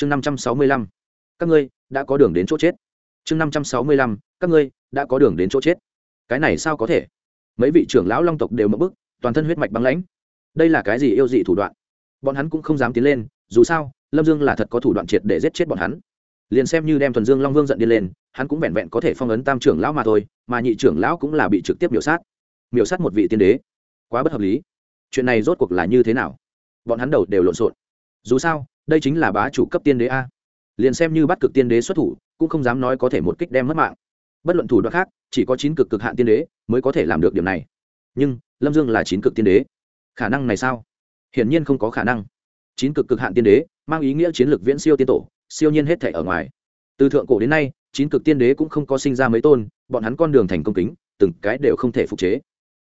chương năm trăm sáu mươi lăm. Các ngươi đã có đường đến chỗ chết. Chương năm trăm sáu mươi lăm, các ngươi đã có đường đến chỗ chết. Cái này sao có thể? Mấy vị trưởng lão long tộc đều mất bức, toàn thân huyết mạch băng lãnh. Đây là cái gì yêu dị thủ đoạn? Bọn hắn cũng không dám tiến lên, dù sao, lâm dương là thật có thủ đoạn triệt để giết chết bọn hắn. Liền xem như đem thuần dương long vương giận đi lên, hắn cũng vẹn vẹn có thể phong ấn tam trưởng lão mà thôi, mà nhị trưởng lão cũng là bị trực tiếp miểu sát. Miểu sát một vị tiên đế. Quá bất hợp lý. Chuyện này rốt cuộc là như thế nào? Bọn hắn đầu đều lộn xộn. Dù sao đây chính là bá chủ cấp tiên đế a. Liền xem như bắt cực tiên đế xuất thủ, cũng không dám nói có thể một kích đem mất mạng. Bất luận thủ đoạn khác, chỉ có chín cực cực hạn tiên đế mới có thể làm được điểm này. Nhưng, lâm dương là chín cực tiên đế. Khả năng này sao? Hiển nhiên không có khả năng. Chín cực cực hạn tiên đế mang ý nghĩa chiến lược viễn siêu tiên tổ, siêu nhiên hết thể ở ngoài. Từ thượng cổ đến nay, chín cực tiên đế cũng không có sinh ra mấy tôn, bọn hắn con đường thành công kính, từng cái đều không thể phục chế.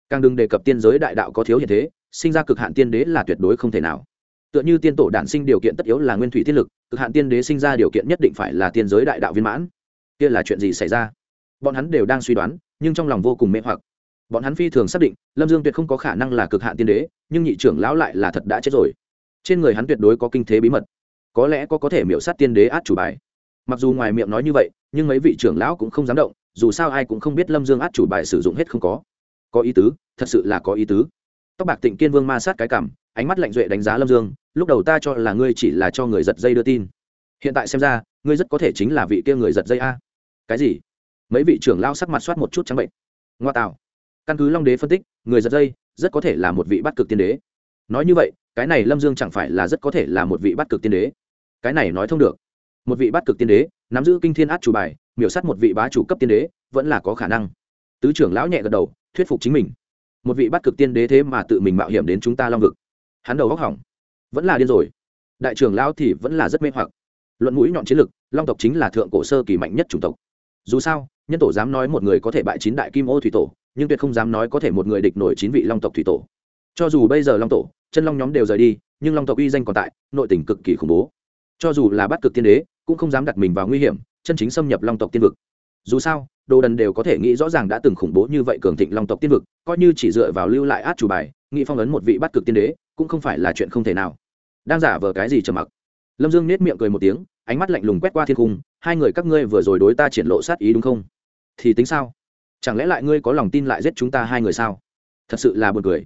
Càng đừng đề cập tiên giới đại đạo có thiếu hiện thế, sinh ra cực hạn tiên đế là tuyệt đối không thể nào tựa như tiên tổ đản sinh điều kiện tất yếu là nguyên thủy thiên lực, cực hạn tiên đế sinh ra điều kiện nhất định phải là tiên giới đại đạo viên mãn. Kia là chuyện gì xảy ra? Bọn hắn đều đang suy đoán, nhưng trong lòng vô cùng mê hoặc. Bọn hắn phi thường xác định, lâm dương tuyệt không có khả năng là cực hạn tiên đế, nhưng nhị trưởng lão lại là thật đã chết rồi. Trên người hắn tuyệt đối có kinh thế bí mật. Có lẽ có có thể miễu sát tiên đế át chủ bài. Mặc dù ngoài miệng nói như vậy, nhưng mấy vị trưởng lão cũng không dám động, dù sao ai cũng không biết lâm dương át chủ bài sử dụng hết không có. Có ý tứ, thật sự là có ý tứ tóc bạc tịnh kiên vương ma sát cái cảm, ánh mắt lạnh duệ đánh giá lâm dương, lúc đầu ta cho là ngươi chỉ là cho người giật dây đưa tin. Hiện tại xem ra, ngươi rất có thể chính là vị kia người giật dây a. Cái gì? Mấy vị trưởng lao sắc mặt soát một chút trắng bệnh. Ngoa tạo. Căn cứ long đế phân tích, người giật dây rất có thể là một vị bắt cực tiên đế. Nói như vậy, cái này lâm dương chẳng phải là rất có thể là một vị bắt cực tiên đế. Cái này nói thông được. Một vị bắt cực tiên đế, nắm giữ kinh thiên át chủ bài, miểu sát một vị bá chủ cấp tiên đế, vẫn là có khả năng. Tứ trưởng lão nhẹ gật đầu, thuyết phục chính mình một vị bắt cực tiên đế thế mà tự mình mạo hiểm đến chúng ta long vực. Hắn đầu góc hỏng. Vẫn là điên rồi. Đại trưởng lão thì vẫn là rất mê hoặc. Luận mũi nhọn chiến lực, long tộc chính là thượng cổ sơ kỳ mạnh nhất chủng tộc. Dù sao, nhân tổ dám nói một người có thể bại chín đại kim ô thủy tổ, nhưng tuyệt không dám nói có thể một người địch nổi chín vị long tộc thủy tổ. Cho dù bây giờ long tổ, chân long nhóm đều rời đi, nhưng long tộc uy danh còn tại, nội tình cực kỳ khủng bố. Cho dù là bắt cực tiên đế, cũng không dám đặt mình vào nguy hiểm, chân chính xâm nhập long tộc tiên vực. Dù sao đồ đần đều có thể nghĩ rõ ràng đã từng khủng bố như vậy cường thịnh long tộc tiên vực, coi như chỉ dựa vào lưu lại át chủ bài nghị phong ấn một vị bắt cực tiên đế, cũng không phải là chuyện không thể nào. Đang giả vờ cái gì trầm mặc. Lâm dương nết miệng cười một tiếng, ánh mắt lạnh lùng quét qua thiên cung hai người các ngươi vừa rồi đối ta triển lộ sát ý đúng không? Thì tính sao? Chẳng lẽ lại ngươi có lòng tin lại giết chúng ta hai người sao? Thật sự là buồn cười.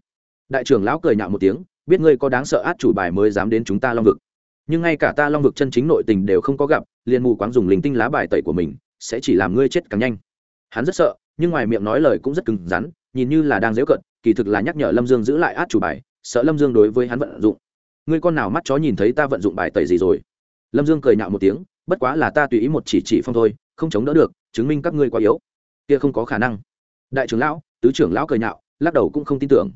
Đại trưởng lão cười nhạo một tiếng, biết ngươi có đáng sợ át chủ bài mới dám đến chúng ta long vực. Nhưng ngay cả ta long vực chân chính nội tình đều không có gặp, liền mù quáng dùng linh tinh lá bài tẩy của mình, sẽ chỉ làm ngươi chết càng nhanh hắn rất sợ, nhưng ngoài miệng nói lời cũng rất cứng rắn, nhìn như là đang dễu cận kỳ thực là nhắc nhở lâm dương giữ lại át chủ bài, sợ lâm dương đối với hắn vận dụng. Ngươi con nào mắt chó nhìn thấy ta vận dụng bài tẩy gì rồi? Lâm dương cười nhạo một tiếng, bất quá là ta tùy ý một chỉ chỉ phong thôi, không chống đỡ được, chứng minh các ngươi quá yếu. Kia không có khả năng. Đại trưởng lão, tứ trưởng lão cười nhạo, lắc đầu cũng không tin tưởng.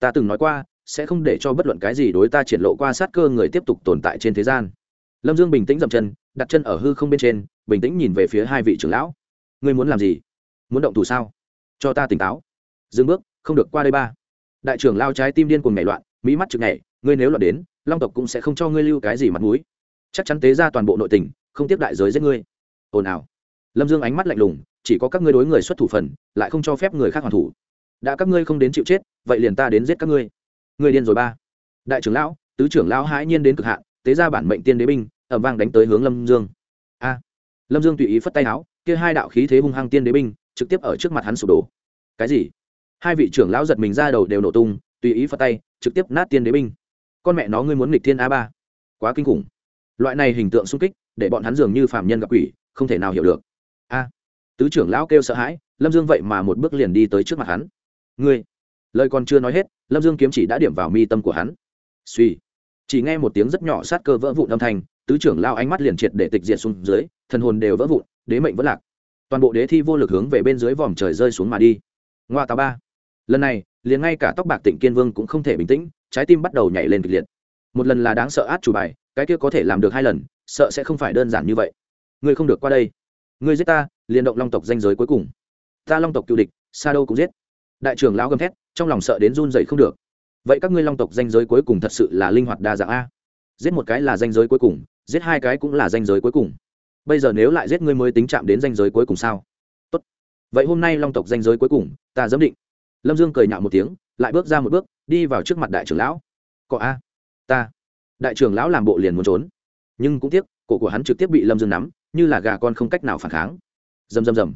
Ta từng nói qua, sẽ không để cho bất luận cái gì đối ta triển lộ qua sát cơ người tiếp tục tồn tại trên thế gian. Lâm dương bình tĩnh dậm chân, đặt chân ở hư không bên trên, bình tĩnh nhìn về phía hai vị trưởng lão. Ngươi muốn làm gì? Muốn động thủ sao? Cho ta tỉnh táo. Dừng bước, không được qua đây ba. Đại trưởng lao trái tim điên cuồng nhảy loạn mỹ mắt chực nhảy, ngươi nếu loạn đến, long tộc cũng sẽ không cho ngươi lưu cái gì mặt mũi. Chắc chắn tế ra toàn bộ nội tình, không tiếp đại giới giết ngươi. Ồn ào. Lâm dương ánh mắt lạnh lùng, chỉ có các ngươi đối người xuất thủ phần, lại không cho phép người khác hoàn thủ. Đã các ngươi không đến chịu chết, vậy liền ta đến giết các ngươi. Ngươi điên rồi ba. Đại trưởng lão, tứ trưởng lão hãi nhiên đến cực hạn, tế ra bản mệnh tiên đế binh, ẩm vang đánh tới hướng lâm dương. A. Lâm dương tùy ý phất tay áo, kia hai đạo khí thế hung hăng tiên đế binh trực tiếp ở trước mặt hắn sụp đổ. Cái gì? Hai vị trưởng lão giật mình ra đầu đều nổ tung, tùy ý phất tay, trực tiếp nát tiên đế binh. Con mẹ nó ngươi muốn nghịch thiên a ba. Quá kinh khủng. Loại này hình tượng sung kích, để bọn hắn dường như phạm nhân gặp quỷ, không thể nào hiểu được. A. Tứ trưởng lão kêu sợ hãi, lâm dương vậy mà một bước liền đi tới trước mặt hắn. Ngươi. Lời còn chưa nói hết, lâm dương kiếm chỉ đã điểm vào mi tâm của hắn. Suy chỉ nghe một tiếng rất nhỏ sát cơ vỡ vụn âm thanh, tứ trưởng lao ánh mắt liền triệt để tịch diệt xuống dưới, thần hồn đều vỡ vụn, đế mệnh vẫn lạc toàn bộ đế thi vô lực hướng về bên dưới vòm trời rơi xuống mà đi. Ngoa tàu ba. Lần này, liền ngay cả tóc bạc tịnh kiên vương cũng không thể bình tĩnh, trái tim bắt đầu nhảy lên kịch liệt. Một lần là đáng sợ át chủ bài, cái kia có thể làm được hai lần, sợ sẽ không phải đơn giản như vậy. Ngươi không được qua đây. Ngươi giết ta, liền động long tộc danh giới cuối cùng. Ta long tộc cựu địch sa đâu cũng giết. Đại trưởng lão gầm thét, trong lòng sợ đến run dậy không được. Vậy các ngươi long tộc danh giới cuối cùng thật sự là linh hoạt đa dạng a? Giết một cái là danh giới cuối cùng, giết hai cái cũng là danh giới cuối cùng bây giờ nếu lại giết ngươi mới tính chạm đến danh giới cuối cùng sao? Tốt. Vậy hôm nay long tộc danh giới cuối cùng, ta giám định. Lâm dương cười nhạo một tiếng, lại bước ra một bước, đi vào trước mặt đại trưởng lão. Cọ a. Ta. Đại trưởng lão làm bộ liền muốn trốn. Nhưng cũng tiếc, cổ của hắn trực tiếp bị lâm dương nắm, như là gà con không cách nào phản kháng. Dầm dầm dầm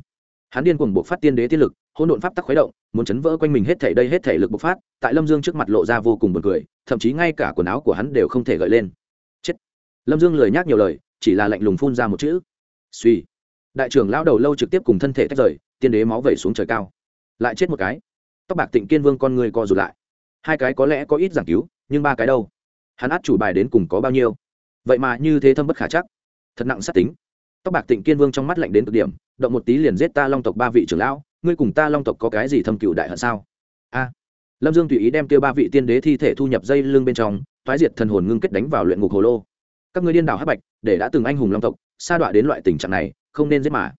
hắn điên cuồng buộc phát tiên đế tiên lực, hỗn độn pháp tắc khuấy động, muốn chấn vỡ quanh mình hết thể đây hết thể lực bộc phát, tại lâm dương trước mặt lộ ra vô cùng buồn cười, thậm chí ngay cả quần áo của hắn đều không thể gợi lên. Chết. Lâm dương lười nhác nhiều lời chỉ là lạnh lùng phun ra một chữ. Suy. Đại trưởng lão đầu lâu trực tiếp cùng thân thể tách rời, tiên đế máu vẩy xuống trời cao. Lại chết một cái. Tóc bạc tịnh kiên vương con người co rụt lại. Hai cái có lẽ có ít giảng cứu, nhưng ba cái đâu? Hắn át chủ bài đến cùng có bao nhiêu? Vậy mà như thế thâm bất khả chắc. Thật nặng sát tính. Tóc bạc tịnh kiên vương trong mắt lạnh đến cực điểm, động một tí liền giết ta long tộc ba vị trưởng lão, ngươi cùng ta long tộc có cái gì thâm cựu đại hận sao? A. Lâm dương tùy ý đem kêu ba vị tiên đế thi thể thu nhập dây lưng bên trong thoái diệt thần hồn ngưng kết đánh vào luyện ngục hồ lô các ngươi điên đảo hắc bạch, để đã từng anh hùng long tộc, sa đọa đến loại tình trạng này, không nên giết mà.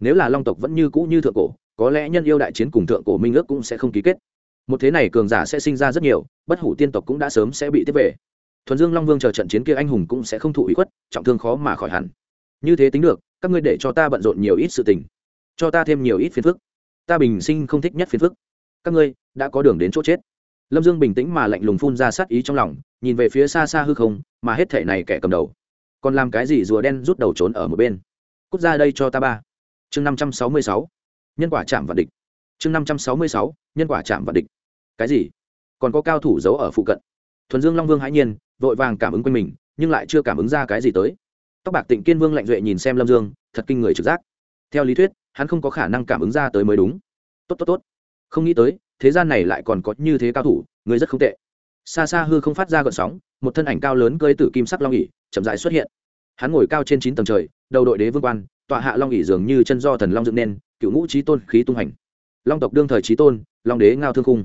Nếu là long tộc vẫn như cũ như thượng cổ, có lẽ nhân yêu đại chiến cùng thượng cổ minh ước cũng sẽ không ký kết. Một thế này cường giả sẽ sinh ra rất nhiều, bất hủ tiên tộc cũng đã sớm sẽ bị tiếp về. Thuần dương long vương chờ trận chiến kia anh hùng cũng sẽ không thụ ý khuất, trọng thương khó mà khỏi hẳn. Như thế tính được, các ngươi để cho ta bận rộn nhiều ít sự tình. Cho ta thêm nhiều ít phiền phức. Ta bình sinh không thích nhất phiền phức. Các ngươi, đã có đường đến chỗ chết. Lâm dương bình tĩnh mà lạnh lùng phun ra sát ý trong lòng nhìn về phía xa xa hư không, mà hết thể này kẻ cầm đầu. Còn làm cái gì rùa đen rút đầu trốn ở một bên? Cút ra đây cho ta ba. Chương năm trăm sáu mươi sáu. Nhân quả chạm vạn địch. Chương năm trăm sáu mươi sáu. Nhân quả chạm vạn địch. Cái gì? Còn có cao thủ giấu ở phụ cận. Thuần dương long vương hãi nhiên, vội vàng cảm ứng quanh mình, nhưng lại chưa cảm ứng ra cái gì tới. Tóc bạc tịnh kiên vương lạnh duệ nhìn xem lâm dương, thật kinh người trực giác. Theo lý thuyết, hắn không có khả năng cảm ứng ra tới mới đúng. Tốt tốt tốt. Không nghĩ tới, thế gian này lại còn có như thế cao thủ, người rất không tệ xa xa hư không phát ra gợn sóng, một thân ảnh cao lớn cơi tử kim sắc long ỉ chậm dại xuất hiện. Hắn ngồi cao trên chín tầng trời, đầu đội đế vương quan, tọa hạ long ỉ dường như chân do thần long dựng nên, cựu ngũ trí tôn khí tung hành. Long tộc đương thời trí tôn, long đế ngao thương khung.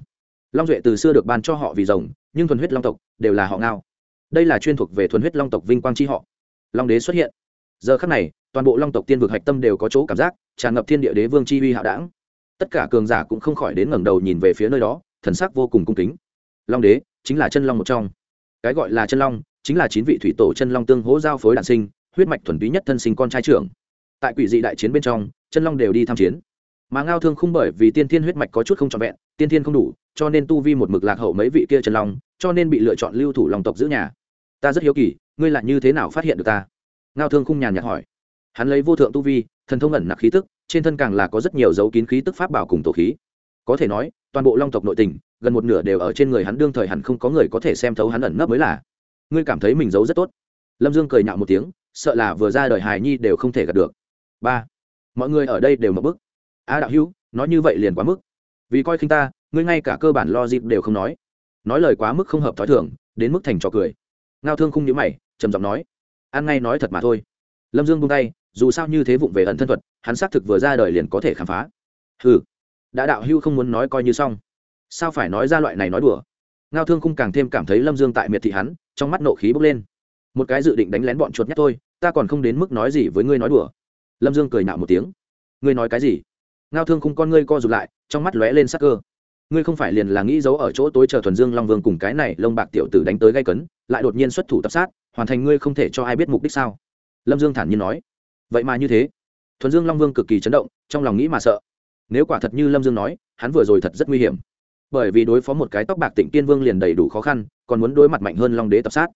Long duệ từ xưa được ban cho họ vì rồng, nhưng thuần huyết long tộc đều là họ ngao. Đây là chuyên thuộc về thuần huyết long tộc vinh quang chi họ. Long đế xuất hiện. Giờ khắc này, toàn bộ long tộc tiên vực hạch tâm đều có chỗ cảm giác, tràn ngập thiên địa đế vương chi uy hạ đảng tất cả cường giả cũng không khỏi đến ngẩng đầu nhìn về phía nơi đó, thần sắc vô cùng cung kính. Long đế chính là chân long một trong. Cái gọi là chân long, chính là chín vị thủy tổ chân long tương hỗ giao phối đạn sinh, huyết mạch thuần túy nhất thân sinh con trai trưởng. Tại quỷ dị đại chiến bên trong, chân long đều đi tham chiến. Mà ngao thương không bởi vì tiên thiên huyết mạch có chút không trọn vẹn, tiên thiên không đủ, cho nên tu vi một mực lạc hậu mấy vị kia chân long, cho nên bị lựa chọn lưu thủ lòng tộc giữ nhà. Ta rất hiếu kỳ, ngươi là như thế nào phát hiện được ta? Ngao thương khung nhàn nhạt hỏi. Hắn lấy vô thượng tu vi, thần thông ẩn nặc khí tức, trên thân càng là có rất nhiều dấu kín khí tức pháp bảo cùng tổ khí. Có thể nói toàn bộ long tộc nội tình, gần một nửa đều ở trên người hắn, đương thời hẳn không có người có thể xem thấu hắn ẩn nấp mới là. Ngươi cảm thấy mình giấu rất tốt. Lâm dương cười nhạo một tiếng, sợ là vừa ra đời hài nhi đều không thể gặp được. Ba, mọi người ở đây đều mập bức. A đạo hữu, nói như vậy liền quá mức. Vì coi khinh ta, ngươi ngay cả cơ bản lo dịp đều không nói. Nói lời quá mức không hợp t h ó i thường, đến mức thành trò cười. Ngao thương không nhớ mày, trầm giọng nói, ăn ngay nói thật mà thôi. Lâm dương buông tay, dù sao như thế vụng về ẩn thân thuật, hắn xác thực vừa ra đời liền có thể khám phá. Hừ đã đạo hưu không muốn nói coi như xong. Sao phải nói ra loại này nói đùa? Ngao thương khung càng thêm cảm thấy lâm dương tại miệt thị hắn, trong mắt nộ khí bốc lên. Một cái dự định đánh lén bọn chuột nhất thôi, ta còn không đến mức nói gì với ngươi nói đùa. Lâm dương cười nạo một tiếng. Ngươi nói cái gì? Ngao thương khung con ngươi co rụt lại, trong mắt lóe lên sắc cơ. Ngươi không phải liền là nghĩ giấu ở chỗ tối chờ thuần dương long vương cùng cái này lông bạc tiểu tử đánh tới gây cấn, lại đột nhiên xuất thủ tập sát, hoàn thành ngươi không thể cho ai biết mục đích sao? Lâm dương thản nhiên nói. Vậy mà như thế. Thuần dương long vương cực kỳ chấn động, trong lòng nghĩ mà sợ nếu quả thật như lâm dương nói, hắn vừa rồi thật rất nguy hiểm. Bởi vì đối phó một cái tóc bạc tịnh tiên vương liền đầy đủ khó khăn, còn muốn đối mặt mạnh hơn long đế tập sát.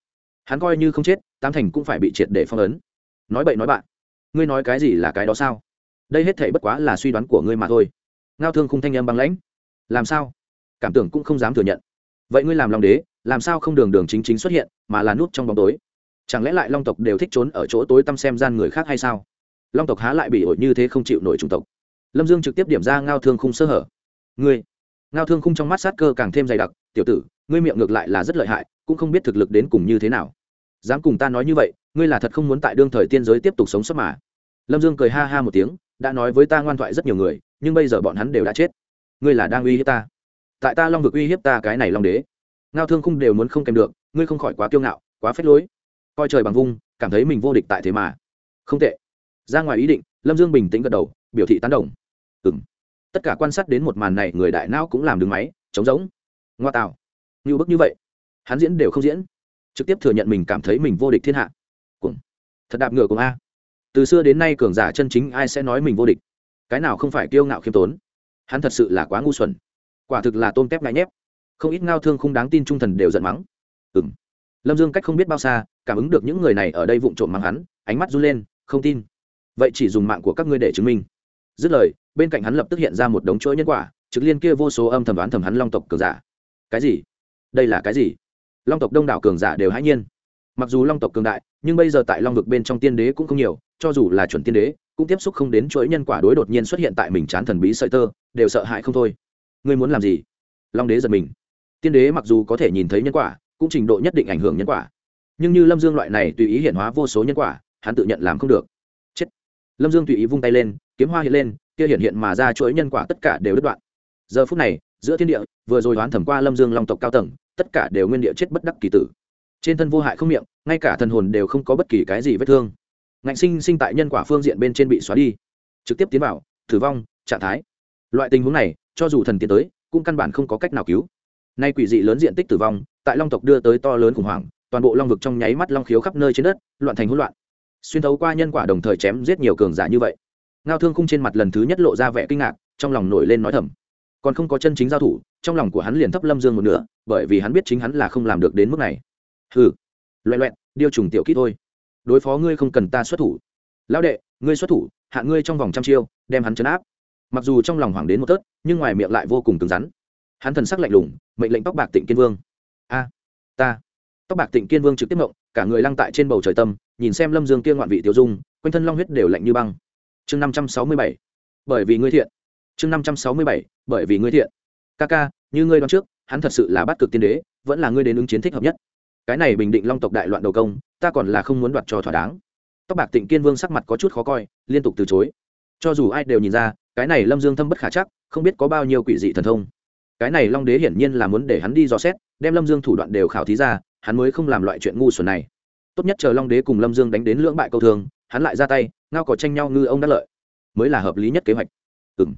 Hắn coi như không chết tam thành cũng phải bị triệt để phong ấn. Nói bậy nói bạn. Ngươi nói cái gì là cái đó sao? Đây hết thể bất quá là suy đoán của ngươi mà thôi. Ngao thương khung thanh em băng lãnh. Làm sao? Cảm tưởng cũng không dám thừa nhận. Vậy ngươi làm long đế, làm sao không đường đường chính chính xuất hiện, mà là nút trong bóng tối? Chẳng lẽ lại long tộc đều thích trốn ở chỗ tối tăm xem gian người khác hay sao? Long tộc há lại bị ổi như thế không chịu nổi chủng tộc? Lâm dương trực tiếp điểm ra ngao thương khung sơ hở. Ngươi? Ngao thương khung trong mắt sát cơ càng thêm dày đặc, tiểu tử, ngươi miệng ngược lại là rất lợi hại, cũng không biết thực lực đến cùng như thế nào. Dám cùng ta nói như vậy, ngươi là thật không muốn tại đương thời tiên giới tiếp tục sống sót mà. Lâm dương cười ha ha một tiếng, đã nói với ta ngoan thoại rất nhiều người, nhưng bây giờ bọn hắn đều đã chết. Ngươi là đang uy hiếp ta. Tại ta long vực uy hiếp ta cái này long đế. Ngao thương khung đều muốn không kèm được, ngươi không khỏi quá kiêu ngạo, quá phết lối. Coi trời bằng vung, cảm thấy mình vô địch tại thế mà. Không tệ. Ra ngoài ý định, lâm dương bình tĩnh gật đầu, biểu thị tán đồng ừng tất cả quan sát đến một màn này, người đại não cũng làm đứng máy, trống rỗng. Ngoa tạo. Như bức như vậy. Hắn diễn đều không diễn. Trực tiếp thừa nhận mình cảm thấy mình vô địch thiên hạ. Cùng thật đạp ngựa cùng a. Từ xưa đến nay cường giả chân chính ai sẽ nói mình vô địch? Cái nào không phải kiêu ngạo khiêm tốn? Hắn thật sự là quá ngu xuẩn. Quả thực là tôm tép ngại nhép. Không ít ngao thương không đáng tin trung thần đều giận mắng. Ừng lâm dương cách không biết bao xa, cảm ứng được những người này ở đây vụng trộm mắng hắn, ánh mắt run lên, không tin. Vậy chỉ dùng mạng của các ngươi để chứng minh. Dứt lời bên cạnh hắn lập tức hiện ra một đống chuỗi nhân quả, trực liên kia vô số âm thầm đoán thầm hắn long tộc cường giả. Cái gì? Đây là cái gì? Long tộc đông đảo cường giả đều hãy nhiên. Mặc dù long tộc cường đại, nhưng bây giờ tại long vực bên trong tiên đế cũng không nhiều, cho dù là chuẩn tiên đế, cũng tiếp xúc không đến chuỗi nhân quả đối đột nhiên xuất hiện tại mình chán thần bí sợi tơ, đều sợ hãi không thôi. Ngươi muốn làm gì? Long đế giật mình. Tiên đế mặc dù có thể nhìn thấy nhân quả, cũng trình độ nhất định ảnh hưởng nhân quả. Nhưng như lâm dương loại này tùy ý hiện hóa vô số nhân quả, hắn tự nhận làm không được. Chết. Lâm dương tùy ý vung tay lên, kiếm hoa hiện lên kia hiện hiện mà ra chuỗi nhân quả tất cả đều đứt đoạn. Giờ phút này, giữa thiên địa, vừa rồi đoán thẩm qua lâm dương long tộc cao tầng, tất cả đều nguyên địa chết bất đắc kỳ tử. Trên thân vô hại không miệng, ngay cả thần hồn đều không có bất kỳ cái gì vết thương. Ngạnh sinh sinh tại nhân quả phương diện bên trên bị xóa đi. Trực tiếp tiến vào, tử vong, trạng thái. Loại tình huống này, cho dù thần tiến tới, cũng căn bản không có cách nào cứu. Nay quỷ dị lớn diện tích tử vong, tại long tộc đưa tới to lớn khủng hoảng, toàn bộ long vực trong nháy mắt long khiếu khắp nơi trên đất, loạn thành hỗn loạn. Xuyên thấu qua nhân quả đồng thời chém giết nhiều cường giả như vậy ngao thương khung trên mặt lần thứ nhất lộ ra vẻ kinh ngạc, trong lòng nổi lên nói thầm. Còn không có chân chính giao thủ, trong lòng của hắn liền thấp lâm dương một nửa, bởi vì hắn biết chính hắn là không làm được đến mức này. Hừ loẹ loẹn điêu trùng tiểu kỹ thôi. Đối phó ngươi không cần ta xuất thủ. Lão đệ, ngươi xuất thủ, hạ ngươi trong vòng trăm chiêu, đem hắn chấn áp. Mặc dù trong lòng hoảng đến một tớt, nhưng ngoài miệng lại vô cùng cứng rắn. Hắn thần sắc lạnh lùng, mệnh lệnh tóc bạc tịnh kiên vương. A, ta. Tóc bạc tịnh kiên vương trực tiếp mộng cả người lăng tại trên bầu trời tâm, nhìn xem lâm dương kia ngoạn vị tiêu dung, quanh thân long huyết đều lạnh như băng chương năm trăm sáu mươi bảy. Bởi vì ngươi thiện. Chương năm trăm sáu mươi bảy, bởi vì ngươi thiện. Ca ca như ngươi đoán trước, hắn thật sự là bắt cực tiên đế, vẫn là ngươi đến ứng chiến thích hợp nhất. Cái này bình định long tộc đại loạn đầu công, ta còn là không muốn đoạt cho thỏa đáng. Tóc bạc tịnh kiên vương sắc mặt có chút khó coi, liên tục từ chối. Cho dù ai đều nhìn ra, cái này lâm dương thâm bất khả chắc, không biết có bao nhiêu quỷ dị thần thông. Cái này long đế hiển nhiên là muốn để hắn đi dò xét, đem lâm dương thủ đoạn đều khảo thí ra, hắn mới không làm loại chuyện ngu xuẩn này. Tốt nhất chờ long đế cùng lâm dương đánh đến lưỡng bại câu thường, hắn lại ra tay ngao có tranh nhau ngư ông đắc lợi. Mới là hợp lý nhất kế hoạch. Ừ m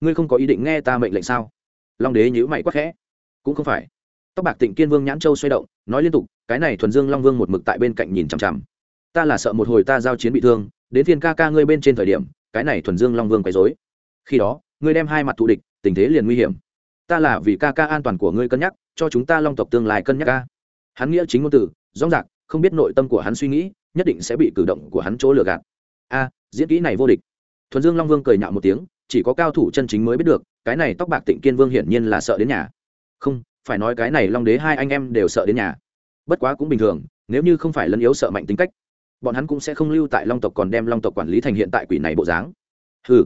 ngươi không có ý định nghe ta mệnh lệnh sao? Long đế nhữ mày quắc khẽ. Cũng không phải. Tóc bạc tịnh kiên vương nhãn châu xoay động, nói liên tục, cái này thuần dương long vương một mực tại bên cạnh nhìn chằm chằm. Ta là sợ một hồi ta giao chiến bị thương, đến phiên ca ca ngươi bên trên thời điểm, cái này thuần dương long vương quấy dối khi đó, ngươi đem hai mặt thù địch, tình thế liền nguy hiểm. Ta là vì ca ca an toàn của ngươi cân nhắc, cho chúng ta long tộc tương lai cân nhắc ca. Hắn nghĩa chính ngôn từ, rõ ràng, không biết nội tâm của hắn suy nghĩ, nhất định sẽ bị cử động của hắn chỗ lừa gạt a, diễn kỹ này vô địch. Thuần dương long vương cười nhạo một tiếng, chỉ có cao thủ chân chính mới biết được, cái này tóc bạc tịnh kiên vương hiển nhiên là sợ đến nhà. Không, phải nói cái này long đế hai anh em đều sợ đến nhà. Bất quá cũng bình thường, nếu như không phải lân yếu sợ mạnh tính cách, bọn hắn cũng sẽ không lưu tại long tộc còn đem long tộc quản lý thành hiện tại quỷ này bộ dáng. Ừ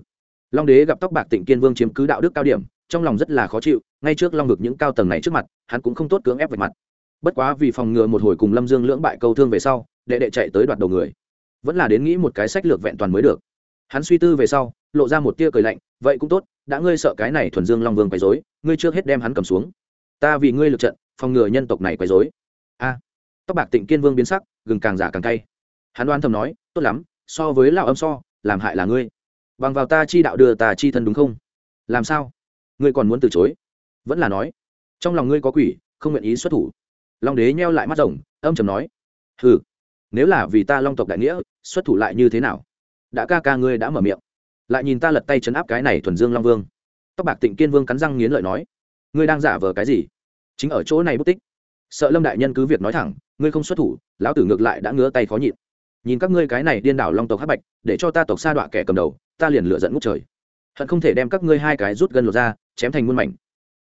long đế gặp tóc bạc tịnh kiên vương chiếm cứ đạo đức cao điểm, trong lòng rất là khó chịu, ngay trước long ngực những cao tầng này trước mặt, hắn cũng không tốt cưỡng ép vạch mặt. Bất quá vì phòng ngừa một hồi cùng lâm dương lưỡng bại câu thương về sau, đệ đệ chạy tới đoạt đầu người vẫn là đến nghĩ một cái sách lược vẹn toàn mới được. Hắn suy tư về sau, lộ ra một tia cười lạnh, vậy cũng tốt, đã ngươi sợ cái này thuần dương long vương quấy dối ngươi trước hết đem hắn cầm xuống. Ta vì ngươi lượt trận, phòng ngừa nhân tộc này quấy dối a. Tóc bạc tịnh kiên vương biến sắc, gừng càng giả càng cay. Hắn đoan thầm nói, tốt lắm, so với lão âm so, làm hại là ngươi. Bằng vào ta chi đạo đưa ta chi thân đúng không? Làm sao? Ngươi còn muốn từ chối? Vẫn là nói, trong lòng ngươi có quỷ, không nguyện ý xuất thủ. Long đế nheo lại mắt rồng, âm trầm nói, hừ nếu là vì ta long tộc đại nghĩa, xuất thủ lại như thế nào? Đã ca ca ngươi đã mở miệng. Lại nhìn ta lật tay chấn áp cái này thuần dương long vương. Tóc bạc tịnh kiên vương cắn răng nghiến lợi nói, ngươi đang giả vờ cái gì? Chính ở chỗ này bút tích. Sợ lâm đại nhân cứ việc nói thẳng, ngươi không xuất thủ, lão tử ngược lại đã ngứa tay khó nhịn. Nhìn các ngươi cái này điên đảo long tộc hắc bạch, để cho ta tộc sa đọa kẻ cầm đầu, ta liền lựa dẫn ngút trời. Hận không thể đem các ngươi hai cái rút gân lột ra, chém thành muôn mảnh.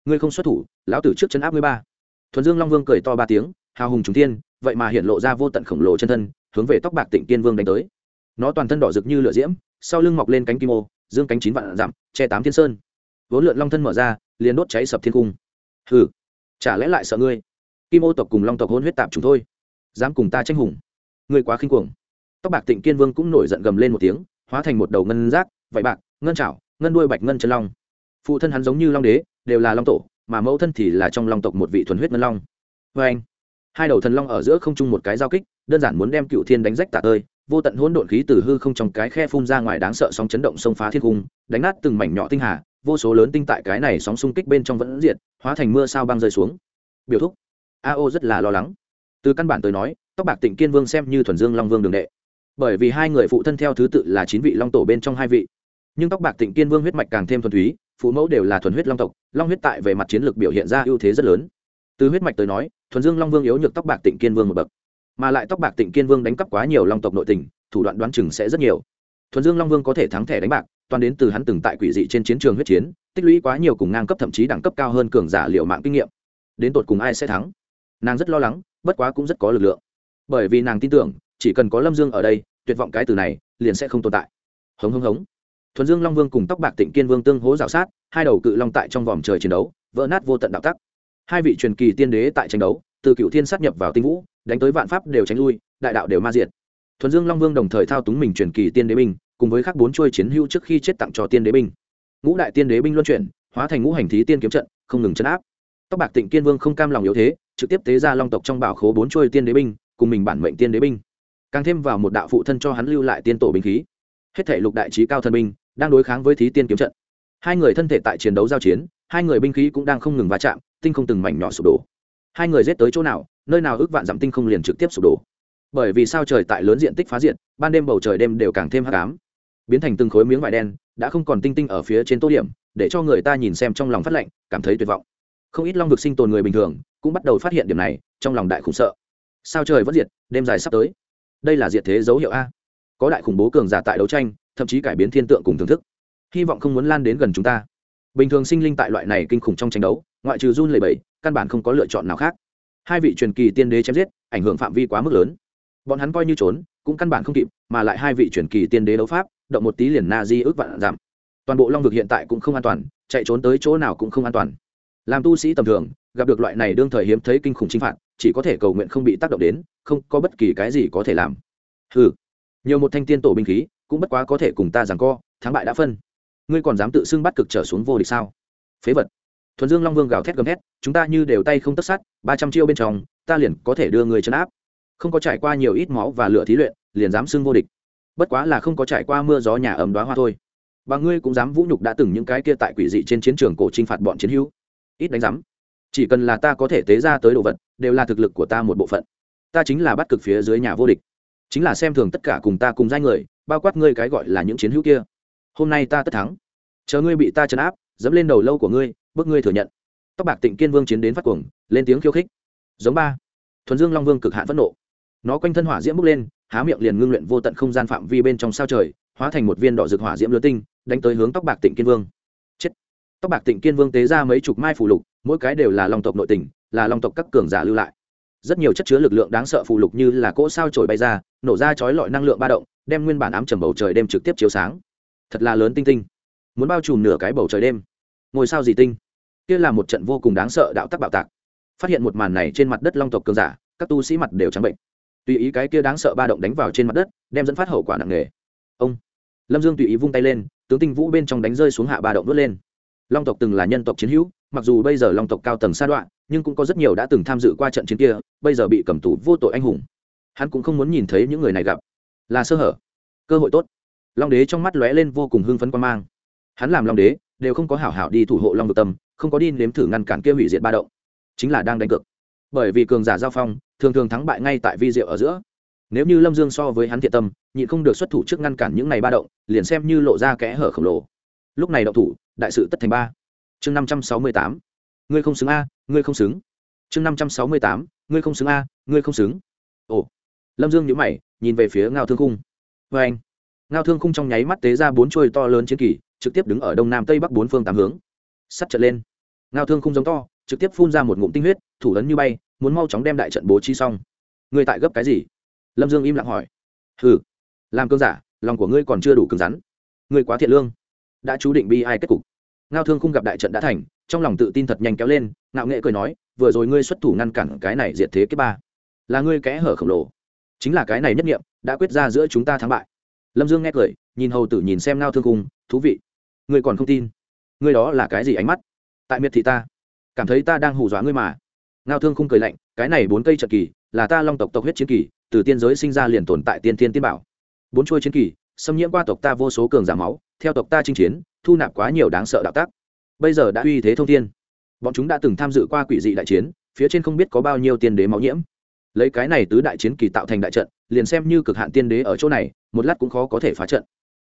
Ngươi không xuất thủ, lão tử trước chấn áp ngươi ba. Thuần dương long vương cười to ba tiếng, hào hùng trùng tiên vậy mà hiện lộ ra vô tận khổng lồ chân thân, hướng về tóc bạc tịnh tiên vương đánh tới. Nó toàn thân đỏ rực như lửa diễm, sau lưng mọc lên cánh kim ô, dương cánh chín vạn dặm, che tám thiên sơn. Vốn lượn long thân mở ra, liền đốt cháy sập thiên cung. Hừ, chả lẽ lại sợ ngươi? Kim ô tộc cùng long tộc hôn huyết tạp chúng thôi, dám cùng ta tranh hùng? Ngươi quá khinh cuồng. Tóc bạc tịnh kiên vương cũng nổi giận gầm lên một tiếng, hóa thành một đầu ngân rác vải bạc, ngân trảo ngân đuôi bạch ngân chân long. Phụ thân hắn giống như long đế, đều là long tổ, mà mẫu thân thì là trong long tộc một vị thuần huyết ngân long. Vê anh hai đầu thần long ở giữa không chung một cái giao kích, đơn giản muốn đem cựu thiên đánh rách tạ tơi, vô tận hỗn độn khí từ hư không trong cái khe phun ra ngoài đáng sợ sóng chấn động sông phá thiên cung, đánh nát từng mảnh nhỏ tinh hà, vô số lớn tinh tại cái này sóng xung kích bên trong vẫn diệt, hóa thành mưa sao băng rơi xuống. Biểu thúc, a O rất là lo lắng. Từ căn bản tới nói, tóc bạc tịnh kiên vương xem như thuần dương long vương đường đệ. Bởi vì hai người phụ thân theo thứ tự là chín vị long tổ bên trong hai vị. Nhưng tóc bạc tịnh kiên vương huyết mạch càng thêm thuần túy, phụ mẫu đều là thuần huyết long tộc, long huyết tại về mặt chiến lược biểu hiện ra ưu thế rất lớn. Từ huyết mạch tới nói thuần dương long vương yếu nhược tóc bạc tịnh kiên vương một bậc. Mà lại tóc bạc tịnh kiên vương đánh cắp quá nhiều long tộc nội tình, thủ đoạn đoán chừng sẽ rất nhiều. Thuần dương long vương có thể thắng thẻ đánh bạc, toàn đến từ hắn từng tại quỷ dị trên chiến trường huyết chiến, tích lũy quá nhiều cùng ngang cấp thậm chí đẳng cấp cao hơn cường giả liệu mạng kinh nghiệm. Đến tột cùng ai sẽ thắng? Nàng rất lo lắng, bất quá cũng rất có lực lượng. Bởi vì nàng tin tưởng, chỉ cần có lâm dương ở đây, tuyệt vọng cái từ này, liền sẽ không tồn tại. Hống hống hống. Thuần dương long vương cùng tóc bạc tịnh kiên vương tương hố rào sát, hai đầu cự long tại trong vòm trời chiến đấu, vỡ nát vô tận đạo tắc hai vị truyền kỳ tiên đế tại tranh đấu, từ cựu thiên sát nhập vào tinh vũ, đánh tới vạn pháp đều tránh lui, đại đạo đều ma diệt. Thuần dương long vương đồng thời thao túng mình truyền kỳ tiên đế binh, cùng với các bốn chuôi chiến hưu trước khi chết tặng cho tiên đế binh. Ngũ đại tiên đế binh luân chuyển, hóa thành ngũ hành thí tiên kiếm trận, không ngừng chấn áp. Tóc bạc tịnh kiên vương không cam lòng yếu thế, trực tiếp tế ra long tộc trong bảo khố bốn chuôi tiên đế binh, cùng mình bản mệnh tiên đế binh. Càng thêm vào một đạo phụ thân cho hắn lưu lại tiên tổ binh khí. Hết thể lục đại trí cao thần binh, đang đối kháng với thí tiên kiếm trận. Hai người thân thể tại chiến đấu giao chiến, hai người binh khí cũng đang không ngừng va chạm tinh không từng mảnh nhỏ sụp đổ. Hai người giết tới chỗ nào, nơi nào ước vạn dặm tinh không liền trực tiếp sụp đổ. Bởi vì sao trời tại lớn diện tích phá diện, ban đêm bầu trời đêm đều càng thêm hắc ám. Biến thành từng khối miếng vải đen, đã không còn tinh tinh ở phía trên tô điểm, để cho người ta nhìn xem trong lòng phát lạnh, cảm thấy tuyệt vọng. Không ít long vực sinh tồn người bình thường, cũng bắt đầu phát hiện điểm này, trong lòng đại khủng sợ. Sao trời vẫn diệt, đêm dài sắp tới. Đây là diệt thế dấu hiệu a. Có đại khủng bố cường giả tại đấu tranh, thậm chí cải biến thiên tượng cùng thưởng thức. Hy vọng không muốn lan đến gần chúng ta. Bình thường sinh linh tại loại này kinh khủng trong tranh đấu ngoại trừ run lầy bẫy căn bản không có lựa chọn nào khác. Hai vị truyền kỳ tiên đế chém giết, ảnh hưởng phạm vi quá mức lớn. Bọn hắn coi như trốn, cũng căn bản không kịp, mà lại hai vị truyền kỳ tiên đế đấu pháp, động một tí liền na di ước vạn giảm. Toàn bộ long vực hiện tại cũng không an toàn, chạy trốn tới chỗ nào cũng không an toàn. Làm tu sĩ tầm thường, gặp được loại này đương thời hiếm thấy kinh khủng chinh phạt, chỉ có thể cầu nguyện không bị tác động đến, không có bất kỳ cái gì có thể làm. Ừ nhiều một thanh tiên tổ binh khí, cũng bất quá có thể cùng ta rằng co, thắng bại đã phân. Ngươi còn dám tự xưng bắt cực trở xuống vô địch sao? Phế vật thuần dương long vương gào thét gầm thét, chúng ta như đều tay không tất sát, ba trăm chiêu bên trong, ta liền có thể đưa người chấn áp. Không có trải qua nhiều ít máu và lửa thí luyện, liền dám xưng vô địch. Bất quá là không có trải qua mưa gió nhà ấm đoá hoa thôi. Và ngươi cũng dám vũ nhục đã từng những cái kia tại quỷ dị trên chiến trường cổ t r i n h phạt bọn chiến hữu. Ít đánh giám chỉ cần là ta có thể tế ra tới đồ vật, đều là thực lực của ta một bộ phận. Ta chính là bắt cực phía dưới nhà vô địch. Chính là xem thường tất cả cùng ta cùng danh người, bao quát ngươi cái gọi là những chiến hữu kia. Hôm nay ta tất thắng. Chờ ngươi bị ta chấn áp, dẫm lên đầu lâu của ngươi bước ngươi thừa nhận. Tóc bạc tịnh kiên vương chiến đến phát cuồng, lên tiếng khiêu khích. Giống ba. Thuần dương long vương cực hạn phẫn nộ. Nó quanh thân hỏa diễm bốc lên, há miệng liền ngưng luyện vô tận không gian phạm vi bên trong sao trời, hóa thành một viên đỏ rực hỏa diễm lứa tinh, đánh tới hướng tóc bạc tịnh kiên vương. Chết. Tóc bạc tịnh kiên vương tế ra mấy chục mai phù lục, mỗi cái đều là long tộc nội tỉnh là long tộc các cường giả lưu lại. Rất nhiều chất chứa lực lượng đáng sợ phù lục như là cỗ sao trổi bay ra, nổ ra chói lọi năng lượng ba động, đem nguyên bản ám trầm bầu trời đêm trực tiếp chiếu sáng. Thật là lớn tinh tinh. Muốn bao trùm nửa cái bầu trời đêm ngôi sao dị tinh? Kia là một trận vô cùng đáng sợ đạo tắc bạo tạc. Phát hiện một màn này trên mặt đất long tộc cường giả, các tu sĩ mặt đều trắng bệnh. Tùy ý cái kia đáng sợ ba động đánh vào trên mặt đất, đem dẫn phát hậu quả nặng nề. Ông! Lâm dương tùy ý vung tay lên, tướng tinh vũ bên trong đánh rơi xuống hạ ba động vớt lên. Long tộc từng là nhân tộc chiến hữu, mặc dù bây giờ long tộc cao tầng sa đoạn, nhưng cũng có rất nhiều đã từng tham dự qua trận chiến kia, bây giờ bị cầm tù vô tội anh hùng. Hắn cũng không muốn nhìn thấy những người này gặp. Là sơ hở. Cơ hội tốt. Long đế trong mắt lóe lên vô cùng hưng phấn quan mang. Hắn làm long đế đều không có hảo hảo đi thủ hộ long vực tâm, không có đi nếm thử ngăn cản kia hủy diệt ba động. Chính là đang đánh cược. Bởi vì cường giả giao phong, thường thường thắng bại ngay tại vi diệu ở giữa. Nếu như lâm dương so với hắn thiện tâm, nhịn không được xuất thủ trước ngăn cản những này ba động, liền xem như lộ ra kẽ hở khổng lồ. Lúc này động thủ, đại sự tất thành ba. Chương năm trăm sáu mươi tám. Ngươi không xứng a, ngươi không xứng. Chương năm trăm sáu mươi tám. Ngươi không xứng a, ngươi không xứng. Ồ. Lâm dương nhữ mày, nhìn về phía ngao thương khung. Vê anh ngao thương khung trong nháy mắt tế ra bốn chuôi to lớn chiến kỳ, trực tiếp đứng ở đông nam tây bắc bốn phương tám hướng. Sắt trận lên. Ngao thương khung giống to, trực tiếp phun ra một ngụm tinh huyết, thủ ấn như bay, muốn mau chóng đem đại trận bố trí xong. Ngươi tại gấp cái gì? Lâm dương im lặng hỏi. Hừ, làm cơn giả, lòng của ngươi còn chưa đủ cứng rắn. Ngươi quá thiện lương. Đã chú định bi ai kết cục. Ngao thương khung gặp đại trận đã thành, trong lòng tự tin thật nhanh kéo lên, ngạo nghệ cười nói, vừa rồi ngươi xuất thủ ngăn cản cái này diệt thế kết ba. Là ngươi kẽ hở khổng lồ. Chính là cái này nhất nghiệm, đã quyết ra giữa chúng ta thắng bại lâm dương nghe cười, nhìn hầu tử nhìn xem ngao thương khung thú vị, ngươi còn không tin? Ngươi đó là cái gì ánh mắt? Tại miệt thị ta, cảm thấy ta đang hù dọa ngươi mà. Ngao thương khung cười lạnh, cái này bốn cây trận kỳ, là ta long tộc tộc huyết chiến kỳ, từ tiên giới sinh ra liền tồn tại tiên tiên tiên bảo. Bốn chuôi chiến kỳ, xâm nhiễm qua tộc ta vô số cường giả máu, theo tộc ta chinh chiến, thu nạp quá nhiều đáng sợ đạo tác. Bây giờ đã uy thế thông thiên. Bọn chúng đã từng tham dự qua quỷ dị đại chiến, phía trên không biết có bao nhiêu tiên đế máu nhiễm lấy cái này tứ đại chiến kỳ tạo thành đại trận, liền xem như cực hạn tiên đế ở chỗ này, một lát cũng khó có thể phá trận.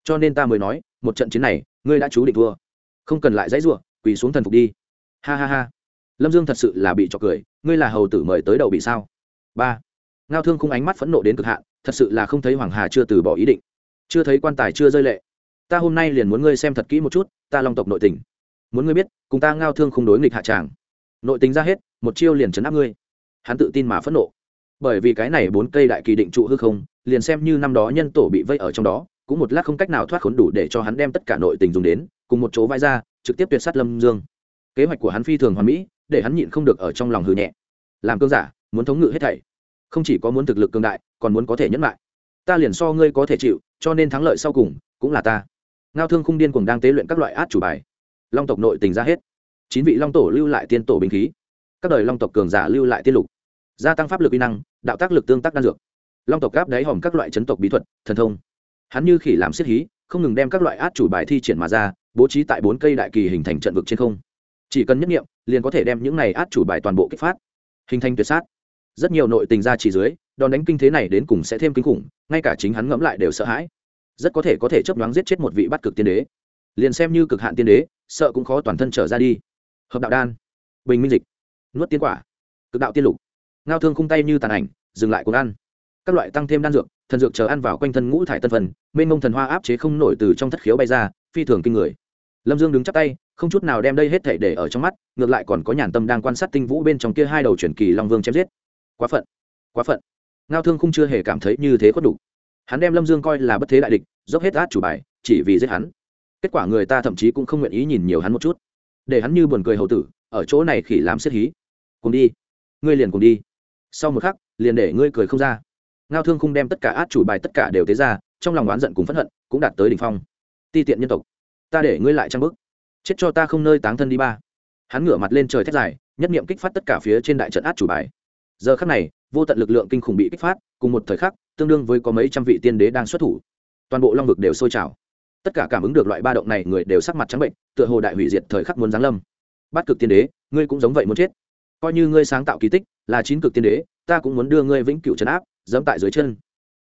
Cho nên ta mới nói, một trận chiến này, ngươi đã chú định thua. Không cần lại dãy ruộng quỳ xuống thần phục đi. Ha ha ha. Lâm dương thật sự là bị trọc cười, ngươi là hầu tử mời tới đầu bị sao? Ba. Ngao thương khung ánh mắt phẫn nộ đến cực hạn, thật sự là không thấy hoàng hà chưa từ bỏ ý định. Chưa thấy quan tài chưa rơi lệ. Ta hôm nay liền muốn ngươi xem thật kỹ một chút, ta long tộc nội tình. Muốn ngươi biết, cùng ta ngao thương không đối nghịch hạ tràng. Nội tình ra hết, một chiêu liền chấn áp ngươi. Hắn tự tin mà phẫn nộ bởi vì cái này bốn cây đại kỳ định trụ hư không, liền xem như năm đó nhân tổ bị vây ở trong đó, cũng một lát không cách nào thoát khốn đủ để cho hắn đem tất cả nội tình dùng đến, cùng một chỗ vai ra, trực tiếp tuyệt sát lâm dương. Kế hoạch của hắn phi thường hoàn mỹ, để hắn nhịn không được ở trong lòng hư nhẹ. Làm cơn giả, muốn thống ngự hết thảy. Không chỉ có muốn thực lực cường đại, còn muốn có thể nhẫn lại. Ta liền so ngươi có thể chịu, cho nên thắng lợi sau cùng, cũng là ta. Ngao thương khung điên cùng đang tế luyện các loại át chủ bài. Long tộc nội tình ra hết. Chín vị long tổ lưu lại tiên tổ binh khí. Các đời long tộc cường giả lưu lại tiên lục. Gia tăng pháp lực uy năng đạo tác lực tương tác đan dược. Long tộc gáp đáy hòm các loại chấn tộc bí thuật, thần thông. Hắn như khỉ làm siết hí, không ngừng đem các loại át chủ bài thi triển mà ra, bố trí tại bốn cây đại kỳ hình thành trận vực trên không. Chỉ cần nhất nghiệm, liền có thể đem những này át chủ bài toàn bộ kích phát. Hình thành tuyệt sát. Rất nhiều nội tình ra chỉ dưới, đòn đánh kinh thế này đến cùng sẽ thêm kinh khủng, ngay cả chính hắn ngẫm lại đều sợ hãi. Rất có thể có thể chấp đoán giết chết một vị bắt cực tiên đế. Liền xem như cực hạn tiên đế, sợ cũng khó toàn thân trở ra đi. Hợp đạo đan. Bình minh dịch. Nuốt tiên quả. Cực đạo tiên lục ngao thương khung tay như tàn ảnh, dừng lại cuốn ăn. Các loại tăng thêm đan dược, thần dược chờ ăn vào quanh thân ngũ thải tân phần, mênh mông thần hoa áp chế không nổi từ trong thất khiếu bay ra, phi thường kinh người. Lâm dương đứng chắp tay, không chút nào đem đây hết thể để ở trong mắt, ngược lại còn có nhàn tâm đang quan sát tinh vũ bên trong kia hai đầu truyền kỳ long vương chém giết. Quá phận quá phận. Ngao thương khung chưa hề cảm thấy như thế khuất đủ. Hắn đem lâm dương coi là bất thế đại địch, dốc hết át chủ bài, chỉ vì giết hắn. Kết quả người ta thậm chí cũng không nguyện ý nhìn nhiều hắn một chút. Để hắn như buồn cười hậu tử, ở chỗ này khỉ làm xếp hí. Cùng đi. Ngươi liền cùng đi sau một khắc, liền để ngươi cười không ra. Ngao thương khung đem tất cả át chủ bài tất cả đều tế ra, trong lòng oán giận cùng phẫn hận cũng đạt tới đỉnh phong. Ti tiện nhân tộc, ta để ngươi lại trang bức chết cho ta không nơi táng thân đi ba. Hắn ngửa mặt lên trời thét dài, nhất niệm kích phát tất cả phía trên đại trận át chủ bài. Giờ khắc này, vô tận lực lượng kinh khủng bị kích phát, cùng một thời khắc, tương đương với có mấy trăm vị tiên đế đang xuất thủ. Toàn bộ long vực đều sôi trào. Tất cả cảm ứng được loại ba động này, người đều sắc mặt trắng bệnh, tựa hồ đại hủy diệt thời khắc muốn giáng lâm. Bắt cực tiên đế, ngươi cũng giống vậy muốn chết coi như ngươi sáng tạo kỳ tích, là chín cực tiên đế, ta cũng muốn đưa ngươi vĩnh cửu trấn áp dẫm tại dưới chân.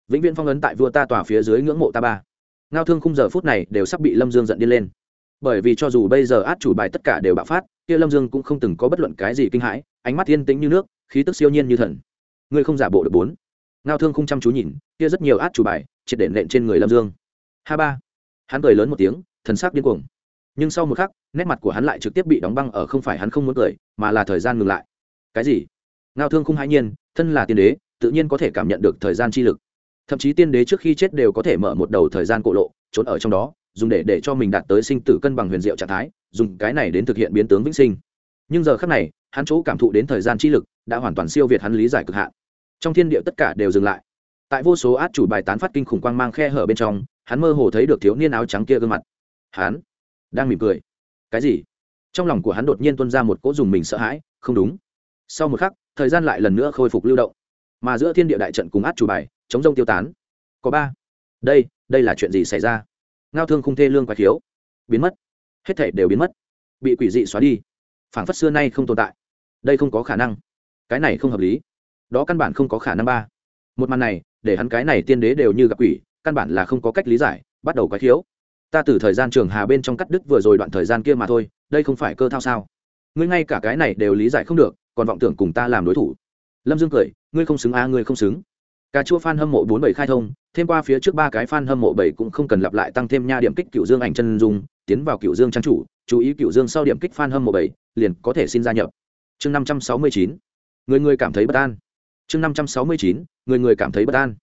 Vĩnh viễn phong ấn tại vua ta tòa phía dưới ngưỡng mộ ta ba. Ngao thương khung giờ phút này đều sắp bị lâm dương giận điên lên. Bởi vì cho dù bây giờ át chủ bài tất cả đều bạo phát, kia lâm dương cũng không từng có bất luận cái gì kinh hãi, ánh mắt thiên tĩnh như nước, khí tức siêu nhiên như thần. Ngươi không giả bộ được bốn. Ngao thương không chăm chú nhìn, kia rất nhiều át chủ bài, triệt để nện trên người lâm dương. Ha ba. Hắn cười lớn một tiếng, thần sắc điên cuồng. Nhưng sau một khắc, nét mặt của hắn lại trực tiếp bị đóng băng ở không phải hắn không muốn cười, mà là thời gian ngừng lại cái gì? Ngao thương không hãi nhiên, thân là tiên đế, tự nhiên có thể cảm nhận được thời gian chi lực. Thậm chí tiên đế trước khi chết đều có thể mở một đầu thời gian cổ lộ, trốn ở trong đó, dùng để để cho mình đạt tới sinh tử cân bằng huyền diệu trạng thái, dùng cái này đến thực hiện biến tướng vĩnh sinh. Nhưng giờ khác này, hắn chỗ cảm thụ đến thời gian chi lực đã hoàn toàn siêu việt hắn lý giải cực hạn. Trong thiên địa tất cả đều dừng lại. Tại vô số át chủ bài tán phát kinh khủng quang mang khe hở bên trong, hắn mơ hồ thấy được thiếu niên áo trắng kia gương mặt. Hắn đang mỉm cười. Cái gì? Trong lòng của hắn đột nhiên tuân ra một cỗ dùng mình sợ hãi. Không đúng sau một khắc, thời gian lại lần nữa khôi phục lưu động. Mà giữa thiên địa đại trận cùng át chủ bài, chống rông tiêu tán. Có ba. Đây đây là chuyện gì xảy ra? Ngao thương không thê lương quá thiếu biến mất. Hết thể đều biến mất. Bị quỷ dị xóa đi. Phảng phất xưa nay không tồn tại. Đây không có khả năng. Cái này không hợp lý. Đó căn bản không có khả năng ba. Một màn này, để hắn cái này tiên đế đều như gặp quỷ, căn bản là không có cách lý giải, bắt đầu quái thiếu ta từ thời gian trường hà bên trong cắt đứt vừa rồi đoạn thời gian kia mà thôi, đây không phải cơ thao sao? Ngươi ngay cả cái này đều lý giải không được còn vọng tưởng cùng ta làm đối thủ. Lâm dương cười ngươi không xứng a à, ngươi không xứng. Cà chua f hâm mộ bốn bảy khai thông thêm qua phía trước ba cái f hâm mộ bảy cũng không cần lặp lại tăng thêm nha điểm kích cựu dương ảnh chân dung tiến vào cựu dương trang chủ chú ý cựu dương sau điểm kích f hâm mộ bảy liền có thể xin gia nhập. Chương năm trăm sáu mươi chín. Người người cảm thấy bất an. Chương năm trăm sáu mươi chín. Người người cảm thấy bất an.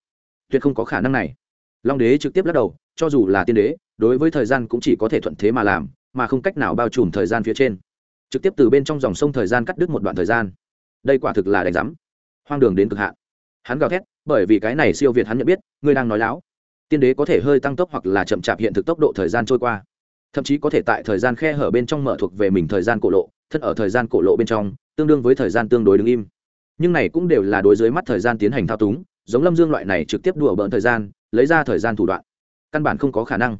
Tuyệt không có khả năng này. Long đế trực tiếp lắc đầu cho dù là tiên đế đối với thời gian cũng chỉ có thể thuận thế mà làm mà không cách nào bao trùm thời gian phía trên trực tiếp từ bên trong dòng sông thời gian cắt đứt một đoạn thời gian. Đây quả thực là đánh rắm hoang đường đến cực hạn. Hắn gào thét, bởi vì cái này siêu việt hắn nhận biết ngươi đang nói láo. Tiên đế có thể hơi tăng tốc hoặc là chậm chạp hiện thực tốc độ thời gian trôi qua. Thậm chí có thể tại thời gian khe hở bên trong mở thuộc về mình thời gian cổ lộ, thân ở thời gian cổ lộ bên trong, tương đương với thời gian tương đối đứng im. Nhưng này cũng đều là đối dưới mắt thời gian tiến hành thao túng, giống lâm dương loại này trực tiếp đùa bỡn thời gian, lấy ra thời gian thủ đoạn. Căn bản không có khả năng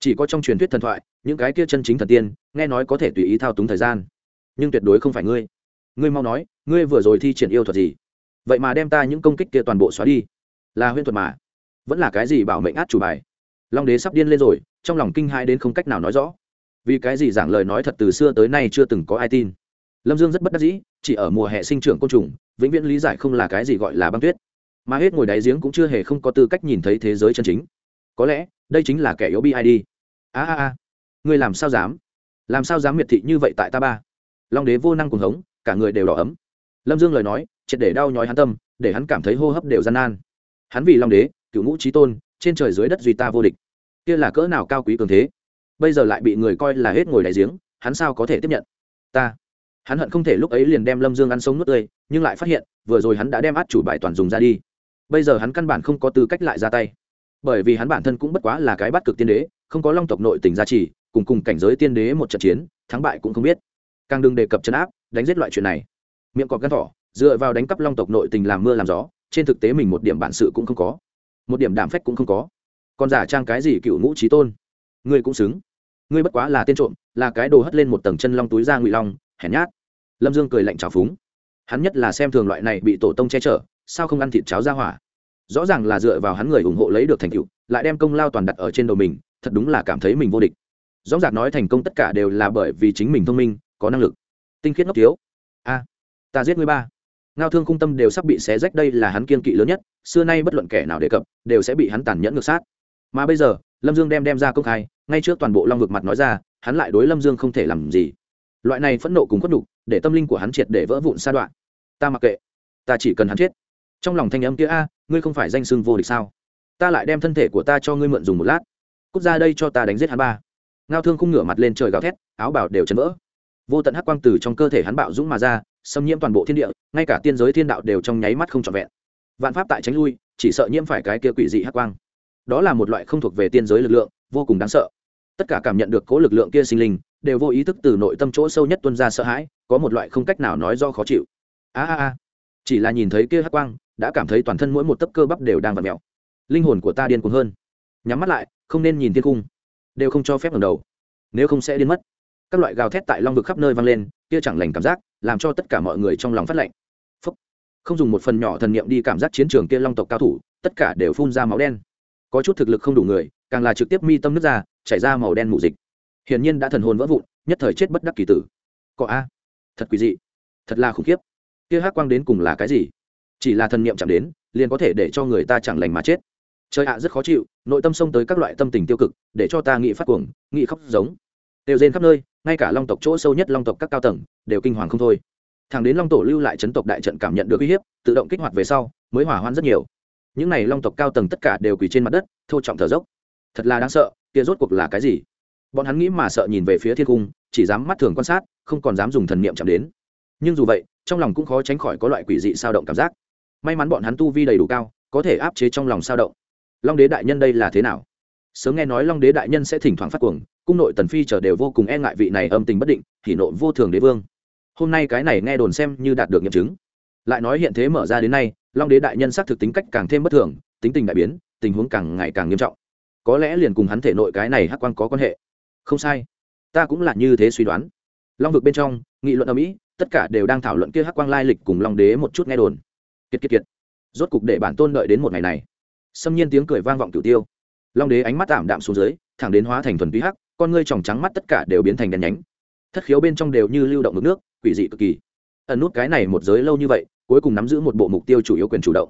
chỉ có trong truyền thuyết thần thoại, những cái kia chân chính thần tiên, nghe nói có thể tùy ý thao túng thời gian. Nhưng tuyệt đối không phải ngươi. Ngươi mau nói, ngươi vừa rồi thi triển yêu thuật gì? Vậy mà đem ta những công kích kia toàn bộ xóa đi. Là huyễn thuật mà. Vẫn là cái gì bảo mệnh át chủ bài? Long đế sắp điên lên rồi, trong lòng kinh hai đến không cách nào nói rõ. Vì cái gì giảng lời nói thật từ xưa tới nay chưa từng có ai tin? Lâm dương rất bất đắc dĩ, chỉ ở mùa hè sinh trưởng côn trùng, vĩnh viễn lý giải không là cái gì gọi là băng tuyết. Mà hết ngồi đáy giếng cũng chưa hề không có tư cách nhìn thấy thế giới chân chính. Có lẽ đây chính là kẻ yếu bid a a a, ngươi làm sao dám? Làm sao dám miệt thị như vậy tại ta ba? Long đế vô năng cùng hống, cả người đều đỏ ấm. Lâm dương lời nói, triệt để đau nhói hắn tâm, để hắn cảm thấy hô hấp đều gian nan. Hắn vì long đế, cựu ngũ trí tôn, trên trời dưới đất duy ta vô địch. Kia là cỡ nào cao quý cường thế? Bây giờ lại bị người coi là hết ngồi đại giếng, hắn sao có thể tiếp nhận? Ta, hắn hận không thể lúc ấy liền đem lâm dương ăn sống nuốt tươi, nhưng lại phát hiện, vừa rồi hắn đã đem át chủ bài toàn dùng ra đi. Bây giờ hắn căn bản không có tư cách lại ra tay bởi vì hắn bản thân cũng bất quá là cái bắt cực tiên đế, không có long tộc nội tình gia trì, cùng cùng cảnh giới tiên đế một trận chiến, thắng bại cũng không biết. Càng đừng đề cập chấn áp, đánh giết loại chuyện này. Miệng cọp gắn thỏ, dựa vào đánh cắp long tộc nội tình làm mưa làm gió, trên thực tế mình một điểm bản sự cũng không có. Một điểm đảm phách cũng không có. Còn giả trang cái gì cựu ngũ trí tôn? Ngươi cũng xứng. Ngươi bất quá là tên trộm, là cái đồ hất lên một tầng chân long túi ra ngụy long, hèn nhát. Lâm dương cười lạnh trào phúng. Hắn nhất là xem thường loại này bị tổ tông che chở, sao không ăn thịt cháo ra hỏa? Rõ ràng là dựa vào hắn người ủng hộ lấy được thành tựu, lại đem công lao toàn đặt ở trên đầu mình, thật đúng là cảm thấy mình vô địch. Rõ ràng nói thành công tất cả đều là bởi vì chính mình thông minh, có năng lực. Tinh khiết ngốc thiếu. A, ta giết ngươi ba. Ngao thương cung tâm đều sắp bị xé rách, đây là hắn kiên kỵ lớn nhất, xưa nay bất luận kẻ nào đề cập, đều sẽ bị hắn tàn nhẫn ngược sát. Mà bây giờ, lâm dương đem đem ra công khai, ngay trước toàn bộ long vực mặt nói ra, hắn lại đối lâm dương không thể làm gì. Loại này phẫn nộ cùng khuất đục để tâm linh của hắn triệt để vỡ vụn sa đoạn. Ta mặc kệ, ta chỉ cần hắn chết. Trong lòng thanh âm kia a ngươi không phải danh xưng vô địch sao? Ta lại đem thân thể của ta cho ngươi mượn dùng một lát. Cút ra đây cho ta đánh giết hắn ba. Ngao thương không ngửa mặt lên trời gào thét, áo bảo đều chấn vỡ. Vô tận hắc quang từ trong cơ thể hắn bạo dũng mà ra, xâm nhiễm toàn bộ thiên địa, ngay cả tiên giới thiên đạo đều trong nháy mắt không trọn vẹn. Vạn pháp tại tránh lui, chỉ sợ nhiễm phải cái kia quỷ dị hắc quang. Đó là một loại không thuộc về tiên giới lực lượng, vô cùng đáng sợ. Tất cả cảm nhận được cố lực lượng kia sinh linh, đều vô ý thức từ nội tâm chỗ sâu nhất tuân ra sợ hãi, có một loại không cách nào nói do khó chịu. A a a. Chỉ là nhìn thấy kia hắc quang đã cảm thấy toàn thân mỗi một tấc cơ bắp đều đang vặn mèo. Linh hồn của ta điên cuồng hơn. Nhắm mắt lại, không nên nhìn thiên cung. Đều không cho phép ngẩng đầu. Nếu không sẽ điên mất. Các loại gào thét tại long vực khắp nơi vang lên, kia chẳng lành cảm giác, làm cho tất cả mọi người trong lòng phát lạnh. Phúc. không dùng một phần nhỏ thần niệm đi cảm giác chiến trường kia long tộc cao thủ, tất cả đều phun ra máu đen. Có chút thực lực không đủ người, càng là trực tiếp mi tâm nước ra, chảy ra màu đen mù dịch. Hiển nhiên đã thần hồn vỡ vụn, nhất thời chết bất đắc kỳ tử. Có a. Thật quý dị. Thật là khủng khiếp. Kia hát quang đến cùng là cái gì? Chỉ là thần niệm chạm đến, liền có thể để cho người ta chẳng lành mà chết. Trời ạ, rất khó chịu, nội tâm xông tới các loại tâm tình tiêu cực, để cho ta nghĩ phát cuồng, nghĩ khóc giống. Đều rên khắp nơi, ngay cả long tộc chỗ sâu nhất long tộc các cao tầng, đều kinh hoàng không thôi. Thằng đến long tổ lưu lại chấn tộc đại trận cảm nhận được uy hiếp, tự động kích hoạt về sau, mới hỏa hoạn rất nhiều. Những n à y long tộc cao tầng tất cả đều quỳ trên mặt đất, thô trọng thở dốc. Thật là đáng sợ, kia rốt cuộc là cái gì? Bọn hắn nghĩ mà sợ nhìn về phía thiên cung, chỉ dám mắt thường quan sát, không còn dám dùng thần niệm chạm đến. Nhưng dù vậy, trong lòng cũng khó tránh khỏi có loại quỷ dị sao động cảm giác may mắn bọn hắn tu vi đầy đủ cao, có thể áp chế trong lòng sao động. Long đế đại nhân đây là thế nào? Sớm nghe nói long đế đại nhân sẽ thỉnh thoảng phát cuồng, cung nội tần phi chờ đều vô cùng e ngại vị này âm tình bất định thì nộ vô thường đế vương. Hôm nay cái này nghe đồn xem như đạt được nghiệm chứng. Lại nói hiện thế mở ra đến nay, long đế đại nhân xác thực tính cách càng thêm bất thường, tính tình đại biến, tình huống càng ngày càng nghiêm trọng. Có lẽ liền cùng hắn thể nội cái này hắc quan có quan hệ. Không sai. Ta cũng là như thế suy đoán. Long vực bên trong, nghị luận ở mỹ, tất cả đều đang thảo luận kia hắc quang lai lịch cùng long đế một chút nghe đồn kiệt kiệt kiệt. Rốt cục để bản tôn đợi đến một ngày này. Xâm nhiên tiếng cười vang vọng cửu tiêu. Long đế ánh mắt tạm đạm xuống dưới, thẳng đến hóa thành thuần túy hắc, con ngươi tròng trắng mắt tất cả đều biến thành đèn nhánh. Thất khiếu bên trong đều như lưu động ngực nước, quỷ dị cực kỳ. Ẩn nút cái này một giới lâu như vậy, cuối cùng nắm giữ một bộ mục tiêu chủ yếu quyền chủ động.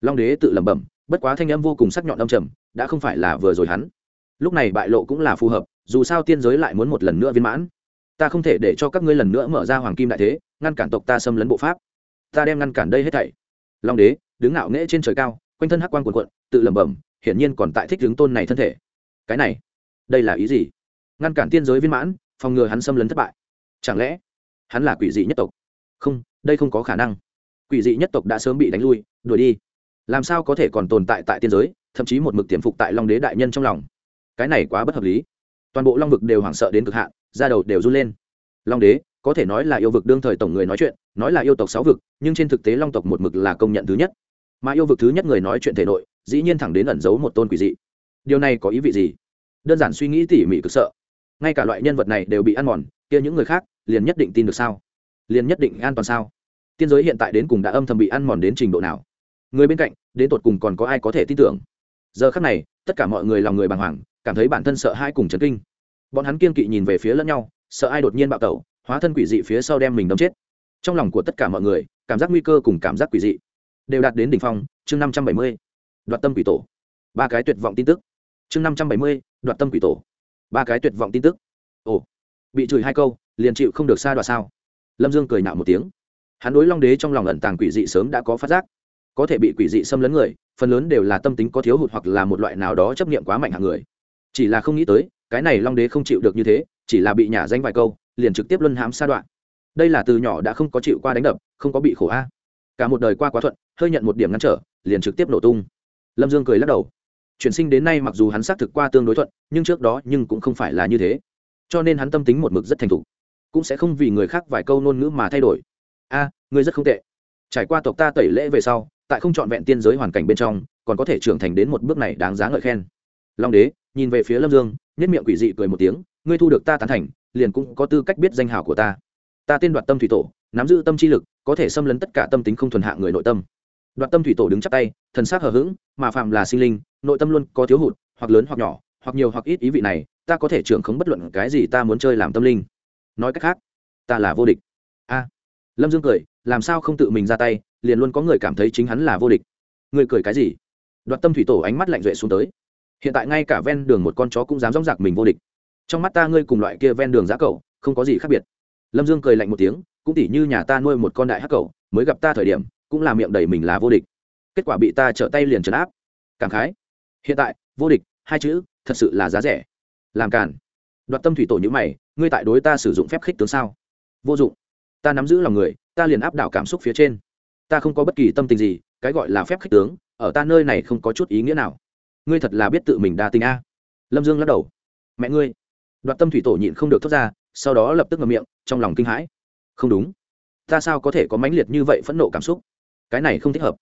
Long đế tự lẩm bẩm, bất quá thanh âm vô cùng sắc nhọn âm trầm, đã không phải là vừa rồi hắn. Lúc này bại lộ cũng là phù hợp, dù sao tiên giới lại muốn một lần nữa viên mãn. Ta không thể để cho các ngươi lần nữa mở ra hoàng kim đại thế, ngăn cản tộc ta xâm lấn bộ pháp. Ta đem ngăn cản đây hết thảy long đế, đứng ngạo nghễ trên trời cao, quanh thân hắc quan quần quận tự lẩm bẩm, hiển nhiên còn tại thích hướng tôn này thân thể. Cái này, đây là ý gì? Ngăn cản tiên giới viên mãn, phòng ngừa hắn xâm lấn thất bại. Chẳng lẽ, hắn là quỷ dị nhất tộc? Không, đây không có khả năng. Quỷ dị nhất tộc đã sớm bị đánh lui, đuổi đi. Làm sao có thể còn tồn tại tại tiên giới, thậm chí một mực tiềm phục tại long đế đại nhân trong lòng? Cái này quá bất hợp lý. Toàn bộ long vực đều hoảng sợ đến cực hạn, da đầu đều run lên. Long đế có thể nói là yêu vực đương thời tổng người nói chuyện, nói là yêu tộc sáu vực, nhưng trên thực tế long tộc một mực là công nhận thứ nhất. Mà yêu vực thứ nhất người nói chuyện thể nội, dĩ nhiên thẳng đến ẩn giấu một tôn quỷ dị. Điều này có ý vị gì? Đơn giản suy nghĩ tỉ mỉ cực sợ. Ngay cả loại nhân vật này đều bị ăn mòn, kia những người khác, liền nhất định tin được sao? Liền nhất định an toàn sao? Tiên giới hiện tại đến cùng đã âm thầm bị ăn mòn đến trình độ nào? Người bên cạnh, đến tột cùng còn có ai có thể tin tưởng? Giờ khắc này, tất cả mọi người lòng người bàng hoàng, cảm thấy bản thân sợ hai cùng chấn kinh. Bọn hắn kiên kỵ nhìn về phía lẫn nhau, sợ ai đột nhiên bạo tẩu hóa thân quỷ dị phía sau đem mình đâm chết. Trong lòng của tất cả mọi người, cảm giác nguy cơ cùng cảm giác quỷ dị đều đạt đến đỉnh phong. Chương năm trăm bảy mươi, đoạt tâm quỷ tổ. Ba cái tuyệt vọng tin tức. Chương năm trăm bảy mươi, đoạt tâm quỷ tổ. Ba cái tuyệt vọng tin tức. Ồ, bị chửi hai câu, liền chịu không được xa đoạt sao? Lâm dương cười nạo một tiếng. Hắn đối long đế trong lòng ẩn tàng quỷ dị sớm đã có phát giác. Có thể bị quỷ dị xâm lấn người, phần lớn đều là tâm tính có thiếu hụt hoặc là một loại nào đó chấp nghiệm quá mạnh hạng người. Chỉ là không nghĩ tới, cái này long đế không chịu được như thế, chỉ là bị nhả danh vài câu liền trực tiếp luân hãm sa đoạn. Đây là từ nhỏ đã không có chịu qua đánh đập, không có bị khổ a. Cả một đời qua quá thuận, hơi nhận một điểm ngăn trở, liền trực tiếp nổ tung. Lâm dương cười lắc đầu. Chuyển sinh đến nay mặc dù hắn xác thực qua tương đối thuận, nhưng trước đó nhưng cũng không phải là như thế. Cho nên hắn tâm tính một mực rất thành thục. Cũng sẽ không vì người khác vài câu ngôn ngữ mà thay đổi. A, ngươi rất không tệ. Trải qua tộc ta tẩy lễ về sau, tại không trọn vẹn tiên giới hoàn cảnh bên trong, còn có thể trưởng thành đến một bước này đáng giá ngợi khen. Long đế, nhìn về phía lâm dương nhất miệng quỷ dị cười một tiếng, ngươi thu được ta tán thành liền cũng có tư cách biết danh hào của ta. Ta tên đoạt tâm thủy tổ, nắm giữ tâm chi lực, có thể xâm lấn tất cả tâm tính không thuần hạ người nội tâm. Đoạt tâm thủy tổ đứng chắp tay, thần s á c hờ hững, mà phạm là sinh linh, nội tâm luôn có thiếu hụt, hoặc lớn hoặc nhỏ, hoặc nhiều hoặc ít ý vị này, ta có thể trưởng khống bất luận cái gì ta muốn chơi làm tâm linh. Nói cách khác, ta là vô địch. A. Lâm dương cười, làm sao không tự mình ra tay, liền luôn có người cảm thấy chính hắn là vô địch. Người cười cái gì? Đoạt tâm thủy tổ ánh mắt lạnh duệ xuống tới. Hiện tại ngay cả ven đường một con chó cũng dám dóng dạc mình vô địch trong mắt ta ngươi cùng loại kia ven đường giá cậu không có gì khác biệt. Lâm dương cười lạnh một tiếng, cũng tỉ như nhà ta nuôi một con đại hắc cậu mới gặp ta thời điểm, cũng là miệng đầy mình là vô địch. Kết quả bị ta trở tay liền trấn áp. Cảm khái. Hiện tại, vô địch, hai chữ, thật sự là giá rẻ. Làm cản đoạt tâm thủy tổ như mày, ngươi tại đối ta sử dụng phép khích tướng sao? Vô dụng. Ta nắm giữ lòng người, ta liền áp đảo cảm xúc phía trên. Ta không có bất kỳ tâm tình gì, cái gọi là phép khích tướng, ở ta nơi này không có chút ý nghĩa nào. Ngươi thật là biết tự mình đa tình a. Lâm dương lắc đầu. Mẹ ngươi đoạt tâm thủy tổ nhịn không được thoát ra, sau đó lập tức ngậm miệng, trong lòng kinh hãi. Không đúng. Ta sao có thể có mãnh liệt như vậy phẫn nộ cảm xúc? Cái này không thích hợp.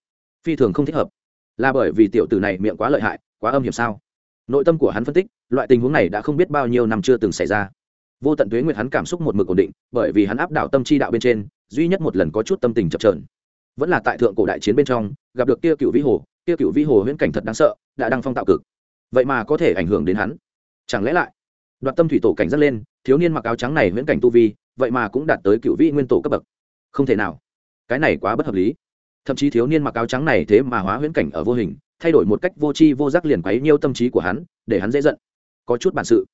Phi thường không thích hợp. Là bởi vì tiểu tử này miệng quá lợi hại, quá âm hiểm sao? Nội tâm của hắn phân tích, loại tình huống này đã không biết bao nhiêu năm chưa từng xảy ra. Vô tận tuế nguyệt hắn cảm xúc một mực ổn định, bởi vì hắn áp đảo tâm chi đạo bên trên, duy nhất một lần có chút tâm tình chập trờn vẫn là tại thượng cổ đại chiến bên trong, gặp được kia cựu vĩ hồ, kia cựu vĩ hồ huyễn cảnh thật đáng sợ, đã đăng phong tạo cực. Vậy mà có thể ảnh hưởng đến hắn. Chẳng lẽ lại đoạt tâm thủy tổ cảnh giác lên, thiếu niên mặc áo trắng này huyễn cảnh tu vi, vậy mà cũng đạt tới cựu vị nguyên tổ cấp bậc. Không thể nào. Cái này quá bất hợp lý. Thậm chí thiếu niên mặc áo trắng này thế mà hóa huyễn cảnh ở vô hình, thay đổi một cách vô tri vô giác liền quấy nhiêu tâm trí của hắn, để hắn dễ giận. Có chút bản sự.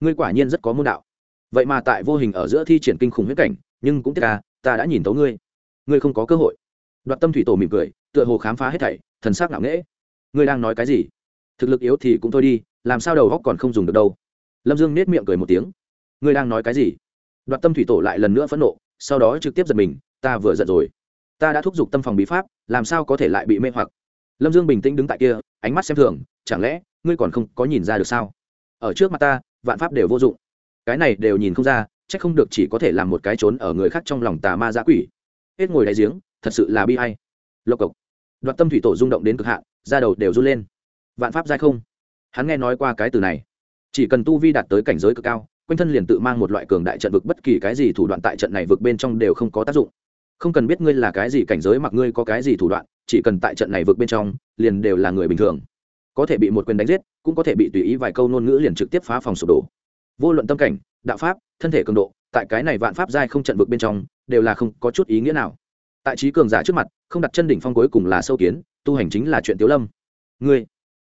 Ngươi quả nhiên rất có môn đạo. Vậy mà tại vô hình ở giữa thi triển kinh khủng huyễn cảnh, nhưng cũng tiếc à ta đã nhìn tấu ngươi. Ngươi không có cơ hội. Đoạt tâm thủy tổ mỉm cười, tựa hồ khám phá hết thảy, thần sắc ngạo nghễ. Ngươi đang nói cái gì? Thực lực yếu thì cũng thôi đi, làm sao đầu góc còn không dùng được đâu? Lâm dương nết miệng cười một tiếng. Ngươi đang nói cái gì? Đoạt tâm thủy tổ lại lần nữa phẫn nộ, sau đó trực tiếp giật mình, ta vừa giận rồi. Ta đã thúc giục tâm phòng bí pháp, làm sao có thể lại bị mê hoặc? Lâm dương bình tĩnh đứng tại kia, ánh mắt xem thường, chẳng lẽ, ngươi còn không có nhìn ra được sao? Ở trước mặt ta, vạn pháp đều vô dụng. Cái này đều nhìn không ra c h ắ c không được chỉ có thể làm một cái trốn ở người khác trong lòng tà ma giã quỷ. Hết ngồi đáy giếng, thật sự là bi hay lộc cộc. Đoạt tâm thủy tổ rung động đến cực hạn, da đầu đều run lên. Vạn pháp dai không? Hắn nghe nói qua cái từ này chỉ cần tu vi đạt tới cảnh giới cực cao, quanh thân liền tự mang một loại cường đại trận vực bất kỳ cái gì thủ đoạn tại trận này vực bên trong đều không có tác dụng. Không cần biết ngươi là cái gì cảnh giới mặc ngươi có cái gì thủ đoạn, chỉ cần tại trận này vực bên trong, liền đều là người bình thường. Có thể bị một quyền đánh giết, cũng có thể bị tùy ý vài câu ngôn ngữ liền trực tiếp phá phòng sụp đổ. Vô luận tâm cảnh, đạo pháp, thân thể cường độ, tại cái này vạn pháp giai không trận vực bên trong, đều là không có chút ý nghĩa nào. Tại trí cường giả trước mặt, không đặt chân đỉnh phong cuối cùng là sâu kiến, tu hành chính là chuyện tiếu lâm. Ngươi,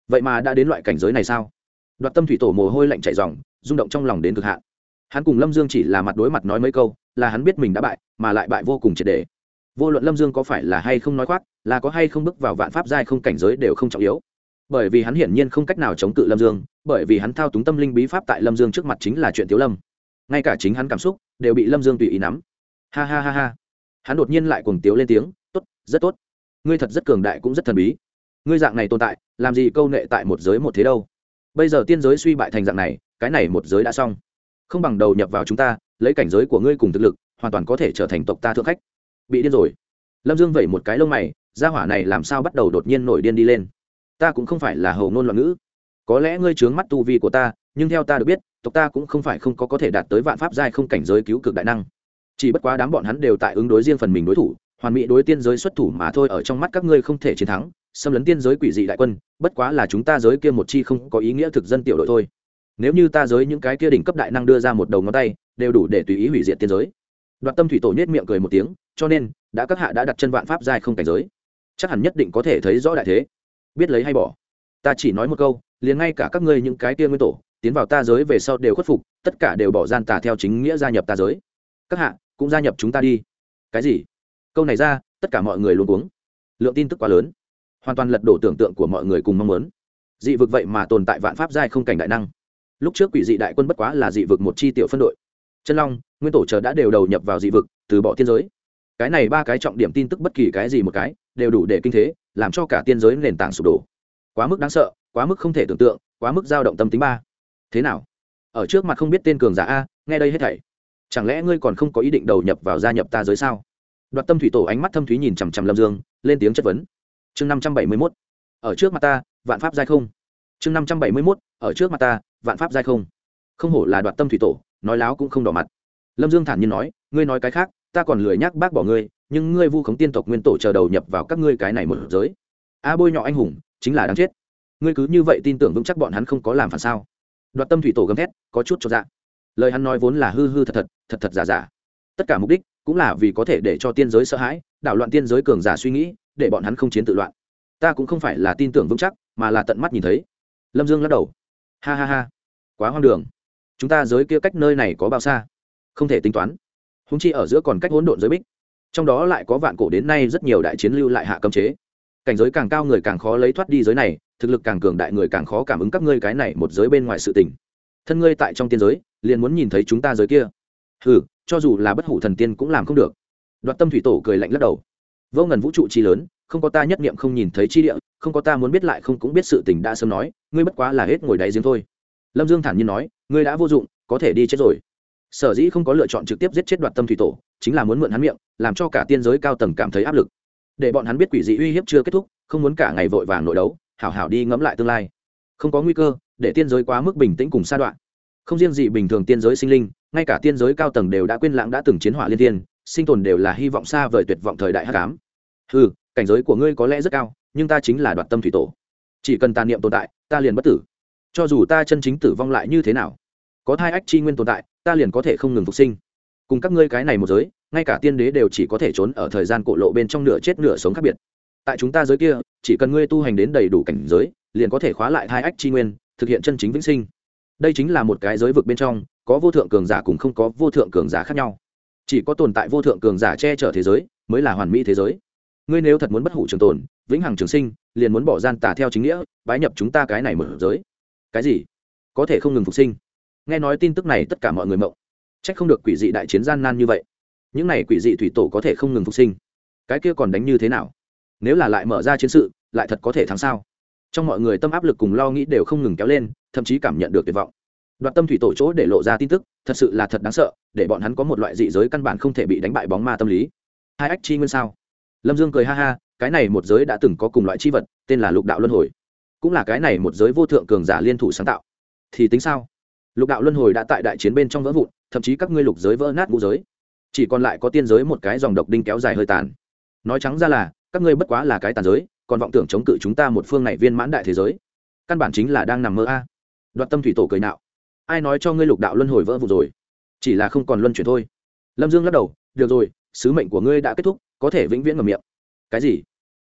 vậy mà đã đến loại cảnh giới này sao? Đoạt tâm thủy tổ mồ hôi lạnh chạy dòng, rung động trong lòng đến cực hạn. Hắn cùng lâm dương chỉ là mặt đối mặt nói mấy câu, là hắn biết mình đã bại, mà lại bại vô cùng triệt đề vô luận lâm dương có phải là hay không nói khoác, là có hay không bước vào vạn pháp giai không cảnh giới đều không trọng yếu. Bởi vì hắn hiển nhiên không cách nào chống cự lâm dương, bởi vì hắn thao túng tâm linh bí pháp tại lâm dương trước mặt chính là chuyện tiếu lâm. Ngay cả chính hắn cảm xúc đều bị lâm dương tùy ý nắm. Ha ha ha ha. Hắn đột nhiên lại cuồng tiếu lên tiếng, tốt, rất tốt. Ngươi thật rất cường đại cũng rất thần bí. Ngươi dạng này tồn tại, làm gì câu nệ tại một giới một thế đâu? Bây giờ tiên giới suy bại thành dạng này, cái này một giới đã xong. Không bằng đầu nhập vào chúng ta, lấy cảnh giới của ngươi cùng thực lực, hoàn toàn có thể trở thành tộc ta thượng khách. Bị điên rồi. Lâm dương vẩy một cái lông mày, gia hỏa này làm sao bắt đầu đột nhiên nổi điên đi lên? Ta cũng không phải là hầu ngôn loạn ngữ. Có lẽ ngươi trướng mắt tu vi của ta, nhưng theo ta được biết, tộc ta cũng không phải không có có thể đạt tới vạn pháp giai không cảnh giới cứu cực đại năng. Chỉ bất quá đám bọn hắn đều tại ứng đối riêng phần mình đối thủ, hoàn mỹ đối tiên giới xuất thủ mà thôi, ở trong mắt các ngươi không thể chiến thắng xâm lấn tiên giới quỷ dị đại quân, bất quá là chúng ta giới kia một chi không có ý nghĩa thực dân tiểu đội thôi. Nếu như ta giới những cái kia đỉnh cấp đại năng đưa ra một đầu ngón tay, đều đủ để tùy ý hủy diệt tiên giới. Đoạt tâm thủy tổ nhét miệng cười một tiếng, cho nên, đã các hạ đã đặt chân vạn pháp giai không cảnh giới. Chắc hẳn nhất định có thể thấy rõ đại thế. Biết lấy hay bỏ. Ta chỉ nói một câu, liền ngay cả các ngươi những cái kia nguyên tổ, tiến vào ta giới về sau đều khuất phục, tất cả đều bỏ gian tà theo chính nghĩa gia nhập ta giới. Các hạ, cũng gia nhập chúng ta đi. Cái gì? Câu này ra, tất cả mọi người luôn uống lượng tin tức quá lớn hoàn toàn lật đổ tưởng tượng của mọi người cùng mong muốn. Dị vực vậy mà tồn tại vạn pháp giai không cảnh đại năng. Lúc trước quỷ dị đại quân bất quá là dị vực một chi tiểu phân đội. Chân long, nguyên tổ chờ đã đều đầu nhập vào dị vực, từ bỏ tiên giới. Cái này ba cái trọng điểm tin tức bất kỳ cái gì một cái, đều đủ để kinh thế, làm cho cả tiên giới nền tảng sụp đổ. Quá mức đáng sợ, quá mức không thể tưởng tượng, quá mức dao động tâm tính ba. Thế nào? Ở trước mặt không biết tên cường giả a, nghe đây hết thảy. Chẳng lẽ ngươi còn không có ý định đầu nhập vào gia nhập ta giới sao? Đoạt tâm thủy tổ ánh mắt thâm thúy nhìn chằm chằm lâm dương, lên tiếng chất vấn chương năm trăm bảy mươi mốt. Ở trước mặt ta, vạn pháp giai không. Chương năm trăm bảy mươi mốt, ở trước mặt ta, vạn pháp giai không. Không hổ là đoạt tâm thủy tổ, nói láo cũng không đỏ mặt. Lâm dương thản nhiên nói, ngươi nói cái khác, ta còn lười nhắc bác bỏ ngươi, nhưng ngươi vu khống tiên tộc nguyên tổ chờ đầu nhập vào các ngươi cái này một giới. A bôi nhọ anh hùng, chính là đáng chết. Ngươi cứ như vậy tin tưởng vững chắc bọn hắn không có làm phản sao? Đoạt tâm thủy tổ gầm thét, có chút cho dạ. Lời hắn nói vốn là hư hư thật thật thật thật giả giả. Tất cả mục đích cũng là vì có thể để cho tiên giới sợ hãi, đảo loạn tiên giới cường giả suy nghĩ để bọn hắn không chiến tự loạn. Ta cũng không phải là tin tưởng vững chắc, mà là tận mắt nhìn thấy. Lâm dương lắc đầu. Ha ha ha. Quá hoang đường. Chúng ta giới kia cách nơi này có bao xa? Không thể tính toán. Húng chi ở giữa còn cách hỗn độn giới bích. Trong đó lại có vạn cổ đến nay rất nhiều đại chiến lưu lại hạ cấm chế. Cảnh giới càng cao người càng khó lấy thoát đi giới này, thực lực càng cường đại người càng khó cảm ứng các ngươi cái này một giới bên ngoài sự tình. Thân ngươi tại trong tiên giới, liền muốn nhìn thấy chúng ta giới kia. Ừ cho dù là bất hủ thần tiên cũng làm không được. Đoạt tâm thủy tổ cười lạnh lắc đầu vô ngần vũ trụ chi lớn, không có ta nhất niệm không nhìn thấy chi địa, không có ta muốn biết lại không cũng biết sự tình đã sớm nói, ngươi bất quá là hết ngồi đáy giếng thôi. Lâm dương thản nhiên nói, ngươi đã vô dụng, có thể đi chết rồi. Sở dĩ không có lựa chọn trực tiếp giết chết đoạt tâm thủy tổ, chính là muốn mượn hắn miệng, làm cho cả tiên giới cao tầng cảm thấy áp lực. Để bọn hắn biết quỷ dị uy hiếp chưa kết thúc, không muốn cả ngày vội vàng nội đấu, hảo hảo đi ngẫm lại tương lai. Không có nguy cơ, để tiên giới quá mức bình tĩnh cùng sa đoạn. Không riêng gì bình thường tiên giới sinh linh, ngay cả tiên giới cao tầng đều đã quên lãng đã từng chiến hỏa liên tiên sinh tồn đều là hy vọng xa vời tuyệt vọng thời đại hắc ám ừ cảnh giới của ngươi có lẽ rất cao, nhưng ta chính là đoạt tâm thủy tổ. Chỉ cần tàn niệm tồn tại, ta liền bất tử. Cho dù ta chân chính tử vong lại như thế nào, có thai ách chi nguyên tồn tại, ta liền có thể không ngừng phục sinh. Cùng các ngươi cái này một giới, ngay cả tiên đế đều chỉ có thể trốn ở thời gian cổ lộ bên trong nửa chết nửa sống khác biệt. Tại chúng ta giới kia, chỉ cần ngươi tu hành đến đầy đủ cảnh giới, liền có thể khóa lại thai ách chi nguyên, thực hiện chân chính vĩnh sinh. Đây chính là một cái giới vực bên trong, có vô thượng cường giả cùng không có vô thượng cường giả khác nhau. Chỉ có tồn tại vô thượng cường giả che chở thế giới, mới là hoàn mỹ thế giới ngươi nếu thật muốn bất hủ trường tồn, vĩnh hằng trường sinh, liền muốn bỏ gian tà theo chính nghĩa, bái nhập chúng ta cái này mở giới. Cái gì? Có thể không ngừng phục sinh. Nghe nói tin tức này tất cả mọi người mộng. C h ắ c không được quỷ dị đại chiến gian nan như vậy. Những này quỷ dị thủy tổ có thể không ngừng phục sinh. Cái kia còn đánh như thế nào? Nếu là lại mở ra chiến sự, lại thật có thể thắng sao? Trong mọi người tâm áp lực cùng lo nghĩ đều không ngừng kéo lên, thậm chí cảm nhận được tuyệt vọng. Đoạt tâm thủy tổ chỗ để lộ ra tin tức, thật sự là thật đáng sợ, để bọn hắn có một loại dị giới căn bản không thể bị đánh bại bóng ma tâm lý. Hai ách chi nguyên sao? Lâm dương cười ha ha, cái này một giới đã từng có cùng loại chi vật, tên là lục đạo luân hồi. Cũng là cái này một giới vô thượng cường giả liên thủ sáng tạo. Thì tính sao? Lục đạo luân hồi đã tại đại chiến bên trong vỡ vụn, thậm chí các ngươi lục giới vỡ nát ngũ giới. Chỉ còn lại có tiên giới một cái dòng độc đinh kéo dài hơi tàn. Nói trắng ra là, các ngươi bất quá là cái tàn giới, còn vọng tưởng chống cự chúng ta một phương này viên mãn đại thế giới. Căn bản chính là đang nằm mơ a. Đoạt tâm thủy tổ cười nạo. Ai nói cho ngươi lục đạo luân hồi vỡ vụn rồi? Chỉ là không còn luân chuyển thôi. Lâm dương lắc đầu, được rồi sứ mệnh của ngươi đã kết thúc, có thể vĩnh viễn ngầm miệng. Cái gì?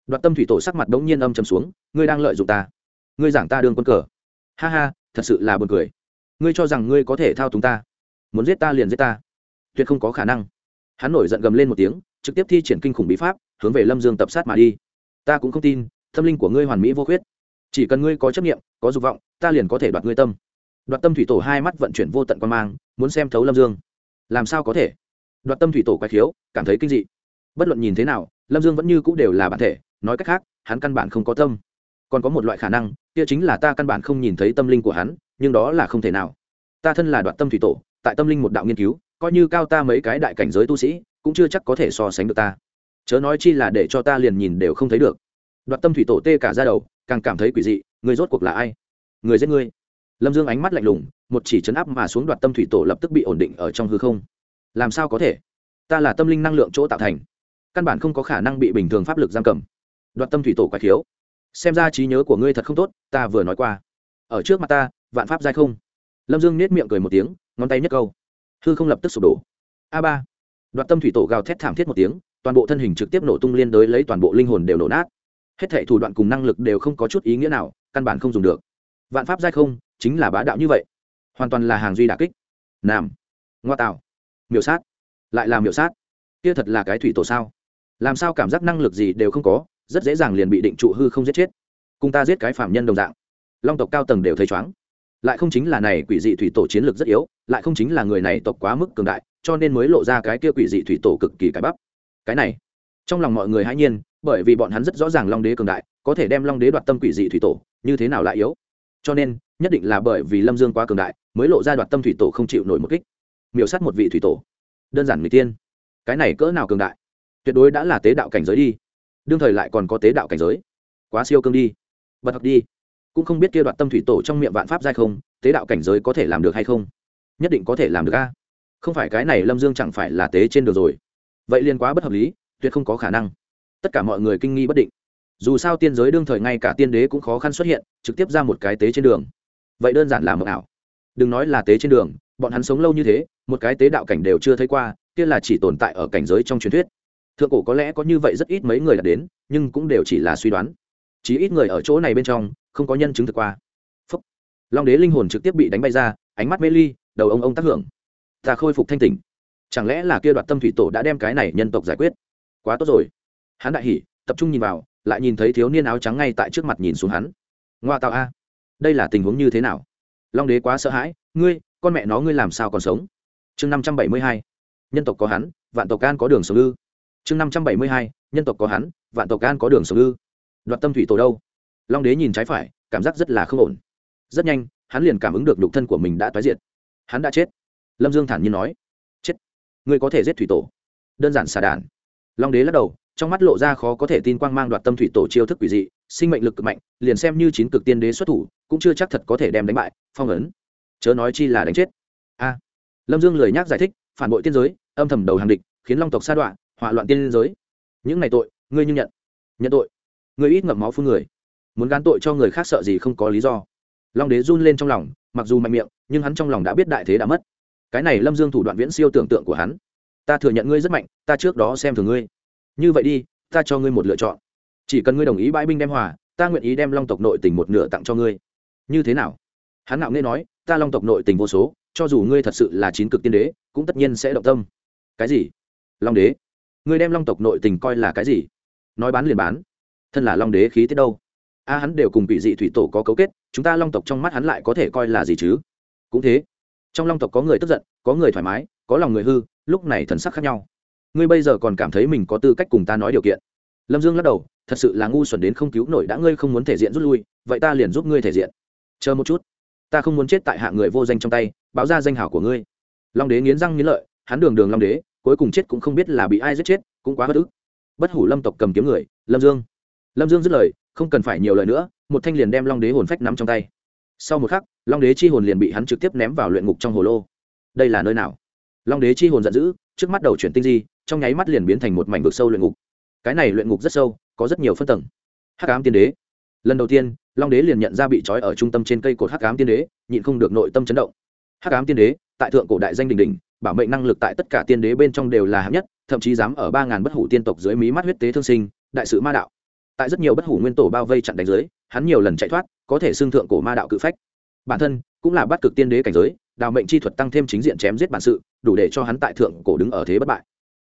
Đoạt tâm thủy tổ sắc mặt đ ố n g nhiên âm chầm xuống, ngươi đang lợi dụng ta. Ngươi giảng ta đương quân cờ. Ha ha, thật sự là b u ồ n cười. Ngươi cho rằng ngươi có thể thao túng ta. Muốn giết ta liền giết ta. Tuyệt không có khả năng. Hắn nổi giận gầm lên một tiếng, trực tiếp thi triển kinh khủng bí pháp, hướng về lâm dương tập sát mà đi. Ta cũng không tin, tâm linh của ngươi hoàn mỹ vô khuyết. Chỉ cần ngươi có chấp nghiệm có dục vọng, ta liền có thể đoạt ngươi tâm. Đoạt tâm thủy tổ hai mắt vận chuyển vô tận quan mang, muốn xem thấu lâm dương. Làm sao có thể? Đoạt tâm thủy tổ quái khiếu, cảm thấy kinh dị. Bất luận nhìn thế nào, lâm dương vẫn như c ũ đều là bản thể, nói cách khác, hắn căn bản không có tâm. Còn có một loại khả năng, kia chính là ta căn bản không nhìn thấy tâm linh của hắn, nhưng đó là không thể nào. Ta thân là đoạt tâm thủy tổ, tại tâm linh một đạo nghiên cứu, coi như cao ta mấy cái đại cảnh giới tu sĩ, cũng chưa chắc có thể so sánh được ta. Chớ nói chi là để cho ta liền nhìn đều không thấy được. Đoạt tâm thủy tổ tê cả ra đầu, càng cảm thấy quỷ dị, người rốt cuộc là ai? Người giết ngươi. Lâm dương ánh mắt lạnh lùng, một chỉ chấn áp mà xuống đoạt tâm thủy tổ lập tức bị ổn định ở trong hư không làm sao có thể? Ta là tâm linh năng lượng chỗ tạo thành. Căn bản không có khả năng bị bình thường pháp lực giam cầm. Đoạt tâm thủy tổ quái thiếu xem ra trí nhớ của ngươi thật không tốt, ta vừa nói qua. Ở trước mặt ta, vạn pháp dai không. Lâm dương nết miệng cười một tiếng, ngón tay nhất câu. Hư không lập tức sụp đổ. A ba. Đoạt tâm thủy tổ gào thét thảm thiết một tiếng, toàn bộ thân hình trực tiếp nổ tung liên đới lấy toàn bộ linh hồn đều nổ nát. Hết thệ thủ đoạn cùng năng lực đều không có chút ý nghĩa nào, căn bản không dùng được. Vạn pháp giai không, chính là bá đạo như vậy. Hoàn toàn là hàng duy đà kích. Nam. Ngoa tạo miểu sát. Lại là miểu sát. Kia thật là cái thủy tổ sao? Làm sao cảm giác năng lực gì đều không có, rất dễ dàng liền bị định trụ hư không giết chết. Cùng ta giết cái phạm nhân đồng dạng. Long tộc cao tầng đều thấy chóng lại không chính là này quỷ dị thủy tổ chiến lược rất yếu, lại không chính là người này tộc quá mức cường đại, cho nên mới lộ ra cái kia quỷ dị thủy tổ cực kỳ cái bắp. Cái này, trong lòng mọi người hãy nhiên, bởi vì bọn hắn rất rõ ràng long đế cường đại, có thể đem long đế đoạt tâm quỷ dị thủy tổ, như thế nào lại yếu? Cho nên, nhất định là bởi vì lâm dương quá cường đại, mới lộ ra đoạt tâm thủy tổ không chịu nổi một kích miểu sát một vị thủy tổ. Đơn giản người tiên. Cái này cỡ nào cường đại? Tuyệt đối đã là tế đạo cảnh giới đi. Đương thời lại còn có tế đạo cảnh giới. Quá siêu cương đi. Bật học đi. Cũng không biết kia đoạt tâm thủy tổ trong miệng vạn pháp giai không, tế đạo cảnh giới có thể làm được hay không? Nhất định có thể làm được a. Không phải cái này lâm dương chẳng phải là tế trên đường rồi. Vậy liên quá bất hợp lý, tuyệt không có khả năng. Tất cả mọi người kinh nghi bất định. Dù sao tiên giới đương thời ngay cả tiên đế cũng khó khăn xuất hiện, trực tiếp ra một cái tế trên đường. Vậy đơn giản là mộng ảo. Đừng nói là tế trên đường bọn hắn sống lâu như thế, một cái tế đạo cảnh đều chưa thấy qua, kia là chỉ tồn tại ở cảnh giới trong truyền thuyết. Thượng cổ có lẽ có như vậy rất ít mấy người đã đến, nhưng cũng đều chỉ là suy đoán. Chỉ ít người ở chỗ này bên trong, không có nhân chứng thực qua. Phúc. long đế linh hồn trực tiếp bị đánh bay ra, ánh mắt mê ly, đầu ông ông tác hưởng. Ta khôi phục thanh tỉnh. Chẳng lẽ là kia đoạt tâm thủy tổ đã đem cái này nhân tộc giải quyết? Quá tốt rồi. Hắn đại hỉ, tập trung nhìn vào, lại nhìn thấy thiếu niên áo trắng ngay tại trước mặt nhìn xuống hắn. Ngoa tạo a. Đây là tình huống như thế nào? Long đế quá sợ hãi. Ngươi con mẹ nó ngươi làm sao còn sống? Chương năm trăm bảy mươi hai, nhân tộc có hắn, vạn tộc can có đường sống ư. Chương năm trăm bảy mươi hai, nhân tộc có hắn, vạn tộc can có đường sống ư. Đoạt tâm thủy tổ đâu? Long đế nhìn trái phải, cảm giác rất là không ổn. Rất nhanh, hắn liền cảm ứng được lục thân của mình đã tái diệt. Hắn đã chết. Lâm dương thản nhiên nói. Chết. Ngươi có thể giết thủy tổ. Đơn giản xà đàn long đế lắc đầu, trong mắt lộ ra khó có thể tin quang mang đoạt tâm thủy tổ chiêu thức quỷ dị, sinh mệnh lực cực mạnh, liền xem như chín cực tiên đế xuất thủ, cũng chưa chắc thật có thể đem đánh bại, phong ấn chớ nói chi là đánh chết. A. Lâm dương lười nhác giải thích, phản bội tiên giới, âm thầm đầu hàng địch, khiến long tộc sa đoạn hỏa loạn tiên giới. Những ngày tội, ngươi như nhận. Nhận tội. Ngươi ít ngậm máu phương người. Muốn gán tội cho người khác sợ gì không có lý do. Long đế run lên trong lòng, mặc dù mạnh miệng, nhưng hắn trong lòng đã biết đại thế đã mất. Cái này lâm dương thủ đoạn viễn siêu tưởng tượng của hắn. Ta thừa nhận ngươi rất mạnh, ta trước đó xem thường ngươi. Như vậy đi, ta cho ngươi một lựa chọn. Chỉ cần ngươi đồng ý bãi binh đem hòa, ta nguyện ý đem long tộc nội tình một nửa tặng cho ngươi. Như thế nào? Hắn ngạo nghe nói ta long tộc nội tình vô số, cho dù ngươi thật sự là chín cực tiên đế, cũng tất nhiên sẽ động tâm. Cái gì? Long đế? Ngươi đem long tộc nội tình coi là cái gì? Nói bán liền bán. Thân là long đế khí tiết đâu? A hắn đều cùng bị dị thủy tổ có cấu kết, chúng ta long tộc trong mắt hắn lại có thể coi là gì chứ? Cũng thế. Trong long tộc có người tức giận, có người thoải mái, có lòng người hư, lúc này thần sắc khác nhau. Ngươi bây giờ còn cảm thấy mình có tư cách cùng ta nói điều kiện. Lâm dương lắc đầu, thật sự là ngu xuẩn đến không cứu nổi đã ngươi không muốn thể diện rút lui, vậy ta liền giúp ngươi thể diện. Chờ một chút ta không muốn chết tại hạ người vô danh trong tay, báo ra danh hảo của ngươi. Long đế nghiến răng nghiến lợi, hắn đường đường long đế, cuối cùng chết cũng không biết là bị ai giết chết, cũng quá bất ức. Bất hủ lâm tộc cầm kiếm người, lâm dương. Lâm dương dứt lời, không cần phải nhiều lời nữa, một thanh liền đem long đế hồn phách nắm trong tay. Sau một khắc, long đế chi hồn liền bị hắn trực tiếp ném vào luyện ngục trong hồ lô. Đây là nơi nào? Long đế chi hồn giận dữ, trước mắt đầu chuyển tinh di, trong nháy mắt liền biến thành một mảnh vực sâu luyện ngục. Cái này luyện ngục rất sâu, có rất nhiều phân tầng. Hắc ám tiên đế lần đầu tiên, long đế liền nhận ra bị trói ở trung tâm trên cây cột hắc ám tiên đế, nhịn không được nội tâm chấn động. Hắc ám tiên đế, tại thượng cổ đại danh đình đình bảo mệnh năng lực tại tất cả tiên đế bên trong đều là hạng nhất, thậm chí dám ở ba ngàn bất hủ tiên tộc dưới mí mắt huyết tế thương sinh, đại sự ma đạo. Tại rất nhiều bất hủ nguyên tổ bao vây chặn đánh giới, hắn nhiều lần chạy thoát, có thể xưng thượng cổ ma đạo cự phách. Bản thân cũng là bắt cực tiên đế cảnh giới, đào mệnh chi thuật tăng thêm chính diện chém giết bản sự, đủ để cho hắn tại thượng cổ đứng ở thế bất bại.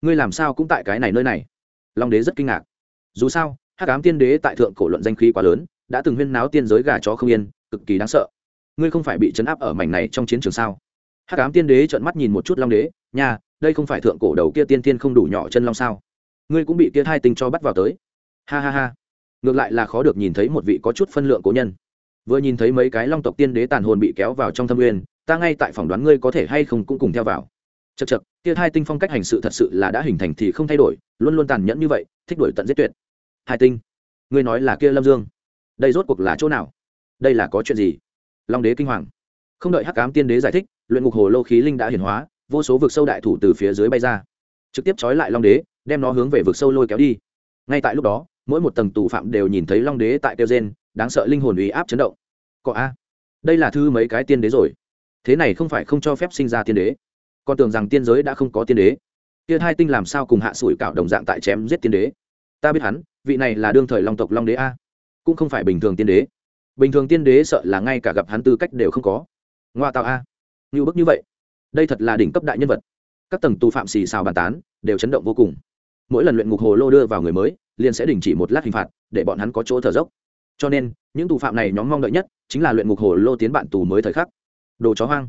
Ngươi làm sao cũng tại cái này nơi này? Long đế rất kinh ngạc. Dù sao hắc ám tiên đế tại thượng cổ luận danh khí quá lớn, đã từng huyên náo tiên giới gà chó không yên, cực kỳ đáng sợ. Ngươi không phải bị chấn áp ở mảnh này trong chiến trường sao? Hắc ám tiên đế trợn mắt nhìn một chút long đế nhà đây không phải thượng cổ đầu kia tiên tiên không đủ nhỏ chân long sao? Ngươi cũng bị kia hai tình cho bắt vào tới. Ha ha ha. Ngược lại là khó được nhìn thấy một vị có chút phân lượng cố nhân. Vừa nhìn thấy mấy cái long tộc tiên đế tàn hồn bị kéo vào trong thâm nguyên, ta ngay tại phỏng đoán ngươi có thể hay không cũng cùng theo vào. Chật chật kia hai tinh phong cách hành sự thật sự là đã hình thành thì không thay đổi, luôn luôn tàn nhẫn như vậy, thích đuổi tận giết tuyệt hai tinh. Ngươi nói là kia lâm dương. Đây rốt cuộc là chỗ nào? Đây là có chuyện gì? Long đế kinh hoàng. Không đợi hắc cám tiên đế giải thích, luyện ngục hồ lô khí linh đã hiển hóa, vô số vực sâu đại thủ từ phía dưới bay ra. Trực tiếp trói lại long đế, đem nó hướng về vực sâu lôi kéo đi. Ngay tại lúc đó, mỗi một tầng tù phạm đều nhìn thấy long đế tại kêu gen đáng sợ linh hồn uy áp chấn động. Có a, đây là thư mấy cái tiên đế rồi? Thế này không phải không cho phép sinh ra tiên đế. Còn tưởng rằng tiên giới đã không có tiên đế. Kia hai tinh làm sao cùng hạ sủi cạo đồng dạng tại chém giết tiên đế? Ta biết hắn, vị này là đương thời long tộc long đế a. Cũng không phải bình thường tiên đế. Bình thường tiên đế sợ là ngay cả gặp hắn tư cách đều không có. Ngoa tạo a. Như bức như vậy. Đây thật là đỉnh cấp đại nhân vật. Các tầng tù phạm xì xào bàn tán, đều chấn động vô cùng. Mỗi lần luyện ngục hồ lô đưa vào người mới, liền sẽ đình chỉ một lát hình phạt, để bọn hắn có chỗ thở dốc. Cho nên, những tù phạm này nhóm mong đợi nhất chính là luyện ngục hồ lô tiến bạn tù mới thời khắc. Đồ chó hoang.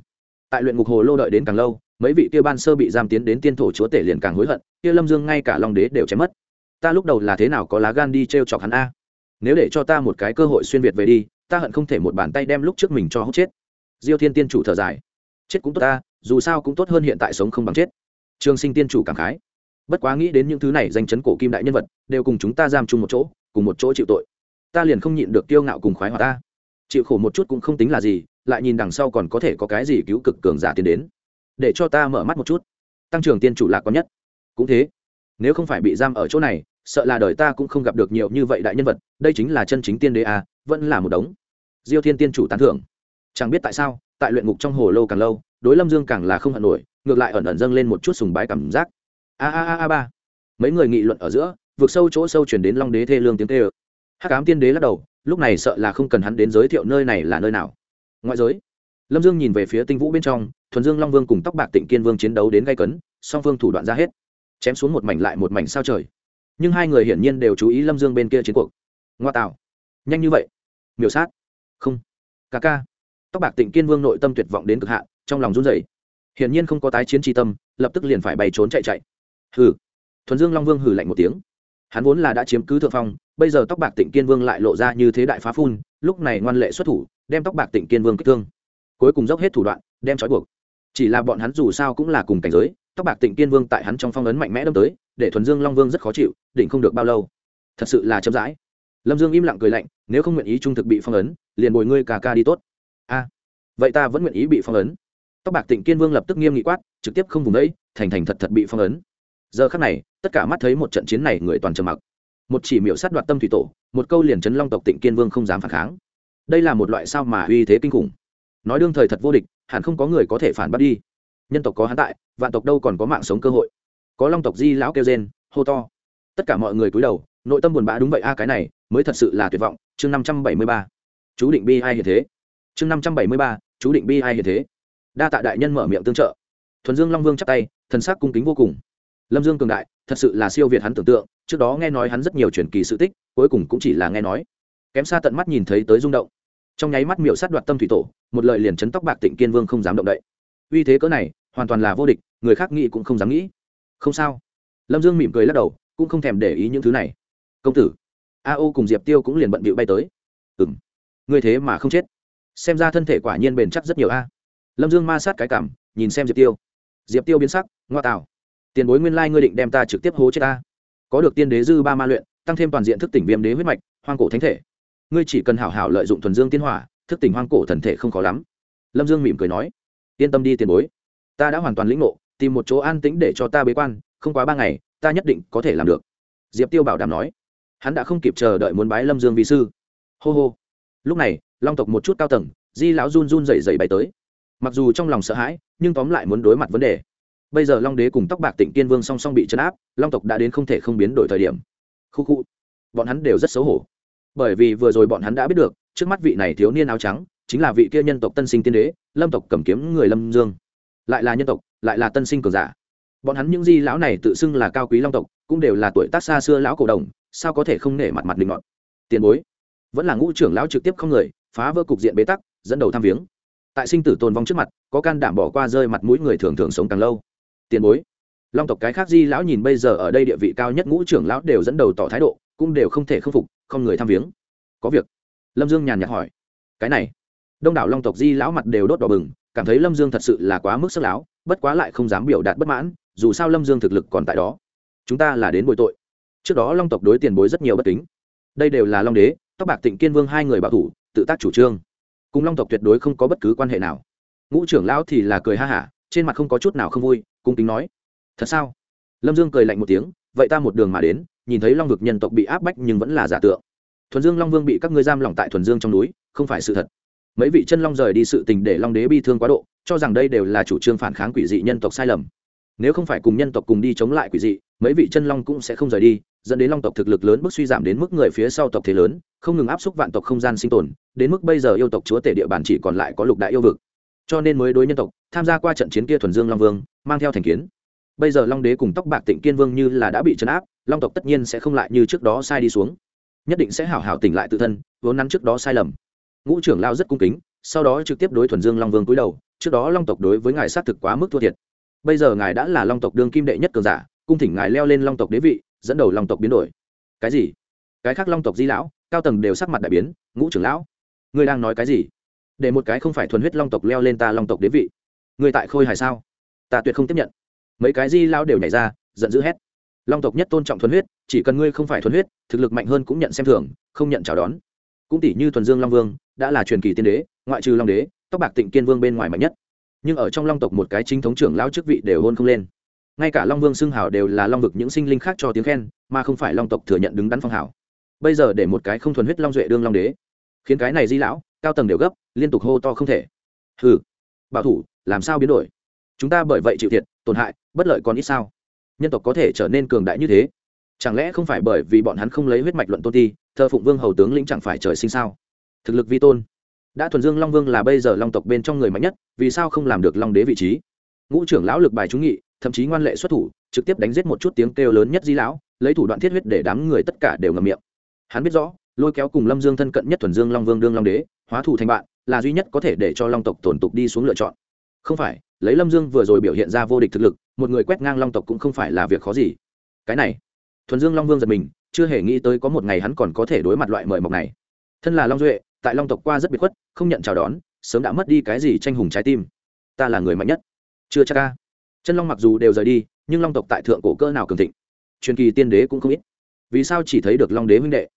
Tại luyện ngục hồ lô đợi đến càng lâu, mấy vị kia ban sơ bị giam tiến đến tiên thổ chúa tể liền càng hối hận, kia lâm dương ngay cả long đế đều chém mất ta lúc đầu là thế nào có lá gan đi t r e o chọc hắn a? Nếu để cho ta một cái cơ hội xuyên việt về đi, ta hận không thể một bàn tay đem lúc trước mình cho hốt chết. Diêu thiên tiên chủ thở dài. Chết cũng tốt ta, dù sao cũng tốt hơn hiện tại sống không bằng chết. Trường sinh tiên chủ cảm khái. Bất quá nghĩ đến những thứ này, danh chấn cổ kim đại nhân vật, đều cùng chúng ta giam chung một chỗ, cùng một chỗ chịu tội. Ta liền không nhịn được tiêu ngạo cùng khoái hòa ta. Chịu khổ một chút cũng không tính là gì, lại nhìn đằng sau còn có thể có cái gì cứu cực cường giả tiến đến. Để cho ta mở mắt một chút. Tăng trưởng tiên chủ lạc có nhất. Cũng thế. Nếu không phải bị giam ở chỗ này sợ là đời ta cũng không gặp được nhiều như vậy đại nhân vật đây chính là chân chính tiên đế à, vẫn là một đống. Diêu thiên tiên chủ tán thưởng. Chẳng biết tại sao tại luyện ngục trong hồ lâu càng lâu đối lâm dương càng là không hận nổi ngược lại ẩn ẩn dâng lên một chút sùng bái cảm giác. A a a a ba. Mấy người nghị luận ở giữa vượt sâu chỗ sâu chuyển đến long đế thê lương tiếng tê ơ hát cám tiên đế lắc đầu lúc này sợ là không cần hắn đến giới thiệu nơi này là nơi nào. Ngoại giới lâm dương nhìn về phía tinh vũ bên trong thuần dương long vương cùng tóc bạc tịnh kiên vương chiến đấu đến gây cấn song phương thủ đoạn ra hết. Chém xuống một mảnh lại một mảnh sao trời nhưng hai người hiển nhiên đều chú ý lâm dương bên kia chiến cuộc ngoa tạo nhanh như vậy miểu sát không ca ca. tóc bạc tịnh kiên vương nội tâm tuyệt vọng đến cực hạn, trong lòng run rẩy. hiển nhiên không có tái chiến tri tâm, lập tức liền phải bay trốn chạy chạy. hừ. thuần dương long vương hừ lạnh một tiếng. hắn vốn là đã chiếm cứ thượng phong, bây giờ tóc bạc tịnh kiên vương lại lộ ra như thế đại phá phun, lúc này ngoan lệ xuất thủ, đem tóc bạc tịnh kiên vương kích thương. cuối cùng dốc hết thủ đoạn, đem trói buộc. chỉ là bọn hắn dù sao cũng là cùng cảnh giới tóc bạc tịnh kiên vương tại hắn trong phong ấn mạnh mẽ đâm tới, để thuần dương long vương rất khó chịu định không được bao lâu. Thật sự là chậm rãi. Lâm dương im lặng cười lạnh, nếu không nguyện ý trung thực bị phong ấn, liền bồi ngươi cà ca đi tốt. A, vậy ta vẫn nguyện ý bị phong ấn. Tóc bạc tịnh kiên vương lập tức nghiêm nghị quát, trực tiếp không vùng đấy, thành thành thật thật bị phong ấn. Giờ khắc này, tất cả mắt thấy một trận chiến này người toàn trầm mặc. Một chỉ miệu sát đoạt tâm thủy tổ, một câu liền chấn long tộc tịnh kiên vương không dám phản kháng. Đây là một loại sao mà uy thế kinh khủng. Nói đương thời thật vô địch, hẳn không có người có thể phản bắt đi nhân tộc có hắn tại, vạn tộc đâu còn có mạng sống cơ hội. Có long tộc di lão kêu rên, hô to. Tất cả mọi người cúi đầu, nội tâm buồn bã đúng vậy a, cái này mới thật sự là tuyệt vọng. Chương năm trăm bảy mươi ba. Chú định bi ai hiện thế. Chương năm trăm bảy mươi ba, chú định bi ai hiện thế. Đa tạ đại nhân mở miệng tương trợ. Thuần dương long vương chắp tay, thần sắc cung kính vô cùng. Lâm dương cường đại, thật sự là siêu việt hắn tưởng tượng, trước đó nghe nói hắn rất nhiều truyền kỳ sự tích, cuối cùng cũng chỉ là nghe nói. Kém xa tận mắt nhìn thấy tới rung động. Trong nháy mắt miệu sát đoạt tâm thủy tổ, một lời liền chấn tóc bạc tịnh kiên vương không dám động đậy. Uy thế cỡ này hoàn toàn là vô địch, người khác nghĩ cũng không dám nghĩ. Không sao. Lâm dương mỉm cười lắc đầu, cũng không thèm để ý những thứ này. Công tử, a ô cùng diệp tiêu cũng liền bận bịu bay tới. Ừ m người thế mà không chết. Xem ra thân thể quả nhiên bền chắc rất nhiều a. Lâm dương ma sát cái cảm, nhìn xem diệp tiêu. Diệp tiêu biến sắc, ngoa tạo. Tiền bối nguyên lai ngươi định đem ta trực tiếp hố chết ta. Có được tiên đế dư ba ma luyện, tăng thêm toàn diện thức tỉnh viêm đế huyết mạch, hoang cổ thánh thể. Ngươi chỉ cần hảo hảo lợi dụng thuần dương tiên hỏa, thức tỉnh hoang cổ thần thể không khó lắm. Lâm dương mỉm cười nói. Yên tâm đi tiền bối ta đã hoàn toàn lĩnh ngộ, tìm một chỗ an tĩnh để cho ta bế quan, không quá ba ngày, ta nhất định có thể làm được. Diệp tiêu bảo đảm nói. Hắn đã không kịp chờ đợi muốn bái lâm dương vi sư. Hô hô. Lúc này, long tộc một chút cao tầng, di lão run run dậy dậy bày tới. Mặc dù trong lòng sợ hãi, nhưng tóm lại muốn đối mặt vấn đề. Bây giờ long đế cùng tóc bạc tịnh kiên vương song song bị chấn áp, long tộc đã đến không thể không biến đổi thời điểm. Khu khu. Bọn hắn đều rất xấu hổ. Bởi vì vừa rồi bọn hắn đã biết được, trước mắt vị này thiếu niên áo trắng, chính là vị kia nhân tộc tân sinh tiên đế, lâm tộc cầm kiếm người lâm dương lại là nhân tộc, lại là tân sinh cường giả. Bọn hắn những di lão này tự xưng là cao quý long tộc, cũng đều là tuổi tác xa xưa lão cổ đồng, sao có thể không nể mặt mặt đình ngọn tiền bối, vẫn là ngũ trưởng lão trực tiếp không người, phá vỡ cục diện bế tắc, dẫn đầu tham viếng. Tại sinh tử tồn vong trước mặt, có can đảm bỏ qua rơi mặt mũi người thường thường sống càng lâu. Tiền bối, long tộc cái khác di lão nhìn bây giờ ở đây địa vị cao nhất ngũ trưởng lão đều dẫn đầu tỏ thái độ, cũng đều không thể khâm phục, không người tham viếng. Có việc. Lâm dương nhàn nhạt hỏi. Cái này, đông đảo long tộc di lão mặt đều đốt đỏ bừng cảm thấy lâm dương thật sự là quá mức sức láo, bất quá lại không dám biểu đạt bất mãn, dù sao lâm dương thực lực còn tại đó. Chúng ta là đến bồi tội. Trước đó long tộc đối tiền bối rất nhiều bất kính. Đây đều là long đế, tóc bạc tịnh kiên vương hai người bảo thủ, tự tác chủ trương. Cùng long tộc tuyệt đối không có bất cứ quan hệ nào. Ngũ trưởng lão thì là cười ha hả, trên mặt không có chút nào không vui, cung kính nói, thật sao? Lâm dương cười lạnh một tiếng, vậy ta một đường mà đến, nhìn thấy long vực nhân tộc bị áp bách nhưng vẫn là giả tượng. Thuần dương long vương bị các ngươi giam lỏng tại thuần dương trong núi, không phải sự thật mấy vị chân long rời đi sự tình để long đế bi thương quá độ, cho rằng đây đều là chủ trương phản kháng quỷ dị nhân tộc sai lầm. Nếu không phải cùng nhân tộc cùng đi chống lại quỷ dị, mấy vị chân long cũng sẽ không rời đi, dẫn đến long tộc thực lực lớn bước suy giảm đến mức người phía sau tộc thế lớn, không ngừng áp xúc vạn tộc không gian sinh tồn, đến mức bây giờ yêu tộc chúa tể địa bàn chỉ còn lại có lục đại yêu vực. Cho nên mới đối nhân tộc tham gia qua trận chiến kia thuần dương long vương, mang theo thành kiến. Bây giờ long đế cùng tóc bạc tịnh kiên vương như là đã bị chấn áp, long tộc tất nhiên sẽ không lại như trước đó sai đi xuống. Nhất định sẽ hảo hảo tỉnh lại tự thân, vốn nắn trước đó sai lầm ngũ trưởng lao rất cung kính, sau đó trực tiếp đối thuần dương long vương cúi đầu, trước đó long tộc đối với ngài xác thực quá mức thua thiệt. Bây giờ ngài đã là long tộc đương kim đệ nhất cường giả, cung thỉnh ngài leo lên long tộc đế vị, dẫn đầu long tộc biến đổi. Cái gì? Cái khác long tộc di lão, cao tầng đều sắc mặt đại biến, ngũ trưởng lão, ngươi đang nói cái gì? Để một cái không phải thuần huyết long tộc leo lên ta long tộc đế vị. Ngươi tại khôi hài sao? Ta tuyệt không tiếp nhận. Mấy cái di lão đều nhảy ra, giận dữ hét. Long tộc nhất tôn trọng thuần huyết, chỉ cần ngươi không phải thuần huyết, thực lực mạnh hơn cũng nhận xem thường, không nhận chào đón cũng tỷ như thuần dương long vương, đã là truyền kỳ tiên đế, ngoại trừ long đế, tóc bạc tịnh kiên vương bên ngoài mạnh nhất. Nhưng ở trong long tộc một cái chính thống trưởng lão chức vị đều hôn không lên. Ngay cả long vương xưng hảo đều là long vực những sinh linh khác cho tiếng khen, mà không phải long tộc thừa nhận đứng đắn phong hảo bây giờ để một cái không thuần huyết long duệ đương long đế, khiến cái này di lão, cao tầng đều gấp, liên tục hô to không thể. Hừ, bảo thủ, làm sao biến đổi? Chúng ta bởi vậy chịu thiệt, tổn hại, bất lợi còn ít sao? Nhân tộc có thể trở nên cường đại như thế, chẳng lẽ không phải bởi vì bọn hắn không lấy huyết mạch luận tôn ti thờ phụng vương hầu tướng lĩnh chẳng phải trời sinh sao? Thực lực vi tôn. Đã thuần dương long vương là bây giờ long tộc bên trong người mạnh nhất, vì sao không làm được long đế vị trí? Ngũ trưởng lão lực bài trúng nghị, thậm chí ngoan lệ xuất thủ, trực tiếp đánh giết một chút tiếng kêu lớn nhất di lão, lấy thủ đoạn thiết huyết để đám người tất cả đều ngầm miệng. Hắn biết rõ, lôi kéo cùng lâm dương thân cận nhất thuần dương long vương đương long đế, hóa thủ thành bạn, là duy nhất có thể để cho long tộc tổn tục đi xuống lựa chọn. Không phải, lấy lâm dương vừa rồi biểu hiện ra vô địch thực lực, một người quét ngang long tộc cũng không phải là việc khó gì. Cái này, thuần dương long vương giật mình chưa hề nghĩ tới có một ngày hắn còn có thể đối mặt loại mời mọc này. Thân là long duệ, tại long tộc qua rất biệt khuất, không nhận chào đón, sớm đã mất đi cái gì tranh hùng trái tim. Ta là người mạnh nhất. Chưa chắc ca chân long mặc dù đều rời đi, nhưng long tộc tại thượng cổ cơ nào cường thịnh? Truyền kỳ tiên đế cũng không ít. Vì sao chỉ thấy được long đế huynh đệ?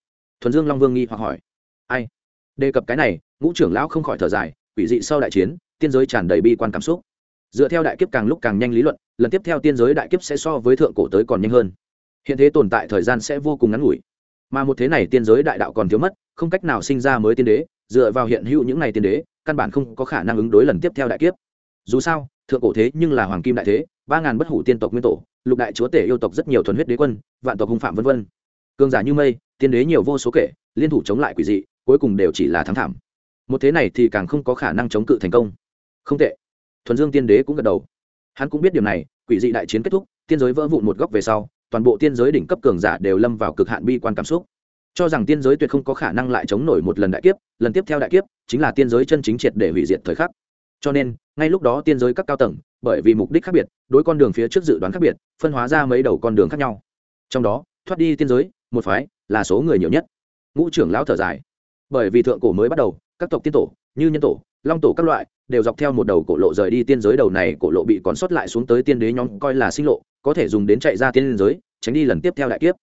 Thuần dương long vương nghi hoặc hỏi. Ai? Đề cập cái này, ngũ trưởng lão không khỏi thở dài, quỷ dị sau đại chiến, tiên giới tràn đầy bi quan cảm xúc. Dựa theo đại kiếp càng lúc càng nhanh lý luận, lần tiếp theo tiên giới đại kiếp sẽ so với thượng cổ tới còn nhanh hơn hiện thế tồn tại thời gian sẽ vô cùng ngắn ngủi. Mà một thế này tiên giới đại đạo còn thiếu mất, không cách nào sinh ra mới tiên đế, dựa vào hiện hữu những ngày tiên đế, căn bản không có khả năng ứng đối lần tiếp theo đại kiếp. Dù sao, thượng cổ thế nhưng là hoàng kim đại thế, ba ngàn bất hủ tiên tộc nguyên tổ, lục đại chúa tể yêu tộc rất nhiều thuần huyết đế quân, vạn tộc hung phạm vân vân. Cường giả như mây, tiên đế nhiều vô số kể, liên thủ chống lại quỷ dị, cuối cùng đều chỉ là thắng thảm. Một thế này thì càng không có khả năng chống cự thành công. Không tệ. Thuần dương tiên đế cũng gật đầu. Hắn cũng biết điều này, quỷ dị đại chiến kết thúc, tiên giới vỡ vụn một góc về sau toàn bộ tiên giới đỉnh cấp cường giả đều lâm vào cực hạn bi quan cảm xúc. Cho rằng tiên giới tuyệt không có khả năng lại chống nổi một lần đại kiếp, lần tiếp theo đại kiếp chính là tiên giới chân chính triệt để hủy diệt thời khắc. Cho nên, ngay lúc đó tiên giới các cao tầng, bởi vì mục đích khác biệt, đối con đường phía trước dự đoán khác biệt, phân hóa ra mấy đầu con đường khác nhau. Trong đó, thoát đi tiên giới, một phái là số người nhiều nhất. Ngũ trưởng lão thở dài. Bởi vì thượng cổ mới bắt đầu, các tộc tiên tổ, như nhân tổ long tổ các loại đều dọc theo một đầu cổ lộ rời đi tiên giới đầu này cổ lộ bị còn sót lại xuống tới tiên đế nhóm coi là sinh lộ, có thể dùng đến chạy ra tiên giới, tránh đi lần tiếp theo đại kiếp.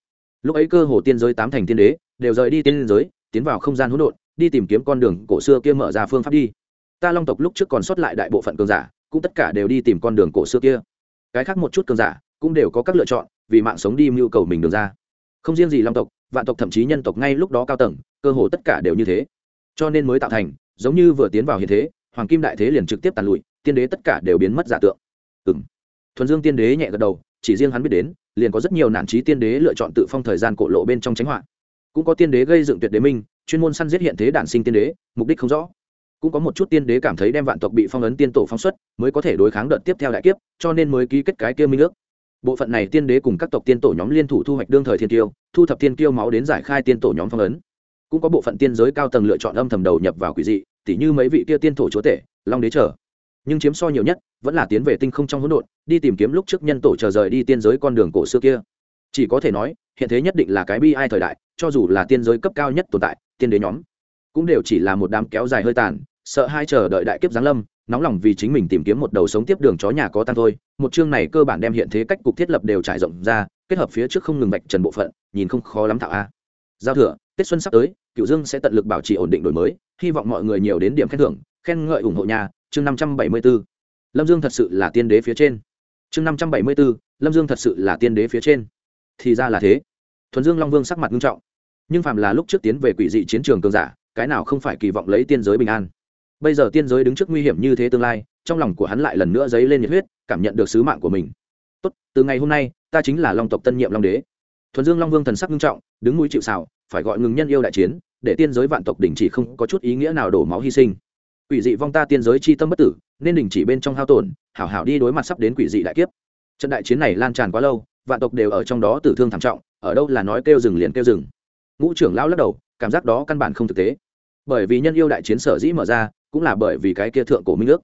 Lúc ấy cơ hồ tiên giới tám thành tiên đế đều rời đi tiên giới, tiến vào không gian hỗn độn, đi tìm kiếm con đường cổ xưa kia mở ra phương pháp đi. Ta long tộc lúc trước còn sót lại đại bộ phận cường giả, cũng tất cả đều đi tìm con đường cổ xưa kia. Cái khác một chút cường giả cũng đều có các lựa chọn, vì mạng sống đi mưu cầu mình đường ra. Không riêng gì long tộc, vạn tộc thậm chí nhân tộc ngay lúc đó cao tầng, cơ hồ tất cả đều như thế. Cho nên mới tạo thành giống như vừa tiến vào hiện thế, hoàng kim đại thế liền trực tiếp tàn lụi, tiên đế tất cả đều biến mất giả tượng. Ừ m thuần dương tiên đế nhẹ gật đầu, chỉ riêng hắn biết đến, liền có rất nhiều nản trí tiên đế lựa chọn tự phong thời gian cổ lộ bên trong tránh họa. Cũng có tiên đế gây dựng tuyệt đế minh, chuyên môn săn giết hiện thế đản sinh tiên đế, mục đích không rõ. Cũng có một chút tiên đế cảm thấy đem vạn tộc bị phong ấn tiên tổ phóng xuất, mới có thể đối kháng đợt tiếp theo đại kiếp, cho nên mới ký kết cái kia minh ước. Bộ phận này tiên đế cùng các tộc tiên tổ nhóm liên thủ thu hoạch đương thời thiên tiêu, thu thập tiên tiêu máu đến giải khai tiên tổ nhóm phong ấn cũng có bộ phận tiên giới cao tầng lựa chọn âm thầm đầu nhập vào quỷ dị, tỉ như mấy vị kia tiên thổ chúa tể, long đế trở nhưng chiếm so nhiều nhất, vẫn là tiến về tinh không trong hỗn độn, đi tìm kiếm lúc trước nhân tổ chờ rời đi tiên giới con đường cổ xưa kia. Chỉ có thể nói, hiện thế nhất định là cái bi ai thời đại, cho dù là tiên giới cấp cao nhất tồn tại, tiên đế nhóm cũng đều chỉ là một đám kéo dài hơi tàn, sợ hai chờ đợi đại kiếp giáng lâm, nóng lòng vì chính mình tìm kiếm một đầu sống tiếp đường chó nhà có tăng thôi. Một chương này cơ bản đem hiện thế cách cục thiết lập đều trải rộng ra, kết hợp phía trước không ngừng bạch trần bộ phận, nhìn không khó lắm thạo a. Giao thừa tết xuân sắp tới cựu dương sẽ tận lực bảo trì ổn định đổi mới, hy vọng mọi người nhiều đến điểm khen thưởng, khen ngợi ủng hộ nhà, chương năm trăm bảy mươi b ố lâm dương thật sự là tiên đế phía trên. Chương năm trăm bảy mươi b ố lâm dương thật sự là tiên đế phía trên. Thì ra là thế. Thuần dương long vương sắc mặt nghiêm trọng. Nhưng phạm là lúc trước tiến về quỷ dị chiến trường cường giả, cái nào không phải kỳ vọng lấy tiên giới bình an? Bây giờ tiên giới đứng trước nguy hiểm như thế tương lai, trong lòng của hắn lại lần nữa dấy lên nhiệt huyết, cảm nhận được sứ mạng của mình. Tốt, từ ngày hôm nay, ta chính là long tộc tân nhiệm long đế. Thuần dương long vương thần sắc nghiêm trọng, đứng mũi chịu xào phải gọi ngừng nhân yêu đại chiến, để tiên giới vạn tộc đình chỉ không có chút ý nghĩa nào đổ máu hy sinh. Quỷ dị vong ta tiên giới chi tâm bất tử, nên đình chỉ bên trong hao tổn, hảo hảo đi đối mặt sắp đến quỷ dị đại kiếp. Trận đại chiến này lan tràn quá lâu, vạn tộc đều ở trong đó tử thương thảm trọng, ở đâu là nói kêu rừng liền kêu rừng ngũ trưởng lão lắc đầu, cảm giác đó căn bản không thực tế. Bởi vì nhân yêu đại chiến sở dĩ mở ra, cũng là bởi vì cái kia thượng cổ minh ước.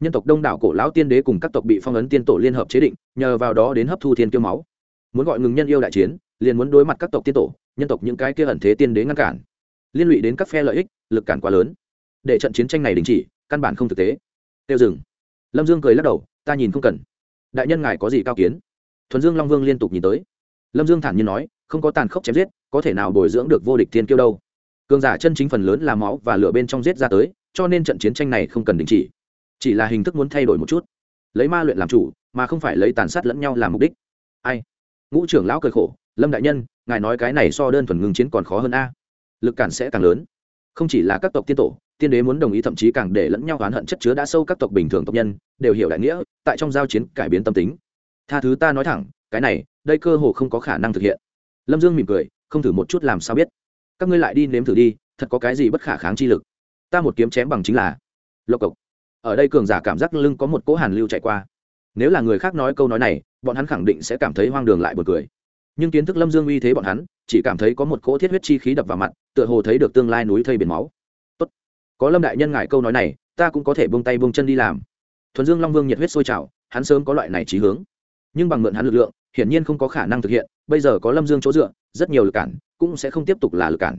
Nhân tộc đông đảo cổ lão tiên đế cùng các tộc bị phong ấn tiên tổ liên hợp chế định, nhờ vào đó đến hấp thu thiên kiêu máu. Muốn gọi ngừng nhân yêu đại chiến, liền muốn đối mặt các tộc tiên tổ nhân tộc những cái kia ẩn thế tiên đế ngăn cản. Liên lụy đến các phe lợi ích, lực cản quá lớn. Để trận chiến tranh này đình chỉ, căn bản không thực tế. Tiêu dừng. Lâm dương cười lắc đầu, ta nhìn không cần. Đại nhân ngài có gì cao kiến? Thuần dương long vương liên tục nhìn tới. Lâm dương thản nhiên nói, không có tàn khốc chém giết, có thể nào bồi dưỡng được vô địch thiên kiêu đâu. Cường giả chân chính phần lớn là máu và lửa bên trong giết ra tới, cho nên trận chiến tranh này không cần đình chỉ. Chỉ là hình thức muốn thay đổi một chút. Lấy ma luyện làm chủ, mà không phải lấy tàn sát lẫn nhau làm mục đích. Ai? Ngũ trưởng lão cười khổ, lâm đại nhân ngài nói cái này so đơn thuần ngừng chiến còn khó hơn a. Lực cản sẽ càng lớn. Không chỉ là các tộc tiên tổ, tiên đế muốn đồng ý thậm chí càng để lẫn nhau oán hận chất chứa đã sâu các tộc bình thường tộc nhân, đều hiểu đại nghĩa, tại trong giao chiến cải biến tâm tính. Tha thứ ta nói thẳng, cái này, đây cơ hồ không có khả năng thực hiện. Lâm dương mỉm cười, không thử một chút làm sao biết. Các ngươi lại đi nếm thử đi, thật có cái gì bất khả kháng chi lực? Ta một kiếm chém bằng chính là lộc cộc. Ở đây cường giả cảm giác lưng có một cỗ hàn lưu chạy qua. Nếu là người khác nói câu nói này, bọn hắn khẳng định sẽ cảm thấy hoang đường lại buồn cười nhưng kiến thức lâm dương uy thế bọn hắn, chỉ cảm thấy có một cỗ thiết huyết chi khí đập vào mặt, tựa hồ thấy được tương lai núi thây biển máu. Tốt. có lâm đại nhân ngại câu nói này, ta cũng có thể buông tay buông chân đi làm. Thuần dương long vương nhiệt huyết sôi trào, hắn sớm có loại này trí hướng. Nhưng bằng mượn hắn lực lượng, hiển nhiên không có khả năng thực hiện, bây giờ có lâm dương chỗ dựa, rất nhiều lực cản cũng sẽ không tiếp tục là lực cản.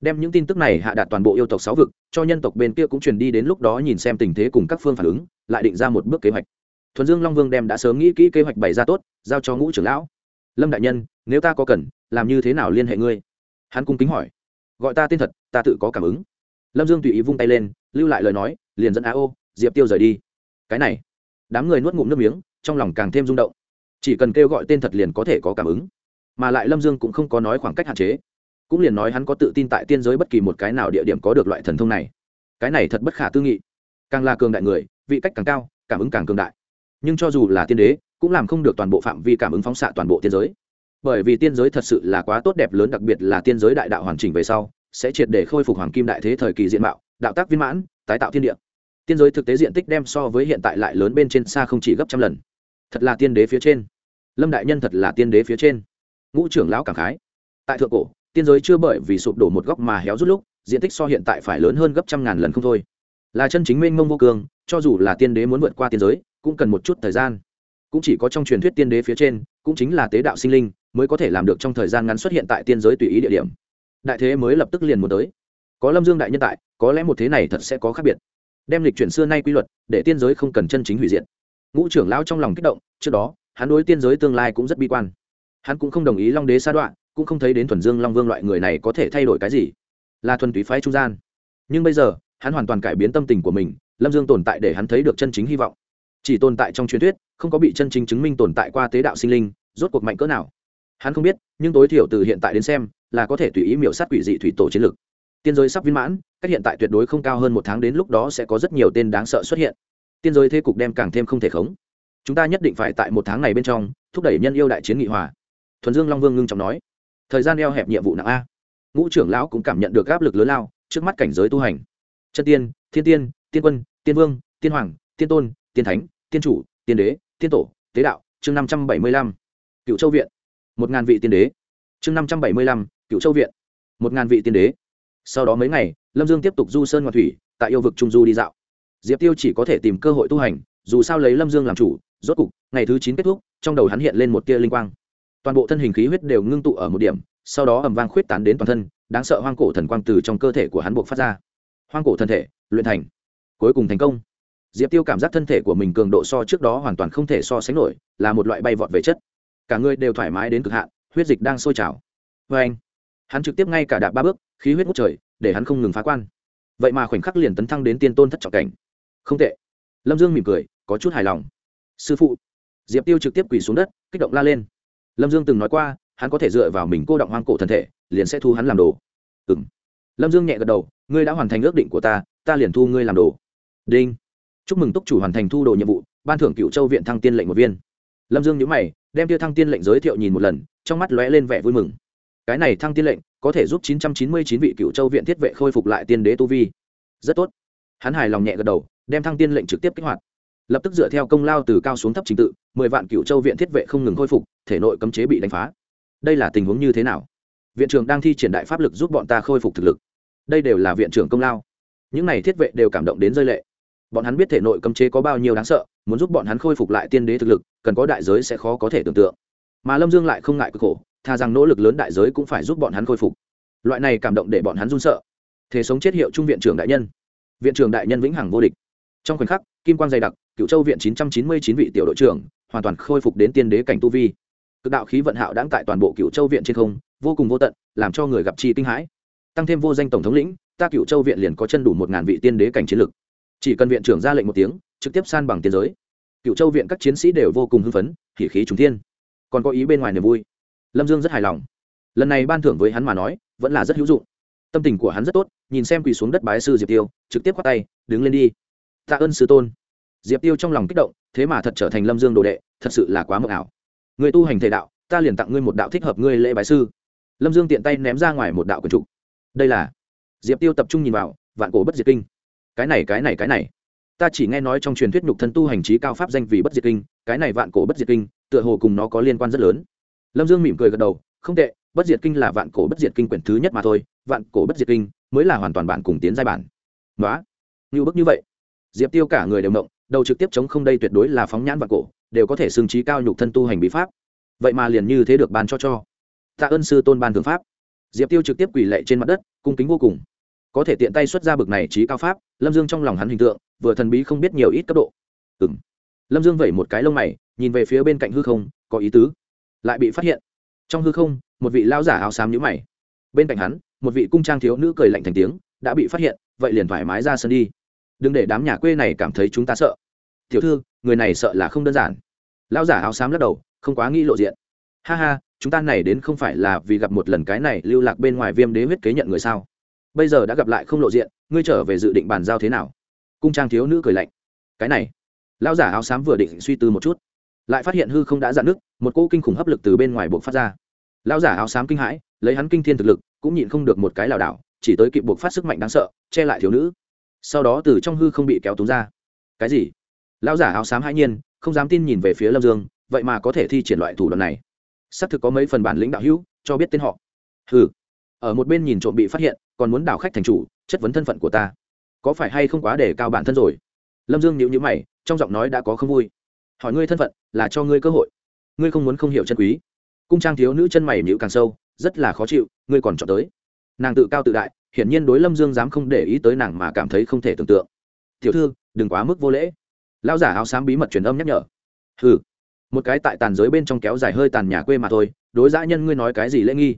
Đem những tin tức này hạ đạt toàn bộ yêu tộc sáu vực, cho nhân tộc bên kia cũng truyền đi đến lúc đó nhìn xem tình thế cùng các phương phản ứng, lại định ra một bước kế hoạch. Thuần dương long vương đem đã sớm nghĩ kỹ kế hoạch bày ra tốt, giao cho ngũ trưởng lão. Lâm đại nhân nếu ta có cần, làm như thế nào liên hệ ngươi? Hắn cung kính hỏi. Gọi ta tên thật, ta tự có cảm ứng. Lâm dương tùy ý vung tay lên, lưu lại lời nói, liền dẫn á ô, diệp tiêu rời đi. Cái này, đám người nuốt ngụm nước miếng, trong lòng càng thêm rung động. Chỉ cần kêu gọi tên thật liền có thể có cảm ứng. Mà lại lâm dương cũng không có nói khoảng cách hạn chế. Cũng liền nói hắn có tự tin tại tiên giới bất kỳ một cái nào địa điểm có được loại thần thông này. Cái này thật bất khả tư nghị. Càng là cường đại người, vị cách càng cao, cảm ứng càng cường đại. Nhưng cho dù là tiên đế, cũng làm không được toàn bộ phạm vi cảm ứng phóng xạ toàn bộ tiên giới bởi vì tiên giới thật sự là quá tốt đẹp lớn, đặc biệt là tiên giới đại đạo hoàn chỉnh về sau, sẽ triệt để khôi phục hoàng kim đại thế thời kỳ diện mạo, đạo tác viên mãn, tái tạo thiên địa. Tiên giới thực tế diện tích đem so với hiện tại lại lớn bên trên xa không chỉ gấp trăm lần. Thật là tiên đế phía trên. Lâm đại nhân thật là tiên đế phía trên. Ngũ trưởng lão cảm khái. Tại thượng cổ, tiên giới chưa bởi vì sụp đổ một góc mà héo rút lúc, diện tích so hiện tại phải lớn hơn gấp trăm ngàn lần không thôi. Là chân chính minh mông vô cường, cho dù là tiên đế muốn vượt qua tiên giới, cũng cần một chút thời gian. Cũng chỉ có trong truyền thuyết tiên đế phía trên, cũng chính là tế đạo sinh linh mới có thể làm được trong thời gian ngắn xuất hiện tại tiên giới tùy ý địa điểm. Đại thế mới lập tức liền muốn tới. Có lâm dương đại nhân tại, có lẽ một thế này thật sẽ có khác biệt. Đem lịch chuyển xưa nay quy luật, để tiên giới không cần chân chính hủy diệt. Ngũ trưởng lão trong lòng kích động, trước đó, hắn đối tiên giới tương lai cũng rất bi quan. Hắn cũng không đồng ý long đế sa đoạn cũng không thấy đến thuần dương long vương loại người này có thể thay đổi cái gì. Là thuần túy phái trung gian. Nhưng bây giờ, hắn hoàn toàn cải biến tâm tình của mình, lâm dương tồn tại để hắn thấy được chân chính hy vọng. Chỉ tồn tại trong truyền thuyết, không có bị chân chính chứng minh tồn tại qua tế đạo sinh linh, rốt cuộc mạnh cỡ nào hắn không biết, nhưng tối thiểu từ hiện tại đến xem, là có thể tùy ý miểu sát quỷ dị thủy tổ chiến lược. Tiên giới sắp viên mãn, cách hiện tại tuyệt đối không cao hơn một tháng đến lúc đó sẽ có rất nhiều tên đáng sợ xuất hiện. Tiên giới thế cục đem càng thêm không thể khống. Chúng ta nhất định phải tại một tháng này bên trong, thúc đẩy nhân yêu đại chiến nghị hòa. Thuần dương long vương ngưng trọng nói. Thời gian eo hẹp nhiệm vụ nặng a. Ngũ trưởng lão cũng cảm nhận được áp lực lớn lao, trước mắt cảnh giới tu hành. Chân tiên, thiên tiên tiên quân, tiên vương, tiên hoàng, tiên tôn, tiên thánh, tiên chủ, tiên đế, tiên tổ, tế đạo, chương năm trăm bảy mươi lăm. Cựu châu viện một ngàn vị tiên đế. Chương năm trăm bảy mươi lăm, cựu châu viện. Một ngàn vị tiên đế. Sau đó mấy ngày, lâm dương tiếp tục du sơn ngoại thủy, tại yêu vực trung du đi dạo. Diệp tiêu chỉ có thể tìm cơ hội tu hành, dù sao lấy lâm dương làm chủ, rốt cục, ngày thứ chín kết thúc, trong đầu hắn hiện lên một tia linh quang. Toàn bộ thân hình khí huyết đều ngưng tụ ở một điểm, sau đó ầm vang khuyết tán đến toàn thân, đáng sợ hoang cổ thần quang từ trong cơ thể của hắn buộc phát ra. Hoang cổ thân thể, luyện thành. Cuối cùng thành công. Diệp tiêu cảm giác thân thể của mình cường độ so trước đó hoàn toàn không thể so sánh nổi, là một loại bay vọt về chất cả người đều thoải mái đến cực hạn, huyết dịch đang sôi trào. Vê anh, hắn trực tiếp ngay cả đạp ba bước, khí huyết ngút trời, để hắn không ngừng phá quan. Vậy mà khoảnh khắc liền tấn thăng đến tiên tôn thất trọng cảnh. Không tệ. Lâm dương mỉm cười, có chút hài lòng. Sư phụ, diệp tiêu trực tiếp quỳ xuống đất, kích động la lên. Lâm dương từng nói qua, hắn có thể dựa vào mình cô động hoang cổ thân thể, liền sẽ thu hắn làm đồ. Ừ m lâm dương nhẹ gật đầu, ngươi đã hoàn thành ước định của ta ta liền thu ngươi làm đồ. Đinh. Chúc mừng túc chủ hoàn thành thu đồ nhiệm vụ, ban thưởng cựu châu viện thăng tiên lệnh một viên lâm dương nhữ mày, đem tiêu thăng tiên lệnh giới thiệu nhìn một lần, trong mắt lóe lên vẻ vui mừng. Cái này thăng tiên lệnh có thể giúp 999 vị cựu châu viện thiết vệ khôi phục lại tiên đế tu vi. Rất tốt. Hắn hài lòng nhẹ gật đầu, đem thăng tiên lệnh trực tiếp kích hoạt. Lập tức dựa theo công lao từ cao xuống thấp trình tự, mười vạn cựu châu viện thiết vệ không ngừng khôi phục, thể nội cấm chế bị đánh phá. Đây là tình huống như thế nào? Viện trưởng đang thi triển đại pháp lực giúp bọn ta khôi phục thực lực. Đây đều là viện trưởng công lao. Những này thiết vệ đều cảm động đến rơi lệ. Bọn hắn biết thể nội cấm chế có bao nhiêu đáng sợ muốn giúp bọn hắn khôi phục lại tiên đế thực lực, cần có đại giới sẽ khó có thể tưởng tượng. Mà lâm dương lại không ngại cực khổ thà rằng nỗ lực lớn đại giới cũng phải giúp bọn hắn khôi phục. Loại này cảm động để bọn hắn run sợ. Thế sống chết hiệu trung viện trưởng đại nhân. Viện trưởng đại nhân vĩnh hằng vô địch. Trong khoảnh khắc, kim quan dày đặc, cựu châu viện chín trăm chín mươi chín vị tiểu đội trưởng hoàn toàn khôi phục đến tiên đế cảnh tu vi. Cực đạo khí vận hạo đáng tại toàn bộ cựu châu viện trên không, vô cùng vô tận, làm cho người gặp chi kinh hãi. Tăng thêm vô danh tổng thống lĩnh, ta cựu châu viện liền có chân đủ một ngàn vị tiên đế cảnh chiến lực chỉ cần viện trưởng ra lệnh một tiếng, trực tiếp san bằng tiền giới. Cựu châu viện các chiến sĩ đều vô cùng hưng phấn, hỉ khí trùng thiên. Còn có ý bên ngoài niềm vui. Lâm dương rất hài lòng. Lần này ban thưởng với hắn mà nói, vẫn là rất hữu dụng. Tâm tình của hắn rất tốt, nhìn xem quỳ xuống đất bái sư diệp tiêu, trực tiếp khoác tay, đứng lên đi. Tạ ơn sư tôn. Diệp tiêu trong lòng kích động, thế mà thật trở thành lâm dương đồ đệ, thật sự là quá mờ ảo. Người tu hành thể đạo, ta liền tặng ngươi một đạo thích hợp ngươi lễ bái sư. Lâm dương tiện tay ném ra ngoài một đạo quần trục đây là diệp tiêu tập trung nhìn vào, vạn cổ bất diệt kinh cái này cái này cái này. Ta chỉ nghe nói trong truyền thuyết nhục thân tu hành trí cao pháp danh vì bất diệt kinh, cái này vạn cổ bất diệt kinh, tựa hồ cùng nó có liên quan rất lớn. Lâm dương mỉm cười gật đầu, không tệ, bất diệt kinh là vạn cổ bất diệt kinh quyển thứ nhất mà thôi, vạn cổ bất diệt kinh mới là hoàn toàn bản cùng tiến giai bản. Nói như bức như vậy. Diệp tiêu cả người đều động, đầu trực tiếp chống không đây tuyệt đối là phóng nhãn vạn cổ, đều có thể xương trí cao nhục thân tu hành bí pháp. Vậy mà liền như thế được ban cho cho. Tạ ơn sư tôn ban thượng pháp. Diệp tiêu trực tiếp quỳ lệ trên mặt đất, cung kính vô cùng có thể tiện tay xuất ra bực này trí cao pháp, lâm dương trong lòng hắn hình tượng, vừa thần bí không biết nhiều ít cấp độ. Ừng lâm dương vẩy một cái lông mày, nhìn về phía bên cạnh hư không, có ý tứ. Lại bị phát hiện. Trong hư không, một vị lao giả áo xám nhữ mày. Bên cạnh hắn, một vị cung trang thiếu nữ cười lạnh thành tiếng, đã bị phát hiện, vậy liền thoải mái ra sân đi. Đừng để đám nhà quê này cảm thấy chúng ta sợ. Tiểu thư, người này sợ là không đơn giản. Lao giả áo xám lắc đầu, không quá nghĩ lộ diện. Ha ha, chúng ta này đến không phải là vì gặp một lần cái này lưu lạc bên ngoài viêm đế huyết kế nhận người sao? Bây giờ đã gặp lại không lộ diện, ngươi trở về dự định bàn giao thế nào? Cung trang thiếu nữ cười lạnh. Cái này, lão giả áo xám vừa định suy tư một chút, lại phát hiện hư không đã dạn nước một cỗ kinh khủng hấp lực từ bên ngoài buộc phát ra. Lão giả áo xám kinh hãi, lấy hắn kinh thiên thực lực, cũng nhịn không được một cái lảo đảo, chỉ tới kịp buộc phát sức mạnh đáng sợ, che lại thiếu nữ. Sau đó từ trong hư không bị kéo túng ra. Cái gì? Lão giả áo xám hãi nhiên, không dám tin nhìn về phía lâm dương, vậy mà có thể thi triển loại thủ đoạn này. Xác thực có mấy phần bản lĩnh đạo hữu, cho biết tên họ. Hừ ở một bên nhìn trộm bị phát hiện, còn muốn đảo khách thành chủ, chất vấn thân phận của ta. Có phải hay không quá để cao bản thân rồi? Lâm dương nhịu nhữ mày, trong giọng nói đã có không vui. Hỏi ngươi thân phận, là cho ngươi cơ hội. Ngươi không muốn không hiểu chân quý. Cung trang thiếu nữ chân mày nhịu càng sâu, rất là khó chịu, ngươi còn chọn tới. Nàng tự cao tự đại, hiển nhiên đối lâm dương dám không để ý tới nàng mà cảm thấy không thể tưởng tượng. Tiểu thư, đừng quá mức vô lễ. Lao giả áo xám bí mật truyền âm nhắc nhở. Ừ một cái tại tàn giới bên trong kéo dài hơi tàn nhà quê mà thôi, đối dã nhân ngươi nói cái gì lễ nghi?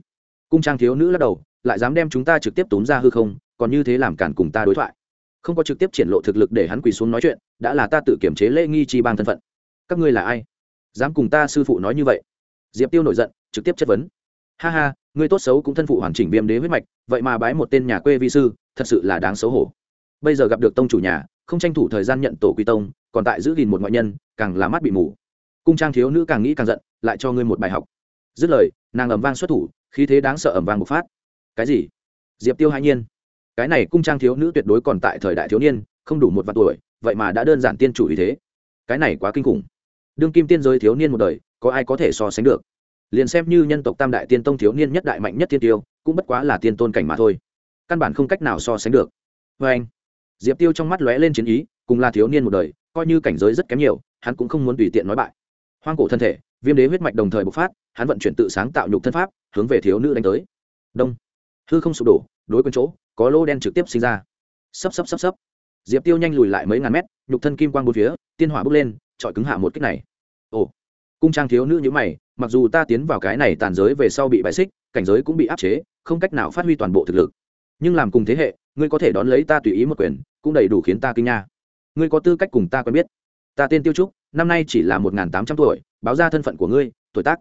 Cung trang thiếu nữ lắc đầu, lại dám đem chúng ta trực tiếp tốn ra hư không, còn như thế làm cản cùng ta đối thoại. Không có trực tiếp triển lộ thực lực để hắn quỳ xuống nói chuyện, đã là ta tự kiểm chế lễ nghi chi bang thân phận. Các ngươi là ai? Dám cùng ta sư phụ nói như vậy? Diệp tiêu nổi giận, trực tiếp chất vấn. Ha ha, ngươi tốt xấu cũng thân phụ hoàn chỉnh viêm đế huyết mạch, vậy mà bái một tên nhà quê vi sư, thật sự là đáng xấu hổ. Bây giờ gặp được tông chủ nhà, không tranh thủ thời gian nhận tổ quy tông, còn tại giữ gìn một ngoại nhân, càng là mắt bị mù. Cung trang thiếu nữ càng nghĩ càng giận, lại cho ngươi một bài học. Dứt lời, nàng ầm vang xuất thủ khí thế đáng sợ ẩm vang bộc phát. Cái gì? Diệp tiêu hai nhiên. Cái này cung trang thiếu nữ tuyệt đối còn tại thời đại thiếu niên, không đủ một vạn tuổi, vậy mà đã đơn giản tiên chủ ý thế. Cái này quá kinh khủng. Đương kim tiên giới thiếu niên một đời, có ai có thể so sánh được? Liền xem như nhân tộc tam đại tiên tông thiếu niên nhất đại mạnh nhất tiên tiêu, cũng bất quá là tiên tôn cảnh mà thôi. Căn bản không cách nào so sánh được. Vê anh, diệp tiêu trong mắt lóe lên chiến ý, cùng là thiếu niên một đời, coi như cảnh giới rất kém nhiều, hắn cũng không muốn tùy tiện nói bại. Hoang cổ thân thể viêm đế huyết mạch đồng thời bộc phát, hắn vận chuyển tự sáng tạo nhục thân pháp, hướng về thiếu nữ đánh tới. Đông. Hư không sụp đổ, đối quân chỗ, có lô đen trực tiếp sinh ra. Sấp sấp sấp sấp. Diệp tiêu nhanh lùi lại mấy ngàn mét, nhục thân kim quang bốn phía, tiên hỏa bước lên, chọi cứng hạ một kích này. Ồ. Cung trang thiếu nữ như mày, mặc dù ta tiến vào cái này tàn giới về sau bị bại xích, cảnh giới cũng bị áp chế, không cách nào phát huy toàn bộ thực lực. Nhưng làm cùng thế hệ, ngươi có thể đón lấy ta tùy ý một quyền, cũng đầy đủ khiến ta kinh nha. Ngươi có tư cách cùng ta quen biết. Ta tên tiêu trúc năm nay chỉ là một tám trăm tuổi, báo ra thân phận của ngươi, tuổi tác.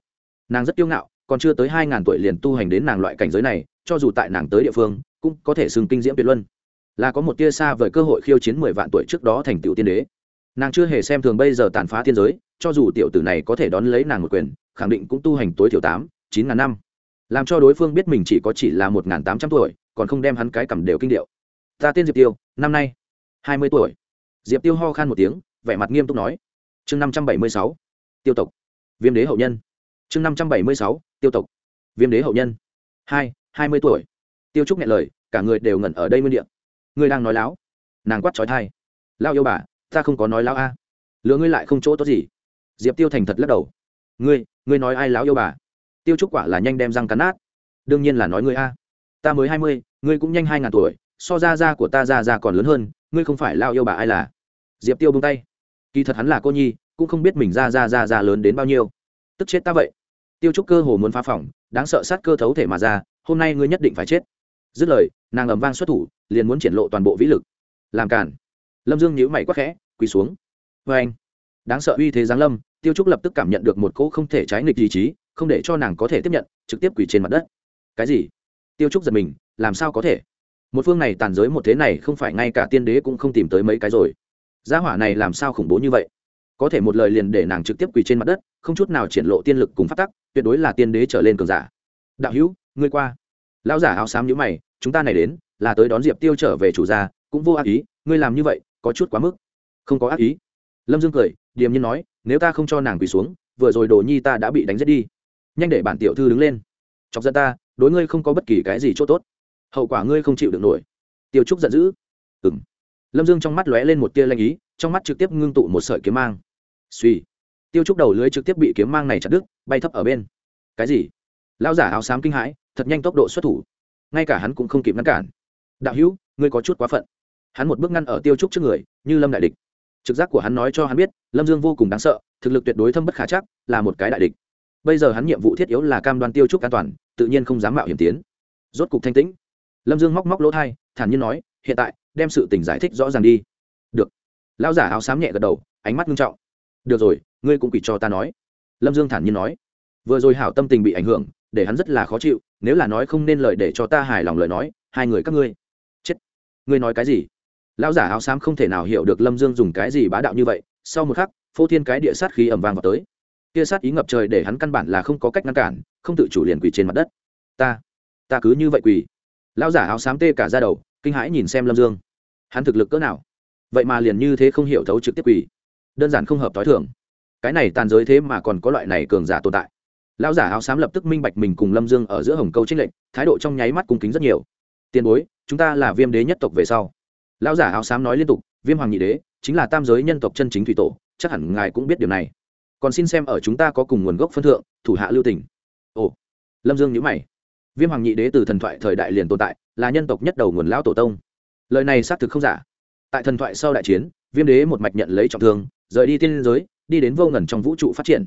Nàng rất kiêu ngạo, còn chưa tới hai ngàn tuổi liền tu hành đến nàng loại cảnh giới này, cho dù tại nàng tới địa phương, cũng có thể xưng kinh diễm tuyệt luân. Là có một tia xa vời cơ hội khiêu chiến mười vạn tuổi trước đó thành tựu tiên đế. Nàng chưa hề xem thường bây giờ tàn phá thiên giới, cho dù tiểu tử này có thể đón lấy nàng một quyền, khẳng định cũng tu hành tối thiểu tám, chín ngàn năm. Làm cho đối phương biết mình chỉ có chỉ là một ngàn tám trăm tuổi, còn không đem hắn cái cầm đều kinh điệu. Ta tên diệp tiêu, năm nay hai mươi tuổi. Diệp tiêu ho khan một tiếng, vẻ mặt nghiêm túc nói chương năm trăm bảy mươi sáu, tiêu tộc, viêm đế hậu nhân. chương năm trăm bảy mươi sáu, tiêu tộc, viêm đế hậu nhân. Hai hai mươi tuổi. Tiêu trúc nghe lời, cả người đều ngẩn ở đây nguyên đ ị ngươi đang nói láo. Nàng quát trói thai. Lao yêu bà, ta không có nói láo a. Lừa ngươi lại không chỗ tốt gì. Diệp tiêu thành thật lắc đầu. Ngươi ngươi nói ai láo yêu bà? Tiêu trúc quả là nhanh đem răng cắn nát. Đương nhiên là nói ngươi a. Ta mới hai mươi, ngươi cũng nhanh hai ngàn tuổi, so ra ra của ta ra ra còn lớn hơn, ngươi không phải lao yêu bà ai là? Diệp tiêu buông tay kỳ thật hắn là cô nhi, cũng không biết mình ra ra ra ra lớn đến bao nhiêu. Tức chết ta vậy. Tiêu trúc cơ hồ muốn phá phỏng đáng sợ sát cơ thấu thể mà ra, hôm nay ngươi nhất định phải chết. Dứt lời, nàng ầm vang xuất thủ, liền muốn triển lộ toàn bộ vĩ lực. Làm cản lâm dương nhíu mày quắc khẽ, quỳ xuống. Vê anh. Đáng sợ uy thế giáng lâm, tiêu trúc lập tức cảm nhận được một cỗ không thể trái nghịch ý chí, không để cho nàng có thể tiếp nhận, trực tiếp quỳ trên mặt đất. Cái gì? Tiêu trúc giật mình, làm sao có thể? Một phương này tàn giới một thế này không phải ngay cả tiên đế cũng không tìm tới mấy cái rồi gia hỏa này làm sao khủng bố như vậy? Có thể một lời liền để nàng trực tiếp quỳ trên mặt đất, không chút nào triển lộ tiên lực cùng phát tắc, tuyệt đối là tiên đế trở lên cường giả. Đạo hữu, ngươi qua. Lão giả áo xám nhữ mày, chúng ta này đến, là tới đón diệp tiêu trở về chủ gia, cũng vô ác ý, ngươi làm như vậy, có chút quá mức. Không có ác ý. Lâm dương cười, điềm nhiên nói, nếu ta không cho nàng quỳ xuống, vừa rồi đồ nhi ta đã bị đánh giết đi. Nhanh để bản tiểu thư đứng lên. Chọc giận ta, đối ngươi không có bất kỳ cái gì chỗ tốt. Hậu quả ngươi không chịu được nổi. Tiêu trúc giận dữ. Ừng lâm dương trong mắt lóe lên một tia lanh ý, trong mắt trực tiếp ngưng tụ một sợi kiếm mang. Suy tiêu trúc đầu lưới trực tiếp bị kiếm mang này chặt đứt, bay thấp ở bên. Cái gì? Lão giả áo xám kinh hãi, thật nhanh tốc độ xuất thủ. Ngay cả hắn cũng không kịp ngăn cản. Đạo hữu, ngươi có chút quá phận. Hắn một bước ngăn ở tiêu trúc trước người, như lâm đại địch. Trực giác của hắn nói cho hắn biết, lâm dương vô cùng đáng sợ, thực lực tuyệt đối thâm bất khả chắc, là một cái đại địch. Bây giờ hắn nhiệm vụ thiết yếu là cam đoan tiêu trúc an toàn, tự nhiên không dám mạo hiểm tiến. Rốt cục thanh tĩnh. Lâm dương móc móc lỗ thai, thản nhiên nói hiện tại, đem sự tình giải thích rõ ràng đi. Được. Lão giả áo xám nhẹ gật đầu, ánh mắt nghiêm trọng. Được rồi, ngươi cũng quỷ cho ta nói. Lâm dương thản nhiên nói. Vừa rồi hảo tâm tình bị ảnh hưởng, để hắn rất là khó chịu, nếu là nói không nên lời để cho ta hài lòng lời nói, hai người các ngươi. Chết. Ngươi nói cái gì? Lão giả áo xám không thể nào hiểu được lâm dương dùng cái gì bá đạo như vậy, sau một khắc, phô thiên cái địa sát khí ẩm vàng vào tới. Kia sát ý ngập trời để hắn căn bản là không có cách ngăn cản, không tự chủ liền quỳ trên mặt đất. Ta ta cứ như vậy quỳ. Lão giả áo xám tê cả ra đầu kinh hãi nhìn xem lâm dương. Hắn thực lực cỡ nào? Vậy mà liền như thế không hiểu thấu trực tiếp quỷ, đơn giản không hợp t h o i thưởng cái này tàn giới thế mà còn có loại này cường giả tồn tại. Lão giả áo xám lập tức minh bạch mình cùng lâm dương ở giữa hồng câu trích lệnh thái độ trong nháy mắt cung kính rất nhiều. Tiền bối chúng ta là viêm đế nhất tộc về sau. Lão giả áo xám nói liên tục viêm hoàng nhị đế chính là tam giới nhân tộc chân chính thủy tổ chắc hẳn ngài cũng biết điều này. Còn xin xem ở chúng ta có cùng nguồn gốc phân thượng thủ hạ lưu tỉnh ồ. Lâm dương nhữ mày. Viêm hoàng nhị đế từ thần thoại thời đại liền tồn tại là nhân tộc nhất đầu nguồn lão tổ tông. Lời này xác thực không giả. Tại thần thoại sau đại chiến, viêm đế một mạch nhận lấy trọng thương, rời đi tiên giới, đi đến vô ngần trong vũ trụ phát triển.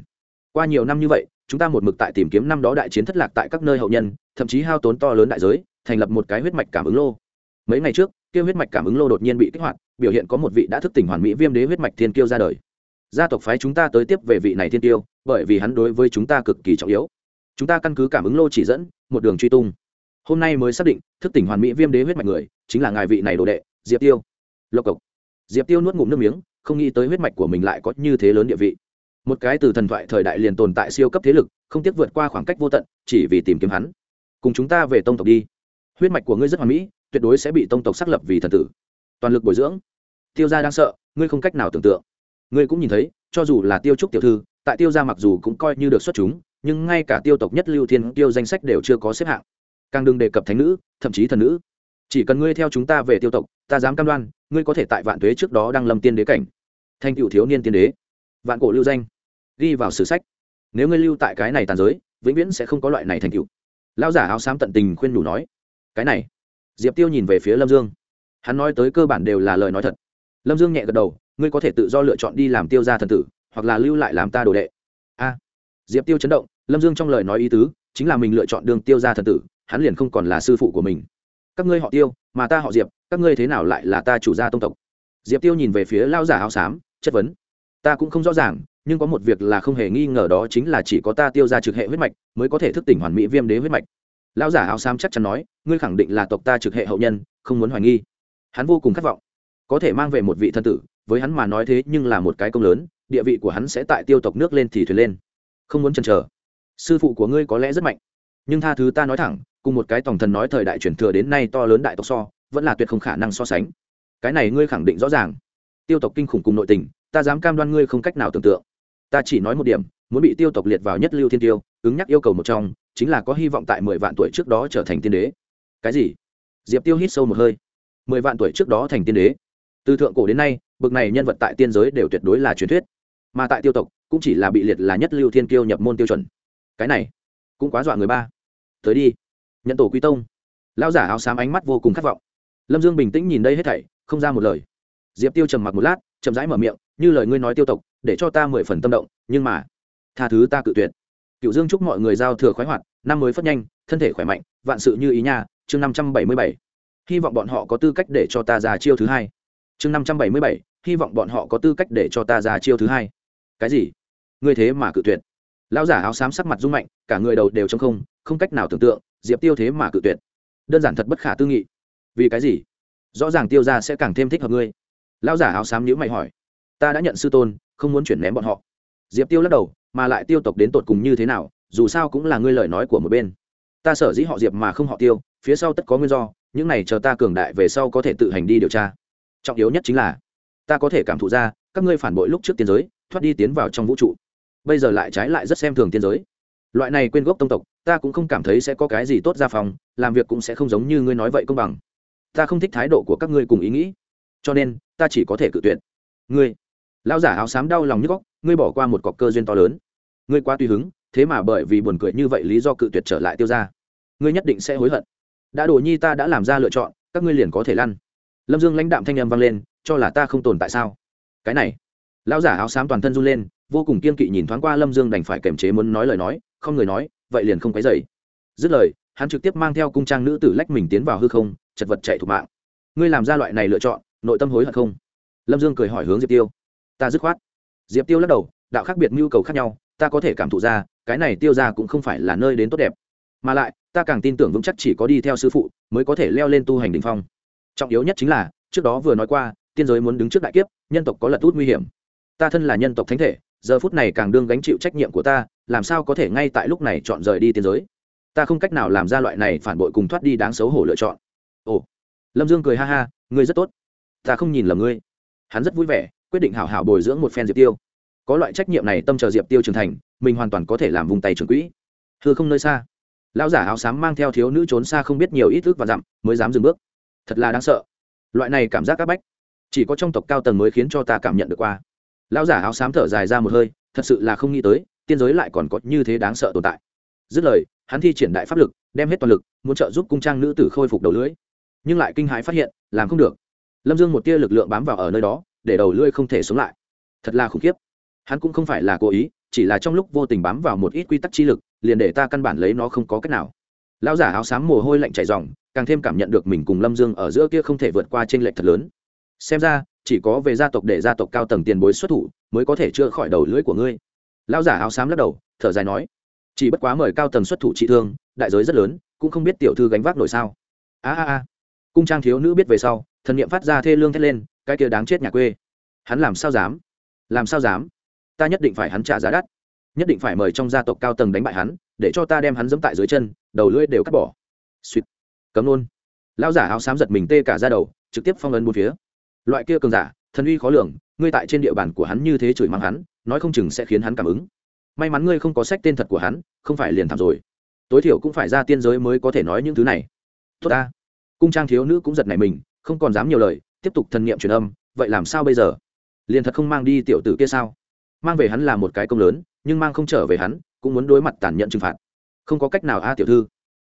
Qua nhiều năm như vậy, chúng ta một mực tại tìm kiếm năm đó đại chiến thất lạc tại các nơi hậu nhân, thậm chí hao tốn to lớn đại giới, thành lập một cái huyết mạch cảm ứng lô. Mấy ngày trước kêu huyết mạch cảm ứng lô đột nhiên bị kích hoạt, biểu hiện có một vị đã thức tỉnh hoàn mỹ viêm đế huyết mạch thiên kiêu ra đời. Gia tộc phái chúng ta tới tiếp về vị này thiên tiêu bởi vì hắn đối với chúng ta cực kỳ trọng yếu. Chúng ta căn cứ cảm ứng lô chỉ dẫn, một đường truy tung hôm nay mới xác định, thức tỉnh hoàn mỹ viêm đế huyết mạch người, chính là ngài vị này đồ đệ, diệp tiêu. Lộc cộc. Diệp tiêu nuốt ngụm nước miếng, không nghĩ tới huyết mạch của mình lại có như thế lớn địa vị. Một cái từ thần thoại thời đại liền tồn tại siêu cấp thế lực, không tiếc vượt qua khoảng cách vô tận, chỉ vì tìm kiếm hắn. Cùng chúng ta về tông tộc đi. Huyết mạch của ngươi rất hoàn mỹ, tuyệt đối sẽ bị tông tộc xác lập vì thần tử. Toàn lực bồi dưỡng. Tiêu gia đang sợ, ngươi không cách nào tưởng tượng. Ngươi cũng nhìn thấy, cho dù là tiêu trúc tiểu thư, tại tiêu gia mặc dù cũng coi như được xuất chúng, nhưng ngay cả tiêu tộc nhất lưu thiên tiêu danh sách đều chưa có xếp hạng càng đừng đề cập thánh nữ, thậm chí thần nữ. Chỉ cần ngươi theo chúng ta về tiêu tộc, ta dám cam đoan, ngươi có thể tại vạn tuế trước đó đăng lâm tiên đế cảnh. Thanh cựu thiếu niên tiên đế. Vạn cổ lưu danh. Ghi vào sử sách. Nếu ngươi lưu tại cái này tàn giới, vĩnh viễn sẽ không có loại này thành cựu lão giả áo xám tận tình khuyên nhủ nói. Cái này. Diệp tiêu nhìn về phía lâm dương. Hắn nói tới cơ bản đều là lời nói thật. Lâm dương nhẹ gật đầu, ngươi có thể tự do lựa chọn đi làm tiêu gia thần tử, hoặc là lưu lại làm ta đồ đệ. A. Diệp tiêu chấn động, lâm dương trong lời nói ý tứ, chính là mình lựa chọn đường tiêu gia thần tử hắn liền không còn là sư phụ của mình. Các ngươi họ tiêu, mà ta họ diệp, các ngươi thế nào lại là ta chủ gia tông tộc? Diệp tiêu nhìn về phía lao giả áo xám, chất vấn. Ta cũng không rõ ràng, nhưng có một việc là không hề nghi ngờ đó chính là chỉ có ta tiêu ra trực hệ huyết mạch mới có thể thức tỉnh hoàn mỹ viêm đế huyết mạch. Lão giả áo xám chắc chắn nói, ngươi khẳng định là tộc ta trực hệ hậu nhân, không muốn hoài nghi. Hắn vô cùng khát vọng. Có thể mang về một vị thân tử, với hắn mà nói thế nhưng là một cái công lớn, địa vị của hắn sẽ tại tiêu tộc nước lên thì thuyền lên. Không muốn chần chờ. Sư phụ của ngươi có lẽ rất mạnh. Nhưng tha thứ ta nói thẳng cùng một cái tổng thần nói thời đại truyền thừa đến nay to lớn đại tộc so, vẫn là tuyệt không khả năng so sánh. Cái này ngươi khẳng định rõ ràng. Tiêu tộc kinh khủng cùng nội tình, ta dám cam đoan ngươi không cách nào tưởng tượng. Ta chỉ nói một điểm, muốn bị tiêu tộc liệt vào nhất lưu thiên tiêu, ứng nhắc yêu cầu một trong, chính là có hy vọng tại mười vạn tuổi trước đó trở thành tiên đế. Cái gì? Diệp tiêu hít sâu một hơi. Mười vạn tuổi trước đó thành tiên đế. Từ thượng cổ đến nay bậc này nhân vật tại tiên giới đều tuyệt đối là truyền thuyết. Mà tại tiêu tộc, cũng chỉ là bị liệt là nhất lưu thiên kiêu nhập môn tiêu chuẩn. Cái này, cũng quá dọa người ba. Tới đi nhận tổ quy tông. Lão giả áo xám ánh mắt vô cùng khát vọng. Lâm dương bình tĩnh nhìn đây hết thảy, không ra một lời. Diệp tiêu trầm mặc một lát, chậm rãi mở miệng, như lời ngươi nói tiêu tộc, để cho ta mười phần tâm động, nhưng mà, tha thứ ta cự tuyệt. Cựu dương chúc mọi người giao thừa khoái hoạt, năm mới phất nhanh, thân thể khỏe mạnh, vạn sự như ý nha, chương năm trăm bảy mươi bảy. Hy vọng bọn họ có tư cách để cho ta ra chiêu thứ hai. Chương năm trăm bảy mươi bảy, hy vọng bọn họ có tư cách để cho ta ra chiêu thứ hai. Cái gì? Ngươi thế mà cự tuyệt. Lão giả áo xám sắc mặt rung mạnh, cả người đầu đều trong không không cách nào tưởng tượng diệp tiêu thế mà cự tuyệt. Đơn giản thật bất khả tư nghị. Vì cái gì? Rõ ràng tiêu ra sẽ càng thêm thích hợp ngươi. Lão giả áo xám nhữ mày hỏi. Ta đã nhận sư tôn, không muốn chuyển ném bọn họ. Diệp tiêu lắc đầu, mà lại tiêu tộc đến tột cùng như thế nào, dù sao cũng là ngươi lời nói của một bên. Ta sở dĩ họ diệp mà không họ tiêu, phía sau tất có nguyên do, những này chờ ta cường đại về sau có thể tự hành đi điều tra. Trọng yếu nhất chính là, ta có thể cảm thụ ra, các ngươi phản bội lúc trước tiên giới, thoát đi tiến vào trong vũ trụ. Bây giờ lại trái lại rất xem thường tiên giới. Loại này quên gốc tông tộc ta cũng không cảm thấy sẽ có cái gì tốt ra phòng, làm việc cũng sẽ không giống như ngươi nói vậy công bằng. Ta không thích thái độ của các ngươi cùng ý nghĩ. Cho nên, ta chỉ có thể cự tuyệt. Ngươi, lão giả áo xám đau lòng như góc ngươi bỏ qua một cọc cơ duyên to lớn. Ngươi quá tùy hứng, thế mà bởi vì buồn cười như vậy lý do cự tuyệt trở lại tiêu ra ngươi nhất định sẽ hối hận. Đã đồ nhi ta đã làm ra lựa chọn, các ngươi liền có thể lăn. Lâm dương lãnh đạm thanh â m vang lên, cho là ta không tồn tại sao? Cái này, lão giả áo xám toàn thân run lên, vô cùng kiên kỵ nhìn thoáng qua lâm dương đành phải kiềm chế muốn nói lời nói, không người nói vậy liền không quấy dậy, dứt lời hắn trực tiếp mang theo cung trang nữ tử lách mình tiến vào hư không chật vật chạy thủ mạng. Ngươi làm ra loại này lựa chọn nội tâm hối hận không? Lâm dương cười hỏi hướng diệp tiêu. Ta dứt khoát. Diệp tiêu lắc đầu đạo khác biệt nhu cầu khác nhau ta có thể cảm thụ ra cái này tiêu ra cũng không phải là nơi đến tốt đẹp. Mà lại ta càng tin tưởng vững chắc chỉ có đi theo sư phụ mới có thể leo lên tu hành đỉnh phong. Trọng yếu nhất chính là trước đó vừa nói qua tiên giới muốn đứng trước đại kiếp nhân tộc có lật út nguy hiểm. Ta thân là nhân tộc thánh thể giờ phút này càng đương gánh chịu trách nhiệm của ta, làm sao có thể ngay tại lúc này chọn rời đi tiên giới? Ta không cách nào làm ra loại này phản bội cùng thoát đi đáng xấu hổ lựa chọn. Ồ, lâm dương cười ha ha, ngươi rất tốt. Ta không nhìn lầm ngươi. Hắn rất vui vẻ, quyết định hảo hảo bồi dưỡng một phen diệp tiêu. Có loại trách nhiệm này tâm chờ diệp tiêu trưởng thành, mình hoàn toàn có thể làm vùng tay trưởng quỹ. Thưa không nơi xa. Lão giả áo xám mang theo thiếu nữ trốn xa không biết nhiều ít ước và dặm, mới dám dừng bước. Thật là đáng sợ. Loại này cảm giác áp bách. Chỉ có trong tộc cao tầng mới khiến cho ta cảm nhận được qua lão giả áo xám thở dài ra một hơi, thật sự là không nghĩ tới, tiên giới lại còn có như thế đáng sợ tồn tại. Dứt lời, hắn thi triển đại pháp lực, đem hết toàn lực, muốn trợ giúp cung trang nữ tử khôi phục đầu lưỡi. Nhưng lại kinh hãi phát hiện, làm không được. Lâm dương một tia lực lượng bám vào ở nơi đó, để đầu lưỡi không thể sống lại. Thật là khủng khiếp. Hắn cũng không phải là cố ý, chỉ là trong lúc vô tình bám vào một ít quy tắc chi lực, liền để ta căn bản lấy nó không có cách nào. Lão giả áo xám mồ hôi lạnh chảy dòng càng thêm cảm nhận được mình cùng lâm dương ở giữa kia không thể vượt qua t r ê n lệch thật lớn. Xem ra chỉ có về gia tộc để gia tộc cao tầng tiền bối xuất thủ mới có thể chữa khỏi đầu lưỡi của ngươi. Lão giả áo xám lắc đầu, thở dài nói, chỉ bất quá mời cao tầng xuất thủ trị thương, đại giới rất lớn, cũng không biết tiểu thư gánh vác nổi sao. A a a. Cung trang thiếu nữ biết về sau, thần niệm phát ra thê lương thét lên, cái kia đáng chết nhà quê. Hắn làm sao dám? Làm sao dám? Ta nhất định phải hắn trả giá đắt. Nhất định phải mời trong gia tộc cao tầng đánh bại hắn, để cho ta đem hắn dẫm tại dưới chân, đầu lưỡi đều cắt bỏ. Suýt. Cấm luôn. Lão giả áo xám giật mình tê cả ra đầu, trực tiếp phong ấn bốn phía loại kia cường giả, thần uy khó lường, ngươi tại trên địa bàn của hắn như thế chửi mắng hắn, nói không chừng sẽ khiến hắn cảm ứng. May mắn ngươi không có sách tên thật của hắn, không phải liền thảm rồi. Tối thiểu cũng phải ra tiên giới mới có thể nói những thứ này. Tốt ta. Cung trang thiếu nữ cũng giật nảy mình, không còn dám nhiều lời, tiếp tục thần niệm truyền âm, vậy làm sao bây giờ? Liền thật không mang đi tiểu tử kia sao? Mang về hắn là một cái công lớn, nhưng mang không trở về hắn, cũng muốn đối mặt tàn nhẫn trừng phạt. Không có cách nào a, tiểu thư.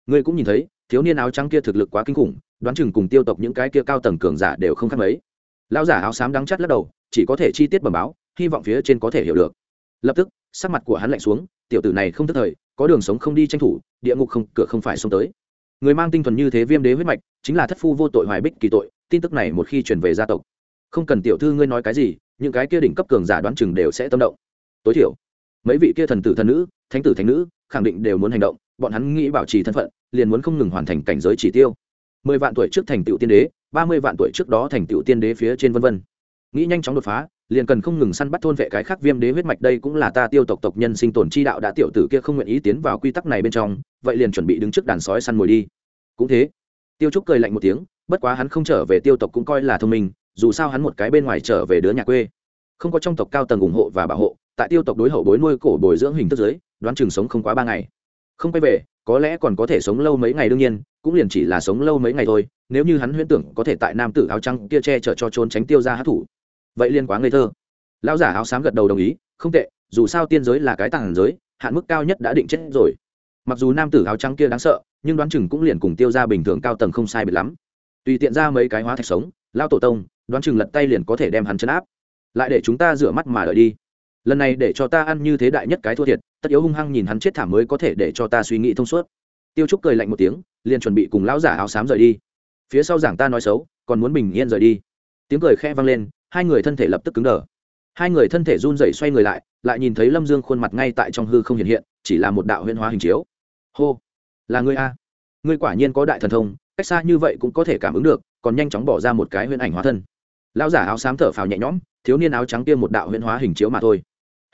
Ngươi cũng nhìn thấy, thiếu niên áo trắng kia thực lực quá kinh khủng, đoán chừng cùng tiêu tộc những cái kia cao tầng cường giả đều không khác mấy lão giả áo xám đắng chắt lắc đầu, chỉ có thể chi tiết bẩm báo, hy vọng phía trên có thể hiểu được. Lập tức, sắc mặt của hắn lạnh xuống, tiểu tử này không tức thời, có đường sống không đi tranh thủ, địa ngục không, cửa không phải xông tới. Người mang tinh thuần như thế viêm đế huyết mạch, chính là thất phu vô tội hoài bích kỳ tội, tin tức này một khi truyền về gia tộc. Không cần tiểu thư ngươi nói cái gì, những cái kia đỉnh cấp cường giả đoán chừng đều sẽ tâm động. Tối thiểu, mấy vị kia thần tử thần nữ, thánh tử thánh nữ, khẳng định đều muốn hành động, bọn hắn nghĩ bảo trì thân phận, liền muốn không ngừng hoàn thành cảnh giới chỉ tiêu mười vạn tuổi trước thành tựu tiên đế, ba mươi vạn tuổi trước đó thành tựu tiên đế phía trên vân vân. Nghĩ nhanh chóng đột phá, liền cần không ngừng săn bắt thôn vệ cái khác viêm đế huyết mạch, đây cũng là ta tiêu tộc tộc nhân sinh tồn chi đạo đã tiểu tử kia không nguyện ý tiến vào quy tắc này bên trong, vậy liền chuẩn bị đứng trước đàn sói săn mồi đi. Cũng thế, tiêu trúc cười lạnh một tiếng, bất quá hắn không trở về tiêu tộc cũng coi là thông minh, dù sao hắn một cái bên ngoài trở về đứa nhà quê. Không có trong tộc cao tầng ủng hộ và bảo hộ, tại tiêu tộc đối hậu bối nuôi cổ bồi dưỡng hình thức giới, đoán chừng sống không quá ba ngày không quay về, có lẽ còn có thể sống lâu mấy ngày đương nhiên, cũng liền chỉ là sống lâu mấy ngày thôi, nếu như hắn huyễn tưởng có thể tại nam tử áo trắng kia che chở cho trốn tránh tiêu ra hát thủ vậy liên quá ngây thơ. Lão giả áo xám gật đầu đồng ý, không tệ, dù sao tiên giới là cái tàng giới, hạn mức cao nhất đã định chết rồi. Mặc dù nam tử áo trắng kia đáng sợ, nhưng đoán chừng cũng liền cùng tiêu ra bình thường cao tầng không sai biệt lắm. Tùy tiện ra mấy cái hóa thạch sống lao tổ tông, đoán chừng lật tay liền có thể đem hắn chấn áp. Lại để chúng ta rửa mắt mà đợi đi lần này để cho ta ăn như thế đại nhất cái thua thiệt, tất yếu hung hăng nhìn hắn chết thảm mới có thể để cho ta suy nghĩ thông suốt. Tiêu trúc cười lạnh một tiếng, liền chuẩn bị cùng lão giả áo xám rời đi. Phía sau giảng ta nói xấu, còn muốn bình yên rời đi. Tiếng cười khe vang lên, hai người thân thể lập tức cứng đờ. Hai người thân thể run rẩy xoay người lại lại nhìn thấy lâm dương khuôn mặt ngay tại trong hư không hiện hiện, chỉ là một đạo huyễn hóa hình chiếu. Hô, là ngươi a. Ngươi quả nhiên có đại thần thông, cách xa như vậy cũng có thể cảm ứng được, còn nhanh chóng bỏ ra một cái huyễn ảnh hóa thân. Lão giả áo xám thở phào nhẹ nhõm, thiếu niên áo trắng kia một đạo huyễn hóa hình chiếu mà thôi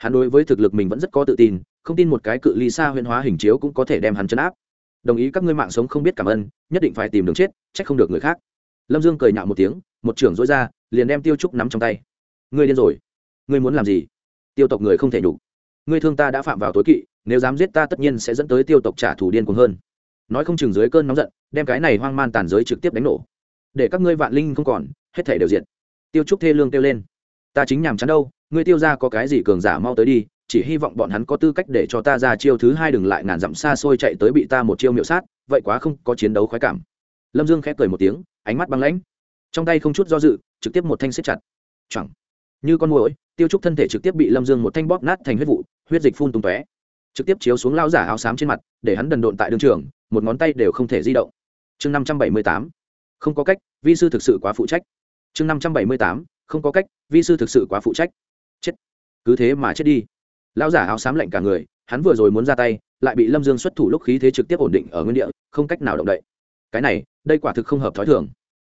hắn đối với thực lực mình vẫn rất có tự tin, không tin một cái cự ly xa huyễn hóa hình chiếu cũng có thể đem hắn chấn áp. Đồng ý các ngươi mạng sống không biết cảm ơn, nhất định phải tìm đường chết, trách không được người khác. Lâm dương cười nhạo một tiếng, một trưởng dối ra, liền đem tiêu trúc nắm trong tay. Ngươi điên rồi. Ngươi muốn làm gì? Tiêu tộc người không thể nhục. Ngươi thương ta đã phạm vào tối kỵ, nếu dám giết ta tất nhiên sẽ dẫn tới tiêu tộc trả thù điên cuồng hơn. Nói không chừng dưới cơn nóng giận, đem cái này hoang man tàn giới trực tiếp đánh nổ. Để các ngươi vạn linh không còn, hết thể đều diệt. Tiêu trúc thê lương kêu lên ta chính nhàm chán đâu, ngươi tiêu ra có cái gì cường giả mau tới đi, chỉ hy vọng bọn hắn có tư cách để cho ta ra chiêu thứ hai đừng lại ngàn dặm xa xôi chạy tới bị ta một chiêu miệu sát, vậy quá không có chiến đấu khoái cảm. Lâm dương khép cười một tiếng, ánh mắt băng lãnh. Trong tay không chút do dự, trực tiếp một thanh xếp chặt. Chẳng như con mồi tiêu trúc thân thể trực tiếp bị lâm dương một thanh bóp nát thành huyết vụ, huyết dịch phun tung tóe. Trực tiếp chiếu xuống lao giả áo xám trên mặt, để hắn đần độn tại đường trường, một ngón tay đều không thể di động. Chương năm trăm bảy mươi tám. Không có cách, vi sư thực sự quá phụ trách. Chương năm trăm bảy mươi tám không có cách, vi sư thực sự quá phụ trách. Chết. Cứ thế mà chết đi. Lão giả áo xám lạnh cả người, hắn vừa rồi muốn ra tay, lại bị lâm dương xuất thủ lúc khí thế trực tiếp ổn định ở nguyên địa, không cách nào động đậy. Cái này, đây quả thực không hợp thói thường.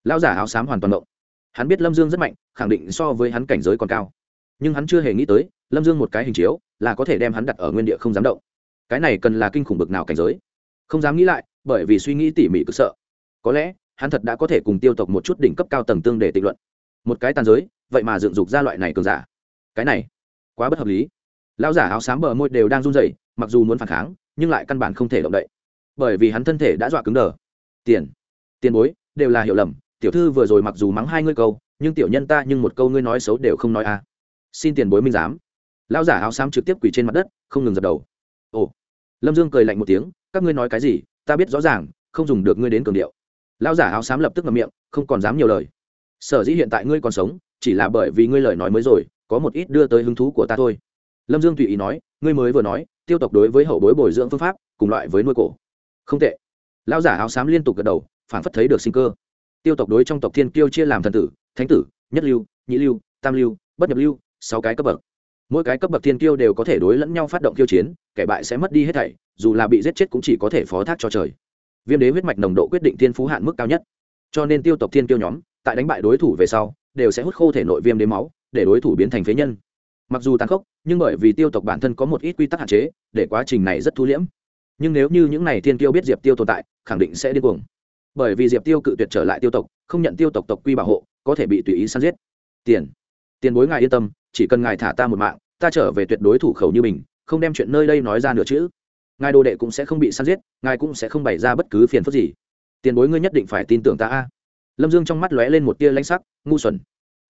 Lão giả áo xám hoàn toàn động. Hắn biết lâm dương rất mạnh, khẳng định so với hắn cảnh giới còn cao. Nhưng hắn chưa hề nghĩ tới, lâm dương một cái hình chiếu, là có thể đem hắn đặt ở nguyên địa không dám động. Cái này cần là kinh khủng bực nào cảnh giới? Không dám nghĩ lại, bởi vì suy nghĩ tỉ mỉ cực sợ. Có lẽ, hắn thật đã có thể cùng tiêu tộc một chút đỉnh cấp cao tầng tương để tịnh luận một cái tàn giới, vậy mà dựng dục ra loại này cường giả. Cái này, quá bất hợp lý. Lão giả áo xám bờ môi đều đang run rẩy, mặc dù muốn phản kháng, nhưng lại căn bản không thể động đậy. Bởi vì hắn thân thể đã dọa cứng đờ. Tiền tiền bối, đều là hiểu lầm. Tiểu thư vừa rồi mặc dù mắng hai ngươi câu, nhưng tiểu nhân ta nhưng một câu ngươi nói xấu đều không nói a à. xin tiền bối minh giám. Lão giả áo xám trực tiếp quỳ trên mặt đất, không ngừng dập đầu. Ồ. Lâm dương cười lạnh một tiếng, các ngươi nói cái gì, ta biết rõ ràng, không dùng được ngươi đến cường điệu. Lão giả áo xám lập tức ngậm miệng, không còn dám nhiều lời sở dĩ hiện tại ngươi còn sống, chỉ là bởi vì ngươi lời nói mới rồi, có một ít đưa tới hứng thú của ta thôi. Lâm dương tùy ý nói, ngươi mới vừa nói, tiêu tộc đối với hậu bối bồi dưỡng phương pháp, cùng loại với nuôi cổ. Không tệ. Lão giả áo xám liên tục gật đầu phản phất thấy được sinh cơ. Tiêu tộc đối trong tộc thiên kiêu chia làm thần tử, thánh tử, nhất lưu, nhị lưu, tam lưu, bất nhập lưu, sáu cái cấp bậc. Mỗi cái cấp bậc thiên kiêu đều có thể đối lẫn nhau phát động kiêu chiến, kẻ bại sẽ mất đi hết thảy, dù là bị giết chết cũng chỉ có thể phó thác cho trời. Viêm đế huyết mạch nồng độ quyết định thiên phú hạn mức cao nhất. Cho nên tiêu tộc thiên kiêu nhóm tại đánh bại đối thủ về sau, đều sẽ hút khô thể nội viêm đến máu, để đối thủ biến thành phế nhân. Mặc dù tàn khốc, nhưng bởi vì tiêu tộc bản thân có một ít quy tắc hạn chế, để quá trình này rất thu liễm. Nhưng nếu như những n à y thiên tiêu biết diệp tiêu tồn tại, khẳng định sẽ điên cuồng. Bởi vì diệp tiêu cự tuyệt trở lại tiêu tộc, không nhận tiêu tộc tộc quy bảo hộ, có thể bị tùy ý săn giết. Tiền. Tiền bối ngài yên tâm, chỉ cần ngài thả ta một mạng, ta trở về tuyệt đối thủ khẩu như mình, không đem chuyện nơi đây nói ra nữa chứ. ngài đồ đệ cũng sẽ không bị săn giết, ngài cũng sẽ không bày ra bất cứ phiền phức gì. Tiền bối ngươi nhất định phải tin tưởng ta a lâm dương trong mắt lóe lên một tia lãnh sắc, ngu xuẩn.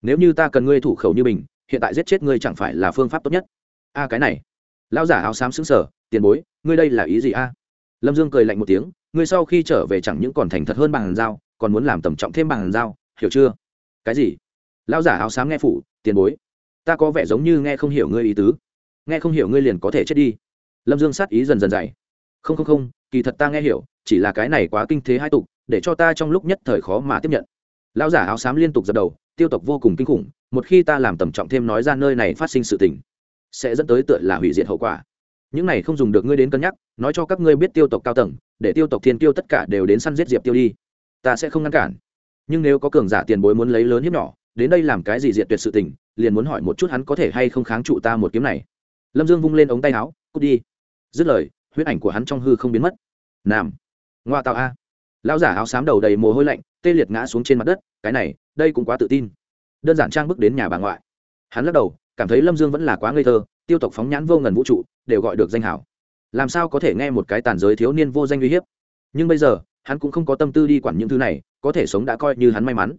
Nếu như ta cần ngươi thủ khẩu như mình, hiện tại giết chết ngươi chẳng phải là phương pháp tốt nhất? A, cái này. Lão giả áo xám xứng sở tiền bối, ngươi đây là ý gì a? Lâm dương cười lạnh một tiếng, ngươi sau khi trở về chẳng những còn thành thật hơn bằng dao còn muốn làm tầm trọng thêm bằng dao hiểu chưa? Cái gì? Lão giả áo xám nghe phủ, tiền bối, ta có vẻ giống như nghe không hiểu ngươi ý tứ. Nghe không hiểu ngươi liền có thể chết đi. Lâm dương sát ý dần dần dày. Không không không, kỳ thật ta nghe hiểu chỉ là cái này quá kinh thế hai tục, để cho ta trong lúc nhất thời khó mà tiếp nhận. Lão giả áo xám liên tục dập đầu, tiêu tộc vô cùng kinh khủng, một khi ta làm tầm trọng thêm nói ra nơi này phát sinh sự tình, sẽ dẫn tới tựa là hủy diệt hậu quả. Những này không dùng được ngươi đến cân nhắc, nói cho các ngươi biết tiêu tộc cao tầng, để tiêu tộc thiên tiêu tất cả đều đến săn giết diệp tiêu đi. Ta sẽ không ngăn cản. Nhưng nếu có cường giả tiền bối muốn lấy lớn hiếp nhỏ, đến đây làm cái gì diệt tuyệt sự tình, liền muốn hỏi một chút hắn có thể hay không kháng trụ ta một kiếm này. Lâm dương vung lên ống tay áo, cút đi. Dứt lời, huyết ảnh của hắn trong hư không biến mất. Nam ngoa tạo a. Lão giả áo xám đầu đầy mồ hôi lạnh, tê liệt ngã xuống trên mặt đất, cái này, đây cũng quá tự tin. Đơn giản trang bước đến nhà bà ngoại. Hắn lắc đầu, cảm thấy lâm dương vẫn là quá ngây thơ, tiêu tộc phóng nhãn vô ngần vũ trụ, đều gọi được danh hảo. Làm sao có thể nghe một cái tàn giới thiếu niên vô danh uy hiếp? Nhưng bây giờ, hắn cũng không có tâm tư đi quản những thứ này, có thể sống đã coi như hắn may mắn.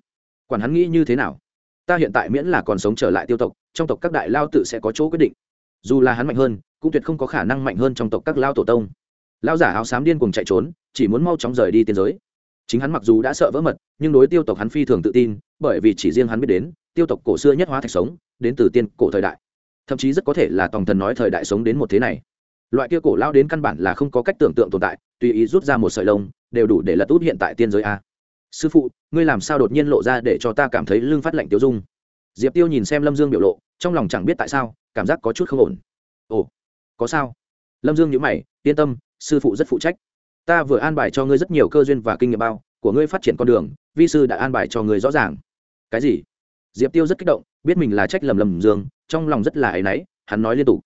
Quản hắn nghĩ như thế nào? Ta hiện tại miễn là còn sống trở lại tiêu tộc, trong tộc các đại lao tự sẽ có chỗ quyết định. Dù là hắn mạnh hơn, cũng tuyệt không có khả năng mạnh hơn trong tộc các lao tổ tông lao giả áo xám điên cùng chạy trốn, chỉ muốn mau chóng rời đi tiên giới. Chính hắn mặc dù đã sợ vỡ mật, nhưng đối tiêu tộc hắn phi thường tự tin, bởi vì chỉ riêng hắn biết đến, tiêu tộc cổ xưa nhất hóa thạch sống, đến từ tiên cổ thời đại. Thậm chí rất có thể là tòng thần nói thời đại sống đến một thế này. Loại kia cổ lao đến căn bản là không có cách tưởng tượng tồn tại, tùy ý rút ra một sợi lông, đều đủ để lật út hiện tại tiên giới a. Sư phụ, ngươi làm sao đột nhiên lộ ra để cho ta cảm thấy lưng phát lạnh tiêu dung? Diệp tiêu nhìn xem lâm dương biểu lộ, trong lòng chẳng biết tại sao, cảm giác có chút không ổn. Ồ, có sao? Lâm dương nhữ mày, yên tâm sư phụ rất phụ trách. Ta vừa an bài cho ngươi rất nhiều cơ duyên và kinh nghiệm bao, của ngươi phát triển con đường, vi sư đã an bài cho ngươi rõ ràng. Cái gì? Diệp tiêu rất kích động, biết mình là trách lầm lầm dương, trong lòng rất là áy náy, hắn nói liên tục.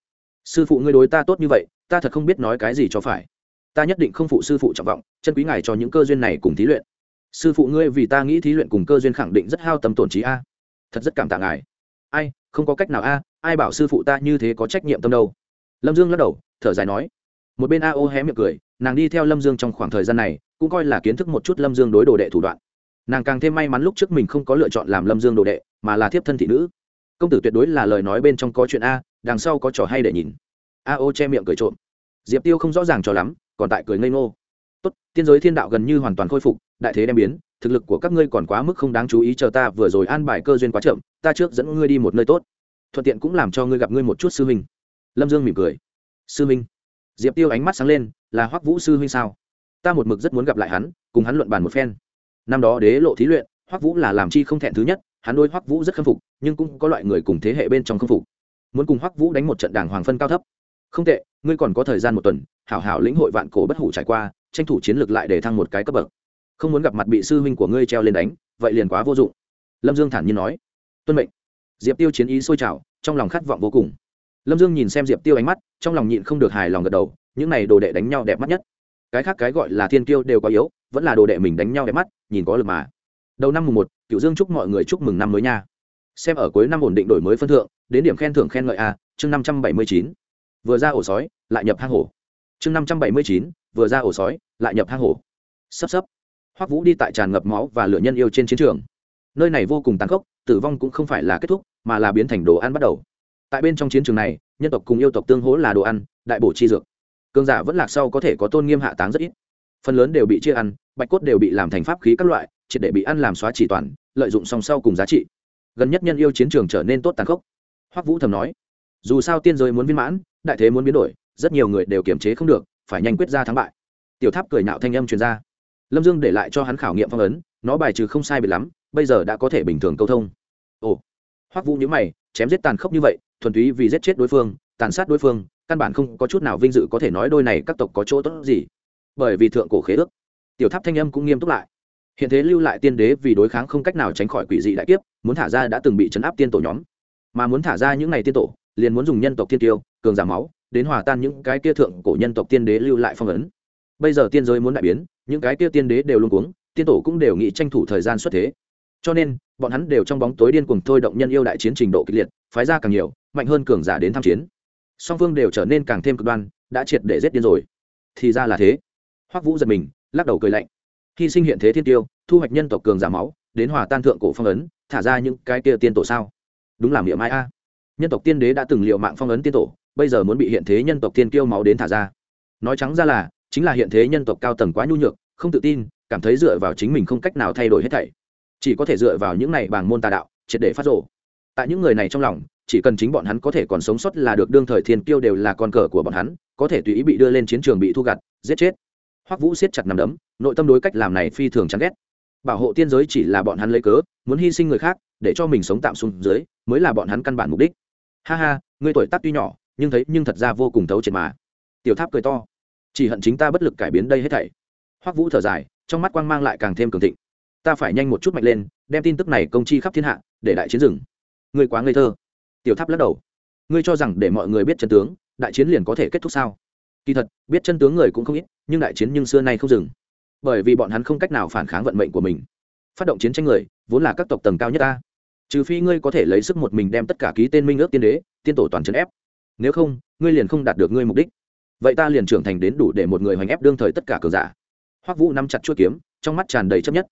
Sư phụ ngươi đối ta tốt như vậy, ta thật không biết nói cái gì cho phải. Ta nhất định không phụ sư phụ trọng vọng, chân quý ngài cho những cơ duyên này cùng thí luyện. Sư phụ ngươi vì ta nghĩ thí luyện cùng cơ duyên khẳng định rất hao tâm tổn trí a. Thật rất cảm tạ ngài. Ai, không có cách nào a, ai bảo sư phụ ta như thế có trách nhiệm tâm đâu? Lâm dương lắc đầu, thở dài nói một bên a ô hé miệng cười, nàng đi theo lâm dương trong khoảng thời gian này, cũng coi là kiến thức một chút lâm dương đối đồ đệ thủ đoạn. Nàng càng thêm may mắn lúc trước mình không có lựa chọn làm lâm dương đồ đệ, mà là thiếp thân thị nữ. Công tử tuyệt đối là lời nói bên trong có chuyện a, đằng sau có trò hay để nhìn. A ô che miệng cười trộm. Diệp tiêu không rõ ràng cho lắm, còn tại cười ngây ngô. Tốt, tiên giới thiên đạo gần như hoàn toàn khôi phục, đại thế đem biến, thực lực của các ngươi còn quá mức không đáng chú ý, chờ ta vừa rồi an bài cơ duyên quá chậm, ta trước dẫn ngươi đi một nơi tốt. Thuận tiện cũng làm cho ngươi gặp ngươi một chút sư huynh. Lâm dương mỉm cười. Sư huynh diệp tiêu ánh mắt sáng lên, là hoắc vũ sư huynh sao? Ta một mực rất muốn gặp lại hắn, cùng hắn luận bàn một phen. Năm đó đế lộ thí luyện, hoắc vũ là làm chi không thẹn thứ nhất, hắn đôi hoắc vũ rất khâm phục, nhưng cũng có loại người cùng thế hệ bên trong khâm phục. Muốn cùng hoắc vũ đánh một trận đảng hoàng phân cao thấp. Không tệ, ngươi còn có thời gian một tuần, hảo hảo lĩnh hội vạn cổ bất hủ trải qua, tranh thủ chiến lược lại để thăng một cái cấp bậc. Không muốn gặp mặt bị sư huynh của ngươi treo lên đánh, vậy liền quá vô dụng. Lâm dương thản nhiên nói. Tuân mệnh. Diệp tiêu chiến ý sôi trào, trong lòng khát vọng vô cùng lâm dương nhìn xem diệp tiêu ánh mắt, trong lòng nhịn không được hài lòng gật đầu, những này đồ đệ đánh nhau đẹp mắt nhất. Cái khác cái gọi là thiên kiêu đều có yếu, vẫn là đồ đệ mình đánh nhau đẹp mắt, nhìn có lực mà. Đầu năm mùng một cựu dương chúc mọi người chúc mừng năm mới nha. Xem ở cuối năm ổn định đổi mới phân thượng, đến điểm khen thưởng khen ngợi a, chương năm trăm bảy mươi chín. Vừa ra ổ sói, lại nhập hang hổ. Chương năm trăm bảy mươi chín, vừa ra ổ sói, lại nhập hang hổ. Sắp sắp. Hoắc vũ đi tại tràn ngập máu và lửa nhân yêu trên chiến trường. Nơi này vô cùng tàn khốc, tử vong cũng không phải là kết thúc, mà là biến thành đồ ăn bắt đầu tại bên trong chiến trường này, nhân tộc cùng yêu tộc tương hỗ là đồ ăn, đại bổ chi dược. Cương giả vẫn lạc sau có thể có tôn nghiêm hạ táng rất ít. Phần lớn đều bị chia ăn, bạch cốt đều bị làm thành pháp khí các loại, triệt để bị ăn làm xóa chỉ toàn, lợi dụng song sau cùng giá trị. Gần nhất nhân yêu chiến trường trở nên tốt tàn khốc. Hoắc vũ thầm nói, dù sao tiên giới muốn viên mãn, đại thế muốn biến đổi, rất nhiều người đều kiềm chế không được, phải nhanh quyết ra thắng bại. Tiểu tháp cười nạo thanh âm truyền ra. Lâm dương để lại cho hắn khảo nghiệm phong ấn, nó bài trừ không sai biệt lắm, bây giờ đã có thể bình thường câu thông. Ồ. Hoắc vũ nhớ mày chém giết tàn khốc như vậy, thuần túy vì giết chết đối phương, tàn sát đối phương, căn bản không có chút nào vinh dự có thể nói đôi này các tộc có chỗ tốt gì. Bởi vì thượng cổ khế ước, tiểu tháp thanh âm cũng nghiêm túc lại. Hiện thế lưu lại tiên đế vì đối kháng không cách nào tránh khỏi quỷ dị đại kiếp, muốn thả ra đã từng bị chấn áp tiên tổ nhóm. Mà muốn thả ra những ngày tiên tổ, liền muốn dùng nhân tộc tiên tiêu, cường giả máu, đến hòa tan những cái kia thượng cổ nhân tộc tiên đế lưu lại phong ấn. Bây giờ tiên giới muốn đại biến, những cái kia tiên đế đều luôn cuống, tiên tổ cũng đều nghĩ tranh thủ thời gian xuất thế cho nên, bọn hắn đều trong bóng tối điên cuồng thôi động nhân yêu đại chiến trình độ kịch liệt, phái ra càng nhiều, mạnh hơn cường giả đến tham chiến. Song phương đều trở nên càng thêm cực đoan, đã triệt để giết điên rồi. Thì ra là thế. Hoắc vũ giật mình, lắc đầu cười lạnh. Hy sinh hiện thế thiên tiêu, thu hoạch nhân tộc cường giả máu, đến hòa tan thượng cổ phong ấn, thả ra những cái kia tiên tổ sao? Đúng là miệng mai a. Nhân tộc tiên đế đã từng liệu mạng phong ấn tiên tổ, bây giờ muốn bị hiện thế nhân tộc tiên kiêu máu đến thả ra. Nói trắng ra là, chính là hiện thế nhân tộc cao tầng quá nhu nhược, không tự tin, cảm thấy dựa vào chính mình không cách nào thay đổi hết thảy chỉ có thể dựa vào những này bằng môn tà đạo, triệt để phát rộ tại những người này trong lòng, chỉ cần chính bọn hắn có thể còn sống sót là được, đương thời thiên kiêu đều là con cờ của bọn hắn, có thể tùy ý bị đưa lên chiến trường bị thu gặt, giết chết. Hoắc vũ siết chặt nằm đấm, nội tâm đối cách làm này phi thường chán ghét. Bảo hộ tiên giới chỉ là bọn hắn lấy cớ, muốn hy sinh người khác, để cho mình sống tạm xuống dưới, mới là bọn hắn căn bản mục đích. Ha ha người tuổi tác tuy nhỏ, nhưng thấy, nhưng thật ra vô cùng thấu triệt mà. Tiểu tháp cười to. Chỉ hận chính ta bất lực cải biến đây hết thảy. Hoắc vũ thở dài, trong mắt quang mang lại càng thêm cường thịnh ta phải nhanh một chút mạnh lên, đem tin tức này công chi khắp thiên hạ, để đại chiến rừng ngươi quá ngây thơ. Tiểu tháp lắc đầu. Ngươi cho rằng để mọi người biết chân tướng, đại chiến liền có thể kết thúc sao? Kỳ thật, biết chân tướng người cũng không ít, nhưng đại chiến nhưng xưa nay không dừng. Bởi vì bọn hắn không cách nào phản kháng vận mệnh của mình. Phát động chiến tranh người, vốn là các tộc tầng cao nhất ta. Trừ phi ngươi có thể lấy sức một mình đem tất cả ký tên minh ước tiên đế, tiên tổ toàn trấn ép. Nếu không, ngươi liền không đạt được ngươi mục đích. Vậy ta liền trưởng thành đến đủ để một người hoành ép đương thời tất cả cờ giả. Hoắc vũ nắm chặt chuỗi kiếm, trong mắt tràn đầy chấp nhất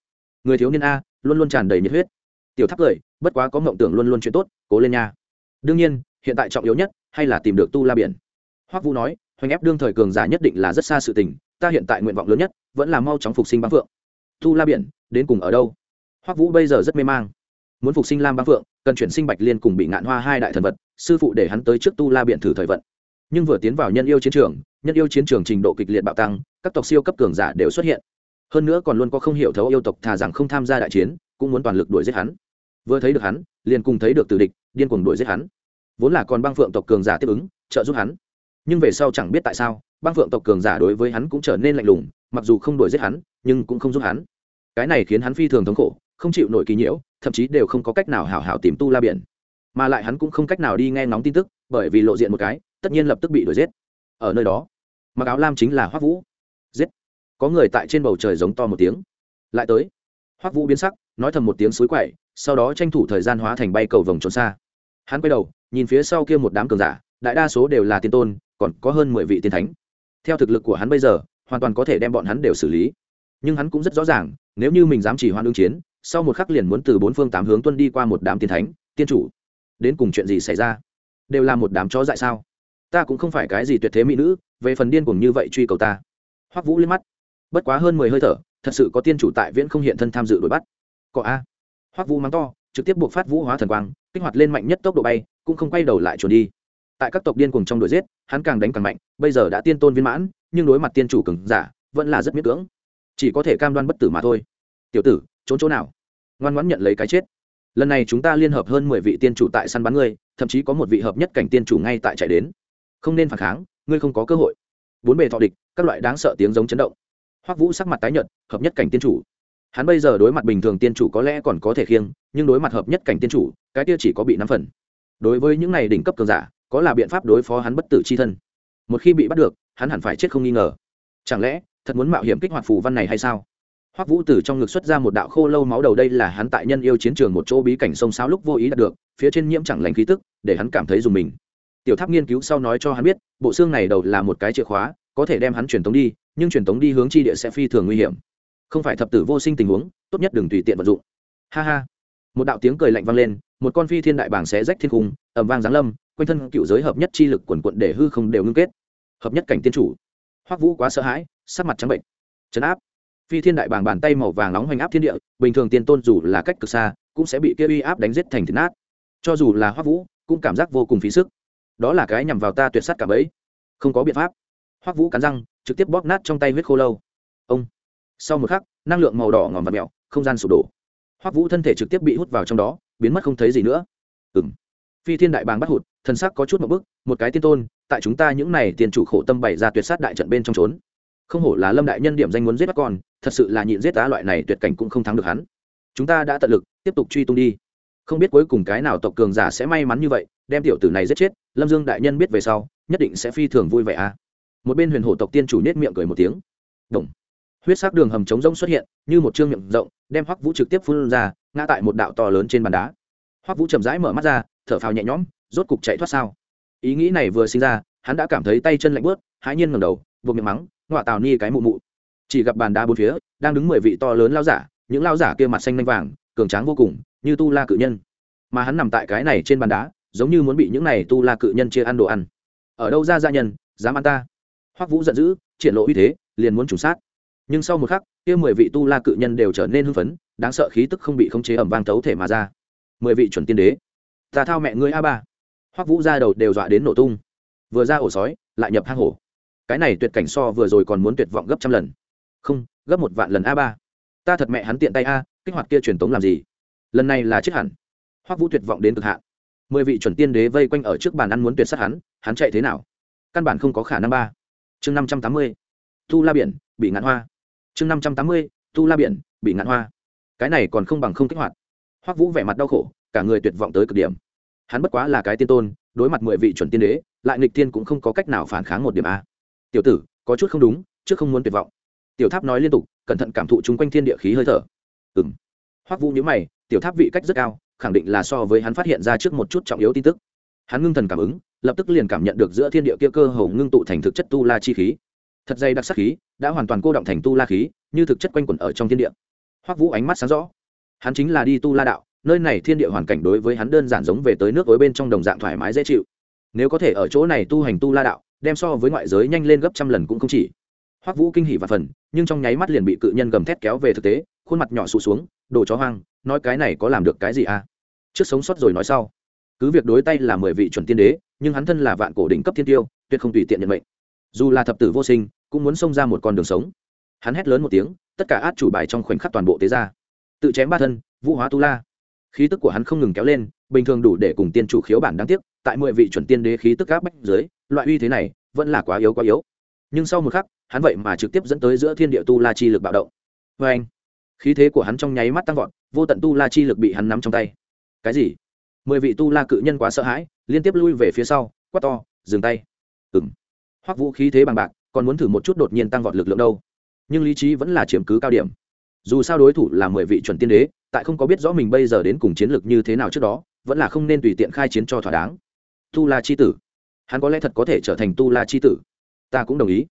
người thiếu niên a, luôn luôn tràn đầy nhiệt huyết. Tiểu tháp cười, bất quá có mộng tưởng luôn luôn chuyện tốt, cố lên nha. Đương nhiên, hiện tại trọng yếu nhất, hay là tìm được tu la biển. Hoắc vũ nói, hoành ép đương thời cường giả nhất định là rất xa sự tình, ta hiện tại nguyện vọng lớn nhất, vẫn là mau chóng phục sinh băng phượng. Tu la biển, đến cùng ở đâu? Hoắc vũ bây giờ rất mê mang. Muốn phục sinh lam băng phượng, cần chuyển sinh bạch liên cùng bị ngạn hoa hai đại thần vật, sư phụ để hắn tới trước tu la biển thử thời vận. Nhưng vừa tiến vào nhân yêu chiến trường, nhân yêu chiến trường trình độ kịch liệt bạo tăng, các tộc siêu cấp cường giả đều xuất hiện hơn nữa còn luôn có không hiểu thấu yêu tộc thà rằng không tham gia đại chiến, cũng muốn toàn lực đuổi giết hắn. Vừa thấy được hắn, liền cùng thấy được tử địch, điên cuồng đuổi giết hắn. Vốn là còn băng phượng tộc cường giả tiếp ứng, trợ giúp hắn. Nhưng về sau chẳng biết tại sao, băng phượng tộc cường giả đối với hắn cũng trở nên lạnh lùng, mặc dù không đuổi giết hắn, nhưng cũng không giúp hắn. Cái này khiến hắn phi thường thống khổ, không chịu nổi kỳ nhiễu, thậm chí đều không có cách nào hảo hảo tìm tu la biển. Mà lại hắn cũng không cách nào đi nghe ngóng tin tức, bởi vì lộ diện một cái, tất nhiên lập tức bị đuổi giết. Ở nơi đó, mặc áo lam chính là hoắc vũ có người tại trên bầu trời giống to một tiếng. Lại tới. Hoắc vũ biến sắc, nói thầm một tiếng suối quậy, sau đó tranh thủ thời gian hóa thành bay cầu vòng trốn xa. Hắn quay đầu, nhìn phía sau kia một đám cường giả, đại đa số đều là tiên tôn, còn có hơn mười vị tiên thánh. Theo thực lực của hắn bây giờ, hoàn toàn có thể đem bọn hắn đều xử lý. Nhưng hắn cũng rất rõ ràng, nếu như mình dám chỉ hoan ứng chiến, sau một khắc liền muốn từ bốn phương tám hướng tuân đi qua một đám tiên thánh, tiên chủ. Đến cùng chuyện gì xảy ra? Đều là một đám chó dại sao? Ta cũng không phải cái gì tuyệt thế mỹ nữ, về phần điên cùng như vậy truy cầu ta. Hoắc vũ liếc mắt bất quá hơn mười hơi thở, thật sự có tiên chủ tại viễn không hiện thân tham dự đuổi bắt. Có a. Hoắc vũ mắng to, trực tiếp buộc phát vũ hóa thần quang, kích hoạt lên mạnh nhất tốc độ bay, cũng không quay đầu lại trốn đi. Tại các tộc điên cùng trong đuổi giết, hắn càng đánh càng mạnh, bây giờ đã tiên tôn viên mãn, nhưng đối mặt tiên chủ cường giả, vẫn là rất miễn cưỡng. Chỉ có thể cam đoan bất tử mà thôi. Tiểu tử, trốn chỗ nào? Ngoan ngoãn nhận lấy cái chết. Lần này chúng ta liên hợp hơn mười vị tiên chủ tại săn bắn ngươi, thậm chí có một vị hợp nhất cảnh tiên chủ ngay tại chạy đến. Không nên phản kháng, ngươi không có cơ hội. Bốn bề thọ địch, các loại đáng sợ tiếng giống chấn động hoắc vũ sắc mặt tái nhợt, hợp nhất cảnh tiên chủ. Hắn bây giờ đối mặt bình thường tiên chủ có lẽ còn có thể khiêng, nhưng đối mặt hợp nhất cảnh tiên chủ, cái kia chỉ có bị năm phần. Đối với những này đỉnh cấp cường giả, có là biện pháp đối phó hắn bất tử c h i thân? Một khi bị bắt được, hắn hẳn phải chết không nghi ngờ. Chẳng lẽ, thật muốn mạo hiểm kích hoạt phù văn này hay sao? Hoắc vũ từ trong ngực xuất ra một đạo khô lâu máu đầu đây là hắn tại nhân yêu chiến trường một chỗ bí cảnh sông sáo lúc vô ý đạt được, phía trên nhiễm chẳng lành khí tức, để hắn cảm thấy dùng mình. Tiểu tháp nghiên cứu sau nói cho hắn biết, bộ xương này đầu là một cái chìa khóa, có thể đem hắn truyền tống đi nhưng truyền tống đi hướng chi địa sẽ phi thường nguy hiểm. Không phải thập tử vô sinh tình huống, tốt nhất đừng tùy tiện vận dụng. Ha ha. Một đạo tiếng cười lạnh vang lên, một con phi thiên đại bảng xé rách thiên cung ẩm vang giáng lâm, quanh thân cựu giới hợp nhất chi lực quần quận để hư không đều ngưng kết. Hợp nhất cảnh tiên chủ. Hoắc vũ quá sợ hãi, sắc mặt trắng bệnh. Chấn áp. Phi thiên đại bảng bàn tay màu vàng nóng hoành áp thiên địa, bình thường tiên tôn dù là cách cực xa, cũng sẽ bị kia uy áp đánh giết thành thịt nát. Cho dù là hoắc vũ, cũng cảm giác vô cùng phí sức. Đó là cái nhằm vào ta tuyệt sắt cả bấy không có biện pháp. Hoắc vũ cắn răng trực tiếp bóp nát trong tay huyết khô lâu. Ông. Sau một khắc, năng lượng màu đỏ ngòm và mẹo không gian sụp đổ. Hoắc vũ thân thể trực tiếp bị hút vào trong đó, biến mất không thấy gì nữa. Ừng phi thiên đại bàng bắt hụt thân sắc có chút một bức, một cái tiên tôn, tại chúng ta những này tiền chủ khổ tâm bày ra tuyệt sát đại trận bên trong trốn. Không hổ là lâm đại nhân điểm danh muốn giết bắt con, thật sự là nhịn giết tá loại này tuyệt cảnh cũng không thắng được hắn. Chúng ta đã tận lực, tiếp tục truy tung đi. Không biết cuối cùng cái nào tộc cường giả sẽ may mắn như vậy, đem tiểu tử này giết chết, lâm dương đại nhân biết về sau, nhất định sẽ phi thường vui vẻ à một bên huyền hổ tộc tiên chủ nết miệng cười một tiếng. Đồng huyết sắc đường hầm trống rỗng xuất hiện, như một chương miệng rộng, đem hoắc vũ trực tiếp phun ra, ngã tại một đạo to lớn trên bàn đá. Hoắc vũ chậm rãi mở mắt ra, thở phào nhẹ nhõm, rốt cục chạy thoát sao? Ý nghĩ này vừa sinh ra, hắn đã cảm thấy tay chân lạnh bớt hãi nhiên ngầm đầu, buộc miệng mắng, ngọa tào ni cái mụ mụ. Chỉ gặp bàn đá bốn phía, đang đứng mười vị to lớn lao giả, những lao giả kia mặt xanh lanh vàng, cường tráng vô cùng, như tu la cự nhân. Mà hắn nằm tại cái này trên bàn đá, giống như muốn bị những này tu la cự nhân chia ăn đồ ăn. Ở đâu ra gia nhân, dám ăn ta? Hoắc vũ giận dữ, triển lộ uy thế, liền muốn trùng sát. Nhưng sau một khắc, kia mười vị tu la cự nhân đều trở nên hưng phấn, đáng sợ khí tức không bị khống chế ẩm vang tấu thể mà ra. Mười vị chuẩn tiên đế. Ta thao mẹ ngươi a ba. Hoắc vũ ra đầu đều dọa đến nổ tung. Vừa ra ổ sói, lại nhập hang hổ cái này tuyệt cảnh so vừa rồi còn muốn tuyệt vọng gấp trăm lần. Không, gấp một vạn lần a ba. Ta thật mẹ hắn tiện tay a, kích hoạt kia truyền tống làm gì? Lần này là chết hẳn. Hoắc vũ tuyệt vọng đến cực hạn. Mười vị chuẩn tiên đế vây quanh ở trước bàn ăn muốn tuyệt sát hắn hắn chạy thế nào? Căn bản không có khả năng ba chương năm trăm tám mươi tu la biển, bị ngạn hoa. Chương năm trăm tám mươi tu la biển, bị ngạn hoa. Cái này còn không bằng không kích hoạt. Hoắc vũ vẻ mặt đau khổ, cả người tuyệt vọng tới cực điểm. Hắn bất quá là cái tiên tôn, đối mặt mười vị chuẩn tiên đế, lại nghịch tiên cũng không có cách nào phản kháng một điểm a. Tiểu tử, có chút không đúng, trước không muốn tuyệt vọng. Tiểu tháp nói liên tục, cẩn thận cảm thụ chung quanh thiên địa khí hơi thở. Ừm. Hoắc vũ nhớ mày, tiểu tháp vị cách rất cao, khẳng định là so với hắn phát hiện ra trước một chút trọng yếu tin tức hắn ngưng thần cảm ứng, lập tức liền cảm nhận được giữa thiên địa kia cơ hồ ngưng tụ thành thực chất tu la chi khí. Thật dày đặc sắc khí, đã hoàn toàn cô động thành tu la khí, như thực chất quanh quẩn ở trong thiên địa. Hoắc vũ ánh mắt sáng rõ. Hắn chính là đi tu la đạo, nơi này thiên địa hoàn cảnh đối với hắn đơn giản giống về tới nước với bên trong đồng dạng thoải mái dễ chịu. Nếu có thể ở chỗ này tu hành tu la đạo, đem so với ngoại giới nhanh lên gấp trăm lần cũng không chỉ. Hoắc vũ kinh hỉ và phần, nhưng trong nháy mắt liền bị cự nhân gầm thét kéo về thực tế, khuôn mặt nhỏ sụt xuống, đồ chó hoang, nói cái này có làm được cái gì à? Trước sống sót rồi nói sau cứ việc đối tay là mười vị chuẩn tiên đế, nhưng hắn thân là vạn cổ đỉnh cấp thiên tiêu, tuyệt không tùy tiện nhận mệnh. Dù là thập tử vô sinh, cũng muốn xông ra một con đường sống. Hắn hét lớn một tiếng, tất cả át chủ bài trong khoảnh khắc toàn bộ tế ra. Tự chém ba thân, vũ hóa tu la. Khí tức của hắn không ngừng kéo lên, bình thường đủ để cùng tiên chủ khiếu bản đáng tiếc, tại mười vị chuẩn tiên đế khí tức áp bách dưới, loại uy thế này vẫn là quá yếu quá yếu. Nhưng sau một khắc, hắn vậy mà trực tiếp dẫn tới giữa thiên địa tu la chi lực bạo động. Vê anh khí thế của hắn trong nháy mắt tăng vọt, vô tận tu la chi lực bị hắn nắm trong tay. Cái gì? Mười vị tu la cự nhân quá sợ hãi, liên tiếp lui về phía sau, quát to, dừng tay. Ừng hoắc vũ khí thế bằng bạc, còn muốn thử một chút đột nhiên tăng vọt lực lượng đâu. Nhưng lý trí vẫn là chiếm cứ cao điểm. Dù sao đối thủ là mười vị chuẩn tiên đế, tại không có biết rõ mình bây giờ đến cùng chiến lược như thế nào trước đó, vẫn là không nên tùy tiện khai chiến cho thỏa đáng. Tu la c h i tử. Hắn có lẽ thật có thể trở thành tu la c h i tử. Ta cũng đồng ý.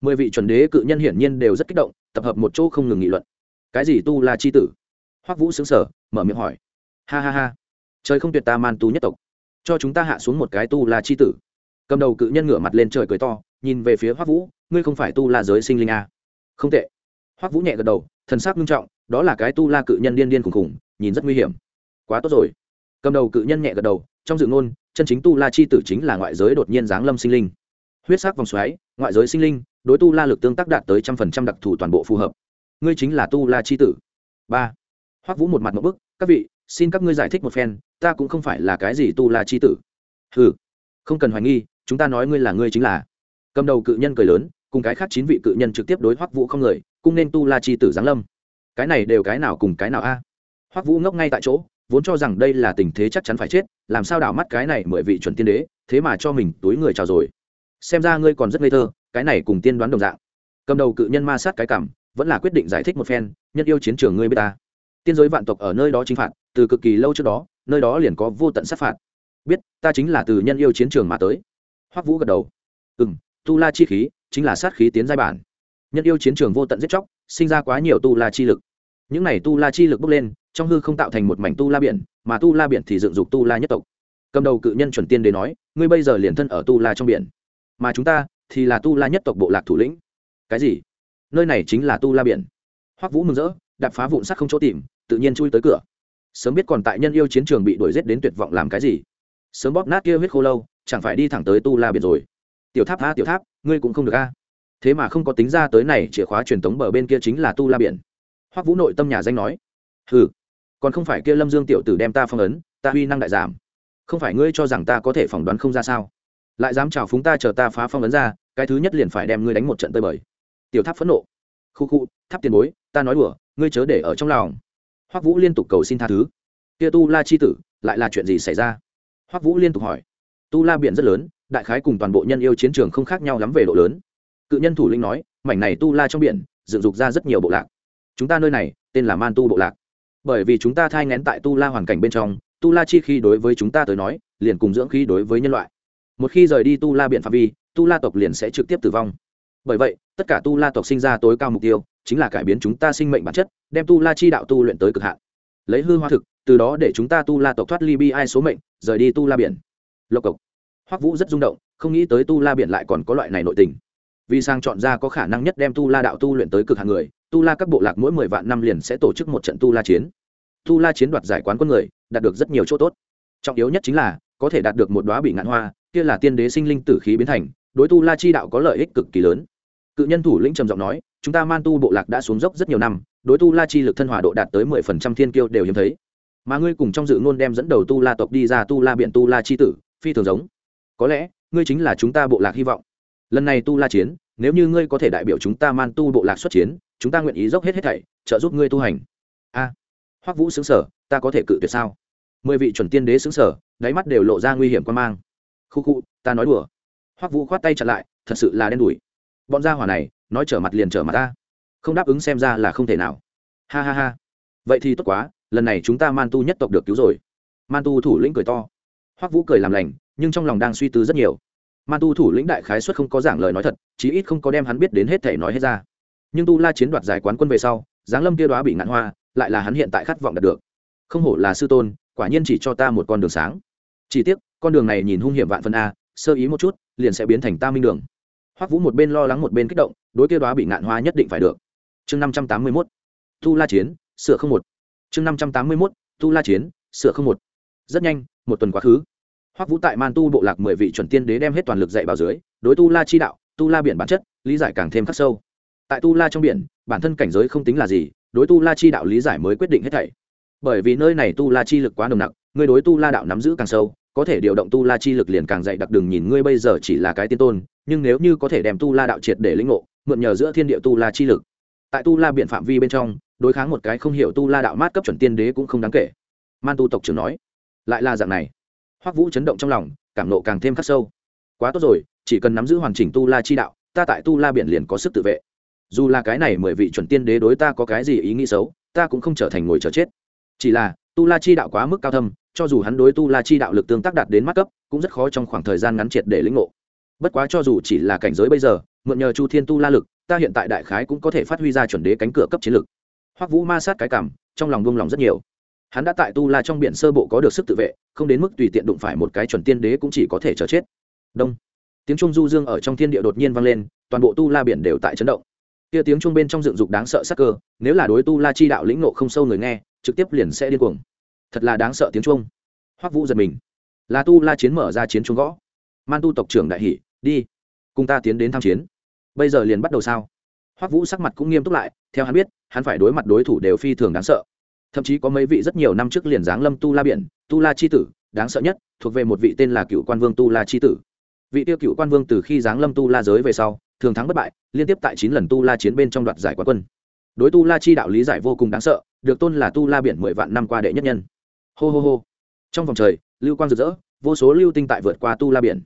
Mười vị chuẩn đế cự nhân hiển nhiên đều rất kích động, tập hợp một chỗ không ngừng nghị luận. Cái gì tu la c h i tử? Hoắc vũ xứng sở mở miệng hỏi. Ha ha ha trời không tuyệt ta man tu nhất tộc. Cho chúng ta hạ xuống một cái tu là c h i tử. Cầm đầu cự nhân ngửa mặt lên trời cười to, nhìn về phía hoắc vũ, ngươi không phải tu là giới sinh linh à. không tệ. Hoắc vũ nhẹ gật đầu, thần sắc nghiêm trọng, đó là cái tu la cự nhân điên điên khùng khùng nhìn rất nguy hiểm. Quá tốt rồi. Cầm đầu cự nhân nhẹ gật đầu, trong dự ngôn, chân chính tu la chi tử chính là ngoại giới đột nhiên giáng lâm sinh linh. Huyết sắc vòng xoáy, ngoại giới sinh linh, đối tu la lực tương tác đạt tới trăm phần trăm đặc thù toàn bộ phù hợp. Ngươi chính là tu la chi tử. Ba. Hoắc vũ một mặt một bức, các vị xin các ngươi giải thích một phen, ta cũng không phải là cái gì tu la chi tử. Hừ, không cần hoài nghi, chúng ta nói ngươi là ngươi chính là. Cầm đầu cự nhân cười lớn, cùng cái khác chín vị cự nhân trực tiếp đối hoắc vũ không người cung nên tu la chi tử giáng lâm. Cái này đều cái nào cùng cái nào a? Hoắc vũ ngốc ngay tại chỗ, vốn cho rằng đây là tình thế chắc chắn phải chết, làm sao đảo mắt cái này mười vị chuẩn tiên đế, thế mà cho mình túi người chào rồi. Xem ra ngươi còn rất ngây thơ, cái này cùng tiên đoán đồng dạng. Cầm đầu cự nhân ma sát cái cảm, vẫn là quyết định giải thích một phen, nhân yêu chiến trường ngươi b ta. Tiên giới vạn tộc ở nơi đó chinh phạt từ cực kỳ lâu trước đó, nơi đó liền có vô tận sát phạt. Biết, ta chính là từ nhân yêu chiến trường mà tới. Hoắc vũ gật đầu. Ừ m tu la chi khí chính là sát khí tiến giai bản. Nhân yêu chiến trường vô tận giết chóc, sinh ra quá nhiều tu la chi lực. Những này tu la chi lực bốc lên, trong hư không tạo thành một mảnh tu la biển, mà tu la biển thì dựng dục tu la nhất tộc. Cầm đầu cự nhân chuẩn tiên đến nói, ngươi bây giờ liền thân ở tu la trong biển. Mà chúng ta thì là tu la nhất tộc bộ lạc thủ lĩnh. Cái gì? Nơi này chính là tu la biển. Hoắc vũ mừng rỡ, đạp phá vụn sắc không chỗ tìm, tự nhiên chui tới cửa sớm biết còn tại nhân yêu chiến trường bị đuổi giết đến tuyệt vọng làm cái gì. Sớm bóp nát kia huyết khô lâu, chẳng phải đi thẳng tới tu la biển rồi. Tiểu tháp, a, tiểu tháp, ngươi cũng không được, a. Thế mà không có tính ra tới này, chìa khóa truyền thống bờ bên kia chính là tu la biển. Hoắc vũ nội tâm nhà danh nói, hừ, còn không phải kia lâm dương tiểu tử đem ta phong ấn, ta huy năng đại giảm. Không phải ngươi cho rằng ta có thể phỏng đoán không ra sao? Lại dám chào phúng ta chờ ta phá phong ấn ra, cái thứ nhất liền phải đem ngươi đánh một trận tơi bời. Tiểu tháp phẫn nộ, khu khu, tháp tiền bối, ta nói đùa, ngươi chớ để ở trong lòng hoắc vũ liên tục cầu xin tha thứ. Kia tu la chi tử, lại là chuyện gì xảy ra? Hoắc vũ liên tục hỏi. Tu la biển rất lớn, đại khái cùng toàn bộ nhân yêu chiến trường không khác nhau lắm về độ lớn. Cự nhân thủ linh nói, mảnh này tu la trong biển, dựng dục ra rất nhiều bộ lạc. Chúng ta nơi này, tên là man tu bộ lạc. Bởi vì chúng ta thai ngén tại tu la hoàn cảnh bên trong, tu la chi khi đối với chúng ta tới nói, liền cùng dưỡng khí đối với nhân loại. Một khi rời đi tu la biện phạm vi, tu la tộc liền sẽ trực tiếp tử vong. Bởi vậy, tất cả tu la tộc sinh ra tối cao mục tiêu chính là cải biến chúng ta sinh mệnh bản chất, đem tu la chi đạo tu luyện tới cực hạn. Lấy hư hoa thực, từ đó để chúng ta tu la tộc thoát ly bi ai số mệnh, rời đi tu la biển. Lộc cộc. Hoắc vũ rất rung động, không nghĩ tới tu la biển lại còn có loại này nội tình. Vì sang chọn ra có khả năng nhất đem tu la đạo tu luyện tới cực hạng người, tu la các bộ lạc mỗi mười vạn năm liền sẽ tổ chức một trận tu la chiến. Tu la chiến đoạt giải quán quân người, đạt được rất nhiều chỗ tốt. Trọng yếu nhất chính là, có thể đạt được một đóa bị ngạn hoa, kia là tiên đế sinh linh tử khí biến thành, đối tu la chi đạo có lợi ích cực kỳ lớn. Cự nhân thủ lĩnh trầm giọng nói chúng ta man tu bộ lạc đã xuống dốc rất nhiều năm, đối tu la chi lực thân hòa độ đạt tới mười phần trăm thiên kiêu đều hiếm thấy. Mà ngươi cùng trong dự ngôn đem dẫn đầu tu la tộc đi ra tu la biện tu la chi tử, phi thường giống. Có lẽ, ngươi chính là chúng ta bộ lạc hy vọng. Lần này tu la chiến, nếu như ngươi có thể đại biểu chúng ta man tu bộ lạc xuất chiến, chúng ta nguyện ý dốc hết hết thảy, trợ giúp ngươi tu hành. A. Hoắc vũ xứng sở ta có thể cự tuyệt sao? Mười vị chuẩn tiên đế xứng sở đáy mắt đều lộ ra nguy hiểm quan mang. Khu khu, ta nói đùa. Hoắc vũ khoát tay chặt lại, thật sự là đen đủi. Bọn gia hỏa này nói trở mặt liền trở mặt ta. Không đáp ứng xem ra là không thể nào. Ha ha ha. Vậy thì tốt quá, lần này chúng ta man tu nhất tộc được cứu rồi. Man tu thủ lĩnh cười to. Hoắc vũ cười làm lành, nhưng trong lòng đang suy tư rất nhiều. Man tu thủ lĩnh đại khái xuất không có giảng lời nói thật, chí ít không có đem hắn biết đến hết thể nói hết ra. Nhưng tu la chiến đoạt giải quán quân về sau giáng lâm kia đoá bị ngạn hoa, lại là hắn hiện tại khát vọng đạt được. Không hổ là sư tôn, quả nhiên chỉ cho ta một con đường sáng. Chỉ tiếc, con đường này nhìn hung hiểm vạn phân a, sơ ý một chút, liền sẽ biến thành ta minh đường. Hoắc vũ một bên lo lắng một bên kích động đối kia đoá bị ngạn hoa nhất định phải được. Chương năm trăm tám mươi mốt tu la chiến, sửa không một. Chương năm trăm tám mươi mốt tu la chiến, sửa không một. Rất nhanh, một tuần quá khứ. Hoắc vũ tại man tu bộ lạc mười vị chuẩn tiên đế đem hết toàn lực dạy vào dưới, đối tu la chi đạo, tu la biển bản chất, lý giải càng thêm khắc sâu. Tại tu la trong biển, bản thân cảnh giới không tính là gì, đối tu la chi đạo lý giải mới quyết định hết thảy. Bởi vì nơi này tu la chi lực quá nồng nặc người đối tu la đạo nắm giữ càng sâu, có thể điều động tu la chi lực liền càng dạy đặc đường nhìn ngươi bây giờ chỉ là cái tiên tôn, nhưng nếu như có thể đem tu la đạo triệt để lĩnh ngộ mượn nhờ giữa thiên địa tu la chi lực. Tại tu la biện phạm vi bên trong, đối kháng một cái không hiểu tu la đạo mát cấp chuẩn tiên đế cũng không đáng kể. Man tu tộc trưởng nói, lại là dạng này. Hoắc vũ chấn động trong lòng, cảm nộ càng thêm khắc sâu. Quá tốt rồi, chỉ cần nắm giữ hoàn chỉnh tu la chi đạo, ta tại tu la biển liền có sức tự vệ. Dù là cái này mười vị chuẩn tiên đế đối ta có cái gì ý nghĩ xấu, ta cũng không trở thành ngồi chờ chết. Chỉ là, tu la chi đạo quá mức cao thâm, cho dù hắn đối tu la chi đạo lực tương tác đạt đến mắt cấp, cũng rất khó trong khoảng thời gian ngắn triệt để lĩnh ngộ. Bất quá cho dù chỉ là cảnh giới bây giờ mượn nhờ chu thiên tu la lực, ta hiện tại đại khái cũng có thể phát huy ra chuẩn đế cánh cửa cấp chiến lực. Hoắc vũ ma sát cái cảm, trong lòng buông lòng rất nhiều. Hắn đã tại tu la trong biển sơ bộ có được sức tự vệ, không đến mức tùy tiện đụng phải một cái chuẩn tiên đế cũng chỉ có thể chờ chết. Đông. Tiếng trung du dương ở trong thiên địa đột nhiên vang lên, toàn bộ tu la biển đều tại chấn động. Kia tiếng trung bên trong dựng dục đáng sợ sắc cơ, nếu là đối tu la chi đạo lĩnh nộ không sâu người nghe, trực tiếp liền sẽ điên cuồng. Thật là đáng sợ tiếng trung hoắc vũ giật mình. Là tu la chiến mở ra chiến trung gõ. Man tu tộc trưởng đại hỷ đi cùng ta tiến đến tham chiến. Bây giờ liền bắt đầu sao? Hoắc vũ sắc mặt cũng nghiêm túc lại, theo hắn biết, hắn phải đối mặt đối thủ đều phi thường đáng sợ. Thậm chí có mấy vị rất nhiều năm trước liền giáng lâm tu la biển, tu la chi tử, đáng sợ nhất, thuộc về một vị tên là cựu quan vương tu la chi tử. Vị tiêu cựu quan vương từ khi giáng lâm tu la giới về sau, thường thắng bất bại, liên tiếp tại chín lần tu la chiến bên trong đoạt giải quá quân. Đối tu la chi đạo lý giải vô cùng đáng sợ, được tôn là tu la biển mười vạn năm qua đệ nhất nhân. Hô hô hô. Trong vòng trời, lưu quang rực rỡ, vô số lưu tinh tại vượt qua tu la biển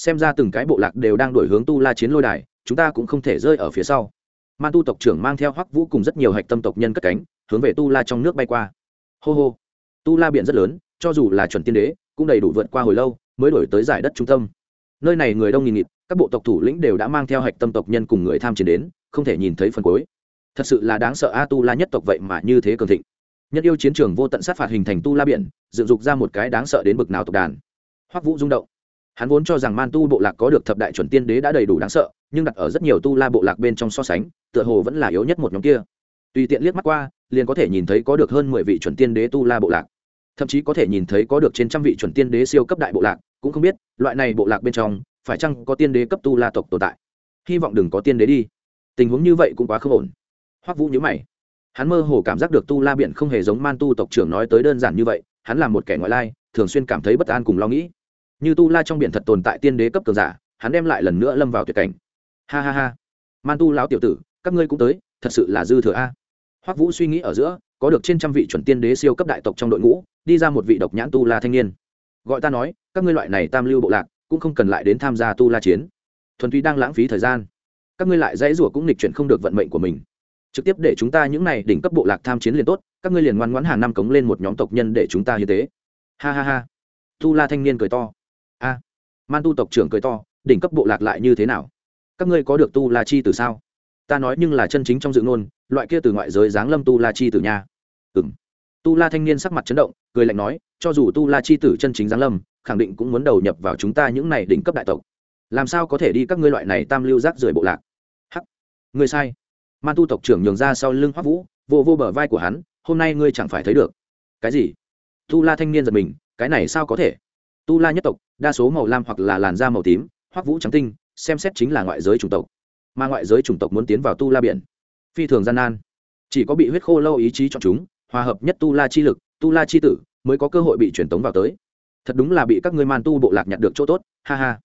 xem ra từng cái bộ lạc đều đang đổi hướng tu la chiến lôi đài, chúng ta cũng không thể rơi ở phía sau. Man tu tộc trưởng mang theo hoắc vũ cùng rất nhiều hạch tâm tộc nhân cất cánh, hướng về tu la trong nước bay qua. Hô hô. Tu la biển rất lớn, cho dù là chuẩn tiên đế, cũng đầy đủ vượt qua hồi lâu mới đổi tới giải đất trung tâm. Nơi này người đông nghìn nghịt, các bộ tộc thủ lĩnh đều đã mang theo hạch tâm tộc nhân cùng người tham chiến đến, không thể nhìn thấy phần cuối. Thật sự là đáng sợ a, tu la nhất tộc vậy mà như thế cường thịnh. Nhất yêu chiến trường vô tận sát phạt hình thành tu la biển, dựng dục ra một cái đáng sợ đến bực nào tộc đàn. Hoắc vũ rung động hắn vốn cho rằng man tu bộ lạc có được thập đại chuẩn tiên đế đã đầy đủ đáng sợ, nhưng đặt ở rất nhiều tu la bộ lạc bên trong so sánh, tựa hồ vẫn là yếu nhất một nhóm kia. Tùy tiện liếc mắt qua, liền có thể nhìn thấy có được hơn mười vị chuẩn tiên đế tu la bộ lạc. Thậm chí có thể nhìn thấy có được trên trăm vị chuẩn tiên đế siêu cấp đại bộ lạc, cũng không biết, loại này bộ lạc bên trong, phải chăng có tiên đế cấp tu la tộc tồn tại? Hy vọng đừng có tiên đế đi. Tình huống như vậy cũng quá không ổn. Hoắc vũ nhớ mày. Hắn mơ hồ cảm giác được tu la biển không hề giống man tu tộc trưởng nói tới đơn giản như vậy, hắn là một kẻ ngoại lai, thường xuyên cảm thấy bất an cùng lo nghĩ như tu la trong biển thật tồn tại tiên đế cấp cường giả, hắn đem lại lần nữa lâm vào tuyệt cảnh. Ha ha ha. Man tu lão tiểu tử, các ngươi cũng tới, thật sự là dư thừa a. Hoắc vũ suy nghĩ ở giữa, có được trên trăm vị chuẩn tiên đế siêu cấp đại tộc trong đội ngũ, đi ra một vị độc nhãn tu la thanh niên. Gọi ta nói, các ngươi loại này tam lưu bộ lạc, cũng không cần lại đến tham gia tu la chiến. Thuần túy đang lãng phí thời gian. Các ngươi lại dãy rủa cũng nghịch chuyển không được vận mệnh của mình. Trực tiếp để chúng ta những này đỉnh cấp bộ lạc tham chiến liền tốt, các ngươi liền ngoan ngoãn hàng năm cống lên một nhóm tộc nhân để chúng ta như thế ha ha ha. Tu la thanh niên cười to a. Man tu tộc trưởng cười to, đỉnh cấp bộ lạc lại như thế nào? Các ngươi có được tu la chi từ sao? Ta nói nhưng là chân chính trong dự ngôn, loại kia từ ngoại giới giáng lâm tu la chi từ nha. Ừ m tu la thanh niên sắc mặt chấn động, cười lạnh nói, cho dù tu la chi tử chân chính giáng lâm, khẳng định cũng muốn đầu nhập vào chúng ta những này đỉnh cấp đại tộc. Làm sao có thể đi các ngươi loại này tam lưu rác rưởi bộ lạc? Hắc. Ngươi sai. Man tu tộc trưởng nhường ra sau lưng hoắc vũ, vô vô bờ vai của hắn, hôm nay ngươi chẳng phải thấy được. Cái gì? Tu la thanh niên giật mình, cái này sao có thể? Tu la nhất tộc, đa số màu lam hoặc là làn da màu tím hoặc vũ trắng tinh, xem xét chính là ngoại giới chủng tộc. Mà ngoại giới chủng tộc muốn tiến vào tu la biển, phi thường gian nan. Chỉ có bị huyết khô lâu ý chí chọn chúng, hòa hợp nhất tu la chi lực, tu la chi tử mới có cơ hội bị truyền tống vào tới. Thật đúng là bị các ngươi man tu bộ lạc nhặt được chỗ tốt, ha ha.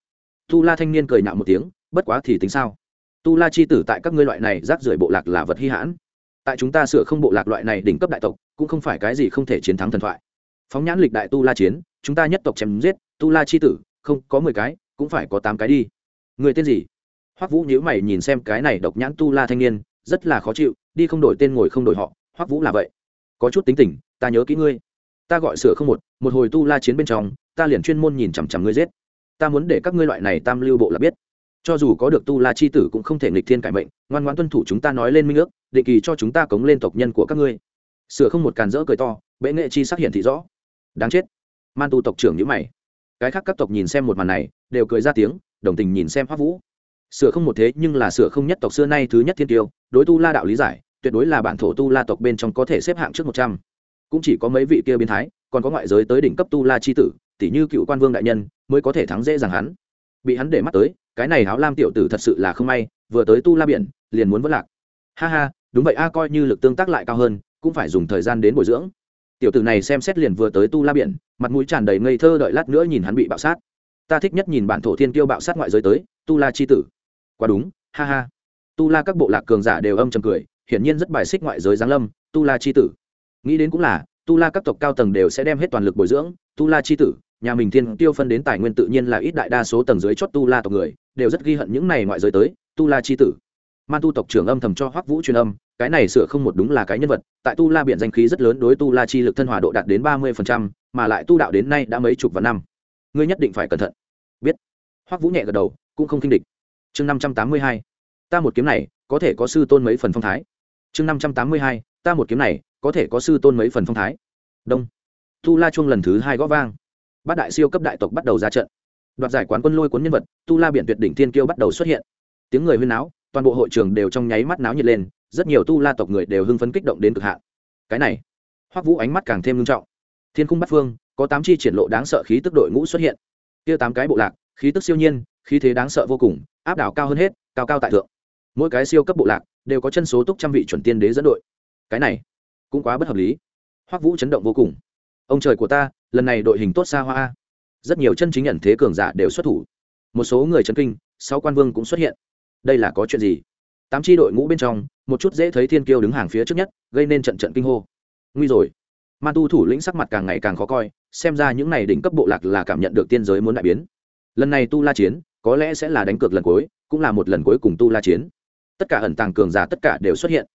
Tu la thanh niên cười nhạo một tiếng, bất quá thì tính sao? Tu la chi tử tại các ngươi loại này rác rưởi bộ lạc là vật hy hãn. Tại chúng ta sửa không bộ lạc loại này đỉnh cấp đại tộc, cũng không phải cái gì không thể chiến thắng thần thoại. Phóng nhãn lịch đại tu la chiến chúng ta nhất tộc chém giết, tu la chi tử, không, có mười cái, cũng phải có tám cái đi. Người tên gì? Hoắc vũ nhíu mày nhìn xem cái này độc nhãn tu la thanh niên, rất là khó chịu, đi không đổi tên ngồi không đổi họ, hoắc vũ là vậy. Có chút tính tình, ta nhớ kỹ ngươi. Ta gọi sửa không một một hồi tu la chiến bên trong, ta liền chuyên môn nhìn chằm chằm ngươi giết. Ta muốn để các ngươi loại này tam lưu bộ là biết. Cho dù có được tu la chi tử cũng không thể nghịch thiên cải mệnh, ngoan ngoãn tuân thủ chúng ta nói lên minh ước, định kỳ cho chúng ta cống lên tộc nhân của các ngươi. Sửa không một càn rỡ cười to, bệ nghệ chi sắc hiện thị rõ. Đáng chết man tu tộc trưởng nhữ mày. Cái khác các tộc nhìn xem một màn này, đều cười ra tiếng, đồng tình nhìn xem hoắc vũ. Sửa không một thế nhưng là sửa không nhất tộc xưa nay thứ nhất thiên tiêu, đối tu la đạo lý giải, tuyệt đối là bản thổ tu la tộc bên trong có thể xếp hạng trước một trăm. Cũng chỉ có mấy vị kia biến thái, còn có ngoại giới tới đỉnh cấp tu la chi tử tỷ như cựu quan vương đại nhân, mới có thể thắng dễ dàng hắn. Bị hắn để mắt tới, cái này háo lam tiểu tử thật sự là không may, vừa tới tu la biển, liền muốn vất lạc. Ha ha, đúng vậy a, coi như lực tương tác lại cao hơn, cũng phải dùng thời gian đến bồi dưỡng. Tiểu tử này xem xét liền vừa tới tu la biển mặt mũi tràn đầy ngây thơ đợi lát nữa nhìn hắn bị bạo sát. Ta thích nhất nhìn bản thổ thiên tiêu bạo sát ngoại giới tới, tu la chi tử. Quá đúng, ha ha. Tu la các bộ lạc cường giả đều âm trầm cười, hiển nhiên rất bài xích ngoại giới giáng lâm, tu la chi tử. Nghĩ đến cũng là, tu la các tộc cao tầng đều sẽ đem hết toàn lực bồi dưỡng, tu la chi tử, nhà mình thiên tiêu phân đến tài nguyên tự nhiên là ít đại đa số tầng dưới chót tu la tộc người, đều rất ghi hận những này ngoại giới tới, tu la chi tử. Man tu tộc trưởng âm thầm cho hoắc vũ truyền âm, cái này sửa không một đúng là cái nhân vật, tại tu la biển danh khí rất lớn đối tu la chi lực thân hòa độ đạt đến ba mươi mà lại tu đạo đến nay đã mấy chục vạn năm. Ngươi nhất định phải cẩn thận. Biết. Hoắc vũ nhẹ gật đầu, cũng không kinh địch. Chương năm trăm tám mươi hai. Ta một kiếm này, có thể có sư tôn mấy phần phong thái. Chương năm trăm tám mươi hai. Ta một kiếm này, có thể có sư tôn mấy phần phong thái. Đông. Tu la chuông lần thứ hai gõ vang. Bát đại siêu cấp đại tộc bắt đầu ra trận. Đoạt giải quán quân lôi cuốn nhân vật tu la biển tuyệt đỉnh thiên kiêu bắt đầu xuất hiện. Tiếng người huyên náo, toàn bộ hội trường đều trong nháy mắt náo nhiệt lên, rất nhiều tu la tộc người đều hưng phấn kích động đến cực hạn. Cái này, hoắc vũ ánh mắt càng thêm nghiêm trọng thiên cung bắt phương, có tám chi triển lộ đáng sợ khí tức đội ngũ xuất hiện. Kia tám cái bộ lạc, khí tức siêu nhiên, khí thế đáng sợ vô cùng, áp đảo cao hơn hết, cao cao tại thượng. Mỗi cái siêu cấp bộ lạc đều có chân số túc trăm vị chuẩn tiên đế dẫn đội. Cái này cũng quá bất hợp lý. Hoắc vũ chấn động vô cùng. Ông trời của ta, lần này đội hình tốt xa hoa rất nhiều chân chính nhận thế cường giả đều xuất thủ. Một số người chấn kinh, sáu quan vương cũng xuất hiện. Đây là có chuyện gì? Tám tri đội ngũ bên trong, một chút dễ thấy thiên kiêu đứng hàng phía trước nhất, gây nên trận trận kinh hô. Nguy rồi ma tu thủ lĩnh sắc mặt càng ngày càng khó coi, xem ra những n à y đỉnh cấp bộ lạc là cảm nhận được tiên giới muốn đại biến. Lần này tu la chiến, có lẽ sẽ là đánh cược lần cuối, cũng là một lần cuối cùng tu la chiến. Tất cả ẩn tàng cường giả tất cả đều xuất hiện.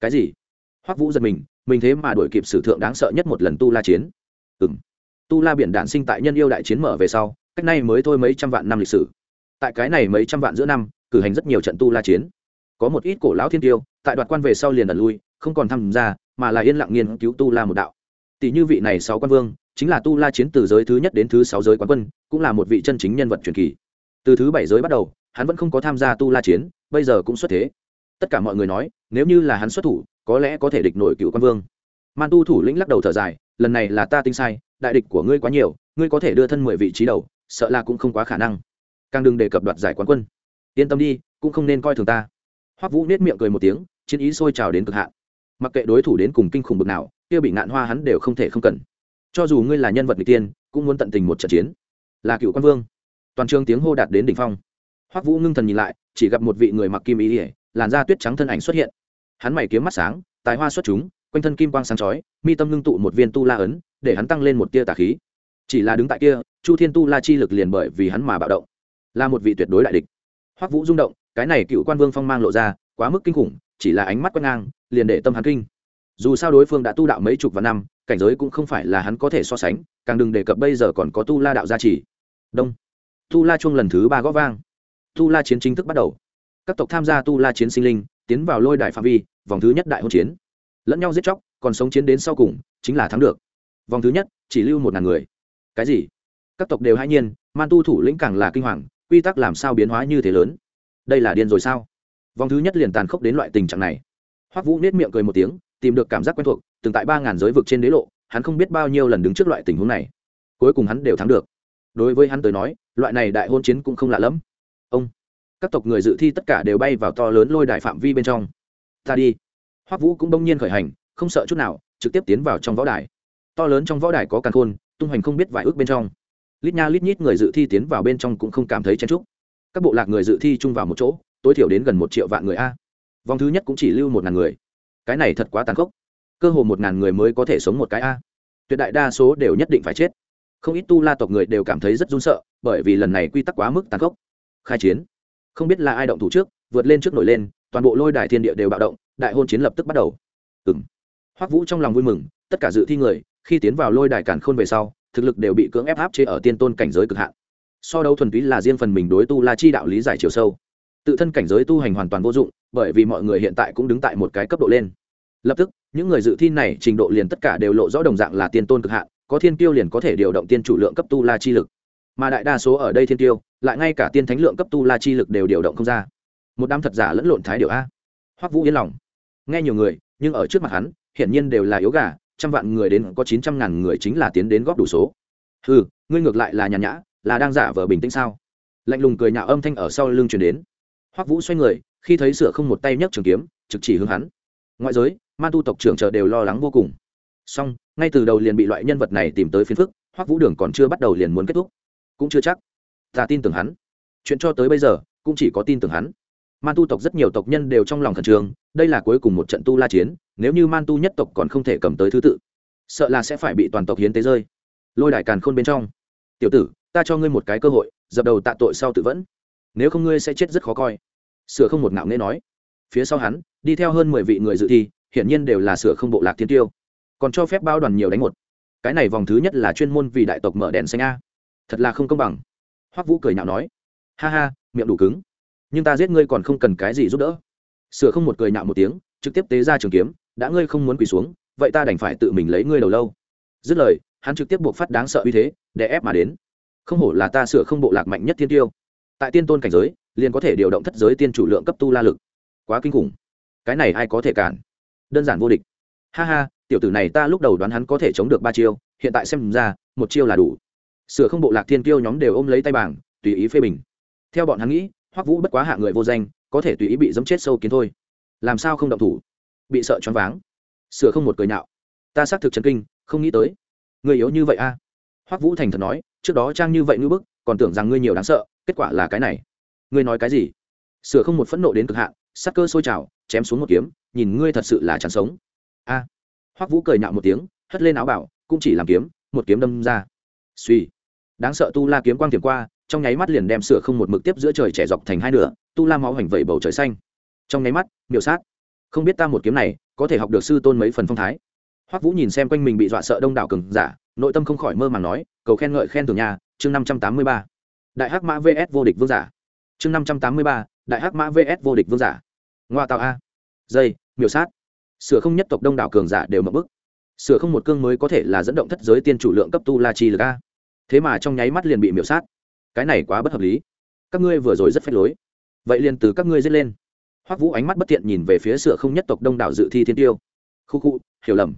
Cái gì? Hoắc vũ giật mình mình thế mà đổi kịp sử thượng đáng sợ nhất một lần tu la chiến. Ừ m tu la biển đạn sinh tại nhân yêu đại chiến mở về sau, cách nay mới thôi mấy trăm vạn năm lịch sử. Tại cái này mấy trăm vạn giữa năm, cử hành rất nhiều trận tu la chiến. Có một ít cổ lão thiên tiêu, tại đoạt quan về sau liền ẩn lui, không còn tham gia, mà là yên lặng nghiên cứu tu la một đạo tỷ như vị này sáu quan vương, chính là tu la chiến từ giới thứ nhất đến thứ sáu giới quán quân, cũng là một vị chân chính nhân vật truyền kỳ. Từ thứ bảy giới bắt đầu, hắn vẫn không có tham gia tu la chiến, bây giờ cũng xuất thế. Tất cả mọi người nói, nếu như là hắn xuất thủ, có lẽ có thể địch nổi cựu quan vương. Man tu thủ lĩnh lắc đầu thở dài, lần này là ta tinh sai, đại địch của ngươi quá nhiều, ngươi có thể đưa thân mười vị trí đầu, sợ là cũng không quá khả năng. Càng đừng đề cập đoạt giải quán quân. Yên tâm đi, cũng không nên coi thường ta. Hoắc vũ nết miệng cười một tiếng, chiến ý sôi trào đến cực hạn. Mặc kệ đối thủ đến cùng kinh khủng bực nào kia bị ngạn hoa hắn đều không thể không cần. Cho dù ngươi là nhân vật n g tiên, cũng muốn tận tình một trận chiến. Là cựu quan vương. Toàn trường tiếng hô đạt đến đỉnh phong. Hoắc vũ ngưng thần nhìn lại, chỉ gặp một vị người mặc kim ý ỉa làn da tuyết trắng thân ảnh xuất hiện. Hắn mày kiếm mắt sáng, tài hoa xuất chúng, quanh thân kim quang sáng chói, mi tâm ngưng tụ một viên tu la ấn, để hắn tăng lên một tia tà khí. Chỉ là đứng tại kia, chu thiên tu la chi lực liền bởi vì hắn mà bạo động. Là một vị tuyệt đối đại địch. Hoắc vũ rung động, cái này cựu quan vương phong mang lộ ra, quá mức kinh khủng, chỉ là ánh mắt quét ngang, liền để tâm hắn kinh dù sao đối phương đã tu đạo mấy chục vạn năm, cảnh giới cũng không phải là hắn có thể so sánh, càng đừng đề cập bây giờ còn có tu la đạo gia trì. Đông. Tu la chuông lần thứ ba gõ vang. Tu la chiến chính thức bắt đầu. Các tộc tham gia tu la chiến sinh linh, tiến vào lôi đài phạm vi, vòng thứ nhất đại hôn chiến. Lẫn nhau giết chóc, còn sống chiến đến sau cùng, chính là thắng được. Vòng thứ nhất, chỉ lưu một ngàn người. Cái gì? Các tộc đều hãy nhiên, man tu thủ lĩnh càng là kinh hoàng, quy tắc làm sao biến hóa như thế lớn? Đây là điên rồi sao? Vòng thứ nhất liền tàn khốc đến loại tình trạng này. Hoắc vũ nết miệng cười một tiếng tìm được cảm giác quen thuộc, từng tại ba ngàn giới vực trên đế lộ, hắn không biết bao nhiêu lần đứng trước loại tình huống này. Cuối cùng hắn đều thắng được. Đối với hắn tới nói, loại này đại hôn chiến cũng không lạ lẫm. Ông, các tộc người dự thi tất cả đều bay vào to lớn lôi đài phạm vi bên trong. Ta đi. Hoắc vũ cũng đông nhiên khởi hành, không sợ chút nào, trực tiếp tiến vào trong võ đài. To lớn trong võ đài có càn khôn, tung hoành không biết vài ước bên trong. Lít nha lít nhít người dự thi tiến vào bên trong cũng không cảm thấy chen trúc các bộ lạc người dự thi chung vào một chỗ, tối thiểu đến gần một triệu vạn người a. Vòng thứ nhất cũng chỉ lưu một ngàn người cái này thật quá tàn khốc. Cơ hồ một ngàn người mới có thể sống một cái a. Tuyệt đại đa số đều nhất định phải chết. Không ít tu la tộc người đều cảm thấy rất run sợ, bởi vì lần này quy tắc quá mức tàn khốc. Khai chiến. Không biết là ai động thủ trước, vượt lên trước nổi lên, toàn bộ lôi đài thiên địa đều bạo động, đại hôn chiến lập tức bắt đầu. Ừ m hoắc vũ trong lòng vui mừng, tất cả dự thi người, khi tiến vào lôi đài càn khôn về sau, thực lực đều bị cưỡng ép áp chế ở tiên tôn cảnh giới cực hạn. So đấu thuần túy là riêng phần mình đối tu la chi đạo lý giải chiều sâu. Tự thân cảnh giới tu hành hoàn toàn vô dụng, bởi vì mọi người hiện tại cũng đứng tại một cái cấp độ lên lập tức, những người dự thi này trình độ liền tất cả đều lộ rõ đồng dạng là tiên tôn cực hạn, có thiên tiêu liền có thể điều động tiên chủ lượng cấp tu la chi lực. Mà đại đa số ở đây thiên tiêu lại ngay cả tiên thánh lượng cấp tu la chi lực đều điều động không ra. Một đám thật giả lẫn lộn thái điều a. Hoắc vũ yên lòng. Nghe nhiều người, nhưng ở trước mặt hắn, hiển nhiên đều là yếu gà, trăm vạn người đến có chín trăm ngàn người chính là tiến đến góp đủ số. Ừ ngươi ngược lại là nhàn nhã, là đang giả vờ bình tĩnh sao? Lạnh lùng cười nhạo âm thanh ở sau lưng truyền đến. Hoắc vũ xoay người, khi thấy sửa không một tay nhấc trường kiếm, trực chỉ hướng hắn. Ngoại giới man tu tộc trưởng chờ đều lo lắng vô cùng. Song ngay từ đầu liền bị loại nhân vật này tìm tới phiền phức, hoắc vũ đường còn chưa bắt đầu liền muốn kết thúc. Cũng chưa chắc. Ta tin tưởng hắn. Chuyện cho tới bây giờ, cũng chỉ có tin tưởng hắn. Man tu tộc rất nhiều tộc nhân đều trong lòng khẩn trương, đây là cuối cùng một trận tu la chiến, nếu như man tu nhất tộc còn không thể cầm tới thứ tự, sợ là sẽ phải bị toàn tộc hiến tế rơi. Lôi đại càn khôn bên trong. Tiểu tử, ta cho ngươi một cái cơ hội, dập đầu tạ tội sau tự vẫn. Nếu không ngươi sẽ chết rất khó coi. Sửa không một ngạo nghễ nói. Phía sau hắn, đi theo hơn mười vị người dự thi hiển nhiên đều là sửa không bộ lạc thiên tiêu. Còn cho phép bao đoàn nhiều đánh một. Cái này vòng thứ nhất là chuyên môn vì đại tộc mở đèn xanh a. Thật là không công bằng. Hoắc vũ cười nhạo nói, ha ha, miệng đủ cứng. Nhưng ta giết ngươi còn không cần cái gì giúp đỡ. Sửa không một cười nhạo một tiếng, trực tiếp tế ra trường kiếm, đã ngươi không muốn quỳ xuống, vậy ta đành phải tự mình lấy ngươi đầu lâu. Dứt lời, hắn trực tiếp buộc phát đáng sợ uy thế để ép mà đến. Không hổ là ta sửa không bộ lạc mạnh nhất thiên tiêu. Tại tiên tôn cảnh giới, liền có thể điều động thất giới tiên chủ lượng cấp tu la lực. Quá kinh khủng. Cái này ai có thể cản? Đơn giản vô địch. Ha ha, tiểu tử này ta lúc đầu đoán hắn có thể chống được ba chiêu, hiện tại xem ra, một chiêu là đủ. Sửa không bộ lạc thiên kiêu nhóm đều ôm lấy tay bảng, tùy ý phê bình. Theo bọn hắn nghĩ, hoắc vũ bất quá hạ người vô danh, có thể tùy ý bị dẫm chết sâu kiến thôi. Làm sao không động thủ? Bị sợ choáng váng. Sửa không một cười nhạo. Ta xác thực chấn kinh, không nghĩ tới. Người yếu như vậy a. Hoắc vũ thành thật nói, trước đó trang như vậy ngư bức, còn tưởng rằng ngươi nhiều đáng sợ, kết quả là cái này. Ngươi nói cái gì? Sửa không một phẫn nộ đến cực hạn, sắc cơ sôi trào, chém xuống một kiếm nhìn ngươi thật sự là chẳng sống. A. Hoắc vũ cười nhạo một tiếng, hất lên áo bảo, cũng chỉ làm kiếm, một kiếm đâm ra. Suy đáng sợ tu la kiếm quang tiềm qua, trong nháy mắt liền đem sửa không một mực tiếp giữa trời trẻ dọc thành hai nửa, tu la máu hành vẩy bầu trời xanh. Trong nháy mắt, miểu sát. Không biết ta một kiếm này, có thể học được sư tôn mấy phần phong thái. Hoắc vũ nhìn xem quanh mình bị dọa sợ đông đảo cường giả, nội tâm không khỏi mơ màng nói, cầu khen ngợi khen thưởng nhà, chương năm trăm tám mươi ba. Đại hắc mã vs vô địch vương giả. Chương năm trăm tám mươi ba, đại hắc mã vs vô địch vương giả. Ngoa tạo a dây, miểu sát. Sửa không nhất tộc đông đảo cường giả đều mập bức. Sửa không một cương mới có thể là dẫn động thất giới tiên chủ lượng cấp tu la chi lực a. Thế mà trong nháy mắt liền bị miểu sát. Cái này quá bất hợp lý. Các ngươi vừa rồi rất phép lối. Vậy liền từ các ngươi dứt lên. Hoắc vũ ánh mắt bất tiện nhìn về phía sửa không nhất tộc đông đảo dự thi thiên tiêu khu khu, hiểu lầm.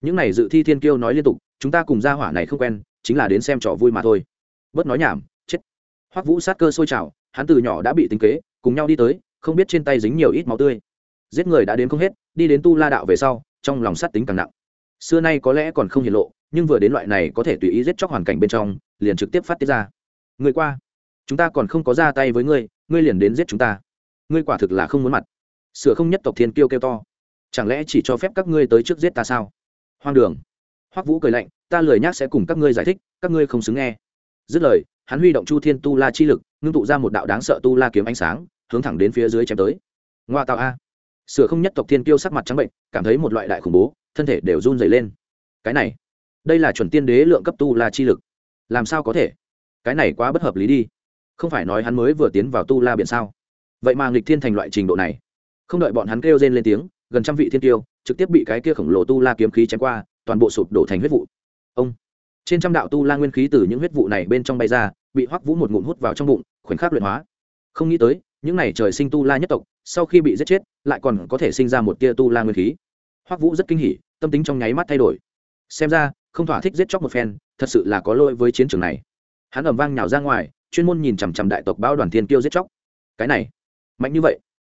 Những này dự thi thiên tiêu nói liên tục, chúng ta cùng gia hỏa này không quen, chính là đến xem trò vui mà thôi. Bớt nói nhảm, chết. Hoắc vũ sát cơ sôi trào, hắn từ nhỏ đã bị tính kế, cùng nhau đi tới, không biết trên tay dính nhiều ít máu tươi giết người đã đến không hết, đi đến tu la đạo về sau, trong lòng sát tính càng nặng. Xưa nay có lẽ còn không hiện lộ, nhưng vừa đến loại này có thể tùy ý giết chóc hoàn cảnh bên trong, liền trực tiếp phát tiết ra. Người qua, chúng ta còn không có ra tay với ngươi ngươi liền đến giết chúng ta. Ngươi quả thực là không muốn mặt. Sửa không nhất tộc thiên kiêu kêu to. Chẳng lẽ chỉ cho phép các ngươi tới trước giết ta sao? Hoang đường. Hoắc vũ cười lạnh, ta lười nhác sẽ cùng các ngươi giải thích, các ngươi không xứng nghe. Dứt lời, hắn huy động chu thiên tu la chi lực, ngưng tụ ra một đạo đáng sợ tu la kiếm ánh sáng, hướng thẳng đến phía dưới chém tới. Ngoa tạo a sửa không nhất tộc thiên kiêu sắc mặt trắng bệnh, cảm thấy một loại đại khủng bố, thân thể đều run dày lên. Cái này, đây là chuẩn tiên đế lượng cấp tu la chi lực. Làm sao có thể? Cái này quá bất hợp lý đi. Không phải nói hắn mới vừa tiến vào tu la biển sao? Vậy mà nghịch thiên thành loại trình độ này. Không đợi bọn hắn kêu rên lên tiếng, gần trăm vị thiên tiêu trực tiếp bị cái kia khổng lồ tu la kiếm khí chém qua, toàn bộ sụp đổ thành huyết vụ. Ông, trên trăm đạo tu la nguyên khí từ những huyết vụ này bên trong bay ra, bị hoắc vũ một ngụm hút vào trong bụng, khoảnh khắc luyện hóa. Không nghĩ tới, những này trời sinh tu la nhất tộc, sau khi bị giết chết lại còn có thể sinh ra một tia tu la nguyên khí. Hoắc vũ rất kinh hỉ, tâm tính trong nháy mắt thay đổi. Xem ra, không thỏa thích giết chóc một phen, thật sự là có lỗi với chiến trường này. Hắn ầm vang nhào ra ngoài, chuyên môn nhìn chằm chằm đại tộc bao đoàn thiên kiêu giết chóc. Cái này, mạnh như vậy.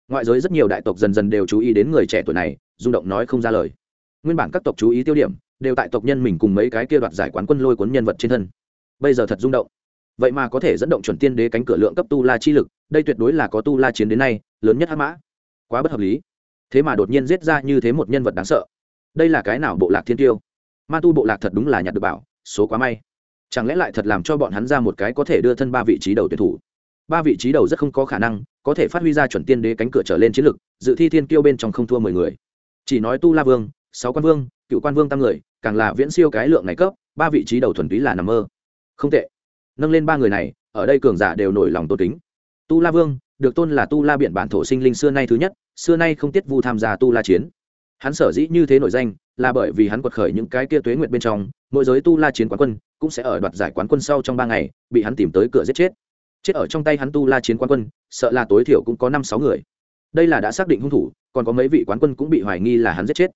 Ngoại giới rất nhiều đại tộc dần dần đều chú ý đến người trẻ tuổi này, rung động nói không ra lời. Nguyên bản các tộc chú ý tiêu điểm, đều tại tộc nhân mình cùng mấy cái kia đoạt giải quán quân lôi cuốn nhân vật trên thân. Bây giờ thật rung động. Vậy mà có thể dẫn động chuẩn tiên đế cánh cửa lượng cấp tu la chi lực, đây tuyệt đối là có tu la chiến đến nay, lớn nhất hắc mã quá bất hợp lý. Thế mà đột nhiên giết ra như thế một nhân vật đáng sợ. Đây là cái nào bộ lạc thiên tiêu? Ma tu bộ lạc thật đúng là nhặt được bảo, số quá may. Chẳng lẽ lại thật làm cho bọn hắn ra một cái có thể đưa thân ba vị trí đầu tuyển thủ? Ba vị trí đầu rất không có khả năng, có thể phát huy ra chuẩn tiên đế cánh cửa trở lên chiến lực, dự thi thiên kiêu bên trong không thua mười người. Chỉ nói tu la vương, sáu quan vương, cựu quan vương tăng người, càng là viễn siêu cái lượng này cấp, ba vị trí đầu thuần túy là nằm mơ. Không tệ. Nâng lên ba người này, ở đây cường giả đều nổi lòng tôn kính. Tu la vương được tôn là tu la biện bản thổ sinh linh xưa nay thứ nhất, xưa nay không tiết vu tham gia tu la chiến. Hắn sở dĩ như thế nổi danh là bởi vì hắn quật khởi những cái kia tuế nguyện bên trong, mỗi giới tu la chiến quán quân cũng sẽ ở đoạt giải quán quân sau trong ba ngày, bị hắn tìm tới cửa giết chết. Chết ở trong tay hắn tu la chiến quán quân, sợ là tối thiểu cũng có năm sáu người. Đây là đã xác định hung thủ, còn có mấy vị quán quân cũng bị hoài nghi là hắn giết chết.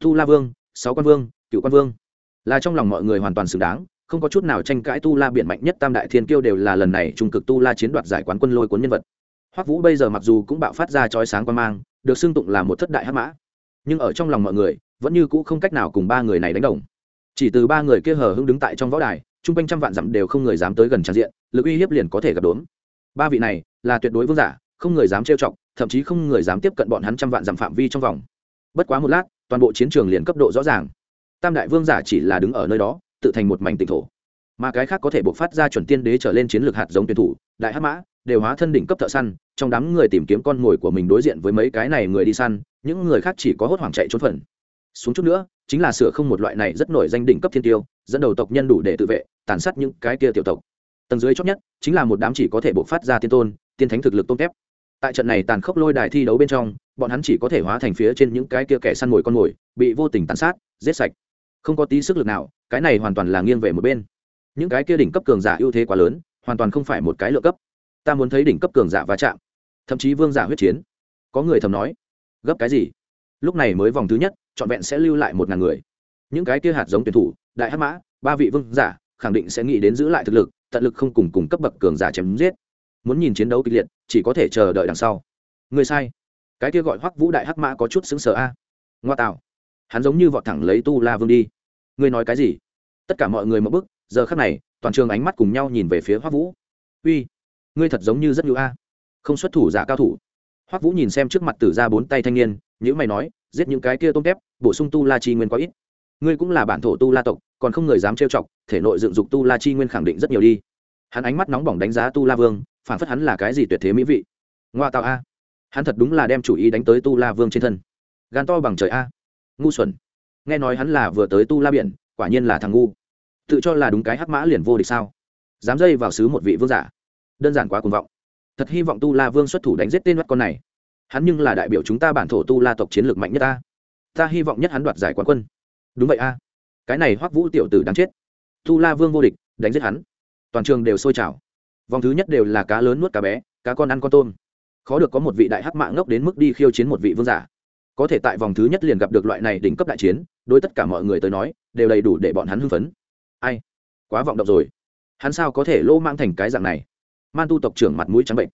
Tu la vương, sáu quan vương, cựu quan vương. Là trong lòng mọi người hoàn toàn xứng đáng, không có chút nào tranh cãi tu la biện mạnh nhất tam đại thiên kiêu đều là lần này trung cực tu la chiến đoạt giải quán quân lôi cuốn nhân vật hoắc vũ bây giờ mặc dù cũng bạo phát ra chói sáng quan mang, được xưng tụng là một thất đại hắc mã. Nhưng ở trong lòng mọi người, vẫn như cũ không cách nào cùng ba người này đánh đồng. Chỉ từ ba người kia hờ hững đứng tại trong võ đài, chung quanh trăm vạn dặm đều không người dám tới gần trang diện, lực uy hiếp liền có thể gặp đốn. Ba vị này, là tuyệt đối vương giả, không người dám trêu chọc, thậm chí không người dám tiếp cận bọn hắn trăm vạn dặm phạm vi trong vòng. Bất quá một lát, toàn bộ chiến trường liền cấp độ rõ ràng. Tam đại vương giả chỉ là đứng ở nơi đó, tự thành một mảnh tịnh thổ. Mà cái khác có thể buộc phát ra chuẩn tiên đế trở lên chiến lược hạt giống tuyển thủ, đại hắc mã đều hóa thân đỉnh cấp thợ săn, trong đám người tìm kiếm con mồi của mình đối diện với mấy cái này người đi săn, những người khác chỉ có hốt hoảng chạy trốn phần. Xuống chút nữa, chính là sửa không một loại này rất nổi danh đỉnh cấp thiên tiêu, dẫn đầu tộc nhân đủ để tự vệ, tàn sát những cái kia tiểu tộc. Tầng dưới chót nhất, chính là một đám chỉ có thể bộc phát ra tiên tôn, tiên thánh thực lực tôn kép. Tại trận này tàn khốc lôi đài thi đấu bên trong, bọn hắn chỉ có thể hóa thành phía trên những cái kia kẻ săn mồi con mồi, bị vô tình tàn sát, giết sạch. Không có tí sức lực nào, cái này hoàn toàn là nghiêng về một bên. Những cái kia đỉnh cấp cường giả ưu thế quá lớn, hoàn toàn không phải một cái lựa cấp ta muốn thấy đỉnh cấp cường giả va chạm. Thậm chí vương giả huyết chiến. Có người thầm nói, gấp cái gì? Lúc này mới vòng thứ nhất, trọn vẹn sẽ lưu lại một ngàn người. Những cái kia hạt giống tuyển thủ, đại hắc mã, ba vị vương giả, khẳng định sẽ nghĩ đến giữ lại thực lực, tận lực không cùng cùng cấp bậc cường giả chém giết. Muốn nhìn chiến đấu kịch liệt, chỉ có thể chờ đợi đằng sau. Người sai. Cái kia gọi hoắc vũ đại hắc mã có chút xứng sở a. Ngoa tạo. Hắn giống như vọt thẳng lấy tu la vương đi. Ngươi nói cái gì? Tất cả mọi người một bức giờ khắc này, toàn trường ánh mắt cùng nhau nhìn về phía hoắc vũ. Uy ngươi thật giống như rất nhu a. Không xuất thủ giả cao thủ. Hoắc vũ nhìn xem trước mặt tử ra bốn tay thanh niên nhữ mày nói, giết những cái kia tôm tép, bổ sung tu la chi nguyên quá ít. Ngươi cũng là bản thổ tu la tộc, còn không người dám trêu chọc, thể nội dựng dục tu la chi nguyên khẳng định rất nhiều đi. Hắn ánh mắt nóng bỏng đánh giá tu la vương phản phất hắn là cái gì tuyệt thế mỹ vị. Ngoa tạo a. Hắn thật đúng là đem chủ ý đánh tới tu la vương trên thân. Gan to bằng trời a. Ngu xuẩn. Nghe nói hắn là vừa tới tu la biển, quả nhiên là thằng ngu. Tự cho là đúng cái hắc mã liền vô địch sao? Dám dây vào xứ một vị vương giả đơn giản quá cuồng vọng. Thật hy vọng tu la vương xuất thủ đánh giết tên mắt con này. Hắn nhưng là đại biểu chúng ta bản thổ tu la tộc chiến lược mạnh nhất ta. Ta hy vọng nhất hắn đoạt giải quán quân. Đúng vậy a. Cái này hoắc vũ tiểu tử đáng chết. Tu la vương vô địch, đánh giết hắn. Toàn trường đều sôi trào. Vòng thứ nhất đều là cá lớn nuốt cá bé, cá con ăn con tôm. Khó được có một vị đại hắc mạng ngốc đến mức đi khiêu chiến một vị vương giả. Có thể tại vòng thứ nhất liền gặp được loại này đỉnh cấp đại chiến, đối tất cả mọi người tới nói, đều đầy đủ để bọn hắn hưng phấn. Ai? Quá vọng động rồi. Hắn sao có thể lô mang thành cái dạng này? Man tu tộc trưởng mặt mũi trắng bệnh.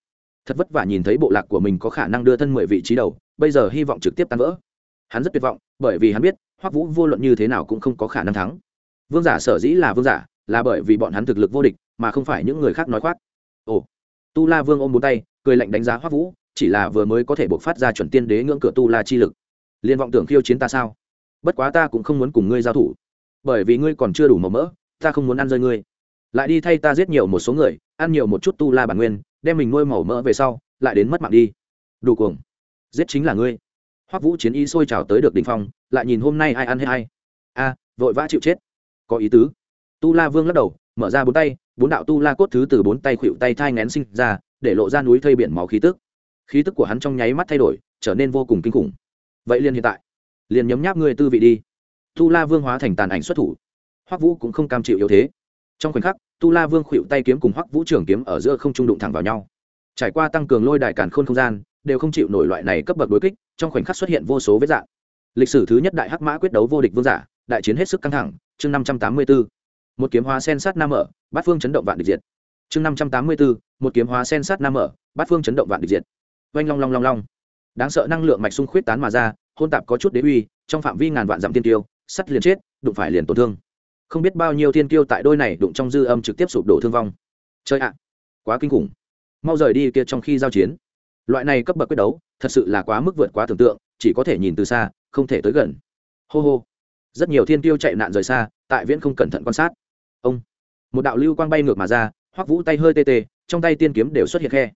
Thật vất vả nhìn thấy bộ lạc của mình có khả năng đưa thân mười vị trí đầu, bây giờ hy vọng trực tiếp tan vỡ. Hắn rất tuyệt vọng, bởi vì hắn biết, hoắc vũ vô luận như thế nào cũng không có khả năng thắng. Vương giả sở dĩ là vương giả, là bởi vì bọn hắn thực lực vô địch, mà không phải những người khác nói khoác. Ồ. Tu la vương ôm bốn tay, cười lạnh đánh giá hoắc vũ, chỉ là vừa mới có thể buộc phát ra chuẩn tiên đế ngưỡng cửa tu la chi lực. Liên vọng tưởng khiêu chiến ta sao? Bất quá ta cũng không muốn cùng ngươi giao thủ. Bởi vì ngươi còn chưa đủ màu mỡ, ta không muốn ăn rơi ngươi lại đi thay ta giết nhiều một số người, ăn nhiều một chút tu la bản nguyên, đem mình nuôi màu mỡ về sau, lại đến mất mạng đi. Đủ cuồng. Giết chính là ngươi. Hoắc vũ chiến y sôi trào tới được đỉnh phong, lại nhìn hôm nay ai ăn hay ai. A, vội vã chịu chết. Có ý tứ. Tu la vương lắc đầu, mở ra bốn tay, bốn đạo tu la cốt thứ từ bốn tay khuỵu tay thai ngén sinh ra, để lộ ra núi thây biển máu khí tức. Khí tức của hắn trong nháy mắt thay đổi, trở nên vô cùng kinh khủng. Vậy liền hiện tại, liền nhấm nháp ngươi tư vị đi. Tu la vương hóa thành tàn ảnh xuất thủ. Hoắc vũ cũng không cam chịu yếu thế trong khoảnh khắc, tu la vương khuỵu tay kiếm cùng hoắc vũ trưởng kiếm ở giữa không trung đụng thẳng vào nhau. Trải qua tăng cường lôi đài càn khôn không gian, đều không chịu nổi loại này cấp bậc đối kích, trong khoảnh khắc xuất hiện vô số vết dạng. Lịch sử thứ nhất đại hắc mã quyết đấu vô địch vương giả, đại chiến hết sức căng thẳng, chương năm trăm tám mươi bốn một kiếm hóa sen sát nam ở, bát phương chấn động vạn địch diệt. Chương năm trăm tám mươi bốn một kiếm hóa sen sát nam ở, bát phương chấn động vạn địch diệt. Oanh long long long long. Đáng sợ năng lượng mạch sung khuyết tán mà ra, hôn tạp có chút đế uy, trong phạm vi ngàn vạn dặm tiên tiêu, sắt liền chết, đụng phải liền tổn thương không biết bao nhiêu thiên tiêu tại đôi này đụng trong dư âm trực tiếp sụp đổ thương vong. Chơi ạ, quá kinh khủng. Mau rời đi kia trong khi giao chiến. Loại này cấp bậc quyết đấu, thật sự là quá mức vượt quá tưởng tượng, chỉ có thể nhìn từ xa, không thể tới gần. Hô hô. Rất nhiều thiên tiêu chạy nạn rời xa, tại viễn không cẩn thận quan sát. Ông. Một đạo lưu quang bay ngược mà ra, hoắc vũ tay hơi tê tê, trong tay tiên kiếm đều xuất hiện khe.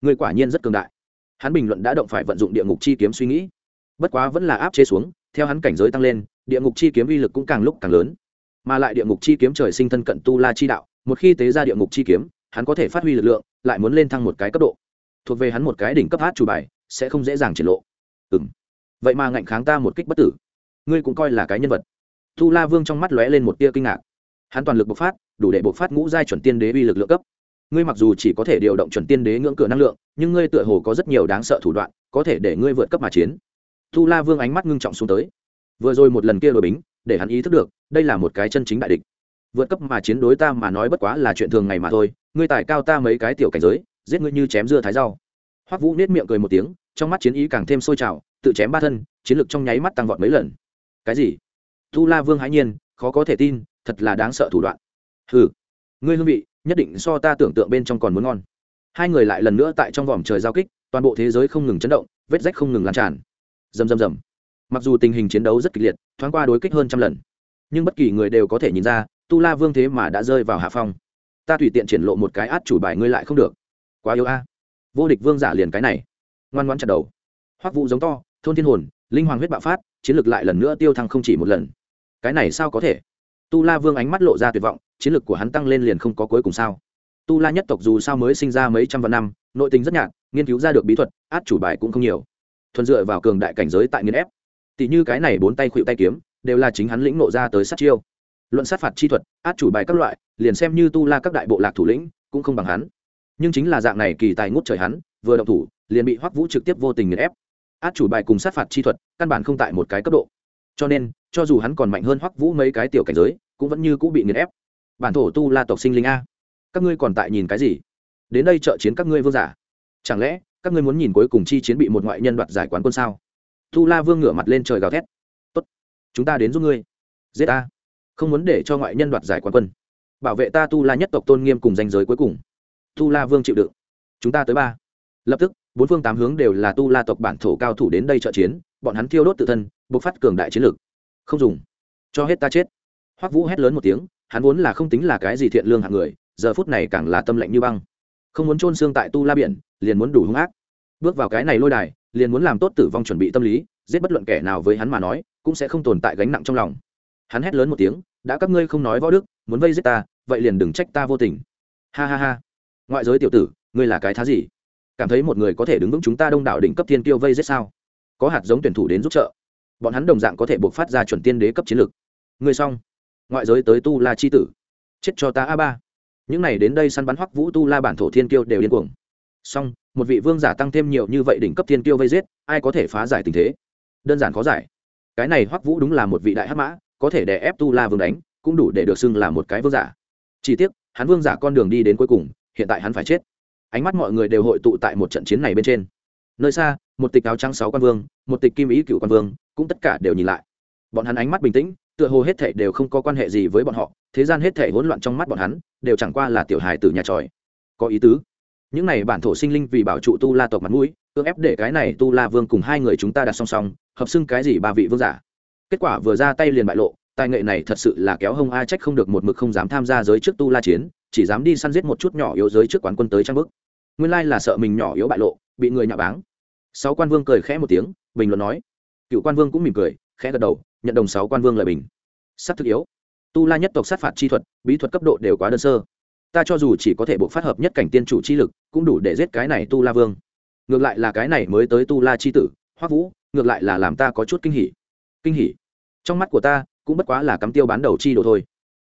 Người quả nhiên rất cường đại. Hắn bình luận đã động phải vận dụng địa ngục chi kiếm suy nghĩ. Bất quá vẫn là áp chế xuống, theo hắn cảnh giới tăng lên, địa ngục chi kiếm uy lực cũng càng lúc càng lớn mà lại địa ngục chi kiếm trời sinh thân cận tu la chi đạo, một khi tế ra địa ngục chi kiếm, hắn có thể phát huy lực lượng, lại muốn lên thăng một cái cấp độ. Thuộc về hắn một cái đỉnh cấp hát chủ bài, sẽ không dễ dàng triển lộ. Ừ m vậy mà ngạnh kháng ta một kích bất tử. Ngươi cũng coi là cái nhân vật. Tu la vương trong mắt lóe lên một tia kinh ngạc. Hắn toàn lực bộc phát, đủ để bộc phát ngũ giai chuẩn tiên đế uy lực lượng cấp. Ngươi mặc dù chỉ có thể điều động chuẩn tiên đế ngưỡng cửa năng lượng, nhưng ngươi tựa hồ có rất nhiều đáng sợ thủ đoạn, có thể để ngươi vượt cấp mà chiến. Tu la vương ánh mắt ngưng trọng xuống tới. Vừa rồi một lần kia đội bính để hắn ý thức được, đây là một cái chân chính đại địch. Vượt cấp mà chiến đối ta mà nói bất quá là chuyện thường ngày mà thôi, ngươi tài cao ta mấy cái tiểu cảnh giới, giết ngươi như chém dưa thái rau. Hoắc vũ nết miệng cười một tiếng, trong mắt chiến ý càng thêm sôi trào, tự chém ba thân, chiến lực trong nháy mắt tăng vọt mấy lần. Cái gì? Tu la vương hãi nhiên, khó có thể tin, thật là đáng sợ thủ đoạn. Ừ ngươi hương vị, nhất định so ta tưởng tượng bên trong còn muốn ngon. Hai người lại lần nữa tại trong vòng trời giao kích, toàn bộ thế giới không ngừng chấn động, vết rách không ngừng lan tràn. Rầm rầm rầm mặc dù tình hình chiến đấu rất kịch liệt, thoáng qua đối kích hơn trăm lần. Nhưng bất kỳ người đều có thể nhìn ra, tu la vương thế mà đã rơi vào hạ phong. Ta tùy tiện triển lộ một cái át chủ bài ngươi lại không được. Quá yếu a. Vô địch vương giả liền cái này. Ngoan ngoan chặt đầu. Hoắc vụ giống to, thôn thiên hồn, linh hoàng huyết bạo phát, chiến lược lại lần nữa tiêu thăng không chỉ một lần. Cái này sao có thể? Tu la vương ánh mắt lộ ra tuyệt vọng, chiến lược của hắn tăng lên liền không có cuối cùng sao? Tu la nhất tộc dù sao mới sinh ra mấy trăm vạn năm, nội tình rất nhạt, nghiên cứu ra được bí thuật, át chủ bài cũng không nhiều. Thuần dựa vào cường đại cảnh giới tại nghiên ép tỷ như cái này bốn tay khuỵu tay kiếm, đều là chính hắn lĩnh nộ ra tới sát chiêu. Luận sát phạt chi thuật, át chủ bài các loại, liền xem như tu la các đại bộ lạc thủ lĩnh, cũng không bằng hắn. Nhưng chính là dạng này kỳ tài ngút trời hắn, vừa động thủ, liền bị hoắc vũ trực tiếp vô tình nghiền ép. Át chủ bài cùng sát phạt chi thuật, căn bản không tại một cái cấp độ. Cho nên, cho dù hắn còn mạnh hơn hoắc vũ mấy cái tiểu cảnh giới, cũng vẫn như cũng bị nghiền ép. Bản thổ tu la tộc sinh linh a. Các ngươi còn tại nhìn cái gì? Đến đây trợ chiến các ngươi vương giả. Chẳng lẽ, các ngươi muốn nhìn cuối cùng chi chiến bị một ngoại nhân đoạt giải quán quân sao? Tu la vương ngửa mặt lên trời gào thét. Tốt, chúng ta đến giúp ngươi. Giết ta. Không muốn để cho ngoại nhân đoạt giải quán quân. Bảo vệ ta tu la nhất tộc tôn nghiêm cùng danh giới cuối cùng. Tu la vương chịu đựng. Chúng ta tới ba. Lập tức, bốn phương tám hướng đều là tu la tộc bản thổ cao thủ đến đây trợ chiến, bọn hắn thiêu đốt tự thân, bộc phát cường đại chiến lược không dùng. Cho hết ta chết. Hoắc vũ hét lớn một tiếng, hắn vốn là không tính là cái gì thiện lương hạng người, giờ phút này càng là tâm lệnh như băng. Không muốn trôn xương tại tu la biển, liền muốn đủ hung ác bước vào cái này lôi đài, liền muốn làm tốt tử vong chuẩn bị tâm lý, giết bất luận kẻ nào với hắn mà nói, cũng sẽ không tồn tại gánh nặng trong lòng. Hắn hét lớn một tiếng, đã các ngươi không nói võ đức, muốn vây giết ta, vậy liền đừng trách ta vô tình. Ha ha ha. Ngoại giới tiểu tử, ngươi là cái thá gì? Cảm thấy một người có thể đứng vững chúng ta đông đảo đỉnh cấp thiên tiêu vây giết sao? Có hạt giống tuyển thủ đến giúp trợ. Bọn hắn đồng dạng có thể buộc phát ra chuẩn tiên đế cấp chiến lược ngươi xong. Ngoại giới tới tu la chi tử. Chết cho ta a ba. Những này đến đây săn bắn hoắc vũ tu la bản thổ thiên kiêu đều điên cuồng. Song một vị vương giả tăng thêm nhiều như vậy đỉnh cấp thiên tiêu vây giết, ai có thể phá giải tình thế? Đơn giản khó giải. Cái này hoắc vũ đúng là một vị đại hắc mã, có thể đè ép tu la vương đánh, cũng đủ để được xưng là một cái vương giả. Chỉ tiếc, hắn vương giả con đường đi đến cuối cùng, hiện tại hắn phải chết. Ánh mắt mọi người đều hội tụ tại một trận chiến này bên trên. Nơi xa, một tịch áo trắng sáu quan vương, một tịch kim ý cựu quan vương, cũng tất cả đều nhìn lại. Bọn hắn ánh mắt bình tĩnh, tựa hồ hết thể đều không có quan hệ gì với bọn họ, thế gian hết thể hỗn loạn trong mắt bọn hắn, đều chẳng qua là tiểu hài từ nhà tròi. Có ý tứ những này bản thổ sinh linh vì bảo trụ tu la tộc mặt mũi, cưỡng ép để cái này tu la vương cùng hai người chúng ta đặt song song, hợp xưng cái gì ba vị vương giả. Kết quả vừa ra tay liền bại lộ, tài nghệ này thật sự là kéo hông a trách không được một mực không dám tham gia giới trước tu la chiến, chỉ dám đi săn giết một chút nhỏ yếu giới trước quán quân tới trang bức. Nguyên lai là sợ mình nhỏ yếu bại lộ, bị người nhạo báng. Sáu quan vương cười khẽ một tiếng, bình luận nói. Cựu quan vương cũng mỉm cười, khẽ gật đầu, nhận đồng sáu quan vương lời bình. Sắp thực yếu. Tu la nhất tộc sát phạt chi thuật, bí thuật cấp độ đều quá đơn sơ ta cho dù chỉ có thể buộc phát hợp nhất cảnh tiên chủ chi lực, cũng đủ để giết cái này tu la vương. Ngược lại là cái này mới tới tu la chi tử, hoắc vũ, ngược lại là làm ta có chút kinh hỉ. Kinh hỉ? Trong mắt của ta, cũng bất quá là cắm tiêu bán đầu chi đồ thôi.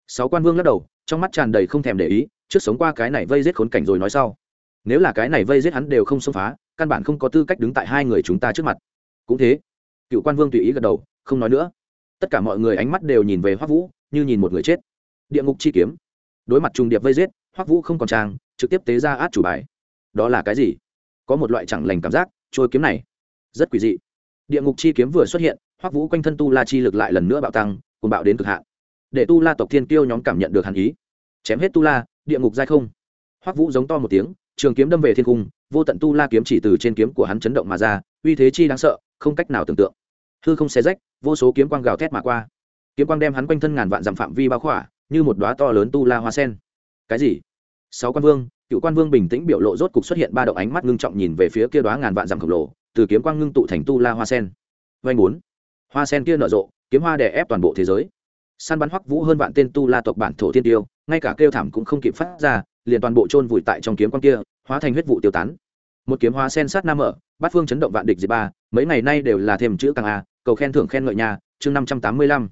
Sáu quan vương lắc đầu, trong mắt tràn đầy không thèm để ý, trước sống qua cái này vây giết khốn cảnh rồi nói sau. Nếu là cái này vây giết hắn đều không xông phá, căn bản không có tư cách đứng tại hai người chúng ta trước mặt. Cũng thế, cựu quan vương tùy ý gật đầu, không nói nữa. Tất cả mọi người ánh mắt đều nhìn về hoắc vũ, như nhìn một người chết. Địa ngục chi kiếm đối mặt trùng điệp vây giết, hoắc vũ không còn trang, trực tiếp tế ra át chủ bài. Đó là cái gì? Có một loại chẳng lành cảm giác, trôi kiếm này. Rất quỷ dị. Địa ngục chi kiếm vừa xuất hiện, hoắc vũ quanh thân tu la chi lực lại lần nữa bạo tăng cùng bạo đến cực hạn. Để tu la tộc thiên kiêu nhóm cảm nhận được hàn ý. Chém hết tu la, địa ngục dai không. Hoắc vũ giống to một tiếng, trường kiếm đâm về thiên cung, vô tận tu la kiếm chỉ từ trên kiếm của hắn chấn động mà ra, uy thế chi đáng sợ, không cách nào tưởng tượng. Hư không xé rách, vô số kiếm quang gào thét mà qua. Kiếm quang đem hắn quanh thân ngàn vạn dặm phạm vi bao khỏa như một đóa to lớn tu la hoa sen. Cái gì? Sáu quan vương, cựu quan vương bình tĩnh biểu lộ rốt cục xuất hiện ba động ánh mắt ngưng trọng nhìn về phía kia đoá ngàn vạn dặm khổng lồ, từ kiếm quang ngưng tụ thành tu la hoa sen. Vanh bốn. Hoa sen kia nở rộ, kiếm hoa đè ép toàn bộ thế giới. Săn bắn hoắc vũ hơn vạn tên tu la tộc bản thổ thiên tiêu, ngay cả kêu thảm cũng không kịp phát ra, liền toàn bộ chôn vùi tại trong kiếm quang kia, hóa thành huyết vụ tiêu tán. Một kiếm hoa sen sát nam ở bát phương chấn động vạn địch diệt ba, mấy ngày nay đều là thêm chữ càng a, cầu khen thưởng khen ngợi nhà, chương năm trăm tám mươi lăm.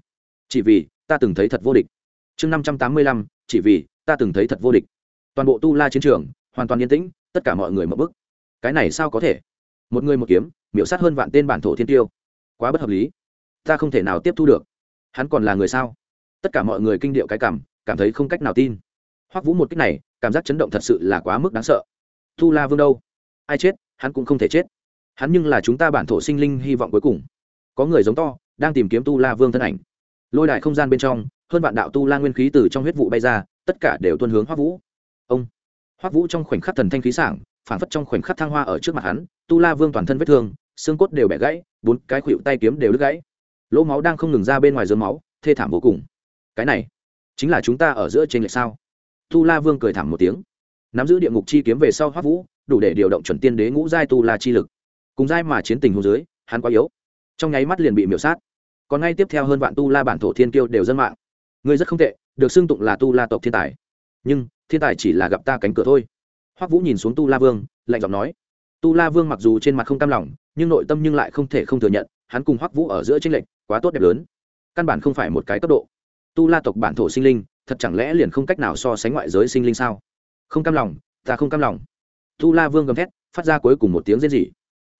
Chỉ vì, ta từng thấy thật vô địch chương năm trăm tám mươi lăm, chỉ vì, ta từng thấy thật vô địch. Toàn bộ tu la chiến trường, hoàn toàn yên tĩnh, tất cả mọi người mở bức. Cái này sao có thể? Một người một kiếm, miểu sát hơn vạn tên bản thổ thiên tiêu. Quá bất hợp lý. Ta không thể nào tiếp thu được. Hắn còn là người sao? Tất cả mọi người kinh điệu cái cảm cảm thấy không cách nào tin. Hoắc vũ một cách này, cảm giác chấn động thật sự là quá mức đáng sợ. Tu la vương đâu? Ai chết, hắn cũng không thể chết. Hắn nhưng là chúng ta bản thổ sinh linh hy vọng cuối cùng. Có người giống to, đang tìm kiếm tu la vương thân ảnh lôi đại không gian bên trong, hơn vạn đạo tu la nguyên khí từ trong huyết vụ bay ra, tất cả đều tuân hướng hoắc vũ. Ông, hoắc vũ trong khoảnh khắc thần thanh khí sảng phản phất trong khoảnh khắc thăng hoa ở trước mặt hắn, tu la vương toàn thân vết thương, xương cốt đều bẻ gãy, bốn cái khuỷu tay kiếm đều đứt gãy. Lỗ máu đang không ngừng ra bên ngoài dướng máu, thê thảm vô cùng. Cái này, chính là chúng ta ở giữa trên lệch sao? Tu la vương cười thảm một tiếng. Nắm giữ địa ngục chi kiếm về sau hoắc vũ, đủ để điều động chuẩn tiên đế ngũ giai tu la chi lực. Cùng giai mà chiến tình hồ dưới, hắn quá yếu. Trong nháy mắt liền bị miểu sát còn ngay tiếp theo hơn vạn tu la bản thổ thiên kiêu đều dân mạng. Ngươi rất không tệ, được xưng tụng là tu la tộc thiên tài. Nhưng, thiên tài chỉ là gặp ta cánh cửa thôi. Hoắc vũ nhìn xuống tu la vương, lạnh giọng nói. Tu la vương mặc dù trên mặt không cam lòng, nhưng nội tâm nhưng lại không thể không thừa nhận, hắn cùng hoắc vũ ở giữa tranh lệch quá tốt đẹp lớn. Căn bản không phải một cái cấp độ. Tu la tộc bản thổ sinh linh, thật chẳng lẽ liền không cách nào so sánh ngoại giới sinh linh sao? Không cam lòng, ta không cam lòng. Tu la vương gầm thét, phát ra cuối cùng một tiếng rên rỉ.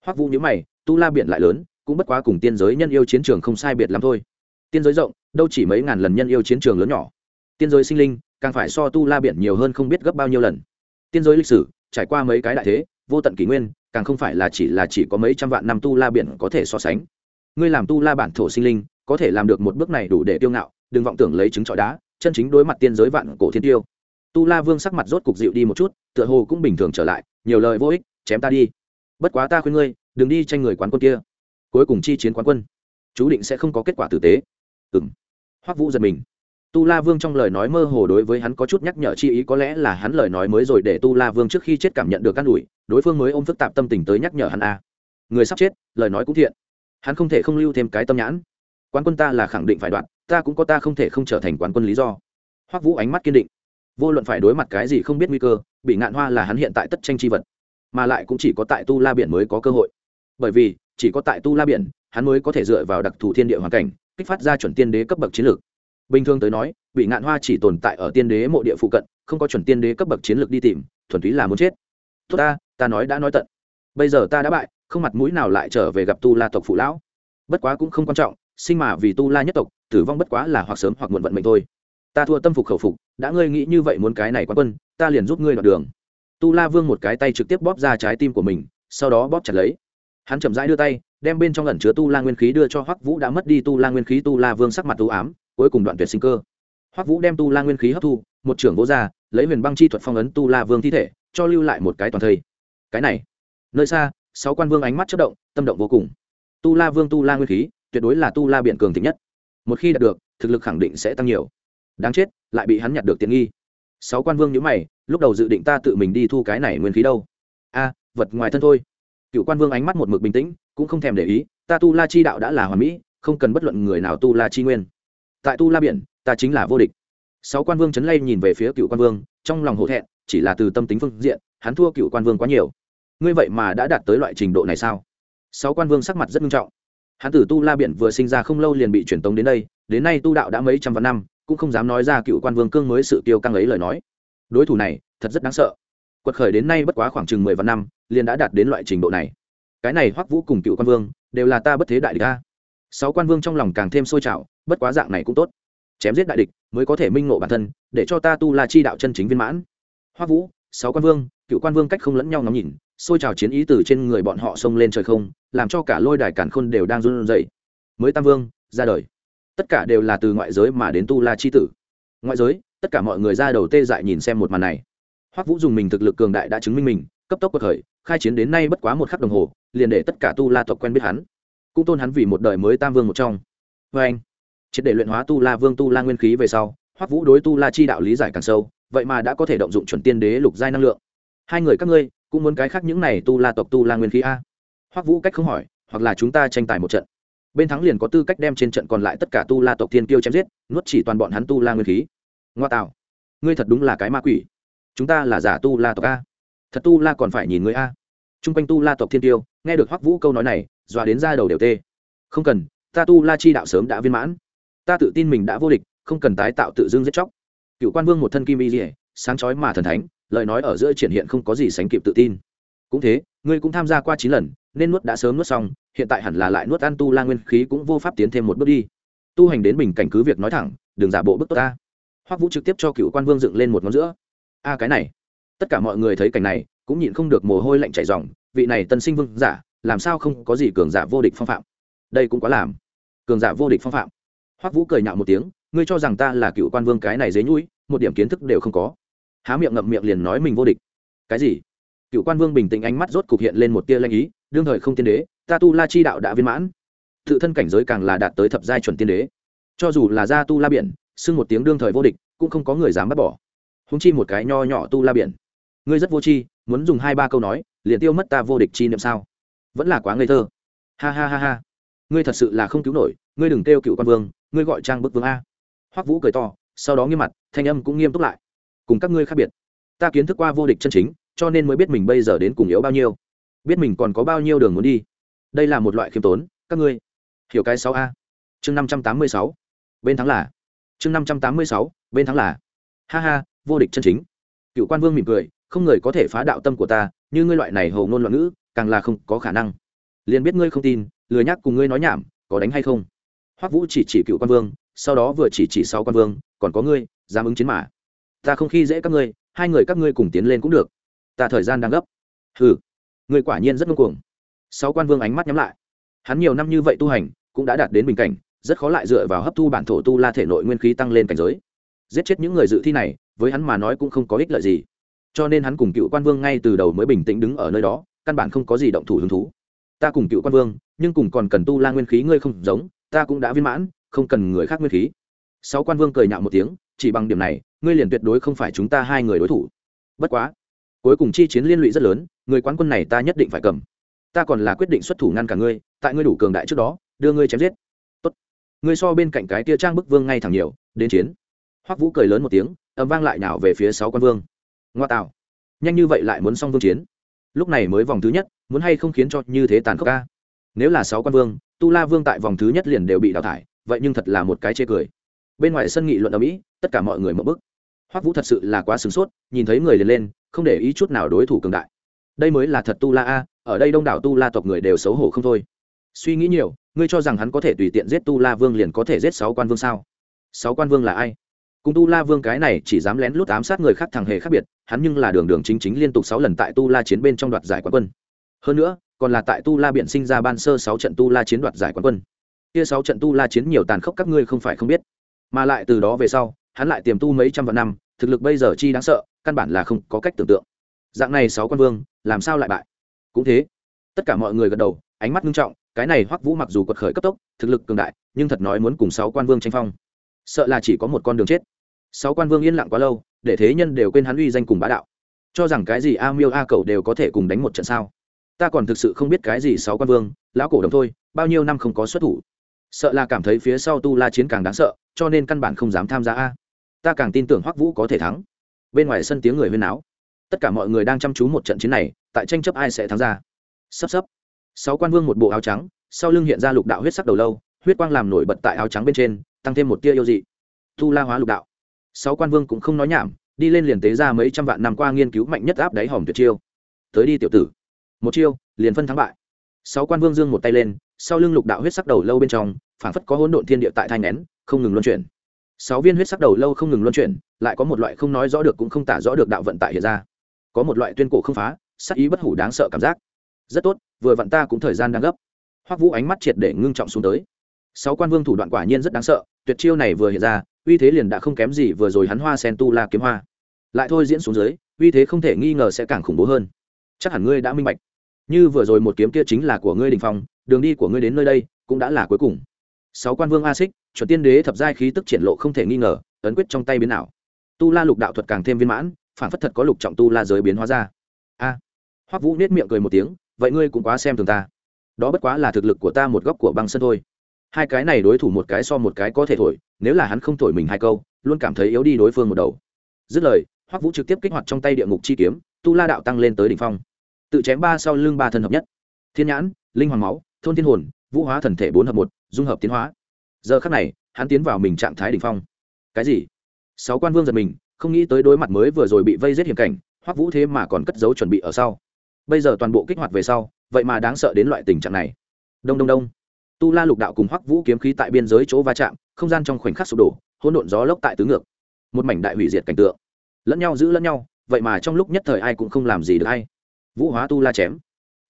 Hoắc vũ nhíu mày, tu la biển lại lớn cũng bất quá cùng tiên giới nhân yêu chiến trường không sai biệt lắm thôi. Tiên giới rộng, đâu chỉ mấy ngàn lần nhân yêu chiến trường lớn nhỏ. Tiên giới sinh linh, càng phải so tu la biển nhiều hơn không biết gấp bao nhiêu lần. Tiên giới lịch sử, trải qua mấy cái đại thế, vô tận kỷ nguyên, càng không phải là chỉ là chỉ có mấy trăm vạn năm tu la biển có thể so sánh. Ngươi làm tu la bản thổ sinh linh, có thể làm được một bước này đủ để tiêu ngạo, đừng vọng tưởng lấy trứng trọi đá, chân chính đối mặt tiên giới vạn cổ thiên tiêu. Tu la vương sắc mặt rốt cục dịu đi một chút, tựa hồ cũng bình thường trở lại, nhiều lời vô ích, chém ta đi. Bất quá ta khuyên ngươi, đừng đi tranh người quán quân kia cuối cùng chi chiến quán quân. Chú định sẽ không có kết quả tử tế. Ừng hoắc vũ giật mình. Tu la vương trong lời nói mơ hồ đối với hắn có chút nhắc nhở chi ý, có lẽ là hắn lời nói mới rồi để tu la vương trước khi chết cảm nhận được căn ủi, đối phương mới ôm phức tạp tâm tình tới nhắc nhở hắn a người sắp chết, lời nói cũng thiện. Hắn không thể không lưu thêm cái tâm nhãn. Quán quân ta là khẳng định phải đoạn, ta cũng có ta không thể không trở thành quán quân lý do. Hoắc vũ ánh mắt kiên định. Vô luận phải đối mặt cái gì không biết nguy cơ, bị ngạn hoa là hắn hiện tại tất tranh chi vật. Mà lại cũng chỉ có tại tu la biển mới có cơ hội. Bởi vì chỉ có tại tu la biển, hắn mới có thể dựa vào đặc thù thiên địa hoàn cảnh, kích phát ra chuẩn tiên đế cấp bậc chiến lược. Bình thường tới nói, bị ngạn hoa chỉ tồn tại ở tiên đế mộ địa phụ cận, không có chuẩn tiên đế cấp bậc chiến lược đi tìm, thuần túy là muốn chết. Tốt ta ta nói đã nói tận. Bây giờ ta đã bại, không mặt mũi nào lại trở về gặp tu la tộc phụ lão. Bất quá cũng không quan trọng, sinh mà vì tu la nhất tộc, tử vong bất quá là hoặc sớm hoặc muộn vận mệnh thôi. Ta thua tâm phục khẩu phục, đã ngươi nghĩ như vậy muốn cái này quá quân, ta liền giúp ngươi đoạn đường. Tu la vương một cái tay trực tiếp bóp ra trái tim của mình, sau đó bóp chặt lấy hắn chậm rãi đưa tay, đem bên trong lẩn chứa tu la nguyên khí đưa cho hoắc vũ đã mất đi tu la nguyên khí tu la vương sắc mặt u ám, cuối cùng đoạn tuyệt sinh cơ. Hoắc vũ đem tu la nguyên khí hấp thu, một trưởng vô ra, lấy huyền băng chi thuật phong ấn tu la vương thi thể, cho lưu lại một cái toàn thây. Cái này, nơi xa, sáu quan vương ánh mắt chất động, tâm động vô cùng. Tu la vương tu la nguyên khí, tuyệt đối là tu la biện cường thịnh nhất. Một khi đạt được, thực lực khẳng định sẽ tăng nhiều. Đáng chết, lại bị hắn nhặt được tiện nghi. Sáu quan vương nhữ mày, lúc đầu dự định ta tự mình đi thu cái này nguyên khí đâu? A, vật ngoài thân thôi cựu quan vương ánh mắt một mực bình tĩnh, cũng không thèm để ý, ta tu la chi đạo đã là hoàn mỹ, không cần bất luận người nào tu la chi nguyên. Tại tu la biển, ta chính là vô địch. Sáu quan vương chấn lay nhìn về phía cựu quan vương, trong lòng hổ thẹn, chỉ là từ tâm tính phương diện, hắn thua cựu quan vương quá nhiều. Ngươi vậy mà đã đạt tới loại trình độ này sao? Sáu quan vương sắc mặt rất nghiêm trọng. Hắn tử tu la biển vừa sinh ra không lâu liền bị truyền tống đến đây, đến nay tu đạo đã mấy trăm vạn năm, cũng không dám nói ra cựu quan vương cương mới sự tiêu căng ấy lời nói. Đối thủ này, thật rất đáng sợ quật khởi đến nay bất quá khoảng chừng mười vạn năm, liền đã đạt đến loại trình độ này. Cái này hoắc vũ cùng cựu quan vương đều là ta bất thế đại địch ta sáu quan vương trong lòng càng thêm sôi trào, bất quá dạng này cũng tốt. Chém giết đại địch mới có thể minh ngộ bản thân, để cho ta tu la chi đạo chân chính viên mãn. Hoắc vũ, sáu quan vương, cựu quan vương cách không lẫn nhau ngắm nhìn xôi trào chiến ý từ trên người bọn họ xông lên trời không, làm cho cả lôi đài cản khôn đều đang run rẩy. Mới tam vương, ra đời. Tất cả đều là từ ngoại giới mà đến tu la chi tử. Ngoại giới, tất cả mọi người ra đầu tê dại nhìn xem một màn này hoắc vũ dùng mình thực lực cường đại đã chứng minh mình, cấp tốc cuộc khởi, khai chiến đến nay bất quá một khắc đồng hồ, liền để tất cả tu la tộc quen biết hắn. Cũng tôn hắn vì một đời mới tam vương một trong. Vê anh, triệt để luyện hóa tu la vương tu la nguyên khí về sau, hoắc vũ đối tu la chi đạo lý giải càng sâu, vậy mà đã có thể động dụng chuẩn tiên đế lục giai năng lượng. Hai người các ngươi, cũng muốn cái khác những này tu la tộc tu la nguyên khí a? Hoắc vũ cách không hỏi, hoặc là chúng ta tranh tài một trận. Bên thắng liền có tư cách đem trên trận còn lại tất cả tu la tộc thiên tiêu chém giết, nuốt chỉ toàn bọn hắn tu la nguyên khí. Ngoa tạo, ngươi thật đúng là cái ma quỷ chúng ta là giả tu la tộc a. Thật tu la còn phải nhìn ngươi a. T r u n g quanh tu la tộc thiên tiêu, nghe được hoắc vũ câu nói này, dọa đến ra đầu đều tê. Không cần, ta tu la chi đạo sớm đã viên mãn. Ta tự tin mình đã vô địch, không cần tái tạo tự dưng giết chóc. Cựu quan vương một thân kim y dỉa sáng chói mà thần thánh, lời nói ở giữa triển hiện không có gì sánh kịp tự tin. Cũng thế, ngươi cũng tham gia qua chín lần, nên nuốt đã sớm nuốt xong, hiện tại hẳn là lại nuốt ăn tu la nguyên khí cũng vô pháp tiến thêm một bước đi. Tu hành đến bình cảnh cứ việc nói thẳng, đừng giả bộ bức tốt ta. Hoắc vũ trực tiếp cho cựu quan vương dựng lên một ngón giữa a, cái này. Tất cả mọi người thấy cảnh này, cũng nhịn không được mồ hôi lạnh chảy ròng, vị này tân sinh vương giả, làm sao không có gì cường giả vô địch phong phạm? Đây cũng quá làm. Cường giả vô địch phong phạm. Hoắc vũ cười nhạo một tiếng, ngươi cho rằng ta là cựu quan vương cái này dế nhũi, một điểm kiến thức đều không có. Há miệng ngậm miệng liền nói mình vô địch. Cái gì? Cựu quan vương bình tĩnh ánh mắt rốt cục hiện lên một tia lanh ý, đương thời không tiên đế, ta tu la chi đạo đã viên mãn. Tự thân cảnh giới càng là đạt tới thập giai chuẩn tiên đế. Cho dù là gia tu la biển, xưng một tiếng đương thời vô địch, cũng không có người dám bắt bỏ húng chi một cái nho nhỏ tu la biển. Ngươi rất vô chi muốn dùng hai ba câu nói, liền tiêu mất ta vô địch chi niệm sao? Vẫn là quá ngây thơ. Ha ha ha ha. Ngươi thật sự là không cứu nổi, ngươi đừng kêu cựu quan vương, ngươi gọi trang bức vương a. Hoắc vũ cười to, sau đó nghiêm mặt, thanh âm cũng nghiêm túc lại. Cùng các ngươi khác biệt. Ta kiến thức qua vô địch chân chính, cho nên mới biết mình bây giờ đến cùng yếu bao nhiêu. Biết mình còn có bao nhiêu đường muốn đi. Đây là một loại khiêm tốn, các ngươi. Hiểu cái sáu a. Chương năm trăm tám mươi sáu. Bên thắng là. Chương năm trăm tám mươi sáu, bên thắng là. Ha ha vô địch chân chính. Cựu quan vương mỉm cười, không người có thể phá đạo tâm của ta, như ngươi loại này hầu ngôn loạn ngữ, càng là không có khả năng. Liền biết ngươi không tin, lười nhắc cùng ngươi nói nhảm, có đánh hay không? Hoắc vũ chỉ chỉ cựu quan vương, sau đó vừa chỉ chỉ sáu quan vương, còn có ngươi, dám ứng chiến mà. Ta không khi dễ các ngươi, hai người các ngươi cùng tiến lên cũng được. Ta thời gian đang gấp. Hừ người quả nhiên rất ngông cuồng. Sáu quan vương ánh mắt nhắm lại. Hắn nhiều năm như vậy tu hành, cũng đã đạt đến bình cảnh, rất khó lại dựa vào hấp thu bản thổ tu la thể nội nguyên khí tăng lên cảnh giới. Giết chết những người dự thi này với hắn mà nói cũng không có ích lợi gì. Cho nên hắn cùng cựu quan vương ngay từ đầu mới bình tĩnh đứng ở nơi đó, căn bản không có gì động thủ hứng thú. Ta cùng cựu quan vương, nhưng cùng còn cần tu la nguyên khí ngươi không giống, ta cũng đã viên mãn, không cần người khác nguyên khí. Sáu quan vương cười nhạo một tiếng, chỉ bằng điểm này, ngươi liền tuyệt đối không phải chúng ta hai người đối thủ. Bất quá, cuối cùng chi chiến liên lụy rất lớn, người quán quân này ta nhất định phải cầm. Ta còn là quyết định xuất thủ ngăn cả ngươi, tại ngươi đủ cường đại trước đó, đưa ngươi chém giết. Tốt. Ngươi so bên cạnh cái tia trang bức vương ngay thẳng nhiều, đến chiến hoắc vũ cười lớn một tiếng ấm vang lại nào về phía sáu quan vương ngoa tạo nhanh như vậy lại muốn xong vương chiến lúc này mới vòng thứ nhất muốn hay không khiến cho như thế tàn khốc ca nếu là sáu quan vương tu la vương tại vòng thứ nhất liền đều bị đào thải vậy nhưng thật là một cái chê cười bên ngoài sân nghị luận ở mỹ tất cả mọi người mở bức hoắc vũ thật sự là quá sửng sốt nhìn thấy người liền lên không để ý chút nào đối thủ cường đại đây mới là thật tu la a ở đây đông đảo tu la tộc người đều xấu hổ không thôi suy nghĩ nhiều ngươi cho rằng hắn có thể tùy tiện giết tu la vương liền có thể giết sáu quan vương sao sáu quan vương là ai cùng tu la vương cái này chỉ dám lén lút ám sát người khác thằng hề khác biệt, hắn nhưng là đường đường chính chính liên tục sáu lần tại tu la chiến bên trong đoạt giải quán quân. Hơn nữa, còn là tại tu la biện sinh ra ban sơ sáu trận tu la chiến đoạt giải quán quân. Kia sáu trận tu la chiến nhiều tàn khốc các ngươi không phải không biết. Mà lại từ đó về sau, hắn lại tiềm tu mấy trăm vạn năm, thực lực bây giờ chi đáng sợ, căn bản là không có cách tưởng tượng. Dạng này sáu quan vương, làm sao lại bại? Cũng thế. Tất cả mọi người gật đầu, ánh mắt nghiêm trọng, cái này hoắc vũ mặc dù quật khởi cấp tốc, thực lực cường đại, nhưng thật nói muốn cùng sáu quan vương tranh phong. Sợ là chỉ có một con đường chết sáu quan vương yên lặng quá lâu, để thế nhân đều quên hắn uy danh cùng bá đạo. Cho rằng cái gì a miêu a cầu đều có thể cùng đánh một trận sao? Ta còn thực sự không biết cái gì sáu quan vương, lão cổ đồng thôi, bao nhiêu năm không có xuất thủ. Sợ là cảm thấy phía sau tu la chiến càng đáng sợ, cho nên căn bản không dám tham gia a. Ta càng tin tưởng hoắc vũ có thể thắng. Bên ngoài sân tiếng người huyên náo. Tất cả mọi người đang chăm chú một trận chiến này, tại tranh chấp ai sẽ thắng ra. Sắp sắp. Sáu quan vương một bộ áo trắng, sau lưng hiện ra lục đạo huyết sắc đầu lâu, huyết quang làm nổi bật tại áo trắng bên trên, tăng thêm một tia yêu dị. Tu la hóa lục đạo sáu quan vương cũng không nói nhảm, đi lên liền tế ra mấy trăm vạn năm qua nghiên cứu mạnh nhất áp đáy hòm tuyệt chiêu. Tới đi tiểu tử. Một chiêu, liền phân thắng bại. Sáu quan vương dương một tay lên, sau lưng lục đạo huyết sắc đầu lâu bên trong phản phất có hỗn độn thiên địa tại thai nén, không ngừng luân chuyển. Sáu viên huyết sắc đầu lâu không ngừng luân chuyển, lại có một loại không nói rõ được cũng không tả rõ được đạo vận tại hiện ra. Có một loại tuyên cổ không phá sắc ý bất hủ đáng sợ cảm giác. Rất tốt, vừa vặn ta cũng thời gian đang gấp. Hoắc vũ ánh mắt triệt để ngưng trọng xuống tới sáu quan vương thủ đoạn quả nhiên rất đáng sợ, tuyệt chiêu này vừa hiện ra, uy thế liền đã không kém gì vừa rồi hắn hoa sen tu la kiếm hoa. Lại thôi diễn xuống dưới, uy thế không thể nghi ngờ sẽ càng khủng bố hơn. Chắc hẳn ngươi đã minh bạch. Như vừa rồi một kiếm kia chính là của ngươi đình phong, đường đi của ngươi đến nơi đây, cũng đã là cuối cùng. Sáu quan vương a xích, chuẩn tiên đế thập giai khí tức triển lộ không thể nghi ngờ, ấn quyết trong tay biến ảo. Tu la lục đạo thuật càng thêm viên mãn, phản phất thật có lục trọng tu la giới biến hóa ra. A. Hoắc vũ nết miệng cười một tiếng, vậy ngươi cũng quá xem thường ta. Đó bất quá là thực lực của ta một góc của băng sân thôi hai cái này đối thủ một cái so một cái có thể thổi, nếu là hắn không thổi mình hai câu, luôn cảm thấy yếu đi đối phương một đầu. Dứt lời, hoắc vũ trực tiếp kích hoạt trong tay địa ngục chi kiếm, tu la đạo tăng lên tới đỉnh phong. Tự chém ba sau lưng ba thân hợp nhất. Thiên nhãn, linh hoàng máu, thôn thiên hồn, vũ hóa thần thể bốn hợp một, dung hợp tiến hóa. Giờ khắc này, hắn tiến vào mình trạng thái đỉnh phong. Cái gì? Sáu quan vương giật mình, không nghĩ tới đối mặt mới vừa rồi bị vây giết hiểm cảnh, hoắc vũ thế mà còn cất giấu chuẩn bị ở sau. Bây giờ toàn bộ kích hoạt về sau, vậy mà đáng sợ đến loại tình trạng này. Đông đông đông tu la lục đạo cùng hoắc vũ kiếm khí tại biên giới chỗ va chạm, không gian trong khoảnh khắc sụp đổ, hỗn độn gió lốc tại tứ ngược. Một mảnh đại hủy diệt cảnh tượng. Lẫn nhau giữ lẫn nhau, vậy mà trong lúc nhất thời ai cũng không làm gì được hay vũ hóa tu la chém.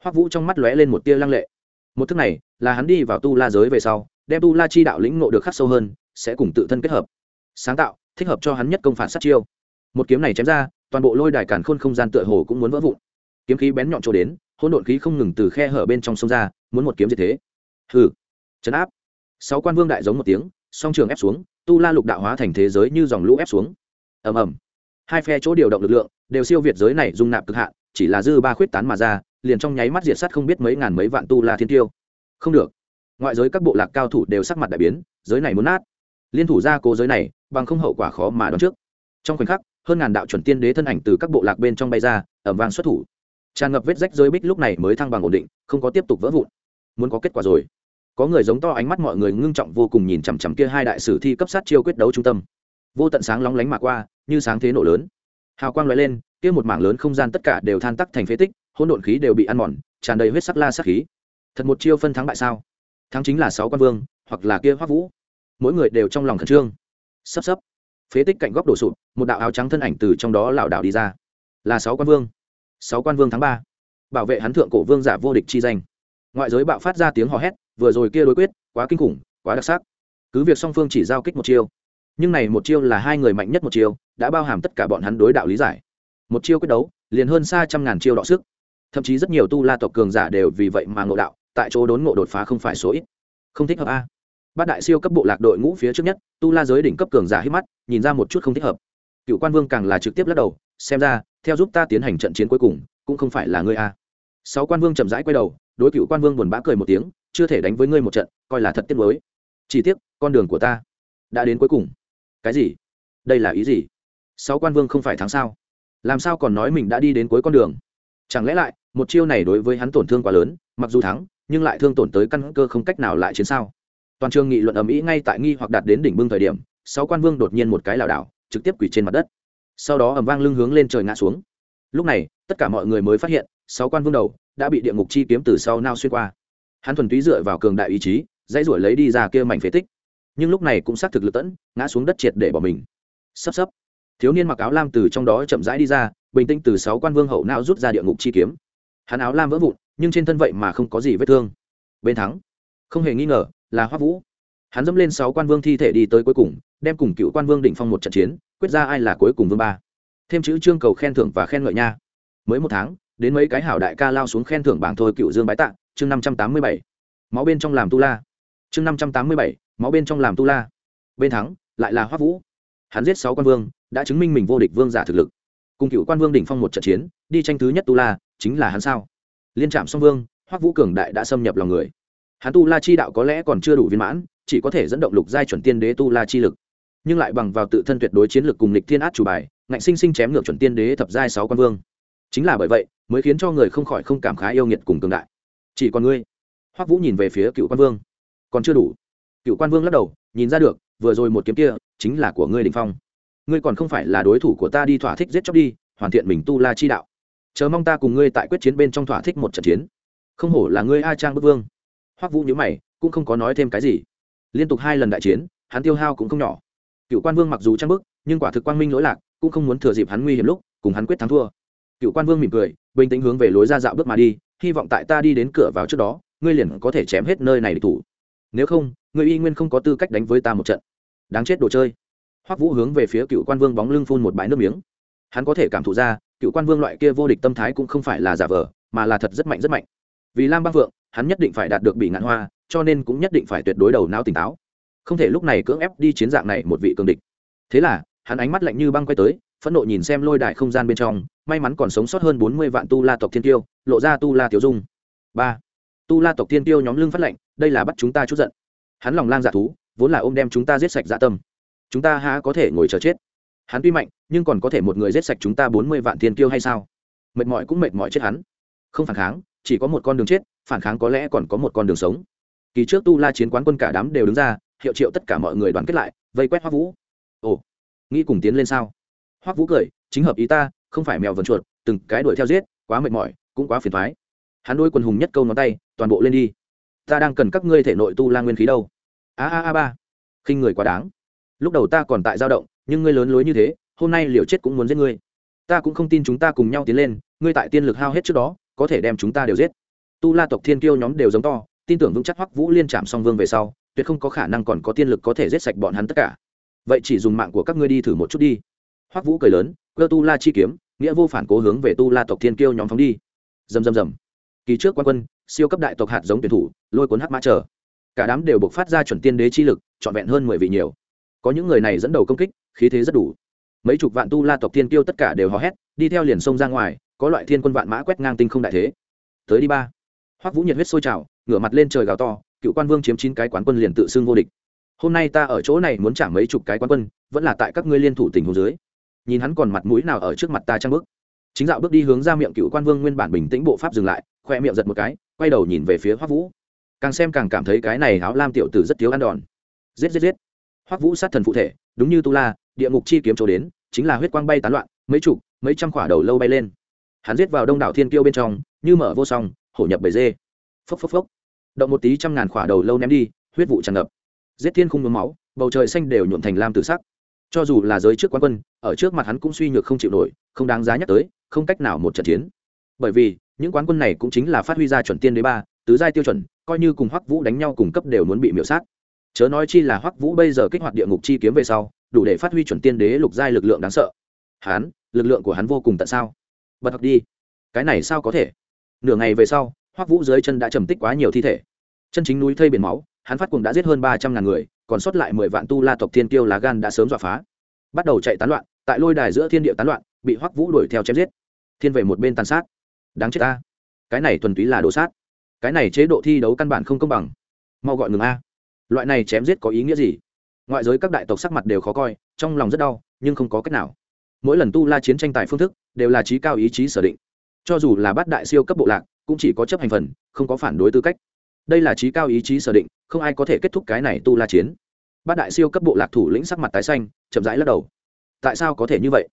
Hoắc vũ trong mắt lóe lên một tia lăng lệ. Một thức này, là hắn đi vào tu la giới về sau, đem tu la chi đạo lĩnh ngộ được khắc sâu hơn, sẽ cùng tự thân kết hợp. Sáng tạo, thích hợp cho hắn nhất công phản sát chiêu. Một kiếm này chém ra, toàn bộ lôi đài càn khôn không gian tựa hồ cũng muốn vỡ vụn. Kiếm khí bén nhọn chỗ đến, hỗn độn khí không ngừng từ khe hở bên trong sông ra, muốn một kiếm gì thế hừ. Chấn áp. Sáu quan vương đại giống một tiếng, song trường ép xuống, tu la lục đạo hóa thành thế giới như dòng lũ ép xuống. Ầm ầm. Hai phe chỗ điều động lực lượng, đều siêu việt giới này dung nạp cực hạn, chỉ là dư ba khuyết tán mà ra, liền trong nháy mắt diệt sát không biết mấy ngàn mấy vạn tu la thiên tiêu. Không được. Ngoại giới các bộ lạc cao thủ đều sắc mặt đại biến, giới này muốn nát. Liên thủ ra cố giới này, bằng không hậu quả khó mà đoán trước. Trong khoảnh khắc, hơn ngàn đạo chuẩn tiên đế thân ảnh từ các bộ lạc bên trong bay ra ẩm vang xuất thủ. Tràn ngập vết rách giới bích lúc này mới thăng bằng ổn định, không có tiếp tục vỡ vụn. Muốn có kết quả rồi có người giống to ánh mắt mọi người ngưng trọng vô cùng nhìn chằm chằm kia hai đại sử thi cấp sát chiêu quyết đấu trung tâm. Vô tận sáng lóng lánh mà qua, như sáng thế nổ lớn. Hào quang lóe lên, kia một mảng lớn không gian tất cả đều than tắc thành phế tích, hỗn độn khí đều bị ăn mòn, tràn đầy huyết sắc la sắc khí. Thật một chiêu phân thắng bại sao? Thắng chính là sáu quan vương, hoặc là kia hoắc vũ. Mỗi người đều trong lòng khẩn trương. Sắp sắp. Phế tích cạnh góc đổ sụp, một đạo áo trắng thân ảnh từ trong đó lảo đảo đi ra. Là sáu quan vương. Sáu quan vương tháng ba. Bảo vệ hắn thượng cổ vương giả vô địch chi danh. Ngoại giới bạo phát ra tiếng hò hét vừa rồi kia đối quyết, quá kinh khủng, quá đặc sắc. Cứ việc song phương chỉ giao kích một chiêu, nhưng này một chiêu là hai người mạnh nhất một chiêu, đã bao hàm tất cả bọn hắn đối đạo lý giải. Một chiêu quyết đấu, liền hơn xa trăm ngàn chiêu đọ sức. Thậm chí rất nhiều tu la tộc cường giả đều vì vậy mà ngộ đạo, tại chỗ đốn ngộ đột phá không phải số ít. Không thích hợp a. Bát đại siêu cấp bộ lạc đội ngũ phía trước nhất, tu la giới đỉnh cấp cường giả hít mắt, nhìn ra một chút không thích hợp. Cựu quan vương càng là trực tiếp lắc đầu, xem ra, theo giúp ta tiến hành trận chiến cuối cùng, cũng không phải là ngươi a. Sáu quan vương chậm rãi quay đầu, đối cựu quan vương buồn bã cười một tiếng chưa thể đánh với ngươi một trận, coi là thật tiếc mới chỉ tiếc, con đường của ta đã đến cuối cùng. Cái gì? Đây là ý gì? Sáu quan vương không phải thắng sao? Làm sao còn nói mình đã đi đến cuối con đường? Chẳng lẽ lại, một chiêu này đối với hắn tổn thương quá lớn, mặc dù thắng, nhưng lại thương tổn tới căn cơ không cách nào lại chiến sao? Toàn trường nghị luận ầm ĩ ngay tại nghi hoặc đạt đến đỉnh bưng thời điểm, sáu quan vương đột nhiên một cái lảo đảo, trực tiếp quỳ trên mặt đất. Sau đó ầm vang lưng hướng lên trời ngã xuống. Lúc này, tất cả mọi người mới phát hiện, sáu quan vương đầu đã bị địa ngục chi kiếm từ sau nao xuyên qua hắn thuần túy dựa vào cường đại ý chí, dãy ruổi lấy đi ra kia mảnh phế tích. Nhưng lúc này cũng xác thực lực tẫn, ngã xuống đất triệt để bỏ mình. Sắp sắp, thiếu niên mặc áo lam từ trong đó chậm rãi đi ra, bình tĩnh từ sáu quan vương hậu não rút ra địa ngục chi kiếm. Hắn áo lam vỡ vụn, nhưng trên thân vậy mà không có gì vết thương. Bên thắng, không hề nghi ngờ là hoắc vũ. Hắn dẫm lên sáu quan vương thi thể đi tới cuối cùng, đem cùng cựu quan vương đỉnh phong một trận chiến, quyết ra ai là cuối cùng vương ba. Thêm chữ trương cầu khen thưởng và khen ngợi nha. Mới một tháng, đến mấy cái hảo đại ca lao xuống khen thưởng bảng thôi cựu dương bái tạ chương năm trăm tám mươi bảy, máu bên trong làm tu la. chương năm trăm tám mươi bảy, máu bên trong làm tu la. bên thắng, lại là hoắc vũ. hắn giết sáu quan vương, đã chứng minh mình vô địch vương giả thực lực. cùng cựu quan vương đỉnh phong một trận chiến, đi tranh thứ nhất tu la, chính là hắn sao? liên trạm song vương, hoắc vũ cường đại đã xâm nhập lòng người. hắn tu la chi đạo có lẽ còn chưa đủ viên mãn, chỉ có thể dẫn động lục giai chuẩn tiên đế tu la chi lực. nhưng lại bằng vào tự thân tuyệt đối chiến lược cùng lịch thiên át chủ bài, ngạnh sinh sinh chém ngược chuẩn tiên đế thập giai sáu quan vương. chính là bởi vậy, mới khiến cho người không khỏi không cảm khái yêu nghiệt cùng cường đại chỉ còn ngươi. Hoắc vũ nhìn về phía cựu quan vương. Còn chưa đủ. Cựu quan vương lắc đầu, nhìn ra được, vừa rồi một kiếm kia chính là của ngươi đình phong. Ngươi còn không phải là đối thủ của ta đi thỏa thích giết chóc đi, hoàn thiện mình tu la chi đạo. Chờ mong ta cùng ngươi tại quyết chiến bên trong thỏa thích một trận chiến. Không hổ là ngươi a trang bức vương. Hoắc vũ nhớ mày, cũng không có nói thêm cái gì. Liên tục hai lần đại chiến, hắn tiêu hao cũng không nhỏ. Cựu quan vương mặc dù trang bức, nhưng quả thực quang minh lỗi lạc, cũng không muốn thừa dịp hắn nguy hiểm lúc, cùng hắn quyết thắng thua. Cựu quan vương mỉm cười, bình tĩnh hướng về lối ra dạo bước mà đi hy vọng tại ta đi đến cửa vào trước đó, ngươi liền có thể chém hết nơi này để thủ. Nếu không, ngươi y nguyên không có tư cách đánh với ta một trận. Đáng chết đồ chơi. Hoắc vũ hướng về phía cựu quan vương bóng lưng phun một bãi nước miếng. Hắn có thể cảm thụ ra, cựu quan vương loại kia vô địch tâm thái cũng không phải là giả vờ, mà là thật rất mạnh rất mạnh. Vì lam bang vượng hắn nhất định phải đạt được bị ngạn hoa, cho nên cũng nhất định phải tuyệt đối đầu não tỉnh táo. Không thể lúc này cưỡng ép đi chiến dạng này một vị cường địch. Thế là, hắn ánh mắt lạnh như băng quay tới, phẫn nộ nhìn xem lôi đài không gian bên trong may mắn còn sống sót hơn bốn mươi vạn tu la tộc thiên tiêu lộ ra tu la tiểu dung. Ba, tu la tộc thiên tiêu nhóm lưng phát lệnh, đây là bắt chúng ta chút giận. Hắn lòng lang dạ thú, vốn là ôm đem chúng ta giết sạch dạ tâm. Chúng ta há có thể ngồi chờ chết? Hắn tuy mạnh, nhưng còn có thể một người giết sạch chúng ta bốn mươi vạn thiên tiêu hay sao? Mệt mỏi cũng mệt mỏi chết hắn. Không phản kháng, chỉ có một con đường chết, phản kháng có lẽ còn có một con đường sống. Kỳ trước tu la chiến quán quân cả đám đều đứng ra, hiệu triệu tất cả mọi người đoàn kết lại, vây quét hoắc vũ. Ồ, nghĩ cùng tiến lên sao? Hoắc vũ cười, chính hợp ý ta không phải mèo vần chuột, từng cái đuổi theo giết, quá mệt mỏi, cũng quá phiền thoái. Hắn đôi quần hùng nhất câu ngón tay, toàn bộ lên đi. Ta đang cần các ngươi thể nội tu la nguyên khí đâu? A a a ba. Khinh người quá đáng. Lúc đầu ta còn tại dao động, nhưng ngươi lớn lối như thế, hôm nay liều chết cũng muốn giết ngươi. Ta cũng không tin chúng ta cùng nhau tiến lên, ngươi tại tiên lực hao hết trước đó, có thể đem chúng ta đều giết. Tu la tộc thiên kiêu nhóm đều giống to, tin tưởng vững chắc hoắc vũ liên chạm song vương về sau, tuyệt không có khả năng còn có tiên lực có thể giết sạch bọn hắn tất cả. Vậy chỉ dùng mạng của các ngươi đi thử một chút đi. Hoắc vũ cười lớn, cơ tu la chi kiếm nghĩa vô phản cố hướng về tu la tộc thiên kiêu nhóm phóng đi. Dầm dầm dầm kỳ trước quan quân, siêu cấp đại tộc hạt giống tuyển thủ, lôi cuốn hắc mã chờ cả đám đều buộc phát ra chuẩn tiên đế chi lực, trọn vẹn hơn mười vị nhiều. Có những người này dẫn đầu công kích, khí thế rất đủ. Mấy chục vạn tu la tộc thiên kiêu tất cả đều hò hét, đi theo liền sông ra ngoài, có loại thiên quân vạn mã quét ngang tinh không đại thế. Tới đi ba. Hoắc vũ nhiệt huyết sôi trào, ngửa mặt lên trời gào to, cựu quan vương chiếm chín cái quán quân liền tự xưng vô địch. Hôm nay ta ở chỗ này muốn trả mấy chục cái quán quân, vẫn là tại các ngươi liên thủ tình hồ dưới nhìn hắn còn mặt mũi nào ở trước mặt ta trang bước. Chính dạo bước đi hướng ra miệng cựu quan vương nguyên bản bình tĩnh bộ pháp dừng lại, khoe miệng giật một cái, quay đầu nhìn về phía hoắc vũ. Càng xem càng cảm thấy cái này áo lam tiểu tử rất thiếu ăn đòn. Giết giết giết. Hoắc vũ sát thần phụ thể, đúng như tu la, địa ngục chi kiếm chỗ đến, chính là huyết quang bay tán loạn, mấy chục, mấy trăm quả đầu lâu bay lên. Hắn giết vào đông đảo thiên kiêu bên trong, như mở vô song, hổ nhập bầy dê. Phốc phốc phốc. Động một tí trăm ngàn quả đầu lâu ném đi, huyết vụ tràn ngập. Giết thiên khung mướm máu, bầu trời xanh đều nhuộm thành lam tử sắc cho dù là giới trước quan quân, ở trước mặt hắn cũng suy nhược không chịu nổi, không đáng giá nhắc tới, không cách nào một trận chiến. Bởi vì, những quán quân này cũng chính là phát huy ra chuẩn tiên đế ba, tứ giai tiêu chuẩn, coi như cùng hoắc vũ đánh nhau cùng cấp đều muốn bị miễu sát. Chớ nói chi là hoắc vũ bây giờ kích hoạt địa ngục chi kiếm về sau, đủ để phát huy chuẩn tiên đế lục giai lực lượng đáng sợ. Hắn, lực lượng của hắn vô cùng tận sao? Bật học đi. Cái này sao có thể? Nửa ngày về sau, hoắc vũ dưới chân đã trầm tích quá nhiều thi thể. Chân chính núi thây biển máu, hắn phát cùng đã giết hơn ba trăm ngàn người còn sót lại mười vạn tu la tộc thiên kiêu lá gan đã sớm dọa phá. Bắt đầu chạy tán loạn, tại lôi đài giữa thiên địa tán loạn, bị hoắc vũ đuổi theo chém giết. Thiên về một bên tàn sát. Đáng chết ta. Cái này thuần túy là đồ sát. Cái này chế độ thi đấu căn bản không công bằng. Mau gọi ngừng a. Loại này chém giết có ý nghĩa gì? Ngoại giới các đại tộc sắc mặt đều khó coi, trong lòng rất đau, nhưng không có cách nào. Mỗi lần tu la chiến tranh tài phương thức, đều là trí cao ý chí sở định. Cho dù là bát đại siêu cấp bộ lạc, cũng chỉ có chấp hành phần, không có phản đối tư cách đây là trí cao ý chí sở định, không ai có thể kết thúc cái này tu la chiến. Bát đại siêu cấp bộ lạc thủ lĩnh sắc mặt tái xanh, chậm rãi lắc đầu. Tại sao có thể như vậy?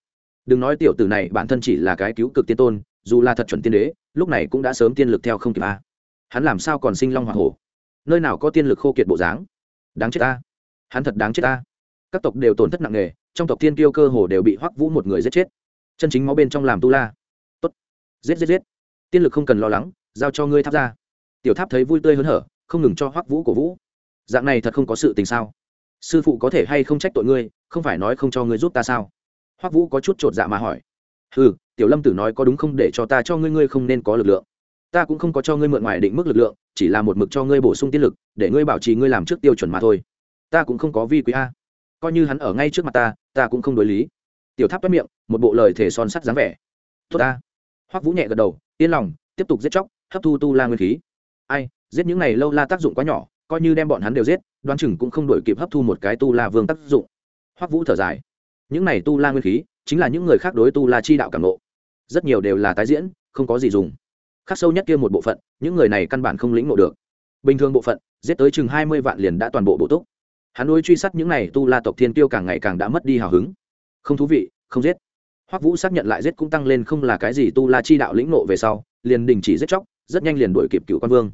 Đừng nói tiểu tử này bản thân chỉ là cái cứu cực tiên tôn, dù là thật chuẩn tiên đế, lúc này cũng đã sớm tiên lực theo không kịp a. Hắn làm sao còn sinh long hoa hổ? Nơi nào có tiên lực khô kiệt bộ dáng? Đáng chết ta. Hắn thật đáng chết ta. Các tộc đều tổn thất nặng nề, trong tộc tiên kiêu cơ hồ đều bị hoắc vũ một người giết chết. Chân chính máu bên trong làm tu la. Tốt. Giết giết giết. Tiên lực không cần lo lắng, giao cho ngươi tháp ra tiểu tháp thấy vui tươi hớn hở, không ngừng cho hoắc vũ cổ vũ. Dạng này thật không có sự tình sao? Sư phụ có thể hay không trách tội ngươi, không phải nói không cho ngươi giúp ta sao? Hoắc vũ có chút t dạ mà hỏi. Ừ tiểu lâm tử nói có đúng không để cho ta cho ngươi ngươi không nên có lực lượng. Ta cũng không có cho ngươi mượn ngoài định mức lực lượng, chỉ là một mực cho ngươi bổ sung tiên lực, để ngươi bảo trì ngươi làm trước tiêu chuẩn mà thôi. Ta cũng không có vi quý a. Coi như hắn ở ngay trước mặt ta ta cũng không đối lý. Tiểu tháp bắt miệng, một bộ lời thể son sắt dáng vẻ. Tốt ta. Hoắc vũ nhẹ gật đầu, yên lòng, tiếp tục giết chóc, hấp thu tu la nguyên khí ai giết những này lâu la tác dụng quá nhỏ coi như đem bọn hắn đều giết đoán chừng cũng không đổi kịp hấp thu một cái tu la vương tác dụng. Hoắc vũ thở dài. Những này tu la nguyên khí chính là những người khác đối tu la chi đạo cảm ngộ, rất nhiều đều là tái diễn không có gì dùng. Khắc sâu nhất kia một bộ phận những người này căn bản không lĩnh ngộ được. Bình thường bộ phận giết tới chừng hai mươi vạn liền đã toàn bộ bộ túc. Hắn đối truy sát những này tu la tộc thiên tiêu càng ngày càng đã mất đi hào hứng. Không thú vị không giết. Hoắc vũ xác nhận lại giết cũng tăng lên không là cái gì tu la chi đạo lĩnh nộ về sau liền đình chỉ giết chóc rất nhanh liền đuổi kịp cựu quan vương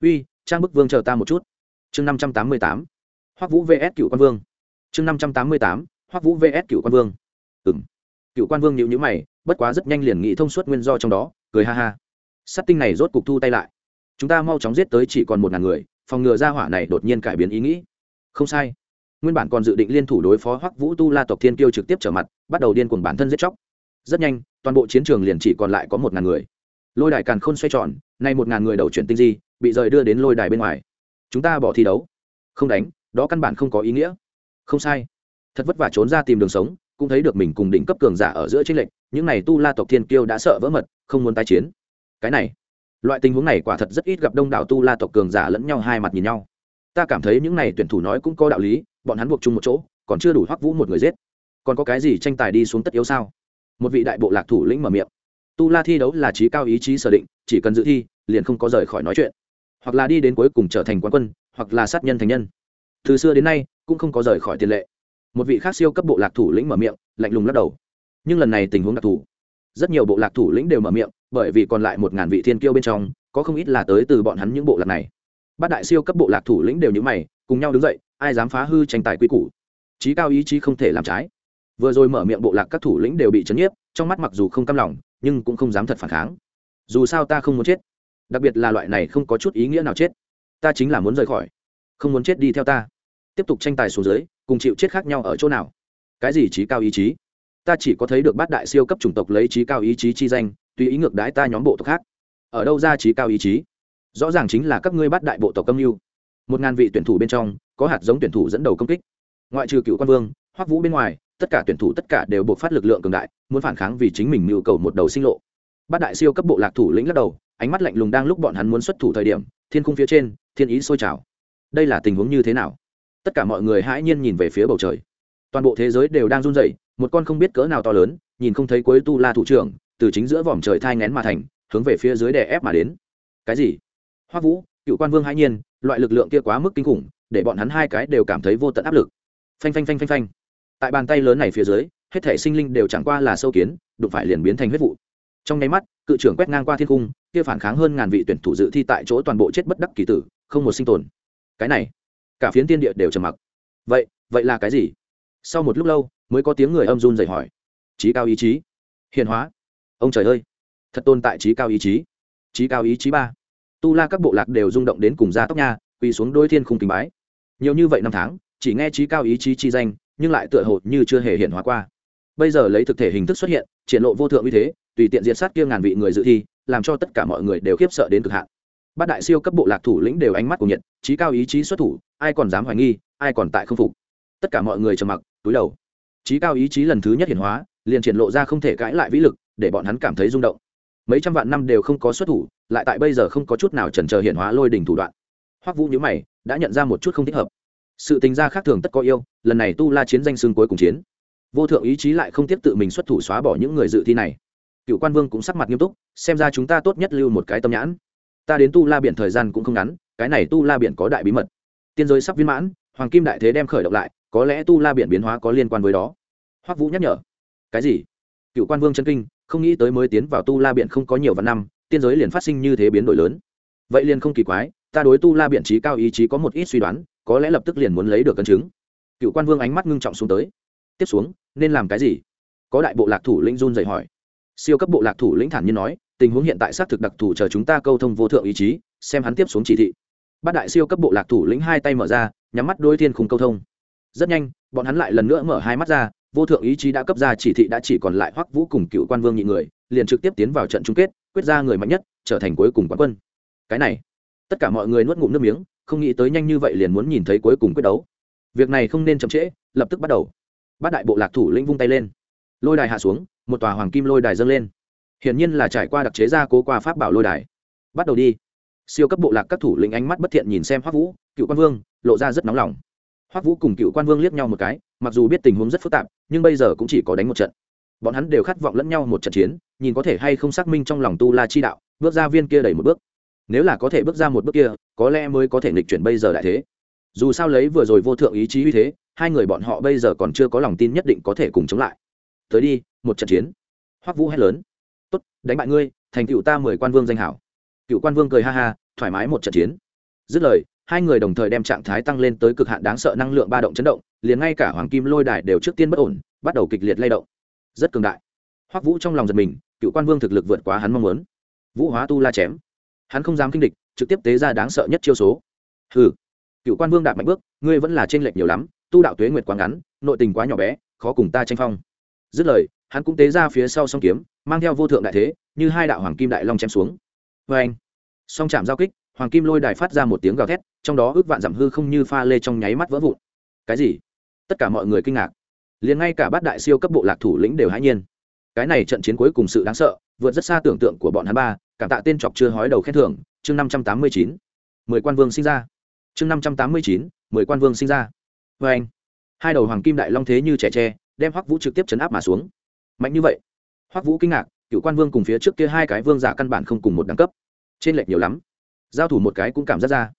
uy, trang bức vương chờ ta một chút. Chương năm trăm tám mươi tám, hoắc vũ vs. Cựu quan vương. Chương năm trăm tám mươi tám, hoắc vũ vs. Cựu quan vương. Ừng cựu quan vương nhịu nhữ mày, bất quá rất nhanh liền nghĩ thông suốt nguyên do trong đó, cười ha ha. Sắt tinh này rốt cục thu tay lại. Chúng ta mau chóng giết tới chỉ còn một ngàn người, phòng ngừa ra hỏa này đột nhiên cải biến ý nghĩ. Không sai. Nguyên bản còn dự định liên thủ đối phó hoắc vũ tu la tộc thiên kiêu trực tiếp trở mặt, bắt đầu điên cuồng bản thân giết chóc. Rất nhanh, toàn bộ chiến trường liền chỉ còn lại có một ngàn người. Lôi đài càn khôn xoay tròn, nay một ngàn người đầu chuyển tinh di bị rời đưa đến lôi đài bên ngoài. Chúng ta bỏ thi đấu. Không đánh, đó căn bản không có ý nghĩa. Không sai. Thật vất vả trốn ra tìm đường sống, cũng thấy được mình cùng đỉnh cấp cường giả ở giữa tranh lệch, những này tu la tộc thiên kiêu đã sợ vỡ mật, không muốn tái chiến. Cái này, loại tình huống này quả thật rất ít gặp đông đảo tu la tộc cường giả lẫn nhau hai mặt nhìn nhau. Ta cảm thấy những này tuyển thủ nói cũng có đạo lý, bọn hắn buộc chung một chỗ, còn chưa đủ hoắc vũ một người giết. Còn có cái gì tranh tài đi xuống tất yếu sao? Một vị đại bộ lạc thủ lĩnh mở miệng. Tu la thi đấu là trí cao ý chí sở định, chỉ cần dự thi, liền không có rời khỏi nói chuyện hoặc là đi đến cuối cùng trở thành quán quân, hoặc là sát nhân thành nhân. Từ xưa đến nay, cũng không có rời khỏi tiền lệ. Một vị khác siêu cấp bộ lạc thủ lĩnh mở miệng, lạnh lùng lắc đầu. Nhưng lần này tình huống đặc thù. Rất nhiều bộ lạc thủ lĩnh đều mở miệng, bởi vì còn lại một ngàn vị thiên kiêu bên trong, có không ít là tới từ bọn hắn những bộ lạc này. Bát đại siêu cấp bộ lạc thủ lĩnh đều như mày, cùng nhau đứng dậy, ai dám phá hư tranh tài quy củ. Trí cao ý chí không thể làm trái. Vừa rồi mở miệng bộ lạc các thủ lĩnh đều bị chấn nhiếp, trong mắt mặc dù không căm lòng, nhưng cũng không dám thật phản kháng. Dù sao ta không muốn chết đặc biệt là loại này không có chút ý nghĩa nào chết. Ta chính là muốn rời khỏi, không muốn chết đi theo ta. Tiếp tục tranh tài xuống dưới, cùng chịu chết khác nhau ở chỗ nào? Cái gì trí cao ý chí? Ta chỉ có thấy được bát đại siêu cấp chủng tộc lấy trí cao ý chí chi danh, tùy ý ngược đái ta nhóm bộ tộc khác. Ở đâu ra trí cao ý chí? Rõ ràng chính là các ngươi bát đại bộ tộc âm mưu. Một ngàn vị tuyển thủ bên trong, có hạt giống tuyển thủ dẫn đầu công kích. Ngoại trừ cựu quan vương, hoắc vũ bên ngoài, tất cả tuyển thủ tất cả đều buộc phát lực lượng cường đại, muốn phản kháng vì chính mình mưu cầu một đầu sinh lộ. Bát đại siêu cấp bộ lạc thủ lĩnh lắc đầu ánh mắt lạnh lùng đang lúc bọn hắn muốn xuất thủ thời điểm, thiên khung phía trên, thiên ý sôi trào. Đây là tình huống như thế nào? Tất cả mọi người hãi nhiên nhìn về phía bầu trời. Toàn bộ thế giới đều đang run rẩy, một con không biết cỡ nào to lớn, nhìn không thấy cuối tu la thủ trưởng, từ chính giữa vòm trời thai ngén mà thành, hướng về phía dưới đè ép mà đến. Cái gì? Hoa vũ, cựu quan vương hãi nhiên, loại lực lượng kia quá mức kinh khủng, để bọn hắn hai cái đều cảm thấy vô tận áp lực. Phanh phanh phanh phanh phanh. Tại bàn tay lớn này phía dưới, hết thể sinh linh đều chẳng qua là sâu kiến, đụng phải liền biến thành huyết vụ trong nháy mắt, cự trưởng quét ngang qua thiên cung kia phản kháng hơn ngàn vị tuyển thủ dự thi tại chỗ toàn bộ chết bất đắc kỳ tử, không một sinh tồn. Cái này, cả phiến tiên địa đều trầm mặc. Vậy vậy là cái gì? Sau một lúc lâu, mới có tiếng người âm run dậy hỏi. Trí cao ý chí. Hiền hóa. Ông trời ơi. Thật tồn tại trí cao ý chí. Trí cao ý chí ba. Tu la các bộ lạc đều rung động đến cùng gia tóc nha, quỳ xuống đôi thiên khung kính bái. Nhiều như vậy năm tháng, chỉ nghe trí cao ý chí chi danh, nhưng lại tựa hồ như chưa hề hiện hóa qua. Bây giờ lấy thực thể hình thức xuất hiện, triển lộ vô thượng uy thế tùy tiện diệt sát kia ngàn vị người dự thi, làm cho tất cả mọi người đều khiếp sợ đến cực hạn. Bát đại siêu cấp bộ lạc thủ lĩnh đều ánh mắt của nhiệt, trí cao ý chí xuất thủ, ai còn dám hoài nghi, ai còn tại không phục. Tất cả mọi người trầm mặc, túi đầu. Trí cao ý chí lần thứ nhất hiển hóa, liền triển lộ ra không thể cãi lại vĩ lực, để bọn hắn cảm thấy rung động. Mấy trăm vạn năm đều không có xuất thủ, lại tại bây giờ không có chút nào chần chờ hiển hóa lôi đỉnh thủ đoạn. Hoắc vũ nhíu mày, đã nhận ra một chút không thích hợp. Sự tình gia khác thường tất có yêu, lần này tu la chiến danh xương cuối cùng chiến. Vô thượng ý chí lại không tiếp tự mình xuất thủ xóa bỏ những người dự thi này cựu quan vương cũng sắc mặt nghiêm túc, xem ra chúng ta tốt nhất lưu một cái tâm nhãn. Ta đến tu la biển thời gian cũng không ngắn, cái này tu la biển có đại bí mật. Tiên giới sắp viên mãn, hoàng kim đại thế đem khởi động lại, có lẽ tu la biển biến hóa có liên quan với đó. Hoắc vũ nhắc nhở. Cái gì? Cựu quan vương chân kinh, không nghĩ tới mới tiến vào tu la biển không có nhiều vạn năm, tiên giới liền phát sinh như thế biến đổi lớn. Vậy liền không kỳ quái, ta đối tu la biển trí cao ý chí có một ít suy đoán, có lẽ lập tức liền muốn lấy được cân chứng. Cựu quan vương ánh mắt ngưng trọng xuống tới. Tiếp xuống, nên làm cái gì? Có đại bộ lạc thủ lĩnh run dậy hỏi siêu cấp bộ lạc thủ lĩnh thản nhiên nói, tình huống hiện tại xác thực đặc thù, chờ chúng ta câu thông vô thượng ý chí, xem hắn tiếp xuống chỉ thị. Bát đại siêu cấp bộ lạc thủ lĩnh hai tay mở ra, nhắm mắt đôi thiên khung câu thông. Rất nhanh, bọn hắn lại lần nữa mở hai mắt ra, vô thượng ý chí đã cấp ra chỉ thị đã chỉ còn lại hoắc vũ cùng cựu quan vương nhị người, liền trực tiếp tiến vào trận chung kết, quyết ra người mạnh nhất, trở thành cuối cùng quán quân. Cái này, tất cả mọi người nuốt ngụm nước miếng, không nghĩ tới nhanh như vậy liền muốn nhìn thấy cuối cùng quyết đấu. Việc này không nên chậm trễ, lập tức bắt đầu. Bát đại bộ lạc thủ lĩnh vung tay lên. Lôi đài hạ xuống một tòa hoàng kim lôi đài dâng lên. Hiển nhiên là trải qua đặc chế gia cố qua pháp bảo lôi đài. Bắt đầu đi. Siêu cấp bộ lạc các thủ lĩnh ánh mắt bất thiện nhìn xem hoắc vũ, cựu quan vương, lộ ra rất nóng lòng. Hoắc vũ cùng cựu quan vương liếc nhau một cái, mặc dù biết tình huống rất phức tạp, nhưng bây giờ cũng chỉ có đánh một trận. Bọn hắn đều khát vọng lẫn nhau một trận chiến, nhìn có thể hay không xác minh trong lòng tu la chi đạo, bước ra viên kia đẩy một bước. Nếu là có thể bước ra một bước kia, có lẽ mới có thể nghịch chuyển bây giờ đại thế. Dù sao lấy vừa rồi vô thượng ý chí uy thế, hai người bọn họ bây giờ còn chưa có lòng tin nhất định có thể cùng chống lại. Tới đi một trận chiến. Hoắc vũ hét lớn, tốt, đánh bại ngươi, thành cựu ta mười quan vương danh hảo. Cựu quan vương cười ha ha, thoải mái một trận chiến. Dứt lời, hai người đồng thời đem trạng thái tăng lên tới cực hạn đáng sợ năng lượng ba động chấn động, liền ngay cả hoàng kim lôi đài đều trước tiên bất ổn, bắt đầu kịch liệt lay động. Rất cường đại. Hoắc vũ trong lòng giật mình, cựu quan vương thực lực vượt quá hắn mong muốn. Vũ hóa tu la chém. Hắn không dám kinh địch, trực tiếp tế ra đáng sợ nhất chiêu số. Hừ. Cựu quan vương đạt mạnh bước, ngươi vẫn là t r ê n lệch nhiều lắm, tu đạo tuế nguyệt quá ngắn, nội tình quá nhỏ bé, khó cùng ta tranh phong. Dứt lời hắn cũng tế ra phía sau song kiếm, mang theo vô thượng đại thế, như hai đạo hoàng kim đại long chém xuống. Vê anh, song chạm giao kích, hoàng kim lôi đài phát ra một tiếng gào thét, trong đó ước vạn giảm hư không như pha lê trong nháy mắt vỡ vụn. Cái gì? Tất cả mọi người kinh ngạc. Liền ngay cả bát đại siêu cấp bộ lạc thủ lĩnh đều hãi nhiên. Cái này trận chiến cuối cùng sự đáng sợ, vượt rất xa tưởng tượng của bọn hắn ba, cảm tạ tên chọc chưa hói đầu khen thưởng, chương năm trăm tám mươi chín. Mười quan vương sinh ra. Chương năm trăm tám mươi chín, mười quan vương sinh ra. Vê anh, hai đầu hoàng kim đại long thế như trẻ tre, đem hoắc vũ trực tiếp chấn áp mà xuống mạnh như vậy? Hoắc vũ kinh ngạc, cựu quan vương cùng phía trước kia hai cái vương giả căn bản không cùng một đẳng cấp. Trên lệch nhiều lắm. Giao thủ một cái cũng cảm giác ra.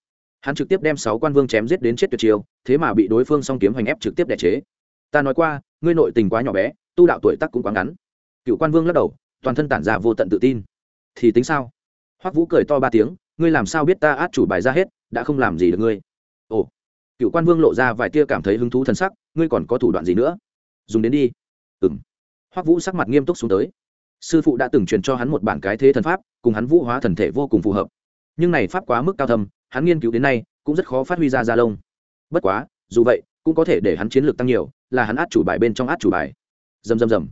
Hắn trực tiếp đem sáu quan vương chém giết đến chết tuyệt chiêu, thế mà bị đối phương song kiếm hoành ép trực tiếp đẻ chế. Ta nói qua, ngươi nội tình quá nhỏ bé, tu đạo tuổi tác cũng quá ngắn. Cựu quan vương lắc đầu, toàn thân tản ra vô tận tự tin. Thì tính sao? Hoắc vũ cười to ba tiếng, ngươi làm sao biết ta át chủ bài ra hết, đã không làm gì được ngươi. Ồ. Cựu quan vương lộ ra vài tia cảm thấy hứng thú t sắc, ngươi còn có thủ đoạn gì nữa? Dùng đến đi. Ừng hoắc vũ sắc mặt nghiêm túc xuống tới. Sư phụ đã từng truyền cho hắn một bản cái thế thần pháp, cùng hắn vũ hóa thần thể vô cùng phù hợp. Nhưng này pháp quá mức cao thâm, hắn nghiên cứu đến nay cũng rất khó phát huy ra gia lông. Bất quá, dù vậy, cũng có thể để hắn chiến lược tăng nhiều, là hắn át chủ bài bên trong át chủ bài. Dầm dầm dầm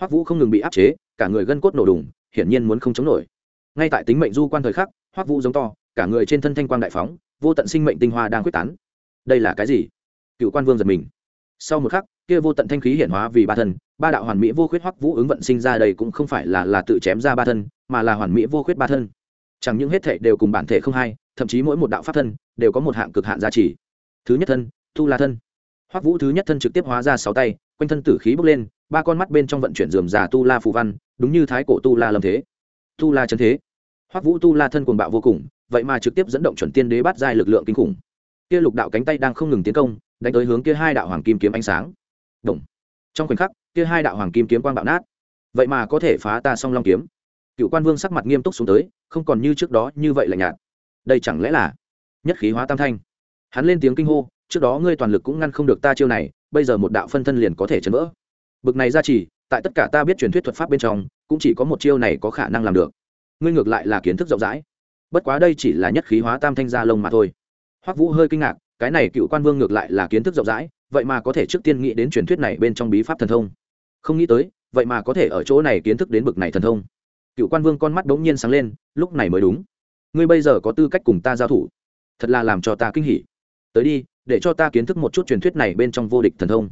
hoắc vũ không ngừng bị áp chế, cả người gân cốt nổ đùng, hiển nhiên muốn không chống nổi. Ngay tại tính mệnh du quan thời khắc, hoắc vũ giống to, cả người trên thân thanh quang đại phóng, vô tận sinh mệnh tinh hoa đang quyết tán. Đây là cái gì? Cựu quan vương giật mình. Sau một khắc, kia vô tận thanh khí hiển hóa vì ba thân ba đạo hoàn mỹ vô khuyết hoắc vũ ứng vận sinh ra đây cũng không phải là là tự chém ra ba thân, mà là hoàn mỹ vô khuyết ba thân. Chẳng những hết thể đều cùng bản thể không hay thậm chí mỗi một đạo pháp thân đều có một hạng cực hạn giá trị. Thứ nhất thân tu la thân. Hoắc vũ thứ nhất thân trực tiếp hóa ra sáu tay, quanh thân tử khí bốc lên, ba con mắt bên trong vận chuyển dườm già tu la phù văn, đúng như thái cổ tu la lâm thế. Tu la chân thế. Hoắc vũ tu la thân cuồng bạo vô cùng, vậy mà trực tiếp dẫn động chuẩn tiên đế bắt giai lực lượng kinh khủng. Kia lục đạo cánh tay đang không ngừng tiến công, đánh tới hướng kia hai đạo hoàng kim kiếm ánh sáng. Động. trong khoảnh khắc kia hai đạo hoàng kim kiếm quang bạo nát. Vậy mà có thể phá ta song long kiếm. Cựu quan vương sắc mặt nghiêm túc xuống tới, không còn như trước đó như vậy là nhạt. Đây chẳng lẽ là nhất khí hóa tam thanh? Hắn lên tiếng kinh hô, trước đó ngươi toàn lực cũng ngăn không được ta chiêu này, bây giờ một đạo phân thân liền có thể chấn vỡ. Bực này ra chỉ, tại tất cả ta biết truyền thuyết thuật pháp bên trong, cũng chỉ có một chiêu này có khả năng làm được. Ngươi ngược lại là kiến thức rộng rãi. Bất quá đây chỉ là nhất khí hóa tam thanh gia lông mà thôi. Hoắc vũ hơi kinh ngạc, cái này cựu quan vương ngược lại là kiến thức rộng rãi, vậy mà có thể trước tiên nghĩ đến truyền thuyết này bên trong bí pháp thần thông không nghĩ tới, vậy mà có thể ở chỗ này kiến thức đến bực này thần thông. Cựu quan vương con mắt bỗng nhiên sáng lên, lúc này mới đúng. Ngươi bây giờ có tư cách cùng ta giao thủ. Thật là làm cho ta kinh hỉ. Tới đi, để cho ta kiến thức một chút truyền thuyết này bên trong vô địch thần thông.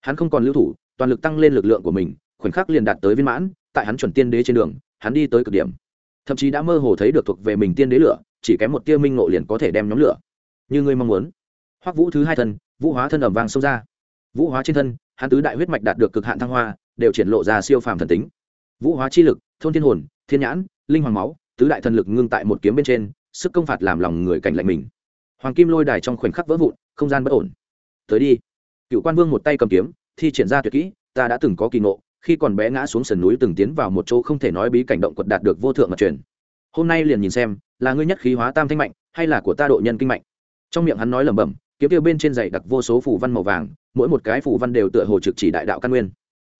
Hắn không còn lưu thủ, toàn lực tăng lên lực lượng của mình, khoảnh khắc liền đạt tới viên mãn, tại hắn chuẩn tiên đế trên đường, hắn đi tới cực điểm. Thậm chí đã mơ hồ thấy được thuộc về mình tiên đế lửa, chỉ kém một tia minh ngộ liền có thể đem nhóm lửa. Như ngươi mong muốn. Hoắc vũ thứ hai thân, vũ hóa thân ẩm vàng sâu ra vũ hóa trên thân, hắn tứ đại huyết mạch đạt được cực hạn thăng hoa, đều triển lộ ra siêu phàm thần tính. Vũ hóa chi lực, thôn thiên hồn, thiên nhãn, linh hoàng máu, tứ đại thần lực ngưng tại một kiếm bên trên, sức công phạt làm lòng người cảnh lạnh mình. Hoàng kim lôi đài trong khoảnh khắc vỡ vụn, không gian bất ổn. Tới đi. Cựu quan vương một tay cầm kiếm, thi triển ra tuyệt kỹ, ta đã từng có kỳ ngộ, khi còn bé ngã xuống sườn núi từng tiến vào một chỗ không thể nói bí cảnh động quật đạt được vô thượng mật truyền. Hôm nay liền nhìn xem, là ngươi nhất khí hóa tam thanh mạnh, hay là của ta độ nhân kinh mạnh? Trong miệng hắn nói lẩm bẩm kiếm kia bên trên dày đặc vô số phủ văn màu vàng, mỗi một cái phủ văn đều tựa hồ trực chỉ đại đạo căn nguyên.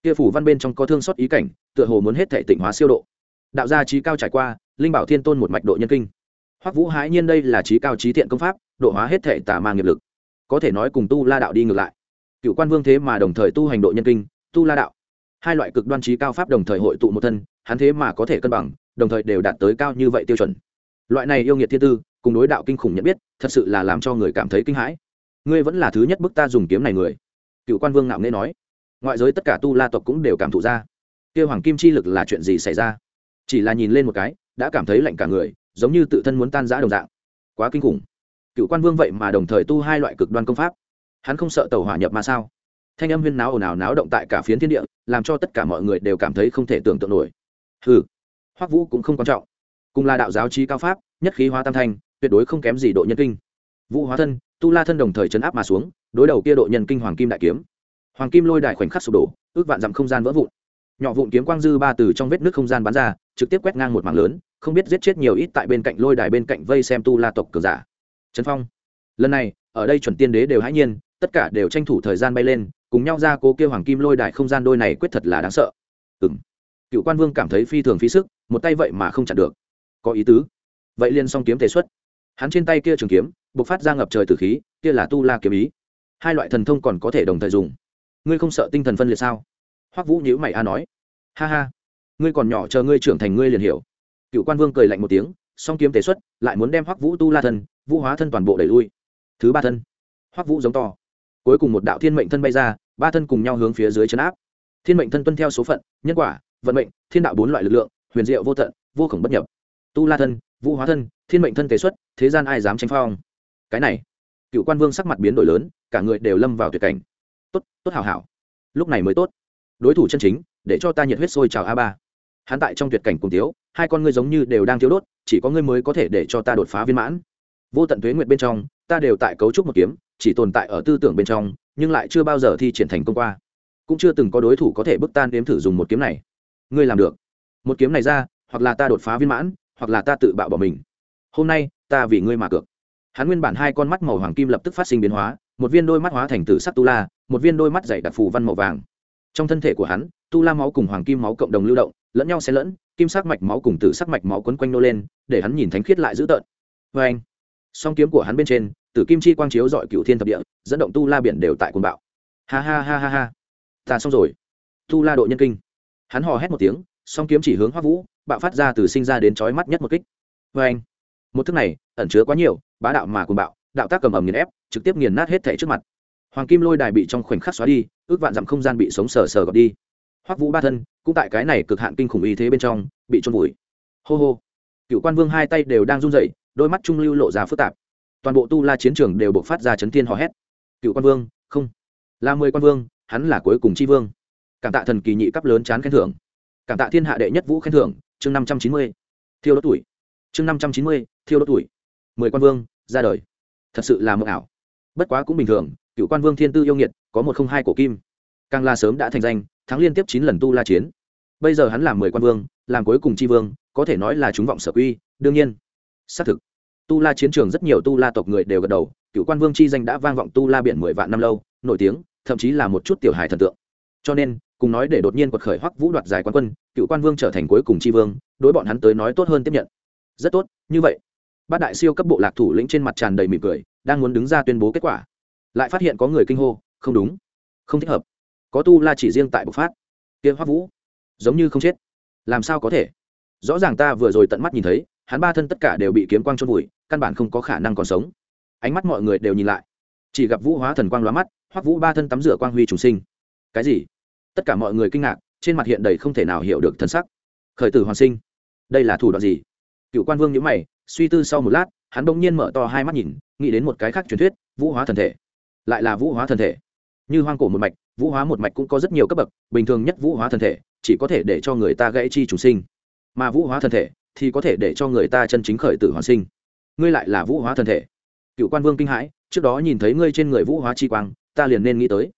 Kia phủ văn bên trong có thương xót ý cảnh, tựa hồ muốn hết thể tịnh hóa siêu độ. Đạo gia trí cao trải qua, linh bảo thiên tôn một mạch độ nhân kinh. Hoắc vũ hái nhiên đây là trí cao trí thiện công pháp, độ hóa hết thể tà ma nghiệp lực. Có thể nói cùng tu la đạo đi ngược lại. Cựu quan vương thế mà đồng thời tu hành độ nhân kinh, tu la đạo. Hai loại cực đoan trí cao pháp đồng thời hội tụ một thân, hắn thế mà có thể cân bằng, đồng thời đều đạt tới cao như vậy tiêu chuẩn. Loại này yêu nghiệt thiên tư, cùng đối đạo kinh khủng nhận biết, thật sự là làm cho người cảm thấy kinh hãi ngươi vẫn là thứ nhất bức ta dùng kiếm này người. Cựu quan vương ngạo nghễ nói. Ngoại giới tất cả tu la tộc cũng đều cảm thụ ra. Kêu hoàng kim chi lực là chuyện gì xảy ra? Chỉ là nhìn lên một cái, đã cảm thấy lạnh cả người, giống như tự thân muốn tan giã đồng dạng. Quá kinh khủng. Cựu quan vương vậy mà đồng thời tu hai loại cực đoan công pháp. Hắn không sợ tàu hỏa nhập mà sao? Thanh âm huyên náo ồn ào náo động tại cả phiến thiên địa, làm cho tất cả mọi người đều cảm thấy không thể tưởng tượng nổi. Hừ, hoắc vũ cũng không quan trọng. Cùng là đạo giáo trí cao pháp, nhất khí hóa tam thanh, tuyệt đối không kém gì độ nhân kinh. Vũ hóa thân tu la thân đồng thời chấn áp mà xuống, đối đầu kia độ nhân kinh hoàng kim đại kiếm. Hoàng kim lôi đài khoảnh khắc sụp đổ, ước vạn dặm không gian vỡ vụn. Nhỏ vụn kiếm quang dư ba từ trong vết nước không gian bắn ra, trực tiếp quét ngang một mảng lớn, không biết giết chết nhiều ít tại bên cạnh lôi đài bên cạnh vây xem tu la tộc cờ giả. Trấn phong, lần này, ở đây chuẩn tiên đế đều hãy nhiên, tất cả đều tranh thủ thời gian bay lên, cùng nhau ra cố kêu hoàng kim lôi đài không gian đôi này quyết thật là đáng sợ. Ừng cựu quan vương cảm thấy phi thường phí sức, một tay vậy mà không chặn được. Có ý tứ. Vậy liền xong kiếm thể xuất. Hắn trên tay kia trường kiếm bộc phát ra ngập trời tử khí, kia là tu la kiếm ý. Hai loại thần thông còn có thể đồng thời dùng. Ngươi không sợ tinh thần phân liệt sao? Hoắc vũ nhữ mày a nói. Ha ha, ngươi còn nhỏ chờ ngươi trưởng thành ngươi liền hiểu. Cựu quan vương cười lạnh một tiếng, song kiếm tế xuất, lại muốn đem hoắc vũ tu la thân, vũ hóa thân toàn bộ đẩy lui. Thứ ba thân. Hoắc vũ giống to. Cuối cùng một đạo thiên mệnh thân bay ra, ba thân cùng nhau hướng phía dưới chấn áp. Thiên mệnh thân tuân theo số phận, nhân quả, vận mệnh, thiên đạo bốn loại lực lượng, huyền diệu vô tận, vô khổng bất nhập. Tu la thân, vũ hóa thân, thiên mệnh thân tế xuất, thế gian ai dám tranh phong? Cái này. Cựu quan vương sắc mặt biến đổi lớn cả người đều lâm vào tuyệt cảnh. Tốt tốt hảo hảo. Lúc này mới tốt. Đối thủ chân chính để cho ta nhiệt huyết sôi trào a ba. Hắn tại trong tuyệt cảnh cùng thiếu, hai con ngươi giống như đều đang thiếu đốt chỉ có ngươi mới có thể để cho ta đột phá viên mãn. Vô tận tuế nguyệt bên trong ta đều tại cấu trúc một kiếm chỉ tồn tại ở tư tưởng bên trong nhưng lại chưa bao giờ thi triển thành công qua. Cũng chưa từng có đối thủ có thể bức tan đếm thử dùng một kiếm này. Ngươi làm được. Một kiếm này ra hoặc là ta đột phá viên mãn hoặc là ta tự bạo bỏ mình. Hôm nay ta vì ngươi mà cược hắn nguyên bản hai con mắt màu hoàng kim lập tức phát sinh biến hóa, một viên đôi mắt hóa thành tử sắc tu la, một viên đôi mắt dày đặc phù văn màu vàng. Trong thân thể của hắn, tu la máu cùng hoàng kim máu cộng đồng lưu động, lẫn nhau xen lẫn, kim sắc mạch máu cùng tử sắc mạch máu quấn quanh nô lên, để hắn nhìn thánh khiết lại dữ tợn. Vê anh, song kiếm của hắn bên trên, tử kim chi quang chiếu dọi cựu thiên thập địa, dẫn động tu la biển đều tại quần bạo. Ha ha ha ha ha. Ta xong rồi. Tu la độ nhân kinh. Hắn hò hét một tiếng, song kiếm chỉ hướng hoa vũ, bạo phát ra từ sinh ra đến chói mắt nhất một kích. Vê anh một thức này, ẩn chứa quá nhiều, bá đạo mà cùng bạo, đạo tác cầm ầm nghiền ép, trực tiếp nghiền nát hết thể trước mặt. Hoàng kim lôi đài bị trong khoảnh khắc xóa đi, ước vạn dặm không gian bị sống sờ sờ gọt đi. Hoắc vũ ba thân, cũng tại cái này cực hạn kinh khủng y thế bên trong, bị trôn vùi. Hô hô. Cựu quan vương hai tay đều đang run rẩy, đôi mắt trung lưu lộ ra phức tạp. Toàn bộ tu la chiến trường đều buộc phát ra chấn thiên hò hét. Cựu quan vương, không. Là mười quan vương, hắn là cuối cùng tri vương. Cảm tạ thần kỳ nhị cấp lớn chán khen thưởng. Cảm tạ thiên hạ đệ nhất vũ khen thưởng, chương năm trăm chín mươi. Thiêu đốt tuổi chương năm trăm chín mươi, thiêu đốt tuổi. Mười quan vương, ra đời. Thật sự là mộng ảo. Bất quá cũng bình thường, cựu quan vương thiên tư yêu nghiệt, có một không hai cổ kim. Càng la sớm đã thành danh, thắng liên tiếp chín lần tu la chiến. Bây giờ hắn làm mười quan vương, làm cuối cùng tri vương, có thể nói là chúng vọng sở quy, đương nhiên. Xác thực, tu la chiến trường rất nhiều tu la tộc người đều gật đầu, cựu quan vương chi danh đã vang vọng tu la biển mười vạn năm lâu, nổi tiếng, thậm chí là một chút tiểu hài thần tượng. Cho nên, cùng nói để đột nhiên quật khởi hoắc vũ đoạt giải quan quân, cựu quan vương trở thành cuối cùng tri vương, đối bọn hắn tới nói tốt hơn tiếp nhận rất tốt, như vậy. Bát đại siêu cấp bộ lạc thủ lĩnh trên mặt tràn đầy mỉm cười, đang muốn đứng ra tuyên bố kết quả. Lại phát hiện có người kinh hô, không đúng, không thích hợp. Có tu la chỉ riêng tại bộc phát. Kia hoắc vũ, giống như không chết. Làm sao có thể? Rõ ràng ta vừa rồi tận mắt nhìn thấy, hắn ba thân tất cả đều bị kiếm quang trôn vùi, căn bản không có khả năng còn sống. Ánh mắt mọi người đều nhìn lại. Chỉ gặp vũ hóa thần quang lóa mắt, hoắc vũ ba thân tắm rửa quang huy trùng sinh. Cái gì? Tất cả mọi người kinh ngạc, trên mặt hiện đầy không thể nào hiểu được thân sắc. Khởi tử hoàn sinh. Đây là thủ đoạn gì? Cựu quan vương nhíu mày, suy tư sau một lát, hắn bỗng nhiên mở to hai mắt nhìn, nghĩ đến một cái khác truyền thuyết, vũ hóa thần thể. Lại là vũ hóa thần thể. Như hoang cổ một mạch, vũ hóa một mạch cũng có rất nhiều cấp bậc, bình thường nhất vũ hóa thần thể, chỉ có thể để cho người ta gãy chi chủ sinh. Mà vũ hóa thần thể thì có thể để cho người ta chân chính khởi tử hoàn sinh. Ngươi lại là vũ hóa thần thể. Cựu quan vương kinh hãi, trước đó nhìn thấy ngươi trên người vũ hóa chi quang, ta liền nên nghĩ tới.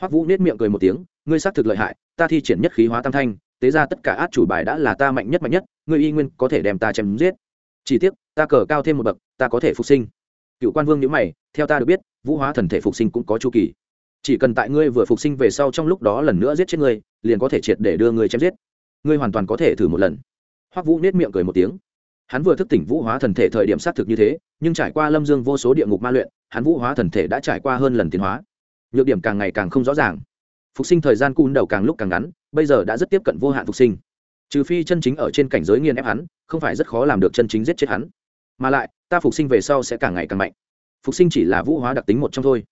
Hoắc vũ nết miệng cười một tiếng, ngươi xác thực lợi hại, ta thi triển nhất khí hóa tam thanh, tế ra tất cả át chủ bài đã là ta mạnh nhất mạnh nhất ngươi y nguyên có thể đem ta chém giết. Chỉ tiếc, ta cờ cao thêm một bậc, ta có thể phục sinh. Cựu quan vương nhữ mày, theo ta được biết, vũ hóa thần thể phục sinh cũng có chu kỳ. Chỉ cần tại ngươi vừa phục sinh về sau trong lúc đó lần nữa giết chết ngươi, liền có thể triệt để đưa ngươi chém giết. Ngươi hoàn toàn có thể thử một lần. Hoắc vũ nết miệng cười một tiếng. Hắn vừa thức tỉnh vũ hóa thần thể thời điểm xác thực như thế, nhưng trải qua lâm dương vô số địa ngục ma luyện, hắn vũ hóa thần thể đã trải qua hơn lần tiến hóa. Nhược điểm càng ngày càng không rõ ràng. Phục sinh thời gian cun đầu càng lúc càng ngắn, bây giờ đã rất tiếp cận vô hạn phục sinh trừ phi chân chính ở trên cảnh giới nghiên ép hắn, không phải rất khó làm được chân chính giết chết hắn. Mà lại, ta phục sinh về sau sẽ càng ngày càng mạnh. Phục sinh chỉ là vũ hóa đặc tính một trong thôi.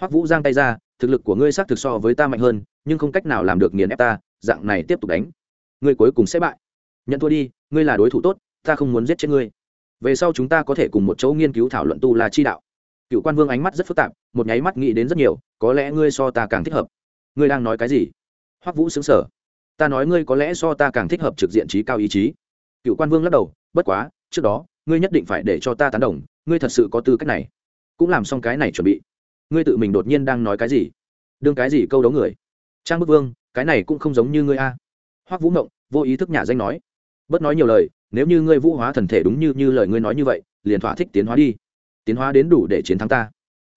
Hoắc vũ giang tay ra, thực lực của ngươi xác thực so với ta mạnh hơn, nhưng không cách nào làm được nghiền ép ta, dạng này tiếp tục đánh. Ngươi cuối cùng sẽ bại. Nhận thua đi, ngươi là đối thủ tốt, ta không muốn giết chết ngươi. Về sau chúng ta có thể cùng một chỗ nghiên cứu thảo luận tu là chi đạo. Cựu quan vương ánh mắt rất phức tạp, một nháy mắt nghĩ đến rất nhiều, có lẽ ngươi so ta càng thích hợp. Ngươi đang nói cái gì? Hoắc vũ xứng sở ta nói ngươi có lẽ so ta càng thích hợp trực diện trí cao ý chí. Cựu quan vương lắc đầu, bất quá, trước đó, ngươi nhất định phải để cho ta tán đồng, ngươi thật sự có tư cách này. Cũng làm xong cái này chuẩn bị. Ngươi tự mình đột nhiên đang nói cái gì? Đương cái gì câu đấu người? Trang bức vương, cái này cũng không giống như ngươi a. Hoắc vũ mộng vô ý thức nhà danh nói. Bớt nói nhiều lời, nếu như ngươi vũ hóa thần thể đúng như như lời ngươi nói như vậy, liền thỏa thích tiến hóa đi. Tiến hóa đến đủ để chiến thắng ta.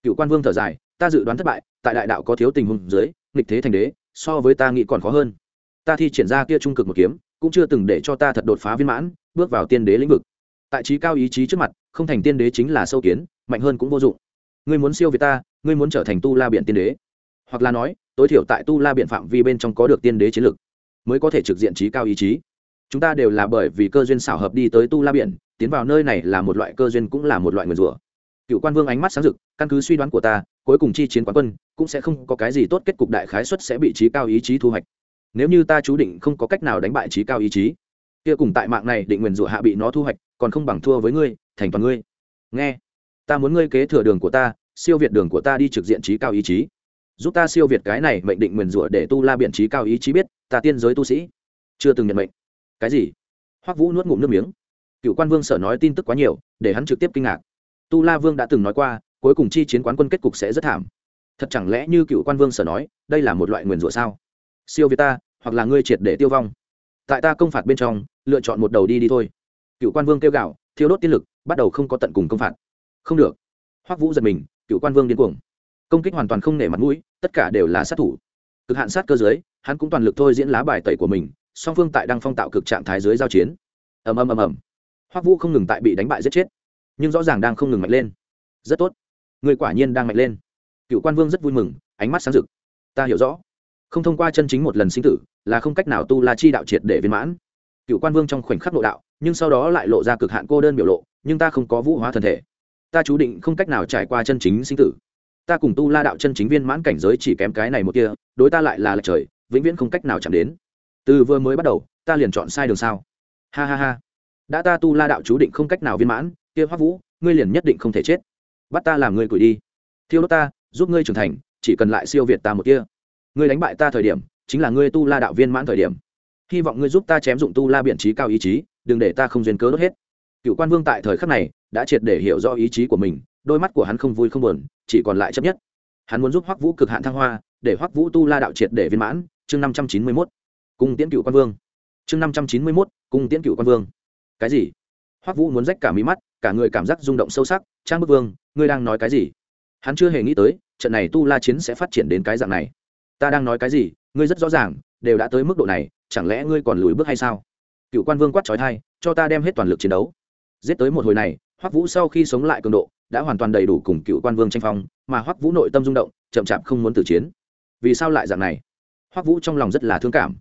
Cựu quan vương thở dài, ta dự đoán thất bại, tại đại đạo có thiếu tình huống dưới, nghịch thế thành đế, so với ta nghĩ còn khó hơn ta thi triển ra kia trung cực một kiếm, cũng chưa từng để cho ta thật đột phá viên mãn, bước vào tiên đế lĩnh vực. Tại trí cao ý chí trước mặt, không thành tiên đế chính là sâu kiến, mạnh hơn cũng vô dụng. Ngươi muốn siêu việt ta, ngươi muốn trở thành tu la biện tiên đế. Hoặc là nói, tối thiểu tại tu la biện phạm vi bên trong có được tiên đế chiến lực mới có thể trực diện trí cao ý chí. Chúng ta đều là bởi vì cơ duyên xảo hợp đi tới tu la biển tiến vào nơi này là một loại cơ duyên cũng là một loại nguyền rủa. Cựu quan vương ánh mắt sáng rực, căn cứ suy đoán của ta, cuối cùng chi chiến quán quân, cũng sẽ không có cái gì tốt kết cục đại khái suất sẽ bị trí cao ý chí thu hoạch nếu như ta chú định không có cách nào đánh bại trí cao ý chí, kia cùng tại mạng này định nguyền rủa hạ bị nó thu hoạch, còn không bằng thua với ngươi, thành toàn ngươi. Nghe, ta muốn ngươi kế thừa đường của ta, siêu việt đường của ta đi trực diện trí cao ý chí. Giúp ta siêu việt cái này mệnh định nguyền rủa để tu la biện trí cao ý chí biết, ta tiên giới tu sĩ, chưa từng nhận mệnh. Cái gì? Hoắc vũ nuốt ngụm nước miếng. Cựu quan vương sở nói tin tức quá nhiều, để hắn trực tiếp kinh ngạc. Tu la vương đã từng nói qua, cuối cùng chi chiến quán quân kết cục sẽ rất thảm. Thật chẳng lẽ như cựu quan vương sở nói, đây là một loại nguyền rủa sao? Siêu việt ta hoặc là ngươi triệt để tiêu vong. Tại ta công phạt bên trong, lựa chọn một đầu đi đi thôi. Cựu quan vương kêu gạo thiếu đốt tiên lực, bắt đầu không có tận cùng công phạt. Không được. Hoắc vũ giật mình, cựu quan vương điên cuồng. Công kích hoàn toàn không nể mặt mũi, tất cả đều là sát thủ. Cực hạn sát cơ giới hắn cũng toàn lực thôi diễn lá bài tẩy của mình, song phương tại đang phong tạo cực trạng thái dưới giao chiến. Ầm ầm ầm ầm. Hoắc vũ không ngừng tại bị đánh bại giết chết, nhưng rõ ràng đang không ngừng mạnh lên. Rất tốt. Người quả nhiên đang mạnh lên. Cựu quan vương rất vui mừng, ánh mắt sáng rực. Ta hiểu rõ không thông qua chân chính một lần sinh tử, là không cách nào tu la chi đạo triệt để viên mãn. Cựu quan vương trong khoảnh khắc nội đạo, nhưng sau đó lại lộ ra cực hạn cô đơn biểu lộ, nhưng ta không có vũ hóa thân thể. Ta chú định không cách nào trải qua chân chính sinh tử. Ta cùng tu la đạo chân chính viên mãn cảnh giới chỉ kém cái này một kia, đối ta lại là lệch trời, vĩnh viễn không cách nào chạm đến. Từ vừa mới bắt đầu, ta liền chọn sai đường sao. Ha ha ha. Đã ta tu la đạo chú định không cách nào viên mãn, kia hoắc vũ, ngươi liền nhất định không thể chết. Bắt ta làm ngươi cửi đi. Thiêu đốt ta, giúp ngươi trưởng thành, chỉ cần lại siêu việt ta một kia ngươi đánh bại ta thời điểm, chính là ngươi tu la đạo viên mãn thời điểm. Hy vọng ngươi giúp ta chém dụng tu la biện trí cao ý chí, đừng để ta không duyên cớ đốt hết. Cựu quan vương tại thời khắc này đã triệt để hiểu rõ ý chí của mình, đôi mắt của hắn không vui không buồn, chỉ còn lại chấp nhất. Hắn muốn giúp hoắc vũ cực hạn thăng hoa, để hoắc vũ tu la đạo triệt để viên mãn. Chương năm trăm chín mươi mốt. Cung tiễn cựu quan vương. Chương năm trăm chín mươi mốt. Cung tiễn cựu quan vương. Cái gì? Hoắc vũ muốn rách cả mí mắt, cả người cảm giác rung động sâu sắc. Trang bức vương, ngươi đang nói cái gì? Hắn chưa hề nghĩ tới, trận này tu la chiến sẽ phát triển đến cái dạng này ta đang nói cái gì, ngươi rất rõ ràng, đều đã tới mức độ này, chẳng lẽ ngươi còn lùi bước hay sao? Cựu quan vương quát trói thai, cho ta đem hết toàn lực chiến đấu. Giết tới một hồi này, hoắc vũ sau khi sống lại cường độ, đã hoàn toàn đầy đủ cùng cựu quan vương tranh phong, mà hoắc vũ nội tâm rung động, chậm chạp không muốn tử chiến. Vì sao lại dạng này? Hoắc vũ trong lòng rất là thương cảm.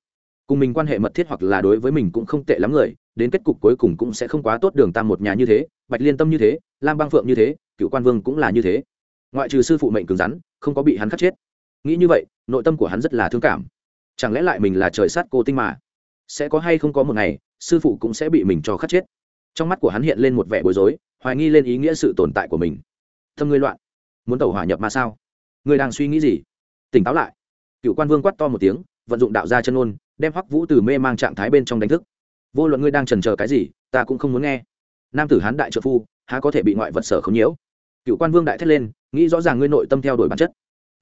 Cùng mình quan hệ mật thiết hoặc là đối với mình cũng không tệ lắm người, đến kết cục cuối cùng cũng sẽ không quá tốt đường tam một nhà như thế, bạch liên tâm như thế, lam bang phượng như thế, cựu quan vương cũng là như thế. Ngoại trừ sư phụ mệnh cứng rắn, không có bị hắn khắc chết nghĩ như vậy, nội tâm của hắn rất là thương cảm. Chẳng lẽ lại mình là trời sát cô tinh mà? Sẽ có hay không có một ngày, sư phụ cũng sẽ bị mình cho khắc chết. Trong mắt của hắn hiện lên một vẻ bối rối, hoài nghi lên ý nghĩa sự tồn tại của mình. Thâm ngươi loạn. Muốn tẩu hỏa nhập mà sao? Ngươi đang suy nghĩ gì? Tỉnh táo lại. Cựu quan vương quát to một tiếng, vận dụng đạo ra chân ôn đem hoắc vũ từ mê mang trạng thái bên trong đánh thức. Vô luận ngươi đang trần chờ cái gì, ta cũng không muốn nghe. Nam tử hán đại trợ phu, há có thể bị ngoại vật sở không nhiễu? Cựu quan vương đại thét lên, nghĩ rõ ràng ngươi nội tâm theo đuổi bản chất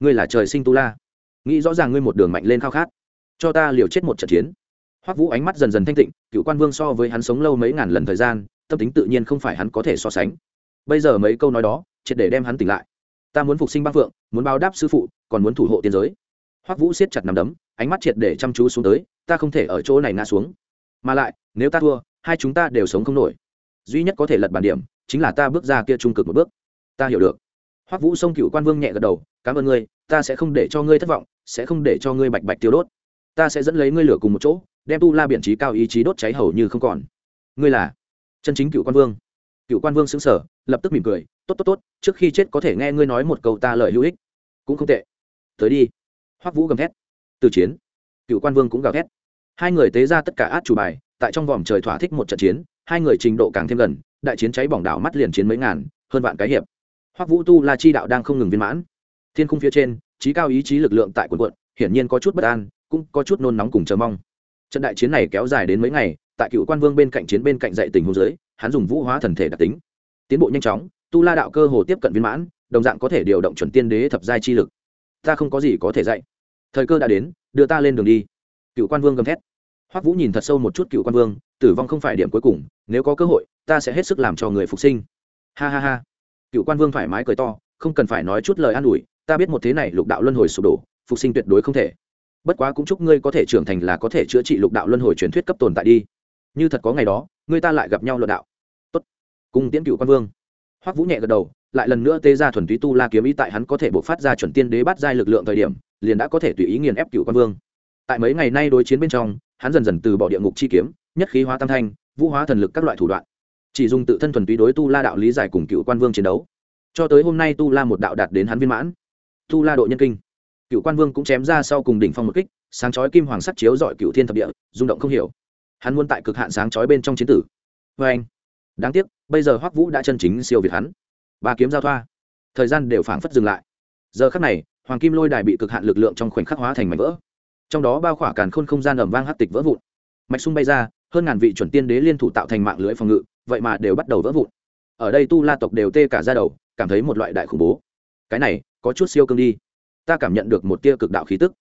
ngươi là trời sinh tu la. Nghĩ rõ ràng ngươi một đường mạnh lên khao khát. Cho ta liều chết một trận chiến. Hoắc vũ ánh mắt dần dần thanh tịnh, cựu quan vương so với hắn sống lâu mấy ngàn lần thời gian, tâm tính tự nhiên không phải hắn có thể so sánh. Bây giờ mấy câu nói đó, triệt để đem hắn tỉnh lại. Ta muốn phục sinh băng phượng, muốn báo đáp sư phụ, còn muốn thủ hộ tiên giới. Hoắc vũ siết chặt nằm đấm, ánh mắt triệt để chăm chú xuống tới, ta không thể ở chỗ này ngã xuống. Mà lại, nếu ta thua, hai chúng ta đều sống không nổi. Duy nhất có thể lật bàn điểm, chính là ta bước ra kia trung cực một bước. Ta hiểu được. Hoắc vũ xông cựu quan vương nhẹ gật đầu cảm ơn ngươi, ta sẽ không để cho ngươi thất vọng, sẽ không để cho ngươi bạch bạch tiêu đốt. Ta sẽ dẫn lấy ngươi lửa cùng một chỗ, đem tu la biện trí cao ý chí đốt cháy hầu như không còn. Ngươi là? Chân chính cựu quan vương. Cựu quan vương xứng sở lập tức mỉm cười. Tốt tốt tốt, trước khi chết có thể nghe ngươi nói một câu ta lợi hữu ích. Cũng không tệ. Tới đi. Hoắc vũ gầm thét. Từ chiến. Cựu quan vương cũng gào thét. Hai người tế ra tất cả át chủ bài, tại trong vòm trời thỏa thích một trận chiến, hai người trình độ càng thêm gần, đại chiến cháy bỏng đảo mắt liền chiến mấy ngàn, hơn vạn cái hiệp. Hoắc vũ tu la chi đạo đang không ngừng viên mãn thiên khung phía trên, trí cao ý chí lực lượng tại quần quận hiển nhiên có chút bất an, cũng có chút nôn nóng cùng chờ mong. Trận đại chiến này kéo dài đến mấy ngày, tại cựu quan vương bên cạnh chiến bên cạnh dạy tình hôn dưới, hắn dùng vũ hóa thần thể đặc tính. Tiến bộ nhanh chóng, tu la đạo cơ hồ tiếp cận viên mãn, đồng dạng có thể điều động chuẩn tiên đế thập giai chi lực. Ta không có gì có thể dạy. Thời cơ đã đến, đưa ta lên đường đi. Cựu quan vương gầm thét. Hoắc vũ nhìn thật sâu một chút cựu quan vương, tử vong không phải điểm cuối cùng, nếu có cơ hội, ta sẽ hết sức làm cho người phục sinh. Ha ha ha. Cựu quan vương thoải mái cười to, không cần phải nói chút lời an ủi ta biết một thế này lục đạo luân hồi sụp đổ, phục sinh tuyệt đối không thể. Bất quá cũng chúc ngươi có thể trưởng thành là có thể chữa trị lục đạo luân hồi truyền thuyết cấp tồn tại đi. Như thật có ngày đó, ngươi ta lại gặp nhau luận đạo. Tốt. Cùng tiễn cựu quan vương. Hoắc vũ nhẹ gật đầu, lại lần nữa tê ra thuần túy tu la kiếm ý tại hắn có thể bộc phát ra chuẩn tiên đế bắt giai lực lượng thời điểm, liền đã có thể tùy ý nghiền ép cựu quan vương. Tại mấy ngày nay đối chiến bên trong, hắn dần dần từ bỏ địa ngục chi kiếm, nhất khí hóa tam thanh, vũ hóa thần lực các loại thủ đoạn. Chỉ dùng tự thân thuần túy đối tu la đạo lý giải cùng cựu quan vương chiến đấu. Cho tới hôm nay tu la một đạo đạt đến hắn viên mãn tu la độ nhân kinh. Cựu quan vương cũng chém ra sau cùng đỉnh phong một kích, sáng chói kim hoàng sắt chiếu dọi cựu thiên thập địa, rung động không hiểu. Hắn muốn tại cực hạn sáng chói bên trong chiến tử. Vê anh, đáng tiếc, bây giờ hoắc vũ đã chân chính siêu việt hắn. Ba kiếm giao thoa. Thời gian đều phảng phất dừng lại. Giờ khắc này, hoàng kim lôi đài bị cực hạn lực lượng trong khoảnh khắc hóa thành mảnh vỡ. Trong đó bao khỏa càn khôn không gian ẩm vang hắc tịch vỡ vụn. Mạch sung bay ra, hơn ngàn vị chuẩn tiên đế liên thủ tạo thành mạng lưới phòng ngự, vậy mà đều bắt đầu vỡ vụn. Ở đây tu la tộc đều tê cả ra đầu, cảm thấy một loại đại khủng bố. Cái này có chút siêu cương đi. Ta cảm nhận được một tia cực đạo khí tức.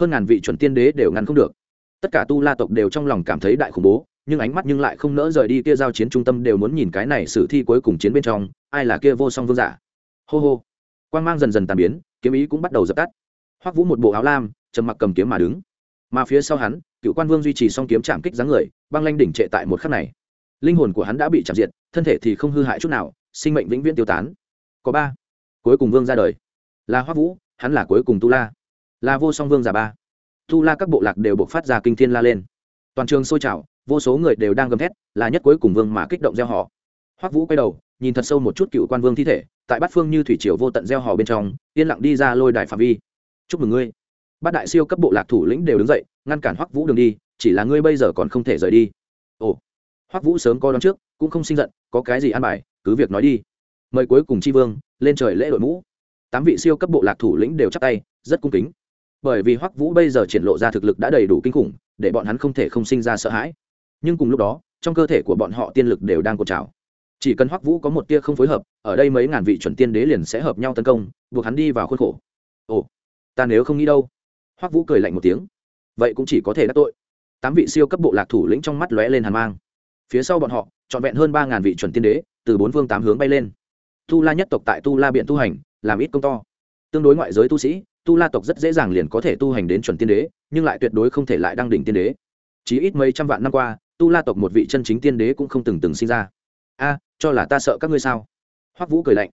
Hơn ngàn vị chuẩn tiên đế đều ngăn không được. Tất cả tu la tộc đều trong lòng cảm thấy đại khủng bố, nhưng ánh mắt nhưng lại không nỡ rời đi kia giao chiến trung tâm đều muốn nhìn cái này sử thi cuối cùng chiến bên trong, ai là kia vô song vương giả. Hô hô. Quang mang dần dần tàn biến, kiếm ý cũng bắt đầu dập tắt. Hoắc vũ một bộ áo lam, trầm mặc cầm kiếm mà đứng. Mà phía sau hắn, cựu quan vương duy trì song kiếm chạm kích dáng người, băng lanh đỉnh trệ tại một khắc này. Linh hồn của hắn đã bị chạm diệt, thân thể thì không hư hại chút nào, sinh mệnh vĩnh viễn tiêu tán. Có ba. Cuối cùng vương ra đời là hoắc vũ, hắn là cuối cùng tu la. Là vô song vương giả ba. Tu la các bộ lạc đều buộc phát ra kinh thiên la lên. Toàn trường sôi trào, vô số người đều đang gầm thét, là nhất cuối cùng vương mà kích động gieo họ. Hoắc vũ quay đầu, nhìn thật sâu một chút cựu quan vương thi thể, tại bát phương như thủy triều vô tận gieo họ bên trong, yên lặng đi ra lôi đài phạm vi. Chúc mừng ngươi. Bát đại siêu cấp bộ lạc thủ lĩnh đều đứng dậy, ngăn cản hoắc vũ đường đi, chỉ là ngươi bây giờ còn không thể rời đi. Ồ. Hoắc vũ sớm coi đón trước, cũng không sinh giận, có cái gì ăn bài, cứ việc nói đi. Mời cuối cùng tri vương, lên trời lễ đội mũ tám vị siêu cấp bộ lạc thủ lĩnh đều chắp tay, rất cung kính. Bởi vì hoắc vũ bây giờ triển lộ ra thực lực đã đầy đủ kinh khủng, để bọn hắn không thể không sinh ra sợ hãi. Nhưng cùng lúc đó, trong cơ thể của bọn họ tiên lực đều đang cột trào. Chỉ cần hoắc vũ có một tia không phối hợp, ở đây mấy ngàn vị chuẩn tiên đế liền sẽ hợp nhau tấn công, buộc hắn đi vào khuôn khổ. Ồ, ta nếu không nghĩ đâu. Hoắc vũ cười lạnh một tiếng. Vậy cũng chỉ có thể đắc tội. Tám vị siêu cấp bộ lạc thủ lĩnh trong mắt lóe lên hàn mang. Phía sau bọn họ, trọn vẹn hơn ba ngàn vị chuẩn tiên đế, từ bốn phương tám hướng bay lên. Tu la nhất tộc tại tu la biện tu hành làm ít công to. Tương đối ngoại giới tu sĩ, tu la tộc rất dễ dàng liền có thể tu hành đến chuẩn tiên đế, nhưng lại tuyệt đối không thể lại đăng đỉnh tiên đế. Chỉ ít mấy trăm vạn năm qua, tu la tộc một vị chân chính tiên đế cũng không từng từng sinh ra. A, cho là ta sợ các ngươi sao? Hoắc vũ cười lạnh.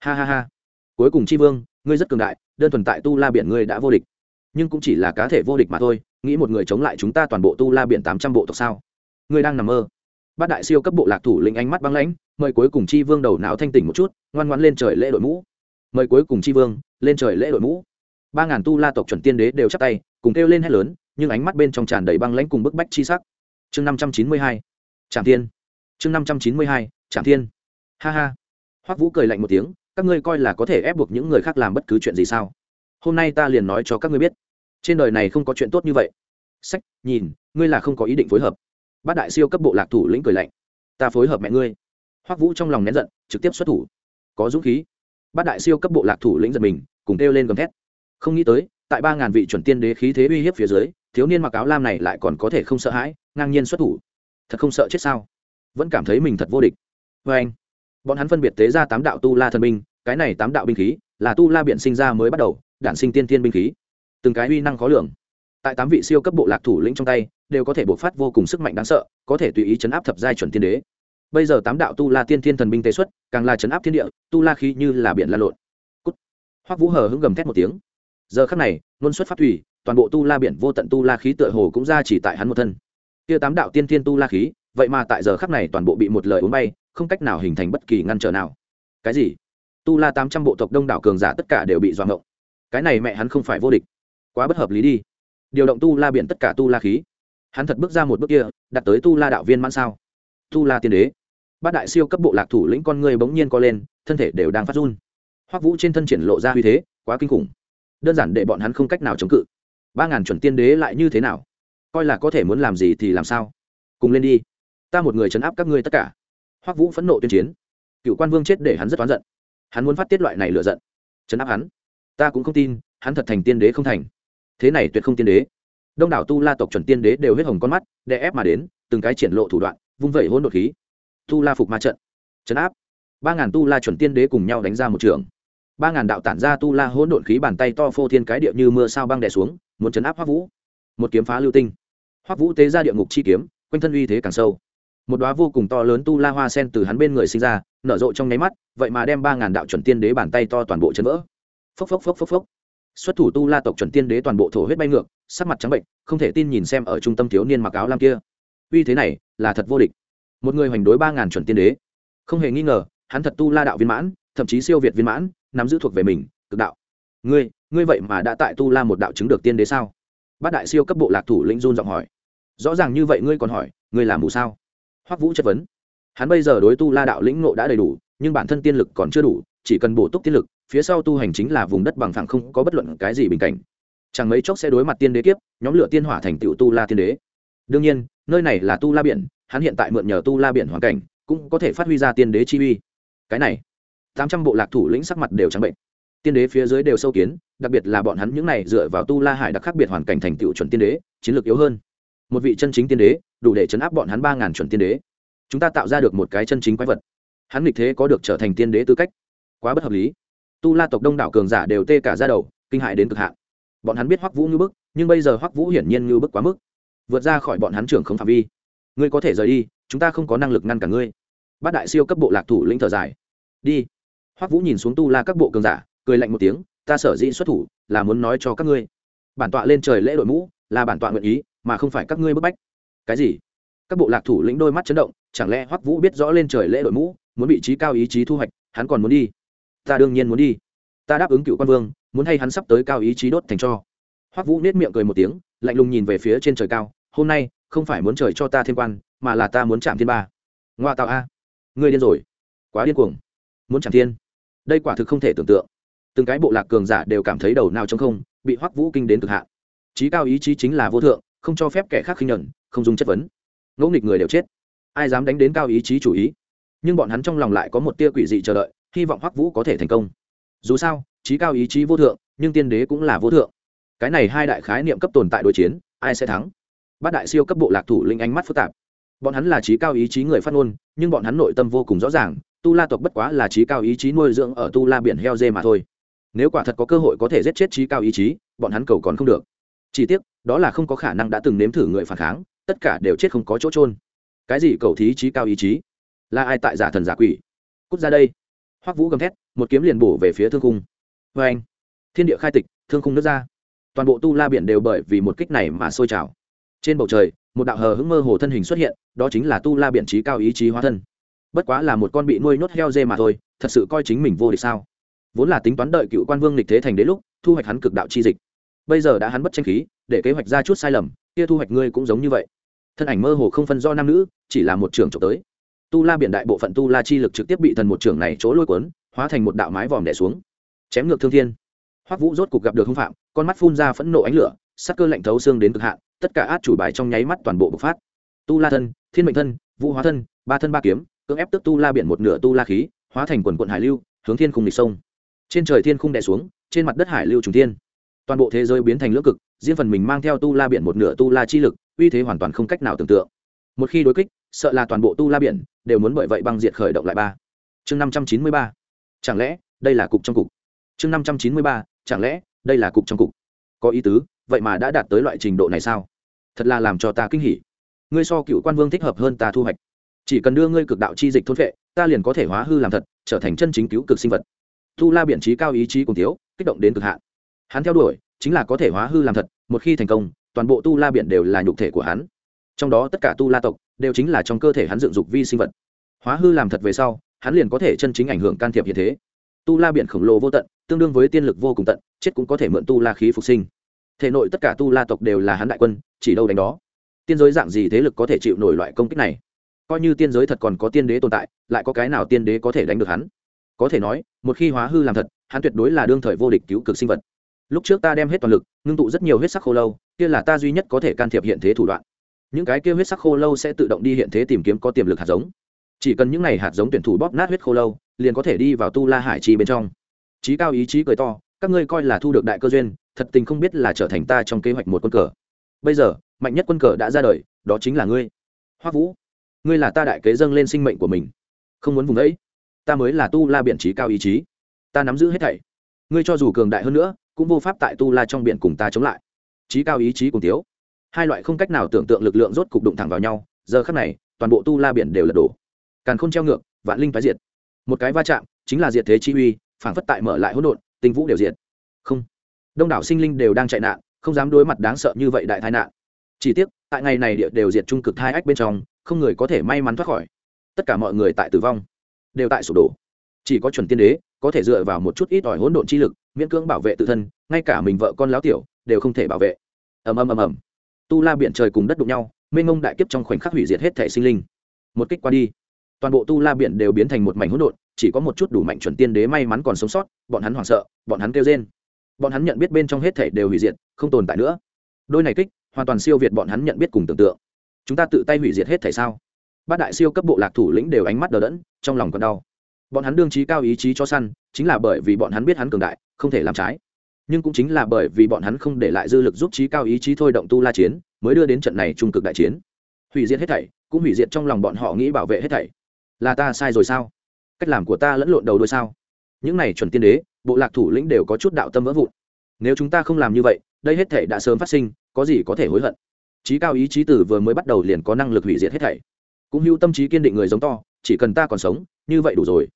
Ha ha ha. Cuối cùng chi vương, ngươi rất cường đại, đơn thuần tại tu la biển ngươi đã vô địch. Nhưng cũng chỉ là cá thể vô địch mà thôi, nghĩ một người chống lại chúng ta toàn bộ tu la biển tám trăm bộ tộc sao? Ngươi đang nằm mơ. Bát đại siêu cấp bộ lạc thủ lĩnh ánh mắt băng lãnh, mời cuối cùng chi vương đầu não thanh tỉnh một chút, ngoan ngoan lên trời lễ đội mũ mời cuối cùng chi vương lên trời lễ đội mũ. Ba ngàn tu la tộc chuẩn tiên đế đều chắp tay, cùng kêu lên hét lớn, nhưng ánh mắt bên trong tràn đầy băng lãnh cùng bức bách chi sắc. Chương năm trăm chín mươi hai trạm thiên. Chương năm trăm chín mươi hai trạm thiên. Ha ha. Hoắc vũ cười lạnh một tiếng, các ngươi coi là có thể ép buộc những người khác làm bất cứ chuyện gì sao? Hôm nay ta liền nói cho các ngươi biết. Trên đời này không có chuyện tốt như vậy. Sách, nhìn, ngươi là không có ý định phối hợp. Bát đại siêu cấp bộ lạc thủ lĩnh cười lạnh. Ta phối hợp mẹ ngươi. Hoắc vũ trong lòng nén giận, trực tiếp xuất thủ. Có dũng khí bát đại siêu cấp bộ lạc thủ lĩnh giật mình, cùng kêu lên gầm thét. Không nghĩ tới, tại ba ngàn vị chuẩn tiên đế khí thế uy hiếp phía dưới, thiếu niên mặc áo lam này lại còn có thể không sợ hãi, ngang nhiên xuất thủ. Thật không sợ chết sao? Vẫn cảm thấy mình thật vô địch. Vê anh, bọn hắn phân biệt tế ra tám đạo tu la thần binh, cái này tám đạo binh khí, là tu la biện sinh ra mới bắt đầu, đản sinh tiên tiên binh khí. Từng cái uy năng khó lường. Tại tám vị siêu cấp bộ lạc thủ lĩnh trong tay, đều có thể bộc phát vô cùng sức mạnh đáng sợ, có thể tùy ý chấn áp thập giai chuẩn tiên đế bây giờ tám đạo tu la tiên thiên thần binh tế xuất, càng là chấn áp thiên địa, tu la khí như là biển la lộn. Cút. Hoắc vũ hờ hững gầm thét một tiếng. Giờ khắc này luân xuất phát thủy, toàn bộ tu la biển vô tận tu la khí tựa hồ cũng ra chỉ tại hắn một thân. Kia tám đạo tiên thiên tu la khí, vậy mà tại giờ khắc này toàn bộ bị một lời uốn bay, không cách nào hình thành bất kỳ ngăn trở nào. Cái gì? Tu la tám trăm bộ tộc đông đảo cường giả tất cả đều bị doạ ngộng. Cái này mẹ hắn không phải vô địch. Quá bất hợp lý đi. Điều động tu la biển tất cả tu la khí. Hắn thật bước ra một bước kia, đặt tới tu la đạo viên mãn sao? Tu la tiên đế. Bát đại siêu cấp bộ lạc thủ lĩnh con người bỗng nhiên co lên, thân thể đều đang phát run. Hoắc vũ trên thân triển lộ ra uy thế, quá kinh khủng. Đơn giản để bọn hắn không cách nào chống cự. Ba ngàn chuẩn tiên đế lại như thế nào? Coi là có thể muốn làm gì thì làm sao? Cùng lên đi. Ta một người chấn áp các ngươi tất cả. Hoắc vũ phẫn nộ tuyên chiến. Cựu quan vương chết để hắn rất oán giận. Hắn muốn phát tiết loại này lựa giận. Chấn áp hắn. Ta cũng không tin, hắn thật thành tiên đế không thành. Thế này tuyệt không tiên đế. Đông đảo tu la tộc chuẩn tiên đế đều huyết hồng con mắt, đè ép mà đến, từng cái triển lộ thủ đoạn vung vẩy hỗn độn khí. Tu la phục ma trận. Chấn áp. Ba ngàn tu la chuẩn tiên đế cùng nhau đánh ra một trường. Ba ngàn đạo tản ra tu la hỗn độn khí bàn tay to phô thiên cái địa như mưa sao băng đè xuống, muốn chấn áp hoắc vũ. Một kiếm phá lưu tinh. Hoắc vũ tế ra địa ngục chi kiếm, quanh thân uy thế càng sâu. Một đóa vô cùng to lớn tu la hoa sen từ hắn bên người sinh ra, nở rộ trong nháy mắt, vậy mà đem ba ngàn đạo chuẩn tiên đế bàn tay to toàn bộ chấn vỡ. Phốc phốc phốc phốc phốc. Xuất thủ tu la tộc chuẩn tiên đế toàn bộ thổ huyết bay ngược, sắc mặt trắng bệnh, không thể tin nhìn xem ở trung tâm thiếu niên mặc áo lam kia uy thế này là thật vô địch. Một người hoành đối ba ngàn chuẩn tiên đế. Không hề nghi ngờ, hắn thật tu la đạo viên mãn, thậm chí siêu việt viên mãn, nắm giữ thuộc về mình, cực đạo. Ngươi ngươi vậy mà đã tại tu la một đạo chứng được tiên đế sao? Bát đại siêu cấp bộ lạc thủ lĩnh run giọng hỏi. Rõ ràng như vậy ngươi còn hỏi, ngươi làm mù sao? Hoắc vũ chất vấn. Hắn bây giờ đối tu la đạo lĩnh ngộ đã đầy đủ, nhưng bản thân tiên lực còn chưa đủ, chỉ cần bổ túc tiên lực, phía sau tu hành chính là vùng đất bằng phẳng không có bất luận cái gì bình cảnh. Chẳng mấy chốc sẽ đối mặt tiên đế kiếp, nhóm lửa tiên hỏa thành tựu tu la tiên đế đương nhiên, nơi này là tu la biển, hắn hiện tại mượn nhờ tu la biển hoàn cảnh, cũng có thể phát huy ra tiên đế chi uy. Cái này, tám trăm bộ lạc thủ lĩnh sắc mặt đều trắng bệnh. Tiên đế phía dưới đều sâu kiến, đặc biệt là bọn hắn những này dựa vào tu la hải đặc khác biệt hoàn cảnh thành tựu chuẩn tiên đế, chiến lược yếu hơn. Một vị chân chính tiên đế, đủ để chấn áp bọn hắn ba ngàn chuẩn tiên đế. Chúng ta tạo ra được một cái chân chính quái vật. Hắn nghịch thế có được trở thành tiên đế tư cách. Quá bất hợp lý. Tu la tộc đông đảo cường giả đều tê cả ra đầu, kinh hại đến cực hạn. Bọn hắn biết hoắc vũ như bức, nhưng bây giờ hoắc vũ hiển nhiên như bức quá mức vượt ra khỏi bọn hắn trưởng không phạm vi. Ngươi có thể rời đi, chúng ta không có năng lực ngăn cả ngươi. Bát đại siêu cấp bộ lạc thủ lĩnh thở dài. Đi. Hoắc vũ nhìn xuống tu la các bộ cường giả, cười lạnh một tiếng, ta sở dĩ xuất thủ là muốn nói cho các ngươi. Bản tọa lên trời lễ đội mũ, là bản tọa nguyện ý, mà không phải các ngươi bức bách. Cái gì? Các bộ lạc thủ lĩnh đôi mắt chấn động, chẳng lẽ hoắc vũ biết rõ lên trời lễ đội mũ, muốn bị trí cao ý chí thu hoạch, hắn còn muốn đi? Ta đương nhiên muốn đi. Ta đáp ứng cựu quan vương, muốn hay hắn sắp tới cao ý chí đốt thành cho. Hoắc vũ nết miệng cười một tiếng, lạnh lùng nhìn về phía trên trời cao hôm nay không phải muốn trời cho ta thiên quan, mà là ta muốn chạm thiên ba. Ngoa tạo a. Ngươi điên rồi. Quá điên cuồng. Muốn chạm thiên. Đây quả thực không thể tưởng tượng. Từng cái bộ lạc cường giả đều cảm thấy đầu nào trong không, bị hoắc vũ kinh đến cực hạn. Trí cao ý chí chính là vô thượng, không cho phép kẻ khác khinh nhẫn không dùng chất vấn. Ngẫu nghịch người đều chết. Ai dám đánh đến cao ý chí chủ ý? Nhưng bọn hắn trong lòng lại có một tia quỷ dị chờ đợi, hy vọng hoắc vũ có thể thành công. Dù sao trí cao ý chí vô thượng, nhưng tiên đế cũng là vô thượng. Cái này hai đại khái niệm cấp tồn tại đối chiến, ai sẽ thắng? Bát đại siêu cấp bộ lạc thủ linh ánh mắt phức tạp. Bọn hắn là trí cao ý chí người phát ngôn, nhưng bọn hắn nội tâm vô cùng rõ ràng, tu la tộc bất quá là trí cao ý chí nuôi dưỡng ở tu la biển heo dê mà thôi. Nếu quả thật có cơ hội có thể giết chết trí cao ý chí, bọn hắn cầu còn không được. Chỉ tiếc, đó là không có khả năng đã từng nếm thử người phản kháng, tất cả đều chết không có chỗ trôn cái gì cầu thí trí cao ý chí? Là ai tại giả thần giả quỷ? Cút ra đây. Hoắc vũ gầm thét, một kiếm liền bổ về phía thương cung vê anh thiên địa khai tịch, thương cung nước ra. Toàn bộ tu la biển đều bởi vì một kích này mà sôi trào trên bầu trời, một đạo hờ hững mơ hồ thân hình xuất hiện, đó chính là tu la Biện trí cao ý chí hóa thân. Bất quá là một con bị nuôi nhốt heo dê mà thôi, thật sự coi chính mình vô địch sao? Vốn là tính toán đợi cựu quan vương lịch thế thành đến lúc, thu hoạch hắn cực đạo chi dịch. Bây giờ đã hắn bất tranh khí, để kế hoạch ra chút sai lầm, kia thu hoạch ngươi cũng giống như vậy. Thân ảnh mơ hồ không phân do nam nữ, chỉ là một trường trộm tới. Tu la biển đại bộ phận tu la chi lực trực tiếp bị thần một trường này chỗ lôi cuốn, hóa thành một đạo mái vòm đẻ xuống. Chém ngược thương thiên. Hoắc vũ rốt cục gặp được hung phạm, con mắt phun ra phẫn nộ ánh lửa, sắc cơ lạnh thấu xương đến cực hạn tất cả át chủ bài trong nháy mắt toàn bộ bộc phát. Tu la thân, thiên mệnh thân, vũ hóa thân, ba thân ba kiếm, cưỡng ép tức tu la biển một nửa tu la khí, hóa thành quần quận hải lưu, hướng thiên khung lịch sông. Trên trời thiên khung đè xuống, trên mặt đất hải lưu trùng thiên. Toàn bộ thế giới biến thành lưỡng cực, riêng phần mình mang theo tu la biển một nửa tu la chi lực, uy thế hoàn toàn không cách nào tưởng tượng. Một khi đối kích, sợ là toàn bộ tu la biển đều muốn bởi vậy băng diệt khởi động lại ba. Chương năm trăm chín mươi ba. Chẳng lẽ đây là cục trong cục? Chương năm trăm chín mươi ba. Chẳng lẽ đây là cục trong cục? Có ý tứ vậy mà đã đạt tới loại trình độ này sao? Thật là làm cho ta kinh hỉ. Ngươi so cựu quan vương thích hợp hơn ta thu hoạch. Chỉ cần đưa ngươi cực đạo chi dịch thôn vệ ta liền có thể hóa hư làm thật, trở thành chân chính cứu cực sinh vật. Tu la biện trí cao ý chí cùng thiếu, kích động đến cực hạn. Hắn theo đuổi, chính là có thể hóa hư làm thật, một khi thành công, toàn bộ tu la biện đều là nhục thể của hắn. Trong đó tất cả tu la tộc, đều chính là trong cơ thể hắn dựng dục vi sinh vật. Hóa hư làm thật về sau, hắn liền có thể chân chính ảnh hưởng can thiệp hiện thế. Tu la biện khổng lồ vô tận, tương đương với tiên lực vô cùng tận, chết cũng có thể mượn tu la khí phục sinh thể nội tất cả tu la tộc đều là hắn đại quân, chỉ đâu đánh đó. Tiên giới dạng gì thế lực có thể chịu nổi loại công kích này? Coi như tiên giới thật còn có tiên đế tồn tại, lại có cái nào tiên đế có thể đánh được hắn? Có thể nói, một khi hóa hư làm thật, hắn tuyệt đối là đương thời vô địch cứu cực sinh vật. Lúc trước ta đem hết toàn lực, ngưng tụ rất nhiều huyết sắc khô lâu, kia là ta duy nhất có thể can thiệp hiện thế thủ đoạn. Những cái kia huyết sắc khô lâu sẽ tự động đi hiện thế tìm kiếm có tiềm lực hạt giống. Chỉ cần những n à y hạt giống tuyển thủ bóp nát huyết khô lâu, liền có thể đi vào tu la hải chi bên trong. Trí cao ý chí cười to các ngươi coi là thu được đại cơ duyên, thật tình không biết là trở thành ta trong kế hoạch một quân cờ. Bây giờ, mạnh nhất quân cờ đã ra đời, đó chính là ngươi. Hoắc vũ, ngươi là ta đại kế dâng lên sinh mệnh của mình. Không muốn vùng ấy. Ta mới là tu la biện trí cao ý chí. Ta nắm giữ hết thảy. Ngươi cho dù cường đại hơn nữa, cũng vô pháp tại tu la trong biển cùng ta chống lại. Trí cao ý chí cùng tiếu hai loại không cách nào tưởng tượng lực lượng rốt cục đụng thẳng vào nhau, giờ khắc này, toàn bộ tu la biển đều lật đổ. Càn không treo ngược, vạn linh tái diệt. Một cái va chạm, chính là diệt thế chi uy, phảng phất tại mở lại hỗn độn tinh vũ đều diệt. Không. Đông đảo sinh linh đều đang chạy nạn, không dám đối mặt đáng sợ như vậy đại tai nạn. Chỉ tiếc, tại ngày này địa đều diệt trung cực thai ách bên trong, không người có thể may mắn thoát khỏi. Tất cả mọi người tại tử vong, đều tại sụp đổ. Chỉ có chuẩn tiên đế, có thể dựa vào một chút ít ỏi hỗn độn chi lực, miễn cưỡng bảo vệ tự thân, ngay cả mình vợ con láo tiểu, đều không thể bảo vệ. Ầm ầm ầm ầm. Tu la biển trời cùng đất đụng nhau, mênh mông đại kiếp trong khoảnh khắc hủy diệt hết thể sinh linh. Một kích qua đi toàn bộ tu la biển đều biến thành một mảnh hỗn độn, chỉ có một chút đủ mạnh chuẩn tiên đế may mắn còn sống sót, bọn hắn hoảng sợ, bọn hắn kêu rên. Bọn hắn nhận biết bên trong hết thể đều hủy diệt, không tồn tại nữa. Đôi này kích, hoàn toàn siêu việt bọn hắn nhận biết cùng tưởng tượng. Chúng ta tự tay hủy diệt hết thể sao? Bát đại siêu cấp bộ lạc thủ lĩnh đều ánh mắt đờ đẫn, trong lòng còn đau. Bọn hắn đương trí cao ý chí cho săn, chính là bởi vì bọn hắn biết hắn cường đại, không thể làm trái. Nhưng cũng chính là bởi vì bọn hắn không để lại dư lực giúp trí cao ý chí thôi động tu la chiến, mới đưa đến trận này trung cực đại chiến. Hủy diệt hết thảy, cũng hủy diệt trong lòng bọn họ nghĩ bảo vệ hết thảy là ta sai rồi sao? Cách làm của ta lẫn lộn đầu đôi sao? Những này chuẩn tiên đế, bộ lạc thủ lĩnh đều có chút đạo tâm vỡ vụn. Nếu chúng ta không làm như vậy, đây hết thảy đã sớm phát sinh, có gì có thể hối hận? Trí cao ý chí tử vừa mới bắt đầu liền có năng lực hủy diệt hết thảy. Cũng hưu tâm trí kiên định người giống to, chỉ cần ta còn sống, như vậy đủ rồi.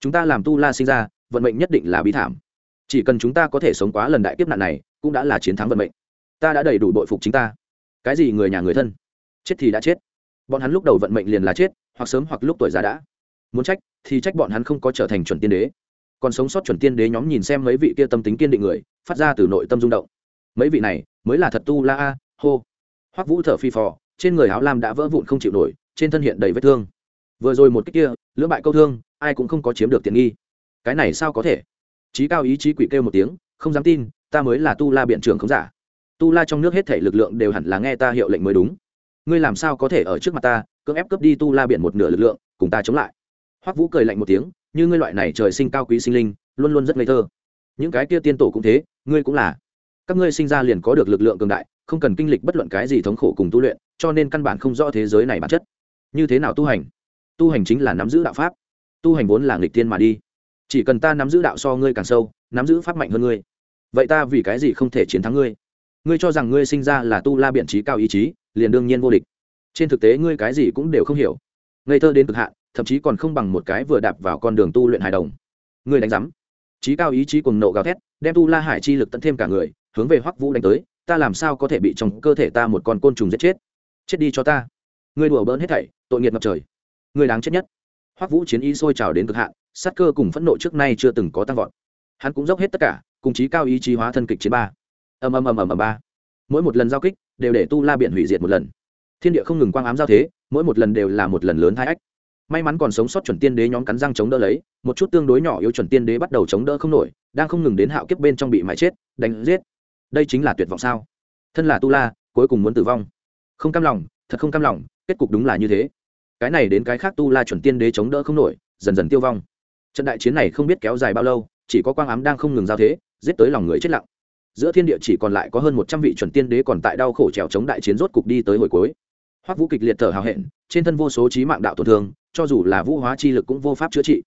Chúng ta làm tu la sinh ra, vận mệnh nhất định là bi thảm. Chỉ cần chúng ta có thể sống quá lần đại kiếp nạn này, cũng đã là chiến thắng vận mệnh. Ta đã đầy đủ bội phục chính ta. Cái gì người nhà người thân? Chết thì đã chết. Bọn hắn lúc đầu vận mệnh liền là chết hoặc sớm hoặc lúc tuổi già đã. Muốn trách, thì trách bọn hắn không có trở thành chuẩn tiên đế. Còn sống sót chuẩn tiên đế nhóm nhìn xem mấy vị kia tâm tính kiên định người, phát ra từ nội tâm rung động. Mấy vị này, mới là thật tu la a, hô. Hoắc vũ thở phi phò, trên người áo lam đã vỡ vụn không chịu nổi, trên thân hiện đầy vết thương. Vừa rồi một cách kia, lưỡng bại câu thương, ai cũng không có chiếm được tiện nghi. Cái này sao có thể? Trí cao ý chí quỷ kêu một tiếng, không dám tin, ta mới là tu la biện trường không giả. Tu la trong nước hết thể lực lượng đều hẳn là nghe ta hiệu lệnh mới đúng. Ngươi làm sao có thể ở trước mặt ta cưỡng ép cướp đi tu la biển một nửa lực lượng, cùng ta chống lại. Hoắc vũ cười lạnh một tiếng, như ngươi loại này trời sinh cao quý sinh linh, luôn luôn rất ngây thơ. Những cái kia tiên tổ cũng thế, ngươi cũng là. Các ngươi sinh ra liền có được lực lượng cường đại, không cần kinh lịch bất luận cái gì thống khổ cùng tu luyện, cho nên căn bản không rõ thế giới này bản chất. Như thế nào tu hành? Tu hành chính là nắm giữ đạo pháp. Tu hành vốn là nghịch tiên mà đi. Chỉ cần ta nắm giữ đạo so ngươi càng sâu, nắm giữ pháp mạnh hơn ngươi, vậy ta vì cái gì không thể chiến thắng ngươi? Ngươi cho rằng ngươi sinh ra là tu la biện trí cao ý chí, liền đương nhiên vô địch trên thực tế ngươi cái gì cũng đều không hiểu. Ngây thơ đến cực hạn, thậm chí còn không bằng một cái vừa đạp vào con đường tu luyện hài đồng. Ngươi đánh giám. Trí cao ý chí cùng nộ gào thét, đem tu la hải chi lực tận thêm cả người, hướng về hoắc vũ đánh tới, ta làm sao có thể bị trong cơ thể ta một con côn trùng giết chết? Chết đi cho ta. Ngươi đùa bỡn hết thảy, tội nghiệt ngập trời. Ngươi đáng chết nhất. Hoắc vũ chiến ý sôi trào đến cực hạn, sát cơ cùng phẫn nộ trước nay chưa từng có tăng vọt. Hắn cũng dốc hết tất cả, cùng chí cao ý chí hóa thân kịch chiến ba. Ầm ầm ầm ầm ầm, ba. Mỗi một lần giao kích, đều để tu la biện hủy diệt một lần thiên địa không ngừng quang ám giao thế, mỗi một lần đều là một lần lớn hai ách. May mắn còn sống sót chuẩn tiên đế nhóm cắn răng chống đỡ lấy, một chút tương đối nhỏ yếu chuẩn tiên đế bắt đầu chống đỡ không nổi, đang không ngừng đến hạo kiếp bên trong bị mãi chết, đánh giết. Đây chính là tuyệt vọng sao? Thân là tu la, cuối cùng muốn tử vong. Không cam lòng, thật không cam lòng, kết cục đúng là như thế. Cái này đến cái khác tu la chuẩn tiên đế chống đỡ không nổi, dần dần tiêu vong. Trận đại chiến này không biết kéo dài bao lâu, chỉ có quang ám đang không ngừng giao thế, giết tới lòng người chết lặng. Giữa thiên địa chỉ còn lại có hơn một trăm vị chuẩn tiên đế còn tại đau khổ trèo chống đại chiến rốt cục đi tới hồi cuối hoắc vũ kịch liệt thở hào hẹn, trên thân vô số trí mạng đạo tổn thương, cho dù là vũ hóa chi lực cũng vô pháp chữa trị.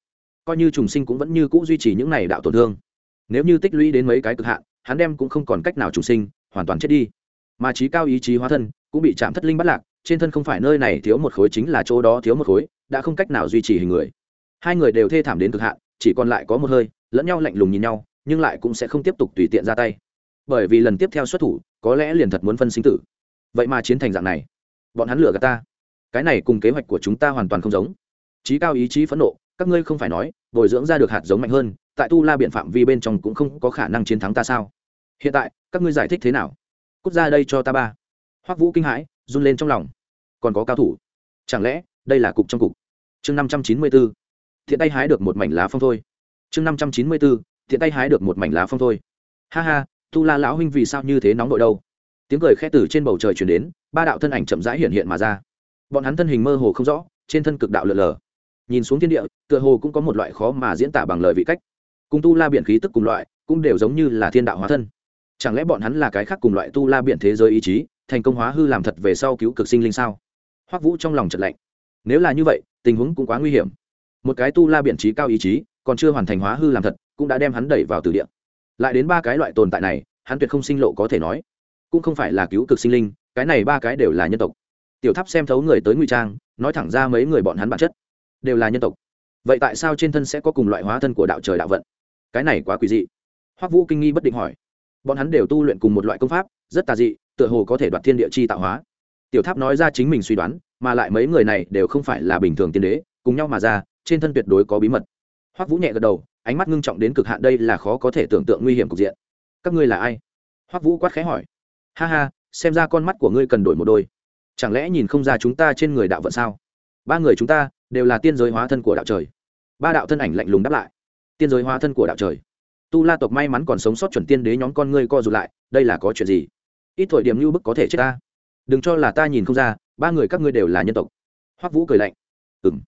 Coi như trùng sinh cũng vẫn như cũ duy trì những này đạo tổn thương. Nếu như tích lũy đến mấy cái cực hạn, hắn đem cũng không còn cách nào trùng sinh, hoàn toàn chết đi. Mà trí cao ý chí hóa thân, cũng bị chạm thất linh bắt lạc, trên thân không phải nơi này thiếu một khối chính là chỗ đó thiếu một khối, đã không cách nào duy trì hình người. Hai người đều thê thảm đến cực hạn, chỉ còn lại có một hơi, lẫn nhau lạnh lùng nhìn nhau, nhưng lại cũng sẽ không tiếp tục tùy tiện ra tay. Bởi vì lần tiếp theo xuất thủ, có lẽ liền thật muốn phân sinh tử. Vậy mà chiến thành dạng này bọn hắn lừa gạt ta. Cái này cùng kế hoạch của chúng ta hoàn toàn không giống. Trí cao ý chí phẫn nộ, các ngươi không phải nói, bồi dưỡng ra được hạt giống mạnh hơn, tại tu la biện phạm vi bên trong cũng không có khả năng chiến thắng ta sao? Hiện tại, các ngươi giải thích thế nào? Cút ra đây cho ta ba. Hoắc vũ kinh hãi, run lên trong lòng. Còn có cao thủ. Chẳng lẽ, đây là cục trong cục? Chương năm trăm chín mươi bốn thiện tay hái được một mảnh lá phong thôi. Chương năm trăm chín mươi bốn thiện tay hái được một mảnh lá phong thôi. Ha ha, tu la lão huynh vì sao như thế nóng nội đâu? Tiếng cười khẽ từ trên bầu trời chuyển đến, ba đạo thân ảnh chậm rãi hiện hiện mà ra. Bọn hắn thân hình mơ hồ không rõ, trên thân cực đạo lượn lờ. Nhìn xuống thiên địa, tựa hồ cũng có một loại khó mà diễn tả bằng lời vị cách. Cùng tu la biển khí tức cùng loại, cũng đều giống như là thiên đạo hóa thân. Chẳng lẽ bọn hắn là cái khác cùng loại tu la biển thế giới ý chí, thành công hóa hư làm thật về sau cứu cực sinh linh sao? Hoắc vũ trong lòng chật lạnh. Nếu là như vậy, tình huống cũng quá nguy hiểm. Một cái tu la biển trí cao ý chí, còn chưa hoàn thành hóa hư làm thật, cũng đã đem hắn đẩy vào từ địa. Lại đến ba cái loại tồn tại này, hắn tuyệt không sinh lộ có thể nói cũng không phải là cứu cực sinh linh, cái này ba cái đều là nhân tộc. Tiểu tháp xem thấu người tới ngụy trang, nói thẳng ra mấy người bọn hắn bản chất đều là nhân tộc. Vậy tại sao trên thân sẽ có cùng loại hóa thân của đạo trời đạo vận? Cái này quá quỷ dị. Hoắc vũ kinh nghi bất định hỏi. Bọn hắn đều tu luyện cùng một loại công pháp, rất tà dị, tựa hồ có thể đoạt thiên địa chi tạo hóa. Tiểu tháp nói ra chính mình suy đoán, mà lại mấy người này đều không phải là bình thường tiên đế, cùng nhau mà ra, trên thân tuyệt đối có bí mật. Hoắc vũ nhẹ gật đầu, ánh mắt ngưng trọng đến cực hạn đây là khó có thể tưởng tượng nguy hiểm cục diện. Các ngươi là ai? Hoắc vũ quát khẽ hỏi ha ha, xem ra con mắt của ngươi cần đổi một đôi. Chẳng lẽ nhìn không ra chúng ta trên người đạo vận sao? Ba người chúng ta đều là tiên giới hóa thân của đạo trời. Ba đạo thân ảnh lạnh lùng đáp lại. Tiên giới hóa thân của đạo trời. Tu la tộc may mắn còn sống sót chuẩn tiên đế nhóm con ngươi co rụt lại, đây là có chuyện gì? Ít thổi điểm như bức có thể chết ta. Đừng cho là ta nhìn không ra, ba người các ngươi đều là nhân tộc. Hoắc vũ cười lạnh. Ừng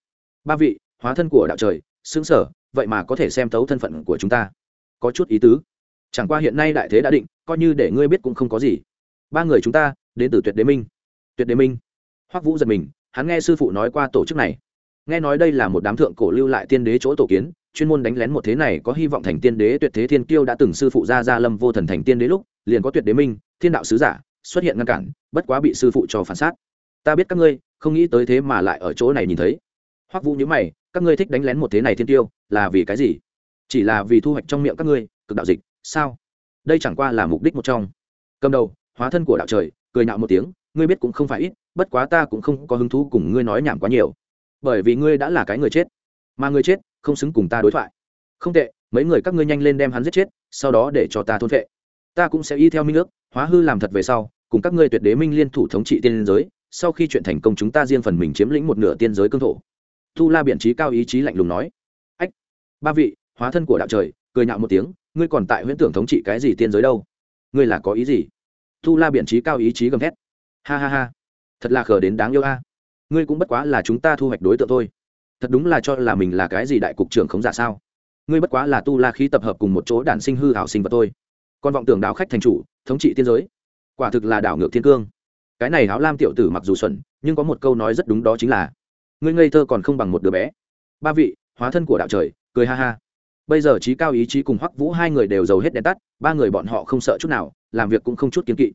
ba vị, hóa thân của đạo trời, xứng sở, vậy mà có thể xem thấu thân phận của chúng ta. Có chút ý tứ. Chẳng qua hiện nay đại thế đã định, coi như để ngươi biết cũng không có gì ba người chúng ta, đến từ tuyệt đế minh. Tuyệt đế minh. Hoắc vũ giật mình, hắn nghe sư phụ nói qua tổ chức này. Nghe nói đây là một đám thượng cổ lưu lại tiên đế chỗ tổ kiến, chuyên môn đánh lén một thế này có hy vọng thành tiên đế tuyệt thế thiên kiêu đã từng sư phụ ra ra lâm vô thần thành tiên đế lúc, liền có tuyệt đế minh, thiên đạo sứ giả xuất hiện ngăn cản, bất quá bị sư phụ cho phản sát. Ta biết các ngươi không nghĩ tới thế mà lại ở chỗ này nhìn thấy. Hoắc vũ nhớ mày, các ngươi thích đánh lén một thế này thiên tiêu là vì cái gì? Chỉ là vì thu hoạch trong miệng các ngươi, cực đạo dịch, sao? Đây chẳng qua là mục đích một trong. Cầm đầu hóa thân của đạo trời, cười nạo một tiếng, ngươi biết cũng không phải ít, bất quá ta cũng không có hứng thú cùng ngươi nói nhảm quá nhiều. Bởi vì ngươi đã là cái người chết, mà người chết không xứng cùng ta đối thoại. Không tệ, mấy người các ngươi nhanh lên đem hắn giết chết, sau đó để cho ta thôn vệ. Ta cũng sẽ y theo minh ước, hóa hư làm thật về sau, cùng các ngươi tuyệt đế minh liên thủ thống trị tiên giới, sau khi chuyện thành công chúng ta riêng phần mình chiếm lĩnh một nửa tiên giới cương thổ. Tu la biện trí cao ý chí lạnh lùng nói. Ách, ba vị, hóa thân của đạo trời, cười nhạo một tiếng, ngươi còn tại huyễn tưởng thống trị cái gì tiên giới đâu? Ngươi là có ý gì? Tu la biện trí cao ý chí gầm thét. Ha ha ha. Thật là khờ đến đáng yêu a. Ngươi cũng bất quá là chúng ta thu hoạch đối tượng thôi. Thật đúng là cho là mình là cái gì đại cục trưởng khống giả sao? Ngươi bất quá là tu la khí tập hợp cùng một chỗ đản sinh hư hảo sinh vật thôi. Còn vọng tưởng đạo khách thành chủ, thống trị tiên giới. Quả thực là đảo ngược thiên cương. Cái này áo lam tiểu tử mặc dù xuẩn, nhưng có một câu nói rất đúng đó chính là, ngươi ngây thơ còn không bằng một đứa bé. Ba vị, hóa thân của đạo trời, cười ha ha bây giờ trí cao ý chí cùng hoắc vũ hai người đều giàu hết đèn tắt, ba người bọn họ không sợ chút nào, làm việc cũng không chút kiến kỵ.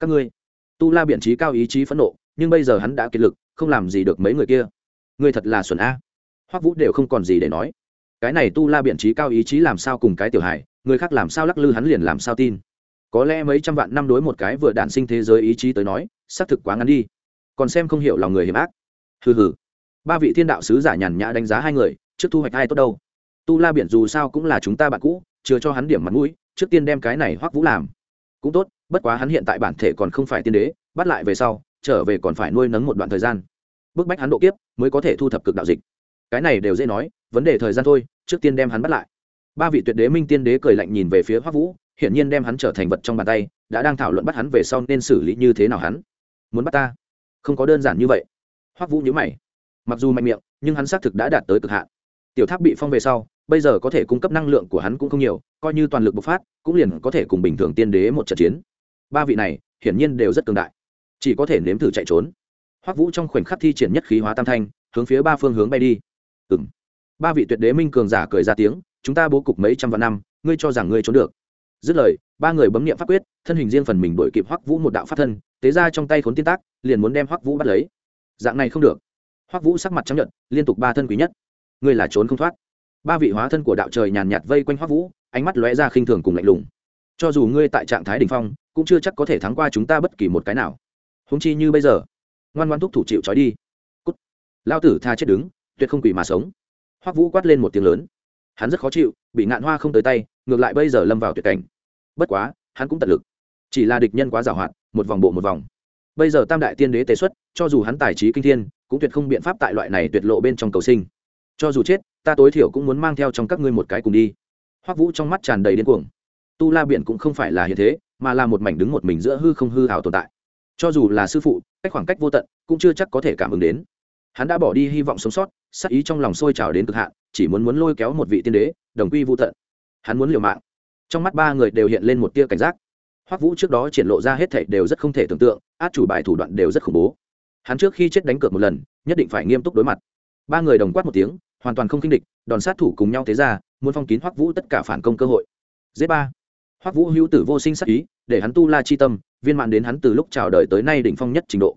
Các ngươi, tu la biện trí cao ý chí phẫn nộ, nhưng bây giờ hắn đã kiệt lực, không làm gì được mấy người kia. Ngươi thật là xuẩn a. Hoắc vũ đều không còn gì để nói. Cái này tu la biện trí cao ý chí làm sao cùng cái tiểu hải người khác làm sao lắc lư hắn liền làm sao tin. Có lẽ mấy trăm vạn năm đối một cái vừa đản sinh thế giới ý chí tới nói, xác thực quá ngắn đi. Còn xem không hiểu lòng người hiểm ác. Hừ hừ. Ba vị thiên đạo sứ giả nhàn nhã đánh giá hai người, trước thu hoạch ai tốt đâu tu la biển dù sao cũng là chúng ta bạn cũ, chưa cho hắn điểm mặt mũi, trước tiên đem cái này hoắc vũ làm. Cũng tốt, bất quá hắn hiện tại bản thể còn không phải tiên đế, bắt lại về sau, trở về còn phải nuôi nấng một đoạn thời gian. Bức bách hắn độ kiếp, mới có thể thu thập cực đạo dịch. Cái này đều dễ nói, vấn đề thời gian thôi, trước tiên đem hắn bắt lại. Ba vị tuyệt đế minh tiên đế cười lạnh nhìn về phía hoắc vũ, hiển nhiên đem hắn trở thành vật trong bàn tay, đã đang thảo luận bắt hắn về sau nên xử lý như thế nào hắn. Muốn bắt ta? Không có đơn giản như vậy. Hoắc vũ nhớ mày. Mặc dù mạnh miệng, nhưng hắn xác thực đã đạt tới cực hạn. Tiểu tháp bị phong về sau bây giờ có thể cung cấp năng lượng của hắn cũng không nhiều, coi như toàn lực bộc phát, cũng liền có thể cùng bình thường tiên đế một trận chiến. Ba vị này, hiển nhiên đều rất cường đại. Chỉ có thể nếm thử chạy trốn. Hoắc vũ trong khoảnh khắc thi triển nhất khí hóa tam thanh, hướng phía ba phương hướng bay đi. Ừ m ba vị tuyệt đế minh cường giả cười ra tiếng, chúng ta bố cục mấy trăm vạn năm, ngươi cho rằng ngươi trốn được? Dứt lời, ba người bấm nghiệm pháp quyết, thân hình riêng phần mình đổi kịp hoắc vũ một đạo pháp thân, tế ra trong tay khốn tiên tác, liền muốn đem hoắc vũ bắt lấy. Dạng này không được. Hoắc vũ sắc mặt chấp nhận liên tục ba thân quý nhất. Ngươi là trốn không thoát ba vị hóa thân của đạo trời nhàn nhạt vây quanh hoắc vũ, ánh mắt lóe ra khinh thường cùng lạnh lùng. Cho dù ngươi tại trạng thái đ ỉ n h phong, cũng chưa chắc có thể thắng qua chúng ta bất kỳ một cái nào. Húng chi như bây giờ, ngoan ngoan thúc thủ chịu trói đi. Cút. Lao tử tha chết đứng, tuyệt không quỷ mà sống. Hoắc vũ quát lên một tiếng lớn. Hắn rất khó chịu, bị ngạn hoa không tới tay, ngược lại bây giờ lâm vào tuyệt cảnh. Bất quá, hắn cũng tận lực. Chỉ là địch nhân quá giàu hạn một vòng bộ một vòng. Bây giờ tam đại tiên đế tế xuất, cho dù hắn tài trí kinh thiên, cũng tuyệt không biện pháp tại loại này tuyệt lộ bên trong cầu sinh. Cho dù chết ta tối thiểu cũng muốn mang theo trong các ngươi một cái cùng đi. Hoắc vũ trong mắt tràn đầy điên cuồng. Tu la biển cũng không phải là hiện thế, mà là một mảnh đứng một mình giữa hư không hư hào tồn tại. Cho dù là sư phụ, cách khoảng cách vô tận, cũng chưa chắc có thể cảm ứng đến. Hắn đã bỏ đi hy vọng sống sót sắc ý trong lòng sôi trào đến cực hạn, chỉ muốn muốn lôi kéo một vị tiên đế, đồng quy vô tận. Hắn muốn liều mạng. Trong mắt ba người đều hiện lên một tia cảnh giác. Hoắc vũ trước đó triển lộ ra hết thảy đều rất không thể tưởng tượng, át chủ bài thủ đoạn đều rất khủng bố. Hắn trước khi chết đánh cược một lần, nhất định phải nghiêm túc đối mặt. Ba người đồng quát một tiếng hoàn toàn không kinh địch, đòn sát thủ cùng nhau thế ra, muốn phong kín hoắc vũ tất cả phản công cơ hội. Z ba. Hoắc vũ hữu tử vô sinh sắc ý, để hắn tu la chi tâm, viên mạn đến hắn từ lúc chào đời tới nay đỉnh phong nhất trình độ.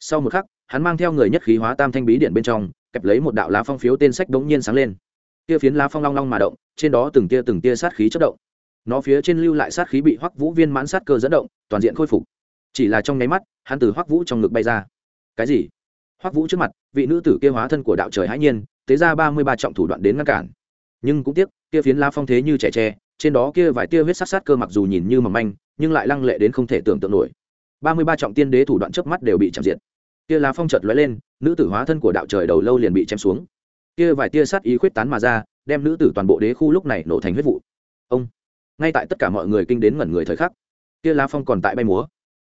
Sau một khắc, hắn mang theo người nhất khí hóa tam thanh bí điện bên trong, kẹp lấy một đạo lá phong phiếu tên sách đống nhiên sáng lên. Kia phiến lá phong long long mà động, trên đó từng tia từng tia sát khí chất động. Nó phía trên lưu lại sát khí bị hoắc vũ viên mãn sát cơ dẫn động, toàn diện khôi phục. Chỉ là trong nháy mắt, hắn từ hoắc vũ trong ngực bay ra. Cái gì? Hoắc vũ trước mặt, vị nữ tử kia hóa thân của đạo trời hãi nhiên tế ra ba mươi ba trọng thủ đoạn đến ngăn cản. Nhưng cũng tiếc, kia phiến lá phong thế như trẻ tre, trên đó kia vài tia huyết sát sát cơ mặc dù nhìn như mỏng manh, nhưng lại lăng lệ đến không thể tưởng tượng nổi. Ba mươi ba trọng tiên đế thủ đoạn chớp mắt đều bị chạm diệt. Kia lá phong chợt lóe lên, nữ tử hóa thân của đạo trời đầu lâu liền bị chém xuống. Kia vài tia sát ý khuyết tán mà ra, đem nữ tử toàn bộ đế khu lúc này nổ thành huyết vụ. Ông! Ngay tại tất cả mọi người kinh đến ngẩn người thời khắc, kia lá phong còn tại bay múa.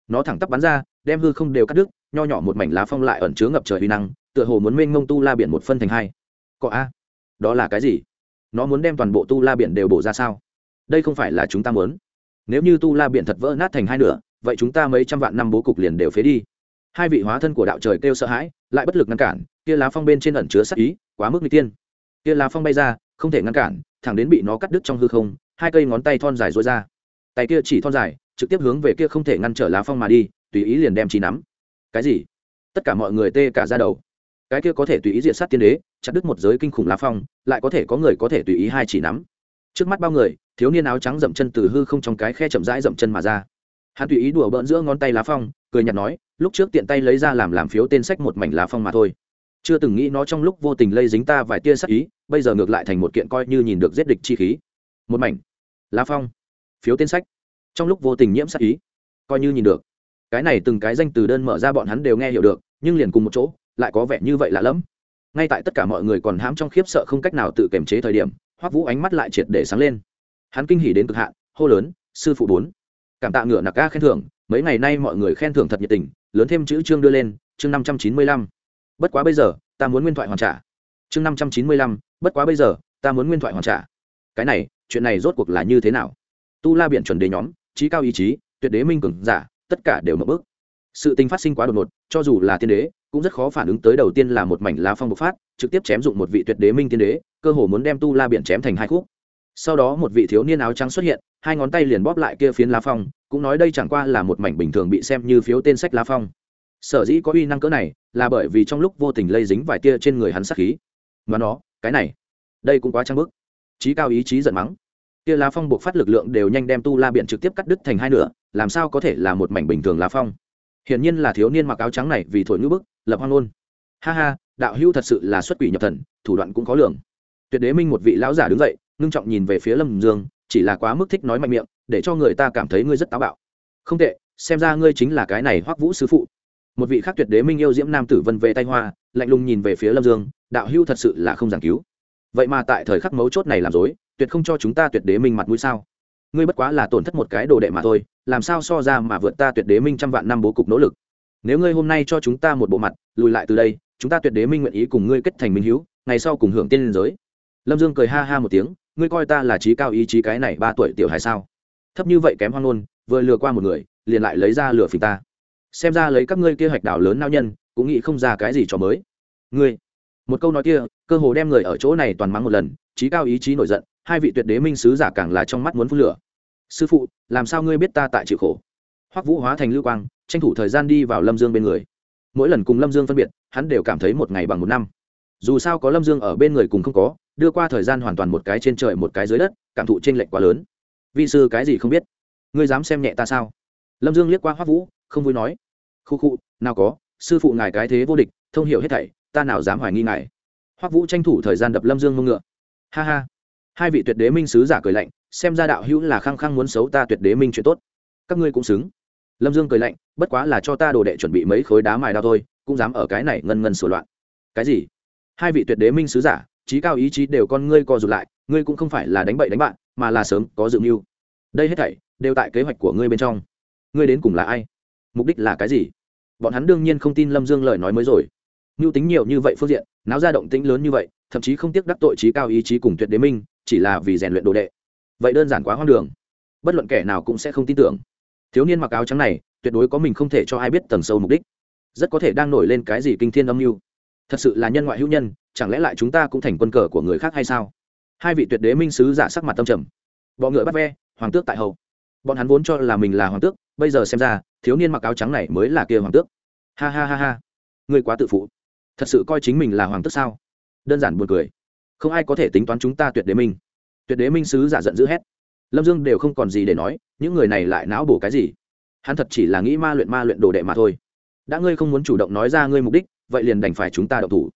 Nó thẳng tắp bắn ra, đem hư không đều cắt đứt, nho nhỏ một mảnh lá phong lại ẩn chứa ngập trời uy năng, tựa hồ muốn mênh mông tu la biển một phân thành hai cọ a đó là cái gì nó muốn đem toàn bộ tu la biển đều bổ ra sao đây không phải là chúng ta muốn nếu như tu la biển thật vỡ nát thành hai nửa vậy chúng ta mấy trăm vạn năm bố cục liền đều phế đi hai vị hóa thân của đạo trời kêu sợ hãi lại bất lực ngăn cản kia lá phong bên trên ẩn chứa sắc ý quá mức n tiên kia lá phong bay ra không thể ngăn cản thẳng đến bị nó cắt đứt trong hư không hai cây ngón tay thon dài rối ra tay kia chỉ thon dài trực tiếp hướng về kia không thể ngăn trở lá phong mà đi tùy ý liền đem chi nắm cái gì tất cả mọi người tê cả ra đầu cái kia có thể tùy ý diện sát tiên đế, chặt đứt một giới kinh khủng lá phong, lại có thể có người có thể tùy ý hai chỉ nắm. Trước mắt bao người, thiếu niên áo trắng dậm chân từ hư không trong cái khe chậm rãi dậm chân mà ra. Hắn tùy ý đùa bỡn giữa ngón tay lá phong, cười nhạt nói, lúc trước tiện tay lấy ra làm làm phiếu tên sách một mảnh lá phong mà thôi. Chưa từng nghĩ nó trong lúc vô tình lây dính ta vài tia sắc ý, bây giờ ngược lại thành một kiện coi như nhìn được giết địch chi khí. Một mảnh. Lá phong. Phiếu tên sách. Trong lúc vô tình nhiễm sắc ý. Coi như nhìn được. Cái này từng cái danh từ đơn mở ra bọn hắn đều nghe hiểu được, nhưng liền cùng một chỗ lại có vẻ như vậy lạ lẫm. Ngay tại tất cả mọi người còn hãm trong khiếp sợ không cách nào tự kiềm chế thời điểm, hoắc vũ ánh mắt lại triệt để sáng lên. Hắn kinh hỉ đến cực hạn, hô lớn, sư phụ bốn. Cảm tạ ngựa nặc ca khen thưởng, mấy ngày nay mọi người khen thưởng thật nhiệt tình, lớn thêm chữ chương đưa lên, chương năm trăm chín mươi lăm. Bất quá bây giờ, ta muốn nguyên thoại hoàn trả. Chương năm trăm chín mươi lăm, bất quá bây giờ, ta muốn nguyên thoại hoàn trả. Cái này, chuyện này rốt cuộc là như thế nào? Tu la biện chuẩn đề nhóm, trí cao ý chí, tuyệt đế minh cường giả, tất cả đều mập bước sự tình phát sinh quá đột ngột, cho dù là tiên đế, cũng rất khó phản ứng tới đầu tiên là một mảnh lá phong bộc phát, trực tiếp chém dụng một vị tuyệt đế minh tiên đế, cơ hồ muốn đem tu la biển chém thành hai khúc. Sau đó một vị thiếu niên áo trắng xuất hiện, hai ngón tay liền bóp lại kia phiến lá phong, cũng nói đây chẳng qua là một mảnh bình thường bị xem như phiếu tên sách lá phong. Sở dĩ có uy năng cỡ này, là bởi vì trong lúc vô tình lây dính vài tia trên người hắn sắc khí. Mà nó, cái này, đây cũng quá trang bức. Trí cao ý chí giận mắng. Kia lá phong buộc phát lực lượng đều nhanh đem tu la biển trực tiếp cắt đứt thành hai nửa, làm sao có thể là một mảnh bình thường lá phong? Hiển nhiên là thiếu niên mặc áo trắng này vì thổi ngữ bức, lập hoang luôn. Ha ha, đạo hữu thật sự là xuất quỷ nhập thần, thủ đoạn cũng có lường. Tuyệt đế minh một vị lão giả đứng dậy, ngưng trọng nhìn về phía lâm dương, chỉ là quá mức thích nói mạnh miệng, để cho người ta cảm thấy ngươi rất táo bạo. Không tệ, xem ra ngươi chính là cái này hoắc vũ sứ phụ. Một vị khác tuyệt đế minh yêu diễm nam tử vân về tay hoa, lạnh lùng nhìn về phía lâm dương, đạo hữu thật sự là không giảng cứu. Vậy mà tại thời khắc mấu chốt này làm dối, tuyệt không cho chúng ta tuyệt đế minh mặt mũi sao? Ngươi bất quá là tổn thất một cái đồ đệ mà thôi, làm sao so ra mà vượt ta tuyệt đế minh trăm vạn năm bố cục nỗ lực. Nếu ngươi hôm nay cho chúng ta một bộ mặt, lùi lại từ đây, chúng ta tuyệt đế minh nguyện ý cùng ngươi kết thành minh hữu ngày sau cùng hưởng tiên liên giới. Lâm dương cười ha ha một tiếng, ngươi coi ta là trí cao ý chí cái này ba tuổi tiểu hài sao? Thấp như vậy kém hoang nôn vừa lừa qua một người, liền lại lấy ra lừa phình ta. Xem ra lấy các ngươi kia hoạch đảo lớn nao nhân, cũng nghĩ không ra cái gì cho mới. Ngươi, một câu nói kia, cơ hồ đem người ở chỗ này toàn mắng một lần, trí cao ý chí nổi giận, hai vị tuyệt đế minh sứ giả càng là trong mắt muốn phun lửa sư phụ, làm sao ngươi biết ta tại chịu khổ? Hoắc vũ hóa thành lưu quang, tranh thủ thời gian đi vào lâm dương bên người. Mỗi lần cùng lâm dương phân biệt, hắn đều cảm thấy một ngày bằng một năm. Dù sao có lâm dương ở bên người cùng không có, đưa qua thời gian hoàn toàn một cái trên trời một cái dưới đất, cảm thụ t r ê n lệch quá lớn. Vị sư cái gì không biết? Ngươi dám xem nhẹ ta sao? Lâm dương liếc qua hoắc vũ, không vui nói. Khu khu, nào có, sư phụ ngài cái thế vô địch, thông hiểu hết thảy, ta nào dám hoài nghi ngài? Hoắc vũ tranh thủ thời gian đập lâm dương mông ngựa. Ha ha. Hai vị tuyệt đế minh sứ giả cười lạnh xem ra đạo hữu là khăng khăng muốn xấu ta tuyệt đế minh chuyện tốt. Các ngươi cũng xứng. Lâm dương cười lạnh, bất quá là cho ta đồ đệ chuẩn bị mấy khối đá mài đao thôi, cũng dám ở cái này ngân ngân sửa loạn. Cái gì? Hai vị tuyệt đế minh sứ giả trí cao ý chí đều con ngươi co rụt lại, ngươi cũng không phải là đánh bậy đánh bạn, mà là sớm có dự mưu. Đây hết thảy đều tại kế hoạch của ngươi bên trong. Ngươi đến cùng là ai? Mục đích là cái gì? Bọn hắn đương nhiên không tin lâm dương lời nói mới rồi. Mưu tính nhiều như vậy phương diện, náo ra động tĩnh lớn như vậy, thậm chí không tiếc đắc tội trí cao ý chí cùng tuyệt đế minh, chỉ là vì rèn luyện đồ đệ vậy đơn giản quá hoang đường. Bất luận kẻ nào cũng sẽ không tin tưởng. Thiếu niên mặc áo trắng này, tuyệt đối có mình không thể cho ai biết tầng sâu mục đích. Rất có thể đang nổi lên cái gì kinh thiên âm mưu. Thật sự là nhân ngoại hữu nhân, chẳng lẽ lại chúng ta cũng thành quân cờ của người khác hay sao? Hai vị tuyệt đế minh sứ giả sắc mặt tâm trầm. Bọ ngựa bắt ve, hoàng tước tại hậu bọn hắn vốn cho là mình là hoàng tước, bây giờ xem ra, thiếu niên mặc áo trắng này mới là kia hoàng tước. Ha ha ha ha. Người quá tự phụ. Thật sự coi chính mình là hoàng tước sao? Đơn giản buồn cười. Không ai có thể tính toán chúng ta tuyệt đế minh tuyệt đế minh sứ giả giận dữ hét. Lâm dương đều không còn gì để nói, những người này lại não bổ cái gì? Hắn thật chỉ là nghĩ ma luyện ma luyện đồ đệ mà thôi. Đã ngươi không muốn chủ động nói ra ngươi mục đích, vậy liền đành phải chúng ta đậu thủ.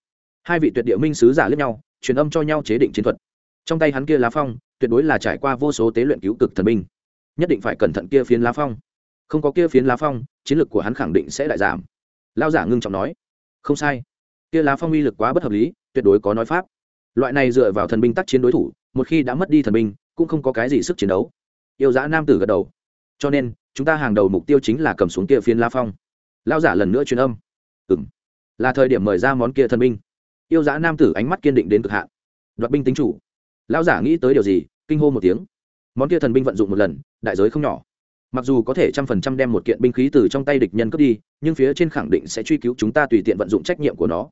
Hai vị tuyệt địa minh sứ giả lướt nhau, truyền âm cho nhau chế định chiến thuật. Trong tay hắn kia lá phong, tuyệt đối là trải qua vô số tế luyện cứu cực thần binh. Nhất định phải cẩn thận kia phiến lá phong. Không có kia phiến lá phong, chiến lược của hắn khẳng định sẽ lại giảm. Lao giả ngưng trọng nói, không sai. Kia lá phong uy lực quá bất hợp lý, tuyệt đối có nói pháp loại này dựa vào thần binh tác chiến đối thủ, một khi đã mất đi thần binh, cũng không có cái gì sức chiến đấu. Yêu dã nam tử gật đầu. Cho nên, chúng ta hàng đầu mục tiêu chính là cầm xuống kia phiến La phong. Lao giả lần nữa truyền âm. Ừ m là thời điểm mời ra món kia thần binh. Yêu dã nam tử ánh mắt kiên định đến cực hạn. Đoạt binh tính chủ. Lao giả nghĩ tới điều gì, kinh hô một tiếng. Món kia thần binh vận dụng một lần, đại giới không nhỏ. Mặc dù có thể trăm phần trăm đem một kiện binh khí từ trong tay địch nhân cướp đi, nhưng phía trên khẳng định sẽ truy cứu chúng ta tùy tiện vận dụng trách nhiệm của nó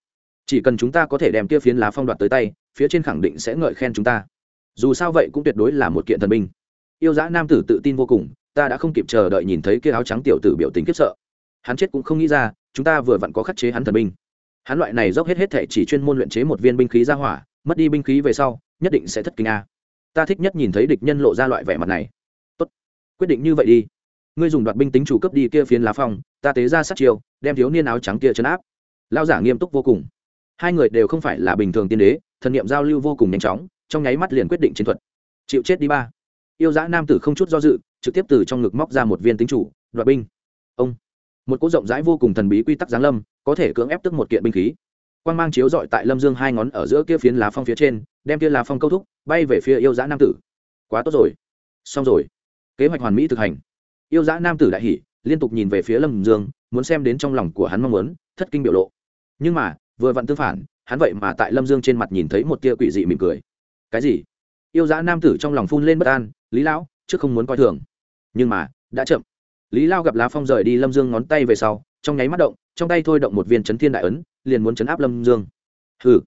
chỉ cần chúng ta có thể đem kia phiến lá phong đoạt tới tay, phía trên khẳng định sẽ ngợi khen chúng ta. Dù sao vậy cũng tuyệt đối là một kiện thần binh. Yêu dã nam tử tự tin vô cùng, ta đã không kịp chờ đợi nhìn thấy kia áo trắng tiểu tử biểu tình khiếp sợ. Hắn chết cũng không nghĩ ra, chúng ta vừa vặn có khắc chế hắn thần binh. Hắn loại này dốc hết hết thể chỉ chuyên môn luyện chế một viên binh khí ra hỏa, mất đi binh khí về sau, nhất định sẽ thất kinh a. Ta thích nhất nhìn thấy địch nhân lộ ra loại vẻ mặt này. Tốt. Quyết định như vậy đi. Ngươi dùng đoạt binh tính chủ cấp đi kia phiến lá phong, ta tế ra sát chiêu, đem thiếu niên áo trắng kia chấn áp. Lao giả nghiêm túc vô cùng hai người đều không phải là bình thường tiên đế, thần nghiệm giao lưu vô cùng nhanh chóng, trong nháy mắt liền quyết định chiến thuật. Chịu chết đi ba. Yêu dã nam tử không chút do dự, trực tiếp từ trong ngực móc ra một viên tính chủ, đoạt binh. Ông. Một cỗ rộng rãi vô cùng thần bí quy tắc giáng lâm, có thể cưỡng ép tức một kiện binh khí. Quang mang chiếu dọi tại lâm dương hai ngón ở giữa kia phiến lá phong phía trên, đem kia lá phong câu thúc, bay về phía yêu dã nam tử. Quá tốt rồi. Xong rồi. Kế hoạch hoàn mỹ thực hành. Yêu dã nam tử đại hỉ, liên tục nhìn về phía lâm dương, muốn xem đến trong lòng của hắn mong muốn, thất kinh biểu lộ. Nhưng mà vừa vặn tương phản, hắn vậy mà tại lâm dương trên mặt nhìn thấy một tia quỷ dị mỉm cười. Cái gì? Yêu dã nam tử trong lòng phun lên bất an, lý lão, trước không muốn coi thường. Nhưng mà, đã chậm. Lý lao gặp lá phong rời đi lâm dương ngón tay về sau, trong nháy mắt động, trong tay thôi động một viên chấn thiên đại ấn, liền muốn chấn áp lâm dương. Hừ,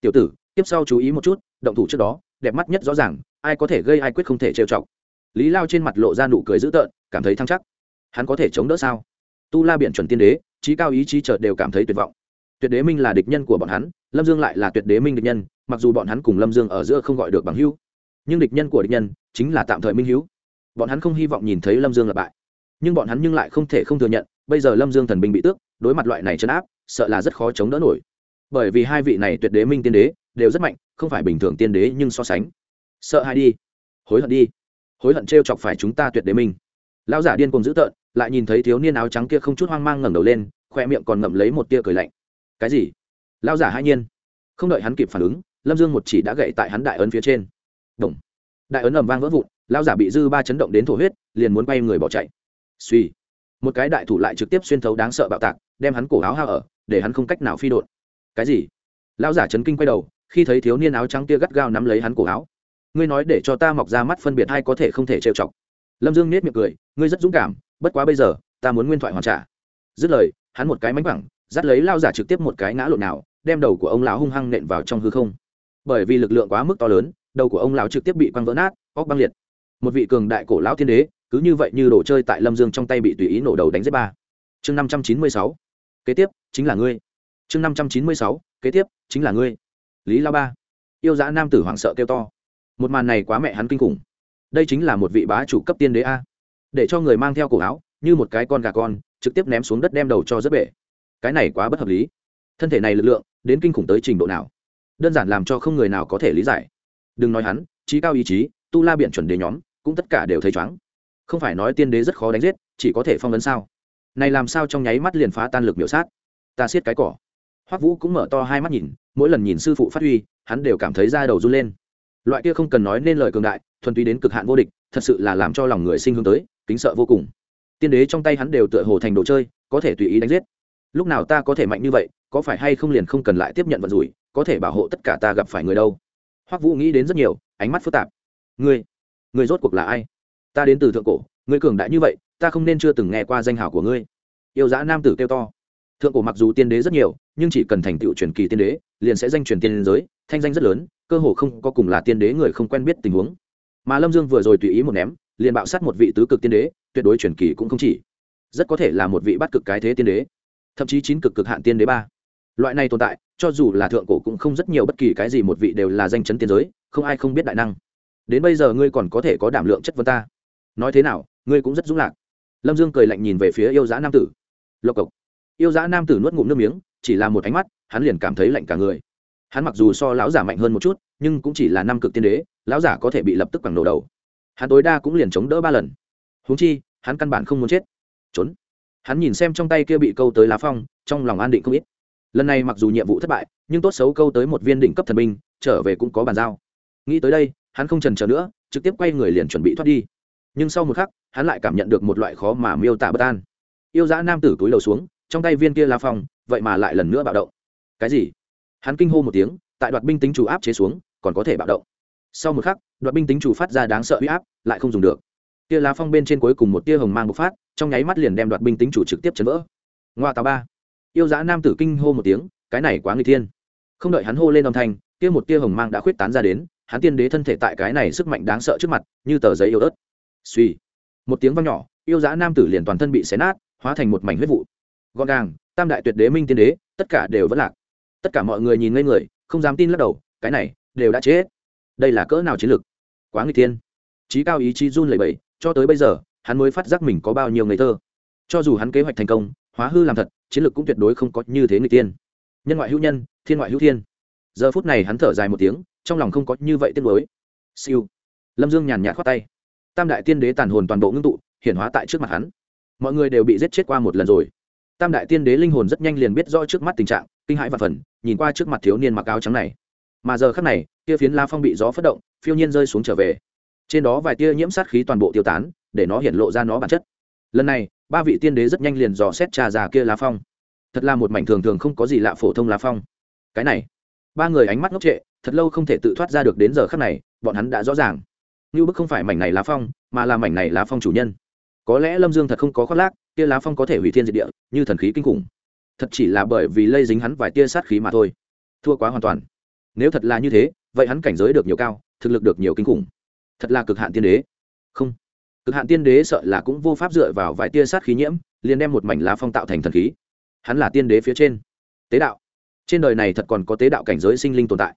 tiểu tử, tiếp sau chú ý một chút, động thủ trước đó, đẹp mắt nhất rõ ràng, ai có thể gây ai quyết không thể trêu chọc. Lý lao trên mặt lộ ra nụ cười dữ tợn, cảm thấy thăng chắc. Hắn có thể chống đỡ sao? Tu la biện chuẩn tiên đế, trí cao ý chí chợt đều cảm thấy tuyệt vọng tuyệt đế minh là địch nhân của bọn hắn, lâm dương lại là tuyệt đế minh địch nhân, mặc dù bọn hắn cùng lâm dương ở giữa không gọi được bằng hữu, nhưng địch nhân của địch nhân chính là tạm thời minh hữu. Bọn hắn không hy vọng nhìn thấy lâm dương là bại nhưng bọn hắn nhưng lại không thể không thừa nhận, bây giờ lâm dương thần binh bị tước, đối mặt loại này chấn áp, sợ là rất khó chống đỡ nổi. Bởi vì hai vị này tuyệt đế minh tiên đế đều rất mạnh, không phải bình thường tiên đế nhưng so sánh. Sợ hai đi. Hối hận đi. Hối hận t chọc phải chúng ta tuyệt đế minh. Lão giả điên cùng dữ tợn, lại nhìn thấy thiếu niên áo trắng kia không chút hoang mang ngẩng đầu lên, khoe miệng còn ngậm lấy một tia cười lạnh cái gì? Lão giả hai nhiên. Không đợi hắn kịp phản ứng, lâm dương một chỉ đã gậy tại hắn đại ấn phía trên. Động. đại ấn ầm vang vỡ vụn, lão giả bị dư ba chấn động đến thổ huyết, liền muốn bay người bỏ chạy. Suy. Một cái đại thủ lại trực tiếp xuyên thấu đáng sợ bạo tạc, đem hắn cổ áo hao ở, để hắn không cách nào phi đột cái gì? Lão giả chấn kinh quay đầu, khi thấy thiếu niên áo trắng kia gắt gao nắm lấy hắn cổ áo. Ngươi nói để cho ta mọc ra mắt phân biệt hay có thể không thể trêu chọc. Lâm dương nết miệng cười, ngươi rất dũng cảm, bất quá bây giờ, ta muốn nguyên thoại hoàn trả. Dứt lời, hắn một cái mánh bằng dắt lấy lao giả trực tiếp một cái ngã lộn nào, đem đầu của ông lão hung hăng nện vào trong hư không. Bởi vì lực lượng quá mức to lớn, đầu của ông lão trực tiếp bị quăng vỡ nát, óc băng liệt. Một vị cường đại cổ lão thiên đế, cứ như vậy như đồ chơi tại lâm dương trong tay bị tùy ý nổ đầu đánh giết ba. Chương năm trăm chín mươi sáu. Kế tiếp, chính là ngươi. Chương năm trăm chín mươi sáu. Kế tiếp, chính là ngươi. Lý lao ba. Yêu dã nam tử hoảng sợ kêu to. Một màn này quá mẹ hắn kinh khủng. Đây chính là một vị bá chủ cấp tiên đế a. Để cho người mang theo cổ áo, như một cái con gà con, trực tiếp ném xuống đất đem đầu cho rất bể cái này quá bất hợp lý. Thân thể này lực lượng, đến kinh khủng tới trình độ nào? Đơn giản làm cho không người nào có thể lý giải. Đừng nói hắn, trí cao ý chí, tu la biện chuẩn đế nhóm, cũng tất cả đều thấy chóng không phải nói tiên đế rất khó đánh giết, chỉ có thể phong vấn sao? Này làm sao trong nháy mắt liền phá tan lực biểu sát? Ta siết cái cỏ. Hoắc vũ cũng mở to hai mắt nhìn, mỗi lần nhìn sư phụ phát huy, hắn đều cảm thấy da đầu run lên. Loại kia không cần nói nên lời cường đại, thuần túy đến cực hạn vô địch, thật sự là làm cho lòng người sinh hướng tới, kính sợ vô cùng. Tiên đế trong tay hắn đều tựa hồ thành đồ chơi, có thể tùy ý đánh giết lúc nào ta có thể mạnh như vậy, có phải hay không liền không cần lại tiếp nhận vận rủi, có thể bảo hộ tất cả ta gặp phải người đâu? Hoắc vũ nghĩ đến rất nhiều, ánh mắt phức tạp. Ngươi ngươi rốt cuộc là ai? Ta đến từ thượng cổ, ngươi cường đại như vậy, ta không nên chưa từng nghe qua danh hào của ngươi. Yêu dã nam tử kêu to. Thượng cổ mặc dù tiên đế rất nhiều, nhưng chỉ cần thành tựu truyền kỳ tiên đế, liền sẽ danh truyền tiên giới, thanh danh rất lớn, cơ hồ không có cùng là tiên đế người không quen biết tình huống. Mà lâm dương vừa rồi tùy ý một ném, liền bạo sát một vị tứ cực tiên đế, tuyệt đối truyền kỳ cũng không chỉ. Rất có thể là một vị bắt cực cái thế tiên đế thậm chí chín cực cực hạn tiên đế ba. Loại này tồn tại, cho dù là thượng cổ cũng không rất nhiều bất kỳ cái gì một vị đều là danh chấn tiên giới, không ai không biết đại năng. Đến bây giờ ngươi còn có thể có đảm lượng chất vấn ta. Nói thế nào, ngươi cũng rất dũng lạc. Lâm dương cười lạnh nhìn về phía yêu dã nam tử. Lộc cộc. Yêu dã nam tử nuốt ngụm nước miếng, chỉ là một ánh mắt, hắn liền cảm thấy lạnh cả người. Hắn mặc dù so lão giả mạnh hơn một chút, nhưng cũng chỉ là năm cực tiên đế, lão giả có thể bị lập tức quẳng nổ đầu. Hắn tối đa cũng liền chống đỡ ba lần. Huống chi, hắn căn bản không muốn chết. Trốn hắn nhìn xem trong tay kia bị câu tới lá phong, trong lòng an định không ít. Lần này mặc dù nhiệm vụ thất bại, nhưng tốt xấu câu tới một viên đỉnh cấp thần binh, trở về cũng có bàn giao. Nghĩ tới đây, hắn không trần trờ nữa, trực tiếp quay người liền chuẩn bị thoát đi. Nhưng sau một khắc, hắn lại cảm nhận được một loại khó mà miêu tả bất an. Yêu dã nam tử túi đầu xuống, trong tay viên kia lá phong, vậy mà lại lần nữa bạo động. Cái gì? Hắn kinh hô một tiếng, tại đoạt binh tính chủ áp chế xuống, còn có thể bạo động. Sau một khắc, đoạt binh tính chủ phát ra đáng sợ huy áp, lại không dùng được tia lá phong bên trên cuối cùng một tia hồng mang bộc phát, trong nháy mắt liền đem đoạt binh tính chủ trực tiếp chấn vỡ. Ngoa tà ba. Yêu dã nam tử kinh hô một tiếng, cái này quá người thiên. Không đợi hắn hô lên âm thanh tia một tia hồng mang đã khuyết tán ra đến, hắn tiên đế thân thể tại cái này sức mạnh đáng sợ trước mặt, như tờ giấy yêu ớt. Suy một tiếng vang nhỏ, yêu dã nam tử liền toàn thân bị xé nát, hóa thành một mảnh huyết vụ. Gọn gàng, tam đại tuyệt đế minh tiên đế, tất cả đều vẫn lạc. Tất cả mọi người nhìn ngây người, không dám tin lắc đầu, cái này đều đã chết. Đây là cỡ nào chiến lược? Quá người tiên trí cao ý chí run lẩy bẩy cho tới bây giờ, hắn mới phát giác mình có bao nhiêu ngây thơ. Cho dù hắn kế hoạch thành công, hóa hư làm thật, chiến lược cũng tuyệt đối không có như thế người tiên. Nhân ngoại hữu nhân, thiên ngoại hữu thiên. Giờ phút này hắn thở dài một tiếng, trong lòng không có như vậy tiếc nuối. Siêu. Lâm dương nhàn nhạt khoát tay. Tam đại tiên đế tàn hồn toàn bộ ngưng tụ, hiển hóa tại trước mặt hắn. Mọi người đều bị giết chết qua một lần rồi. Tam đại tiên đế linh hồn rất nhanh liền biết rõ trước mắt tình trạng, kinh hãi và phần nhìn qua trước mặt thiếu niên mặc áo trắng này. Mà giờ khắc này, kia phiến la phong bị gió phất động, phiêu nhiên rơi xuống trở về trên đó vài tia nhiễm sát khí toàn bộ tiêu tán, để nó hiện lộ ra nó bản chất. Lần này, ba vị tiên đế rất nhanh liền dò xét trà già kia lá phong. Thật là một mảnh thường thường không có gì lạ phổ thông lá phong. Cái này, ba người ánh mắt ngốc trệ, thật lâu không thể tự thoát ra được đến giờ khắc này, bọn hắn đã rõ ràng. Như bức không phải mảnh này lá phong, mà là mảnh này lá phong chủ nhân. Có lẽ lâm dương thật không có khoác lác tia lá phong có thể hủy thiên diệt địa, như thần khí kinh khủng. Thật chỉ là bởi vì lây dính hắn vài tia sát khí mà thôi. Thua quá hoàn toàn. Nếu thật là như thế, vậy hắn cảnh giới được nhiều cao, thực lực được nhiều kinh khủng thật là cực hạn tiên đế. Không, cực hạn tiên đế sợ là cũng vô pháp dựa vào vài tia sát khí nhiễm, liền đem một mảnh lá phong tạo thành thần khí. Hắn là tiên đế phía trên. Tế đạo. Trên đời này thật còn có tế đạo cảnh giới sinh linh tồn tại.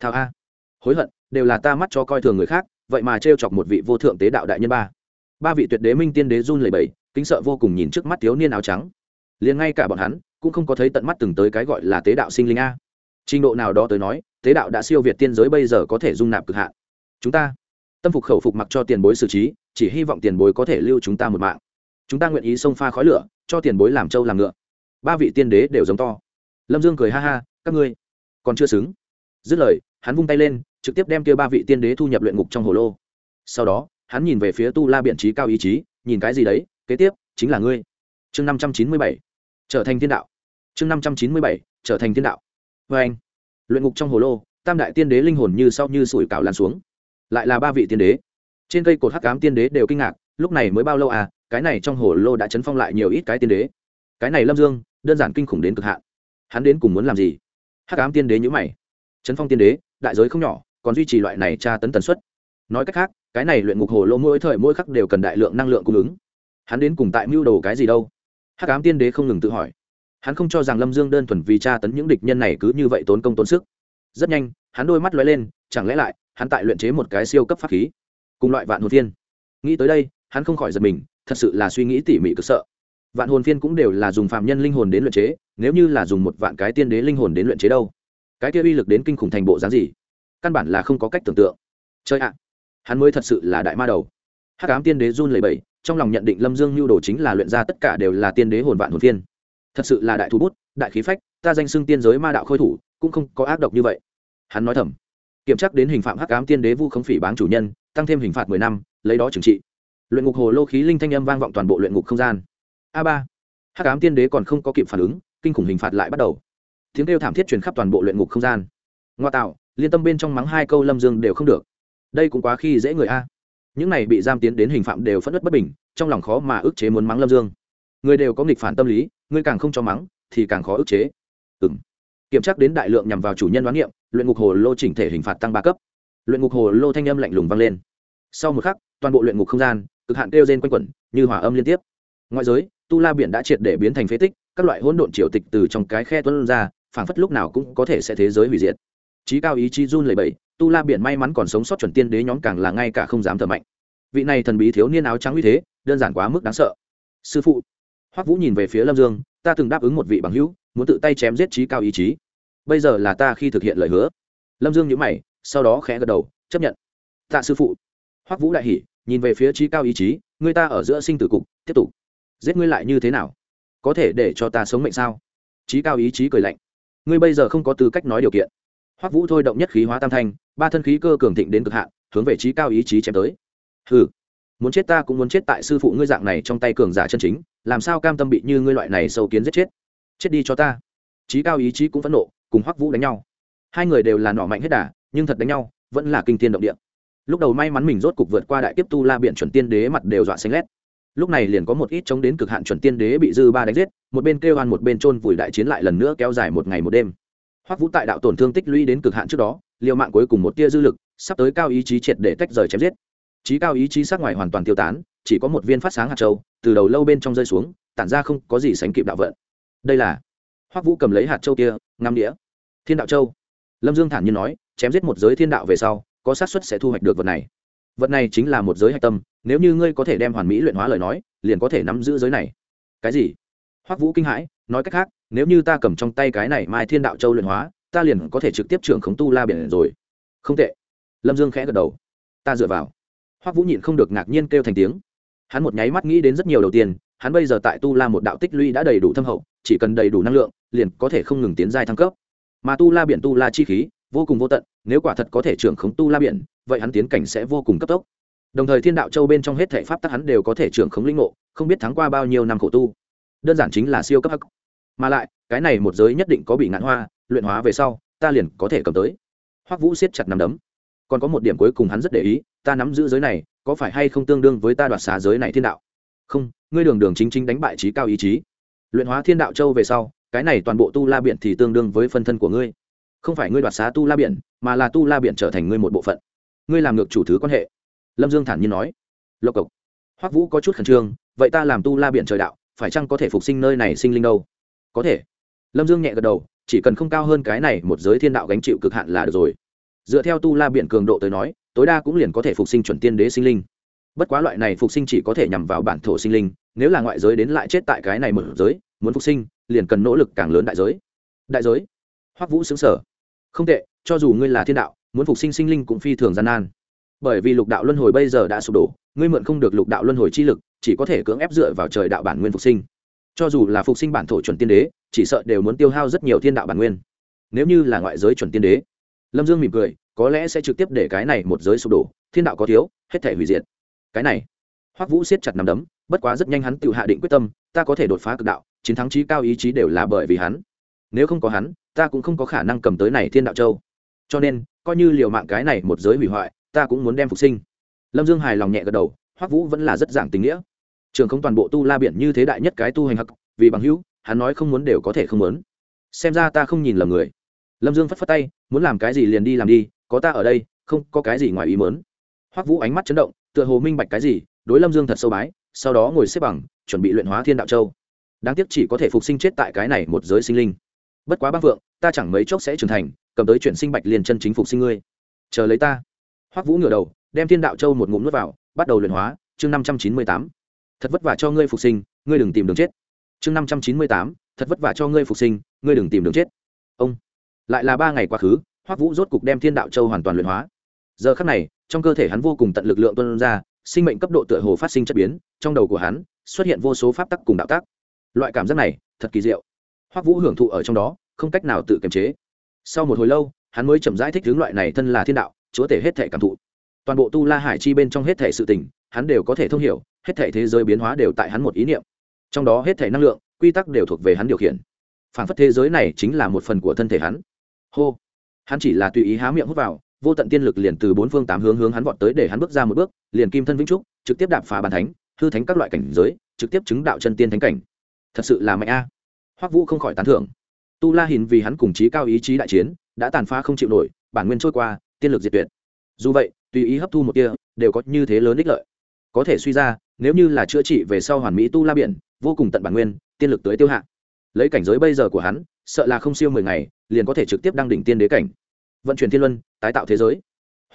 Thao a. Hối hận, đều là ta mắt cho coi thường người khác, vậy mà t chọc một vị vô thượng tế đạo đại nhân ba. Ba vị tuyệt đế minh tiên đế run lẩy bẩy, kính sợ vô cùng nhìn trước mắt thiếu niên áo trắng. Liền ngay cả bọn hắn, cũng không có thấy tận mắt từng tới cái gọi là tế đạo sinh linh a. Trình độ nào đó tới nói, tế đạo đã siêu việt tiên giới bây giờ có thể dung nạp cực hạn. Chúng ta tâm phục khẩu phục mặc cho tiền bối xử trí, chỉ hy vọng tiền bối có thể lưu chúng ta một mạng. Chúng ta nguyện ý xông pha khói lửa, cho tiền bối làm trâu làm ngựa. Ba vị tiên đế đều giống to. Lâm dương cười ha ha, các ngươi còn chưa xứng. Dứt lời, hắn vung tay lên, trực tiếp đem kia ba vị tiên đế thu nhập luyện ngục trong hồ lô. Sau đó, hắn nhìn về phía tu la biện trí cao ý chí, nhìn cái gì đấy, kế tiếp chính là ngươi. Chương năm trăm chín mươi bảy, trở thành thiên đạo. Chương năm trăm chín mươi bảy, trở thành thiên đạo. Vê anh luyện ngục trong hồ lô, tam đại tiên đế linh hồn như sau như sủi cảo lan xuống lại là ba vị tiên đế. Trên cây cột hắc cám tiên đế đều kinh ngạc, lúc này mới bao lâu à cái này trong hồ lô đã chấn phong lại nhiều ít cái tiên đế. Cái này lâm dương, đơn giản kinh khủng đến cực hạn. Hắn đến cùng muốn làm gì? Hắc ám tiên đế nhữ mày. Chấn phong tiên đế, đại giới không nhỏ, còn duy trì loại này tra tấn tần suất. Nói cách khác, cái này luyện ngục hồ lô mỗi thời mỗi khắc đều cần đại lượng năng lượng cung ứng. Hắn đến cùng tại mưu đồ cái gì đâu? Hắc ám tiên đế không ngừng tự hỏi. Hắn không cho rằng lâm dương đơn thuần vì tra tấn những địch nhân này cứ như vậy tốn công tốn sức. Rất nhanh, hắn đôi mắt lóe lên, chẳng lẽ lại hắn tại luyện chế một cái siêu cấp pháp khí, cùng loại vạn hồn phiên. Nghĩ tới đây, hắn không khỏi giật mình, thật sự là suy nghĩ tỉ mỉ cực sợ. Vạn hồn phiên cũng đều là dùng phạm nhân linh hồn đến luyện chế, nếu như là dùng một vạn cái tiên đế linh hồn đến luyện chế đâu? Cái kia uy lực đến kinh khủng thành bộ dáng gì? Căn bản là không có cách tưởng tượng. Chơi ạ, hắn mới thật sự là đại ma đầu. Hắc ám tiên đế run lẩy bẩy, trong lòng nhận định lâm dương nhu đồ chính là luyện ra tất cả đều là tiên đế hồn vạn hồn phiên. Thật sự là đại thú bút, đại khí phách, ta danh xưng tiên giới ma đạo khôi thủ, cũng không có ác độc như vậy. Hắn nói thầm kiểm tra đến hình phạm hắc ám tiên đế vu không phỉ báng chủ nhân, tăng thêm hình phạt mười năm, lấy đó trừng trị. Luyện ngục hồ lô khí linh thanh âm vang vọng toàn bộ luyện ngục không gian. A ba. Hắc ám tiên đế còn không có kịp phản ứng, kinh khủng hình phạt lại bắt đầu. Tiếng kêu thảm thiết truyền khắp toàn bộ luyện ngục không gian. Ngoa tạo, liên tâm bên trong mắng hai câu lâm dương đều không được. Đây cũng quá khi dễ người a. Những này bị giam tiến đến hình phạm đều phất đất bất bình, trong lòng khó mà ức chế muốn mắng lâm dương. Người đều có nghịch phản tâm lý, người càng không cho mắng, thì càng khó ức chế. Ừ kiểm tra đến đại lượng nhằm vào chủ nhân đoán niệm luyện ngục hồ lô chỉnh thể hình phạt tăng ba cấp. Luyện ngục hồ lô thanh âm lạnh lùng vang lên. Sau một khắc, toàn bộ luyện ngục không gian, cực hạn kêu trên quanh quẩn, như hỏa âm liên tiếp. Ngoại giới, tu la biển đã triệt để biến thành phế tích, các loại hỗn độn triều tịch từ trong cái khe tuấn ra, phảng phất lúc nào cũng có thể sẽ thế giới hủy diệt. Trí cao ý chí run lẩy bẩy, tu la biển may mắn còn sống sót chuẩn tiên đế nhóm càng là ngay cả không dám thở mạnh. Vị này thần bí thiếu niên áo trắng uy thế, đơn giản quá mức đáng sợ. Sư phụ hoắc vũ nhìn về phía lâm dương, ta từng đáp ứng một vị bằng hữu, muốn tự tay chém giết trí cao ý chí. Bây giờ là ta khi thực hiện lời hứa. Lâm dương nhữ mày, sau đó khẽ gật đầu, chấp nhận. Tạ sư phụ. Hoắc vũ đại hỉ, nhìn về phía trí cao ý chí, người ta ở giữa sinh tử cục, tiếp tục. Giết ngươi lại như thế nào? Có thể để cho ta sống mệnh sao? Trí cao ý chí cười lạnh, ngươi bây giờ không có tư cách nói điều kiện. Hoắc vũ thôi động nhất khí hóa tam thanh, ba thân khí cơ cường thịnh đến cực hạn, hướng về trí cao ý chí chém tới. Ừ muốn chết ta cũng muốn chết tại sư phụ ngươi dạng này trong tay cường giả chân chính làm sao cam tâm bị như ngươi loại này sâu kiến giết chết? Chết đi cho ta. Trí cao ý chí cũng phẫn nộ, cùng hoắc vũ đánh nhau. Hai người đều là nỏ mạnh hết đà, nhưng thật đánh nhau, vẫn là kinh thiên động địa. Lúc đầu may mắn mình rốt cục vượt qua đại tiếp tu la biện chuẩn tiên đế mặt đều dọa xanh lét. Lúc này liền có một ít chống đến cực hạn chuẩn tiên đế bị dư ba đánh giết, một bên kêu hoan một bên chôn vùi đại chiến lại lần nữa kéo dài một ngày một đêm. Hoắc vũ tại đạo tổn thương tích lũy đến cực hạn trước đó, liều mạng cuối cùng một tia dư lực, sắp tới cao ý chí triệt để tách rời chém giết trí cao ý chí sắc ngoài hoàn toàn tiêu tán, chỉ có một viên phát sáng hạt châu, từ đầu lâu bên trong rơi xuống, tản ra không có gì sánh kịp đạo vận. Đây là hoắc vũ cầm lấy hạt châu kia, ngắm đĩa thiên đạo châu. Lâm dương thản nhiên nói, chém giết một giới thiên đạo về sau, có xác suất sẽ thu hoạch được vật này. Vật này chính là một giới hạch tâm, nếu như ngươi có thể đem hoàn mỹ luyện hóa lời nói, liền có thể nắm giữ giới này. Cái gì? Hoắc vũ kinh hãi, nói cách khác, nếu như ta cầm trong tay cái này mai thiên đạo châu luyện hóa, ta liền có thể trực tiếp trưởng khống tu la biển rồi. Không tệ. Lâm dương khẽ gật đầu. Ta dựa vào hoắc vũ nhịn không được ngạc nhiên kêu thành tiếng. Hắn một nháy mắt nghĩ đến rất nhiều đầu tiên, hắn bây giờ tại tu la một đạo tích lũy đã đầy đủ thâm hậu, chỉ cần đầy đủ năng lượng, liền có thể không ngừng tiến giai thăng cấp. Mà tu la biển tu la chi khí, vô cùng vô tận, nếu quả thật có thể trưởng khống tu la biển, vậy hắn tiến cảnh sẽ vô cùng cấp tốc. Đồng thời thiên đạo châu bên trong hết thể pháp tắc hắn đều có thể trưởng khống linh ngộ, không biết thắng qua bao nhiêu năm khổ tu. Đơn giản chính là siêu cấp hắc. Mà lại, cái này một giới nhất định có bị ngạn hoa, luyện hóa về sau, ta liền có thể cầm tới. Hoắc vũ siết chặt nắm đấm. Còn có một điểm cuối cùng hắn rất để ý ta nắm giữ giới này, có phải hay không tương đương với ta đoạt xá giới này thiên đạo? Không, ngươi đường đường chính chính đánh bại trí cao ý chí. Luyện hóa thiên đạo châu về sau, cái này toàn bộ tu la biển thì tương đương với phân thân của ngươi. Không phải ngươi đoạt xá tu la biển, mà là tu la biển trở thành ngươi một bộ phận. Ngươi làm ngược chủ thứ quan hệ. Lâm dương thản nhiên nói. Lộc cộc, hoắc vũ có chút khẩn trương, vậy ta làm tu la biển trời đạo, phải chăng có thể phục sinh nơi này sinh linh đâu? Có thể. Lâm dương nhẹ gật đầu, chỉ cần không cao hơn cái này, một giới thiên đạo gánh chịu cực hạn là được rồi. Dựa theo tu la biển cường độ tới nói tối đa cũng liền có thể phục sinh chuẩn tiên đế sinh linh. Bất quá loại này phục sinh chỉ có thể nhằm vào bản thổ sinh linh, nếu là ngoại giới đến lại chết tại cái này một giới, muốn phục sinh, liền cần nỗ lực càng lớn đại giới. Đại giới? Hoắc vũ xứng sở không tệ, cho dù ngươi là thiên đạo, muốn phục sinh sinh linh cũng phi thường gian nan. Bởi vì lục đạo luân hồi bây giờ đã sụp đổ, ngươi mượn không được lục đạo luân hồi chi lực, chỉ có thể cưỡng ép dựa vào trời đạo bản nguyên phục sinh. Cho dù là phục sinh bản thổ chuẩn tiên đế, chỉ sợ đều muốn tiêu hao rất nhiều thiên đạo bản nguyên. Nếu như là ngoại giới chuẩn tiên đế, lâm dương mỉm cười có lẽ sẽ trực tiếp để cái này một giới sụp đổ, thiên đạo có thiếu, hết thể hủy diệt. Cái này, hoắc vũ siết chặt nằm đấm, bất quá rất nhanh hắn tự hạ định quyết tâm, ta có thể đột phá cực đạo, chiến thắng trí cao ý chí đều là bởi vì hắn. Nếu không có hắn, ta cũng không có khả năng cầm tới này thiên đạo châu. Cho nên, coi như liều mạng cái này một giới hủy hoại, ta cũng muốn đem phục sinh. Lâm dương hài lòng nhẹ gật đầu, hoắc vũ vẫn là rất giảng tình nghĩa. Trường không toàn bộ tu la biển như thế đại nhất cái tu hành hắc, vì bằng hữu, hắn nói không muốn đều có thể không muốn. Xem ra ta không nhìn lầm người. Lâm dương phất phất tay, muốn làm cái gì liền đi làm đi có ta ở đây, không có cái gì ngoài ý mớn hoắc vũ ánh mắt chấn động, tựa hồ minh bạch cái gì, đối lâm dương thật sâu bái, sau đó ngồi xếp bằng, chuẩn bị luyện hóa thiên đạo châu. Đáng tiếc chỉ có thể phục sinh chết tại cái này một giới sinh linh. Bất quá bác vượng, ta chẳng mấy chốc sẽ trưởng thành, cầm tới chuyển sinh bạch liền chân chính phục sinh ngươi. Chờ lấy ta. Hoắc vũ ngửa đầu, đem thiên đạo châu một ngụm nuốt vào, bắt đầu luyện hóa, chương năm trăm chín mươi tám. Thật vất vả cho ngươi phục sinh, ngươi đừng tìm đường chết. Chương năm trăm chín mươi tám, thật vất vả cho ngươi phục sinh, ngươi đừng tìm đường chết. Ông, lại là ba ngày quá khứ hoắc vũ rốt cục đem thiên đạo châu hoàn toàn luyện hóa. Giờ khắc này, trong cơ thể hắn vô cùng tận lực lượng tuân ra, sinh mệnh cấp độ tựa hồ phát sinh chất biến, trong đầu của hắn xuất hiện vô số pháp tắc cùng đạo tác. Loại cảm giác này, thật kỳ diệu. Hoắc vũ hưởng thụ ở trong đó, không cách nào tự kiềm chế. Sau một hồi lâu, hắn mới chậm rãi thích hướng loại này thân là thiên đạo, chúa thể hết thể cảm thụ. Toàn bộ tu la hải chi bên trong hết thể sự tình, hắn đều có thể thông hiểu, hết thể thế giới biến hóa đều tại hắn một ý niệm. Trong đó hết thể năng lượng, quy tắc đều thuộc về hắn điều khiển. Phản phất thế giới này chính là một phần của thân thể hắn. Hô hắn chỉ là tùy ý há miệng hút vào, vô tận tiên lực liền từ bốn phương tám hướng hướng hắn vọt tới để hắn bước ra một bước, liền kim thân vĩnh trúc, trực tiếp đạp phá bàn thánh, hư thánh các loại cảnh giới, trực tiếp chứng đạo chân tiên thánh cảnh. Thật sự là mạnh a. Hoắc vũ không khỏi tán thưởng. Tu la hình vì hắn cùng chí cao ý chí đại chiến, đã tàn phá không chịu nổi, bản nguyên trôi qua, tiên lực diệt tuyệt. Dù vậy, tùy ý hấp thu một kia đều có như thế lớn ích lợi. Có thể suy ra, nếu như là chữa trị về sau hoàn mỹ tu la biển, vô cùng tận bản nguyên, tiên lực tới tiêu hạ. Lấy cảnh giới bây giờ của hắn, sợ là không siêu mười ngày liền có thể trực tiếp đăng đỉnh tiên đế cảnh. Vận chuyển thiên luân, tái tạo thế giới.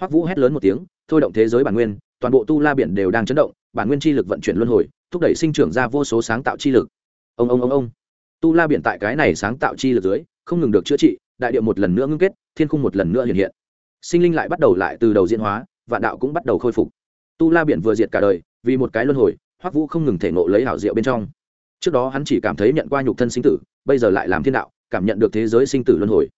Hoắc vũ hét lớn một tiếng, thôi động thế giới bản nguyên, toàn bộ tu la biển đều đang chấn động, bản nguyên chi lực vận chuyển luân hồi, thúc đẩy sinh trưởng ra vô số sáng tạo chi lực. Ông ông ông ông. Tu la biển tại cái này sáng tạo chi lực dưới, không ngừng được chữa trị, đại điệu một lần nữa ngưng kết, thiên khung một lần nữa hiện hiện. Sinh linh lại bắt đầu lại từ đầu diễn hóa, vạn đạo cũng bắt đầu khôi phục. Tu la biển vừa diệt cả đời, vì một cái luân hồi, hoắc vũ không ngừng thể nộ lấy hảo diệu bên trong. Trước đó hắn chỉ cảm thấy nhận qua nhục thân sinh tử, bây giờ lại làm thiên đạo cảm nhận được thế giới sinh tử luân hồi.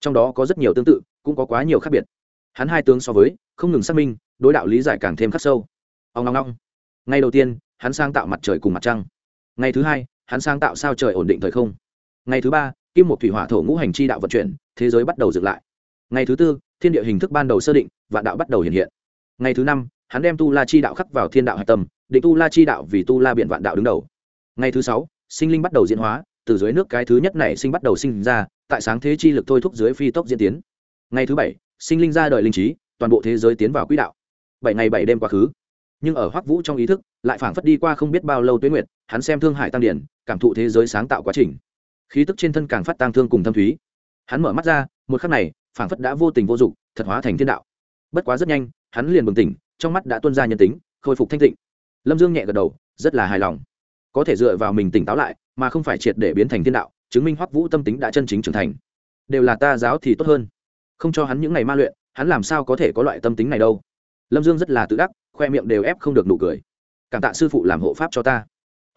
Trong đó có rất nhiều tương tự, cũng có quá nhiều khác biệt. Hắn hai tướng so với, không ngừng xác minh, đối đạo lý giải càng thêm khắc sâu. Ông ngong ngong ngày đầu tiên, hắn sáng tạo mặt trời cùng mặt trăng. Ngày thứ hai, hắn sáng tạo sao trời ổn định thời không. Ngày thứ ba, kim một thủy hỏa thổ ngũ hành chi đạo vận chuyển, thế giới bắt đầu dựng lại. Ngày thứ tư, thiên địa hình thức ban đầu sơ định, vạn đạo bắt đầu hiện hiện. Ngày thứ năm, hắn đem tu la chi đạo khắc vào thiên đạo hạch tâm, định tu la chi đạo vì tu la biện vạn đạo đứng đầu. Ngày thứ sáu, sinh linh bắt đầu diễn hóa từ dưới nước cái thứ nhất này sinh bắt đầu sinh ra, tại sáng thế chi lực thôi thúc dưới phi tốc diễn tiến. Ngày thứ bảy, sinh linh ra đời linh trí, toàn bộ thế giới tiến vào quỹ đạo. Bảy ngày bảy đêm quá khứ. Nhưng ở hoắc vũ trong ý thức, lại phảng phất đi qua không biết bao lâu tuyến nguyệt, hắn xem thương hải tăng điển, cảm thụ thế giới sáng tạo quá trình. Khí tức trên thân càng phát tăng thương cùng thâm thúy. Hắn mở mắt ra, một khắc này, phảng phất đã vô tình vô dụng, thật hóa thành thiên đạo. Bất quá rất nhanh, hắn liền bừng tỉnh, trong mắt đã tuân ra nhân tính, khôi phục thanh tịnh. Lâm dương nhẹ gật đầu, rất là hài lòng có thể dựa vào mình tỉnh táo lại, mà không phải triệt để biến thành thiên đạo, chứng minh hoắc vũ tâm tính đã chân chính trưởng thành. Đều là ta giáo thì tốt hơn. Không cho hắn những ngày ma luyện, hắn làm sao có thể có loại tâm tính này đâu. Lâm dương rất là tự đắc, khoe miệng đều ép không được nụ cười. Cảm tạ sư phụ làm hộ pháp cho ta.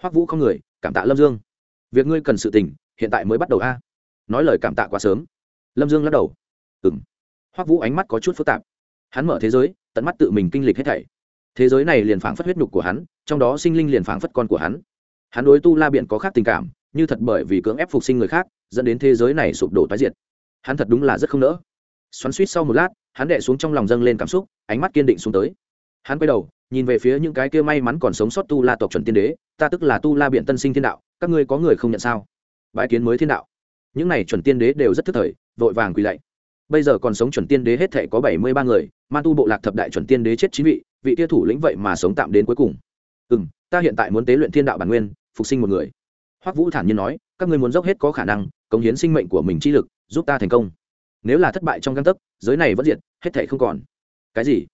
Hoắc vũ không người, cảm tạ lâm dương. Việc ngươi cần sự tình, hiện tại mới bắt đầu a. Nói lời cảm tạ quá sớm. Lâm dương lắc đầu. Ừng hoắc vũ ánh mắt có chút phức tạp. Hắn mở thế giới, tận mắt tự mình kinh lịch hết thảy. Thế giới này liền phảng phất huyết nhục của hắn, trong đó sinh linh liền phảng phất con của hắn hắn đối tu la biện có khác tình cảm, như thật bởi vì cưỡng ép phục sinh người khác, dẫn đến thế giới này sụp đổ tái diệt. Hắn thật đúng là rất không nỡ. Xoắn suýt sau một lát, hắn đệ xuống trong lòng dâng lên cảm xúc, ánh mắt kiên định xuống tới. Hắn quay đầu, nhìn về phía những cái kia may mắn còn sống sót tu la tộc chuẩn tiên đế, ta tức là tu la biện tân sinh thiên đạo, các ngươi có người không nhận sao? Bãi kiến mới thiên đạo. Những này chuẩn tiên đế đều rất thức thời, vội vàng quỳ lạy. Bây giờ còn sống chuẩn tiên đế hết thể có bảy mươi ba người man tu bộ lạc thập đại chuẩn tiên đế chết chín vị vị tia thủ lĩnh vậy mà sống tạm đến cuối cùng. Ừ m ta hiện tại muốn tế luyện thiên đạo bản nguyên phục sinh một người. Hoắc vũ thản nhiên nói, các ngươi muốn dốc hết có khả năng, cống hiến sinh mệnh của mình chi lực, giúp ta thành công. Nếu là thất bại trong căn tấc, giới này vẫn diệt, hết thể không còn. Cái gì?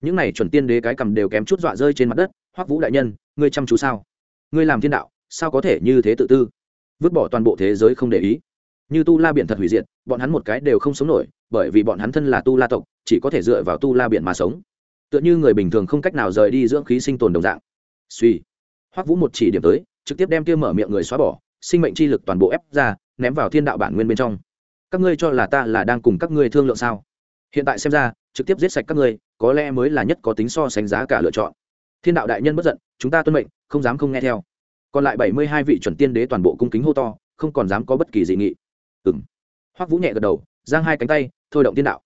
Những này chuẩn tiên đế cái cầm đều kém chút dọa rơi trên mặt đất. Hoắc vũ đại nhân, ngươi chăm chú sao? Ngươi làm thiên đạo, sao có thể như thế tự tư? Vứt bỏ toàn bộ thế giới không để ý. Như tu la biển thật hủy diệt, bọn hắn một cái đều không sống nổi, bởi vì bọn hắn thân là tu la tộc, chỉ có thể dựa vào tu la biển mà sống. Tựa như người bình thường không cách nào rời đi dưỡng khí sinh tồn đồng dạng. Suy. Hoắc vũ một chỉ điểm tới trực tiếp đem kia mở miệng người xóa bỏ, sinh mệnh chi lực toàn bộ ép ra, ném vào thiên đạo bản nguyên bên trong. Các ngươi cho là ta là đang cùng các ngươi thương lượng sao? Hiện tại xem ra, trực tiếp giết sạch các ngươi, có lẽ mới là nhất có tính so sánh giá cả lựa chọn. Thiên đạo đại nhân bất giận, chúng ta tuân mệnh, không dám không nghe theo. Còn lại bảy mươi hai vị chuẩn tiên đế toàn bộ cung kính hô to, không còn dám có bất kỳ dị nghị. Ừ m hoắc vũ nhẹ gật đầu, giang hai cánh tay, thôi động thiên đạo.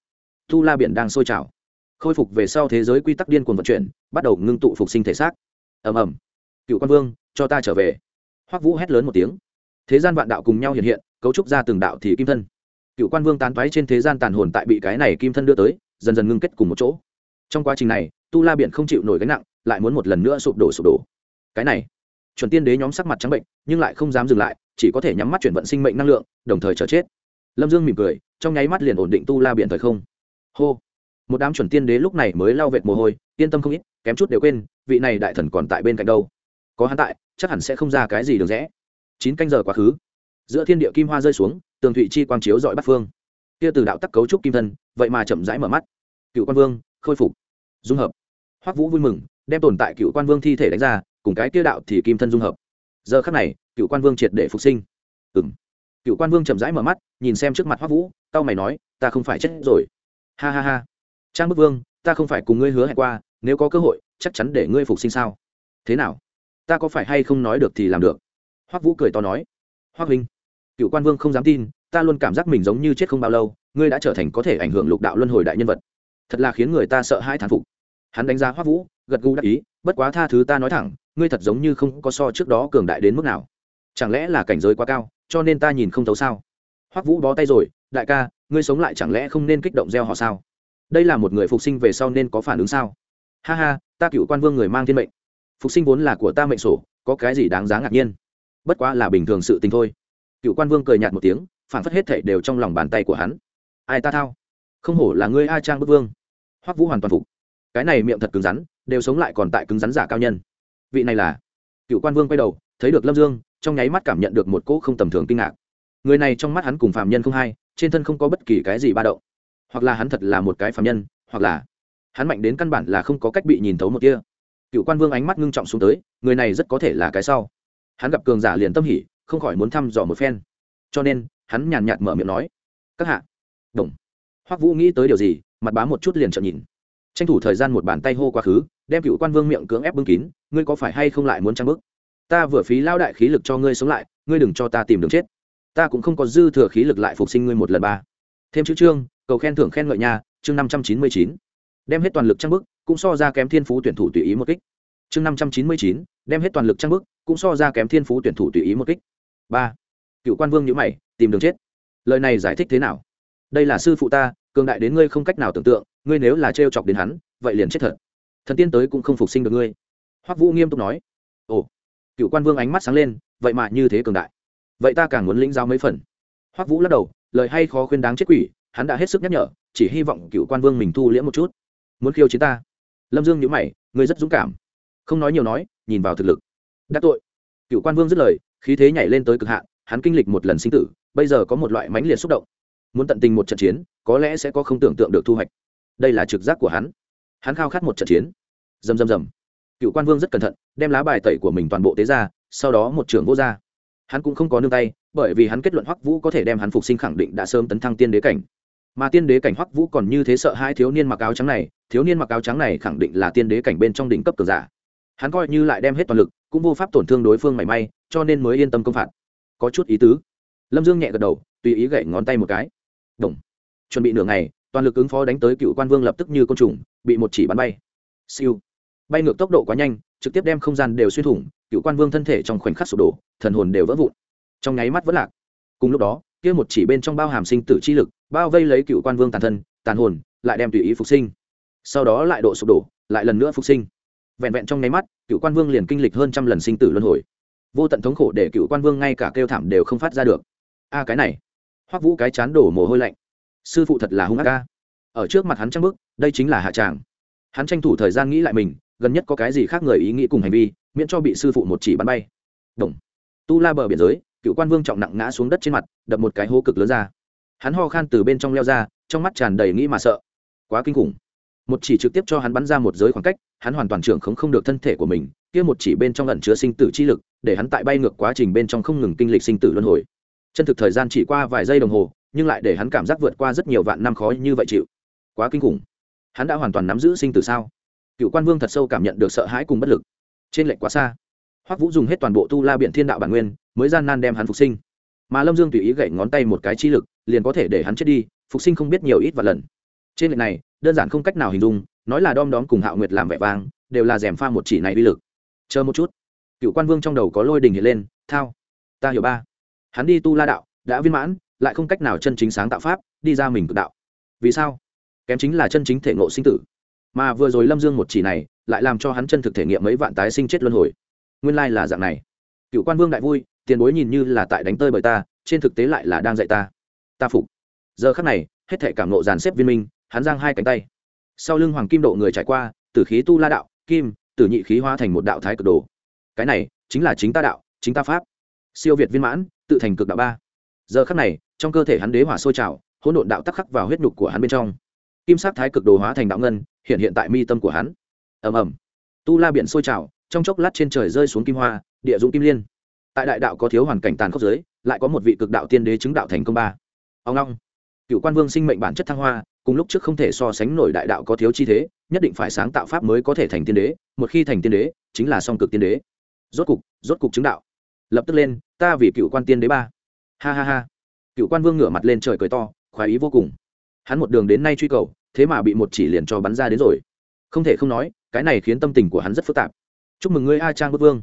Tu la biển đang sôi trào. Khôi phục về sau thế giới quy tắc điên cuồng vận chuyển, bắt đầu ngưng tụ phục sinh thể xác. Ầm ầm. Cựu quan vương cho ta trở về. Hoắc vũ hét lớn một tiếng. Thế gian vạn đạo cùng nhau hiện hiện, cấu trúc ra từng đạo thì kim thân. Cựu quan vương tán toái trên thế gian tàn hồn tại bị cái này kim thân đưa tới, dần dần ngưng kết cùng một chỗ. Trong quá trình này, tu la biển không chịu nổi gánh nặng, lại muốn một lần nữa sụp đổ sụp đổ. Cái này, chuẩn tiên đế nhóm sắc mặt trắng bệnh, nhưng lại không dám dừng lại, chỉ có thể nhắm mắt chuyển vận sinh mệnh năng lượng, đồng thời chờ chết. Lâm dương mỉm cười, trong nháy mắt liền ổn định tu la biển thời không. Hô! Một đám chuẩn tiên đế lúc này mới lao vệt mồ hôi, yên tâm không ít, kém chút đều quên, vị này đại thần còn tại bên cạnh đâu có hắn tại, chắc hẳn sẽ không ra cái gì được rẽ. Chín canh giờ quá khứ, giữa thiên địa kim hoa rơi xuống, tường thụy chi quang chiếu dọi bắt phương. Kia từ đạo tắc cấu trúc kim thân, vậy mà chậm rãi mở mắt. Cựu quan vương, khôi phục. Dung hợp. Hoắc vũ vui mừng, đem tồn tại cựu quan vương thi thể đánh ra, cùng cái kia đạo thì kim thân dung hợp. Giờ khắc này, cựu quan vương triệt để phục sinh. Ừng cựu quan vương chậm rãi mở mắt, nhìn xem trước mặt hoắc vũ tao mày nói, ta không phải chết rồi. Ha ha ha. Trang bức vương, ta không phải cùng ngươi hứa hẹn qua, nếu có cơ hội, chắc chắn để ngươi phục sinh sao? Thế nào? Ta có phải hay không nói được thì làm được? Hoắc vũ cười to nói. Hoắc huynh, cựu quan vương không dám tin, ta luôn cảm giác mình giống như chết không bao lâu, ngươi đã trở thành có thể ảnh hưởng lục đạo luân hồi đại nhân vật. Thật là khiến người ta sợ hãi thán phục. Hắn đánh giá hoắc vũ, gật gù đắc ý, bất quá tha thứ ta nói thẳng, ngươi thật giống như không có so trước đó cường đại đến mức nào. Chẳng lẽ là cảnh giới quá cao, cho nên ta nhìn không thấu sao? Hoắc vũ bó tay rồi, đại ca, ngươi sống lại chẳng lẽ không nên kích động gieo họ sao? Đây là một người phục sinh về sau nên có phản ứng sao? Ha ha, ta cựu quan vương người mang thiên mệnh phục sinh vốn là của ta mệnh sổ, có cái gì đáng giá ngạc nhiên? Bất quá là bình thường sự tình thôi. Cựu quan vương cười nhạt một tiếng phản phất hết thảy đều trong lòng bàn tay của hắn. Ai ta thao? Không hổ là ngươi a trang bức vương. Hoắc vũ hoàn toàn phục. Cái này miệng thật cứng rắn, đều sống lại còn tại cứng rắn giả cao nhân. Vị này là? Cựu quan vương quay đầu, thấy được lâm dương, trong nháy mắt cảm nhận được một cỗ không tầm thường kinh ngạc. Người này trong mắt hắn cùng phạm nhân không hay trên thân không có bất kỳ cái gì ba động. Hoặc là hắn thật là một cái phạm nhân, hoặc là hắn mạnh đến căn bản là không có cách bị nhìn thấu một kia cựu quan vương ánh mắt ngưng trọng xuống tới người này rất có thể là cái sau. Hắn gặp cường giả liền tâm hỉ không khỏi muốn thăm dò một phen. Cho nên hắn nhàn nhạt mở miệng nói các hạ. Đồng. Hoắc vũ nghĩ tới điều gì mặt bá một chút liền trợn nhìn. Tranh thủ thời gian một bàn tay hô quá khứ đem cựu quan vương miệng cưỡng ép bưng kín ngươi có phải hay không lại muốn trang bức ta vừa phí lao đại khí lực cho ngươi sống lại ngươi đừng cho ta tìm đường chết. Ta cũng không có dư thừa khí lực lại phục sinh ngươi một lần ba. Thêm chữ trương, cầu khen thưởng khen ngợi nhà, chương năm trăm chín mươi chín đem hết toàn lực trang bức, cũng so ra kém thiên phú tuyển thủ tùy ý một kích. Chương năm trăm chín mươi chín, đem hết toàn lực trang bức, cũng so ra kém thiên phú tuyển thủ tùy ý một kích. Ba, cựu quan vương nhữ mày, tìm đường chết. Lời này giải thích thế nào? Đây là sư phụ ta, cường đại đến ngươi không cách nào tưởng tượng, ngươi nếu là trêu chọc đến hắn, vậy liền chết thật. Thần tiên tới cũng không phục sinh được ngươi. Hoắc vũ nghiêm túc nói. Ồ, cựu quan vương ánh mắt sáng lên, vậy mà như thế cường đại. Vậy ta càng muốn lĩnh giao mấy phần. Hoắc vũ lắc đầu, lời hay khó khuyên đáng chết quỷ, hắn đã hết sức nhắc nhở, chỉ hy vọng cựu quan vương mình thu liễm một chút muốn khiêu chiến ta. Lâm dương nhữ mày, ngươi rất dũng cảm. Không nói nhiều nói, nhìn vào thực lực. Đắc tội. Cựu quan vương dứt lời, khí thế nhảy lên tới cực hạn, hắn kinh lịch một lần sinh tử, bây giờ có một loại mãnh liệt xúc động. Muốn tận tình một trận chiến, có lẽ sẽ có không tưởng tượng được thu hoạch. Đây là trực giác của hắn. Hắn khao khát một trận chiến. Dầm dầm dầm cựu quan vương rất cẩn thận, đem lá bài tẩy của mình toàn bộ tế ra, sau đó một trưởng vô r hắn cũng không có nương tay, bởi vì hắn kết luận hoắc vũ có thể đem hắn phục sinh khẳng định đã sớm tấn thăng tiên đế cảnh. Mà tiên đế cảnh hoắc vũ còn như thế sợ hai thiếu niên mặc áo trắng này thiếu niên mặc áo trắng này khẳng định là tiên đế cảnh bên trong đỉnh cấp cường giả. Hắn coi như lại đem hết toàn lực, cũng vô pháp tổn thương đối phương mảy may, cho nên mới yên tâm công phạt. Có chút ý tứ. Lâm dương nhẹ gật đầu, tùy ý gậy ngón tay một cái. Đồng. chuẩn bị nửa ngày, toàn lực ứng phó đánh tới cựu quan vương lập tức như côn trùng, bị một chỉ bắn bay. Siêu. Bay ngược tốc độ quá nhanh, trực tiếp đem không gian đều xuyên thủng, cựu quan vương thân thể trong khoảnh khắc sụp đổ, thần hồn đều vỡ vụn. Trong nháy mắt vẫn lạc. Cùng lúc đó, kia một chỉ bên trong bao hàm sinh tử chi lực, bao vây lấy cựu quan vương tàn thân, tàn hồn, lại đem tùy ý phục sinh sau đó lại độ sụp đổ, lại lần nữa phục sinh. Vẹn vẹn trong nháy mắt, cựu quan vương liền kinh lịch hơn trăm lần sinh tử luân hồi. Vô tận thống khổ để cựu quan vương ngay cả kêu thảm đều không phát ra được. A, cái này. Hoắc vũ cái chán đổ mồ hôi lạnh. Sư phụ thật là hung ác ca. Ở trước mặt hắn trăng bức đây chính là hạ tràng. Hắn tranh thủ thời gian nghĩ lại mình, gần nhất có cái gì khác người ý nghĩ cùng hành vi, miễn cho bị sư phụ một chỉ bắn bay. Đồng. Tu la bờ biển giới, cựu quan vương trọng nặng ngã xuống đất trên mặt, đập một cái hố cực lớn ra. Hắn ho khan từ bên trong leo ra, trong mắt tràn đầy nghĩ mà sợ. Quá kinh khủng một chỉ trực tiếp cho hắn bắn ra một giới khoảng cách, hắn hoàn toàn trưởng không không được thân thể của mình, kia một chỉ bên trong ẩn chứa sinh tử chi lực, để hắn tại bay ngược quá trình bên trong không ngừng kinh lịch sinh tử luân hồi. Chân thực thời gian chỉ qua vài giây đồng hồ, nhưng lại để hắn cảm giác vượt qua rất nhiều vạn năm khó như vậy chịu. Quá kinh khủng. Hắn đã hoàn toàn nắm giữ sinh tử sao? Cựu quan vương thật sâu cảm nhận được sợ hãi cùng bất lực. Trên lệnh quá xa. Hoắc vũ dùng hết toàn bộ tu la biện thiên đạo bản nguyên, mới gian nan đem hắn phục sinh. Mà lâm dương tùy ý gậy ngón tay một cái chi lực, liền có thể để hắn chết đi, phục sinh không biết nhiều ít và lần trên lệnh này, đơn giản không cách nào hình dung, nói là đom đóm cùng hạo nguyệt làm vẻ vang, đều là rèm pha một chỉ này uy lực. Chờ một chút. Cựu quan vương trong đầu có lôi đình hiện lên, thao, ta hiểu ba. Hắn đi tu la đạo, đã viên mãn, lại không cách nào chân chính sáng tạo pháp, đi ra mình cực đạo. Vì sao? Kém chính là chân chính thể ngộ sinh tử. Mà vừa rồi lâm dương một chỉ này, lại làm cho hắn chân thực thể nghiệm mấy vạn tái sinh chết luân hồi. Nguyên lai là dạng này. Cựu quan vương đại vui, tiền bối nhìn như là tại đánh tơi bởi ta, trên thực tế lại là đang dạy ta. Ta phục. Giờ khắc này, hết thể cảm nộ dàn xếp viên minh hắn giang hai cánh tay. Sau lưng hoàng kim độ người trải qua, tử khí tu la đạo, kim, tử nhị khí hóa thành một đạo thái cực đồ. Cái này chính là chính ta đạo, chính ta pháp. Siêu việt viên mãn, tự thành cực đạo ba. Giờ khắc này, trong cơ thể hắn đế hỏa sôi trào, hỗn độn đạo tắc khắc vào huyết nhục của hắn bên trong. Kim sắc thái cực đồ hóa thành đạo ngân, hiện hiện tại mi tâm của hắn. Ầm ầm. Tu la biển sôi trào, trong chốc lát trên trời rơi xuống kim hoa, địa dụng kim liên. Tại đại đạo có thiếu hoàn cảnh tàn khốc giới lại có một vị cực đạo tiên đế chứng đạo thành công ba. Ông long. Cựu quan vương sinh mệnh bản chất thăng hoa cùng lúc trước không thể so sánh nổi đại đạo có thiếu chi thế, nhất định phải sáng tạo pháp mới có thể thành tiên đế, một khi thành tiên đế, chính là song cực tiên đế. Rốt cục rốt cục chứng đạo. Lập tức lên, ta vì cựu quan tiên đế ba. Ha ha ha. Cựu quan vương ngửa mặt lên trời cười to, khoái ý vô cùng. Hắn một đường đến nay truy cầu, thế mà bị một chỉ liền cho bắn ra đến rồi. Không thể không nói, cái này khiến tâm tình của hắn rất phức tạp. Chúc mừng ngươi a trang bất vương.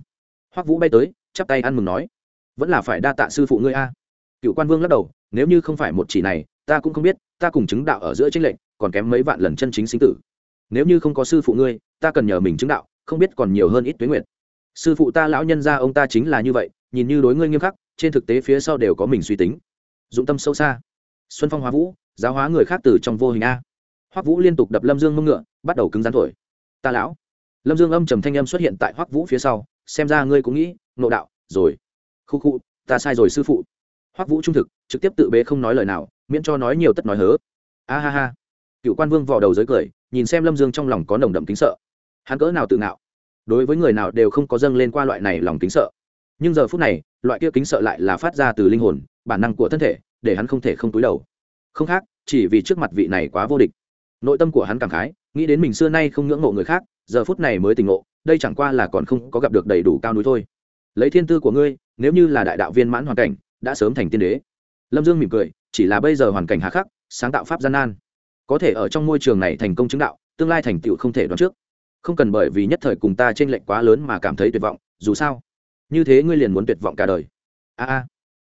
Hoắc vũ bay tới, chắp tay ăn mừng nói, vẫn là phải đa tạ sư phụ ngươi a. Cựu quan vương lắc đầu, nếu như không phải một chỉ này ta cũng không biết, ta cùng chứng đạo ở giữa tranh lệnh còn kém mấy vạn lần chân chính sinh tử. Nếu như không có sư phụ ngươi, ta cần nhờ mình chứng đạo, không biết còn nhiều hơn ít tuyến nguyện sư phụ ta lão nhân ra ông ta chính là như vậy, nhìn như đối ngươi nghiêm khắc, trên thực tế phía sau đều có mình suy tính. Dụng tâm sâu xa. Xuân phong hóa vũ, giáo hóa người khác từ trong vô hình a. Hoắc vũ liên tục đập lâm dương mông ngựa, bắt đầu cứng rắn thổi. Ta lão. Lâm dương âm trầm thanh âm xuất hiện tại hoắc vũ phía sau, xem ra ngươi cũng nghĩ nộ đạo, rồi. Khu khu, ta sai rồi sư phụ hoắc vũ trung thực, trực tiếp tự bế không nói lời nào, miễn cho nói nhiều tất nói hớ. A ha ha. Cựu quan vương vò đầu giới cười, nhìn xem lâm dương trong lòng có nồng đậm kính sợ. Hắn cỡ nào tự ngạo? Đối với người nào đều không có dâng lên qua loại này lòng kính sợ. Nhưng giờ phút này, loại kia kính sợ lại là phát ra từ linh hồn, bản năng của thân thể, để hắn không thể không túi đầu. Không khác, chỉ vì trước mặt vị này quá vô địch. Nội tâm của hắn cảm khái, nghĩ đến mình xưa nay không ngưỡng mộ người khác, giờ phút này mới tình ngộ, đây chẳng qua là còn không có gặp được đầy đủ cao núi thôi. Lấy thiên tư của ngươi, nếu như là đại đạo viên mãn hoàn cảnh đã sớm thành tiên đế. Lâm dương mỉm cười, chỉ là bây giờ hoàn cảnh hà khắc, sáng tạo pháp gian nan. Có thể ở trong môi trường này thành công chứng đạo, tương lai thành tựu không thể đoán trước. Không cần bởi vì nhất thời cùng ta t r ê n lệch quá lớn mà cảm thấy tuyệt vọng, dù sao, như thế ngươi liền muốn tuyệt vọng cả đời. A a.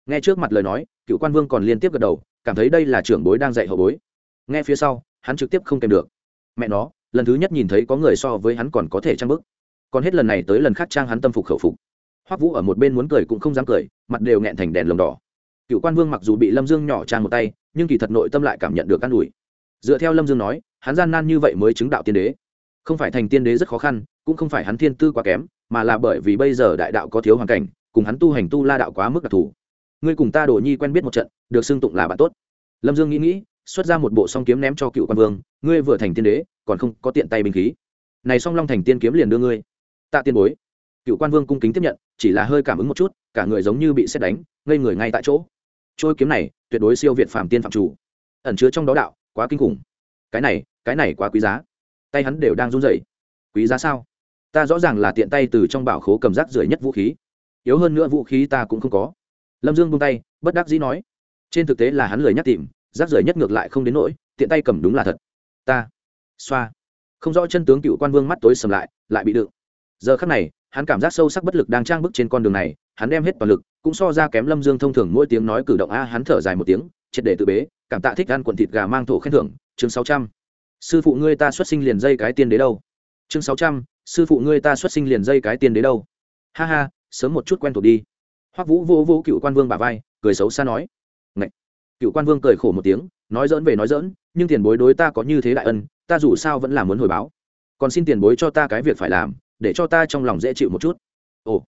Nghe trước mặt lời nói, cựu quan vương còn liên tiếp gật đầu, cảm thấy đây là trưởng bối đang dạy hậu bối. Nghe phía sau, hắn trực tiếp không kèm được. Mẹ nó, lần thứ nhất nhìn thấy có người so với hắn còn có thể trang bức còn hết lần này tới lần khác trang hắn tâm phục khẩu phục hoắc vũ ở một bên muốn cười cũng không dám cười, mặt đều nghẹn thành đèn lồng đỏ. Cựu quan vương mặc dù bị lâm dương nhỏ trang một tay, nhưng kỳ thật nội tâm lại cảm nhận được an ủi. Dựa theo lâm dương nói, hắn gian nan như vậy mới chứng đạo tiên đế. Không phải thành tiên đế rất khó khăn, cũng không phải hắn thiên tư quá kém, mà là bởi vì bây giờ đại đạo có thiếu hoàn cảnh, cùng hắn tu hành tu la đạo quá mức đặc thù. Ngươi cùng ta đồ nhi quen biết một trận, được xưng tụng là bạn tốt. Lâm dương nghĩ nghĩ, xuất ra một bộ song kiếm ném cho cựu quan vương, ngươi vừa thành tiên đế, còn không có tiện tay binh khí. Này song long thành tiên kiếm liền đưa ngươi. Tạ tiên bối cựu quan vương cung kính tiếp nhận, chỉ là hơi cảm ứng một chút, cả người giống như bị xét đánh, ngây người ngay tại chỗ. Trôi kiếm này, tuyệt đối siêu việt phàm tiên phạm chủ. Ẩn chứa trong đó đạo, quá kinh khủng. Cái này cái này quá quý giá. Tay hắn đều đang run rẩy. Quý giá sao? Ta rõ ràng là tiện tay từ trong bảo khố cầm rác rưởi nhất vũ khí. Yếu hơn nữa vũ khí ta cũng không có. Lâm dương buông tay, bất đắc dĩ nói. Trên thực tế là hắn lời nhắc tìm, rác rưởi nhất ngược lại không đến nỗi, tiện tay cầm đúng là thật. Ta, xoa. Không rõ chân tướng cựu quan vương mắt tối sầm lại lại bị đựng. Giờ khắc này hắn cảm giác sâu sắc bất lực đang trang bức trên con đường này, hắn đem hết toàn lực, cũng so ra kém lâm dương thông thường mỗi tiếng nói cử động a, hắn thở dài một tiếng, triệt để tự bế, cảm tạ thích ăn quần thịt gà mang thổ khen thưởng, chương sáu trăm. Sư phụ ngươi ta xuất sinh liền dây cái tiên đế đâu? Chương sáu trăm, sư phụ ngươi ta xuất sinh liền dây cái tiên đế đâu? Ha ha, sớm một chút quen thuộc đi. Hoắc vũ vô vô cựu quan vương bà vai, cười xấu xa nói. Ngậy. cựu quan vương cười khổ một tiếng, nói dỡn về nói dỡn nhưng tiền bối đối ta có như thế đại ân, ta dù sao vẫn là muốn hồi báo. Còn xin tiền bối cho ta cái việc phải làm để cho ta trong lòng dễ chịu một chút. Ồ.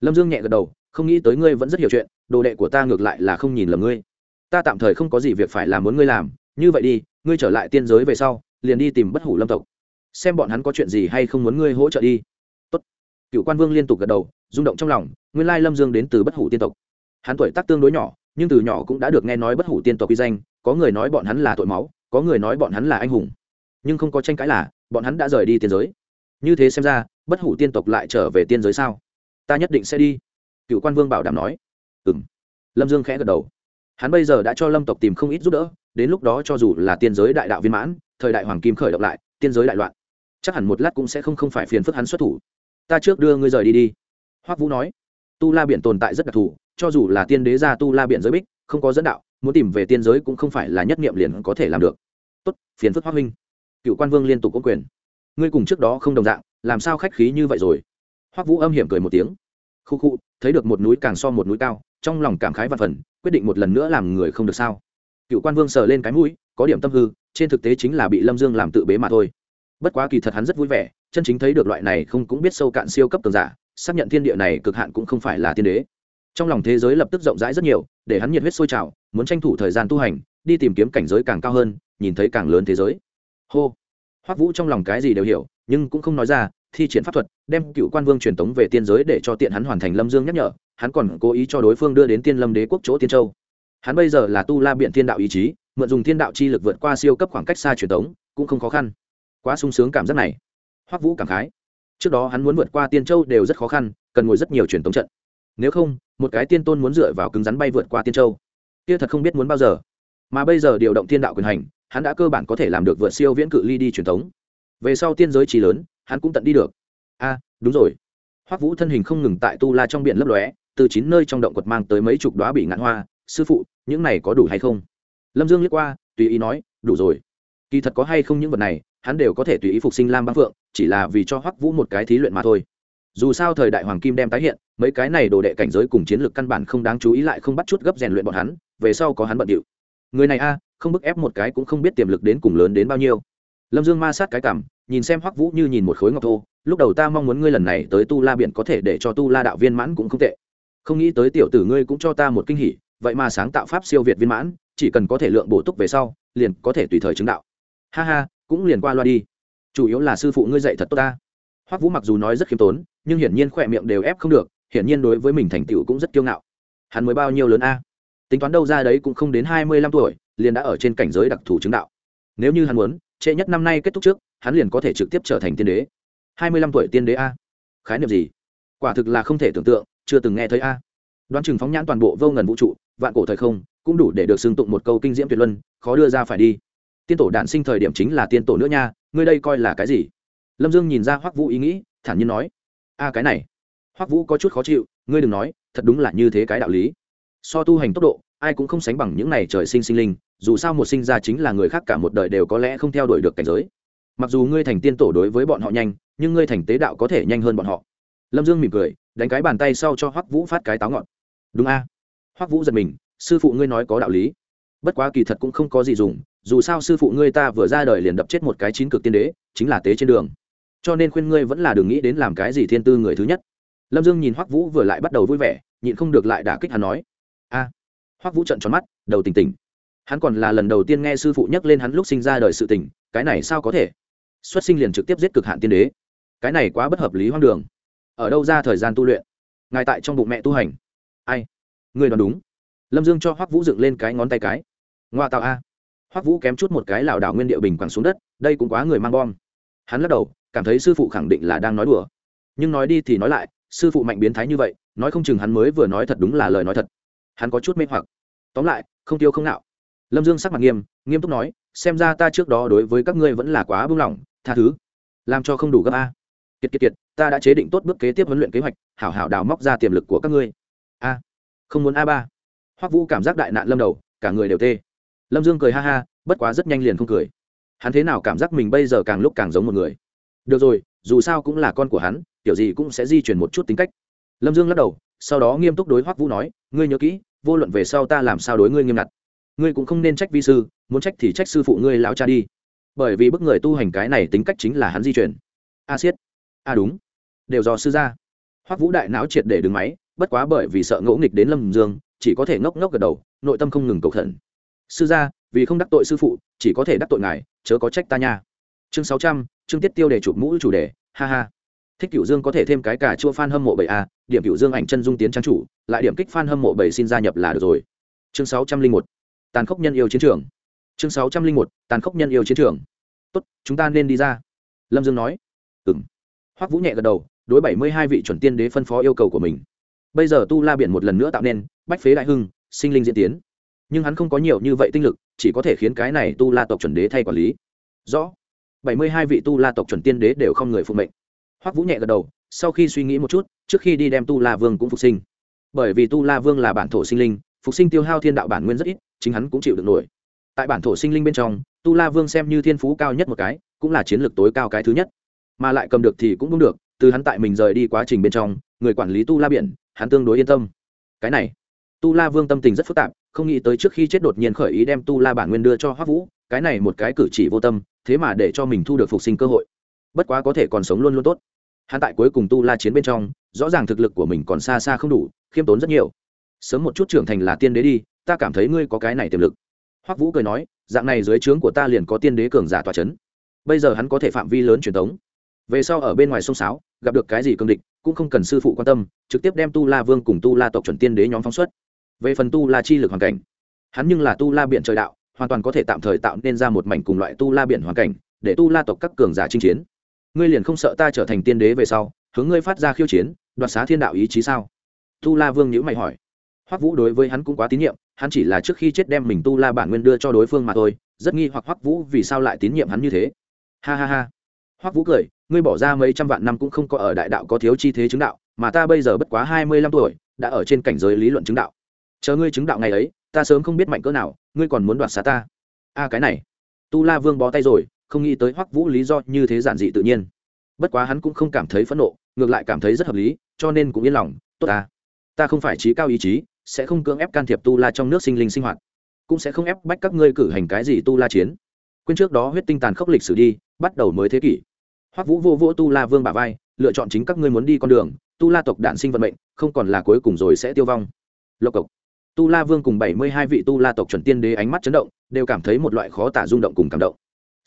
Lâm dương nhẹ gật đầu, không nghĩ tới ngươi vẫn rất hiểu chuyện, đồ đệ của ta ngược lại là không nhìn lầm ngươi. Ta tạm thời không có gì việc phải làm muốn ngươi làm, như vậy đi, ngươi trở lại tiên giới về sau, liền đi tìm bất hủ lâm tộc. Xem bọn hắn có chuyện gì hay không muốn ngươi hỗ trợ đi. Tốt. cựu quan vương liên tục gật đầu, rung động trong lòng, nguyên lai lâm dương đến từ bất hủ tiên tộc. Hắn tuổi tác tương đối nhỏ, nhưng từ nhỏ cũng đã được nghe nói bất hủ tiên tộc uy danh, có người nói bọn hắn là tội máu, có người nói bọn hắn là anh hùng. Nhưng không có tranh cãi là, bọn hắn đã rời đi tiên giới như thế xem ra, bất hủ tiên tộc lại trở về tiên giới sao? Ta nhất định sẽ đi. Cựu quan vương bảo đảm nói. Ừ m lâm dương khẽ gật đầu. Hắn bây giờ đã cho lâm tộc tìm không ít giúp đỡ, đến lúc đó cho dù là tiên giới đại đạo viên mãn, thời đại hoàng kim khởi động lại, tiên giới đại loạn, chắc hẳn một lát cũng sẽ không không phải phiền phức hắn xuất thủ. Ta trước đưa ngươi rời đi đi. Hoắc vũ nói. Tu la biển tồn tại rất đặc thù, cho dù là tiên đế ra tu la biển giới bích, không có dẫn đạo, muốn tìm về tiên giới cũng không phải là nhất nghiệm liền có thể làm được. Tốt, phiền phức hoắc minh. Cựu quan vương liên tục có quyền ngươi cùng trước đó không đồng dạng, làm sao khách khí như vậy rồi? Hoắc vũ âm hiểm cười một tiếng. Khu khu, thấy được một núi càng so một núi cao, trong lòng cảm khái và phần, quyết định một lần nữa làm người không được sao? Cựu quan vương sờ lên cái mũi, có điểm tâm hư, trên thực tế chính là bị lâm dương làm tự bế mà thôi. Bất quá kỳ thật hắn rất vui vẻ, chân chính thấy được loại này không cũng biết sâu cạn siêu cấp cường giả, xác nhận thiên địa này cực hạn cũng không phải là thiên đế. Trong lòng thế giới lập tức rộng rãi rất nhiều, để hắn nhiệt huyết sôi trào, muốn tranh thủ thời gian tu hành, đi tìm kiếm cảnh giới càng cao hơn, nhìn thấy càng lớn thế giới. Hô hoắc vũ trong lòng cái gì đều hiểu, nhưng cũng không nói ra, thi triển pháp thuật, đem cựu quan vương truyền tống về tiên giới để cho tiện hắn hoàn thành lâm dương nhắc nhở, hắn còn cố ý cho đối phương đưa đến tiên lâm đế quốc chỗ tiên châu. Hắn bây giờ là tu la biện thiên đạo ý chí, mượn dùng thiên đạo chi lực vượt qua siêu cấp khoảng cách xa truyền tống, cũng không khó khăn. Quá sung sướng cảm giác này. Hoắc vũ cảm khái. Trước đó hắn muốn vượt qua tiên châu đều rất khó khăn, cần ngồi rất nhiều truyền tống trận. Nếu không, một cái tiên tôn muốn dựa vào cứng rắn bay vượt qua tiên châu. Kia thật không biết muốn bao giờ mà bây giờ điều động thiên đạo quyền hành, hắn đã cơ bản có thể làm được vượt siêu viễn cự ly đi truyền thống. về sau tiên giới trí lớn, hắn cũng tận đi được. A đúng rồi. Hoắc vũ thân hình không ngừng tại tu la trong biển lấp lóe, từ chín nơi trong động quật mang tới mấy chục đoá bị ngạn hoa. Sư phụ, những này có đủ hay không? Lâm dương liếc qua, tùy ý nói, đủ rồi. Kỳ thật có hay không những vật này, hắn đều có thể tùy ý phục sinh lam băng phượng, chỉ là vì cho hoắc vũ một cái thí luyện mà thôi. Dù sao thời đại hoàng kim đem tái hiện, mấy cái này đồ đệ cảnh giới cùng chiến lược căn bản không đáng chú ý lại không bắt chút gấp rèn luyện bọn hắn, về sau có hắn bận điệu người này a, không bức ép một cái cũng không biết tiềm lực đến cùng lớn đến bao nhiêu. Lâm dương ma sát cái cảm, nhìn xem hoắc vũ như nhìn một khối ngọc thô, lúc đầu ta mong muốn ngươi lần này tới tu la biển có thể để cho tu la đạo viên mãn cũng không tệ. Không nghĩ tới tiểu tử ngươi cũng cho ta một kinh hỉ, vậy mà sáng tạo pháp siêu việt viên mãn, chỉ cần có thể lượng bổ túc về sau, liền có thể tùy thời chứng đạo. Ha ha, cũng liền qua loa đi. Chủ yếu là sư phụ ngươi dạy thật tốt ta. Hoắc vũ mặc dù nói rất khiêm tốn, nhưng hiển nhiên khỏe miệng đều ép không được, hiển nhiên đối với mình thành tựu cũng rất kiêu ngạo. Hắn mới bao nhiêu lớn a? Tính toán đâu ra đấy cũng không đến hai mươi lăm tuổi, liền đã ở trên cảnh giới đặc thù chứng đạo. Nếu như hắn muốn, trễ nhất năm nay kết thúc trước, hắn liền có thể trực tiếp trở thành tiên đế. Hai mươi lăm tuổi tiên đế a? Khái niệm gì? Quả thực là không thể tưởng tượng, chưa từng nghe thấy a. Đoán chừng phóng nhãn toàn bộ vô ngần vũ trụ, vạn cổ thời không, cũng đủ để được xưng tụng một câu kinh diễm tuyệt luân, khó đưa ra phải đi. Tiên tổ đản sinh thời điểm chính là tiên tổ nữa nha, ngươi đây coi là cái gì? Lâm dương nhìn ra hoắc vũ ý nghĩ, thản nhiên nói. A, cái này. Hoắc vũ có chút khó chịu, ngươi đừng nói, thật đúng là như thế cái đạo lý so tu hành tốc độ, ai cũng không sánh bằng những này trời sinh sinh linh, dù sao một sinh ra chính là người khác cả một đời đều có lẽ không theo đuổi được cảnh giới. Mặc dù ngươi thành tiên tổ đối với bọn họ nhanh, nhưng ngươi thành tế đạo có thể nhanh hơn bọn họ. Lâm dương mỉm cười, đánh cái bàn tay sau cho hoắc vũ phát cái táo ngọn. Đúng a. Hoắc vũ giật mình, sư phụ ngươi nói có đạo lý. Bất quá kỳ thật cũng không có gì dùng, dù sao sư phụ ngươi ta vừa ra đời liền đập chết một cái chín cực tiên đế, chính là tế trên đường. Cho nên khuyên ngươi vẫn là đừng nghĩ đến làm cái gì thiên tư người thứ nhất. Lâm dương nhìn hoắc vũ vừa lại bắt đầu vui vẻ, nhịn không được lại đả kích hắn nói a. Hoắc vũ trận tròn mắt đầu tỉnh tỉnh. Hắn còn là lần đầu tiên nghe sư phụ nhắc lên hắn lúc sinh ra đời sự tỉnh, cái này sao có thể? Xuất sinh liền trực tiếp giết cực hạn tiên đế. Cái này quá bất hợp lý hoang đường. Ở đâu ra thời gian tu luyện? Ngài tại trong bụng mẹ tu hành. Ai? Người đoán đúng. Lâm dương cho hoắc vũ dựng lên cái ngón tay cái. Ngoa tạo a. Hoắc vũ kém chút một cái lảo đảo nguyên địa bình quẳng xuống đất đây cũng quá người mang bom. Hắn lắc đầu cảm thấy sư phụ khẳng định là đang nói đùa. Nhưng nói đi thì nói lại sư phụ mạnh biến thái như vậy nói không chừng hắn mới vừa nói thật đúng là lời nói thật hắn có chút mê hoặc. Tóm lại, không tiêu không nạo lâm dương sắc mặt nghiêm nghiêm túc nói, xem ra ta trước đó đối với các ngươi vẫn là quá buông lỏng, tha thứ. Làm cho không đủ gấp a. Kiệt kiệt kiệt, ta đã chế định tốt bước kế tiếp huấn luyện kế hoạch, hảo hảo đào móc ra tiềm lực của các ngươi. A. Không muốn a ba. Hoắc vũ cảm giác đại nạn lâm đầu, cả người đều tê. Lâm dương cười ha ha, bất quá rất nhanh liền không cười. Hắn thế nào cảm giác mình bây giờ càng lúc càng giống một người? Được rồi, dù sao cũng là con của hắn kiểu gì cũng sẽ di chuyển một chút tính cách. Lâm dương lắc đầu, sau đó nghiêm túc đối hoắc vũ nói, ngươi nhớ kỹ vô luận về sau ta làm sao đối ngươi nghiêm ngặt. Ngươi cũng không nên trách vi sư, muốn trách thì trách sư phụ ngươi lão cha đi. Bởi vì bức người tu hành cái này tính cách chính là hắn di chuyển a siết. A đúng. Đều do sư gia. Hoắc vũ đại não triệt để đứng máy, bất quá bởi vì sợ ngỗ nghịch đến lâm dương, chỉ có thể ngốc ngốc gật đầu, nội tâm không ngừng cầu thận. sư gia, vì không đắc tội sư phụ, chỉ có thể đắc tội ngài, chớ có trách ta nha. Chương sáu trăm, chương tiết tiêu để chụp mũ chủ đề, ha ha. Thích cửu dương có thể thêm cái cả chua phan hâm mộ bảy a điểm cựu dương ảnh chân dung tiến trang chủ, lại điểm kích f hâm mộ bảy xin gia nhập là được rồi. Chương sáu trăm linh một, tàn khốc nhân yêu chiến trường. Chương sáu trăm linh một, tàn khốc nhân yêu chiến trường. Tốt, chúng ta nên đi ra. Lâm dương nói. Ừng hoắc vũ nhẹ gật đầu, đối bảy mươi hai vị chuẩn tiên đế phân phó yêu cầu của mình. Bây giờ tu la biển một lần nữa tạo nên, bách phế đại hưng, sinh linh diễn tiến. Nhưng hắn không có nhiều như vậy tinh lực, chỉ có thể khiến cái này tu la tộc chuẩn đế thay quản lý. Rõ. bảy mươi hai vị tu la tộc chuẩn tiên đế đều không người phụ mệnh. Hoắc vũ nhẹ gật đầu sau khi suy nghĩ một chút, trước khi đi đem tu la vương cũng phục sinh. Bởi vì tu la vương là bản thổ sinh linh, phục sinh tiêu hao thiên đạo bản nguyên rất ít, chính hắn cũng chịu được nổi. Tại bản thổ sinh linh bên trong, tu la vương xem như thiên phú cao nhất một cái, cũng là chiến lược tối cao cái thứ nhất. Mà lại cầm được thì cũng đúng được, từ hắn tại mình rời đi quá trình bên trong, người quản lý tu la biển, hắn tương đối yên tâm. Cái này, tu la vương tâm tình rất phức tạp, không nghĩ tới trước khi chết đột nhiên khởi ý đem tu la bản nguyên đưa cho hoắc vũ, cái này một cái cử chỉ vô tâm, thế mà để cho mình thu được phục sinh cơ hội. Bất quá có thể còn sống luôn luôn tốt hắn tại cuối cùng tu la chiến bên trong, rõ ràng thực lực của mình còn xa xa không đủ, khiêm tốn rất nhiều. Sớm một chút trưởng thành là tiên đế đi, ta cảm thấy ngươi có cái này tiềm lực. Hoắc vũ cười nói, dạng này dưới trướng của ta liền có tiên đế cường giả tòa c h ấ n bây giờ hắn có thể phạm vi lớn truyền thống về sau ở bên ngoài sông sáo, gặp được cái gì cương địch, cũng không cần sư phụ quan tâm, trực tiếp đem tu la vương cùng tu la tộc chuẩn tiên đế nhóm phóng xuất. Về phần tu la chi lực hoàn cảnh, hắn nhưng là tu la biện trời đạo, hoàn toàn có thể tạm thời tạo nên ra một mảnh cùng loại tu la biện hoàn cảnh, để tu la tộc các cường giả chinh chiến ngươi liền không sợ ta trở thành tiên đế về sau, hướng ngươi phát ra khiêu chiến, đoạt xá thiên đạo ý chí sao? Tu la vương nhữ mày hỏi. Hoắc vũ đối với hắn cũng quá tín nhiệm, hắn chỉ là trước khi chết đem mình tu la bản nguyên đưa cho đối phương mà thôi, rất nghi hoặc hoắc vũ vì sao lại tín nhiệm hắn như thế. Ha ha ha. Hoắc vũ cười, ngươi bỏ ra mấy trăm vạn năm cũng không có ở đại đạo có thiếu chi thế chứng đạo, mà ta bây giờ bất quá hai mươi lăm tuổi, đã ở trên cảnh giới lý luận chứng đạo. Chờ ngươi chứng đạo ngày ấy, ta sớm không biết mạnh cỡ nào, ngươi còn muốn đoạt xá ta. A cái này. Tu la vương bó tay rồi không nghĩ tới hoắc vũ lý do như thế giản dị tự nhiên. Bất quá hắn cũng không cảm thấy phẫn nộ, ngược lại cảm thấy rất hợp lý, cho nên cũng yên lòng, tốt ta. Ta không phải trí cao ý chí, sẽ không cưỡng ép can thiệp tu la trong nước sinh linh sinh hoạt, cũng sẽ không ép bách các ngươi cử hành cái gì tu la chiến. Quên trước đó huyết tinh tàn khốc lịch sử đi, bắt đầu mới thế kỷ. Hoắc vũ vô vô tu la vương bà vai, lựa chọn chính các ngươi muốn đi con đường, tu la tộc đạn sinh vận mệnh, không còn là cuối cùng rồi sẽ tiêu vong. Lộc cộc. Tu la vương cùng bảy mươi hai vị tu la tộc chuẩn tiên đế ánh mắt chấn động, đều cảm thấy một loại khó tả rung động cùng cảm động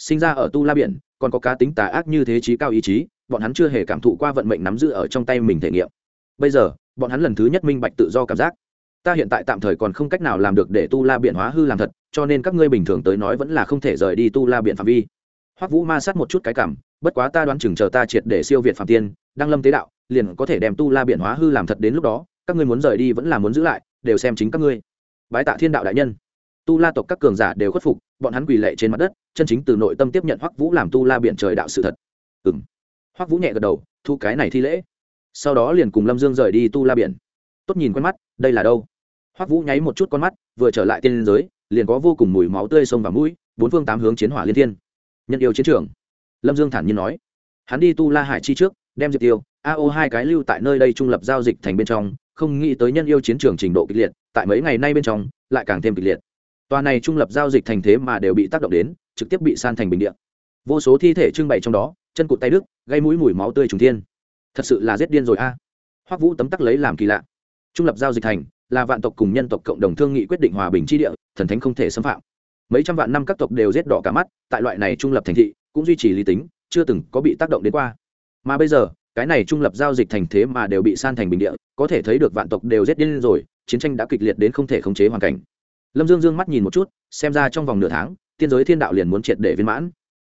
sinh ra ở tu la biển, còn có cá tính tà ác như thế trí cao ý chí, bọn hắn chưa hề cảm thụ qua vận mệnh nắm giữ ở trong tay mình thể nghiệm. Bây giờ, bọn hắn lần thứ nhất minh bạch tự do cảm giác. Ta hiện tại tạm thời còn không cách nào làm được để tu la Biển hóa hư làm thật, cho nên các ngươi bình thường tới nói vẫn là không thể rời đi tu la Biển phạm vi. Hoắc vũ ma sát một chút cái cảm, bất quá ta đoán chừng chờ ta triệt để siêu việt phạm tiên, đăng lâm tế đạo, liền có thể đem tu la Biển hóa hư làm thật đến lúc đó, các ngươi muốn rời đi vẫn là muốn giữ lại, đều xem chính các ngươi. Bái tạ thiên đạo đại nhân. Tu la tộc các cường giả đều khuất phục bọn hắn quỳ lệ trên mặt đất, chân chính từ nội tâm tiếp nhận hoắc vũ làm tu la biện trời đạo sự thật. Ừ m hoắc vũ nhẹ gật đầu, thu cái này thi lễ. Sau đó liền cùng lâm dương rời đi tu la biển. Tốt nhìn quen mắt, đây là đâu? Hoắc vũ nháy một chút con mắt, vừa trở lại tiên giới, liền có vô cùng mùi máu tươi sông và mũi, bốn phương tám hướng chiến hỏa liên thiên. Nhân yêu chiến trường. Lâm dương thản nhiên nói. Hắn đi tu la hải chi trước, đem diệt tiêu ao hai cái lưu tại nơi đây trung lập giao dịch thành bên trong, không nghĩ tới nhân yêu chiến trường trình độ kịch liệt, tại mấy ngày nay bên trong, lại càng thêm kịch liệt tòa này trung lập giao dịch thành thế mà đều bị tác động đến, trực tiếp bị san thành bình điện vô số thi thể trưng bày trong đó, chân cụt tay đức gây mũi mùi máu tươi trùng thiên. Thật sự là giết điên rồi a. À. hoắc vũ tấm tắc lấy làm kỳ lạ. Trung lập giao dịch thành, là vạn tộc cùng nhân tộc cộng đồng thương nghị quyết định hòa bình tri địa, thần thánh không thể xâm phạm. Mấy trăm vạn năm các tộc đều giết đỏ cả mắt, tại loại này trung lập thành thị, cũng duy trì lý tính, chưa từng có bị tác động đến qua. Mà bây giờ, cái này trung lập giao dịch thành thế mà đều bị san thành bình địa, có thể thấy được vạn tộc đều giết điên rồi, chiến tranh đã kịch liệt đến không thể khống chế hoàn cảnh lâm dương dương mắt nhìn một chút, xem ra trong vòng nửa tháng, tiên giới thiên đạo liền muốn triệt để viên mãn.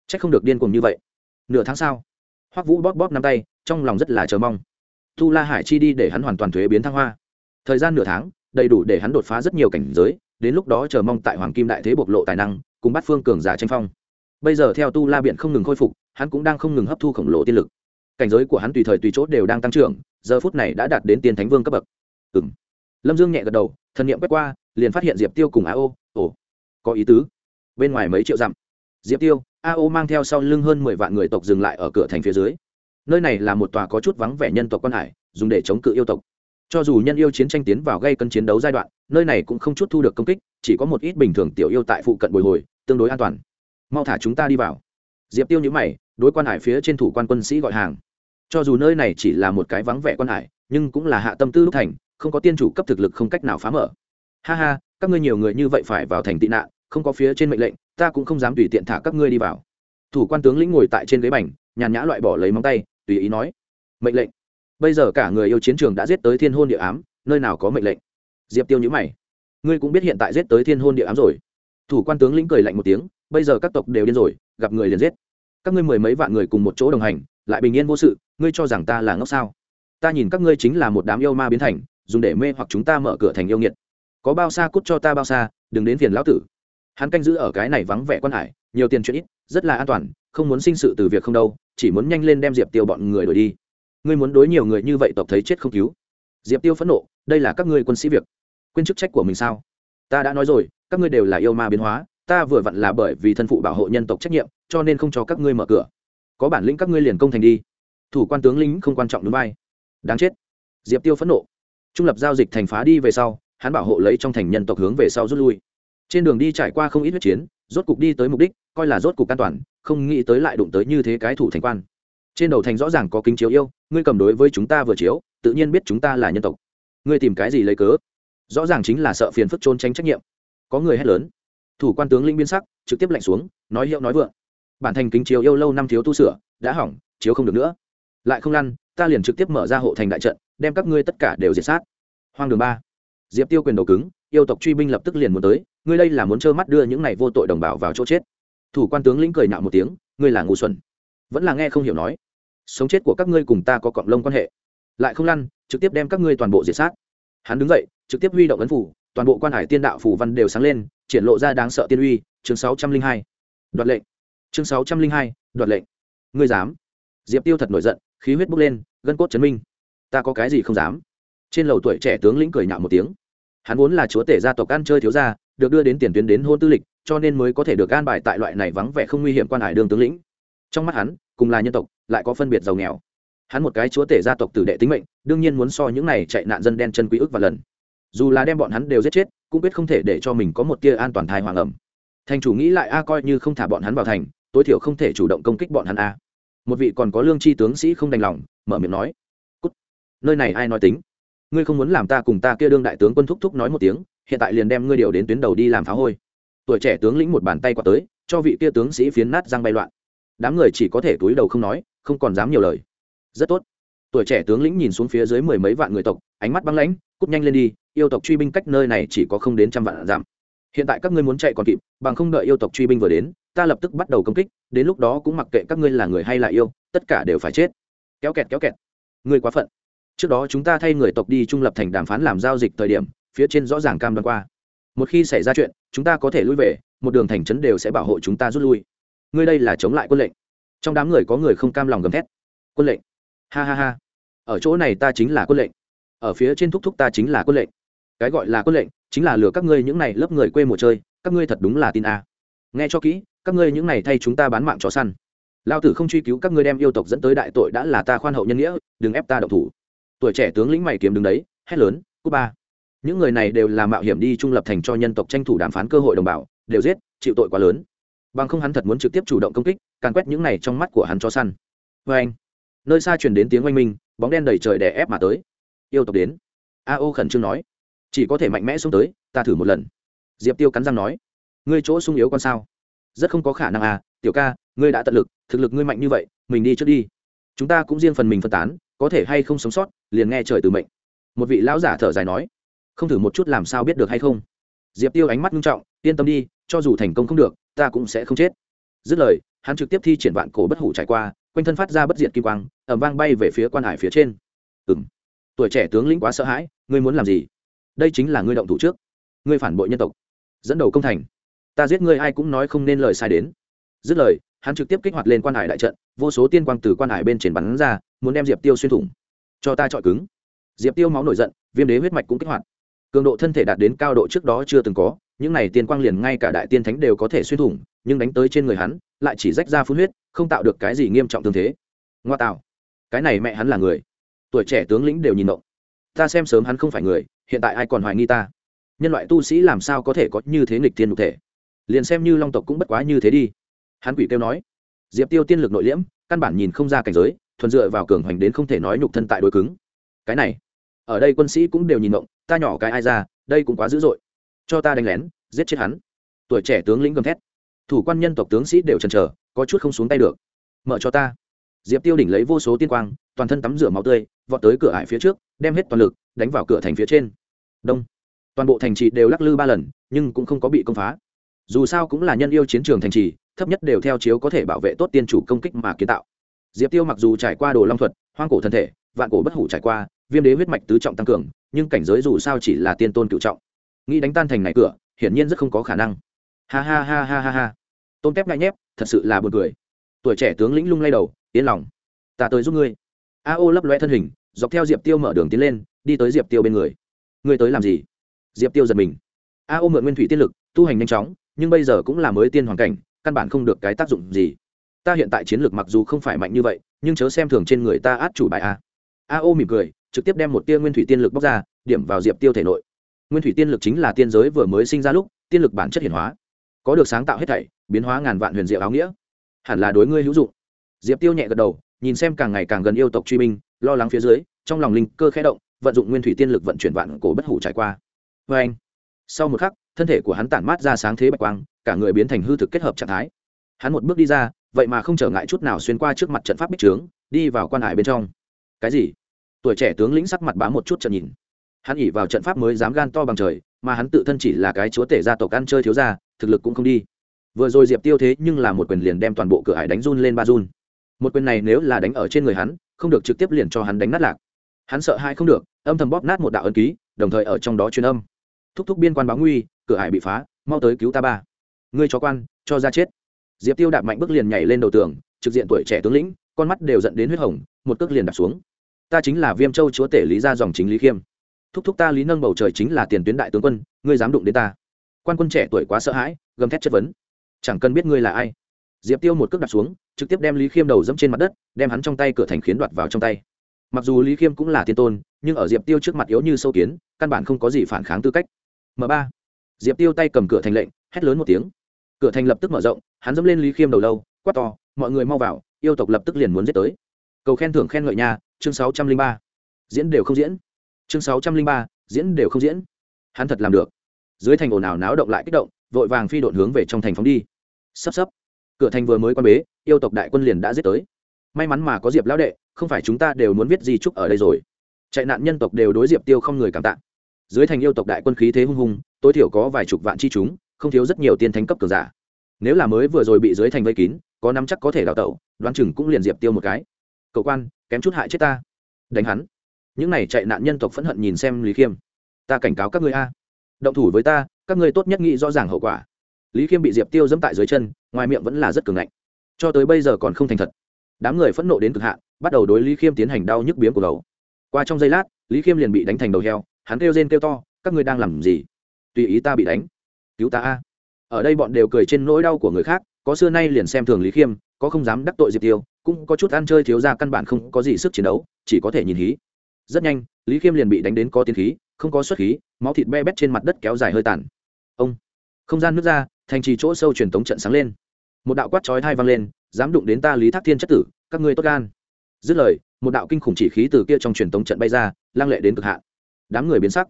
C h ắ c không được điên cuồng như vậy. Nửa tháng sau, hoắc vũ bóp bóp năm tay, trong lòng rất là chờ mong. Tu la hải chi đi để hắn hoàn toàn thuế biến thăng hoa. Thời gian nửa tháng, đầy đủ để hắn đột phá rất nhiều cảnh giới, đến lúc đó chờ mong tại hoàng kim đại thế bộc lộ tài năng, cùng bắt phương cường giả tranh phong. Bây giờ theo tu la biện không ngừng khôi phục, hắn cũng đang không ngừng hấp thu khổng lồ tiên lực. Cảnh giới của hắn tùy thời tùy chốt đều đang tăng trưởng, giờ phút này đã đạt đến tiên thánh vương cấp bậc. Ừ m lâm dương nhẹ gật đầu, thần n i ệ m quét qua, liền phát hiện diệp tiêu cùng a ô ồ, có ý tứ. Bên ngoài mấy triệu dặm, diệp tiêu, a ô mang theo sau lưng hơn mười vạn người tộc dừng lại ở cửa thành phía dưới. Nơi này là một tòa có chút vắng vẻ nhân tộc quan hải, dùng để chống cự yêu tộc. Cho dù nhân yêu chiến tranh tiến vào gây cân chiến đấu giai đoạn, nơi này cũng không chút thu được công kích, chỉ có một ít bình thường tiểu yêu tại phụ cận bồi hồi, tương đối an toàn. Mau thả chúng ta đi vào. Diệp tiêu nhữ mày, đối quan hải phía trên thủ quan quân sĩ gọi hàng. Cho dù nơi này chỉ là một cái vắng vẻ quan hải, nhưng cũng là hạ tâm tư lúc thành không có tiên chủ cấp thực lực không cách nào phá mở. Ha ha, các ngươi nhiều người như vậy phải vào thành tị nạn, không có phía trên mệnh lệnh, ta cũng không dám tùy tiện thả các ngươi đi vào. Thủ quan tướng lĩnh ngồi tại trên ghế bành, nhàn nhã loại bỏ lấy móng tay, tùy ý nói, mệnh lệnh. Bây giờ cả người yêu chiến trường đã giết tới thiên hôn địa ám, nơi nào có mệnh lệnh? Diệp tiêu nhữ mày. Ngươi cũng biết hiện tại giết tới thiên hôn địa ám rồi. Thủ quan tướng lĩnh cười lạnh một tiếng, bây giờ các tộc đều điên rồi, gặp người liền giết. Các ngươi mười mấy vạn người cùng một chỗ đồng hành, lại bình yên vô sự, ngươi cho rằng ta là ngốc sao? Ta nhìn các ngươi chính là một đám yêu ma biến thành dùng để mê hoặc chúng ta mở cửa thành yêu nghiệt. Có bao xa cút cho ta bao xa, đừng đến phiền lão tử. Hắn canh giữ ở cái này vắng vẻ quan hải, nhiều tiền chuyện ít, rất là an toàn, không muốn sinh sự từ việc không đâu, chỉ muốn nhanh lên đem diệp tiêu bọn người đuổi đi. Ngươi muốn đối nhiều người như vậy tộc thấy chết không cứu. Diệp tiêu phẫn nộ, đây là các ngươi quân sĩ việc. Quên chức trách của mình sao? Ta đã nói rồi, các ngươi đều là yêu ma biến hóa, ta vừa vặn là bởi vì thân phụ bảo hộ nhân tộc trách nhiệm, cho nên không cho các ngươi mở cửa. Có bản lĩnh các ngươi liền công thành đi. Thủ quan tướng lính không quan trọng núi bay đáng chết. Diệp tiêu phẫn nộ trung lập giao dịch thành phá đi về sau, hắn bảo hộ lấy trong thành nhân tộc hướng về sau rút lui. Trên đường đi trải qua không ít huyết chiến, rốt cục đi tới mục đích, coi là rốt cục an toàn, không nghĩ tới lại đụng tới như thế cái thủ thành quan. Trên đầu thành rõ ràng có kính chiếu yêu, ngươi cầm đối với chúng ta vừa chiếu, tự nhiên biết chúng ta là nhân tộc. Ngươi tìm cái gì lấy cớ? Rõ ràng chính là sợ phiền phức trốn tránh trách nhiệm. Có người hét lớn. Thủ quan tướng linh biên sắc, trực tiếp lạnh xuống, nói hiệu nói vượng. Bản thành kính chiếu yêu lâu năm thiếu tu sửa, đã hỏng, chiếu không được nữa. Lại không lăn, ta liền trực tiếp mở ra hộ thành đại trận đem các ngươi tất cả đều diệt sát. Hoang đường ba. Diệp tiêu quyền đầu cứng, yêu tộc truy binh lập tức liền muốn tới, ngươi đây là muốn trơ mắt đưa những này vô tội đồng bào vào chỗ chết. Thủ quan tướng lĩnh cười nạo một tiếng, ngươi là ngu xuẩn. Vẫn là nghe không hiểu nói. Sống chết của các ngươi cùng ta có cộng lông quan hệ. Lại không lăn, trực tiếp đem các ngươi toàn bộ diệt sát. Hắn đứng dậy, trực tiếp huy động ấn phủ, toàn bộ quan hải tiên đạo phủ văn đều sáng lên, triển lộ ra đáng sợ tiên uy, chương sáu trăm linh hai. Đoạt lệnh. Chương sáu trăm linh hai, đoạt lệnh. Ngươi dám. Diệp tiêu thật nổi giận, khí huyết bốc lên, gân cốt chấn minh ta có cái gì không dám. Trên lầu tuổi trẻ tướng lĩnh cười nhạo một tiếng. Hắn vốn là chúa tể gia tộc ăn chơi thiếu gia, được đưa đến tiền tuyến đến hôn tư lịch, cho nên mới có thể được an bài tại loại này vắng vẻ không nguy hiểm quan hải đường tướng lĩnh. Trong mắt hắn, cùng là nhân tộc, lại có phân biệt giàu nghèo. Hắn một cái chúa tể gia tộc tử đệ tính mệnh, đương nhiên muốn so những này chạy nạn dân đen chân quý ức và lần. Dù là đem bọn hắn đều giết chết, cũng biết không thể để cho mình có một tia an toàn thai hoàng ẩm. Thành chủ nghĩ lại, a, coi như không thả bọn hắn vào thành, tối thiểu không thể chủ động công kích bọn hắn a. Một vị còn có lương tri tướng sĩ không đành lòng, mở miệng nói nơi này ai nói tính? Ngươi không muốn làm ta cùng ta kia đương đại tướng quân thúc thúc nói một tiếng, hiện tại liền đem ngươi điều đến tuyến đầu đi làm phá hôi. Tuổi trẻ tướng lĩnh một bàn tay qua tới, cho vị kia tướng sĩ phiến nát răng bay loạn. Đám người chỉ có thể túi đầu không nói, không còn dám nhiều lời. Rất tốt. Tuổi trẻ tướng lĩnh nhìn xuống phía dưới mười mấy vạn người tộc, ánh mắt băng lãnh, cút nhanh lên đi, yêu tộc truy binh cách nơi này chỉ có không đến trăm vạn giảm hiện tại các ngươi muốn chạy còn kịp, bằng không đợi yêu tộc truy binh vừa đến, ta lập tức bắt đầu công kích, đến lúc đó cũng mặc kệ các ngươi là người hay là yêu, tất cả đều phải chết. Kéo kẹt kéo kẹt. Ngươi quá phận trước đó chúng ta thay người tộc đi trung lập thành đàm phán làm giao dịch thời điểm, phía trên rõ ràng cam đoan qua. Một khi xảy ra chuyện, chúng ta có thể lui về, một đường thành trấn đều sẽ bảo hộ chúng ta rút lui. Ngươi đây là chống lại quân lệnh. Trong đám người có người không cam lòng gầm thét. Quân lệnh. Ha ha ha. Ở chỗ này ta chính là quân lệnh. Ở phía trên thúc thúc ta chính là quân lệnh. Cái gọi là quân lệnh, chính là lừa các ngươi những này lớp người quê mùa chơi, các ngươi thật đúng là tin a. Nghe cho kỹ, các ngươi những này thay chúng ta bán mạng chó săn. Lao tử không truy cứu các ngươi đem yêu tộc dẫn tới đại tội đã là ta khoan hậu nhân nghĩa, đừng ép ta động thủ tuổi trẻ tướng lĩnh mày kiếm đứng đấy, hét lớn cúp ba. Những người này đều là mạo hiểm đi trung lập thành cho nhân tộc tranh thủ đàm phán cơ hội đồng bào, đều giết, chịu tội quá lớn. Bằng không hắn thật muốn trực tiếp chủ động công kích, càn quét những này trong mắt của hắn cho săn. Vê anh, nơi xa truyền đến tiếng oanh minh, bóng đen đầy trời đè ép mà tới. Yêu tộc đến. A ô khẩn trương nói, chỉ có thể mạnh mẽ xuống tới, ta thử một lần. Diệp tiêu cắn răng nói, ngươi chỗ sung yếu con sao? Rất không có khả năng à tiểu ca, ngươi đã tận lực, thực lực ngươi mạnh như vậy, mình đi trước đi. Chúng ta cũng riêng phần mình phân tán có thể hay không sống sót, liền nghe trời từ mệnh. Một vị lão giả thở dài nói, không thử một chút làm sao biết được hay không. Diệp tiêu ánh mắt nghiêm trọng, yên tâm đi, cho dù thành công không được, ta cũng sẽ không chết. Dứt lời, hắn trực tiếp thi triển vạn cổ bất hủ trải qua, quanh thân phát ra bất diệt kim quang ẩm vang bay về phía quan hải phía trên. Ừ tuổi trẻ tướng lĩnh quá sợ hãi, ngươi muốn làm gì? Đây chính là ngươi động thủ trước. Ngươi phản bội nhân tộc. Dẫn đầu công thành. Ta giết ngươi ai cũng nói không nên lời sai đến. Dứt lời, hắn trực tiếp kích hoạt lên quan hải đại trận vô số tiên quang từ quan hải bên trên bắn ra, muốn đem diệp tiêu xuyên thủng. Cho ta chọi cứng. Diệp tiêu máu nổi giận, viêm đế huyết mạch cũng kích hoạt. Cường độ thân thể đạt đến cao độ trước đó chưa từng có, những này tiên quang liền ngay cả đại tiên thánh đều có thể xuyên thủng, nhưng đánh tới trên người hắn, lại chỉ rách ra phun huyết, không tạo được cái gì nghiêm trọng tương thế. Ngoa tạo. Cái này mẹ hắn là người. Tuổi trẻ tướng lĩnh đều nhìn động ta xem sớm hắn không phải người, hiện tại ai còn hoài nghi ta? Nhân loại tu sĩ làm sao có thể có như thế nghịch thiên nhục thể? Liền xem như long tộc cũng bất quá như thế đi. Hắn quỷ kêu nói diệp tiêu tiên lực nội liễm, căn bản nhìn không ra cảnh giới, thuần dựa vào cường hoành đến không thể nói nhục thân tại đối cứng. Cái này, ở đây quân sĩ cũng đều nhìn động ta nhỏ cái ai ra, đây cũng quá dữ dội. Cho ta đánh lén, giết chết hắn. Tuổi trẻ tướng lĩnh gầm thét. Thủ quan nhân tộc tướng sĩ đều chần chờ, có chút không xuống tay được. Mở cho ta. Diệp tiêu đỉnh lấy vô số tiên quang, toàn thân tắm rửa máu tươi, vọt tới cửa ải phía trước, đem hết toàn lực, đánh vào cửa thành phía trên. Đông. Toàn bộ thành trì đều lắc lư ba lần, nhưng cũng không có bị công phá. Dù sao cũng là nhân yêu chiến trường thành trì thấp nhất đều theo chiếu có thể bảo vệ tốt tiên chủ công kích mà kiến tạo. Diệp tiêu mặc dù trải qua đồ long thuật, hoang cổ thân thể, vạn cổ bất hủ trải qua, viêm đế huyết mạch tứ trọng tăng cường, nhưng cảnh giới dù sao chỉ là tiên tôn cựu trọng. Nghĩ đánh tan thành này cửa, hiển nhiên rất không có khả năng. Ha ha ha ha ha ha. Tôn tép ngại nhép, thật sự là buồn cười. Tuổi trẻ tướng lĩnh lung lay đầu, yên lòng. Ta tới giúp ngươi. A ô lấp loe thân hình, dọc theo diệp tiêu mở đường tiến lên, đi tới diệp tiêu bên người. Ngươi tới làm gì? Diệp tiêu giật mình. A ô mượn nguyên thủy tiên lực, tu hành nhanh chóng, nhưng bây giờ cũng là mới tiên hoàn cảnh căn bản không được cái tác dụng gì. Ta hiện tại chiến lược mặc dù không phải mạnh như vậy, nhưng chớ xem thường trên người ta át chủ bài a. A ô mỉm cười, trực tiếp đem một tia nguyên thủy tiên lực bóc ra, điểm vào diệp tiêu thể nội. Nguyên thủy tiên lực chính là tiên giới vừa mới sinh ra lúc, tiên lực bản chất hiển hóa. Có được sáng tạo hết thảy, biến hóa ngàn vạn huyền diệu áo nghĩa. Hẳn là đối ngươi hữu dụng. Diệp tiêu nhẹ gật đầu, nhìn xem càng ngày càng gần yêu tộc truy minh lo lắng phía dưới, trong lòng linh cơ khẽ động, vận dụng nguyên thủy tiên lực vận chuyển vạn cổ bất hủ trải qua. Vê anh sau một khắc thân thể của hắn tản mát ra sáng thế bạch quang, cả người biến thành hư thực kết hợp trạng thái. Hắn một bước đi ra, vậy mà không trở ngại chút nào xuyên qua trước mặt trận pháp bích trướng, đi vào quan hải bên trong. Cái gì? Tuổi trẻ tướng lĩnh sắc mặt bám một chút trận nhìn. Hắn ỉ vào trận pháp mới dám gan to bằng trời, mà hắn tự thân chỉ là cái chúa tể gia tộc ăn chơi thiếu gia, thực lực cũng không đi. Vừa rồi diệp tiêu thế nhưng là một quyền liền đem toàn bộ cửa hải đánh run lên ba run. Một quyền này nếu là đánh ở trên người hắn, không được trực tiếp liền cho hắn đánh nát lạc. Hắn sợ hai không được, âm thầm bóp nát một đạo ấn ký, đồng thời ở trong đó truyền âm. Thúc thúc biên quan báo nguy cửa ải bị phá, mau tới cứu ta ba. Ngươi cho quan, cho ra chết. Diệp tiêu đạp mạnh bước liền nhảy lên đầu tường, trực diện tuổi trẻ tướng lĩnh, con mắt đều dẫn đến huyết hồng, một cước liền đạp xuống. Ta chính là viêm châu chúa tể lý gia dòng chính lý khiêm. Thúc thúc ta lý nâng bầu trời chính là tiền tuyến đại tướng quân, ngươi dám đụng đến ta. Quan quân trẻ tuổi quá sợ hãi, gầm thét chất vấn. Chẳng cần biết ngươi là ai. Diệp tiêu một cước đạp xuống, trực tiếp đem lý khiêm đầu dẫm trên mặt đất, đem hắn trong tay cửa thành khiến đoạt vào trong tay. Mặc dù lý khiêm cũng là tiên tôn, nhưng ở diệp tiêu trước mặt yếu như sâu kiến, căn bản không có gì phản kháng tư cách. M ba diệp tiêu tay cầm cửa thành lệnh, hét lớn một tiếng. Cửa thành lập tức mở rộng, hắn dẫm lên lý khiêm đầu lâu, quát to, mọi người mau vào, yêu tộc lập tức liền muốn giết tới. Cầu khen thưởng khen ngợi nha, chương sáu trăm linh ba. Diễn đều không diễn. Chương sáu trăm linh ba, diễn đều không diễn. Hắn thật làm được. Dưới thành ồn ào náo động lại kích động, vội vàng phi độn hướng về trong thành phóng đi. Sắp sắp. Cửa thành vừa mới quan bế, yêu tộc đại quân liền đã giết tới. May mắn mà có diệp lão đệ, không phải chúng ta đều muốn viết di trúc ở đây rồi. Chạy nạn nhân tộc đều đối diệp tiêu không người cảm tạ dưới thành yêu tộc đại quân khí thế hung hùng tối thiểu có vài chục vạn chi chúng, không thiếu rất nhiều tiên thánh cấp cường giả. Nếu là mới vừa rồi bị dưới thành vây kín, có nắm chắc có thể đào tẩu, đoán chừng cũng liền diệp tiêu một cái. Cậu quan, kém chút hại chết ta. Đánh hắn. Những này chạy nạn nhân tộc phẫn hận nhìn xem lý khiêm. Ta cảnh cáo các ngươi a. Động thủ với ta, các ngươi tốt nhất nghĩ rõ ràng hậu quả. Lý khiêm bị diệp tiêu dẫm tại dưới chân, ngoài miệng vẫn là rất cường ngạnh. Cho tới bây giờ còn không thành thật. Đám người phẫn nộ đến cực hạn, bắt đầu đối lý khiêm tiến hành đau nhức biếm của đầu qua trong giây lát, lý khiêm liền bị đánh thành đầu heo hắn kêu rên kêu to, các ngươi đang làm gì? Tùy ý ta bị đánh. Cứu ta a. Ở đây bọn đều cười trên nỗi đau của người khác, có xưa nay liền xem thường lý khiêm, có không dám đắc tội diệp tiêu, cũng có chút ăn chơi thiếu ra căn bản không có gì sức chiến đấu, chỉ có thể nhìn hí. Rất nhanh, lý khiêm liền bị đánh đến có tiến khí, không có xuất khí, máu thịt be bét trên mặt đất kéo dài hơi tàn. Ông! Không gian nước ra, thành trì chỗ sâu truyền tống trận sáng lên. Một đạo quát chói thai vang lên, dám đụng đến ta lý thác thiên chất tử, các ngươi tốt gan. Dứt lời, một đạo kinh khủng chỉ khí từ kia trong truyền tống trận bay ra lang lệ đến cực hạn đám người biến sắc.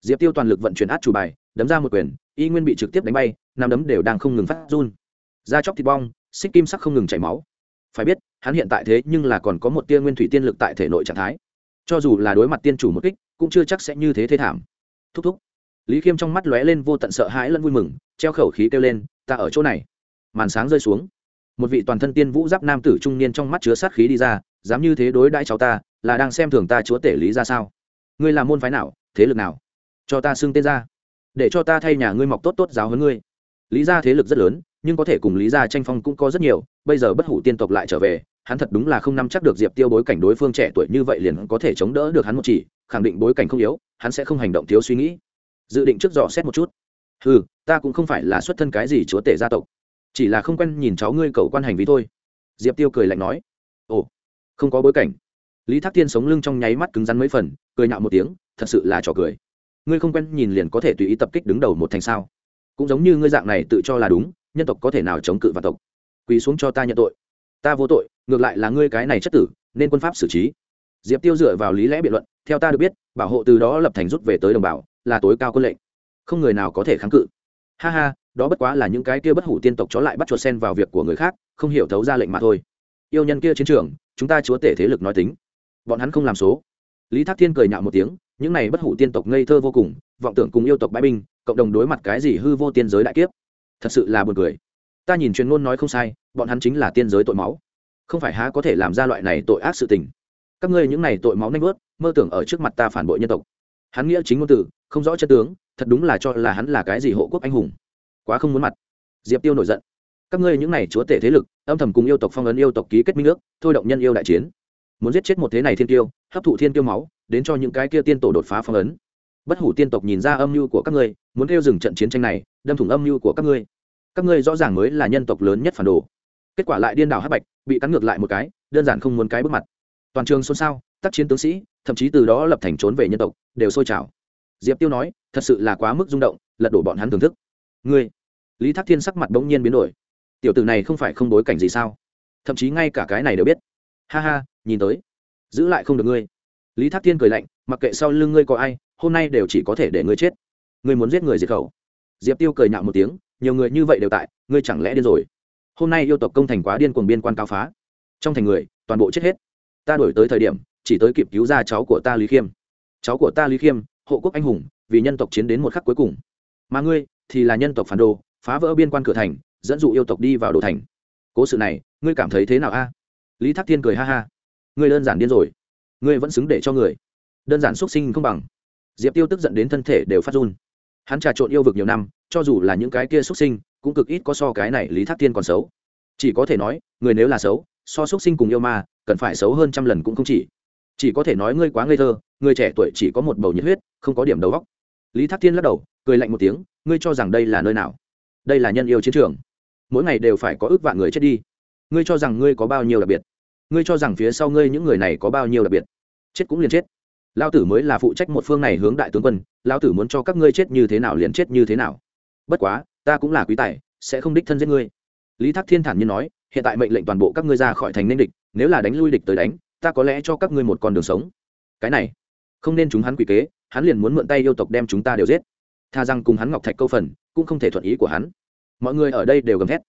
Diệp tiêu toàn lực vận chuyển át chủ bài, đấm ra một quyền, y nguyên bị trực tiếp đánh bay, năm đấm đều đang không ngừng phát run. Da chóc thịt bong, xích kim sắc không ngừng chảy máu. Phải biết, hắn hiện tại thế nhưng là còn có một tia nguyên thủy tiên lực tại thể nội trạng thái. Cho dù là đối mặt tiên chủ một kích, cũng chưa chắc sẽ như thế thế thảm. Thúc thúc. Lý khiêm trong mắt lóe lên vô tận sợ hãi lẫn vui mừng, treo khẩu khí kêu lên, ta ở chỗ này. Màn sáng rơi xuống. Một vị toàn thân tiên vũ giáp nam tử trung niên trong mắt chứa sát khí đi ra, dám như thế đối đãi cháu ta, là đang xem thường ta chúa tể lý ra sao? Ngươi là môn phái nào, thế lực nào? Cho ta xưng tên ra. Để cho ta thay nhà ngươi mọc tốt tốt giáo hơn ngươi. Lý ra thế lực rất lớn, nhưng có thể cùng lý ra tranh phong cũng có rất nhiều, bây giờ bất hủ tiên tộc lại trở về, hắn thật đúng là không nắm chắc được diệp tiêu bối cảnh đối phương trẻ tuổi như vậy liền có thể chống đỡ được hắn một chỉ, khẳng định bối cảnh không yếu, hắn sẽ không hành động thiếu suy nghĩ. Dự định trước dò xét một chút. Ừ ta cũng không phải là xuất thân cái gì chúa tể gia tộc. Chỉ là không quen nhìn cháu ngươi cầu quan hành vi thôi. Diệp tiêu cười lạnh nói. Ồ, không có bối cảnh lý thác tiên sống lưng trong nháy mắt cứng rắn mấy phần, cười nhạo một tiếng, thật sự là trò cười. Ngươi không quen nhìn liền có thể tùy ý tập kích đứng đầu một thành sao? Cũng giống như ngươi dạng này tự cho là đúng, nhân tộc có thể nào chống cự vạn tộc? Quỳ xuống cho ta nhận tội. Ta vô tội, ngược lại là ngươi cái này chất tử, nên quân pháp xử trí. Diệp tiêu dựa vào lý lẽ biện luận, theo ta được biết, bảo hộ từ đó lập thành rút về tới đồng bào, là tối cao quân lệnh. Không người nào có thể kháng cự. Ha ha, đó bất quá là những cái kia bất hủ tiên tộc chó lại bắt chuột sen vào việc của người khác, không hiểu thấu ra lệnh mà thôi. Yêu nhân kia chiến trường, chúng ta chúa tể thế lực nói tính bọn hắn không làm số. Lý thác thiên cười nhạo một tiếng, những này bất hủ tiên tộc ngây thơ vô cùng, vọng tưởng cùng yêu tộc bãi binh, cộng đồng đối mặt cái gì hư vô tiên giới đại kiếp. Thật sự là buồn cười. Ta nhìn truyền ngôn nói không sai, bọn hắn chính là tiên giới tội máu. Không phải há có thể làm ra loại này tội ác sự tình. Các ngươi những này tội máu nanh vớt, mơ tưởng ở trước mặt ta phản bội nhân tộc. Hắn nghĩa chính ngôn từ, không rõ chân tướng, thật đúng là cho là hắn là cái gì hộ quốc anh hùng. Quá không muốn mặt. Diệp tiêu nổi giận. Các ngươi những này chúa tể thế lực, âm thầm cùng yêu tộc phong ấn yêu tộc ký kết minh ước, thôi động nhân yêu đại chiến muốn giết chết một thế này thiên tiêu hấp thụ thiên tiêu máu, đến cho những cái kia tiên tổ đột phá phong ấn. Bất hủ tiên tộc nhìn ra âm mưu của các ngươi, muốn kêu dừng trận chiến tranh này, đâm thủng âm mưu của các ngươi. Các ngươi rõ ràng mới là nhân tộc lớn nhất phản đồ. Kết quả lại điên đảo hắc bạch, bị cắn ngược lại một cái, đơn giản không muốn cái bước mặt. Toàn trường xôn xao, tác chiến tướng sĩ, thậm chí từ đó lập thành trốn về nhân tộc, đều sôi trào. Diệp tiêu nói, thật sự là quá mức rung động, lật đổ bọn hắn thưởng thức. Ngươi, lý thác thiên sắc mặt bỗng nhiên biến đổi. Tiểu tử này không phải không đối cảnh gì sao? Thậm chí ngay cả cái này đều biết. Ha ha nhìn tới. Giữ lại không được ngươi. Lý thác thiên cười lạnh, mặc kệ sau lưng ngươi có ai, hôm nay đều chỉ có thể để ngươi chết. Ngươi muốn giết người diệt khẩu. Diệp tiêu cười nhạo một tiếng, nhiều người như vậy đều tại, ngươi chẳng lẽ điên rồi? Hôm nay yêu tộc công thành quá điên cuồng biên quan cao phá. Trong thành người, toàn bộ chết hết. Ta đổi tới thời điểm, chỉ tới kịp cứu ra cháu của ta lý khiêm. Cháu của ta lý khiêm, hộ quốc anh hùng, vì nhân tộc chiến đến một khắc cuối cùng. Mà ngươi, thì là nhân tộc phản đồ, phá vỡ biên quan cửa thành, dẫn dụ yêu tộc đi vào đồ thành. Cố sự này, ngươi cảm thấy thế nào a? Lý thác thiên cười ha ha ngươi đơn giản điên rồi. Ngươi vẫn xứng để cho người. Đơn giản xuất sinh không bằng. Diệp tiêu tức giận đến thân thể đều phát run. Hắn trà trộn yêu vực nhiều năm, cho dù là những cái kia xuất sinh, cũng cực ít có so cái này lý thác thiên còn xấu. Chỉ có thể nói, người nếu là xấu, so xuất sinh cùng yêu ma, cần phải xấu hơn trăm lần cũng không chỉ. Chỉ có thể nói ngươi quá ngây thơ, người trẻ tuổi chỉ có một bầu nhiệt huyết, không có điểm đầu góc lý thác thiên lắc đầu, cười lạnh một tiếng, ngươi cho rằng đây là nơi nào? Đây là nhân yêu chiến trường. Mỗi ngày đều phải có ước vạn người chết đi. Ngươi cho rằng ngươi có bao nhiêu đặc biệt? Ngươi cho rằng phía sau ngươi những người này có bao nhiêu đặc biệt? Chết cũng liền chết. Lao tử mới là phụ trách một phương này hướng đại tướng quân lao tử muốn cho các ngươi chết như thế nào liền chết như thế nào. Bất quá, ta cũng là quý tài, sẽ không đích thân giết ngươi. Lý thác thiên thản nhiên nói, hiện tại mệnh lệnh toàn bộ các ngươi ra khỏi thành nên địch, nếu là đánh lui địch tới đánh, ta có lẽ cho các ngươi một con đường sống. Cái này, không nên chúng hắn quỷ kế, hắn liền muốn mượn tay yêu tộc đem chúng ta đều giết. Tha rằng cùng hắn ngọc thạch câu phần cũng cũng không thể thuận ý của hắn. Mọi người ở đây đều gầm thét.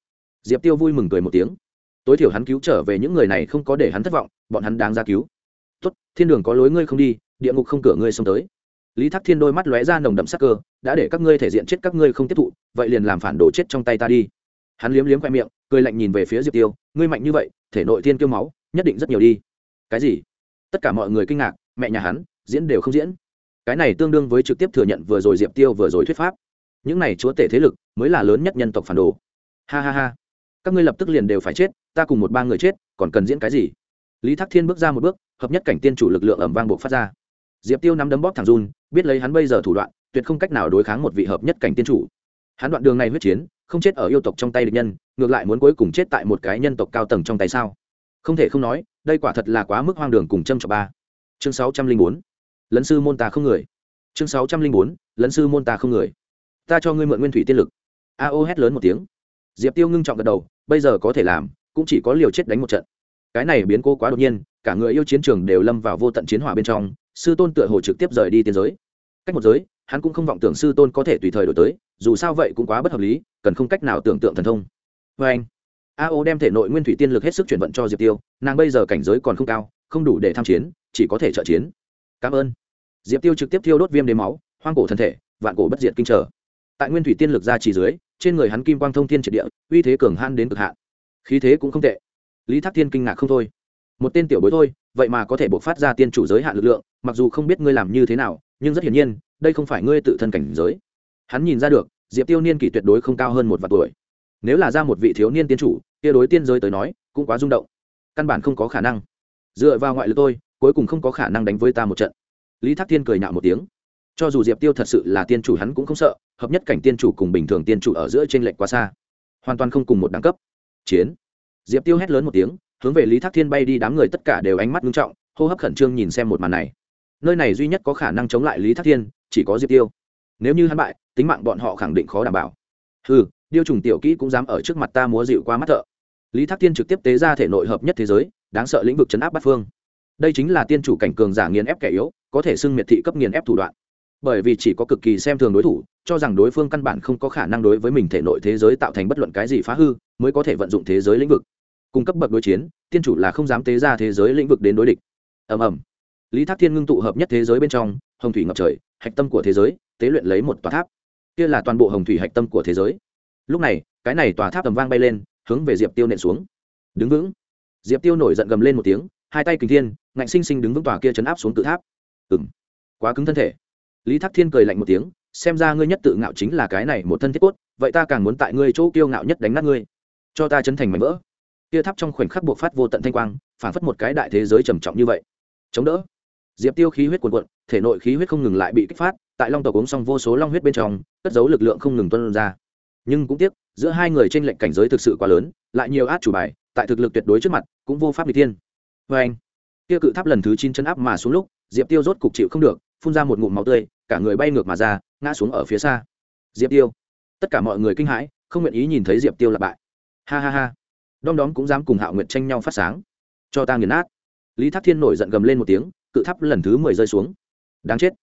Diệp tiêu vui mừng cười một tiếng tối thiểu hắn cứu trở về những người này không có để hắn thất vọng, bọn hắn đáng ra cứu. Tốt, thiên đường có lối ngươi không đi, địa ngục không cửa ngươi xông tới. Lý thác thiên đôi mắt lóe ra nồng đậm sắc cơ, đã để các ngươi thể diện chết các ngươi không tiếp thụ, vậy liền làm phản đồ chết trong tay ta đi. Hắn liếm liếm khoe miệng, cười lạnh nhìn về phía diệp tiêu, ngươi mạnh như vậy, thể nội thiên kêu máu, nhất định rất nhiều đi. Cái gì? Tất cả mọi người kinh ngạc, mẹ nhà hắn, diễn đều không diễn. Cái này tương đương với trực tiếp thừa nhận vừa rồi diệp tiêu vừa rồi thuyết pháp. Những này chúa tể thế lực mới là lớn nhất nhân tộc phản đồ. Ha ha ha các ngươi lập tức liền đều phải chết, ta cùng một ba người chết, còn cần diễn cái gì? Lý thác thiên bước ra một bước, hợp nhất cảnh tiên chủ lực lượng ẩm vang buộc phát ra. Diệp tiêu nắm đấm bóp thẳng run, biết lấy hắn bây giờ thủ đoạn, tuyệt không cách nào đối kháng một vị hợp nhất cảnh tiên chủ. Hắn đoạn đường này huyết chiến, không chết ở yêu tộc trong tay địch nhân, ngược lại muốn cuối cùng chết tại một cái nhân tộc cao tầng trong tay sao? Không thể không nói, đây quả thật là quá mức hoang đường cùng châm trọc ba. Chương sáu trăm linh bốn, lấn sư môn ta không người. Chương sáu trăm linh bốn, lấn sư môn ta không người. Ta cho ngươi mượn nguyên thủy tiên lực. A ô hét lớn một tiếng diệp tiêu ngưng trọng gật đầu, bây giờ có thể làm, cũng chỉ có liều chết đánh một trận. Cái này biến cô quá đột nhiên, cả người yêu chiến trường đều lâm vào vô tận chiến hỏa bên trong, sư tôn tựa hồ trực tiếp rời đi tiên giới. Cách một giới, hắn cũng không vọng tưởng sư tôn có thể tùy thời đổi tới, dù sao vậy cũng quá bất hợp lý, cần không cách nào tưởng tượng thần thông. Vê anh, a ô đem thể nội nguyên thủy tiên lực hết sức chuyển vận cho diệp tiêu, nàng bây giờ cảnh giới còn không cao, không đủ để tham chiến, chỉ có thể trợ chiến. Cảm ơn. Diệp tiêu trực tiếp thiêu đốt viêm đế máu, hoang cổ thân thể, vạn cổ bất diệt kinh trở. Tại nguyên thủy tiên lực ra chỉ dưới trên người hắn kim quang thông thiên triệt địa, uy thế cường han đến cực hạn. Khí thế cũng không tệ. Lý thác thiên kinh ngạc không thôi. Một tên tiểu bối thôi, vậy mà có thể buộc phát ra tiên chủ giới hạn lực lượng, mặc dù không biết ngươi làm như thế nào, nhưng rất hiển nhiên, đây không phải ngươi tự thân cảnh giới. Hắn nhìn ra được, diệp tiêu niên kỷ tuyệt đối không cao hơn một vạn tuổi. Nếu là ra một vị thiếu niên tiên chủ, kia đối tiên giới tới nói, cũng quá rung động. Căn bản không có khả năng. Dựa vào ngoại lực tôi cuối cùng không có khả năng đánh với ta một trận. Lý thác thiên cười nhạo một tiếng. Cho dù diệp tiêu thật sự là tiên chủ hắn cũng không sợ hợp nhất cảnh tiên chủ cùng bình thường tiên chủ ở giữa trên lệch quá xa. Hoàn toàn không cùng một đẳng cấp. Chiến. Diệp tiêu hét lớn một tiếng, hướng về lý thác thiên bay đi, đám người tất cả đều ánh mắt nghiêm trọng, hô hấp khẩn trương nhìn xem một màn này. Nơi này duy nhất có khả năng chống lại lý thác thiên, chỉ có diệp tiêu. Nếu như hắn bại, tính mạng bọn họ khẳng định khó đảm bảo. Ừ điêu trùng tiểu kỹ cũng dám ở trước mặt ta múa dịu qua mắt thợ. Lý thác thiên trực tiếp tế ra thể nội hợp nhất thế giới, đáng sợ lĩnh vực chấn áp bát phương. Đây chính là tiên chủ cảnh cường giả nghiền ép kẻ yếu, có thể xưng miệt thị cấp nghiền ép thủ đoạn bởi vì chỉ có cực kỳ xem thường đối thủ, cho rằng đối phương căn bản không có khả năng đối với mình thể nội thế giới tạo thành bất luận cái gì phá hư, mới có thể vận dụng thế giới lĩnh vực. Cung cấp bậc đối chiến, tiên chủ là không dám tế ra thế giới lĩnh vực đến đối địch. Ầm ầm. Lý thác thiên ngưng tụ hợp nhất thế giới bên trong, hồng thủy ngập trời, hạch tâm của thế giới, tế luyện lấy một tòa tháp. Kia là toàn bộ hồng thủy hạch tâm của thế giới. Lúc này, cái này tòa tháp tầm vang bay lên, hướng về diệp tiêu nện xuống. Đứng vững. Diệp tiêu nổi giận gầm lên một tiếng, hai tay kình thiên, ngạnh sinh sinh đứng vững tòa kia chấn áp xuống tự tháp. Ừng quá cứng thân thể lý thác thiên cười lạnh một tiếng, xem ra ngươi nhất tự ngạo chính là cái này một thân thiết cốt, vậy ta càng muốn tại ngươi chỗ kiêu ngạo nhất đánh nát ngươi. Cho ta chấn thành mảnh vỡ. Kia tháp trong khoảnh khắc buộc phát vô tận thanh quang, phản phất một cái đại thế giới trầm trọng như vậy. Chống đỡ. Diệp tiêu khí huyết cuồn cuộn, thể nội khí huyết không ngừng lại bị kích phát, tại long tộc uống xong vô số long huyết bên trong, cất giấu lực lượng không ngừng tuân ra. Nhưng cũng tiếc, giữa hai người trên lệnh cảnh giới thực sự quá lớn, lại nhiều át chủ bài, tại thực lực tuyệt đối trước mặt, cũng vô pháp bị thiên. Vê anh kia cự tháp lần thứ chín chân áp mà xuống lúc, diệp tiêu rốt cục chịu không được phun ra một ngụm máu tươi, cả người bay ngược mà ra, ngã xuống ở phía xa. Diệp tiêu. Tất cả mọi người kinh hãi, không nguyện ý nhìn thấy diệp tiêu là bại. Ha ha ha. Đom đóm cũng dám cùng hạo nguyệt tranh nhau phát sáng. Cho ta nghiền nát. Lý thác thiên nổi giận gầm lên một tiếng, cự tháp lần thứ mười rơi xuống. Đáng chết.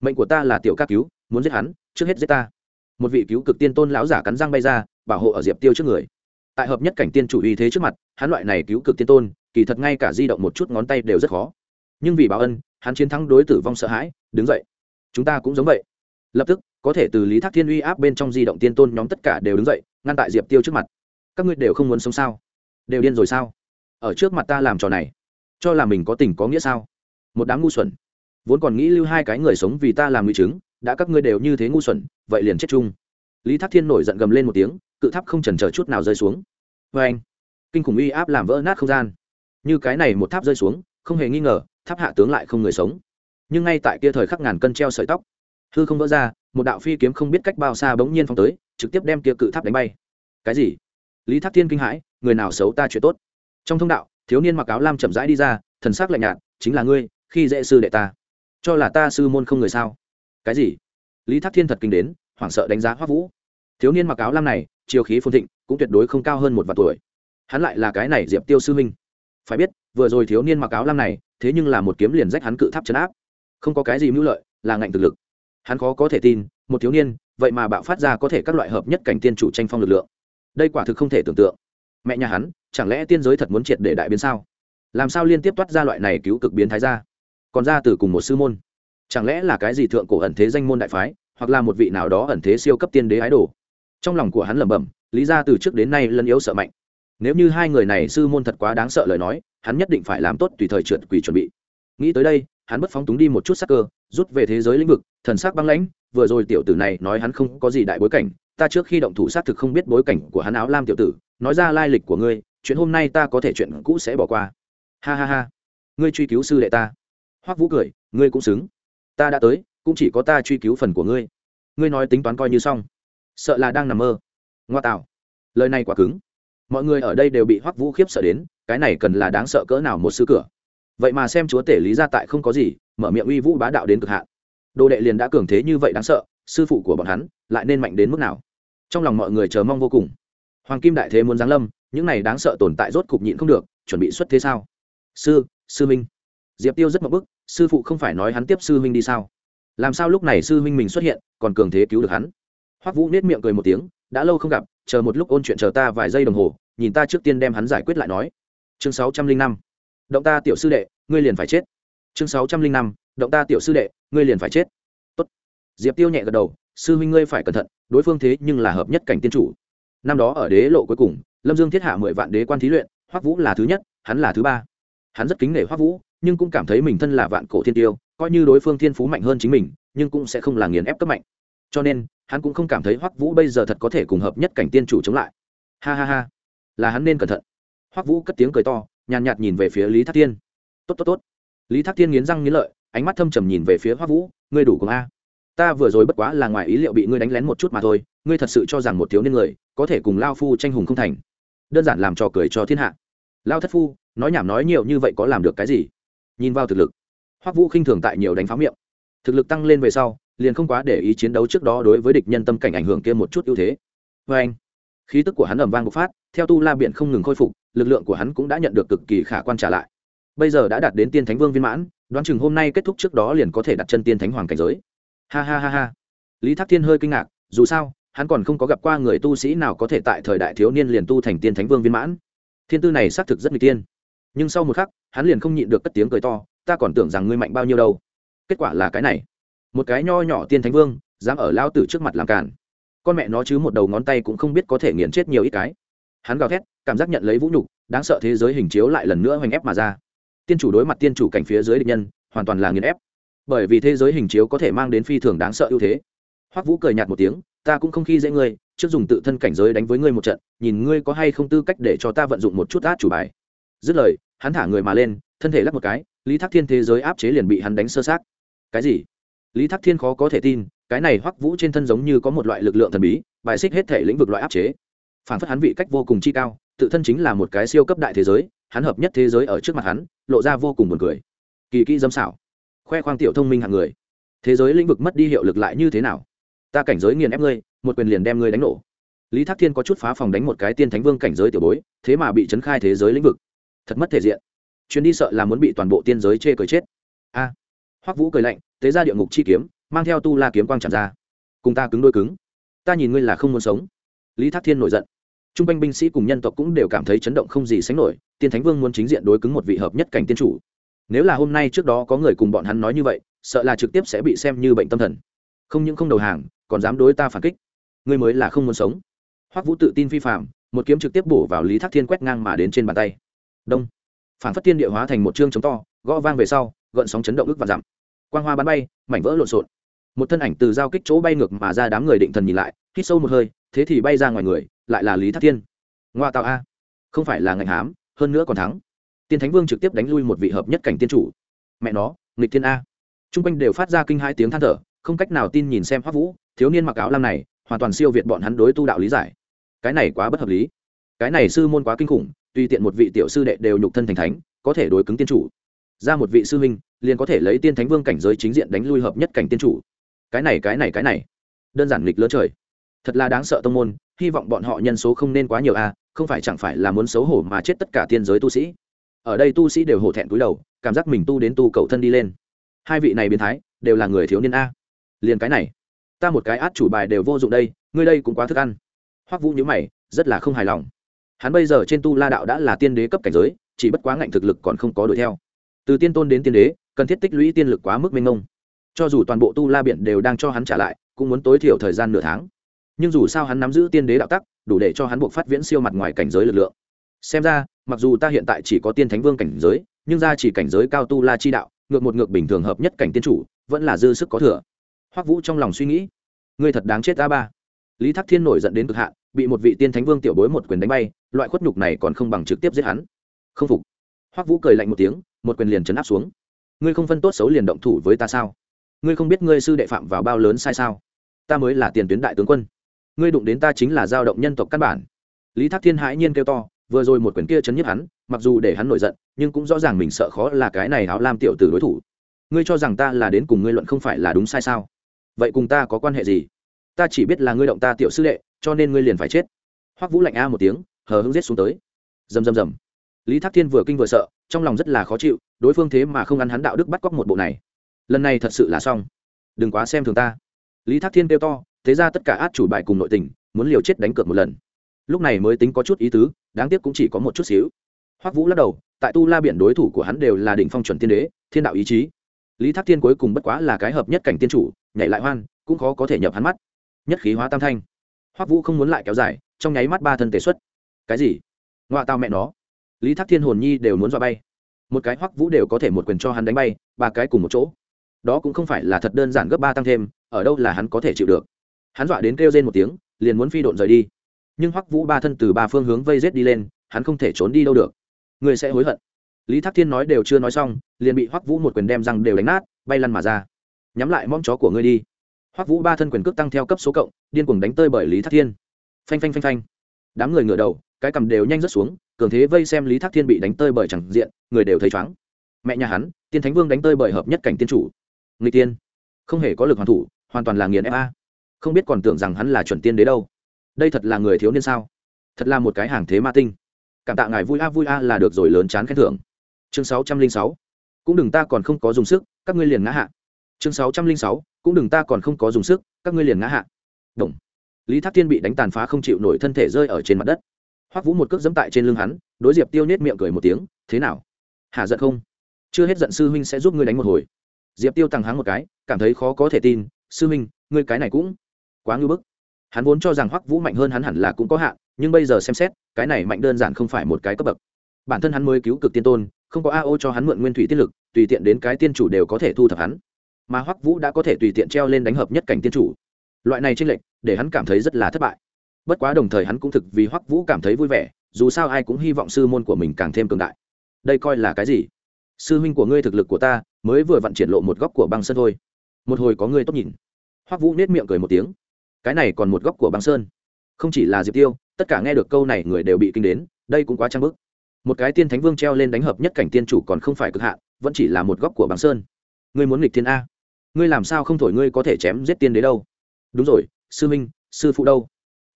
Mệnh của ta là tiểu ca cứu, muốn giết hắn, trước hết giết ta. Một vị cứu cực tiên tôn lão giả cắn răng bay ra, bảo hộ ở diệp tiêu trước người. Tại hợp nhất cảnh tiên chủ uy thế trước mặt, hắn loại này cứu cực tiên tôn, kỳ thật ngay cả di động một chút ngón tay đều rất khó. Nhưng vì báo ân hắn chiến thắng đối tử vong sợ hãi, đứng dậy. Chúng ta cũng giống vậy. Lập tức, có thể từ lý thác thiên uy áp bên trong di động tiên tôn nhóm tất cả đều đứng dậy, ngăn tại diệp tiêu trước mặt. Các ngươi đều không muốn sống sao? Đều điên rồi sao? Ở trước mặt ta làm trò này, cho là mình có tình có nghĩa sao? Một đám ngu xuẩn. Vốn còn nghĩ lưu hai cái người sống vì ta làm nguy chứng, đã các ngươi đều như thế ngu xuẩn, vậy liền chết chung. Lý thác thiên nổi giận gầm lên một tiếng, cự tháp không chần chờ chút nào rơi xuống. Vê anh kinh khủng uy áp làm vỡ nát không gian. Như cái này một tháp rơi xuống, không hề nghi ngờ tháp hạ tướng lại không người sống. Nhưng ngay tại kia thời khắc ngàn cân treo sợi tóc, hư không vỡ ra, một đạo phi kiếm không biết cách bao xa bỗng nhiên phong tới, trực tiếp đem kia cự tháp đánh bay. Cái gì? Lý thác thiên kinh hãi, người nào xấu ta chuyện tốt? Trong thông đạo, thiếu niên mặc áo lam chậm rãi đi ra, thần sắc lạnh nhạt, chính là ngươi, khi dễ sư đệ ta. Cho là ta sư môn không người sao? Cái gì? Lý thác thiên thật kinh đến, hoảng sợ đánh giá hoắc vũ. Thiếu niên mặc áo lam này, chiều khí phồn thịnh, cũng tuyệt đối không cao hơn một vạn tuổi. Hắn lại là cái này diệp tiêu sư huynh phải biết, vừa rồi thiếu niên mặc áo lam này, thế nhưng là một kiếm liền rách hắn cự tháp chấn áp. Không có cái gì mưu lợi, là ngạnh thực lực. Hắn khó có thể tin, một thiếu niên, vậy mà bạo phát ra có thể các loại hợp nhất cảnh tiên chủ tranh phong lực lượng. Đây quả thực không thể tưởng tượng. Mẹ nhà hắn, chẳng lẽ tiên giới thật muốn triệt để đại biến sao? Làm sao liên tiếp toát ra loại này cứu cực biến thái ra? Còn ra từ cùng một sư môn. Chẳng lẽ là cái gì thượng cổ ẩn thế danh môn đại phái, hoặc là một vị nào đó ẩn thế siêu cấp tiên đế ái đồ? Trong lòng của hắn lẩm bẩm, lý ra từ trước đến nay lân yếu sợ mạnh nếu như hai người này sư môn thật quá đáng sợ lời nói, hắn nhất định phải làm tốt tùy thời trượt quỷ chuẩn bị. Nghĩ tới đây, hắn bất phóng túng đi một chút sắc cơ, rút về thế giới lĩnh vực, thần sắc băng lãnh, vừa rồi tiểu tử này nói hắn không có gì đại bối cảnh, ta trước khi động thủ xác thực không biết bối cảnh của hắn áo lam tiểu tử, nói ra lai lịch của ngươi, chuyện hôm nay ta có thể chuyện cũ sẽ bỏ qua. Ha ha ha. Ngươi truy cứu sư đệ ta. Hoắc vũ cười, ngươi cũng xứng. Ta đã tới, cũng chỉ có ta truy cứu phần của ngươi. Ngươi nói tính toán coi như xong. Sợ là đang nằm mơ. Ngoa tạo. Lời này quá cứng mọi người ở đây đều bị hoắc vũ khiếp sợ đến, cái này cần là đáng sợ cỡ nào một sư cửa. Vậy mà xem chúa tể lý ra tại không có gì, mở miệng uy vũ bá đạo đến cực hạn. Đồ đệ liền đã cường thế như vậy đáng sợ, sư phụ của bọn hắn lại nên mạnh đến mức nào? Trong lòng mọi người chờ mong vô cùng. Hoàng kim đại thế muốn giáng lâm, những này đáng sợ tồn tại rốt cục nhịn không được, chuẩn bị xuất thế sao? Sư sư minh. Diệp tiêu rất mập bức, sư phụ không phải nói hắn tiếp sư minh đi sao? Làm sao lúc này sư minh mình xuất hiện, còn cường thế cứu được hắn? Hoắc vũ nết miệng cười một tiếng, đã lâu không gặp chờ một lúc ôn chuyện chờ ta vài giây đồng hồ, nhìn ta trước tiên đem hắn giải quyết lại nói. Chương sáu trăm linh năm. Động ta tiểu sư đệ, ngươi liền phải chết. Chương sáu trăm linh năm. Động ta tiểu sư đệ, ngươi liền phải chết. Tốt. diệp tiêu nhẹ gật đầu, sư huynh ngươi phải cẩn thận, đối phương thế nhưng là hợp nhất cảnh tiên chủ. Năm đó ở đế lộ cuối cùng, lâm dương thiết hạ mười vạn đế quan thí luyện, hoắc vũ là thứ nhất, hắn là thứ ba. Hắn rất kính nể hoắc vũ, nhưng cũng cảm thấy mình thân là vạn cổ thiên tiêu, coi như đối phương thiên phú mạnh hơn chính mình, nhưng cũng sẽ không là nghiền ép cấp mạnh cho nên, hắn cũng không cảm thấy hoắc vũ bây giờ thật có thể cùng hợp nhất cảnh tiên chủ chống lại. Ha ha ha, là hắn nên cẩn thận. Hoắc vũ cất tiếng cười to, nhàn nhạt nhìn về phía lý thác thiên. Tốt tốt tốt. Lý thác thiên nghiến răng nghiến lợi, ánh mắt thâm trầm nhìn về phía hoắc vũ, ngươi đủ cùng a. Ta vừa rồi bất quá là ngoài ý liệu bị ngươi đánh lén một chút mà thôi, ngươi thật sự cho rằng một thiếu niên người có thể cùng lao phu tranh hùng không thành. Đơn giản làm trò cười cho thiên hạ. Lao thất phu, nói nhảm nói nhiều như vậy có làm được cái gì? Nhìn vào thực lực, hoắc vũ khinh thường tại nhiều đánh phá miệng. Thực lực tăng lên về sau liền không quá để ý chiến đấu trước đó đối với địch nhân tâm cảnh ảnh hưởng kia một chút ưu thế. Vê anh, khí tức của hắn ầm vang bộc phát, theo tu la biện không ngừng khôi phục, lực lượng của hắn cũng đã nhận được cực kỳ khả quan trả lại. Bây giờ đã đạt đến tiên thánh vương viên mãn, đoán chừng hôm nay kết thúc trước đó liền có thể đặt chân tiên thánh hoàng cảnh giới. Ha ha ha ha. Lý thác thiên hơi kinh ngạc, dù sao, hắn còn không có gặp qua người tu sĩ nào có thể tại thời đại thiếu niên liền tu thành tiên thánh vương viên mãn. Thiên tư này xác thực rất n g tiên. Nhưng sau một khắc, hắn liền không nhịn được cất tiếng cười to, ta còn tưởng rằng ngươi mạnh bao nhiêu đâu. Kết quả là cái này một cái nho nhỏ tiên thánh vương, dám ở lao tử trước mặt làm cản con mẹ nó chứ một đầu ngón tay cũng không biết có thể nghiền chết nhiều ít cái. Hắn gào thét, cảm giác nhận lấy vũ nhục, đáng sợ thế giới hình chiếu lại lần nữa hoành ép mà ra. Tiên chủ đối mặt tiên chủ cảnh phía dưới địch nhân, hoàn toàn là nghiền ép. Bởi vì thế giới hình chiếu có thể mang đến phi thường đáng sợ ưu thế. Hoắc vũ cười nhạt một tiếng, ta cũng không khi dễ ngươi, trước dùng tự thân cảnh giới đánh với ngươi một trận, nhìn ngươi có hay không tư cách để cho ta vận dụng một chút át chủ bài. Dứt lời, hắn thả người mà lên, thân thể lắc một cái, lý thác thiên thế giới áp chế liền bị hắn đánh sơ sát. Cái gì? Lý thác thiên khó có thể tin, cái này hoắc vũ trên thân giống như có một loại lực lượng thần bí, bài xích hết thể lĩnh vực loại áp chế. Phản phất hắn vị cách vô cùng chi cao, tự thân chính là một cái siêu cấp đại thế giới, hắn hợp nhất thế giới ở trước mặt hắn, lộ ra vô cùng buồn cười. Kỳ kỹ dâm xảo, khoe khoang tiểu thông minh hạng người. Thế giới lĩnh vực mất đi hiệu lực lại như thế nào? Ta cảnh giới nghiền ép ngươi, một quyền liền đem ngươi đánh nổ. Lý thác thiên có chút phá phòng đánh một cái tiên thánh vương cảnh giới tiểu bối, thế mà bị chấn khai thế giới lĩnh vực. Thật mất thể diện. Chuyến đi sợ là muốn bị toàn bộ tiên giới chê cười chết. A. Hoắc vũ cười lạnh tế ra địa ngục chi kiếm, mang theo tu la kiếm quang chạm ra. Cùng ta cứng đôi cứng. Ta nhìn ngươi là không muốn sống. Lý thác thiên nổi giận. T r u n g quanh binh sĩ cùng nhân tộc cũng đều cảm thấy chấn động không gì sánh nổi, tiên thánh vương muốn chính diện đối cứng một vị hợp nhất cảnh tiên chủ. Nếu là hôm nay trước đó có người cùng bọn hắn nói như vậy, sợ là trực tiếp sẽ bị xem như bệnh tâm thần. Không những không đầu hàng, còn dám đối ta phản kích. Ngươi mới là không muốn sống. Hoắc vũ tự tin vi phạm một kiếm trực tiếp bổ vào lý thác thiên quét ngang mà đến trên bàn tay. Đông. Phản phất tiên địa hóa thành một chương chống to, gõ vang về sau, gợn sóng chấn động ức và dặm quang hoa bắn bay, mảnh vỡ lộn xộn. Một thân ảnh từ giao kích chỗ bay ngược mà ra đám người định thần nhìn lại, hít sâu một hơi, thế thì bay ra ngoài người, lại là lý thác thiên. Ngoa tạo a. Không phải là ngạnh hám, hơn nữa còn thắng. Tiên thánh vương trực tiếp đánh lui một vị hợp nhất cảnh tiên chủ. Mẹ nó, nghịch thiên a. T r u n g quanh đều phát ra kinh hai tiếng than thở, không cách nào tin nhìn xem hoắc vũ, thiếu niên mặc áo lam này, hoàn toàn siêu việt bọn hắn đối tu đạo lý giải. Cái này quá bất hợp lý. Cái này sư môn quá kinh khủng, tùy tiện một vị tiểu sư đệ đều nhục thân thành thánh, có thể đối cứng tiên chủ. Ra một vị sư huynh liền có thể lấy tiên thánh vương cảnh giới chính diện đánh lui hợp nhất cảnh tiên chủ. Cái này cái này cái này. Đơn giản nghịch lớn trời. Thật là đáng sợ tông môn, hy vọng bọn họ nhân số không nên quá nhiều a không phải chẳng phải là muốn xấu hổ mà chết tất cả tiên giới tu sĩ. Ở đây tu sĩ đều hổ thẹn cúi đầu, cảm giác mình tu đến tu cầu thân đi lên. Hai vị này biến thái, đều là người thiếu niên a. Liền cái này, ta một cái át chủ bài đều vô dụng đây, ngươi đây cũng quá thức ăn. Hoắc vũ nhíu mày, rất là không hài lòng. Hắn bây giờ trên tu la đạo đã là tiên đế cấp cảnh giới, chỉ bất quá ngạnh thực lực còn không có đuổi theo. Từ tiên tôn đến tiên đế cần thiết tích lũy tiên lực quá mức mênh mông. Cho dù toàn bộ tu la biển đều đang cho hắn trả lại, cũng muốn tối thiểu thời gian nửa tháng. Nhưng dù sao hắn nắm giữ tiên đế đạo tắc, đủ để cho hắn buộc phát viễn siêu mặt ngoài cảnh giới lực lượng. Xem ra, mặc dù ta hiện tại chỉ có tiên thánh vương cảnh giới, nhưng ra chỉ cảnh giới cao tu la chi đạo, ngược một ngược bình thường hợp nhất cảnh tiên chủ, vẫn là dư sức có thừa. Hoắc vũ trong lòng suy nghĩ, ngươi thật đáng chết a ba. Lý thác thiên nổi giận đến cực hạn, bị một vị tiên thánh vương tiểu bối một quyền đánh bay, loại khuất nhục này còn không bằng trực tiếp giết hắn. Không phục. Hoắc vũ cười lạnh một tiếng, một quyền liền chấn áp xuống ngươi không phân tốt xấu liền động thủ với ta sao? Ngươi không biết ngươi sư đệ phạm vào bao lớn sai sao? Ta mới là tiền tuyến đại tướng quân. Ngươi đụng đến ta chính là giao động nhân tộc căn bản. Lý thác thiên hãi nhiên kêu to, vừa rồi một quyền kia chấn nhức hắn, mặc dù để hắn nổi giận, nhưng cũng rõ ràng mình sợ khó là cái này áo lam tiểu tử đối thủ. Ngươi cho rằng ta là đến cùng ngươi luận không phải là đúng sai sao? Vậy cùng ta có quan hệ gì? Ta chỉ biết là ngươi động ta tiểu sư đệ, cho nên ngươi liền phải chết. Hoắc vũ lạnh a một tiếng, hờ hững giết xuống tới. Rầm rầm rầm lý thác thiên vừa kinh vừa sợ, trong lòng rất là khó chịu, đối phương thế mà không ăn hắn đạo đức bắt cóc một bộ này. Lần này thật sự là xong. Đừng quá xem thường ta. Lý thác thiên kêu to, thế ra tất cả át chủ bài cùng nội tình, muốn liều chết đánh cược một lần. Lúc này mới tính có chút ý tứ, đáng tiếc cũng chỉ có một chút xíu. Hoắc vũ lắc đầu, tại tu la biển đối thủ của hắn đều là đỉnh phong chuẩn tiên đế, thiên đạo ý chí. Lý thác thiên cuối cùng bất quá là cái hợp nhất cảnh tiên chủ, nhảy lại hoan, cũng khó có thể nhập hắn mắt. Nhất khí hóa tam thanh. Hoắc vũ không muốn lại kéo dài, trong nháy mắt ba thân tề xuất. Cái gì? Ngoại tao mẹ nó lý thác thiên hồn nhi đều muốn dọa bay. Một cái hoắc vũ đều có thể một quyền cho hắn đánh bay, ba cái cùng một chỗ. Đó cũng không phải là thật đơn giản gấp ba tăng thêm, ở đâu là hắn có thể chịu được. Hắn dọa đến kêu rên một tiếng, liền muốn phi độn rời đi. Nhưng hoắc vũ ba thân từ ba phương hướng vây rết đi lên, hắn không thể trốn đi đâu được. Người sẽ hối hận. Lý thác thiên nói đều chưa nói xong, liền bị hoắc vũ một quyền đem răng đều đánh nát, bay lăn mà ra. Nhắm lại mong chó của ngươi đi. Hoắc vũ ba thân quyền cước tăng theo cấp số cộng, điên cuồng đánh tơi bởi lý thác thiên. Phanh phanh phanh phanh. Đám người ngửa đầu cái cầm đều nhanh rớt xuống, cường thế vây xem lý thác thiên bị đánh tơi bởi chẳng diện, người đều thấy chóng mẹ nhà hắn, tiên thánh vương đánh tơi bởi hợp nhất cảnh tiên chủ. Người tiên, không hề có lực hoàn thủ, hoàn toàn là nghiền fa không biết còn tưởng rằng hắn là chuẩn tiên đế đâu. Đây thật là người thiếu niên sao? Thật là một cái hàng thế ma tinh. Cảm tạ ngài vui a vui a là được rồi lớn chán khen thưởng. Chương sáu trăm linh sáu. Cũng đừng ta còn không có dùng sức, các ngươi liền ngã hạ. Chương sáu trăm linh sáu. Cũng đừng ta còn không có dùng sức, các ngươi liền ngã hạ. Động. lý thác thiên bị đánh tàn phá không chịu nổi thân thể rơi ở trên mặt đất hoắc vũ một cước dẫm tại trên lưng hắn đối diệp tiêu nết miệng cười một tiếng thế nào hả giận không chưa hết giận sư huynh sẽ giúp ngươi đánh một hồi diệp tiêu tăng háng một cái cảm thấy khó có thể tin sư huynh ngươi cái này cũng quá ngưỡng bức hắn vốn cho rằng hoắc vũ mạnh hơn hắn hẳn là cũng có hạn nhưng bây giờ xem xét cái này mạnh đơn giản không phải một cái cấp bậc bản thân hắn mới cứu cực tiên tôn không có ao cho hắn mượn nguyên thủy tiết lực tùy tiện đến cái tiên chủ đều có thể thu thập hắn mà hoắc vũ đã có thể tùy tiện treo lên đánh hợp nhất cảnh tiên chủ loại này tranh lệch để hắn cảm thấy rất là thất bại bất quá đồng thời hắn cũng thực vì hoắc vũ cảm thấy vui vẻ, dù sao ai cũng hy vọng sư môn của mình càng thêm cường đại. Đây coi là cái gì? Sư huynh của ngươi thực lực của ta, mới vừa vặn triển lộ một góc của băng sơn thôi. Một hồi có ngươi tốt nhìn. Hoắc vũ nết miệng cười một tiếng. Cái này còn một góc của băng sơn. Không chỉ là diệp tiêu, tất cả nghe được câu này người đều bị kinh đến, đây cũng quá trang bức. Một cái tiên thánh vương treo lên đánh hợp nhất cảnh tiên chủ còn không phải cực hạn, vẫn chỉ là một góc của băng sơn. Ngươi muốn nghịch thiên a. Ngươi làm sao không thổi ngươi có thể chém giết tiên đế đâu? Đúng rồi, sư minh sư phụ đâu?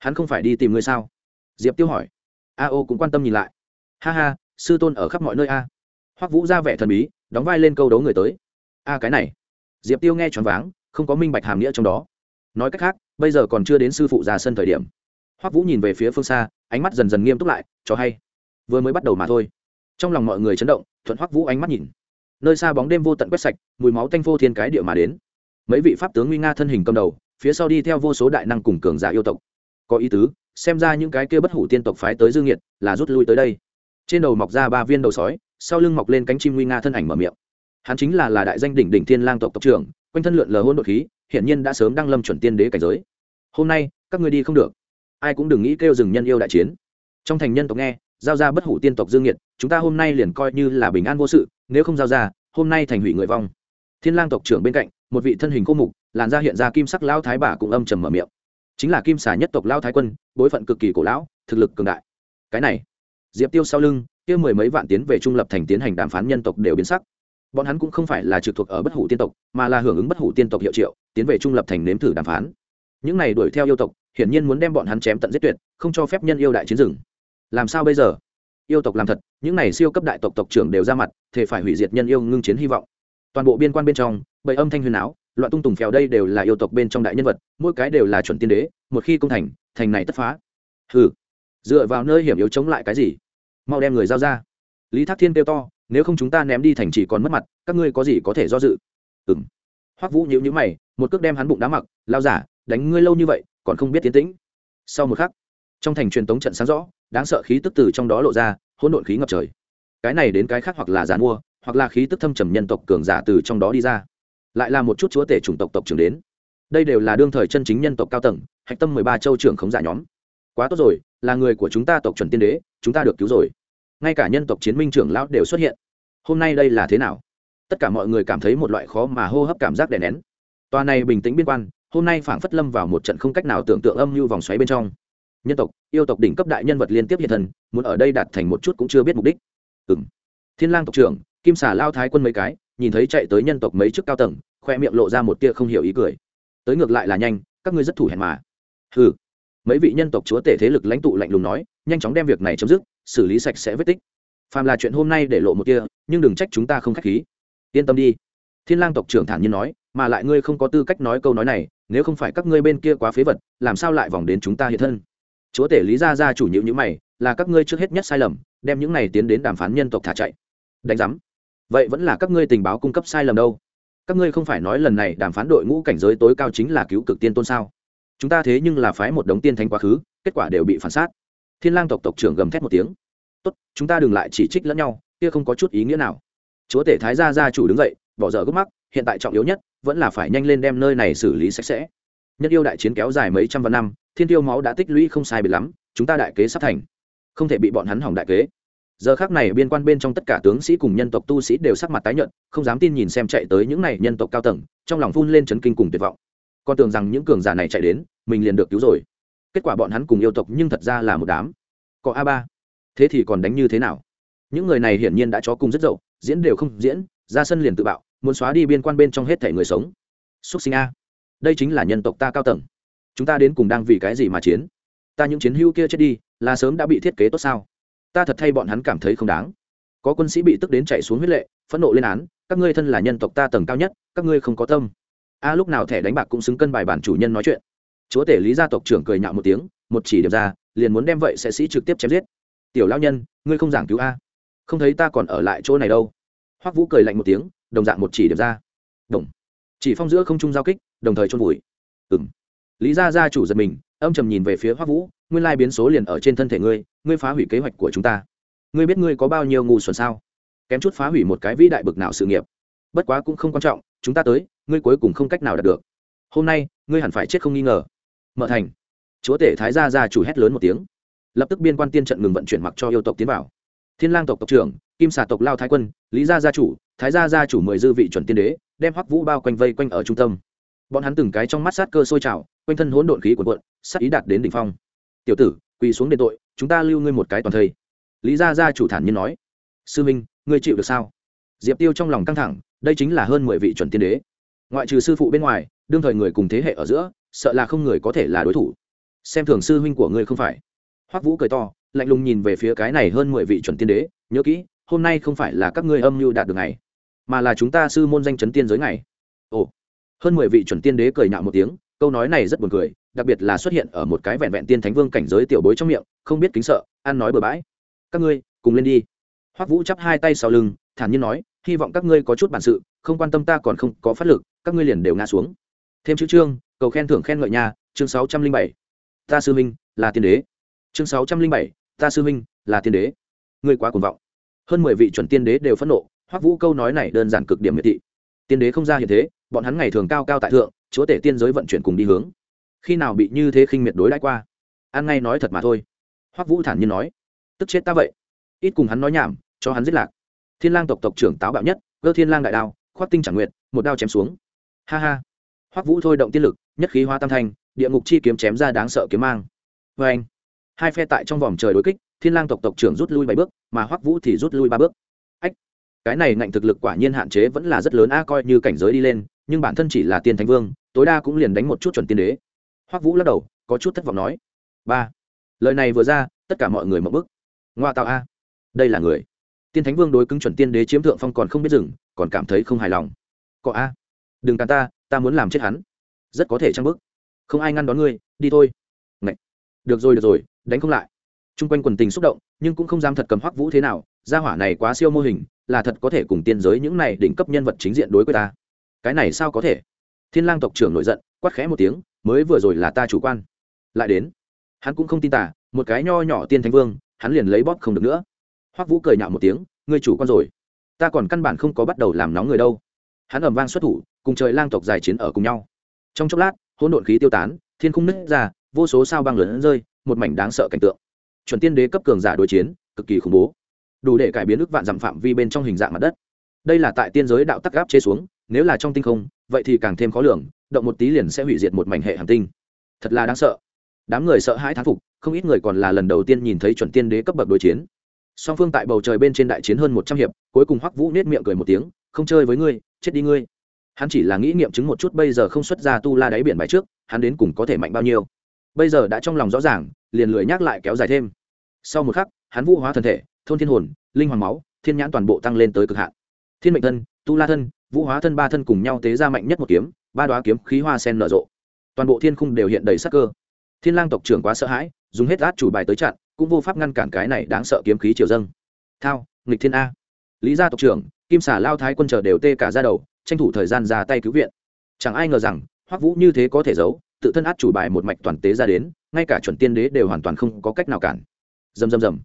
Hắn không phải đi tìm ngươi sao? Diệp tiêu hỏi. A ô cũng quan tâm nhìn lại. Ha ha, sư tôn ở khắp mọi nơi a. Hoắc vũ ra vẻ thần bí, đóng vai lên câu đấu người tới. A cái này. Diệp tiêu nghe choáng váng, không có minh bạch hàm nghĩa trong đó. Nói cách khác, bây giờ còn chưa đến sư phụ ra sân thời điểm. Hoắc vũ nhìn về phía phương xa, ánh mắt dần dần nghiêm túc lại, cho hay. Vừa mới bắt đầu mà thôi. Trong lòng mọi người chấn động, thuận hoắc vũ ánh mắt nhìn. Nơi xa bóng đêm vô tận quét sạch, mùi máu tanh vô thiên cái địa mà đến. Mấy vị pháp tướng nguy nga thân hình cầm đầu, phía sau đi theo vô số đại năng cùng cường giả yêu tộc có ý tứ, xem ra những cái kia bất hủ tiên tộc phái tới dương nhiệt là rút lui tới đây. Trên đầu mọc ra ba viên đầu sói, sau lưng mọc lên cánh chim nguy nga thân ảnh mở miệng. Hắn chính là là đại danh đỉnh đỉnh thiên lang tộc tộc trưởng, quanh thân lượn lờ hôn đột khí hiện nhiên đã sớm đăng lâm chuẩn tiên đế cảnh giới. Hôm nay, các ngươi đi không được. Ai cũng đừng nghĩ kêu dừng nhân yêu đại chiến. Trong thành nhân tộc nghe, giao ra bất hủ tiên tộc dương nhiệt chúng ta hôm nay liền coi như là bình an vô sự, nếu không giao ra, hôm nay thành hủy người vong. Thiên lang tộc trưởng bên cạnh, một vị thân hình cô mục, làn da hiện ra kim sắc lão thái bà cũng âm trầm mở miệng chính là kim xà nhất tộc lao thái quân, bối phận cực kỳ cổ lão, thực lực cường đại. Cái này, diệp tiêu sau lưng, kia mười mấy vạn tiến về trung lập thành tiến hành đàm phán nhân tộc đều biến sắc. Bọn hắn cũng không phải là trực thuộc ở bất hủ tiên tộc, mà là hưởng ứng bất hủ tiên tộc hiệu triệu, tiến về trung lập thành nếm thử đàm phán. Những này đuổi theo yêu tộc, hiển nhiên muốn đem bọn hắn chém tận giết tuyệt, không cho phép nhân yêu đại chiến rừng. Làm sao bây giờ? Yêu tộc làm thật, những này siêu cấp đại tộc tộc trưởng đều ra mặt thể phải hủy diệt nhân yêu ngưng chiến hy vọng. Toàn bộ biên quan bên trong bởi âm thanh huyền áo, loạn tung tùng phèo đây đều là yêu tộc bên trong đại nhân vật mỗi cái đều là chuẩn tiên đế, một khi công thành thành này tất phá. Hừ, dựa vào nơi hiểm yếu chống lại cái gì? Mau đem người giao ra. Lý thác thiên kêu to, nếu không chúng ta ném đi thành chỉ còn mất mặt, các ngươi có gì có thể do dự? Ừ m hoắc vũ nhữ nhữ mày, một cước đem hắn bụng đá mặc, lao giả, đánh ngươi lâu như vậy, còn không biết tiến tĩnh. Sau một khắc, trong thành truyền tống trận sáng rõ, đáng sợ khí tức từ trong đó lộ ra, hỗn độn khí ngập trời. Cái này đến cái khác hoặc là giàn mua, hoặc là khí tức thâm trầm nhân tộc cường giả từ trong đó đi ra. Lại là một chút chúa tể chủng tộc tộc trưởng đến đây đều là đương thời chân chính nhân tộc cao tầng, hạch tâm mười ba châu trưởng khống giả nhóm. Quá tốt rồi, là người của chúng ta tộc chuẩn tiên đế, chúng ta được cứu rồi. Ngay cả nhân tộc chiến minh trưởng lão đều xuất hiện. Hôm nay đây là thế nào? Tất cả mọi người cảm thấy một loại khó mà hô hấp cảm giác đè nén. Tòa này bình tĩnh biên quan, hôm nay phảng phất lâm vào một trận không cách nào tưởng tượng âm như vòng xoáy bên trong. Nhân tộc, yêu tộc đỉnh cấp đại nhân vật liên tiếp hiện thần muốn ở đây đạt thành một chút cũng chưa biết mục đích. Ừ m thiên lang tộc trưởng, kim xà lao thái quân mấy cái, nhìn thấy chạy tới nhân tộc mấy chức cao tầng, khoe miệng lộ ra một tia không hiểu ý cười tới ngược lại là nhanh, các ngươi rất thủ hẹn mà. Ừ mấy vị nhân tộc chúa tể thế lực lãnh tụ lạnh lùng nói, nhanh chóng đem việc này chấm dứt, xử lý sạch sẽ vết tích. Phàm là chuyện hôm nay để lộ một tia nhưng đừng trách chúng ta không k h á c h khí. Yên tâm đi. Thiên lang tộc trưởng thản nhiên nói, mà lại ngươi không có tư cách nói câu nói này, nếu không phải các ngươi bên kia quá phế vật, làm sao lại vòng đến chúng ta hiện thân? Chúa tể lý gia gia chủ nhữ nhữ mày, là các ngươi trước hết nhất sai lầm, đem những này tiến đến đàm phán nhân tộc thả chạy. Đánh giám. Vậy vẫn là các ngươi tình báo cung cấp sai lầm đâu? Các ngươi không phải nói lần này đàm phán đội ngũ cảnh giới tối cao chính là cứu cực tiên tôn sao? Chúng ta thế nhưng là phái một đống tiên thánh quá khứ, kết quả đều bị phản sát thiên lang tộc tộc trưởng gầm thét một tiếng. Tốt, chúng ta đừng lại chỉ trích lẫn nhau, kia không có chút ý nghĩa nào. Chúa tể thái gia gia chủ đứng dậy, bỏ dở gốc mắc hiện tại trọng yếu nhất, vẫn là phải nhanh lên đem nơi này xử lý sạch sẽ. Nhất yêu đại chiến kéo dài mấy trăm vạn năm, thiên tiêu máu đã tích lũy không sai biệt lắm, chúng ta đại kế sắp thành. Không thể bị bọn hắn hỏng đại kế giờ khác này biên quan bên trong tất cả tướng sĩ cùng nhân tộc tu sĩ đều sắc mặt tái nhợt, không dám tin nhìn xem chạy tới những này nhân tộc cao tầng, trong lòng phun lên chấn kinh cùng tuyệt vọng. Con tưởng rằng những cường giả này chạy đến, mình liền được cứu rồi. Kết quả bọn hắn cùng yêu tộc nhưng thật ra là một đám. Có a ba. Thế thì còn đánh như thế nào? Những người này hiển nhiên đã cho cùng rất dậu, diễn đều không diễn, ra sân liền tự bạo, muốn xóa đi biên quan bên trong hết thể người sống. Xúc sinh a. Đây chính là nhân tộc ta cao tầng. Chúng ta đến cùng đang vì cái gì mà chiến? Ta những chiến hữu kia chết đi, là sớm đã bị thiết kế tốt sao? Ta thật thay bọn hắn cảm thấy không đáng. Có quân sĩ bị tức đến chạy xuống huyết lệ, phẫn nộ lên án, các ngươi thân là nhân tộc ta tầng cao nhất, các ngươi không có tâm. A, lúc nào thẻ đánh bạc cũng xứng cân bài bản chủ nhân nói chuyện. Chúa tể lý gia tộc trưởng cười nhạo một tiếng, một chỉ điểm ra, liền muốn đem vậy sẽ sĩ trực tiếp chém giết. Tiểu lao nhân, ngươi không giảng cứu a. Không thấy ta còn ở lại chỗ này đâu. Hoắc vũ cười lạnh một tiếng, đồng dạng một chỉ điểm ra. Đồng. Chỉ phong giữa không trung giao kích, đồng thời trôn vùi. Ừng lý gia gia chủ giật mình, âm trầm nhìn về phía hoắc vũ nguyên lai biến số liền ở trên thân thể ngươi ngươi phá hủy kế hoạch của chúng ta. Ngươi biết ngươi có bao nhiêu ngu xuẩn sao? Kém chút phá hủy một cái vĩ đại bực nào sự nghiệp. Bất quá cũng không quan trọng, chúng ta tới, ngươi cuối cùng không cách nào đạt được. Hôm nay, ngươi hẳn phải chết không nghi ngờ. Mở thành. Chúa tể thái gia gia chủ hét lớn một tiếng. Lập tức biên quan tiên trận ngừng vận chuyển mặc cho yêu tộc tiến vào. Thiên lang tộc tộc trưởng, kim xà tộc lao thái quân, lý gia gia chủ, thái gia gia chủ mười dư vị chuẩn tiên đế, đem hoắc vũ bao quanh vây quanh ở trung tâm. Bọn hắn từng cái trong mắt sát cơ sôi trào, quanh thân hỗn độn khí cuộn cuộn, sát ý đạt đến đỉnh phong tiểu tử, quỳ xuống đền tội, chúng ta lưu ngươi một cái toàn thây. Lý gia gia chủ thản nhiên nói. Sư minh, ngươi chịu được sao? Diệp tiêu trong lòng căng thẳng, đây chính là hơn mười vị chuẩn tiên đế. Ngoại trừ sư phụ bên ngoài, đương thời người cùng thế hệ ở giữa, sợ là không người có thể là đối thủ. Xem thường sư huynh của ngươi không phải. Hoắc vũ cười to, lạnh lùng nhìn về phía cái này hơn mười vị chuẩn tiên đế, nhớ kỹ, hôm nay không phải là các ngươi âm mưu đạt được ngày, mà là chúng ta sư môn danh chấn tiên giới ngày. Ồ. Hơn mười vị chuẩn tiên đế cười nhạo một tiếng câu nói này rất buồn cười, đặc biệt là xuất hiện ở một cái vẹn vẹn tiên thánh vương cảnh giới tiểu bối trong miệng, không biết kính sợ, ăn nói bừa bãi. Các ngươi, cùng lên đi. Hoắc vũ chắp hai tay sau lưng, thản nhiên nói, hy vọng các ngươi có chút bản sự, không quan tâm ta còn không có phát lực, các ngươi liền đều ngã xuống. Thêm chữ chương, cầu khen thưởng khen ngợi nhà chương sáu trăm linh bảy. Ta sư minh là tiên đế. Chương sáu trăm linh bảy, ta sư minh là tiên đế. Ngươi quá cuồng vọng. Hơn mười vị chuẩn tiên đế đều phẫn nộ, hoắc vũ câu nói này đơn giản cực điểm miệt thị. Tiên đế không ra hiện thế, bọn hắn ngày thường cao cao tại thượng chúa tể tiên giới vận chuyển cùng đi hướng. Khi nào bị như thế khinh miệt đối đãi qua? An ngay nói thật mà thôi. Hoắc vũ thản nhiên nói, tức chết ta vậy. Ít cùng hắn nói nhảm, cho hắn giết lạc. Thiên lang tộc tộc trưởng táo bạo nhất gơ thiên lang đại đao, khoác tinh chẳng nguyện một đao chém xuống. Ha ha. Hoắc vũ thôi động tiên lực, nhất khí hoa tam thanh, địa ngục chi kiếm chém ra đáng sợ kiếm mang. Vê anh, hai phe tại trong vòng trời đối kích, thiên lang tộc tộc trưởng rút lui bảy bước, mà hoắc vũ thì rút lui ba bước. Ách, cái này ngạnh thực lực quả nhiên hạn chế vẫn là rất lớn a, coi như cảnh giới đi lên, nhưng bản thân chỉ là tiên thánh vương tối đa cũng liền đánh một chút chuẩn tiên đế. Hoắc vũ lắc đầu, có chút thất vọng nói, ba, lời này vừa ra, tất cả mọi người mậu bức ngoa tạo a, đây là người. Tiên thánh vương đối cứng chuẩn tiên đế chiếm thượng phong còn không biết dừng, còn cảm thấy không hài lòng. Có a, đừng càn ta ta muốn làm chết hắn. Rất có thể trang bức không ai ngăn đón ngươi, đi thôi. Ngậy. được rồi được rồi, đánh không lại. T r u n g quanh quần tình xúc động, nhưng cũng không dám thật cầm hoắc vũ thế nào, gia hỏa này quá siêu mô hình, là thật có thể cùng tiên giới những này đỉnh cấp nhân vật chính diện đối với ta. Cái này sao có thể? Thiên lang tộc trưởng nổi giận, quát khẽ một tiếng, mới vừa rồi là ta chủ quan. Lại đến, hắn cũng không tin tả một cái nho nhỏ tiên thánh vương, hắn liền lấy bóp không được nữa. Hoắc vũ cười nhạo một tiếng, ngươi chủ quan rồi. Ta còn căn bản không có bắt đầu làm nóng người đâu. Hắn ầm vang xuất thủ, cùng trời lang tộc giải chiến ở cùng nhau. Trong chốc lát, hỗn độn khí tiêu tán, thiên khung nứt ra, vô số sao băng lớn rơi, một mảnh đáng sợ cảnh tượng. Chuẩn tiên đế cấp cường giả đối chiến, cực kỳ khủng bố. Đủ để cải biến ước vạn dặm phạm vi bên trong hình dạng mặt đất. Đây là tại tiên giới đạo tắc gáp chế xuống nếu là trong tinh không, vậy thì càng thêm khó lường, động một tí liền sẽ hủy diệt một mảnh hệ hành tinh. Thật là đáng sợ. Đám người sợ hãi thán phục, không ít người còn là lần đầu tiên nhìn thấy chuẩn tiên đế cấp bậc đối chiến. Song phương tại bầu trời bên trên đại chiến hơn một trăm hiệp, cuối cùng hoắc vũ nết miệng cười một tiếng, không chơi với ngươi, chết đi ngươi. Hắn chỉ là nghĩ nghiệm chứng một chút bây giờ không xuất ra tu la đáy biển bài trước, hắn đến cùng có thể mạnh bao nhiêu. Bây giờ đã trong lòng rõ ràng, liền lười nhắc lại kéo dài thêm. Sau một khắc, hắn vũ hóa thân thể, thôn thiên hồn, linh hoàng máu, thiên nhãn toàn bộ tăng lên tới cực hạn. Thiên mệnh thân, tu la thân vũ hóa thân ba thân cùng nhau tế ra mạnh nhất một kiếm, ba đoá kiếm khí hoa sen nở rộ. Toàn bộ thiên khung đều hiện đầy sắc cơ. Thiên lang tộc trưởng quá sợ hãi, dùng hết át chủ bài tới chặn, cũng vô pháp ngăn cản cái này đáng sợ kiếm khí triều dâng. Thao, nghịch thiên a. Lý gia tộc trưởng, kim xả lao thái quân chờ đều tê cả ra đầu, tranh thủ thời gian ra tay cứu viện. Chẳng ai ngờ rằng, hoắc vũ như thế có thể giấu, tự thân át chủ bài một mạch toàn tế ra đến, ngay cả chuẩn tiên đế đều hoàn toàn không có cách nào cản. Dầm dầm dầm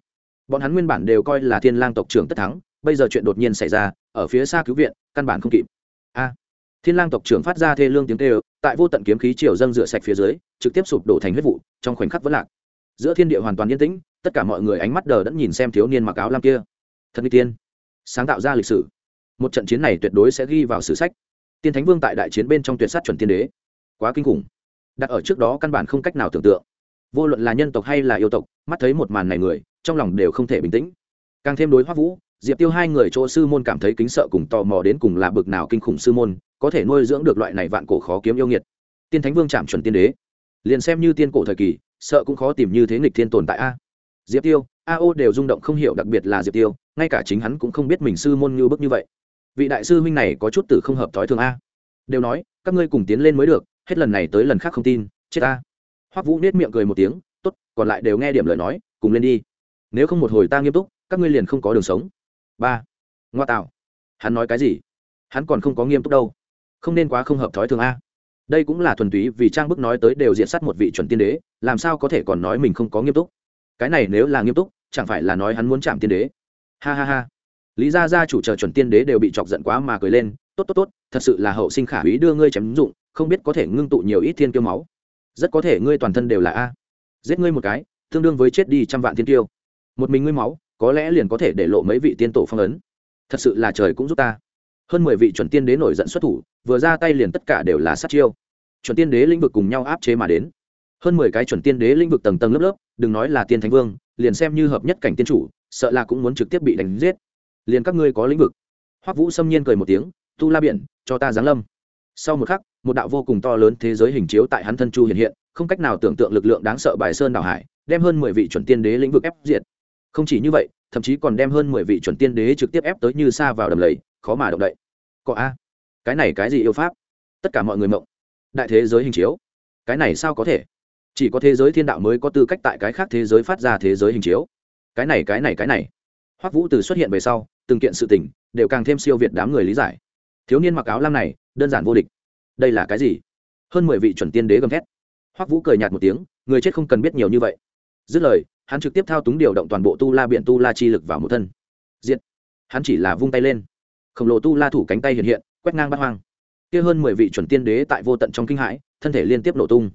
bọn hắn nguyên bản đều coi là thiên lang tộc trưởng tất thắng bây giờ chuyện đột nhiên xảy ra, ở phía xa cứu viện, căn bản không kịp. A. Thiên lang tộc trưởng phát ra thê lương tiếng kêu, tại vô tận kiếm khí chiều dâng rửa sạch phía dưới, trực tiếp sụp đổ thành huyết vụ, trong khoảnh khắc vỡ lạc. Giữa thiên địa hoàn toàn yên tĩnh, tất cả mọi người ánh mắt đờ đẫn nhìn xem thiếu niên mặc áo lam kia. Thật nguy tiên. Sáng tạo ra lịch sử. Một trận chiến này tuyệt đối sẽ ghi vào sử sách. Tiên thánh vương tại đại chiến bên trong tuyệt sát chuẩn tiên đế. Quá kinh khủng. Đặt ở trước đó căn bản không cách nào tưởng tượng. Vô luận là nhân tộc hay là yêu tộc, mắt thấy một màn này người, trong lòng đều không thể bình tĩnh. Càng thêm đối hoa vũ diệp tiêu hai người chỗ sư môn cảm thấy kính sợ cùng tò mò đến cùng là bực nào kinh khủng sư môn, có thể nuôi dưỡng được loại này vạn cổ khó kiếm yêu nghiệt. Tiên thánh vương chạm chuẩn tiên đế. Liền xem như tiên cổ thời kỳ, sợ cũng khó tìm như thế nghịch thiên tồn tại a. Diệp tiêu, a ô đều rung động không hiểu đặc biệt là diệp tiêu, ngay cả chính hắn cũng không biết mình sư môn như bức như vậy. Vị đại sư huynh này có chút từ không hợp thói thường a. Đều nói, các ngươi cùng tiến lên mới được, hết lần này tới lần khác không tin, chết a hoắc vũ nết miệng cười một tiếng, tốt, còn lại đều nghe điểm lời nói, cùng lên đi. Nếu không một hồi ta nghiêm túc, các ngươi liền không có đường sống ba ngoa tạo. Hắn nói cái gì? Hắn còn không có nghiêm túc đâu. Không nên quá không hợp thói thường a. Đây cũng là thuần túy vì trang bức nói tới đều diện sát một vị chuẩn tiên đế, làm sao có thể còn nói mình không có nghiêm túc? Cái này nếu là nghiêm túc, chẳng phải là nói hắn muốn chạm tiên đế? Ha ha ha. Lý gia gia chủ chờ chuẩn tiên đế đều bị chọc giận quá mà cười lên, tốt tốt tốt, thật sự là hậu sinh khả úy đưa ngươi chém dụng, không biết có thể ngưng tụ nhiều ít thiên kiêu máu. Rất có thể, ngươi toàn thân đều là a. Giết ngươi một cái, tương đương với chết đi trăm vạn thiên tiêu một mình ngươi máu có lẽ liền có thể để lộ mấy vị tiên tổ phong ấn. Thật sự là trời cũng giúp ta. Hơn mười vị chuẩn tiên đế nổi giận xuất thủ, vừa ra tay liền tất cả đều là sát chiêu. Chuẩn tiên đế lĩnh vực cùng nhau áp chế mà đến. Hơn mười cái chuẩn tiên đế lĩnh vực tầng tầng lớp lớp, đừng nói là tiên thánh vương, liền xem như hợp nhất cảnh tiên chủ, sợ là cũng muốn trực tiếp bị đánh giết. Liền các ngươi có lĩnh vực. Hoắc vũ xâm nhiên cười một tiếng, tu la biển, cho ta giáng lâm. Sau một khắc, một đạo vô cùng to lớn thế giới hình chiếu tại hắn thân chu hiện hiện, không cách nào tưởng tượng lực lượng đáng sợ bài sơn đảo hải, đem hơn mười vị chuẩn tiên đế lĩnh vực ép diệt không chỉ như vậy, thậm chí còn đem hơn mười vị chuẩn tiên đế trực tiếp ép tới như xa vào đầm lầy, khó mà động đậy. Có a. Cái này cái gì yêu pháp? Tất cả mọi người mộng. Đại thế giới hình chiếu. Cái này sao có thể? Chỉ có thế giới thiên đạo mới có tư cách tại cái khác thế giới phát ra thế giới hình chiếu. Cái này cái này cái này. Hoắc vũ từ xuất hiện về sau, từng kiện sự tình đều càng thêm siêu việt đám người lý giải. Thiếu niên mặc áo lam này, đơn giản vô địch. Đây là cái gì? Hơn mười vị chuẩn tiên đế gầm thét. Hoắc vũ cười nhạt một tiếng, người chết không cần biết nhiều như vậy. Dứt lời hắn trực tiếp thao túng điều động toàn bộ tu la biện tu la chi lực vào một thân. Diện hắn chỉ là vung tay lên. Khổng lồ tu la thủ cánh tay hiện hiện, quét ngang bắt hoang. Kia hơn mười vị chuẩn tiên đế tại vô tận trong kinh hãi, thân thể liên tiếp nổ tung.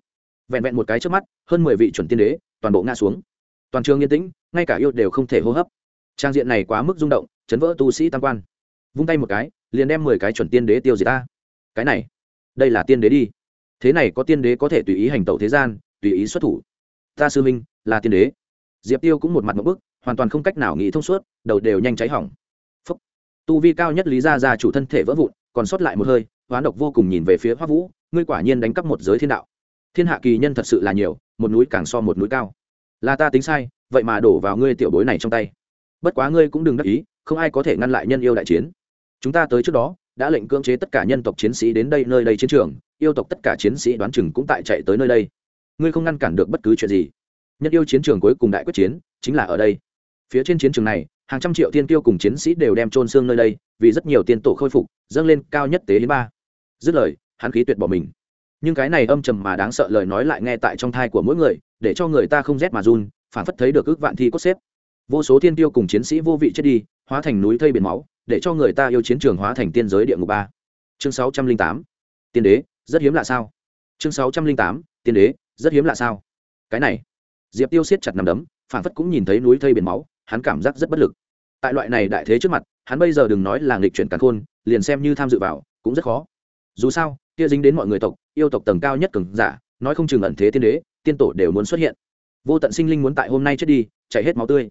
Vẹn vẹn một cái trước mắt, hơn mười vị chuẩn tiên đế, toàn bộ ngã xuống. Toàn trường yên tĩnh, ngay cả yêu đều không thể hô hấp. Trang diện này quá mức rung động, chấn vỡ tu sĩ tam quan. Vung tay một cái, liền đem mười cái chuẩn tiên đế tiêu diệt ta. Cái này, đây là tiên đế đi. Thế này có tiên đế có thể tùy ý hành tẩu thế gian, tùy ý xuất thủ. Ta sư minh là tiên đế diệp tiêu cũng một mặt một bức, hoàn toàn không cách nào nghĩ thông suốt, đầu đều nhanh cháy hỏng. Phúc. tu vi cao nhất lý ra ra chủ thân thể vỡ vụn, còn sót lại một hơi, hoán độc vô cùng nhìn về phía hoa vũ, ngươi quả nhiên đánh cắp một giới thiên đạo. Thiên hạ kỳ nhân thật sự là nhiều, một núi càng so một núi cao. Là ta tính sai, vậy mà đổ vào ngươi tiểu bối này trong tay. Bất quá ngươi cũng đừng đắc ý, không ai có thể ngăn lại nhân yêu đại chiến. Chúng ta tới trước đó, đã lệnh cưỡng chế tất cả nhân tộc chiến sĩ đến đây nơi đây chiến trường, yêu tộc tất cả chiến sĩ đoán chừng cũng tại chạy tới nơi đây. Ngươi không ngăn cản được bất cứ chuyện gì nhất yêu chiến trường cuối cùng đại quyết chiến chính là ở đây. Phía trên chiến trường này, hàng trăm triệu tiên tiêu cùng chiến sĩ đều đem trôn xương nơi đây, vì rất nhiều tiên tổ khôi phục, dâng lên cao nhất tế hiến ba. Dứt lời, hắn khí tuyệt bỏ mình. Nhưng cái này âm trầm mà đáng sợ lời nói lại nghe tại trong thai của mỗi người, để cho người ta không rét mà run, phản phất thấy được ước vạn thi cốt xếp. Vô số tiên tiêu cùng chiến sĩ vô vị chết đi, hóa thành núi thây biển máu, để cho người ta yêu chiến trường hóa thành tiên giới địa ngục ba. Chương sáu trăm linh tám. Tiên đế, rất hiếm lạ sao? Chương sáu trăm linh tám. Tiên đế, rất hiếm lạ sao? Cái này diệp tiêu siết chặt nằm đấm phản phất cũng nhìn thấy núi thây biển máu, hắn cảm giác rất bất lực. Tại loại này đại thế trước mặt, hắn bây giờ đừng nói là nghịch chuyển càn khôn, liền xem như tham dự vào, cũng rất khó. Dù sao, kia dính đến mọi người tộc, yêu tộc tầng cao nhất cường giả, nói không chừng ẩn thế tiên đế, tiên tổ đều muốn xuất hiện. Vô tận sinh linh muốn tại hôm nay chết đi, chảy hết máu tươi.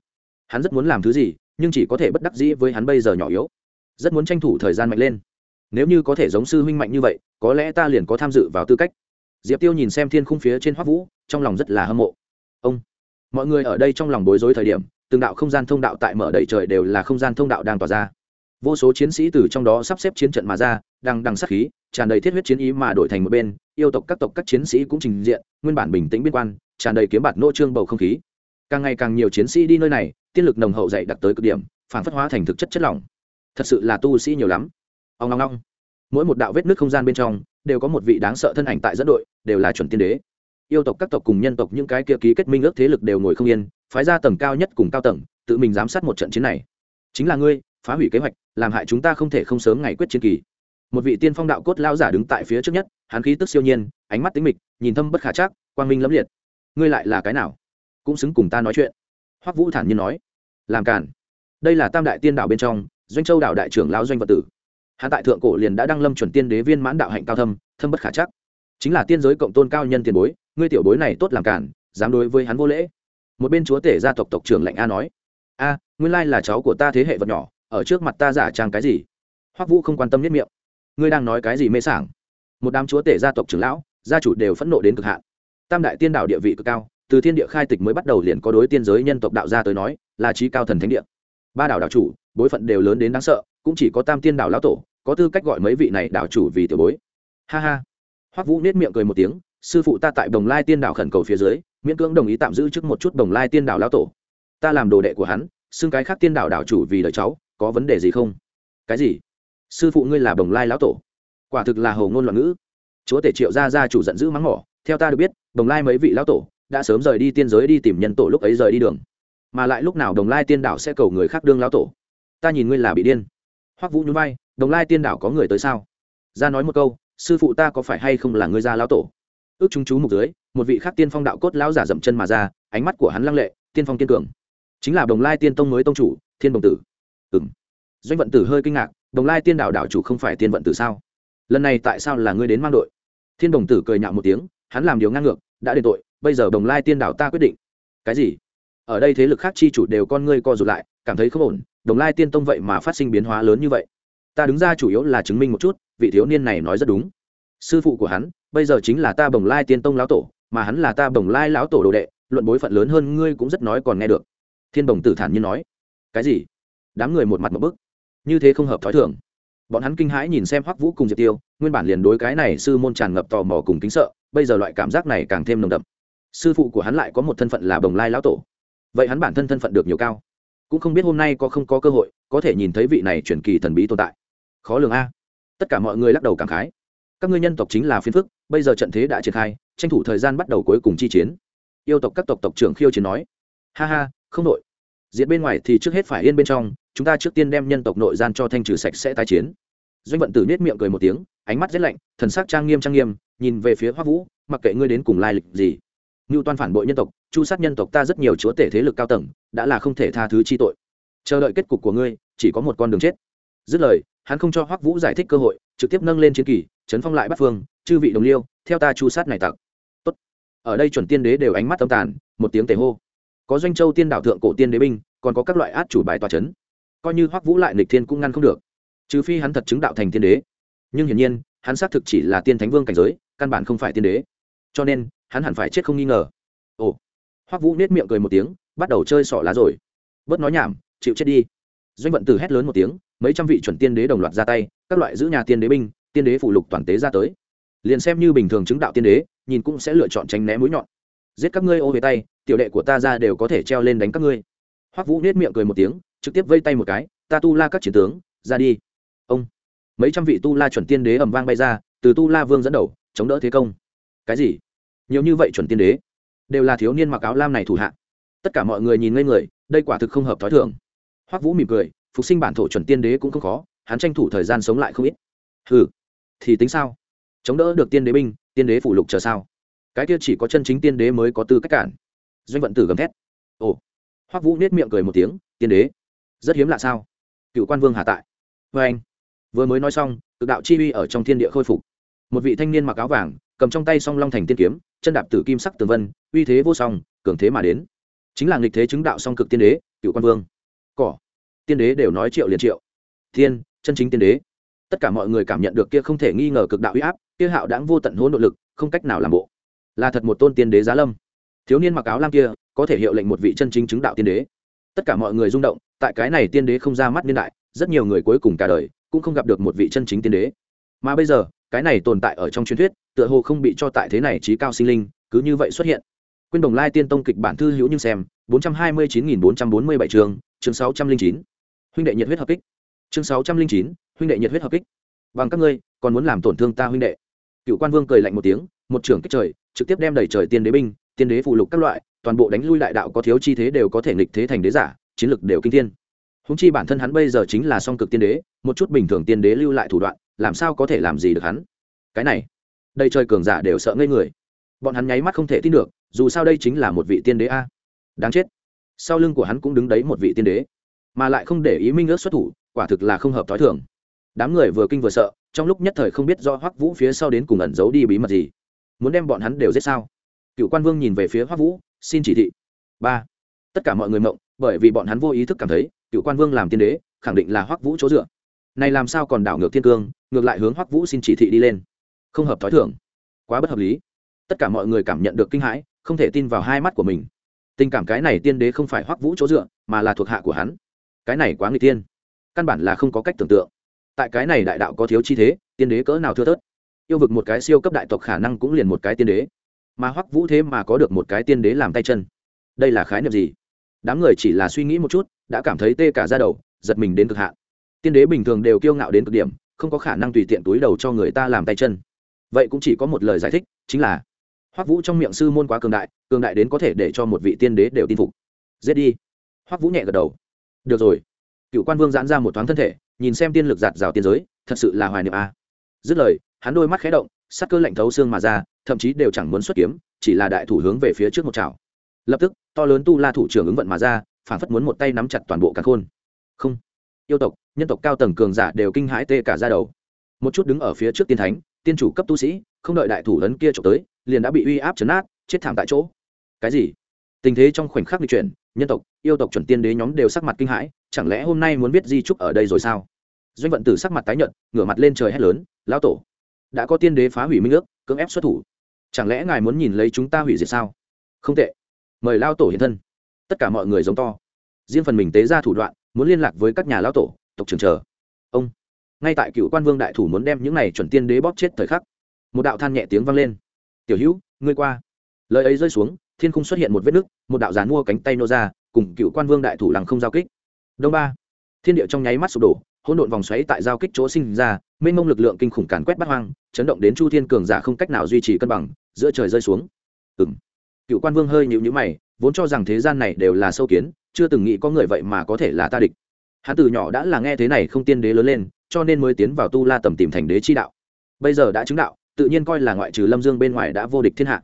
Hắn rất muốn làm thứ gì, nhưng chỉ có thể bất đắc dĩ với hắn bây giờ nhỏ yếu. Rất muốn tranh thủ thời gian mạnh lên. Nếu như có thể giống sư huynh mạnh như vậy, có lẽ ta liền có tham dự vào tư cách. Diệp tiêu nhìn xem thiên khung phía trên hoác vũ, trong lòng rất là hâm mộ ông. Mọi người ở đây trong lòng bối rối thời điểm, từng đạo không gian thông đạo tại mở đầy trời đều là không gian thông đạo đang tỏa ra. Vô số chiến sĩ từ trong đó sắp xếp chiến trận mà ra đang đằng sát khí, tràn đầy thiết huyết chiến ý mà đổi thành một bên, yêu tộc các tộc các chiến sĩ cũng trình diện, nguyên bản bình tĩnh biên quan, tràn đầy kiếm bạt nô trương bầu không khí. Càng ngày càng nhiều chiến sĩ đi nơi này, tiên lực nồng hậu dạy đặc tới cực điểm, phản phất hóa thành thực chất chất lỏng. Thật sự là tu sĩ nhiều lắm. Ông long long mỗi một đạo vết nước không gian bên trong, đều có một vị đáng sợ thân ảnh tại dẫn đội, đều là chuẩn tiên đế yêu tộc các tộc cùng nhân tộc những cái kia ký kết minh ước thế lực đều ngồi không yên, phái ra tầng cao nhất cùng cao tầng, tự mình giám sát một trận chiến này. Chính là ngươi, phá hủy kế hoạch, làm hại chúng ta không thể không sớm ngày quyết chiến kỳ. Một vị tiên phong đạo cốt lao giả đứng tại phía trước nhất, hắn khí tức siêu nhiên, ánh mắt tính mịch, nhìn thâm bất khả chắc, quang minh lẫm liệt. Ngươi lại là cái nào? Cũng xứng cùng ta nói chuyện. Hoắc vũ thản nhiên nói. Làm cản đây là tam đại tiên đạo bên trong, doanh châu đạo đại trưởng lão doanh vật tử. Hắn tại thượng cổ liền đã đăng lâm chuẩn tiên đế viên mãn đạo hạnh cao thâm thâm bất khả chắc. Chính là tiên giới cộng tôn cao nhân tiền bối ngươi tiểu bối này tốt làm cản, dám đối với hắn vô lễ. Một bên chúa tể gia tộc tộc trưởng lệnh a nói, a, nguyên lai là cháu của ta thế hệ vật nhỏ, ở trước mặt ta giả trang cái gì? Hoắc vũ không quan tâm nhất miệng. Ngươi đang nói cái gì mê sảng? Một đám chúa tể gia tộc trưởng lão, gia chủ đều phẫn nộ đến cực hạn. Tam đại tiên đạo địa vị cực cao, từ thiên địa khai tịch mới bắt đầu liền có đối tiên giới nhân tộc đạo gia tới nói, là trí cao thần thánh địa. Ba đảo đạo chủ, bối phận đều lớn đến đáng sợ, cũng chỉ có tam tiên đảo lão tổ, có tư cách gọi mấy vị này đảo chủ vì tiểu bối. Ha ha. Hoắc vũ nết miệng cười một tiếng sư phụ ta tại đồng lai tiên đảo khẩn cầu phía dưới, miễn cưỡng đồng ý tạm giữ trước một chút đồng lai tiên đảo lão tổ. Ta làm đồ đệ của hắn, xưng cái khác tiên đảo đảo chủ vì đời cháu, có vấn đề gì không? Cái gì? Sư phụ ngươi là đồng lai lão tổ. Quả thực là hầu ngôn loạn ngữ. Chúa tể triệu gia gia chủ giận dữ mắng mỏ, theo ta được biết, đồng lai mấy vị lão tổ đã sớm rời đi tiên giới đi tìm nhân tổ lúc ấy rời đi đường. Mà lại lúc nào đồng lai tiên đảo sẽ cầu người khác đương lão tổ? Ta nhìn ngươi là bị điên. Hoắc vũ nhún vai, đồng lai tiên đảo có người tới sao? Ra nói một câu, sư phụ ta có phải hay không là ngươi gia lão tổ? Ước chúng chú mục dưới, một vị khác tiên phong đạo cốt lão giả dậm chân mà ra, ánh mắt của hắn lăng lệ, tiên phong kiên cường. Chính là đồng lai tiên tông mới tông chủ, thiên đồng tử. Ừng doanh vận tử hơi kinh ngạc, đồng lai tiên đạo đạo chủ không phải tiên vận tử sao? Lần này tại sao là ngươi đến mang đội? Thiên đồng tử cười nhạo một tiếng, hắn làm điều ngang ngược, đã đền tội, bây giờ đồng lai tiên đạo ta quyết định. Cái gì? Ở đây thế lực khác chi chủ đều con ngươi co rụt lại, cảm thấy không ổn, đồng lai tiên tông vậy mà phát sinh biến hóa lớn như vậy. Ta đứng ra chủ yếu là chứng minh một chút, vị thiếu niên này nói rất đúng. Sư phụ của hắn bây giờ chính là ta bồng lai tiên tông lão tổ, mà hắn là ta bồng lai lão tổ đồ đệ, luận bối phận lớn hơn ngươi cũng rất nói còn nghe được. Thiên bồng tử thản nhiên nói. Cái gì? Đám người một mặt một bức. Như thế không hợp thói thường. Bọn hắn kinh hãi nhìn xem hoắc vũ cùng diệp tiêu, nguyên bản liền đối cái này sư môn tràn ngập tò mò cùng kính sợ, bây giờ loại cảm giác này càng thêm nồng đậm. Sư phụ của hắn lại có một thân phận là bồng lai lão tổ. Vậy hắn bản thân thân phận được nhiều cao? Cũng không biết hôm nay có không có cơ hội, có thể nhìn thấy vị này truyền kỳ thần bí tồn tại. Khó lường a. Tất cả mọi người lắc đầu cảm khái. Các ngươi nhân tộc chính là phiên phức bây giờ trận thế đã triển khai, tranh thủ thời gian bắt đầu cuối cùng chi chiến. Yêu tộc các tộc tộc trưởng khiêu chiến nói, ha ha, không nội diệt bên ngoài thì trước hết phải yên bên trong, chúng ta trước tiên đem nhân tộc nội gian cho thanh trừ sạch sẽ tái chiến. Doanh vận tử nết miệng cười một tiếng, ánh mắt rét lạnh, thần sắc trang nghiêm trang nghiêm, nhìn về phía hoa vũ, mặc kệ ngươi đến cùng lai lịch gì, ngưu toan phản bội nhân tộc, chu sát nhân tộc ta rất nhiều chúa tể thế lực cao tầng, đã là không thể tha thứ chi tội. Chờ đợi kết cục của ngươi, chỉ có một con đường chết. Dứt lời, hắn không cho hoắc vũ giải thích cơ hội, trực tiếp nâng lên chiến kỳ, chấn phong lại bắt phương chư vị đồng liêu, theo ta chu sát này tặc. Tốt. Ở đây chuẩn tiên đế đều ánh mắt tâm tàn, một tiếng tề hô. Có doanh châu tiên đảo thượng cổ tiên đế binh, còn có các loại át chủ bài tòa chấn. Coi như hoắc vũ lại nịch thiên cũng ngăn không được. Trừ phi hắn thật chứng đạo thành tiên đế. Nhưng hiển nhiên, hắn xác thực chỉ là tiên thánh vương cảnh giới, căn bản không phải tiên đế. Cho nên, hắn hẳn phải chết không nghi ngờ. Ồ. Hoắc vũ nết miệng cười một tiếng, bắt đầu chơi sỏ lá rồi. Bớt nói nhảm, chịu chết đi. Doanh vận tử hét lớn một tiếng, mấy trăm vị chuẩn tiên đế đồng loạt ra tay, các loại giữ nhà tiên đế binh, tiên đế phụ lục toàn tế ra tới liền xem như bình thường chứng đạo tiên đế, nhìn cũng sẽ lựa chọn tránh né mũi nhọn. Giết các ngươi ô về tay, tiểu đệ của ta ra đều có thể treo lên đánh các ngươi. Hoắc vũ nết miệng cười một tiếng, trực tiếp vây tay một cái, ta tu la các chiến tướng, ra đi. Ông. Mấy trăm vị tu la chuẩn tiên đế ầm vang bay ra, từ tu la vương dẫn đầu, chống đỡ thế công. Cái gì? Nhiều như vậy chuẩn tiên đế? Đều là thiếu niên mặc áo lam này thủ hạ. Tất cả mọi người nhìn ngây người, đây quả thực không hợp thói thường. Hoắc vũ mỉm cười, phục sinh bản thổ chuẩn tiên đế cũng không khó, hắn tranh thủ thời gian sống lại không ít. Ừ thì tính sao? Chống đỡ được tiên đế binh, tiên đế phủ lục chờ sao? Cái kia chỉ có chân chính tiên đế mới có tư cách cản. Doanh vận tử gầm thét. Ồ. Hoắc vũ nết miệng cười một tiếng, tiên đế, rất hiếm lạ sao? Cựu quan vương hạ tại. Vê anh. Vừa mới nói xong tự đạo chi uy ở trong thiên địa khôi phục. Một vị thanh niên mặc áo vàng, cầm trong tay song long thành tiên kiếm, chân đạp tử kim sắc tường vân, uy thế vô song, cường thế mà đến. Chính là nghịch thế chứng đạo song cực tiên đế, cựu quan vương. Cỏ. Tiên đế đều nói triệu liền triệu. Thiên, chân chính tiên đế tất cả mọi người cảm nhận được kia không thể nghi ngờ cực đạo uy áp, kia hạo đáng vô tận hỗn nội lực, không cách nào làm bộ. Là thật một tôn tiên đế giá lâm. Thiếu niên mặc áo lam kia, có thể hiệu lệnh một vị chân chính chứng đạo tiên đế. Tất cả mọi người rung động, tại cái này tiên đế không ra mắt niên đại, rất nhiều người cuối cùng cả đời cũng không gặp được một vị chân chính tiên đế. Mà bây giờ, cái này tồn tại ở trong truyền thuyết, tựa hồ không bị cho tại thế này trí cao sinh linh, cứ như vậy xuất hiện. Quyên đồng lai tiên tông kịch bản thư hữu nhưng xem, bốn trăm hai mươi chín nghìn bốn trăm bốn mươi bảy chương chương sáu trăm linh chín. Huynh đệ nhiệt huyết hợp kích. Chương sáu trăm linh chín huynh đệ nhiệt huyết hợp kích. Bằng các ngươi, còn muốn làm tổn thương ta huynh đệ? Cựu quan vương cười lạnh một tiếng, một trưởng kích trời, trực tiếp đem đẩy trời tiên đế binh, tiên đế phụ lục các loại, toàn bộ đánh lui đại đạo có thiếu chi thế đều có thể nghịch thế thành đế giả, chiến lực đều kinh thiên. Húng chi bản thân hắn bây giờ chính là song cực tiên đế, một chút bình thường tiên đế lưu lại thủ đoạn, làm sao có thể làm gì được hắn? Cái này đây trời cường giả đều sợ ngây người. Bọn hắn nháy mắt không thể tin được, dù sao đây chính là một vị tiên đế a. Đáng chết. Sau lưng của hắn cũng đứng đấy một vị tiên đế, mà lại không để ý minh ước xuất thủ, quả thực là không hợp t h ó i thường đám người vừa kinh vừa sợ, trong lúc nhất thời không biết do hoắc vũ phía sau đến cùng ẩn giấu đi bí mật gì. Muốn đem bọn hắn đều giết sao? Cựu quan vương nhìn về phía hoắc vũ, xin chỉ thị. Ba. Tất cả mọi người mộng, bởi vì bọn hắn vô ý thức cảm thấy, cựu quan vương làm tiên đế, khẳng định là hoắc vũ chỗ dựa. Này làm sao còn đảo ngược thiên cương, ngược lại hướng hoắc vũ xin chỉ thị đi lên. Không hợp thói thường. Quá bất hợp lý. Tất cả mọi người cảm nhận được kinh hãi, không thể tin vào hai mắt của mình. Tình cảm cái này tiên đế không phải hoắc vũ chỗ dựa, mà là thuộc hạ của hắn. Cái này quá người tiên căn bản là không có cách tưởng tượng tại cái này đại đạo có thiếu chi thế, tiên đế cỡ nào thưa thớt. Yêu vực một cái siêu cấp đại tộc khả năng cũng liền một cái tiên đế. Mà hoắc vũ thế mà có được một cái tiên đế làm tay chân. Đây là khái niệm gì? Đám người chỉ là suy nghĩ một chút, đã cảm thấy tê cả ra đầu, giật mình đến cực hạn. Tiên đế bình thường đều kiêu ngạo đến cực điểm, không có khả năng tùy tiện túi đầu cho người ta làm tay chân. Vậy cũng chỉ có một lời giải thích, chính là hoắc vũ trong miệng sư môn quá cường đại cường đại đến có thể để cho một vị tiên đế đều tin phục. Giết đi. Hoắc vũ nhẹ gật đầu. Được rồi. Cựu quan vương giãn ra một thoáng thân thể nhìn xem tiên lực giạt rào tiên giới, thật sự là hoài niệm a. Dứt lời, hắn đôi mắt khé động, sắc cơ lạnh thấu xương mà ra, thậm chí đều chẳng muốn xuất kiếm, chỉ là đại thủ hướng về phía trước một chảo. Lập tức, to lớn tu la thủ trưởng ứng vận mà ra phản phất muốn một tay nắm chặt toàn bộ cả khôn. Không. Yêu tộc, nhân tộc cao tầng cường giả đều kinh hãi tê cả ra đầu. Một chút đứng ở phía trước tiên thánh, tiên chủ cấp tu sĩ, không đợi đại thủ lớn kia trộm tới, liền đã bị uy áp chấn át chết thảm tại chỗ. Cái gì? Tình thế trong khoảnh khắc di chuyển, nhân tộc, yêu tộc chuẩn tiên đế nhóm đều sắc mặt kinh hãi chẳng lẽ hôm nay muốn biết di trúc ở đây rồi sao? Doanh vận tử sắc mặt tái nhợt, ngửa mặt lên trời hét lớn, lão tổ, đã có tiên đế phá hủy minh ước, cưỡng ép xuất thủ. Chẳng lẽ ngài muốn nhìn lấy chúng ta hủy diệt sao? Không tệ. Mời lao tổ hiện thân. Tất cả mọi người giống to. Riêng phần mình tế ra thủ đoạn, muốn liên lạc với các nhà lão tổ, tộc trường chờ. Ông, ngay tại cựu quan vương đại thủ muốn đem những này chuẩn tiên đế bóp chết thời khắc, một đạo than nhẹ tiếng vang lên. Tiểu hữu, ngươi qua. Lời ấy rơi xuống, thiên khung xuất hiện một vết nứt, một đạo giàn mua cánh tay nô ra, cùng cựu quan vương đại thủ lằng không giao kích đông ba. Thiên địa trong nháy mắt sụp đổ, hỗn độn vòng xoáy tại giao kích chỗ sinh ra, mênh mông lực lượng kinh khủng càn quét bắt hoang, chấn động đến chu thiên cường giả không cách nào duy trì cân bằng, giữa trời rơi xuống. Ừ m cựu quan vương hơi nhịu nhữ mày, vốn cho rằng thế gian này đều là sâu kiến, chưa từng nghĩ có người vậy mà có thể là ta địch. Hắn từ nhỏ đã là nghe thế này không tiên đế lớn lên, cho nên mới tiến vào tu la tầm tìm thành đế chi đạo. Bây giờ đã chứng đạo, tự nhiên coi là ngoại trừ lâm dương bên ngoài đã vô địch thiên hạ.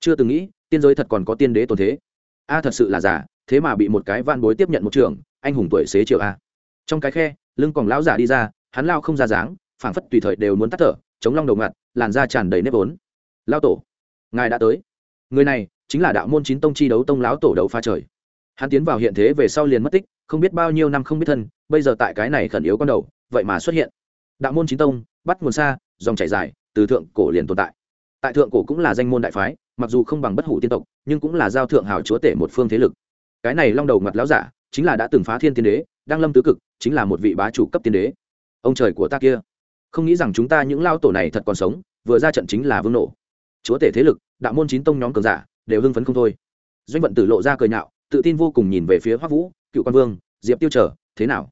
Chưa từng nghĩ, tiên giới thật còn có tiên đế tồn thế. A, thật sự là giả, thế mà bị một cái van bối tiếp nhận một trường anh hùng tuổi xế chiều a. Trong cái khe, lưng còn lão giả đi ra, hắn lao không ra dáng, phảng phất tùy thời đều muốn tắt thở, chống long đầu ngặt, làn da tràn đầy nếp vốn. Lao tổ, ngài đã tới. Người này chính là đạo môn chín tông chi đấu tông lão tổ đấu pha trời. Hắn tiến vào hiện thế về sau liền mất tích, không biết bao nhiêu năm không biết thân, bây giờ tại cái này khẩn yếu con đầu, vậy mà xuất hiện. Đạo môn chín tông, bắt nguồn xa, dòng chảy dài, từ thượng cổ liền tồn tại. Tại thượng cổ cũng là danh môn đại phái, mặc dù không bằng bất hủ tiên tộc, nhưng cũng là giao thượng hào chúa tể một phương thế lực. Cái này long đầu mặt lão giả chính là đã từng phá thiên tiên đế, đang lâm tứ cực, chính là một vị bá chủ cấp tiên đế. Ông trời của ta kia, không nghĩ rằng chúng ta những lao tổ này thật còn sống, vừa ra trận chính là vương nổ. Chúa tể thế lực, đạo môn chín tông nhóm cường giả, đều hưng phấn không thôi. Doanh vận tử lộ ra cười nhạo, tự tin vô cùng nhìn về phía hoắc vũ, cựu quan vương, diệp tiêu trở thế nào?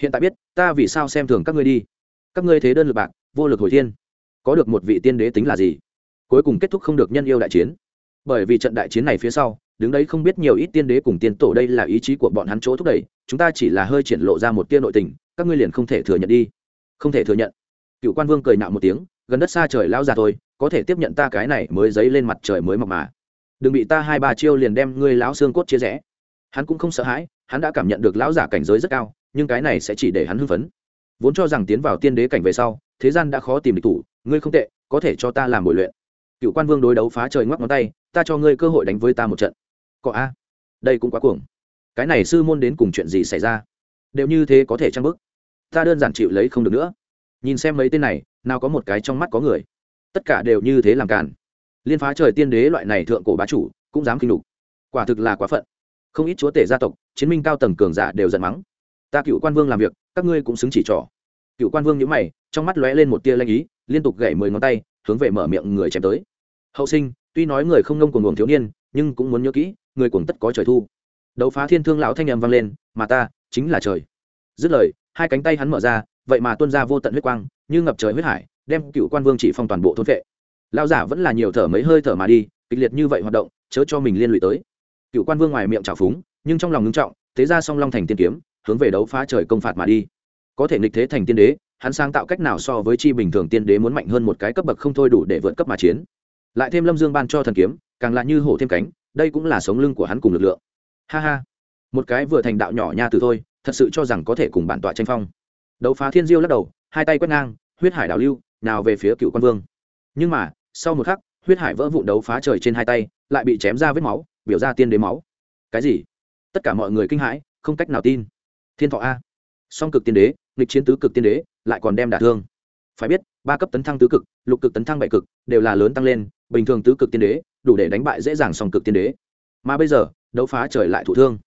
Hiện tại biết, ta vì sao xem thường các ngươi đi. Các ngươi thế đơn lực bạc, vô lực hồi thiên. Có được một vị tiên đế tính là gì? Cuối cùng kết thúc không được nhân yêu đại chiến. Bởi vì trận đại chiến này phía sau đứng đấy không biết nhiều ít tiên đế cùng tiên tổ đây là ý chí của bọn hắn chỗ thúc đẩy, chúng ta chỉ là hơi triển lộ ra một tiên nội tình, các ngươi liền không thể thừa nhận đi. Không thể thừa nhận. Cựu quan vương cười nạo một tiếng, gần đất xa trời lao ra thôi, có thể tiếp nhận ta cái này mới dấy lên mặt trời mới mọc mà. Đừng bị ta hai ba chiêu liền đem ngươi lão xương cốt chia rẽ. Hắn cũng không sợ hãi, hắn đã cảm nhận được lão giả cảnh giới rất cao, nhưng cái này sẽ chỉ để hắn hưng phấn. Vốn cho rằng tiến vào tiên đế cảnh về sau, thế gian đã khó tìm địch thủ, ngươi không tệ, có thể cho ta làm bồi luyện. Cựu quan vương đối đấu phá trời ngoắc ngón tay, ta cho ngươi cơ hội đánh với ta một trận cọ a. Đây cũng quá cuồng. Cái này sư môn đến cùng chuyện gì xảy ra? Đều như thế có thể trang bức ta đơn giản chịu lấy không được nữa. Nhìn xem mấy tên này, nào có một cái trong mắt có người. Tất cả đều như thế làm cản liên phá trời tiên đế loại này thượng cổ bá chủ, cũng dám kinh đục quả thực là quá phận. Không ít chúa tể gia tộc, chiến minh cao tầng cường giả đều giận mắng. Ta cựu quan vương làm việc, các ngươi cũng xứng chỉ trỏ. Cựu quan vương nhữ mày, trong mắt lóe lên một tia lanh ý, liên tục gậy mười ngón tay, hướng về mở miệng người chém tới. Hậu sinh tuy nói người không ngông cuồng cuồng thiếu niên, nhưng cũng muốn nhớ kỹ, người cuồng tất có trời thu. Đấu phá thiên thương lão thanh em vang lên, mà ta chính là trời. Dứt lời, hai cánh tay hắn mở ra, vậy mà tuôn ra vô tận huyết quang, như ngập trời huyết hải, đem cựu quan vương chỉ phong toàn bộ thôn vệ. Lao giả vẫn là nhiều thở mấy hơi thở mà đi, kịch liệt như vậy hoạt động, chớ cho mình liên lụy tới. Cựu quan vương ngoài miệng trào phúng, nhưng trong lòng ngưng trọng, thế ra song long thành tiên kiếm, hướng về đấu phá trời công phạt mà đi. Có thể nghịch thế thành tiên đế, hắn sáng tạo cách nào so với chi bình thường tiên đế muốn mạnh hơn một cái cấp bậc không thôi đủ để vượt cấp mà chiến lại thêm lâm dương ban cho thần kiếm, càng lạ như hổ thêm cánh, đây cũng là sống lưng của hắn cùng lực lượng. Ha ha. Một cái vừa thành đạo nhỏ nha từ thôi, thật sự cho rằng có thể cùng bản tọa tranh phong. Đấu phá thiên diêu lắc đầu, hai tay quét ngang, huyết hải đảo lưu, nào về phía cựu quan vương. Nhưng mà, sau một khắc, huyết hải vỡ vụn đấu phá trời trên hai tay, lại bị chém ra vết máu, biểu ra tiên đế máu. Cái gì? Tất cả mọi người kinh hãi, không cách nào tin. Thiên thọ a. Song cực tiên đế, nghịch chiến tứ cực tiên đế, lại còn đem đả thương. Phải biết ba cấp tấn thăng tứ cực, lục cực tấn thăng bảy cực, đều là lớn tăng lên, bình thường tứ cực tiên đế, đủ để đánh bại dễ dàng song cực tiên đế. Mà bây giờ, đấu phá trời lại thụ thương.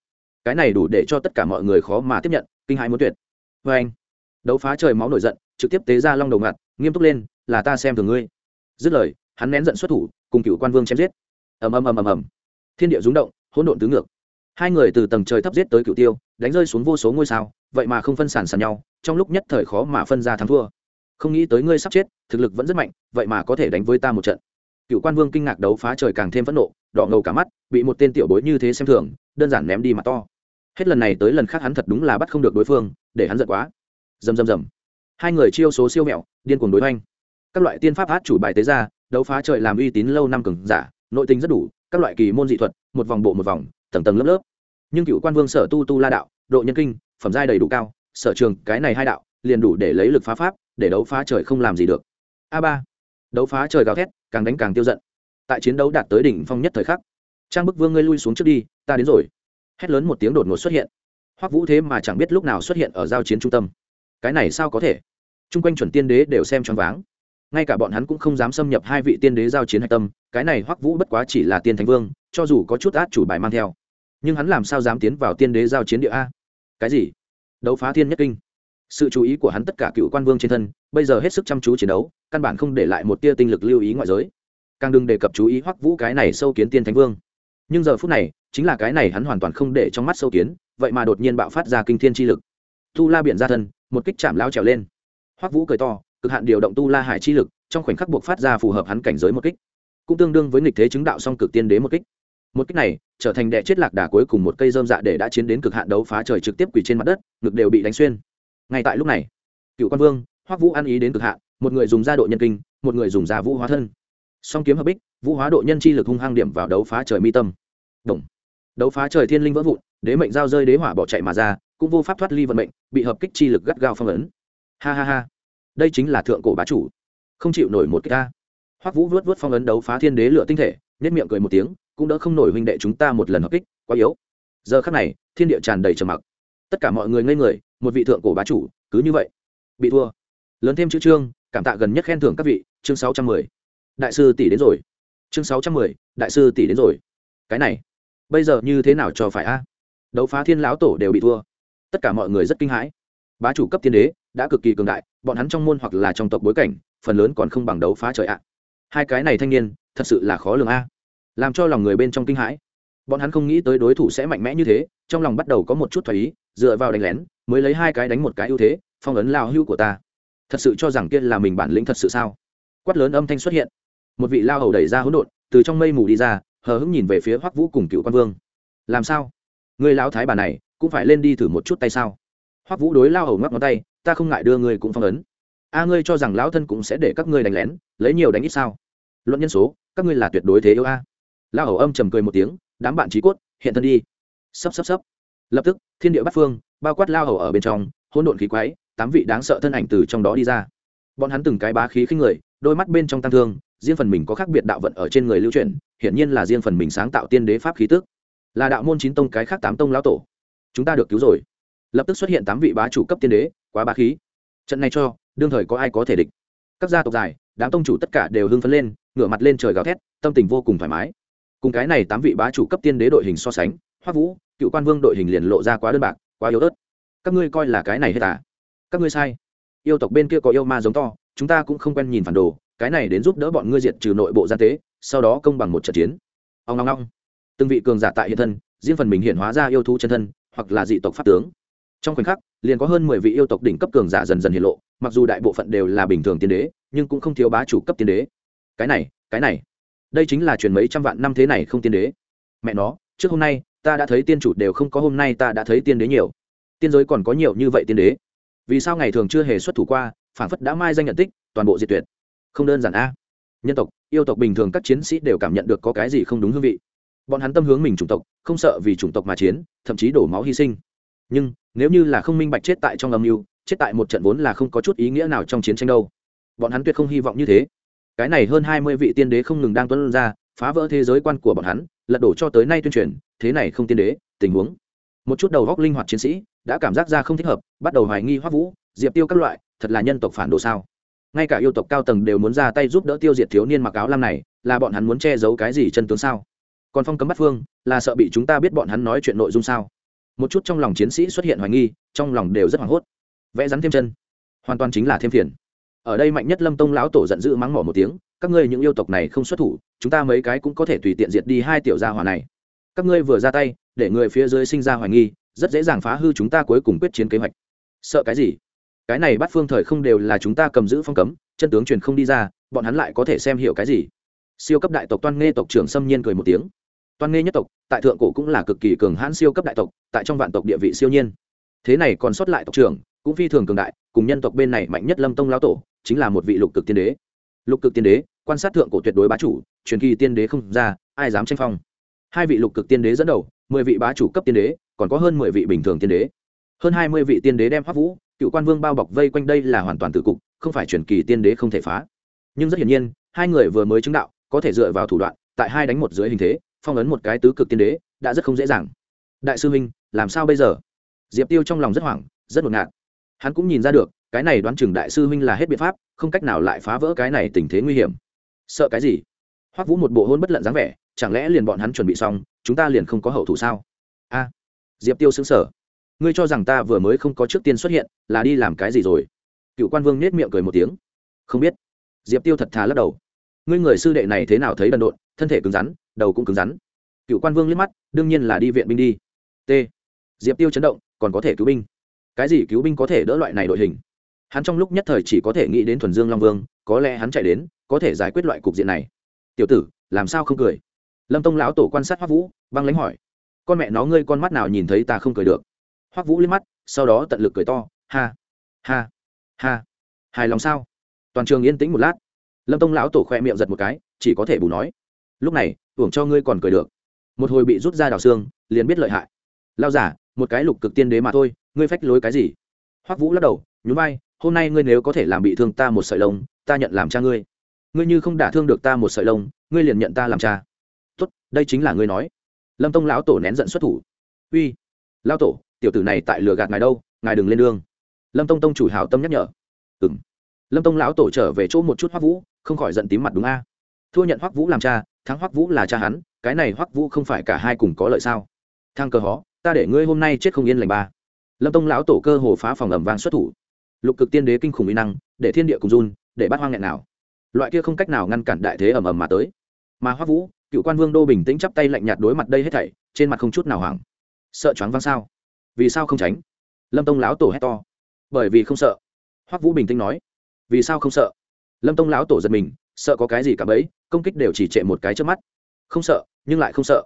Cái này đủ để cho tất cả mọi người khó mà tiếp nhận, kinh hãi muốn tuyệt. Vê anh, đấu phá trời máu nổi giận, trực tiếp tế ra long đầu ngặt, nghiêm túc lên, là ta xem thường ngươi. Dứt lời, hắn nén giận xuất thủ, cùng cựu quan vương chém giết. Ầm ầm ầm ầm ầm. Thiên địa rúng động, hỗn độn tứ ngược. Hai người từ tầng trời thấp giết tới cựu tiêu, đánh rơi xuống vô số ngôi sao, vậy mà không phân sản sàn nhau, trong lúc nhất thời khó mà phân ra thắng thua không nghĩ tới ngươi sắp chết, thực lực vẫn rất mạnh, vậy mà có thể đánh với ta một trận. Cựu quan vương kinh ngạc đấu phá trời càng thêm phẫn nộ, đỏ ngầu cả mắt, bị một tên tiểu bối như thế xem thường, đơn giản ném đi mặt to. Hết lần này tới lần khác hắn thật đúng là bắt không được đối phương, để hắn giận quá. Rầm rầm rầm. Hai người chiêu số siêu mẹo, điên cuồng đối hoành. Các loại tiên pháp hát chủ bài tế ra, đấu phá trời làm uy tín lâu năm cường giả, nội tình rất đủ, các loại kỳ môn dị thuật, một vòng bộ một vòng, tầng tầng lớp lớp. Nhưng cựu quan vương sở tu tu la đạo, độ nhân kinh, phẩm giai đầy đủ cao, sở trường cái này hai đạo liền đủ để lấy lực phá pháp, để đấu phá trời không làm gì được. A ba. Đấu phá trời gào thét, càng đánh càng tiêu giận. Tại chiến đấu đạt tới đỉnh phong nhất thời khắc, trang bức vương ngươi lui xuống trước đi, ta đến rồi. Hét lớn một tiếng đột ngột xuất hiện. Hoắc vũ thế mà chẳng biết lúc nào xuất hiện ở giao chiến trung tâm. Cái này sao có thể? Chung quanh chuẩn tiên đế đều xem choáng váng. Ngay cả bọn hắn cũng không dám xâm nhập hai vị tiên đế giao chiến hạch tâm, cái này hoắc vũ bất quá chỉ là tiên thánh vương, cho dù có chút át chủ bài mang theo. Nhưng hắn làm sao dám tiến vào tiên đế giao chiến địa a? Cái gì? Đấu phá thiên nhất kinh sự chú ý của hắn tất cả cựu quan vương trên thân, bây giờ hết sức chăm chú chiến đấu, căn bản không để lại một tia tinh lực lưu ý ngoại giới. Càng đừng đề cập chú ý hoắc vũ cái này sâu kiến tiên thánh vương. Nhưng giờ phút này, chính là cái này hắn hoàn toàn không để trong mắt sâu kiến, vậy mà đột nhiên bạo phát ra kinh thiên chi lực. Tu la biển ra thân, một kích chạm lao trèo lên. Hoắc vũ cười to, cực hạn điều động tu la hải chi lực, trong khoảnh khắc buộc phát ra phù hợp hắn cảnh giới một kích. Cũng tương đương với nghịch thế chứng đạo song cực tiên đế một kích. Một kích này, trở thành đệ chết lạc đà cuối cùng một cây dơm dạ để đã chiến đến cực hạn đấu phá trời trực tiếp quỳ trên mặt đất, ngực đều bị đánh xuyên ngay tại lúc này, cựu quan vương, hoắc vũ ăn ý đến cực hạn, một người dùng gia độ nhân kinh, một người dùng gia vũ hóa thân. Song kiếm hợp bích, vũ hóa độ nhân chi lực hung hăng điểm vào đấu phá trời mi tâm. Động. đấu phá trời thiên linh vỡ vụn, đế mệnh giao rơi đế hỏa bỏ chạy mà ra, cũng vô pháp thoát ly vận mệnh, bị hợp kích chi lực gắt gao phong ấn. Ha ha ha. Đây chính là thượng cổ bá chủ. Không chịu nổi một cái ta. Hoắc vũ vớt vớt phong ấn đấu phá thiên đế lửa tinh thể nết miệng cười một tiếng, cũng đỡ không nổi huynh đệ chúng ta một lần hợp kích, quá yếu. Giờ khắc này, thiên địa tràn đầy trầm mặc tất cả mọi người ngây người, một vị thượng cổ bá chủ, cứ như vậy, bị thua. Lớn thêm chữ trương cảm tạ gần nhất khen thưởng các vị, chương sáu trăm mười. Đại sư tỷ đến rồi. Chương sáu trăm mười, đại sư tỷ đến rồi. Cái này, bây giờ như thế nào cho phải a? Đấu phá thiên lão tổ đều bị thua. Tất cả mọi người rất kinh hãi. Bá chủ cấp thiên đế, đã cực kỳ cường đại, bọn hắn trong môn hoặc là trong tộc bối cảnh, phần lớn còn không bằng đấu phá trời ạ. Hai cái này thanh niên, thật sự là khó lường a. Làm cho lòng người bên trong kinh hãi. Bọn hắn không nghĩ tới đối thủ sẽ mạnh mẽ như thế trong lòng bắt đầu có một chút thoải ý, dựa vào đánh lén, mới lấy hai cái đánh một cái ưu thế, phong ấn lao hưu của ta. Thật sự cho rằng kia là mình bản lĩnh thật sự sao? Quát lớn âm thanh xuất hiện. Một vị lao hầu đẩy ra hỗn độn, từ trong mây mù đi ra, hờ hững nhìn về phía hoắc vũ cùng cựu quan vương. Làm sao? Người lão thái bà này, cũng phải lên đi thử một chút tay sao? Hoắc vũ đối lao hầu ngoắc ngón tay, ta không ngại đưa người cũng phong ấn. A, ngươi cho rằng lão thân cũng sẽ để các ngươi đánh lén, lấy nhiều đánh ít sao? Luận nhân số, các ngươi là tuyệt đối thế yêu a. Lao hầu âm trầm cười một tiếng, đám bạn trí cốt, hiện thân đi sắp sắp sắp lập tức, thiên địa bắt phương, bao quát lao hầu ở bên trong, hỗn độn khí quái, tám vị đáng sợ thân ảnh từ trong đó đi ra. Bọn hắn từng cái bá khí khinh người, đôi mắt bên trong tăng thương, riêng phần mình có khác biệt đạo vận ở trên người lưu truyền hiển nhiên là riêng phần mình sáng tạo tiên đế pháp khí tước. Là đạo môn chín tông cái khác tám tông lão tổ. Chúng ta được cứu rồi. Lập tức xuất hiện tám vị bá chủ cấp tiên đế, quá bá khí. Trận này cho, đương thời có ai có thể địch? Các gia tộc dài, đám tông chủ tất cả đều hưng phấn lên, ngửa mặt lên trời gào thét, tâm tình vô cùng thoải mái. Cùng cái này tám vị bá chủ cấp tiên đế đội hình so sánh hoa vũ, cựu quan vương đội hình liền lộ ra quá đơn bạc, quá yếu ớt. Các ngươi coi là cái này hết à? Các ngươi sai. Yêu tộc bên kia có yêu ma giống to, chúng ta cũng không quen nhìn phản đồ, cái này đến giúp đỡ bọn ngươi diệt trừ nội bộ gian tế, sau đó công bằng một trận chiến. Ông ngong ngong từng vị cường giả tại hiện thân, riêng phần mình hiện hóa ra yêu thú chân thân, hoặc là dị tộc pháp tướng. Trong khoảnh khắc, liền có hơn mười vị yêu tộc đỉnh cấp cường giả dần dần hiện lộ, mặc dù đại bộ phận đều là bình thường tiên đế, nhưng cũng không thiếu bá chủ cấp tiên đế. Cái này cái này. Đây chính là truyền mấy trăm vạn năm thế này không tiên đế. Mẹ nó, trước hôm nay ta đã thấy tiên chủ đều không có hôm nay ta đã thấy tiên đế nhiều. Tiên giới còn có nhiều như vậy tiên đế. Vì sao ngày thường chưa hề xuất thủ qua phản phất đã mai danh nhận tích, toàn bộ diệt tuyệt? Không đơn giản a. Nhân tộc, yêu tộc bình thường các chiến sĩ đều cảm nhận được có cái gì không đúng hương vị. Bọn hắn tâm hướng mình chủng tộc, không sợ vì chủng tộc mà chiến, thậm chí đổ máu hy sinh. Nhưng, nếu như là không minh bạch chết tại trong âm mưu, chết tại một trận vốn là không có chút ý nghĩa nào trong chiến tranh đâu. Bọn hắn tuyệt không hy vọng như thế. Cái này hơn hai mươi vị tiên đế không ngừng đang tuân ra phá vỡ thế giới quan của bọn hắn, lật đổ cho tới nay tuyên truyền, thế này không tiên đế, tình huống. Một chút đầu góc linh hoạt chiến sĩ đã cảm giác ra không thích hợp, bắt đầu hoài nghi hoắc vũ, diệp tiêu các loại, thật là nhân tộc phản đồ sao? Ngay cả yêu tộc cao tầng đều muốn ra tay giúp đỡ tiêu diệt thiếu niên mặc áo lam này, là bọn hắn muốn che giấu cái gì chân tướng sao? Còn phong cấm bắt phương, là sợ bị chúng ta biết bọn hắn nói chuyện nội dung sao? Một chút trong lòng chiến sĩ xuất hiện hoài nghi, trong lòng đều rất hoảng hốt. Vẽ rắn thêm chân. Hoàn toàn chính là thêm phiền ở đây mạnh nhất lâm tông lão tổ giận dữ mắng mỏ một tiếng, các ngươi những yêu tộc này không xuất thủ, chúng ta mấy cái cũng có thể tùy tiện diệt đi hai tiểu gia hỏa này. Các ngươi vừa ra tay, để người phía dưới sinh ra hoài nghi, rất dễ dàng phá hư chúng ta cuối cùng quyết chiến kế hoạch. Sợ cái gì? Cái này bắt phương thời không đều là chúng ta cầm giữ phong cấm, chân tướng truyền không đi ra, bọn hắn lại có thể xem hiểu cái gì? Siêu cấp đại tộc toan nghe tộc trưởng xâm nhiên cười một tiếng. Toan nghe nhất tộc, tại thượng cổ cũng là cực kỳ cường hãn siêu cấp đại tộc, tại trong vạn tộc địa vị siêu nhiên. Thế này còn sót lại tộc trưởng, cũng phi thường cường đại, cùng nhân tộc bên này mạnh nhất lâm tông lão tổ chính là một vị lục cực tiên đế. Lục cực tiên đế, quan sát thượng cổ tuyệt đối bá chủ, truyền kỳ tiên đế không ra, ai dám tranh phong? Hai vị lục cực tiên đế dẫn đầu, mười vị bá chủ cấp tiên đế, còn có hơn mười vị bình thường tiên đế. Hơn hai mươi vị tiên đế đem hoắc vũ, cựu quan vương bao bọc vây quanh đây là hoàn toàn từ cục, không phải truyền kỳ tiên đế không thể phá. Nhưng rất hiển nhiên, hai người vừa mới chứng đạo, có thể dựa vào thủ đoạn, tại hai đánh một dưới hình thế, phong ấn một cái tứ cực tiên đế, đã rất không dễ dàng. Đại sư huynh làm sao bây giờ? Diệp tiêu trong lòng rất hoảng, rất ngột ngạt. Hắn cũng nhìn ra được cái này đoán chừng đại sư huynh là hết biện pháp, không cách nào lại phá vỡ cái này tình thế nguy hiểm. Sợ cái gì? Hoắc vũ một bộ hôn bất lận dáng vẻ, chẳng lẽ liền bọn hắn chuẩn bị xong, chúng ta liền không có hậu thủ sao? A, diệp tiêu xứng sở ngươi cho rằng ta vừa mới không có trước tiên xuất hiện, là đi làm cái gì rồi? Cựu quan vương nết miệng cười một tiếng. Không biết. Diệp tiêu thật thà lắc đầu. Ngươi người sư đệ này thế nào thấy đần độn, thân thể cứng rắn, đầu cũng cứng rắn. Cựu quan vương liếc mắt, đương nhiên là đi viện binh đi. T. Diệp tiêu chấn động, còn có thể cứu binh. Cái gì cứu binh có thể đỡ loại này đội hình? Hắn trong lúc nhất thời chỉ có thể nghĩ đến thuần dương long vương, có lẽ hắn chạy đến, có thể giải quyết loại cục diện này. Tiểu tử, làm sao không cười? Lâm tông lão tổ quan sát hoắc vũ, băng lãnh hỏi. Con mẹ nó ngươi con mắt nào nhìn thấy ta không cười được? Hoắc vũ liếc mắt, sau đó tận lực cười to. Ha ha ha. Hài lòng sao? Toàn trường yên tĩnh một lát. Lâm tông lão tổ khoe miệng giật một cái, chỉ có thể bù nói. Lúc này tưởng cho ngươi còn cười được. Một hồi bị rút ra đào xương, liền biết lợi hại. Lao giả, một cái lục cực tiên đế mà thôi, ngươi phách lối cái gì? Hoắc vũ lắc đầu, nhún vai hôm nay ngươi nếu có thể làm bị thương ta một sợi lông, ta nhận làm cha ngươi. Ngươi như không đả thương được ta một sợi lông, ngươi liền nhận ta làm cha. Tốt, đây chính là ngươi nói. Lâm tông lão tổ nén giận xuất thủ. Uy, lão tổ, tiểu tử này tại lừa gạt ngài đâu, ngài đừng lên đường. Lâm tông tông chủ hảo tâm nhắc nhở. Ừ m lâm tông lão tổ trở về chỗ một chút hoắc vũ, không khỏi giận tím mặt đúng a. Thua nhận hoắc vũ làm cha, thắng hoắc vũ là cha hắn, cái này hoắc vũ không phải cả hai cùng có lợi sao? Thang cơ hó, ta để ngươi hôm nay chết không yên lành ba. Lâm tông lão tổ cơ hồ phá phòng ẩm vang xuất thủ lục cực tiên đế kinh khủng uy năng, để thiên địa cùng run, để bắt hoang nghẹn nào. Loại kia không cách nào ngăn cản đại thế ầm ầm mà tới. Mà hoa vũ, cựu quan vương đô bình tĩnh chắp tay lạnh nhạt đối mặt đây hết thảy, trên mặt không chút nào hoảng. Sợ choáng văng sao? Vì sao không tránh? Lâm tông lão tổ hét to. Bởi vì không sợ. Hoắc vũ bình tĩnh nói. Vì sao không sợ? Lâm tông lão tổ giật mình, sợ có cái gì cả bấy, công kích đều chỉ trệ một cái trước mắt. Không sợ, nhưng lại không sợ.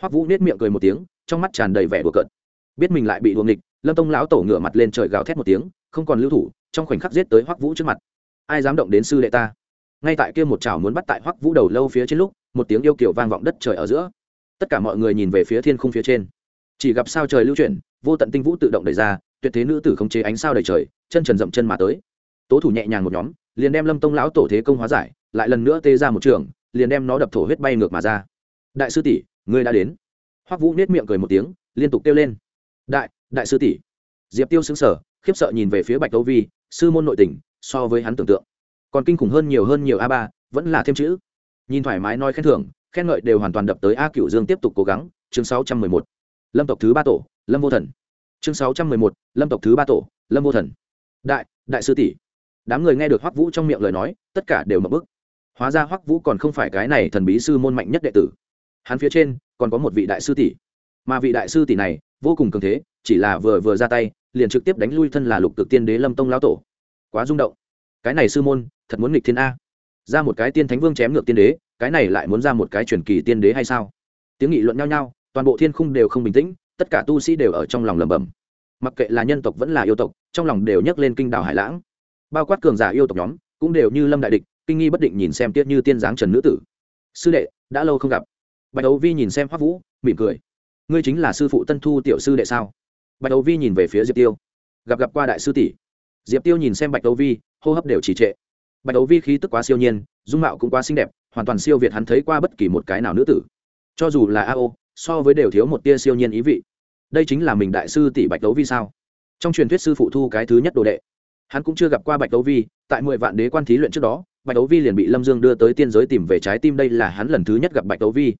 Hoắc vũ nết miệng cười một tiếng, trong mắt tràn đầy vẻ đùa cợt. Biết mình lại bị đuồng nghịch, lâm tông lão tổ ngửa mặt lên trời gào thét một tiếng không còn lưu thủ, trong khoảnh khắc giết tới hoắc vũ trước mặt. Ai dám động đến sư đệ ta? Ngay tại kia một chảo muốn bắt tại hoắc vũ đầu lâu phía trên lúc, một tiếng yêu kiểu vang vọng đất trời ở giữa. Tất cả mọi người nhìn về phía thiên khung phía trên. Chỉ gặp sao trời lưu chuyển, vô tận tinh vũ tự động đẩy ra, tuyệt thế nữ tử không chế ánh sao đầy trời, chân trần dậm chân mà tới. Tố thủ nhẹ nhàng một nhóm, liền đem lâm tông lão tổ thế công hóa giải, lại lần nữa tê ra một trường, liền đem nó đập thổ huyết bay ngược mà ra. Đại sư tỷ, ngươi đã đến. Hoắc vũ nết miệng cười một tiếng, liên tục kêu lên. Đại đại sư tỷ. Diệp tiêu xứng sở khiếp sợ nhìn về phía bạch tấu vi, sư môn nội tình, so với hắn tưởng tượng. Còn kinh khủng hơn nhiều hơn nhiều a ba, vẫn là thêm chữ. Nhìn thoải mái nói khen thưởng, khen ngợi đều hoàn toàn đập tới a cựu dương tiếp tục cố gắng. Chương sáu trăm mười một. Lâm tộc thứ ba tổ, lâm vô thần. Chương sáu trăm mười một. Lâm tộc thứ ba tổ, lâm vô thần. Đại đại sư tỷ. Đám người nghe được hoắc vũ trong miệng lời nói, tất cả đều mập bức hóa ra hoắc vũ còn không phải cái này thần bí sư môn mạnh nhất đệ tử. Hắn phía trên còn có một vị đại sư tỷ. Mà vị đại sư tỷ này vô cùng cường thế, chỉ là vừa vừa ra tay liền trực tiếp đánh lui thân là lục cực tiên đế lâm tông lão tổ. Quá rung động. Cái này sư môn, thật muốn nghịch thiên a. Ra một cái tiên thánh vương chém ngược tiên đế, cái này lại muốn ra một cái truyền kỳ tiên đế hay sao? Tiếng nghị luận nhau nhau, toàn bộ thiên khung đều không bình tĩnh, tất cả tu sĩ đều ở trong lòng lẩm bẩm. Mặc kệ là nhân tộc vẫn là yêu tộc, trong lòng đều nhấc lên kinh đảo hải lãng. Bao quát cường giả yêu tộc nhóm, cũng đều như lâm đại địch, kinh nghi bất định nhìn xem tiết như tiên giáng trần nữ tử. Sư đệ, đã lâu không gặp. Bạch đấu vi nhìn xem hoắc vũ, mỉm cười. Ngươi chính là sư phụ tân thu tiểu sư đệ sao? Bạch đấu vi nhìn về phía diệp tiêu. Gặp gặp qua đại sư tỷ. Diệp tiêu nhìn xem bạch đấu vi, hô hấp đều trì trệ. Bạch đấu vi khí tức quá siêu nhiên, dung mạo cũng quá xinh đẹp, hoàn toàn siêu việt hắn thấy qua bất kỳ một cái nào nữ tử. Cho dù là a ô so với đều thiếu một tia siêu nhiên ý vị. Đây chính là mình đại sư tỷ bạch đấu vi sao? Trong truyền thuyết sư phụ thu cái thứ nhất đồ đệ. Hắn cũng chưa gặp qua bạch đấu vi, tại mười vạn đế quan thí luyện trước đó, bạch đấu vi liền bị lâm dương đưa tới tiên giới tìm về trái tim, đây là hắn lần thứ nhất gặp bạch đấu vi.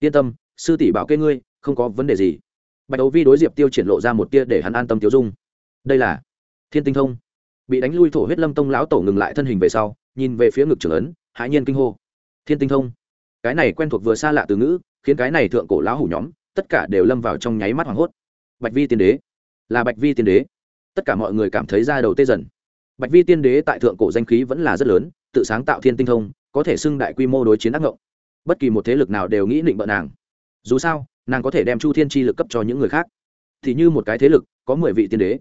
Yên tâm, sư tỷ bảo kê ngươi, không có vấn đề gì bạch đấu vi đối diệp tiêu triển lộ ra một tia để hắn an tâm tiêu dung. Đây là thiên tinh thông. Bị đánh lui thổ huyết lâm tông lão tổ ngừng lại thân hình về sau, nhìn về phía ngực trưởng ấn, hãi nhiên kinh hô. Thiên tinh thông. Cái này quen thuộc vừa xa lạ từ ngữ, khiến cái này thượng cổ lão hủ nhóm, tất cả đều lâm vào trong nháy mắt hoảng hốt. Bạch vi tiên đế. Là bạch vi tiên đế. Tất cả mọi người cảm thấy ra đầu tê dần. Bạch vi tiên đế tại thượng cổ danh khí vẫn là rất lớn, tự sáng tạo thiên tinh thông, có thể xưng đại quy mô đối chiến ác ngộng. Bất kỳ một thế lực nào đều nghĩ định bợ nàng. Dù sao nàng có thể đem chu thiên tri lực cấp cho những người khác. Thì như một cái thế lực, có mười vị tiên đế.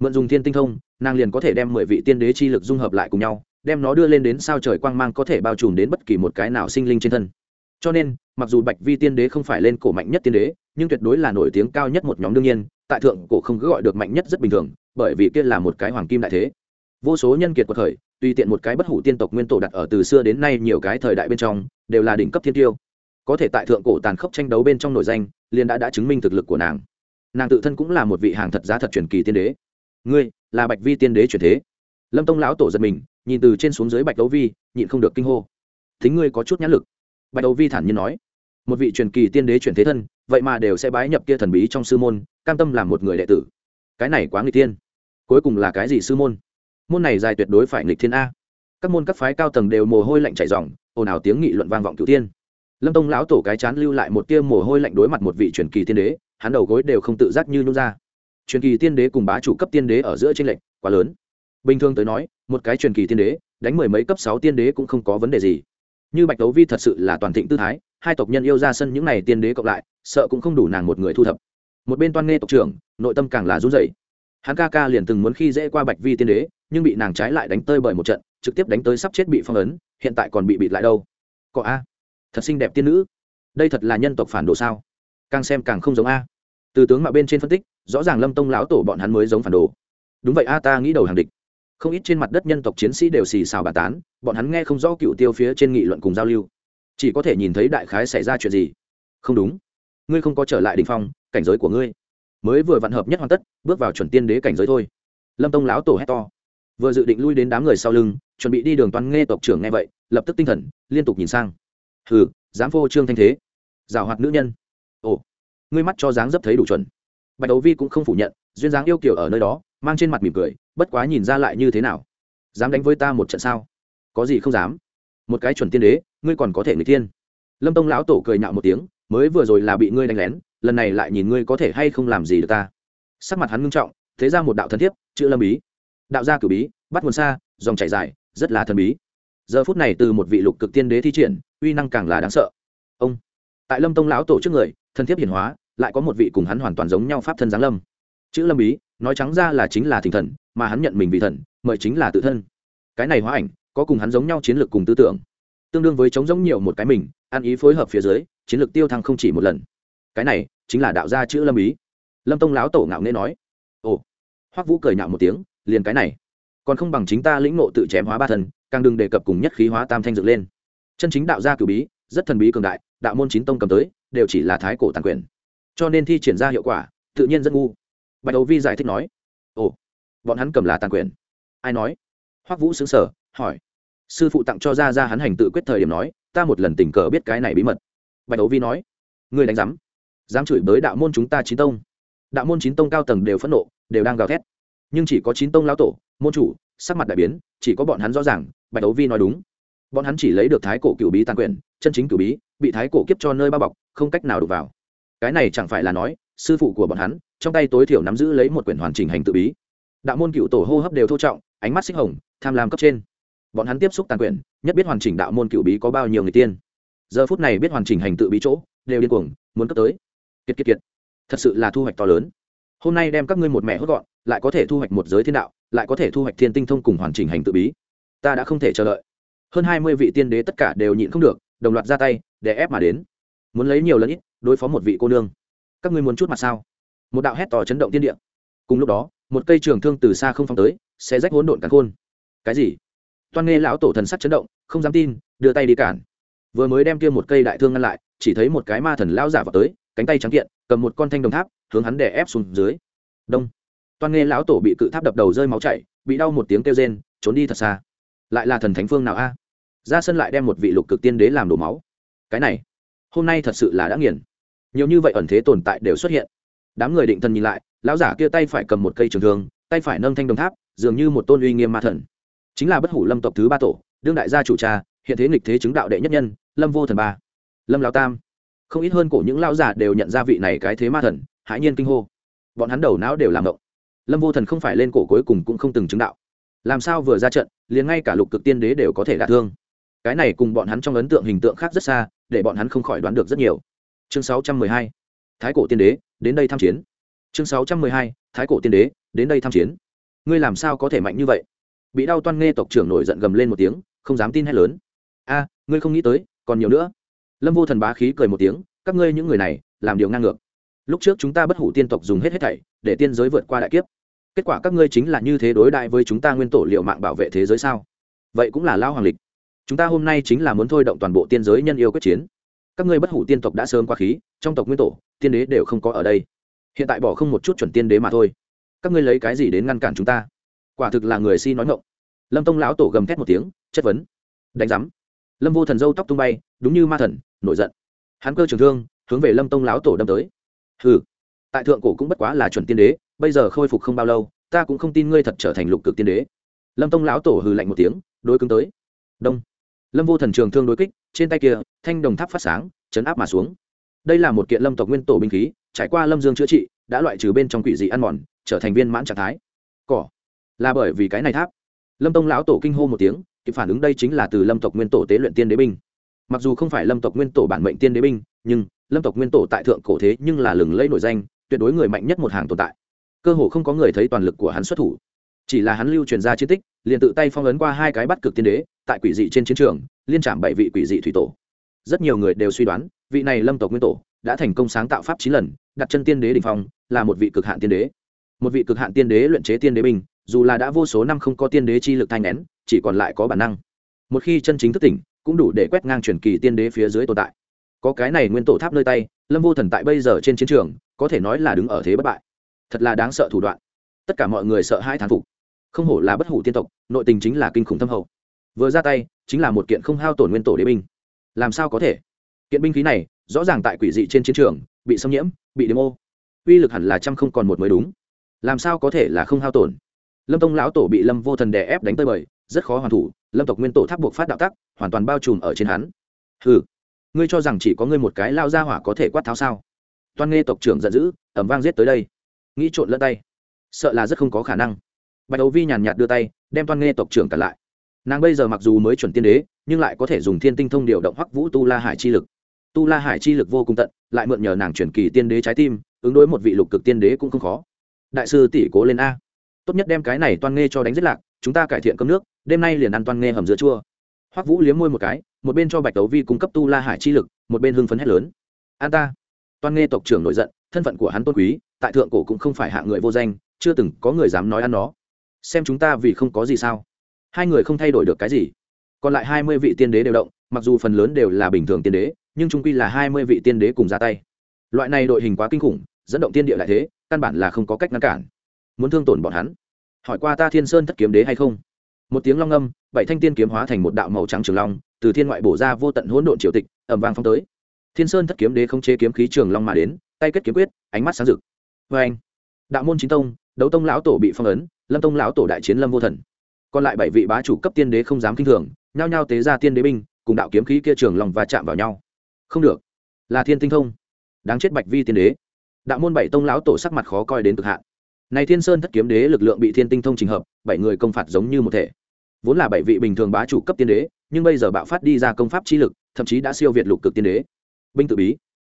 Mượn dùng thiên tinh thông, nàng liền có thể đem mười vị tiên đế chi lực dung hợp lại cùng nhau, đem nó đưa lên đến sao trời quang mang có thể bao trùm đến bất kỳ một cái nào sinh linh trên thân. Cho nên, mặc dù bạch vi tiên đế không phải lên cổ mạnh nhất tiên đế, nhưng tuyệt đối là nổi tiếng cao nhất một nhóm đương nhiên, tại thượng cổ không cứ gọi được mạnh nhất rất bình thường, bởi vì kia là một cái hoàng kim đại thế. Vô số nhân kiệt cuộc khởi tùy tiện một cái bất hủ tiên tộc nguyên tổ đặt ở từ xưa đến nay nhiều cái thời đại bên trong, đều là đỉnh cấp thiên tiêu có thể tại thượng cổ tàn khốc tranh đấu bên trong nổi danh, liền đã đã chứng minh thực lực của nàng. Nàng tự thân cũng là một vị hàng thật giá thật truyền kỳ tiên đế. Ngươi, là bạch vi tiên đế truyền thế. Lâm tông lão tổ giật mình, nhìn từ trên xuống dưới bạch đấu vi, nhịn không được kinh hô. Thính ngươi có chút nhãn lực. Bạch đấu vi thản nhiên nói, một vị truyền kỳ tiên đế truyền thế thân, vậy mà đều sẽ bái nhập kia thần bí trong sư môn, cam tâm làm một người đệ tử. Cái này quá nghịch tiên cuối cùng là cái gì sư môn? Môn này dài tuyệt đối phải nghịch thiên a. Các môn các phái cao tầng đều mồ hôi lạnh chảy dòng ồn ào tiếng nghị luận vang vọng cửu tiên lâm tông lão tổ cái chán lưu lại một tia mồ hôi lạnh đối mặt một vị truyền kỳ tiên đế, hắn đầu gối đều không tự giác như nôn ra. Truyền kỳ tiên đế cùng bá chủ cấp tiên đế ở giữa trên lệnh quá lớn. Bình thường tới nói, một cái truyền kỳ tiên đế, đánh mười mấy cấp sáu tiên đế cũng không có vấn đề gì. Như bạch đấu vi thật sự là toàn thịnh tư thái, hai tộc nhân yêu ra sân những n à y tiên đế cộng lại, sợ cũng không đủ nàng một người thu thập. Một bên toan nghe tộc trưởng, nội tâm càng là run dậy. hắn ca ca liền từng muốn khi dễ qua bạch vi tiên đế, nhưng bị nàng trái lại đánh tơi bởi một trận, trực tiếp đánh tới sắp chết bị phong ấn, hiện tại còn bị bịt lại đâu? Có a thật xinh đẹp tiên nữ. Đây thật là nhân tộc phản đồ sao? Càng xem càng không giống a. Từ tướng mạo bên trên phân tích, rõ ràng lâm tông lão tổ bọn hắn mới giống phản đồ. Đúng vậy a, ta nghĩ đầu hàng địch. Không ít trên mặt đất nhân tộc chiến sĩ đều xì xào bà tán, bọn hắn nghe không rõ cựu tiêu phía trên nghị luận cùng giao lưu. Chỉ có thể nhìn thấy đại khái xảy ra chuyện gì. Không đúng. Ngươi không có trở lại đ ỉ n h phong, cảnh giới của ngươi mới vừa vạn hợp nhất hoàn tất, bước vào chuẩn tiên đế cảnh giới thôi. Lâm tông lão tổ hét to. Vừa dự định lui đến đám người sau lưng, chuẩn bị đi đường toán nghe tộc trưởng nghe vậy, lập tức tinh thần, liên tục nhìn sang hừ, dám phô trương thanh thế. Giảo hoạt nữ nhân. Ồ, ngươi mắt cho dáng dấp thấy đủ chuẩn. Bạch đấu vi cũng không phủ nhận, duyên dáng yêu kiểu ở nơi đó, mang trên mặt mỉm cười, bất quá nhìn ra lại như thế nào. Dám đánh với ta một trận sao? Có gì không dám? Một cái chuẩn tiên đế, ngươi còn có thể người tiên lâm tông lão tổ cười nhạo một tiếng, mới vừa rồi là bị ngươi đánh lén, lần này lại nhìn ngươi có thể hay không làm gì được ta. Sắc mặt hắn ngưng trọng, thế ra một đạo thần thiếp, chữ lâm bí. Đạo gia cử bí, bắt nguồn xa, dòng chảy dài, rất là thần bí. Giờ phút này từ một vị lục cực tiên đế thi triển uy năng càng là đáng sợ. Ông, tại lâm tông lão tổ trước người, thần thiếp hiển hóa, lại có một vị cùng hắn hoàn toàn giống nhau pháp thân giáng lâm. Chữ lâm bí, nói trắng ra là chính là thỉnh thần, mà hắn nhận mình vì thần, mời chính là tự thân. Cái này hóa ảnh, có cùng hắn giống nhau chiến lược cùng tư tưởng. Tương đương với chống giống nhiều một cái mình, ăn ý phối hợp phía dưới, chiến lược tiêu thăng không chỉ một lần. Cái này, chính là đạo gia chữ lâm ý. lâm tông lão tổ ngạo nghễ nói. Ồ, hoắc vũ cười nhạo một tiếng, liền cái này. Còn không bằng chính ta lĩnh nộ tự chém hóa ba thần, càng đừng đề cập cùng nhất khí hóa tam thanh dựng lên chân chính đạo gia cử bí, rất thần bí cường đại, đạo môn chín tông cầm tới, đều chỉ là thái cổ tàn quyền. Cho nên thi triển ra hiệu quả, tự nhiên rất ngu. Bạch đấu vi giải thích nói, ồ, bọn hắn cầm là tàn quyền. Ai nói? Hoắc vũ xứng sở hỏi. Sư phụ tặng cho ra ra hắn hành tự quyết thời điểm nói, ta một lần tình cờ biết cái này bí mật. Bạch đấu vi nói người đánh giám, dám chửi bới đạo môn chúng ta chín tông. Đạo môn chín tông cao tầng đều phẫn nộ, đều đang gào thét. Nhưng chỉ có chín tông lao tổ, môn chủ, sắc mặt đại biến, chỉ có bọn hắn rõ ràng, bạch đấu vi nói đúng bọn hắn chỉ lấy được thái cổ cựu bí tàn quyền, chân chính cựu bí, bị thái cổ kiếp cho nơi bao bọc, không cách nào đụng vào. Cái này chẳng phải là nói, sư phụ của bọn hắn, trong tay tối thiểu nắm giữ lấy một quyển hoàn chỉnh hành tự bí. Đạo môn cựu tổ hô hấp đều thô trọng, ánh mắt xích hồng, tham lam cấp trên. Bọn hắn tiếp xúc tàn quyền, nhất biết hoàn chỉnh đạo môn cựu bí có bao nhiêu người tiên. Giờ phút này biết hoàn chỉnh hành tự bí chỗ, đều điên cuồng, muốn cấp tới. Kiệt kiệt kiệt. Thật sự là thu hoạch to lớn. Hôm nay đem các ngươi một mẹ hốt gọn, lại có thể thu hoạch một giới thiên đạo, lại có thể thu hoạch thiên tinh thông cùng hoàn chỉnh hành tự bí. Ta đã không thể chờ đợi hơn hai mươi vị tiên đế tất cả đều nhịn không được, đồng loạt ra tay để ép mà đến. Muốn lấy nhiều lần ít, đối phó một vị cô nương. Các ngươi muốn chút mặt sao? Một đạo hét to chấn động tiên địa. Cùng lúc đó, một cây trường thương từ xa không phong tới, sẽ rách hỗn độn cắn khôn. Cái gì? Toan nghe lão tổ thần sắc chấn động, không dám tin, đưa tay đi cản. Vừa mới đem kia một cây đại thương ngăn lại, chỉ thấy một cái ma thần lão giả vào tới, cánh tay trắng kiện, cầm một con thanh đồng tháp, hướng hắn đè ép xuống dưới. Đông. Toan nghe lão tổ bị cự tháp đập đầu rơi máu chảy, bị đau một tiếng kêu rên, trốn đi thật xa lại là thần thánh phương nào a? Ra sân lại đem một vị lục cực tiên đế làm đổ máu. Cái này, hôm nay thật sự là đã nghiền. Nhiều như vậy ẩn thế tồn tại đều xuất hiện. Đám người định thần nhìn lại, lão giả kia tay phải cầm một cây trường thương, tay phải nâng thanh đồng tháp, dường như một tôn uy nghiêm ma thần. Chính là bất hủ lâm tộc thứ ba tổ, đương đại gia chủ cha, hiện thế nghịch thế chứng đạo đệ nhất nhân, lâm vô thần ba. Lâm lão tam. Không ít hơn cổ những lão giả đều nhận ra vị này cái thế ma thần, hãi nhiên kinh hô. Bọn hắn đầu não đều làm động. Lâm vô thần không phải lên cổ cuối cùng cũng không từng chứng đạo. Làm sao vừa ra trận liền ngay cả lục cực tiên đế đều có thể đả thương. Cái này cùng bọn hắn trong ấn tượng hình tượng khác rất xa, để bọn hắn không khỏi đoán được rất nhiều. Chương 612. thái cổ tiên đế, đến đây tham chiến. Chương 612. thái cổ tiên đế, đến đây tham chiến. Ngươi làm sao có thể mạnh như vậy? Bị đau toan nghe tộc trưởng nổi giận gầm lên một tiếng, không dám tin hay lớn. A, ngươi không nghĩ tới, còn nhiều nữa. Lâm vô thần bá khí cười một tiếng, các ngươi những người này, làm điều ngang ngược. Lúc trước chúng ta bất hủ tiên tộc dùng hết hết thảy, để tiên giới vượt qua đại kiếp kết quả các ngươi chính là như thế đối đại với chúng ta nguyên tổ liệu mạng bảo vệ thế giới sao? Vậy cũng là lao hoàng lịch. Chúng ta hôm nay chính là muốn thôi động toàn bộ tiên giới nhân yêu quyết chiến. Các ngươi bất hủ tiên tộc đã sớm qua khí, trong tộc nguyên tổ, tiên đế đều không có ở đây. Hiện tại bỏ không một chút chuẩn tiên đế mà thôi. Các ngươi lấy cái gì đến ngăn cản chúng ta? Quả thực là người si nói ngộng lâm tông lão tổ gầm thét một tiếng, chất vấn. Đánh giám. Lâm vô thần dâu tóc tung bay, đúng như ma thần, nổi giận. Hắn cơ trường thương, hướng về lâm tông lão tổ đâm tới. Hừ. Tại thượng cổ cũng bất quá là chuẩn tiên đế bây giờ khôi phục không bao lâu, ta cũng không tin ngươi thật trở thành lục cực tiên đế. Lâm tông lão tổ hừ lạnh một tiếng, đối cứng tới. Đông. Lâm vô thần trường thương đối kích, trên tay kia, thanh đồng tháp phát sáng, chấn áp mà xuống. Đây là một kiện lâm tộc nguyên tổ binh khí, trải qua lâm dương chữa trị, đã loại trừ bên trong quỷ dị ăn mòn, trở thành viên mãn trạng thái. Cỏ. Là bởi vì cái này tháp. Lâm tông lão tổ kinh hô một tiếng, kịp phản ứng đây chính là từ lâm tộc nguyên tổ tế luyện tiên đế binh. Mặc dù không phải lâm tộc nguyên tổ bản mệnh tiên đế binh, nhưng lâm tộc nguyên tổ tại thượng cổ thế nhưng là lừng lẫy nổi danh, tuyệt đối người mạnh nhất một hàng tồn tại cơ hồ không có người thấy toàn lực của hắn xuất thủ. Chỉ là hắn lưu truyền ra chiến tích, liền tự tay phong ấn qua hai cái bắt cực tiên đế, tại quỷ dị trên chiến trường, liên trảm bảy vị quỷ dị thủy tổ. Rất nhiều người đều suy đoán, vị này lâm tộc nguyên tổ đã thành công sáng tạo pháp chín lần, đặt chân tiên đế đ ỉ n h phong, là một vị cực hạn tiên đế. Một vị cực hạn tiên đế luyện chế tiên đế binh, dù là đã vô số năm không có tiên đế chi lực thanh nén, chỉ còn lại có bản năng. Một khi chân chính thức tỉnh, cũng đủ để quét ngang truyền kỳ tiên đế phía dưới tồn tại. Có cái này nguyên tổ tháp nơi tay, lâm vô thần tại bây giờ trên chiến trường, có thể nói là đứng ở thế bất bại thật là đáng sợ thủ đoạn. Tất cả mọi người sợ hai thán phục. Không hổ là bất hủ tiên tộc, nội tình chính là kinh khủng thâm hậu. Vừa ra tay, chính là một kiện không hao tổn nguyên tổ đế binh. Làm sao có thể? Kiện binh khí này, rõ ràng tại quỷ dị trên chiến trường, bị xâm nhiễm, bị đếm ô. Uy lực hẳn là trăm không còn một mới đúng. Làm sao có thể là không hao tổn? Lâm tông lão tổ bị lâm vô thần đè ép đánh tơi bời, rất khó hoàn thủ, lâm tộc nguyên tổ tháp buộc phát đạo tắc, hoàn toàn bao trùm ở trên hắn. Ừ ngươi cho rằng chỉ có ngươi một cái lao ra hỏa có thể quát tháo sao? Toan nghe tộc trưởng giận dữ ẩm vang giết tới đây nghĩ trộn lẫn tay. Sợ là rất không có khả năng. Bạch đấu vi nhàn nhạt đưa tay, đem toan nghe tộc trưởng cả lại. Nàng bây giờ mặc dù mới chuẩn tiên đế, nhưng lại có thể dùng thiên tinh thông điều động hoắc vũ tu la hải chi lực. Tu la hải chi lực vô cùng tận, lại mượn nhờ nàng chuyển kỳ tiên đế trái tim, ứng đối một vị lục cực tiên đế cũng không khó. Đại sư tỷ cố lên a. Tốt nhất đem cái này toan nghe cho đánh giết lạc, chúng ta cải thiện cơm nước, đêm nay liền ăn toan nghe hầm dưa chua. Hoắc vũ liếm môi một cái, một bên cho bạch tấu vi cung cấp tu la hải chi lực, một bên hưng phấn hét lớn. An ta. Toan nghe tộc trưởng nổi giận, thân phận của hắn tôn quý tại thượng cổ cũng không phải hạng người vô danh, chưa từng có người dám nói ăn nó. Xem chúng ta vì không có gì sao? Hai người không thay đổi được cái gì. Còn lại hai mươi vị tiên đế đều động, mặc dù phần lớn đều là bình thường tiên đế, nhưng trung quy là hai mươi vị tiên đế cùng ra tay. Loại này đội hình quá kinh khủng, dẫn động tiên địa lại thế, căn bản là không có cách ngăn cản. Muốn thương tổn bọn hắn. Hỏi qua ta thiên sơn thất kiếm đế hay không? Một tiếng long âm, bảy thanh tiên kiếm hóa thành một đạo màu trắng trường long, từ thiên ngoại bổ ra vô tận hỗn độn triều tịch ẩm vang phong tới. Thiên sơn thất kiếm đế không chế kiếm khí trường long mà đến, tay kết kiếm quyết, ánh mắt sáng rực vê anh, đạo môn chính tông, đấu tông lão tổ bị phong ấn, lâm tông lão tổ đại chiến lâm vô thần. Còn lại bảy vị bá chủ cấp tiên đế không dám kinh thường, nhao nhao tế ra tiên đế binh, cùng đạo kiếm khí kia trường lòng và chạm vào nhau. Không được. Là thiên tinh thông. Đáng chết bạch vi tiên đế. Đạo môn bảy tông lão tổ sắc mặt khó coi đến cực hạn. Này thiên sơn thất kiếm đế lực lượng bị thiên tinh thông trình hợp, bảy người công phạt giống như một thể. Vốn là bảy vị bình thường bá chủ cấp tiên đế, nhưng bây giờ bạo phát đi ra công pháp chi lực, thậm chí đã siêu việt lục cực tiên đế. Binh tự bí,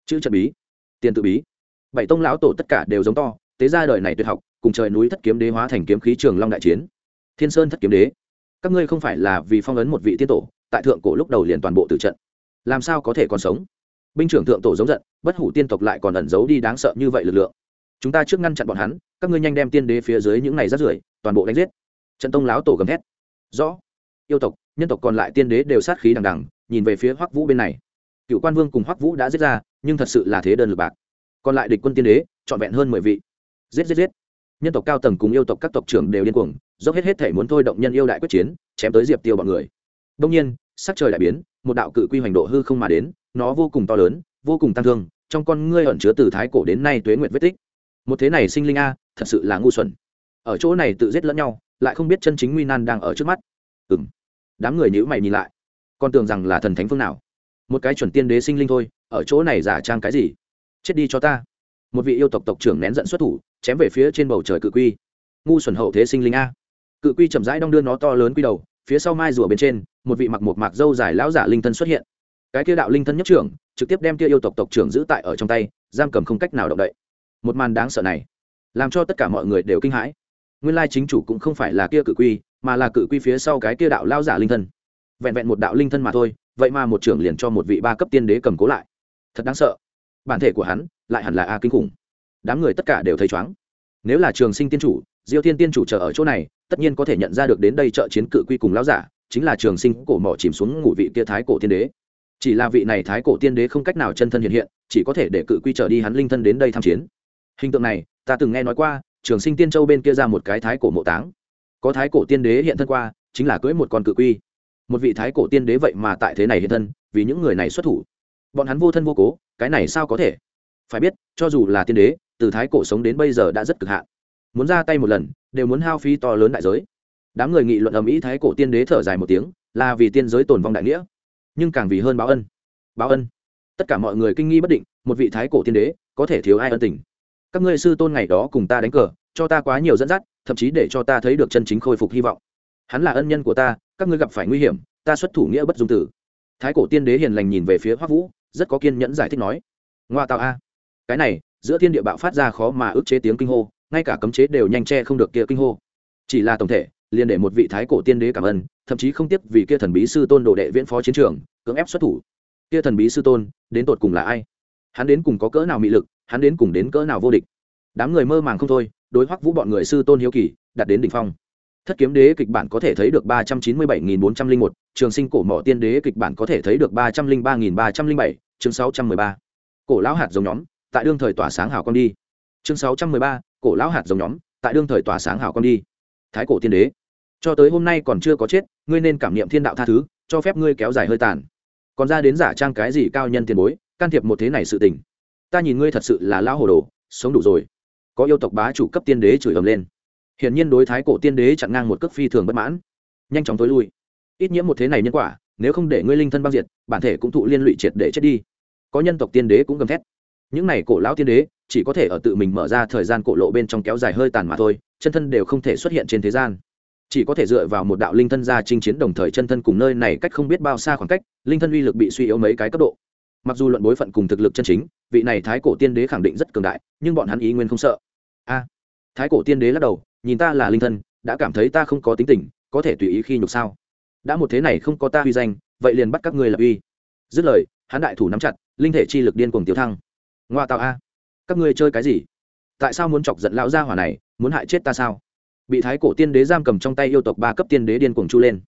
chữ trận bí, tiền tự bí bảy tông lão tổ tất cả đều giống to, tế ra đời này tuyệt học, cùng trời núi thất kiếm đế hóa thành kiếm khí trường long đại chiến. Thiên sơn thất kiếm đế. Các ngươi không phải là vì phong ấn một vị tiên tổ, tại thượng cổ lúc đầu liền toàn bộ tử trận. Làm sao có thể còn sống? Binh trưởng thượng tổ giống giận, bất hủ tiên tộc lại còn ẩn giấu đi đáng sợ như vậy lực lượng. Chúng ta trước ngăn chặn bọn hắn, các ngươi nhanh đem tiên đế phía dưới những này rát rưởi, toàn bộ đánh giết. Trận tông láo tổ gầm thét. Rõ. Yêu tộc, nhân tộc còn lại tiên đế đều sát khí đằng đằng, nhìn về phía hoắc vũ bên này. Cựu quan vương cùng hoắc vũ đã giết ra, nhưng thật sự là thế đơn lực bạc còn lại địch quân tiên đế, trọn vẹn hơn mười vị. Giết giết giết. Nhân tộc cao tầng cùng yêu tộc các tộc trưởng đều điên cuồng, dốc hết hết thể muốn thôi động nhân yêu đại quyết chiến, chém tới diệp tiêu bọn người. Đông nhiên, sắc trời đại biến, một đạo cự quy hoành độ hư không mà đến, nó vô cùng to lớn, vô cùng tăng thương, trong con ngươi ẩn chứa từ thái cổ đến nay tuế nguyệt vết tích. Một thế này sinh linh a, thật sự là ngu xuẩn. Ở chỗ này tự giết lẫn nhau, lại không biết chân chính nguy nan đang ở trước mắt. Ừ m đám người nhữ mày nhìn lại. Con tưởng rằng là thần thánh phương nào. Một cái chuẩn tiên đế sinh linh thôi, ở chỗ này giả trang cái gì? Chết đi cho ta. Một vị yêu tộc tộc trưởng nén giận xuất thủ, chém về phía trên bầu trời cự quy. Ngu xuẩn hậu thế sinh linh a. Cự quy chậm rãi đong đưa nó to lớn quy đầu, phía sau mai rùa bên trên, một vị mặc một mạc dâu dài lão giả linh thân xuất hiện. Cái kia đạo linh thân nhất trưởng, trực tiếp đem kia yêu tộc tộc trưởng giữ tại ở trong tay, giam cầm không cách nào động đậy. Một màn đáng sợ này, làm cho tất cả mọi người đều kinh hãi. Nguyên lai chính chủ cũng không phải là kia cự quy, mà là cự quy phía sau cái kia đạo lao giả linh thân. Vẹn vẹn một đạo linh thân mà thôi, vậy mà một trưởng liền cho một vị ba cấp tiên đế cầm cố lại. Thật đáng sợ bản thể của hắn lại hẳn là a kinh khủng. Đám người tất cả đều thấy chóng nếu là trường sinh tiên chủ, diêu thiên tiên chủ chờ ở chỗ này, tất nhiên có thể nhận ra được đến đây trợ chiến cự quy cùng lão giả, chính là trường sinh cổ mỏ chìm xuống ngủ vị kia thái cổ tiên đế. Chỉ là vị này thái cổ tiên đế không cách nào chân thân hiện hiện, chỉ có thể để cự quy trở đi hắn linh thân đến đây tham chiến. Hình tượng này, ta từng nghe nói qua, trường sinh tiên châu bên kia ra một cái thái cổ mộ táng. Có thái cổ tiên đế hiện thân qua, chính là cưỡi một con cự quy. Một vị thái cổ tiên đế vậy mà tại thế này hiện thân, vì những người này xuất thủ. Bọn hắn vô thân vô cố cái này sao có thể? Phải biết, cho dù là tiên đế, từ thái cổ sống đến bây giờ đã rất cực hạn. Muốn ra tay một lần, đều muốn hao phí to lớn đại giới. Đám người nghị luận ầm ĩ thái cổ tiên đế thở dài một tiếng, là vì tiên giới tồn vong đại nghĩa, nhưng càng vì hơn báo ân. Báo ân. Tất cả mọi người kinh nghi bất định, một vị thái cổ tiên đế, có thể thiếu ai ân tình? Các ngươi sư tôn ngày đó cùng ta đánh cờ, cho ta quá nhiều dẫn dắt, thậm chí để cho ta thấy được chân chính khôi phục hy vọng. Hắn là ân nhân của ta, các ngươi gặp phải nguy hiểm, ta xuất thủ nghĩa bất dung tử. Thái cổ tiên đế hiền lành nhìn về phía hoắc vũ rất có kiên nhẫn giải thích nói, ngoa tạo a, cái này, giữa thiên địa bạo phát ra khó mà ức chế tiếng kinh hô, ngay cả cấm chế đều nhanh che không được kia kinh hô. Chỉ là tổng thể, liền để một vị thái cổ tiên đế cảm ơn, thậm chí không tiếc vì kia thần bí sư tôn đồ đệ viễn phó chiến trường, cưỡng ép xuất thủ. Kia thần bí sư tôn, đến tột cùng là ai? Hắn đến cùng có cỡ nào mị lực, hắn đến cùng đến cỡ nào vô địch? Đám người mơ màng không thôi, đối hoắc vũ bọn người sư tôn hiếu kỳ, đặt đến đỉnh phong thất kiếm đế kịch bản có thể thấy được ba trăm chín mươi bảy nghìn bốn trăm linh một, trường sinh cổ mỏ tiên đế kịch bản có thể thấy được ba trăm linh ba nghìn ba trăm linh bảy, chương sáu trăm mười ba. Cổ lão hạt giống nhóm, tại đương thời tỏa sáng hảo con đi. Chương sáu trăm mười ba, cổ lão hạt giống nhóm, tại đương thời tỏa sáng hảo con đi. Thái cổ tiên đế. Cho tới hôm nay còn chưa có chết, ngươi nên cảm niệm thiên đạo tha thứ, cho phép ngươi kéo dài hơi tàn. Còn ra đến giả trang cái gì cao nhân tiền bối, can thiệp một thế này sự tình. Ta nhìn ngươi thật sự là lão hồ đồ, sống đủ rồi. Có yêu tộc bá chủ cấp tiên đế chửi ầm lên hiển nhiên đối thái cổ tiên đế chặn ngang một cước phi thường bất mãn. Nhanh chóng tối lui. Ít nhiễm một thế này nhân quả, nếu không để ngươi linh thân băng diệt, bản thể cũng thụ liên lụy triệt để chết đi. Có nhân tộc tiên đế cũng gầm thét. Những này cổ lão tiên đế, chỉ có thể ở tự mình mở ra thời gian cổ lộ bên trong kéo dài hơi tàn mà thôi, chân thân đều không thể xuất hiện trên thế gian. Chỉ có thể dựa vào một đạo linh thân ra chinh chiến đồng thời chân thân cùng nơi này cách không biết bao xa khoảng cách, linh thân uy lực bị suy yếu mấy cái cấp độ. Mặc dù luận bối phận cùng thực lực chân chính, vị này thái cổ tiên đế khẳng định rất cường đại, nhưng bọn hắn ý nguyên không sợ. A. Thái cổ tiên đế lắc đầu nhìn ta là linh thân, đã cảm thấy ta không có tính tình, có thể tùy ý khi nhục sao? Đã một thế này không có ta uy danh, vậy liền bắt các ngươi lập uy. Dứt lời, hắn đại thủ nắm chặt, linh thể chi lực điên cuồng tiêu thăng. Ngoa tạo a, các ngươi chơi cái gì? Tại sao muốn chọc giận lão gia hỏa này, muốn hại chết ta sao? Bị thái cổ tiên đế giam cầm trong tay yêu tộc ba cấp tiên đế điên cuồng chu lên.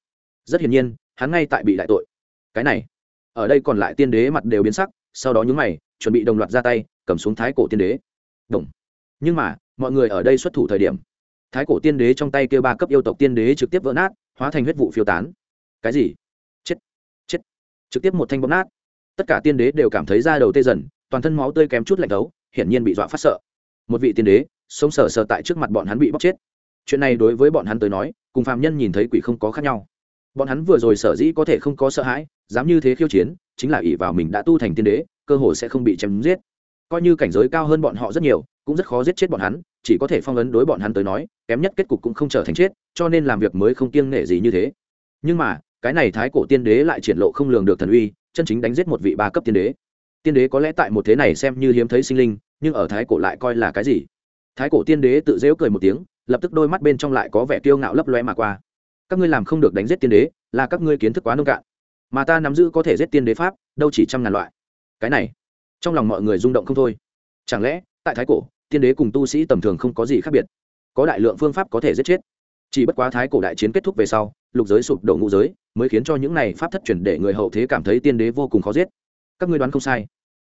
Rất hiển nhiên, hắn ngay tại bị đại tội. Cái này, ở đây còn lại tiên đế mặt đều biến sắc, sau đó nhúng mày, chuẩn bị đồng loạt ra tay, cầm xuống thái cổ tiên đế. Đồng nhưng mà, mọi người ở đây xuất thủ thời điểm thái cổ tiên đế trong tay kêu ba cấp yêu tộc tiên đế trực tiếp vỡ nát, hóa thành huyết vụ phiêu tán. Cái gì? Chết. Chết. Trực tiếp một thanh bóng nát. Tất cả tiên đế đều cảm thấy da đầu tê dần, toàn thân máu tươi kém chút lạnh đấu hiển nhiên bị dọa phát sợ. Một vị tiên đế, sống sờ sờ tại trước mặt bọn hắn bị bóc chết. Chuyện này đối với bọn hắn tới nói, cùng phạm nhân nhìn thấy quỷ không có khác nhau. Bọn hắn vừa rồi sở dĩ có thể không có sợ hãi, dám như thế khiêu chiến, chính là ỷ vào mình đã tu thành tiên đế, cơ hồ sẽ không bị chém giết. Coi như cảnh giới cao hơn bọn họ rất nhiều, cũng rất khó giết chết bọn hắn chỉ có thể phong ấn đối bọn hắn tới nói, kém nhất kết cục cũng không trở thành chết, cho nên làm việc mới không kiêng nể gì như thế. Nhưng mà, cái này thái cổ tiên đế lại triển lộ không lường được thần uy, chân chính đánh giết một vị ba cấp tiên đế. Tiên đế có lẽ tại một thế này xem như hiếm thấy sinh linh, nhưng ở thái cổ lại coi là cái gì? Thái cổ tiên đế tự dễu cười một tiếng, lập tức đôi mắt bên trong lại có vẻ kiêu ngạo lấp loe mà qua. Các ngươi làm không được đánh giết tiên đế, là các ngươi kiến thức quá nông cạn. Mà ta nắm giữ có thể giết tiên đế pháp, đâu chỉ trăm ngàn loại. Cái này, trong lòng mọi người rung động không thôi. Chẳng lẽ, tại thái cổ tiên đế cùng tu sĩ tầm thường không có gì khác biệt. Có đại lượng phương pháp có thể giết chết. Chỉ bất quá thái cổ đại chiến kết thúc về sau, lục giới sụp đổ ngũ giới, mới khiến cho những này pháp thất truyền để người hậu thế cảm thấy tiên đế vô cùng khó giết. Các ngươi đoán không sai.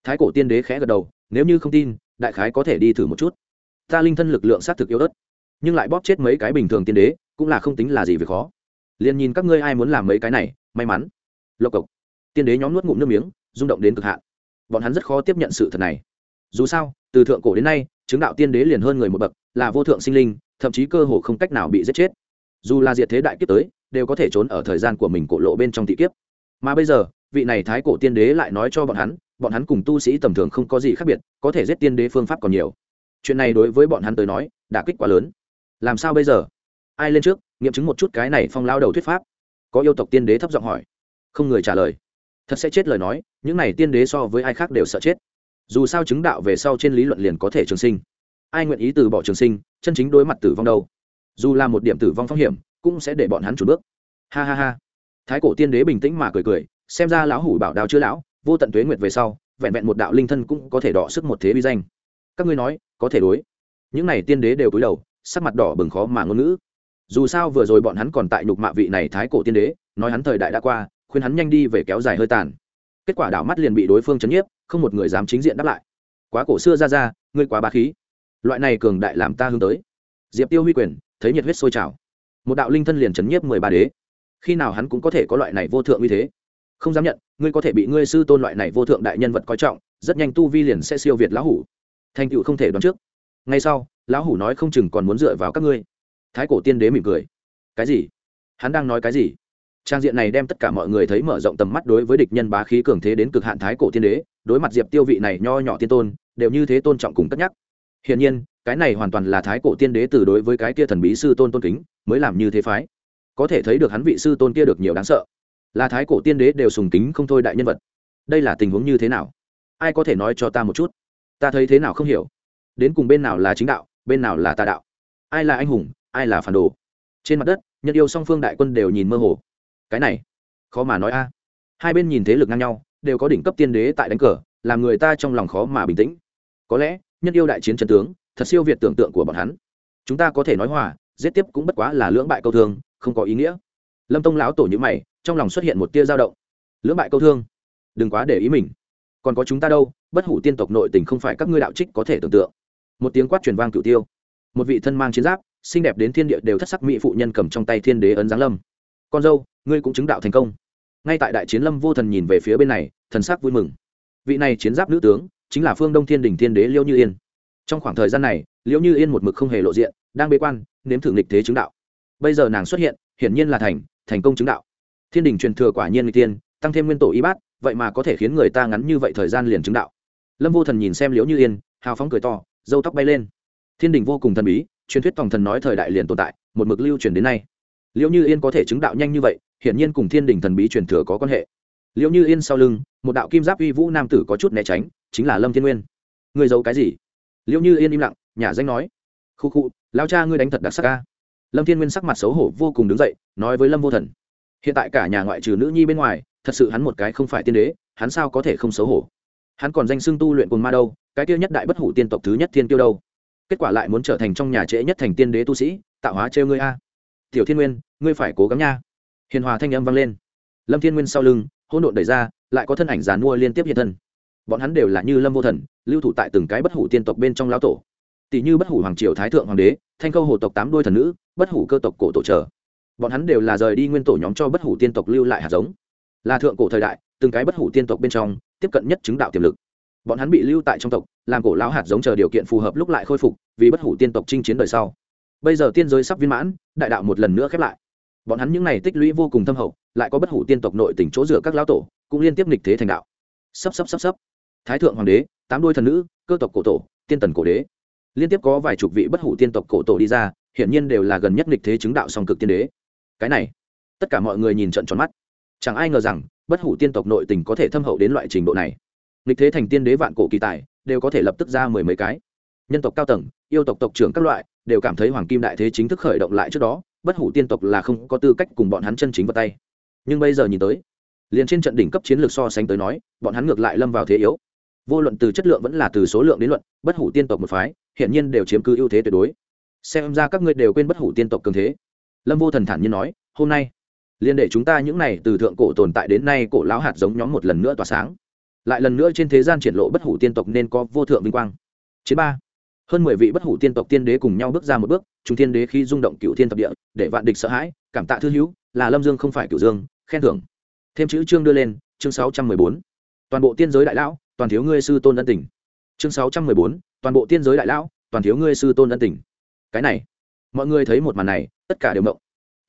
Thái cổ tiên đế khẽ gật đầu, nếu như không tin, đại khái có thể đi thử một chút. Ta linh thân lực lượng xác thực yếu ớt, nhưng lại bóp chết mấy cái bình thường tiên đế, cũng là không tính là gì việc khó. Liền nhìn các ngươi ai muốn làm mấy cái này, may mắn. Lộc cộc. Tiên đế nhóm nuốt ngụm nước miếng, rung động đến cực hạn. Bọn hắn rất khó tiếp nhận sự thật này. Dù sao, từ thượng cổ đến nay chứng đạo tiên đế liền hơn người một bậc, là vô thượng sinh linh, thậm chí cơ hồ không cách nào bị giết chết. Dù là diệt thế đại kiếp tới, đều có thể trốn ở thời gian của mình cổ lộ bên trong thị kiếp. Mà bây giờ, vị này thái cổ tiên đế lại nói cho bọn hắn bọn hắn cùng tu sĩ tầm thường không có gì khác biệt, có thể giết tiên đế phương pháp còn nhiều. Chuyện này đối với bọn hắn tới nói đã kích quá lớn. Làm sao bây giờ? Ai lên trước, nghiệm chứng một chút cái này phong lao đầu thuyết pháp? Có yêu tộc tiên đế thấp giọng hỏi. Không người trả lời. Thật sẽ chết lời nói, những này tiên đế so với ai khác đều sợ chết dù sao chứng đạo về sau trên lý luận liền có thể trường sinh. Ai nguyện ý từ bỏ trường sinh, chân chính đối mặt tử vong đâu? Dù là một điểm tử vong phong hiểm, cũng sẽ để bọn hắn chủ bước. Ha ha ha. Thái cổ tiên đế bình tĩnh mà cười cười, xem ra lão hủ bảo đào chưa lão, vô tận tuế nguyệt về sau, vẹn vẹn một đạo linh thân cũng có thể đọ sức một thế bi danh. Các ngươi nói, có thể đối. Những này tiên đế đều cúi đầu, sắc mặt đỏ bừng khó mà ngôn ngữ. Dù sao vừa rồi bọn hắn còn tại nhục mạ vị này thái cổ tiên đế, nói hắn thời đại đã qua, khuyên hắn nhanh đi về kéo dài hơi tàn kết quả đảo mắt liền bị đối phương chấn nhiếp, không một người dám chính diện đáp lại. Quá cổ xưa ra ra, ngươi quá bá khí. Loại này cường đại làm ta hướng tới. Diệp tiêu huy quyền, thấy nhiệt huyết sôi trào. Một đạo linh thân liền chấn nhiếp mười ba đế. Khi nào hắn cũng có thể có loại này vô thượng uy thế? Không dám nhận, ngươi có thể bị ngươi sư tôn loại này vô thượng đại nhân vật coi trọng, rất nhanh tu vi liền sẽ siêu việt lão hủ. Thành tựu không thể đoán trước. Ngay sau, lão hủ nói không chừng còn muốn dựa vào các ngươi. Thái cổ tiên đế mỉm cười. Cái gì? Hắn đang nói cái gì? Trang diện này đem tất cả mọi người thấy mở rộng tầm mắt đối với địch nhân bá khí cường thế đến cực hạn thái cổ tiên đế, đối mặt diệp tiêu vị này nho nhỏ tiên tôn, đều như thế tôn trọng cùng cất nhắc. Hiển nhiên, cái này hoàn toàn là thái cổ tiên đế từ đối với cái kia thần bí sư tôn tôn kính, mới làm như thế phái. Có thể thấy được hắn vị sư tôn kia được nhiều đáng sợ. Là thái cổ tiên đế đều sùng kính không thôi đại nhân vật. Đây là tình huống như thế nào? Ai có thể nói cho ta một chút? Ta thấy thế nào không hiểu. Đến cùng bên nào là chính đạo, bên nào là tà đạo? Ai là anh hùng, ai là phản đồ? Trên mặt đất nhân yêu song phương đại quân đều nhìn mơ hồ cái này, khó mà nói a. Hai bên nhìn thế lực ngang nhau, đều có đỉnh cấp tiên đế tại đánh cờ, làm người ta trong lòng khó mà bình tĩnh. Có lẽ nhân yêu đại chiến trần tướng, thật siêu việt tưởng tượng của bọn hắn. Chúng ta có thể nói hòa, giết tiếp cũng bất quá là lưỡng bại câu thương, không có ý nghĩa. Lâm tông lão tổ nhữ mày, trong lòng xuất hiện một tia dao động. Lưỡng bại câu thương? Đừng quá để ý mình. Còn có chúng ta đâu, bất hủ tiên tộc nội tình không phải các ngươi đạo trích có thể tưởng tượng. Một tiếng quát truyền vang cửu tiêu. Một vị thân mang chiến giáp, xinh đẹp đến thiên địa đều thất sắc mỹ phụ nhân cầm trong tay thiên đế ấn giáng lâm con dâu, ngươi cũng chứng đạo thành công. Ngay tại đại chiến lâm vô thần nhìn về phía bên này, thần sắc vui mừng. Vị này chiến giáp nữ tướng, chính là phương đông thiên đình thiên đế liễu như yên. Trong khoảng thời gian này liễu như yên một mực không hề lộ diện, đang bế quan, nếm thử nghịch thế chứng đạo. Bây giờ nàng xuất hiện, hiển nhiên là thành thành công chứng đạo. Thiên đình truyền thừa quả nhiên người tiên tăng thêm nguyên tổ y bát, vậy mà có thể khiến người ta ngắn như vậy thời gian liền chứng đạo. Lâm vô thần nhìn xem liễu như yên, hào phóng cười to dâu tóc bay lên. Thiên đình vô cùng thần bí, truyền thuyết tòng thần nói thời đại liền tồn tại, một mực lưu truyền đến nay liệu như yên có thể chứng đạo nhanh như vậy, hiển nhiên cùng thiên đình thần bí truyền thừa có quan hệ. Liệu như yên sau lưng, một đạo kim giáp uy vũ nam tử có chút né tránh, chính là lâm thiên nguyên. Người giấu cái gì? Liệu như yên im lặng, nhà danh nói. Khu khu lao cha ngươi đánh thật đặc sắc ca lâm thiên nguyên sắc mặt xấu hổ vô cùng đứng dậy, nói với lâm vô thần. Hiện tại cả nhà ngoại trừ nữ nhi bên ngoài, thật sự hắn một cái không phải tiên đế, hắn sao có thể không xấu hổ? Hắn còn danh xưng tu luyện cồn ma đâu, cái tiêu nhất đại bất hủ tiên tộc thứ nhất thiên tiêu đâu? Kết quả lại muốn trở thành trong nhà trễ nhất thành tiên đế tu sĩ, tạo hóa trêu ngươi a tiểu thiên nguyên, ngươi phải cố gắng nha. Hiền hòa thanh âm vang lên. Lâm thiên nguyên sau lưng, hỗn độn đẩy ra, lại có thân ảnh giàn mua liên tiếp hiện thân. Bọn hắn đều là như lâm vô thần, lưu thủ tại từng cái bất hủ tiên tộc bên trong lão tổ. Tỷ như bất hủ hoàng triều thái thượng hoàng đế, thanh câu hồ tộc tám đôi thần nữ, bất hủ cơ tộc cổ tổ trở bọn hắn đều là rời đi nguyên tổ nhóm cho bất hủ tiên tộc lưu lại hạt giống. Là thượng cổ thời đại, từng cái bất hủ tiên tộc bên trong, tiếp cận nhất chứng đạo tiềm lực. Bọn hắn bị lưu tại trong tộc, làm cổ lão hạt giống chờ điều kiện phù hợp lúc lại khôi phục, vì bất hủ tiên tộc chinh chiến đời sau bây giờ tiên giới sắp viên mãn, đại đạo một lần nữa khép lại. Bọn hắn những n à y tích lũy vô cùng thâm hậu, lại có bất hủ tiên tộc nội tỉnh chỗ dựa các lão tổ, cũng liên tiếp nghịch thế thành đạo. Sắp sắp sắp sắp thái thượng hoàng đế, tám đôi thần nữ, cơ tộc cổ tổ, tiên tần cổ đế. Liên tiếp có vài chục vị bất hủ tiên tộc cổ tổ đi ra, hiển nhiên đều là gần nhất nghịch thế chứng đạo song cực tiên đế. Cái này, tất cả mọi người nhìn trận tròn mắt. Chẳng ai ngờ rằng, bất hủ tiên tộc nội tình có thể thâm hậu đến loại trình độ này. Nghịch thế thành tiên đế vạn cổ kỳ tài, đều có thể lập tức ra mười mấy cái. Nhân tộc cao tầng, yêu tộc tộc trưởng các loại đều cảm thấy hoàng kim đại thế chính thức khởi động lại trước đó, bất hủ tiên tộc là không có tư cách cùng bọn hắn chân chính vào tay. Nhưng bây giờ nhìn tới, liền trên trận đỉnh cấp chiến lược so sánh tới nói, bọn hắn ngược lại lâm vào thế yếu. Vô luận từ chất lượng vẫn là từ số lượng đến luận, bất hủ tiên tộc một phái hiện nhiên đều chiếm cứ ưu thế tuyệt đối. Xem ra các ngươi đều quên bất hủ tiên tộc cường thế. Lâm vô thần thản nhiên nói, hôm nay liên để chúng ta những này từ thượng cổ tồn tại đến nay cổ lão hạt giống nhóm một lần nữa tỏa sáng. Lại lần nữa trên thế gian triển lộ bất hủ tiên tộc nên có vô thượng vinh quang. Chiến ba hơn mười vị bất hủ tiên tộc tiên đế cùng nhau bước ra một bước, chúng tiên đế khi rung động cựu thiên thập địa, để vạn địch sợ hãi, cảm tạ thư hữu, là lâm dương không phải cựu dương, khen thưởng. Thêm chữ chương đưa lên, chương sáu trăm mười bốn. Toàn bộ tiên giới đại lão, toàn thiếu ngươi sư tôn ân tình. Chương sáu trăm mười bốn, toàn bộ tiên giới đại lão, toàn thiếu ngươi sư tôn ân tình. Cái này, mọi người thấy một màn này, tất cả đều mộng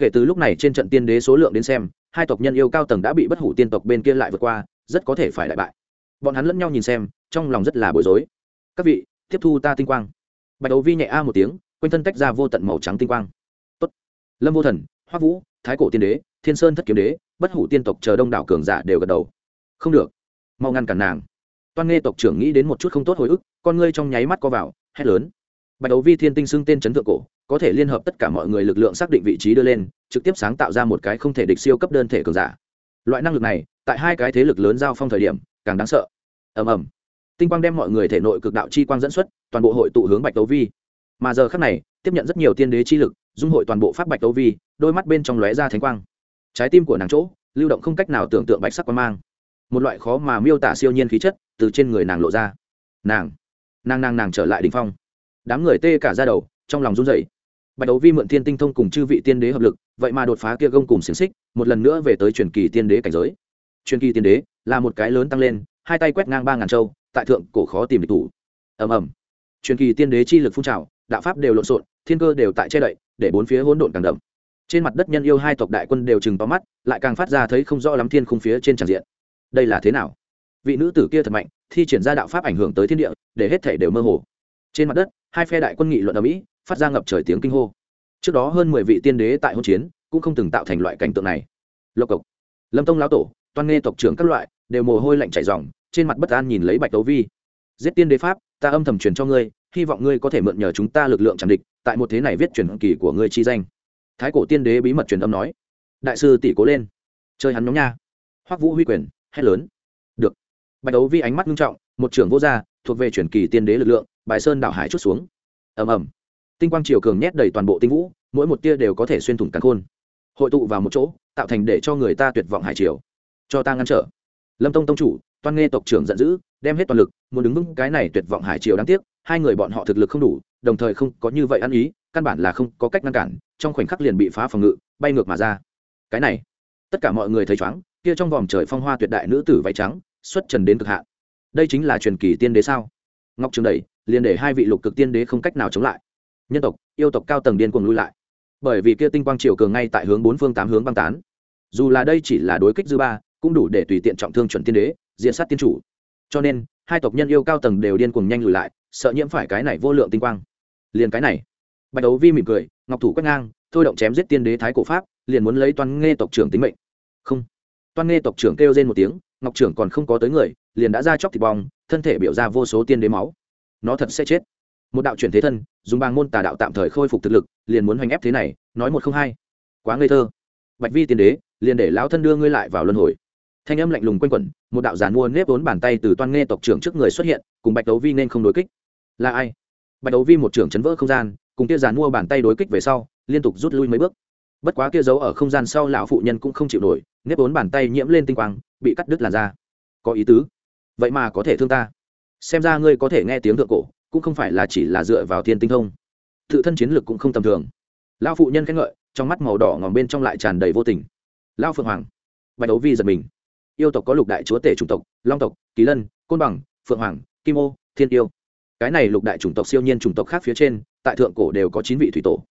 kể từ lúc này trên trận tiên đế số lượng đến xem, hai tộc nhân yêu cao tầng đã bị bất hủ tiên tộc bên kia lại vượt qua, rất có thể phải đại bại. Bọn hắn lẫn nhau nhìn xem, trong lòng rất là bối rối. Các vị tiếp thu ta tinh quang. Bạch đấu vi nhẹ a một tiếng, quanh thân tách ra vô tận màu trắng tinh quang. Tốt. lâm vô thần hoa vũ, thái cổ tiên đế, thiên sơn thất kiếm đế, bất hủ tiên tộc chờ đông đảo cường giả đều gật đầu. Không được. Mau ngăn cản nàng. Toan nghe tộc trưởng nghĩ đến một chút không tốt hồi ức, con ngươi trong nháy mắt co vào, hét lớn. Bạch đấu vi thiên tinh xưng tên chấn thượng cổ, có thể liên hợp tất cả mọi người lực lượng xác định vị trí đưa lên, trực tiếp sáng tạo ra một cái không thể địch siêu cấp đơn thể cường giả. Loại năng lực này, tại hai cái thế lực lớn giao phong thời điểm, càng đáng sợ. Ầm ầm tinh quang đem mọi người thể nội cực đạo chi quang dẫn xuất, toàn bộ hội tụ hướng bạch đấu vi. Mà giờ khác này, tiếp nhận rất nhiều tiên đế chi lực, dung hội toàn bộ pháp bạch đấu vi, đôi mắt bên trong lóe ra thánh quang. Trái tim của nàng chỗ, lưu động không cách nào tưởng tượng bạch sắc quang mang. Một loại khó mà miêu tả siêu nhiên khí chất từ trên người nàng lộ ra. Nàng nàng nàng nàng trở lại đình phong. Đám người tê cả ra đầu, trong lòng run rẩy. Bạch đấu vi mượn thiên tinh thông cùng chư vị tiên đế hợp lực, vậy mà đột phá kia gông cùng xiềng xích, một lần nữa về tới truyền kỳ tiên đế cảnh giới. Truyền kỳ tiên đế là một cái lớn tăng lên, hai tay quét ngang ba ngàn châu tại thượng cổ khó tìm địch thủ. Ầm ầm. Truyền kỳ tiên đế chi lực phun trào, đạo pháp đều lộn xộn, thiên cơ đều tại che đậy, để bốn phía hỗn độn càng đậm. Trên mặt đất nhân yêu hai tộc đại quân đều chừng to mắt, lại càng phát ra thấy không rõ lắm thiên khung phía trên tràn diện. Đây là thế nào? Vị nữ tử kia thật mạnh, thi triển ra đạo pháp ảnh hưởng tới thiên địa, để hết thể đều mơ hồ. Trên mặt đất, hai phe đại quân nghị luận ở mỹ, phát ra ngập trời tiếng kinh hô. Trước đó hơn mười vị tiên đế tại hôn chiến, cũng không từng tạo thành loại cảnh tượng này. Lộc cộc. Lâm tông lão tổ, toan nghe tộc trưởng các loại, đều mồ hôi lạnh chảy dòng trên mặt bất an nhìn lấy bạch đấu vi. Giết tiên đế pháp, ta âm thầm truyền cho ngươi, hy vọng ngươi có thể mượn nhờ chúng ta lực lượng chẳng địch, tại một thế này viết truyền kỳ của ngươi chi danh. Thái cổ tiên đế bí mật truyền âm nói. Đại sư tỷ cố lên. Chơi hắn nhóm nha. Hoắc vũ huy quyền, hét lớn. Được. Bạch đấu vi ánh mắt nghiêm trọng, một trưởng vô gia, thuộc về truyền kỳ tiên đế lực lượng, bài sơn đảo hải chút xuống. Ầm ầm. Tinh quang triều cường nhét đầy toàn bộ tinh vũ, mỗi một tia đều có thể xuyên thủng cắn khôn. Hội tụ vào một chỗ, tạo thành để cho người ta tuyệt vọng hải triều. Cho ta ngăn trở. Lâm tông tông chủ toan nghe tộc trưởng giận dữ, đem hết toàn lực, muốn đứng vững cái này tuyệt vọng hải triều đáng tiếc, hai người bọn họ thực lực không đủ, đồng thời không có như vậy ăn ý, căn bản là không có cách ngăn cản, trong khoảnh khắc liền bị phá phòng ngự, bay ngược mà ra. Cái này, tất cả mọi người thấy chóng, kia trong vòm trời phong hoa tuyệt đại nữ tử váy trắng, xuất trần đến cực hạn. Đây chính là truyền kỳ tiên đế sao? Ngọc trường đẩy, liền để hai vị lục cực tiên đế không cách nào chống lại. Nhân tộc, yêu tộc cao tầng điên cuồng lui lại. Bởi vì kia tinh quang triều cường ngay tại hướng bốn phương tám hướng băng tán. Dù là đây chỉ là đối kích dư ba, cũng đủ để tùy tiện trọng thương chuẩn tiên đế diện sát tiên chủ. Cho nên, hai tộc nhân yêu cao tầng đều điên cuồng nhanh lùi lại, sợ nhiễm phải cái này vô lượng tinh quang. Liền cái này, bạch đấu vi mỉm cười, ngọc thủ quét ngang, thôi động chém giết tiên đế thái cổ pháp, liền muốn lấy toan nghe tộc trưởng tính mệnh. Không. Toan nghe tộc trưởng kêu lên một tiếng, ngọc trưởng còn không có tới người, liền đã ra chóc thịt bong, thân thể biểu ra vô số tiên đế máu. Nó thật sẽ chết. Một đạo chuyển thế thân, dùng bang môn tà đạo tạm thời khôi phục thực lực, liền muốn hoành ép thế này, nói một không hai. Quá ngây thơ. Bạch vi tiên đế, liền để lão thân đưa ngươi lại vào luân hồi thanh âm lạnh lùng quanh quẩn, một đạo giàn mua nếp vốn bàn tay từ toan nghe tộc trưởng trước người xuất hiện, cùng bạch đấu vi nên không đối kích. Là ai? Bạch đấu vi một trưởng chấn vỡ không gian, cùng kia giàn mua bàn tay đối kích về sau, liên tục rút lui mấy bước. Bất quá kia giấu ở không gian sau lão phụ nhân cũng không chịu nổi, nếp vốn bàn tay nhiễm lên tinh quang, bị cắt đứt làn da. Có ý tứ? Vậy mà có thể thương ta. Xem ra ngươi có thể nghe tiếng thượng cổ, cũng không phải là chỉ là dựa vào thiên tinh thông. Tự thân chiến lược cũng không tầm thường. Lão phụ nhân khen ngợi, trong mắt màu đỏ ngòm bên trong lại tràn đầy vô tình. Lão phượng hoàng. Bạch đấu vi giật mình yêu tộc có lục đại chúa tể chủng tộc, long tộc, kỳ lân, côn bằng, phượng hoàng, kim ô, thiên yêu. Cái này lục đại chủng tộc siêu nhiên chủng tộc khác phía trên, tại thượng cổ đều có chín vị thủy tổ.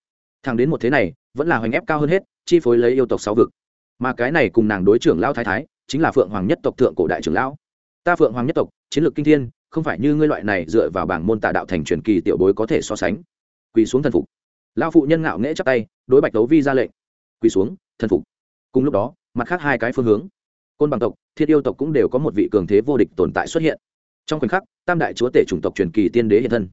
Thằng đến một thế này, vẫn là hoành ép cao hơn hết, chi phối lấy yêu tộc sáu vực. Mà cái này cùng nàng đối trưởng lao thái thái, chính là phượng hoàng nhất tộc thượng cổ đại trưởng lão. Ta phượng hoàng nhất tộc, chiến lược kinh thiên, không phải như ngươi loại này dựa vào bảng môn tà đạo thành truyền kỳ tiểu bối có thể so sánh. Quỳ xuống thần phục. Lao phụ nhân ngạo nghễ chắp tay, đối bạch đấu vi ra lệnh. Quỳ xuống, thần phục. Cùng lúc đó, mặt khác hai cái phương hướng côn bằng tộc thiên yêu tộc cũng đều có một vị cường thế vô địch tồn tại xuất hiện. Trong khoảnh khắc, tam đại chúa tể chủng tộc truyền kỳ tiên đế hiện thân.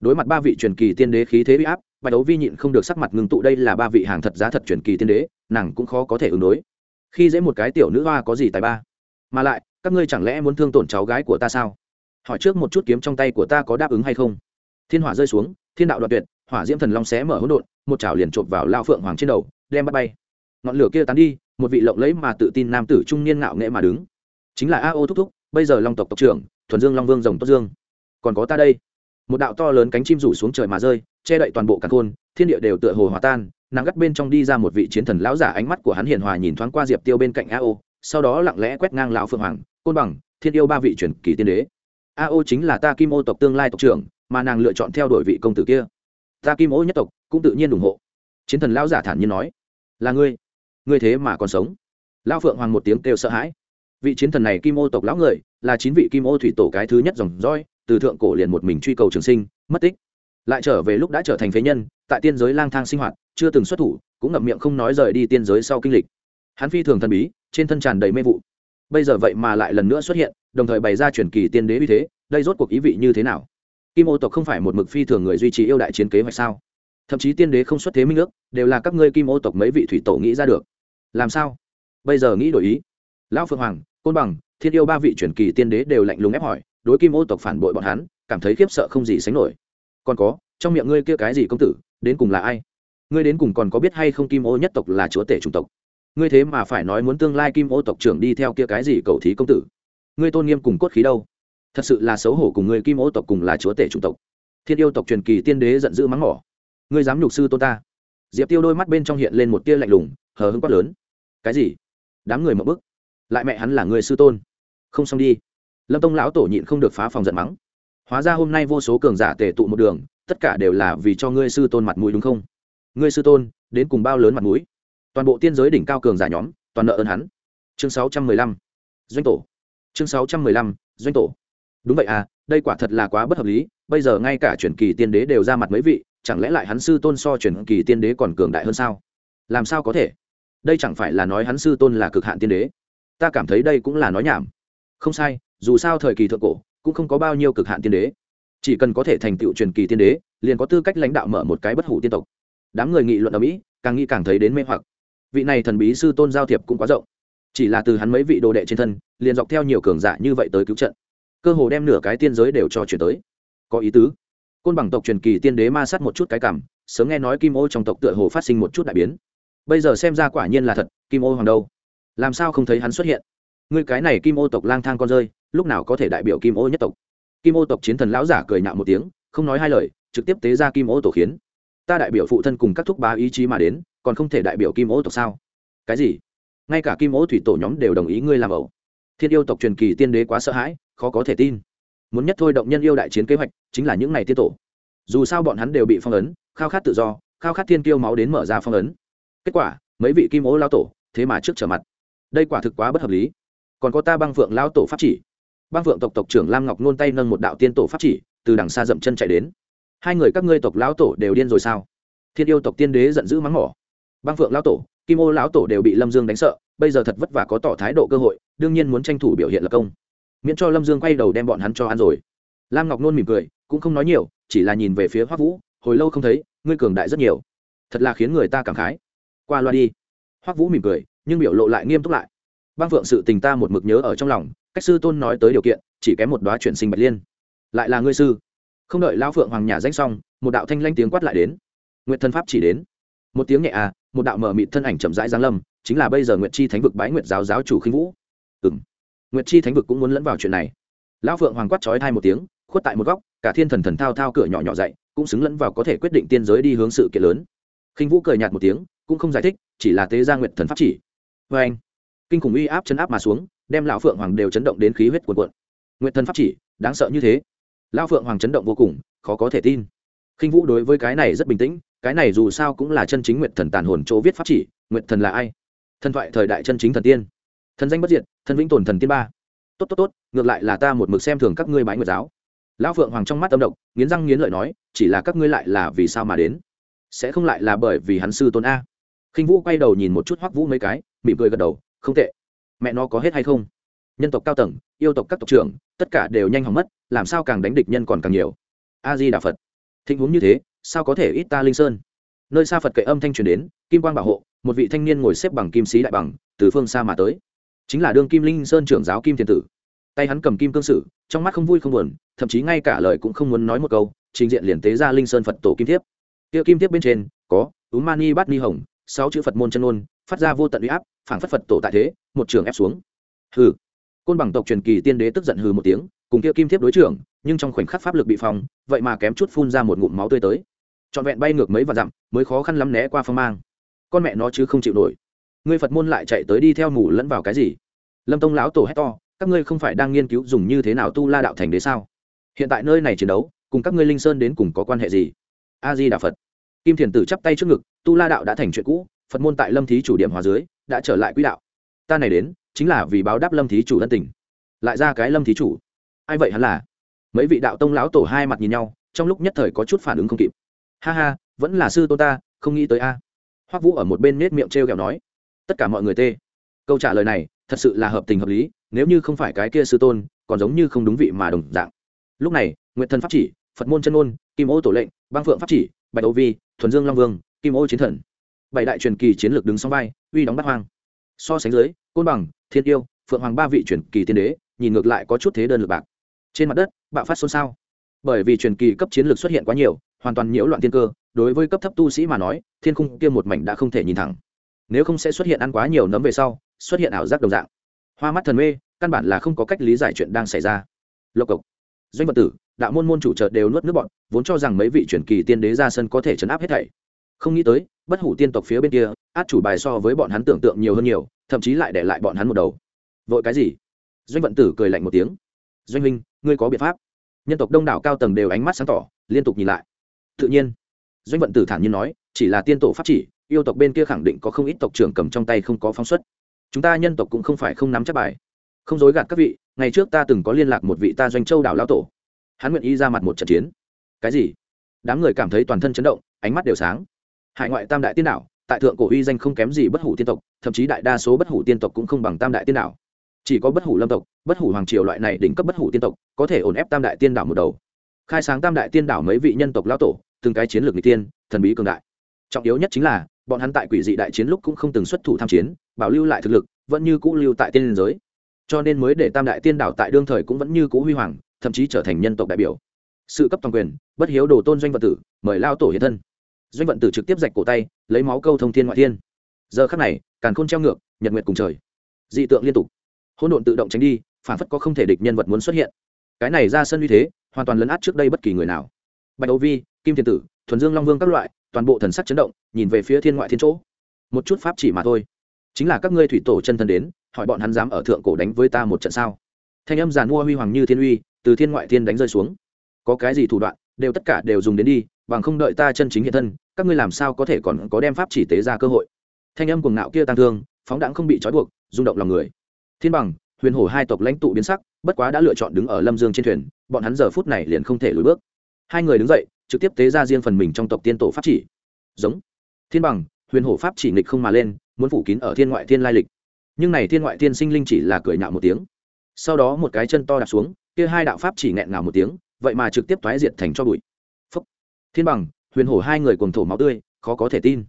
Đối mặt ba vị truyền kỳ tiên đế khí thế bị áp, bạch đấu vi nhịn không được sắc mặt ngưng tụ, đây là ba vị hàng thật giá thật truyền kỳ tiên đế, nàng cũng khó có thể ứng đối. Khi dễ một cái tiểu nữ hoa có gì tài ba? Mà lại, các ngươi chẳng lẽ muốn thương tổn cháu gái của ta sao? Hỏi trước một chút kiếm trong tay của ta có đáp ứng hay không? Thiên hỏa rơi xuống, thiên đạo đoạt tuyệt, hỏa diễm thần long xé mở hỗn độn, một chảo liền chộp vào lao phượng hoàng trên đầu, đem bắt bay. Ngọn lửa kia tán đi một vị lộng lẫy mà tự tin nam tử trung niên ngạo nghệ mà đứng. Chính là a ô thúc thúc, bây giờ long tộc tộc trưởng, thuần dương long vương rồng tốt dương. Còn có ta đây. Một đạo to lớn cánh chim rủ xuống trời mà rơi, che đậy toàn bộ căn khôn, thiên địa đều tựa hồ hòa tan, nắng gắt bên trong đi ra một vị chiến thần lão giả ánh mắt của hắn hiền hòa nhìn thoáng qua diệp tiêu bên cạnh a ô, sau đó lặng lẽ quét ngang lão phượng hoàng, côn bằng, thiên yêu ba vị truyền kỳ tiên đế. A ô chính là ta kim ô tộc tương lai tộc trưởng, mà nàng lựa chọn theo đuổi vị công tử kia. Ta kim ô nhất tộc cũng tự nhiên ủng hộ. Chiến thần lão giả thản nhiên nói, là ngươi ngươi thế mà còn sống. Lão phượng hoàng một tiếng kêu sợ hãi. Vị chiến thần này kim ô tộc lão người, là chín vị kim ô thủy tổ cái thứ nhất dòng roi từ thượng cổ liền một mình truy cầu trường sinh, mất tích. Lại trở về lúc đã trở thành phế nhân, tại tiên giới lang thang sinh hoạt, chưa từng xuất thủ, cũng ngậm miệng không nói rời đi tiên giới sau kinh lịch. Hắn phi thường thần bí, trên thân tràn đầy mê vụ. Bây giờ vậy mà lại lần nữa xuất hiện, đồng thời bày ra truyền kỳ tiên đế uy thế, đây rốt cuộc ý vị như thế nào? Kim ô tộc không phải một mực phi thường người duy trì yêu đại chiến kế hoạch sao? Thậm chí tiên đế không xuất thế minh ước, đều là các ngươi kim ô tộc mấy vị thủy tổ nghĩ ra được làm sao? Bây giờ nghĩ đổi ý. Lão phượng hoàng, côn bằng, thiên yêu ba vị truyền kỳ tiên đế đều lạnh lùng ép hỏi, đối kim ô tộc phản bội bọn hắn, cảm thấy khiếp sợ không gì sánh nổi. Còn có, trong miệng ngươi kia cái gì công tử, đến cùng là ai? Ngươi đến cùng còn có biết hay không kim ô nhất tộc là chúa tể chủng tộc? Ngươi thế mà phải nói muốn tương lai kim ô tộc trưởng đi theo kia cái gì cầu thí công tử? Ngươi tôn nghiêm cùng cốt khí đâu? Thật sự là xấu hổ cùng ngươi kim ô tộc cùng là chúa tể chủng tộc. Thiên yêu tộc truyền kỳ tiên đế giận dữ mắng mỏ. Ngươi dám nhục sư tôn ta? Diệp tiêu đôi mắt bên trong hiện lên một tia lạnh lùng hờ hững quát lớn. Cái gì? Đám người mậu bức lại mẹ hắn là người sư tôn. Không xong đi. Lâm tông lão tổ nhịn không được phá phòng giận mắng. Hóa ra hôm nay vô số cường giả tề tụ một đường, tất cả đều là vì cho ngươi sư tôn mặt mũi đúng không? Ngươi sư tôn, đến cùng bao lớn mặt mũi? Toàn bộ tiên giới đỉnh cao cường giả nhóm, toàn nợ ơn hắn. Chương sáu trăm mười lăm. Doanh tổ. Chương sáu trăm mười lăm, doanh tổ. Đúng vậy à đây quả thật là quá bất hợp lý, bây giờ ngay cả truyền kỳ tiên đế đều ra mặt mấy vị, chẳng lẽ lại hắn sư tôn so truyền kỳ tiên đế còn cường đại hơn sao? Làm sao có thể? Đây chẳng phải là nói hắn sư tôn là cực hạn tiên đế. Ta cảm thấy đây cũng là nói nhảm. Không sai, dù sao thời kỳ thượng cổ, cũng không có bao nhiêu cực hạn tiên đế. Chỉ cần có thể thành tựu truyền kỳ tiên đế, liền có tư cách lãnh đạo mở một cái bất hủ tiên tộc. Đám người nghị luận ở mỹ, càng nghĩ càng thấy đến mê hoặc. Vị này thần bí sư tôn giao thiệp cũng quá rộng. Chỉ là từ hắn mấy vị đồ đệ trên thân, liền dọc theo nhiều cường giả như vậy tới cứu trận. Cơ hồ đem nửa cái tiên giới đều cho chuyển tới. Có ý tứ. Côn bằng tộc truyền kỳ tiên đế ma sát một chút cái cảm, sớm nghe nói kim ô trong tộc tựa hồ phát sinh một chút đại biến bây giờ xem ra quả nhiên là thật, kim ô hoàng đâu? Làm sao không thấy hắn xuất hiện? Ngươi cái này kim ô tộc lang thang con rơi, lúc nào có thể đại biểu kim ô nhất tộc? Kim ô tộc chiến thần lão giả cười nhạo một tiếng, không nói hai lời, trực tiếp tế ra kim ô tổ khiến. Ta đại biểu phụ thân cùng các thúc bá ý chí mà đến, còn không thể đại biểu kim ô tộc sao? Cái gì? Ngay cả kim ô thủy tổ nhóm đều đồng ý ngươi làm ẩu. Thiên yêu tộc truyền kỳ tiên đế quá sợ hãi, khó có thể tin. Muốn nhất thôi động nhân yêu đại chiến kế hoạch, chính là những ngày tiên tổ. Dù sao bọn hắn đều bị phong ấn, khao khát tự do, khao khát thiên tiêu máu đến mở ra phong ấn kết quả, mấy vị kim ô lao tổ, thế mà trước trở mặt. Đây quả thực quá bất hợp lý. Còn có ta băng phượng lao tổ pháp chỉ. Băng phượng tộc tộc trưởng lam ngọc nôn tay nâng một đạo tiên tổ pháp chỉ, từ đằng xa dậm chân chạy đến. Hai người các ngươi tộc lão tổ đều điên rồi sao? Thiên yêu tộc tiên đế giận dữ mắng mỏ. Băng phượng lão tổ, kim ô lão tổ đều bị lâm dương đánh sợ, bây giờ thật vất vả có tỏ thái độ cơ hội, đương nhiên muốn tranh thủ biểu hiện lập công. Miễn cho lâm dương quay đầu đem bọn hắn cho ăn rồi. Lam ngọc nôn mỉm cười, cũng không nói nhiều, chỉ là nhìn về phía hoác vũ, hồi lâu không thấy, ngươi cường đại rất nhiều. Thật là khiến người ta cảm khái qua loa đi. Hoắc vũ mỉm cười, nhưng biểu lộ lại nghiêm túc lại. Băng phượng sự tình ta một mực nhớ ở trong lòng, cách sư tôn nói tới điều kiện, chỉ kém một đoá chuyển sinh bạch liên. Lại là ngươi sư. Không đợi lão phượng hoàng nhà danh xong, một đạo thanh lanh tiếng quát lại đến. Nguyện thân pháp chỉ đến. Một tiếng nhẹ à một đạo mở mịt thân ảnh chậm rãi giáng lâm, chính là bây giờ nguyệt chi thánh vực bái nguyệt giáo giáo chủ khinh vũ. Ừng nguyệt chi thánh vực cũng muốn lẫn vào chuyện này. Lão phượng hoàng quát trói thai một tiếng, khuất tại một góc, cả thiên thần thần thao thao cửa nhỏ nhỏ dậy, cũng xứng lẫn vào có thể quyết định tiên giới đi hướng sự kiện lớn. Khinh vũ cười nhạt một tiếng cũng không giải thích, chỉ là tế gia nguyệt thần pháp chỉ. Vê anh, kinh khủng uy áp chấn áp mà xuống, đem lão phượng hoàng đều chấn động đến khí huyết cuồn cuộn. Nguyện thần pháp chỉ, đáng sợ như thế. Lão phượng hoàng chấn động vô cùng, khó có thể tin. Khinh vũ đối với cái này rất bình tĩnh, cái này dù sao cũng là chân chính nguyệt thần tàn hồn chỗ viết pháp chỉ, nguyệt thần là ai? Thần thoại thời đại chân chính thần tiên. Thần danh bất diệt, thần vĩnh tồn thần tiên ba. Tốt tốt tốt, ngược lại là ta một mực xem thường các ngươi bái nguyệt giáo. Lão phượng hoàng trong mắt âm độc nghiến răng nghiến lợi nói, chỉ là các ngươi lại là vì sao mà đến? Sẽ không lại là bởi vì hắn sư tôn a khinh vũ quay đầu nhìn một chút hoắc vũ mấy cái, mỉm cười gật đầu, không tệ. Mẹ nó có hết hay không? Nhân tộc cao tầng, yêu tộc các tộc trưởng, tất cả đều nhanh hỏng mất, làm sao càng đánh địch nhân còn càng nhiều? A di đà phật. Thịnh huống như thế, sao có thể ít ta linh sơn? Nơi xa phật kệ âm thanh truyền đến, kim quang bảo hộ, một vị thanh niên ngồi xếp bằng kim sĩ đại bằng, từ phương xa mà tới. Chính là đương kim linh sơn trưởng giáo kim thiên tử. Tay hắn cầm kim cương sử, trong mắt không vui không buồn, thậm chí ngay cả lời cũng không muốn nói một câu, trình diện liền tế ra linh sơn phật tổ kim thiếp. Kia kim thiếp bên trên, có ú mani bát ni hồng sáu chữ phật môn chân ôn phát ra vô tận uy áp, phảng phất phật tổ tại thế, một trường ép xuống. Hừ. Côn bằng tộc truyền kỳ tiên đế tức giận hừ một tiếng, cùng kia kim thiếp đối trưởng, nhưng trong khoảnh khắc pháp lực bị phòng vậy mà kém chút phun ra một ngụm máu tươi tới. Trọn vẹn bay ngược mấy và dặm, mới khó khăn lắm né qua phong mang. Con mẹ nó chứ không chịu nổi. Ngươi phật môn lại chạy tới đi theo mù lẫn vào cái gì? Lâm tông lão tổ hét to, các ngươi không phải đang nghiên cứu dùng như thế nào tu la đạo thành đế sao? Hiện tại nơi này chiến đấu, cùng các ngươi linh sơn đến cùng có quan hệ gì? A di đà phật kim thiền tử chắp tay trước ngực, tu la đạo đã thành chuyện cũ, phật môn tại lâm thí chủ điểm hòa dưới, đã trở lại quỹ đạo. Ta này đến, chính là vì báo đáp lâm thí chủ ân tình. Lại ra cái lâm thí chủ. Ai vậy hắn là? Mấy vị đạo tông lão tổ hai mặt nhìn nhau, trong lúc nhất thời có chút phản ứng không kịp. Ha ha, vẫn là sư tôn ta, không nghĩ tới a. Hoắc vũ ở một bên nết miệng t r e o kẹo nói. Tất cả mọi người tê. Câu trả lời này, thật sự là hợp tình hợp lý, nếu như không phải cái kia sư tôn, còn giống như không đúng vị mà đồng dạng. Lúc này nguyện thần pháp chỉ, phật môn chân ôn kim ô tổ lệnh, băng phượng pháp chỉ bạch âu vi, thuần dương long vương, kim ô chiến thần. Bảy đại truyền kỳ chiến lược đứng song vai, uy đóng bắt hoang. So sánh dưới, côn bằng, thiên yêu, phượng hoàng ba vị truyền kỳ tiên đế, nhìn ngược lại có chút thế đơn lượt bạc. Trên mặt đất, bạo phát xôn xao. Bởi vì truyền kỳ cấp chiến lược xuất hiện quá nhiều, hoàn toàn nhiễu loạn tiên cơ, đối với cấp thấp tu sĩ mà nói, thiên khung kia một mảnh đã không thể nhìn thẳng. Nếu không sẽ xuất hiện ăn quá nhiều nấm về sau, xuất hiện ảo giác đồng dạng. Hoa mắt thần mê, căn bản là không có cách lý giải chuyện đang xảy ra. Lộc cộc. Doanh vật tử đạo môn môn chủ chợt đều nuốt nước bọn, vốn cho rằng mấy vị truyền kỳ tiên đế ra sân có thể chấn áp hết thảy. Không nghĩ tới, bất hủ tiên tộc phía bên kia, át chủ bài so với bọn hắn tưởng tượng nhiều hơn nhiều, thậm chí lại để lại bọn hắn một đầu. Vội cái gì? Doanh vận tử cười lạnh một tiếng. Doanh minh, ngươi có biện pháp. Nhân tộc đông đảo cao tầng đều ánh mắt sáng tỏ, liên tục nhìn lại. Tự nhiên. Doanh vận tử thản nhiên nói, chỉ là tiên tổ pháp chỉ, yêu tộc bên kia khẳng định có không ít tộc trưởng cầm trong tay không có phóng xuất. Chúng ta nhân tộc cũng không phải không nắm chắc bài. Không dối gạt các vị, ngày trước ta từng có liên lạc một vị ta doanh châu đảo lao tổ hắn nguyện ý ra mặt một trận chiến. Cái gì? Đám người cảm thấy toàn thân chấn động, ánh mắt đều sáng. Hải ngoại tam đại tiên đảo, tại thượng cổ uy danh không kém gì bất hủ tiên tộc, thậm chí đại đa số bất hủ tiên tộc cũng không bằng tam đại tiên đảo. Chỉ có bất hủ lâm tộc, bất hủ hoàng triều loại này đỉnh cấp bất hủ tiên tộc, có thể ổn ép tam đại tiên đảo một đầu. Khai sáng tam đại tiên đảo mấy vị nhân tộc lao tổ, từng cái chiến lược n tiên thần bí cường đại. Trọng yếu nhất chính là, bọn hắn tại quỷ dị đại chiến lúc cũng không từng xuất thủ tham chiến, bảo lưu lại thực lực, vẫn như cũ lưu tại tiên giới. Cho nên mới để tam đại tiên đảo tại đương thời cũng vẫn như cũ huy hoàng thậm chí trở thành nhân tộc đại biểu. Sự cấp toàn quyền, bất hiếu đồ tôn doanh vận tử, mời lao tổ hiện thân. Doanh vận tử trực tiếp rạch cổ tay, lấy máu câu thông thiên ngoại thiên. Giờ khắc này, càn khôn treo ngược, nhật nguyệt cùng trời. Dị tượng liên tục. Hỗn độn tự động tránh đi, phản phất có không thể địch nhân vật muốn xuất hiện. Cái này ra sân uy thế, hoàn toàn lấn át trước đây bất kỳ người nào. Bạch âu vi, kim thiên tử, thuần dương long vương các loại, toàn bộ thần sắc chấn động, nhìn về phía thiên ngoại thiên chỗ. Một chút pháp chỉ mà thôi. Chính là các ngươi thủy tổ chân thân đến, hỏi bọn hắn dám ở thượng cổ đánh với ta một trận sao? Thanh âm giàn mua huy hoàng như thiên uy từ thiên ngoại thiên đánh rơi xuống. Có cái gì thủ đoạn, đều tất cả đều dùng đến đi, bằng không đợi ta chân chính hiện thân, các ngươi làm sao có thể còn có đem pháp chỉ tế ra cơ hội. Thanh âm cuồng ngạo kia tăng thương, phóng đãng không bị trói buộc, rung động lòng người. Thiên bằng, huyền hổ hai tộc lãnh tụ biến sắc, bất quá đã lựa chọn đứng ở lâm dương trên thuyền, bọn hắn giờ phút này liền không thể lùi bước. Hai người đứng dậy, trực tiếp tế ra riêng phần mình trong tộc tiên tổ pháp chỉ. Giống. Thiên bằng, huyền hổ pháp chỉ nghịch không mà lên, muốn phủ kín ở thiên ngoại thiên lai lịch. Nhưng này thiên ngoại thiên sinh linh chỉ là cười nhạo một tiếng. Sau đó một cái chân to đặt xuống kia hai đạo pháp chỉ nghẹn ngào một tiếng, vậy mà trực tiếp thoái diệt thành cho bụi. Phúc. thiên bằng, huyền hổ hai người cùng thổ máu tươi, khó có thể tin.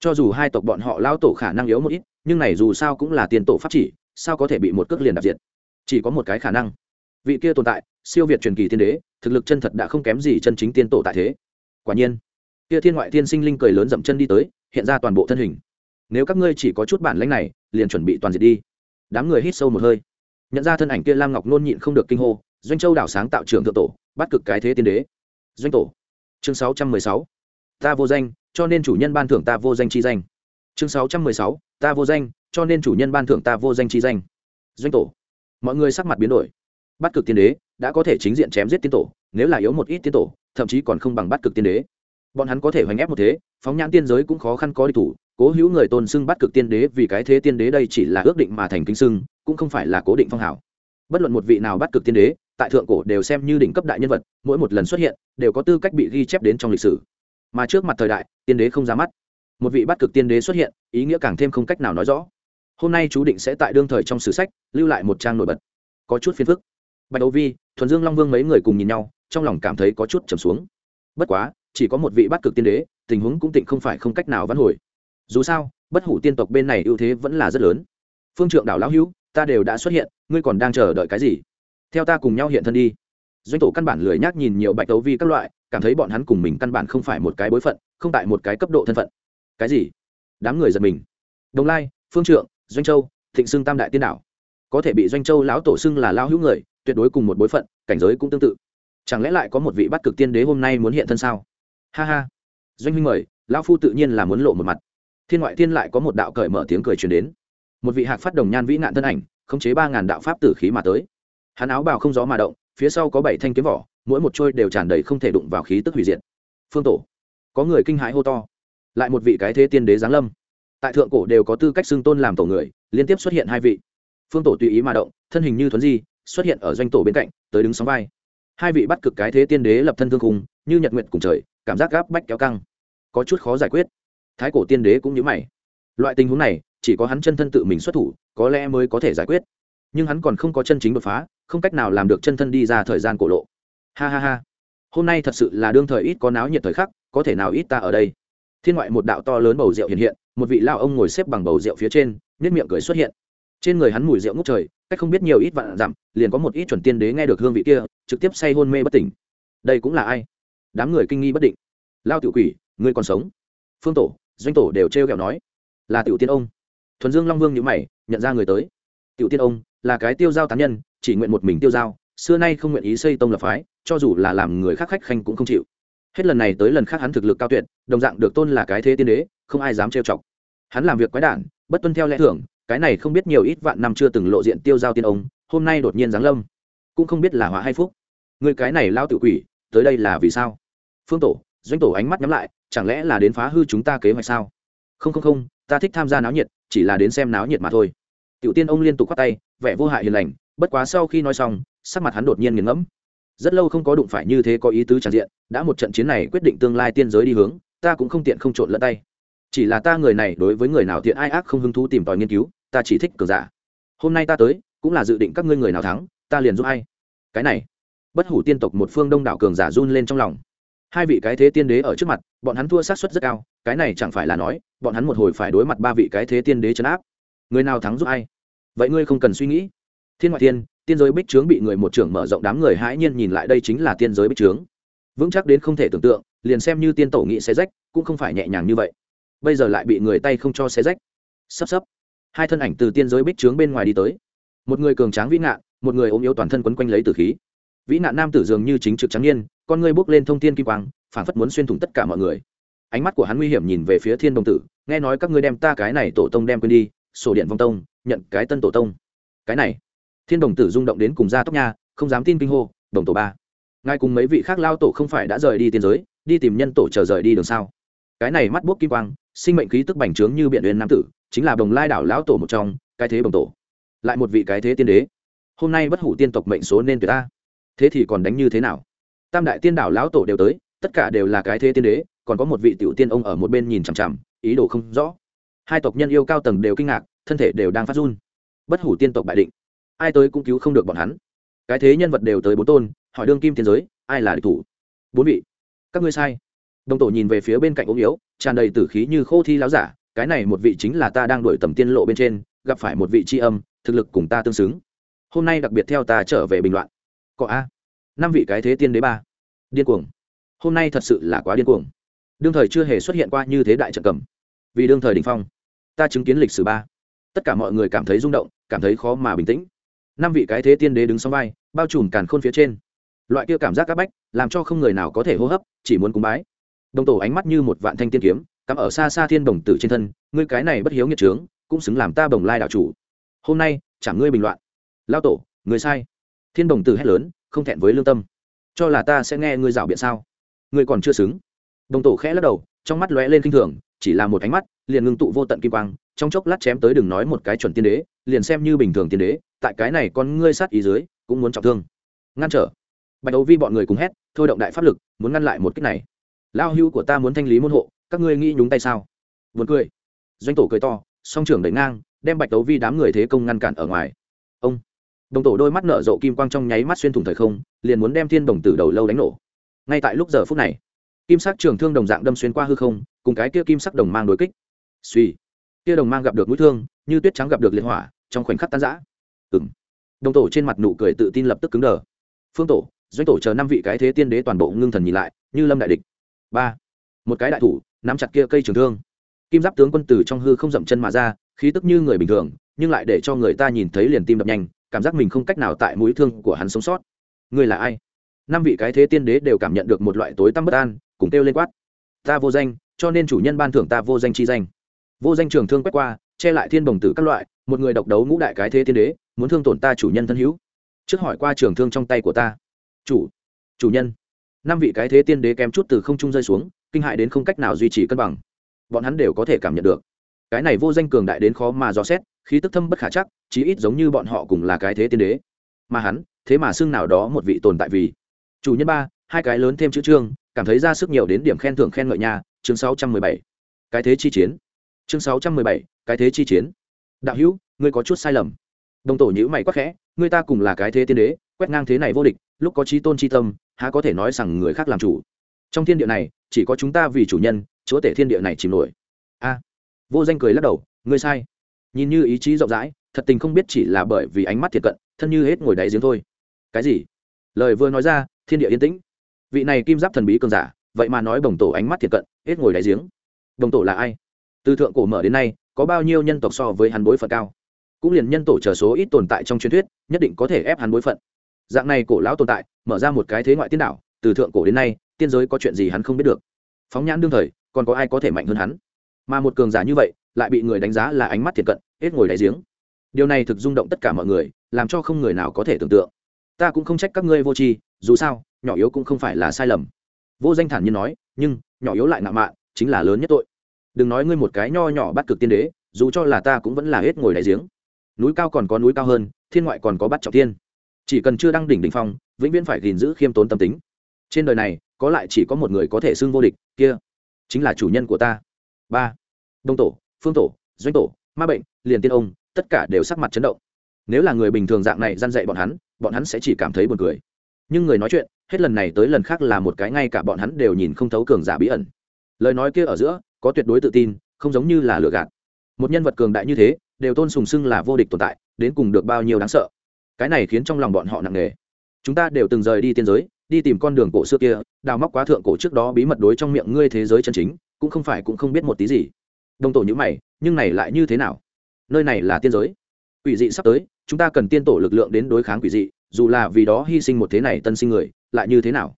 Cho dù hai tộc bọn họ lao tổ khả năng yếu một ít, nhưng này dù sao cũng là tiền tổ pháp chỉ, sao có thể bị một cước liền đạp diệt? Chỉ có một cái khả năng. Vị kia tồn tại, siêu việt truyền kỳ thiên đế, thực lực chân thật đã không kém gì chân chính tiên tổ tại thế. Quả nhiên, kia thiên ngoại thiên sinh linh cười lớn dậm chân đi tới, hiện ra toàn bộ thân hình. Nếu các ngươi chỉ có chút bản lãnh này, liền chuẩn bị toàn diệt đi. Đám người hít sâu một hơi nhận ra thân ảnh kia lam ngọc nôn nhịn không được kinh hô, doanh châu đảo sáng tạo trưởng thượng tổ, bắt cực cái thế tiên đế. Doanh tổ. Chương sáu trăm mười sáu. Ta vô danh, cho nên chủ nhân ban thưởng ta vô danh chi danh. Chương sáu trăm mười sáu. Ta vô danh, cho nên chủ nhân ban thưởng ta vô danh chi danh. Doanh tổ. Mọi người sắc mặt biến đổi. Bắt cực tiên đế, đã có thể chính diện chém giết tiên tổ, nếu là yếu một ít tiên tổ, thậm chí còn không bằng bắt cực tiên đế. Bọn hắn có thể hoành ép một thế, phóng nhãn tiên giới cũng khó khăn có đi thủ, cố hữu người tôn xưng bắt cực tiên đế vì cái thế tiên đế đây chỉ là ước định mà thành kính xưng cũng không phải là cố định phong hảo bất luận một vị nào bắt cực tiên đế, tại thượng cổ đều xem như đỉnh cấp đại nhân vật, mỗi một lần xuất hiện, đều có tư cách bị ghi chép đến trong lịch sử. Mà trước mặt thời đại, tiên đế không ra mắt. Một vị bắt cực tiên đế xuất hiện, ý nghĩa càng thêm không cách nào nói rõ. Hôm nay chú định sẽ tại đương thời trong sử sách, lưu lại một trang nổi bật. Có chút phiền phức. Bạch đấu vi, thuần dương long vương mấy người cùng nhìn nhau, trong lòng cảm thấy có chút trầm xuống. Bất quá, chỉ có một vị bắt cực tiên đế, tình huống cũng tịnh không phải không cách nào vãn hồi. Dù sao, bất hủ tiên tộc bên này ưu thế vẫn là rất lớn. Phương trượng đảo lão hữu ta đều đã xuất hiện, ngươi còn đang chờ đợi cái gì? Theo ta cùng nhau hiện thân đi. Doanh tổ căn bản lười nhác nhìn nhiều bạch tấu vi các loại, cảm thấy bọn hắn cùng mình căn bản không phải một cái bối phận, không tại một cái cấp độ thân phận. Cái gì? Đám người giật mình. Đồng lai, phương trượng, doanh châu, thịnh xưng tam đại tiên đảo. Có thể bị doanh châu lão tổ xưng là lao hữu người, tuyệt đối cùng một bối phận, cảnh giới cũng tương tự. Chẳng lẽ lại có một vị bắt cực tiên đế hôm nay muốn hiện thân sao? Ha ha. Doanh huynh mời, lão phu tự nhiên là muốn lộ một mặt. Thiên ngoại thiên lại có một đạo cởi mở tiếng cười truyền đến một vị hạc phát đồng nhan vĩ nạn thân ảnh, khống chế ba ngàn đạo pháp tử khí mà tới. Hắn áo bào không gió mà động, phía sau có bảy thanh kiếm vỏ, mỗi một trôi đều tràn đầy không thể đụng vào khí tức hủy diệt. Phương tổ, có người kinh hãi hô to. Lại một vị cái thế tiên đế giáng lâm. Tại thượng cổ đều có tư cách xưng tôn làm tổ người, liên tiếp xuất hiện hai vị. Phương tổ tùy ý mà động, thân hình như thuấn di, xuất hiện ở doanh tổ bên cạnh, tới đứng sóng vai. Hai vị bắt cực cái thế tiên đế lập thân thương khung, như nhật nguyện cùng trời, cảm giác gáp bách kéo căng. Có chút khó giải quyết. Thái cổ tiên đế cũng nhớ mày. Loại tình huống này chỉ có hắn chân thân tự mình xuất thủ, có lẽ mới có thể giải quyết. Nhưng hắn còn không có chân chính đột phá, không cách nào làm được chân thân đi ra thời gian cổ lộ. Ha ha ha. Hôm nay thật sự là đương thời ít có náo nhiệt thời khắc, có thể nào ít ta ở đây? Thiên ngoại một đạo to lớn bầu rượu hiện hiện, một vị lao ông ngồi xếp bằng bầu rượu phía trên nếp miệng cười xuất hiện. Trên người hắn mùi rượu ngút trời, cách không biết nhiều ít vạn dặm, liền có một ít chuẩn tiên đế nghe được hương vị kia, trực tiếp say hôn mê bất tỉnh. Đây cũng là ai? Đám người kinh nghi bất định. Lao tiểu quỷ, ngươi còn sống? Phương tổ, doanh tổ đều trêu kẹo nói. Là tiểu tiên ông thuần dương long vương nhữ mày, nhận ra người tới. Tiểu tiên ông, là cái tiêu giao tán nhân, chỉ nguyện một mình tiêu giao, xưa nay không nguyện ý xây tông lập phái, cho dù là làm người khác khách khanh cũng không chịu. Hết lần này tới lần khác hắn thực lực cao tuyệt, đồng dạng được tôn là cái thế tiên đế, không ai dám trêu chọc. Hắn làm việc quái đản, bất tuân theo lẽ thưởng cái này không biết nhiều ít vạn năm chưa từng lộ diện tiêu giao tiên ông, hôm nay đột nhiên giáng lâm. Cũng không biết là họa hay phúc. Người cái này lao tự quỷ, tới đây là vì sao? Phương tổ, doanh tổ ánh mắt nhắm lại, chẳng lẽ là đến phá hư chúng ta kế hoạch sao? Không không không ta thích tham gia náo nhiệt, chỉ là đến xem náo nhiệt mà thôi. Tiểu tiên ông liên tục khoát tay, vẻ vô hại hiền lành, bất quá sau khi nói xong, sắc mặt hắn đột nhiên nghiền ngẫm. Rất lâu không có đụng phải như thế có ý tứ tràn diện, đã một trận chiến này quyết định tương lai tiên giới đi hướng, ta cũng không tiện không trộn lẫn tay. Chỉ là ta người này đối với người nào thiện ai ác không hứng thú tìm tòi nghiên cứu, ta chỉ thích cường giả. Hôm nay ta tới, cũng là dự định các ngươi người nào thắng, ta liền giúp ai. Cái này, bất hủ tiên tộc một phương đông đảo cường giả run lên trong lòng hai vị cái thế tiên đế ở trước mặt, bọn hắn thua sát suất rất cao, cái này chẳng phải là nói, bọn hắn một hồi phải đối mặt ba vị cái thế tiên đế chấn áp. Người nào thắng giúp ai? Vậy ngươi không cần suy nghĩ. Thiên ngoại thiên, tiên giới bích trướng bị người một trưởng mở rộng đám người hãi nhiên nhìn lại đây chính là tiên giới bích trướng. Vững chắc đến không thể tưởng tượng, liền xem như tiên tổ nghị xé rách, cũng không phải nhẹ nhàng như vậy. Bây giờ lại bị người tay không cho xé rách. Sắp sắp. Hai thân ảnh từ tiên giới bích trướng bên ngoài đi tới. Một người cường tráng vĩ nạn một người ốm yếu toàn thân quấn quanh lấy tử khí. Vĩ nạn nam tử dường như chính trực trắng n con ngươi bốc lên thông thiên kim quang phản phất muốn xuyên thủng tất cả mọi người. Ánh mắt của hắn nguy hiểm nhìn về phía thiên đồng tử, nghe nói các ngươi đem ta cái này tổ tông đem quên đi, sổ điện vong tông, nhận cái tân tổ tông. Cái này, thiên đồng tử rung động đến cùng ra tóc nha, không dám tin kinh hô, đồng tổ ba, ngài cùng mấy vị khác lao tổ không phải đã rời đi tiên giới, đi tìm nhân tổ chờ rời đi đường sao? Cái này mắt bốc kim quang, sinh mệnh khí tức bành trướng như biện uyên nam tử, chính là đồng lai đảo lão tổ một trong, cái thế bồng tổ, lại một vị cái thế tiên đế. Hôm nay bất hủ tiên tộc mệnh số nên tuyệt ta. Thế thì còn đánh như thế nào? Tam đại tiên đảo lão tổ đều tới, tất cả đều là cái thế tiên đế, còn có một vị tiểu tiên ông ở một bên nhìn chằm chằm, ý đồ không rõ. Hai tộc nhân yêu cao tầng đều kinh ngạc, thân thể đều đang phát run. Bất hủ tiên tộc bại định. Ai tới cũng cứu không được bọn hắn. Cái thế nhân vật đều tới bốn tôn, hỏi đương kim tiên giới, ai là địch thủ? Bốn vị. Các ngươi sai. Đồng tổ nhìn về phía bên cạnh ống yếu, tràn đầy tử khí như khô thi láo giả, cái này một vị chính là ta đang đổi tầm tiên lộ bên trên, gặp phải một vị tri âm, thực lực cùng ta tương xứng. Hôm nay đặc biệt theo ta trở về bình loạn. Cọ a năm vị cái thế tiên đế ba. Điên cuồng. Hôm nay thật sự là quá điên cuồng. Đương thời chưa hề xuất hiện qua như thế đại trận cầm. Vì đương thời đình phong, ta chứng kiến lịch sử ba. Tất cả mọi người cảm thấy rung động, cảm thấy khó mà bình tĩnh. Năm vị cái thế tiên đế đứng sau vai, bao trùm càn khôn phía trên. Loại kia cảm giác áp bách, làm cho không người nào có thể hô hấp, chỉ muốn cúng bái. Đồng tổ ánh mắt như một vạn thanh tiên kiếm, cắm ở xa xa thiên đồng tử trên thân, ngươi cái này bất hiếu nghiệt trướng, cũng xứng làm ta bồng lai đạo chủ. Hôm nay, chẳng ngươi bình loạn. Lao tổ người sai. Thiên đồng tử hét lớn không thẹn với lương tâm. Cho là ta sẽ nghe ngươi rảo biện sao? Ngươi còn chưa xứng. Đồng tổ khẽ lắc đầu, trong mắt lóe lên kinh thường, chỉ là một ánh mắt, liền ngưng tụ vô tận kim quang, trong chốc lát chém tới đừng nói một cái chuẩn tiên đế, liền xem như bình thường tiên đế, tại cái này con ngươi sát ý dưới, cũng muốn trọng thương. Ngăn trở. Bạch đấu vi bọn người cùng hét, thôi động đại pháp lực, muốn ngăn lại một cách này. Lao hưu của ta muốn thanh lý môn hộ, các ngươi nghĩ nhúng tay sao? Vượt cười. Doanh tổ cười to, song trưởng đẩy ngang, đem bạch đấu vi đám người thế công ngăn cản ở ngoài đồng tổ đôi mắt nở rộ kim quang trong nháy mắt xuyên thủng thời không, liền muốn đem thiên đồng tử đầu lâu đánh nổ. Ngay tại lúc giờ phút này, kim sắc trường thương đồng dạng đâm xuyên qua hư không, cùng cái kia kim sắc đồng mang đối kích. Suy kia đồng mang gặp được mũi thương, như tuyết trắng gặp được liệt hỏa, trong khoảnh khắc tan giã ừng đồng tổ trên mặt nụ cười tự tin lập tức cứng đờ. Phương tổ, doanh tổ chờ năm vị cái thế tiên đế toàn bộ ngưng thần nhìn lại, như lâm đại địch. Ba. Một cái đại thủ, nắm chặt kia cây trường thương. Kim giáp tướng quân tử trong hư không dậm chân mà ra, khí tức như người bình thường, nhưng lại để cho người ta nhìn thấy liền tim đập nhanh cảm giác mình không cách nào tại mũi thương của hắn sống sót. Người là ai? Năm vị cái thế tiên đế đều cảm nhận được một loại tối tăm bất an, cùng kêu lên quát. Ta vô danh, cho nên chủ nhân ban thưởng ta vô danh chi danh. Vô danh trường thương quét qua, che lại thiên bồng tử các loại, một người độc đấu ngũ đại cái thế tiên đế, muốn thương tổn ta chủ nhân thân hữu. Trước hỏi qua trường thương trong tay của ta. Chủ chủ nhân. Năm vị cái thế tiên đế kém chút từ không trung rơi xuống, kinh hại đến không cách nào duy trì cân bằng. Bọn hắn đều có thể cảm nhận được. Cái này vô danh cường đại đến khó mà dò xét khí tức thâm bất khả chắc, chí ít giống như bọn họ cùng là cái thế tiên đế. Mà hắn, thế mà xưng nào đó một vị tồn tại vì chủ nhân ba, hai cái lớn thêm chữ trương cảm thấy ra sức nhiều đến điểm khen thưởng khen ngợi nhà chương sáu trăm mười bảy. Cái thế chi chiến. Chương sáu trăm mười bảy, cái thế chi chiến. Đạo hữu, ngươi có chút sai lầm. Đồng tổ nhữ mày quắc khẽ, ngươi ta cùng là cái thế tiên đế, quét ngang thế này vô địch, lúc có trí tôn chi tâm, há có thể nói rằng người khác làm chủ. Trong thiên địa này, chỉ có chúng ta vì chủ nhân, chúa tể thiên địa này chìm nổi. A. Vô danh cười lắc đầu, ngươi sai nhìn như ý chí rộng rãi, thật tình không biết chỉ là bởi vì ánh mắt thiệt cận, thân như hết ngồi đáy giếng thôi. Cái gì? Lời vừa nói ra, thiên địa yên tĩnh. Vị này kim giáp thần bí cường giả, vậy mà nói bồng tổ ánh mắt thiệt cận, hết ngồi đáy giếng. Đồng tổ là ai? Từ thượng cổ mở đến nay, có bao nhiêu nhân tộc so với hắn bối phận cao? Cũng liền nhân tổ trở số ít tồn tại trong truyền thuyết, nhất định có thể ép hắn bối phận. Dạng này cổ lão tồn tại, mở ra một cái thế ngoại tiên đảo từ thượng cổ đến nay, tiên giới có chuyện gì hắn không biết được. Phóng nhãn đương thời, còn có ai có thể mạnh hơn hắn? Mà một cường giả như vậy lại bị người đánh giá là ánh mắt thiệt cận, hết ngồi đáy giếng. Điều này thực rung động tất cả mọi người, làm cho không người nào có thể tưởng tượng. Ta cũng không trách các ngươi vô tri, dù sao, nhỏ yếu cũng không phải là sai lầm. Vô danh thản nhiên nói, nhưng, nhỏ yếu lại ngạo mạn, chính là lớn nhất tội. Đừng nói ngươi một cái nho nhỏ bắt cực tiên đế, dù cho là ta cũng vẫn là hết ngồi đáy giếng. Núi cao còn có núi cao hơn, thiên ngoại còn có bắt trọng tiên. Chỉ cần chưa đăng đỉnh đỉnh phong, vĩnh viễn phải gìn giữ khiêm tốn tâm tính. Trên đời này, có lại chỉ có một người có thể xưng vô địch, kia chính là chủ nhân của ta. Ba. Đông tổ phương tổ, doanh tổ, ma bệnh, liền tiên ông, tất cả đều sắc mặt chấn động. Nếu là người bình thường dạng này gian dạy bọn hắn bọn hắn sẽ chỉ cảm thấy buồn cười. Nhưng người nói chuyện, hết lần này tới lần khác là một cái ngay cả bọn hắn đều nhìn không thấu cường giả bí ẩn. Lời nói kia ở giữa, có tuyệt đối tự tin, không giống như là lừa gạt. Một nhân vật cường đại như thế, đều tôn sùng sưng là vô địch tồn tại, đến cùng được bao nhiêu đáng sợ. Cái này khiến trong lòng bọn họ nặng nề. Chúng ta đều từng rời đi tiên giới, đi tìm con đường cổ xưa kia, đào móc quá thượng cổ trước đó bí mật đối trong miệng ngươi thế giới chân chính, cũng không phải cũng không biết một tí gì đồng tổ nhữ mày, nhưng này lại như thế nào? Nơi này là tiên giới. Quỷ dị sắp tới, chúng ta cần tiên tổ lực lượng đến đối kháng quỷ dị, dù là vì đó hy sinh một thế này tân sinh người, lại như thế nào?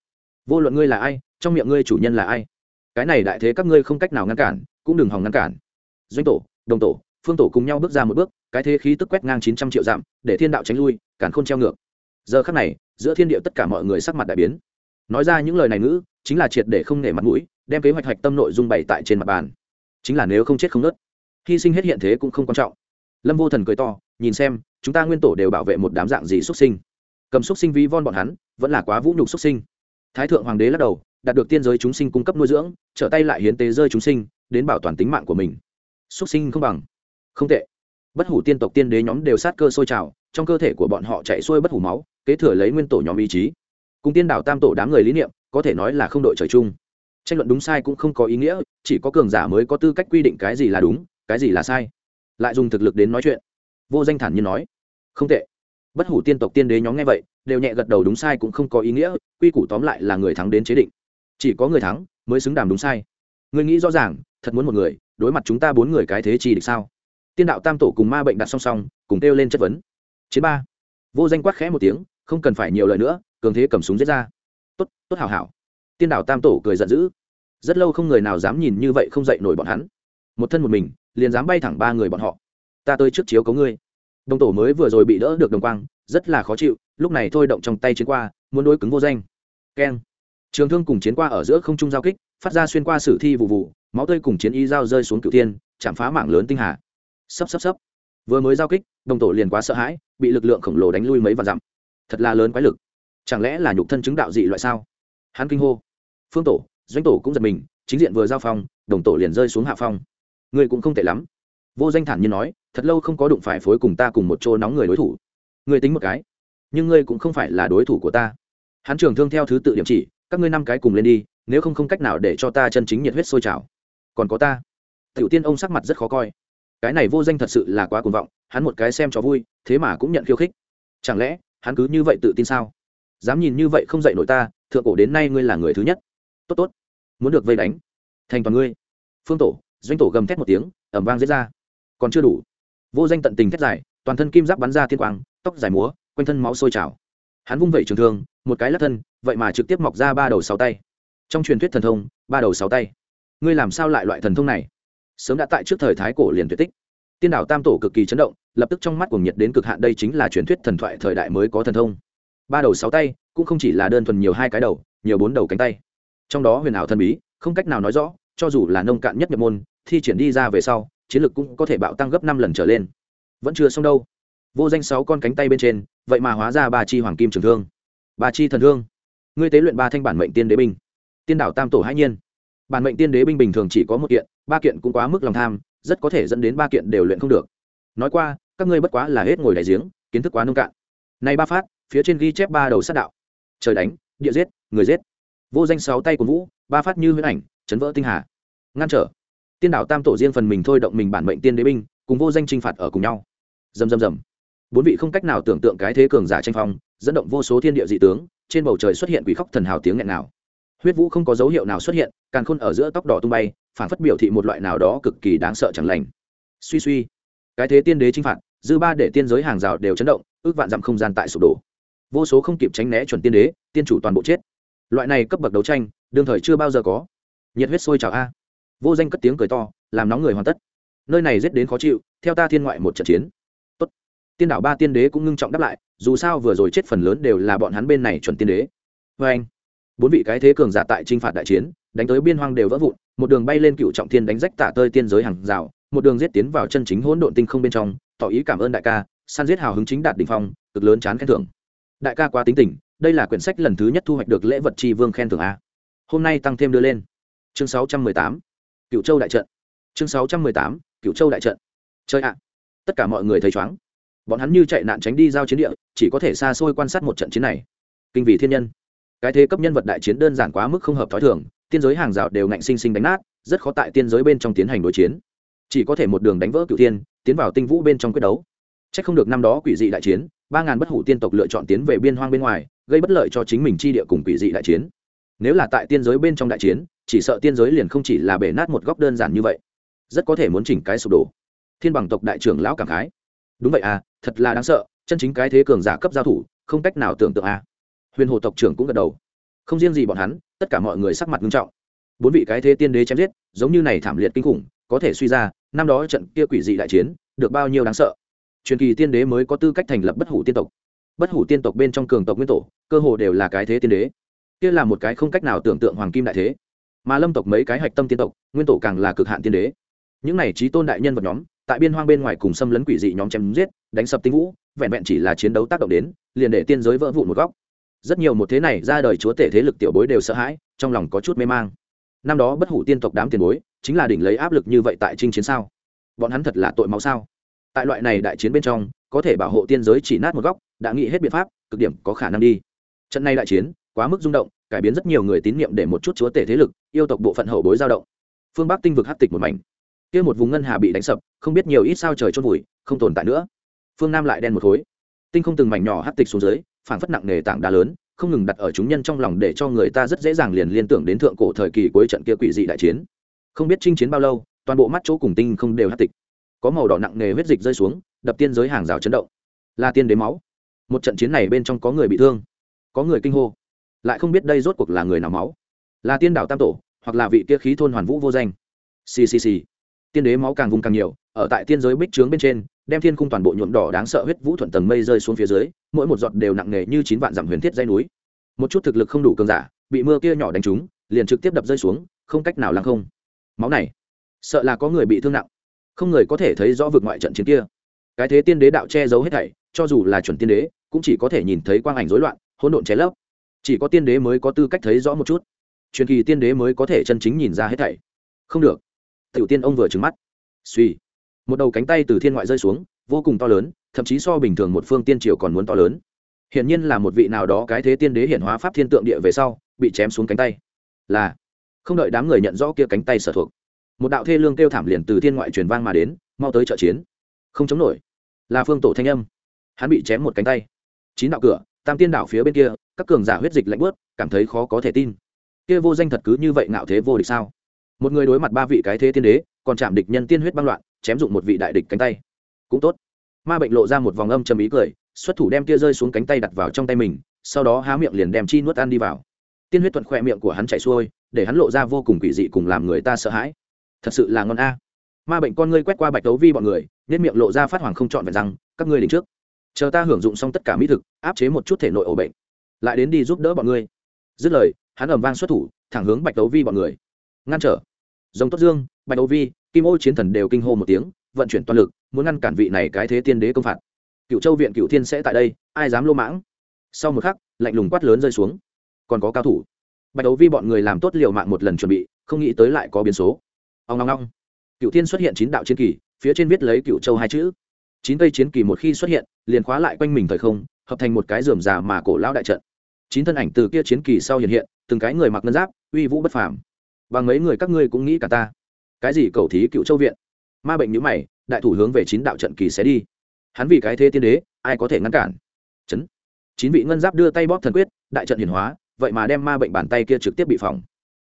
Vô luận ngươi là ai, trong miệng ngươi chủ nhân là ai? Cái này đại thế các ngươi không cách nào ngăn cản, cũng đừng hòng ngăn cản. Doanh tổ, đồng tổ, phương tổ cùng nhau bước ra một bước, cái thế khí tức quét ngang chín trăm triệu dặm, để thiên đạo tránh lui cản khôn treo ngược. Giờ khắc này, giữa thiên địa tất cả mọi người sắc mặt đại biến. Nói ra những lời này ngữ, chính là triệt để không nể mặt mũi, đem kế hoạch hạch tâm nội dung bày tại trên mặt bàn chính là nếu không chết không nớt. Hy sinh hết hiện thế cũng không quan trọng. Lâm vô thần cười to, nhìn xem, chúng ta nguyên tổ đều bảo vệ một đám dạng gì xuất sinh. Cầm xuất sinh vi von bọn hắn, vẫn là quá vũ nhục xuất sinh. Thái thượng hoàng đế lắc đầu, đạt được tiên giới chúng sinh cung cấp nuôi dưỡng, trở tay lại hiến tế rơi chúng sinh, đến bảo toàn tính mạng của mình. Xuất sinh không bằng. Không tệ. Bất hủ tiên tộc tiên đế nhóm đều sát cơ sôi trào, trong cơ thể của bọn họ chạy xuôi bất hủ máu, kế thừa lấy nguyên tổ nhóm ý chí. Cùng tiên đảo tam tổ đám người lý niệm, có thể nói là không đội trời chung tranh luận đúng sai cũng không có ý nghĩa, chỉ có cường giả mới có tư cách quy định cái gì là đúng, cái gì là sai. Lại dùng thực lực đến nói chuyện. Vô danh thản nhiên nói, không tệ. Bất hủ tiên tộc tiên đế nhóm nghe vậy, đều nhẹ gật đầu đúng sai cũng không có ý nghĩa, quy củ tóm lại là người thắng đến chế định. Chỉ có người thắng mới xứng đàm đúng sai. Người nghĩ rõ ràng, thật muốn một người, đối mặt chúng ta bốn người cái thế chi địch sao? Tiên đạo tam tổ cùng ma bệnh đặt song song, cùng kêu lên chất vấn. Chiến ba. Vô danh quát khẽ một tiếng, không cần phải nhiều lời nữa, cường thế cầm súng giết ra. Tốt tốt hảo hảo tiên đảo tam tổ cười giận dữ. Rất lâu không người nào dám nhìn như vậy không dậy nổi bọn hắn. Một thân một mình, liền dám bay thẳng ba người bọn họ. Ta tới trước chiếu có ngươi. Đồng tổ mới vừa rồi bị đỡ được đồng quang, rất là khó chịu, lúc này thôi động trong tay chiến qua, muốn đối cứng vô danh. Keng. Trường thương cùng chiến qua ở giữa không trung giao kích, phát ra xuyên qua sử thi vụ vụ, máu tươi cùng chiến y dao rơi xuống cựu thiên, chạm phá mạng lớn tinh hà. Sắp sắp sắp vừa mới giao kích, đồng tổ liền quá sợ hãi, bị lực lượng khổng lồ đánh lui mấy vạn dặm. Thật là lớn quái lực. Chẳng lẽ là nhục thân chứng đạo dị loại sao? Hắn kinh hô phương tổ, doanh tổ cũng giật mình, chính diện vừa giao phong, đồng tổ liền rơi xuống hạ phong. Ngươi cũng không tệ lắm. Vô danh thản nhiên nói, thật lâu không có đụng phải phối cùng ta cùng một chỗ nóng người đối thủ. Ngươi tính một cái, nhưng ngươi cũng không phải là đối thủ của ta. Hắn trường thương theo thứ tự điểm chỉ, các ngươi năm cái cùng lên đi, nếu không không cách nào để cho ta chân chính nhiệt huyết sôi trào. Còn có ta. Tiểu tiên ông sắc mặt rất khó coi. Cái này vô danh thật sự là quá cuồng vọng, hắn một cái xem cho vui, thế mà cũng nhận khiêu khích. Chẳng lẽ, hắn cứ như vậy tự tin sao? Dám nhìn như vậy không dạy nổi ta, thượng cổ đến nay ngươi là người thứ nhất tốt tốt. Muốn được vây đánh. Thành toàn ngươi. Phương tổ, doanh tổ gầm thét một tiếng ẩm vang diễn ra. Còn chưa đủ. Vô danh tận tình thét dài, toàn thân kim giáp bắn ra thiên quang, tóc dài múa, quanh thân máu sôi trào. Hắn vung vẩy trường thương, một cái lắc thân, vậy mà trực tiếp mọc ra ba đầu sáu tay. Trong truyền thuyết thần thông, ba đầu sáu tay. Ngươi làm sao lại loại thần thông này? Sớm đã tại trước thời thái cổ liền tuyệt tích. Tiên đảo tam tổ cực kỳ chấn động, lập tức trong mắt cuồng nhiệt đến cực hạn đây chính là truyền thuyết thần thoại thời đại mới có thần thông. Ba đầu sáu tay, cũng không chỉ là đơn thuần nhiều hai cái đầu, nhiều bốn đầu cánh tay trong đó huyền ảo thần bí, không cách nào nói rõ, cho dù là nông cạn nhất nhập môn, thi triển đi ra về sau, chiến lược cũng có thể bạo tăng gấp năm lần trở lên. Vẫn chưa xong đâu. Vô danh sáu con cánh tay bên trên, vậy mà hóa ra ba chi hoàng kim trường thương. Ba chi thần thương. Ngươi tế luyện ba thanh bản mệnh tiên đế binh. Tiên đảo tam tổ hãi nhiên. Bản mệnh tiên đế binh bình thường chỉ có một kiện, ba kiện cũng quá mức lòng tham, rất có thể dẫn đến ba kiện đều luyện không được. Nói qua, các ngươi bất quá là hết ngồi đại giếng, kiến thức quá nông cạn. Nay ba phát, phía trên ghi chép ba đầu sát đạo. Trời đánh, địa giết, người giết vô danh sáu tay của vũ, ba phát như huyễn ảnh, chấn vỡ tinh hà. Ngăn trở. Tiên đảo tam tổ riêng phần mình thôi động mình bản mệnh tiên đế binh, cùng vô danh t r i n h phạt ở cùng nhau. Dầm dầm dầm bốn vị không cách nào tưởng tượng cái thế cường giả tranh phong, dẫn động vô số thiên địa dị tướng, trên bầu trời xuất hiện quỷ khóc thần hào tiếng nghẹn nào huyết vũ không có dấu hiệu nào xuất hiện, càn khôn ở giữa tóc đỏ tung bay, phản phất biểu thị một loại nào đó cực kỳ đáng sợ chẳng lành. Suy suy. Cái thế tiên đế trinh phạt, dư ba để tiên giới hàng rào đều chấn động, ước vạn dặm không gian tại sụp đổ. Vô số không kịp tránh né chuẩn tiên đế, tiên chủ toàn bộ chết loại này cấp bậc đấu tranh, đương thời chưa bao giờ có. Nhiệt huyết sôi trào a. Vô danh cất tiếng cười to, làm nóng người hoàn tất. Nơi này giết đến khó chịu, theo ta thiên ngoại một trận chiến. Tốt. tiên đảo ba tiên đế cũng ngưng trọng đáp lại, dù sao vừa rồi chết phần lớn đều là bọn hắn bên này chuẩn tiên đế. Vê anh. Bốn vị cái thế cường giả tại t r i n h phạt đại chiến, đánh tới biên hoang đều vỡ vụn, một đường bay lên cựu trọng thiên đánh rách tả tơi tiên giới hàng rào, một đường giết tiến vào chân chính hỗn độn tinh không bên trong, tỏ ý cảm ơn đại ca, san giết hào hứng chính đạt đình phong, cực lớn chán khen thưởng. Đại ca quá tính tình đây là quyển sách lần thứ nhất thu hoạch được lễ vật tri vương khen thưởng a. Hôm nay tăng thêm đưa lên. Chương sáu trăm mười tám cựu châu đại trận. Chương sáu trăm mười tám cựu châu đại trận. Chơi ạ. Tất cả mọi người thấy chóng bọn hắn như chạy nạn tránh đi giao chiến địa, chỉ có thể xa xôi quan sát một trận chiến này. Kinh vì thiên nhân. Cái thế cấp nhân vật đại chiến đơn giản quá mức không hợp t h ó i thường, tiên giới hàng rào đều ngạnh sinh sinh đánh nát, rất khó tại tiên giới bên trong tiến hành đối chiến. Chỉ có thể một đường đánh vỡ cựu tiên tiến vào tinh vũ bên trong quyết đấu. C h ắ c không được năm đó quỷ dị đại chiến, ba ngàn bất hủ tiên tộc lựa chọn tiến về biên hoang bên ngoài gây bất lợi cho chính mình chi địa cùng quỷ dị đại chiến. Nếu là tại tiên giới bên trong đại chiến, chỉ sợ tiên giới liền không chỉ là bể nát một góc đơn giản như vậy. Rất có thể muốn chỉnh cái sụp đổ. Thiên bằng tộc đại trưởng lão cảm khái. Đúng vậy à thật là đáng sợ, chân chính cái thế cường giả cấp giao thủ, không cách nào tưởng tượng à. Huyền hồ tộc trưởng cũng gật đầu. Không riêng gì bọn hắn, tất cả mọi người sắc mặt nghiêm trọng. Bốn vị cái thế tiên đế chém giết, giống như này thảm liệt kinh khủng, có thể suy ra, năm đó trận kia quỷ dị đại chiến, được bao nhiêu đáng sợ. Truyền kỳ tiên đế mới có tư cách thành lập bất hủ tiên tộc bất hủ tiên tộc bên trong cường tộc nguyên tổ, cơ hồ đều là cái thế tiên đế. Kia là một cái không cách nào tưởng tượng hoàng kim đại thế. Mà lâm tộc mấy cái hạch tâm tiên tộc, nguyên tổ càng là cực hạn tiên đế. Những này trí tôn đại nhân vật nhóm, tại biên hoang bên ngoài cùng xâm lấn quỷ dị nhóm chém giết, đánh sập tinh vũ, vẹn vẹn chỉ là chiến đấu tác động đến, liền để tiên giới vỡ vụn một góc. Rất nhiều một thế này ra đời chúa tể thế lực tiểu bối đều sợ hãi, trong lòng có chút mê mang. Năm đó bất hủ tiên tộc đám tiền bối, chính là đỉnh lấy áp lực như vậy tại trinh chiến sao? Bọn hắn thật là tội máu sao? Tại loại này đại chiến bên trong, có thể bảo hộ tiên giới chỉ nát một góc đã nghĩ hết biện pháp, cực điểm có khả năng đi. Trận này đại chiến, quá mức rung động, cải biến rất nhiều người tín nhiệm để một chút chúa tể thế lực, yêu tộc bộ phận hậu bối giao động. Phương bắc tinh vực hát tịch một mảnh. Kia một vùng ngân hà bị đánh sập, không biết nhiều ít sao trời chôn vùi, không tồn tại nữa. Phương nam lại đen một khối. Tinh không từng mảnh nhỏ hát tịch xuống dưới, phảng phất nặng nề tảng đá lớn, không ngừng đặt ở chúng nhân trong lòng để cho người ta rất dễ dàng liền liên tưởng đến thượng cổ thời kỳ cuối trận kia quỷ dị đại chiến. Không biết chinh chiến bao lâu, toàn bộ mắt chỗ cùng tinh không đều hát tịch. Có màu đỏ nặng nề huyết dịch rơi xuống, đập tiên giới hàng rào chấn động. Là tiên đế máu một trận chiến này bên trong có người bị thương, có người kinh hô, lại không biết đây rốt cuộc là người nào máu, là tiên đảo tam tổ, hoặc là vị kia khí thôn hoàn vũ vô danh. Ccc tiên đế máu càng vùng càng nhiều, ở tại tiên giới bích trướng bên trên, đem thiên khung toàn bộ nhuộm đỏ đáng sợ huyết vũ thuận tầng mây rơi xuống phía dưới, mỗi một giọt đều nặng nề như chín vạn dặm huyền thiết dây núi. Một chút thực lực không đủ cường giả, bị mưa kia nhỏ đánh trúng, liền trực tiếp đập rơi xuống, không cách nào lăng không. Máu này, sợ là có người bị thương nặng, không người có thể thấy rõ vực ngoại trận chiến kia. Cái thế tiên đế đạo che giấu hết thảy cho dù là chuẩn tiên đế, cũng chỉ có thể nhìn thấy quang ảnh rối loạn, hỗn độn cháy lấp. Chỉ có tiên đế mới có tư cách thấy rõ một chút. Truyền kỳ tiên đế mới có thể chân chính nhìn ra hết thảy. Không được. Tiểu tiên ông vừa trừng mắt. Suy. Một đầu cánh tay từ thiên ngoại rơi xuống, vô cùng to lớn, thậm chí so bình thường một phương tiên triều còn muốn to lớn. Hiển nhiên là một vị nào đó cái thế tiên đế hiển hóa pháp thiên tượng địa về sau, bị chém xuống cánh tay. Là. Không đợi đám người nhận rõ kia cánh tay sở thuộc, một đạo thê lương kêu thảm liền từ thiên ngoại truyền vang mà đến, mau tới trợ chiến. Không chống nổi. Là phương tổ thanh âm hắn bị chém một cánh tay. Chín đạo cửa, tam tiên đảo phía bên kia, các cường giả huyết dịch lạnh bớt cảm thấy khó có thể tin. Kia vô danh thật cứ như vậy ngạo thế vô địch sao? Một người đối mặt ba vị cái thế tiên đế, còn chạm địch nhân tiên huyết băng loạn, chém dụng một vị đại địch cánh tay. Cũng tốt. Ma bệnh lộ ra một vòng âm trầm ý cười, xuất thủ đem kia rơi xuống cánh tay đặt vào trong tay mình, sau đó há miệng liền đem chi nuốt ăn đi vào. Tiên huyết thuận khỏe miệng của hắn chạy xuôi, để hắn lộ ra vô cùng quỷ dị cùng làm người ta sợ hãi. Thật sự là ngon a. Ma bệnh con ngươi quét qua bạch tấu vi bọn người nên miệng lộ ra phát hoàng không chọn vẹn rằng các ngươi đỉnh trước chờ ta hưởng dụng xong tất cả mỹ thực, áp chế một chút thể nội ổ bệnh. Lại đến đi giúp đỡ bọn ngươi. Dứt lời, hắn ẩm vang xuất thủ, thẳng hướng bạch Đấu vi bọn người. Ngăn trở. Dòng tốt dương, bạch Đấu vi, kim ô chiến thần đều kinh hô một tiếng, vận chuyển toàn lực, muốn ngăn cản vị này cái thế tiên đế công phạt. Cựu châu viện cựu thiên sẽ tại đây, ai dám lô mãng? Sau một khắc, lạnh lùng quát lớn rơi xuống. Còn có cao thủ. Bạch đấu vi bọn người làm tốt liều mạng một lần chuẩn bị, không nghĩ tới lại có biến số. Ông long long cựu thiên xuất hiện chín đạo chiến kỳ, phía trên viết lấy cựu châu hai chữ chín cây chiến kỳ một khi xuất hiện, liền khóa lại quanh mình thời không, hợp thành một cái dườm già mà cổ lao đại trận. Chín thân ảnh từ kia chiến kỳ sau hiện hiện, từng cái người mặc ngân giáp, uy vũ bất phàm. Bằng mấy người các ngươi cũng nghĩ cả ta. Cái gì cầu thí cựu châu viện? Ma bệnh nhữ mày, đại thủ hướng về chín đạo trận kỳ sẽ đi. Hắn vì cái thế tiên đế, ai có thể ngăn cản? Chấn. Chín vị ngân giáp đưa tay bóp thần quyết, đại trận hiển hóa, vậy mà đem ma bệnh bàn tay kia trực tiếp bị phòng.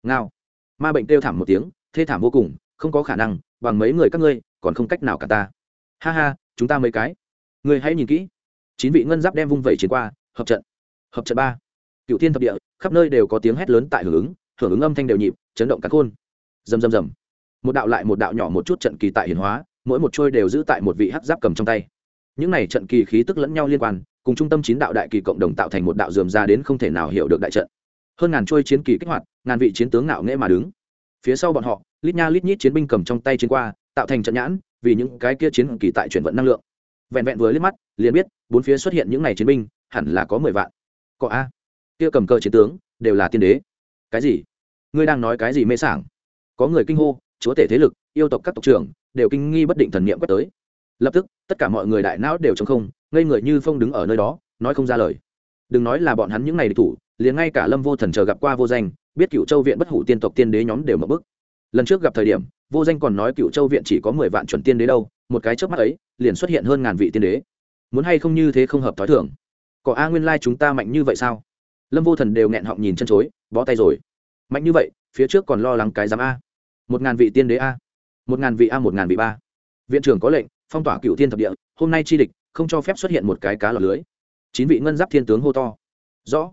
ngao. Ma bệnh kêu thảm một tiếng, thê thảm vô cùng, không có khả năng, bằng mấy người các ngươi, còn không cách nào cả ta. Ha ha chúng ta mấy cái. Người hãy nhìn kỹ. Chín vị ngân giáp đem vung vẩy chiến qua, hợp trận. Hợp trận ba. Cựu thiên thập địa, khắp nơi đều có tiếng hét lớn tại hưởng ứng hưởng ứng âm thanh đều nhịp, chấn động các khôn rầm rầm rầm. Một đạo lại một đạo nhỏ một chút trận kỳ tại hiển hóa, mỗi một trôi đều giữ tại một vị hắc giáp cầm trong tay. Những này trận kỳ khí tức lẫn nhau liên quan, cùng trung tâm chín đạo đại kỳ cộng đồng tạo thành một đạo dườm ra đến không thể nào hiểu được đại trận. Hơn ngàn trôi chiến kỳ kích hoạt, ngàn vị chiến tướng nạo nghễ mà đứng. Phía sau bọn họ, lít nha lít nhít chiến binh cầm trong tay chiến qua tạo thành trận nhãn, vì những cái kia chiến kỳ tại chuyển vận năng lượng. Vẹn vẹn vừa liếc mắt, liền biết, bốn phía xuất hiện những này chiến binh, hẳn là có mười vạn. Có a. Kia cầm cờ chiến tướng, đều là tiên đế. Cái gì? Ngươi đang nói cái gì mê sảng? Có người kinh hô, chúa tể thế lực, yêu tộc các tộc trưởng, đều kinh nghi bất định thần niệm quét tới. Lập tức, tất cả mọi người đại não đều trống không, ngây người như phong đứng ở nơi đó, nói không ra lời. Đừng nói là bọn hắn những ngày địch thủ, liền ngay cả lâm vô thần chờ gặp qua vô danh, biết cựu châu viện bất hủ tiên tộc tiên đế nhóm đều mở bức lần trước gặp thời điểm, vô danh còn nói cựu châu viện chỉ có mười vạn chuẩn tiên đế đâu, một cái trước mắt ấy, liền xuất hiện hơn ngàn vị tiên đế. Muốn hay không như thế không hợp t h ó i thưởng có a nguyên lai、like、chúng ta mạnh như vậy sao? Lâm vô thần đều nghẹn họng nhìn chân chối, bó tay rồi. Mạnh như vậy, phía trước còn lo lắng cái giám a. Một ngàn vị tiên đế a. Một ngàn vị a, một ngàn vị ba. Viện trưởng có lệnh, phong tỏa cựu thiên thập địa, hôm nay chi địch, không cho phép xuất hiện một cái cá lọc lưới. Chín vị ngân giáp thiên tướng hô to. Rõ.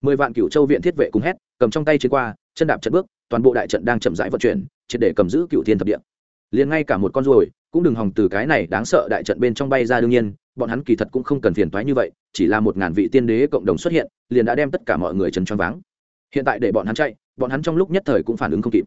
Mười vạn cựu châu viện thiết vệ cùng hét, cầm trong tay chiến qua, chân đạp trận bước toàn bộ đại trận đang chậm rãi vận chuyển, triệt để cầm giữ cựu thiên thập địa. Liền ngay cả một con ruồi cũng đừng hòng từ cái này đáng sợ đại trận bên trong bay ra đương nhiên, bọn hắn kỳ thật cũng không cần phiền toái như vậy, chỉ là một ngàn vị tiên đế cộng đồng xuất hiện, liền đã đem tất cả mọi người trần choáng váng. Hiện tại để bọn hắn chạy, bọn hắn trong lúc nhất thời cũng phản ứng không kịp.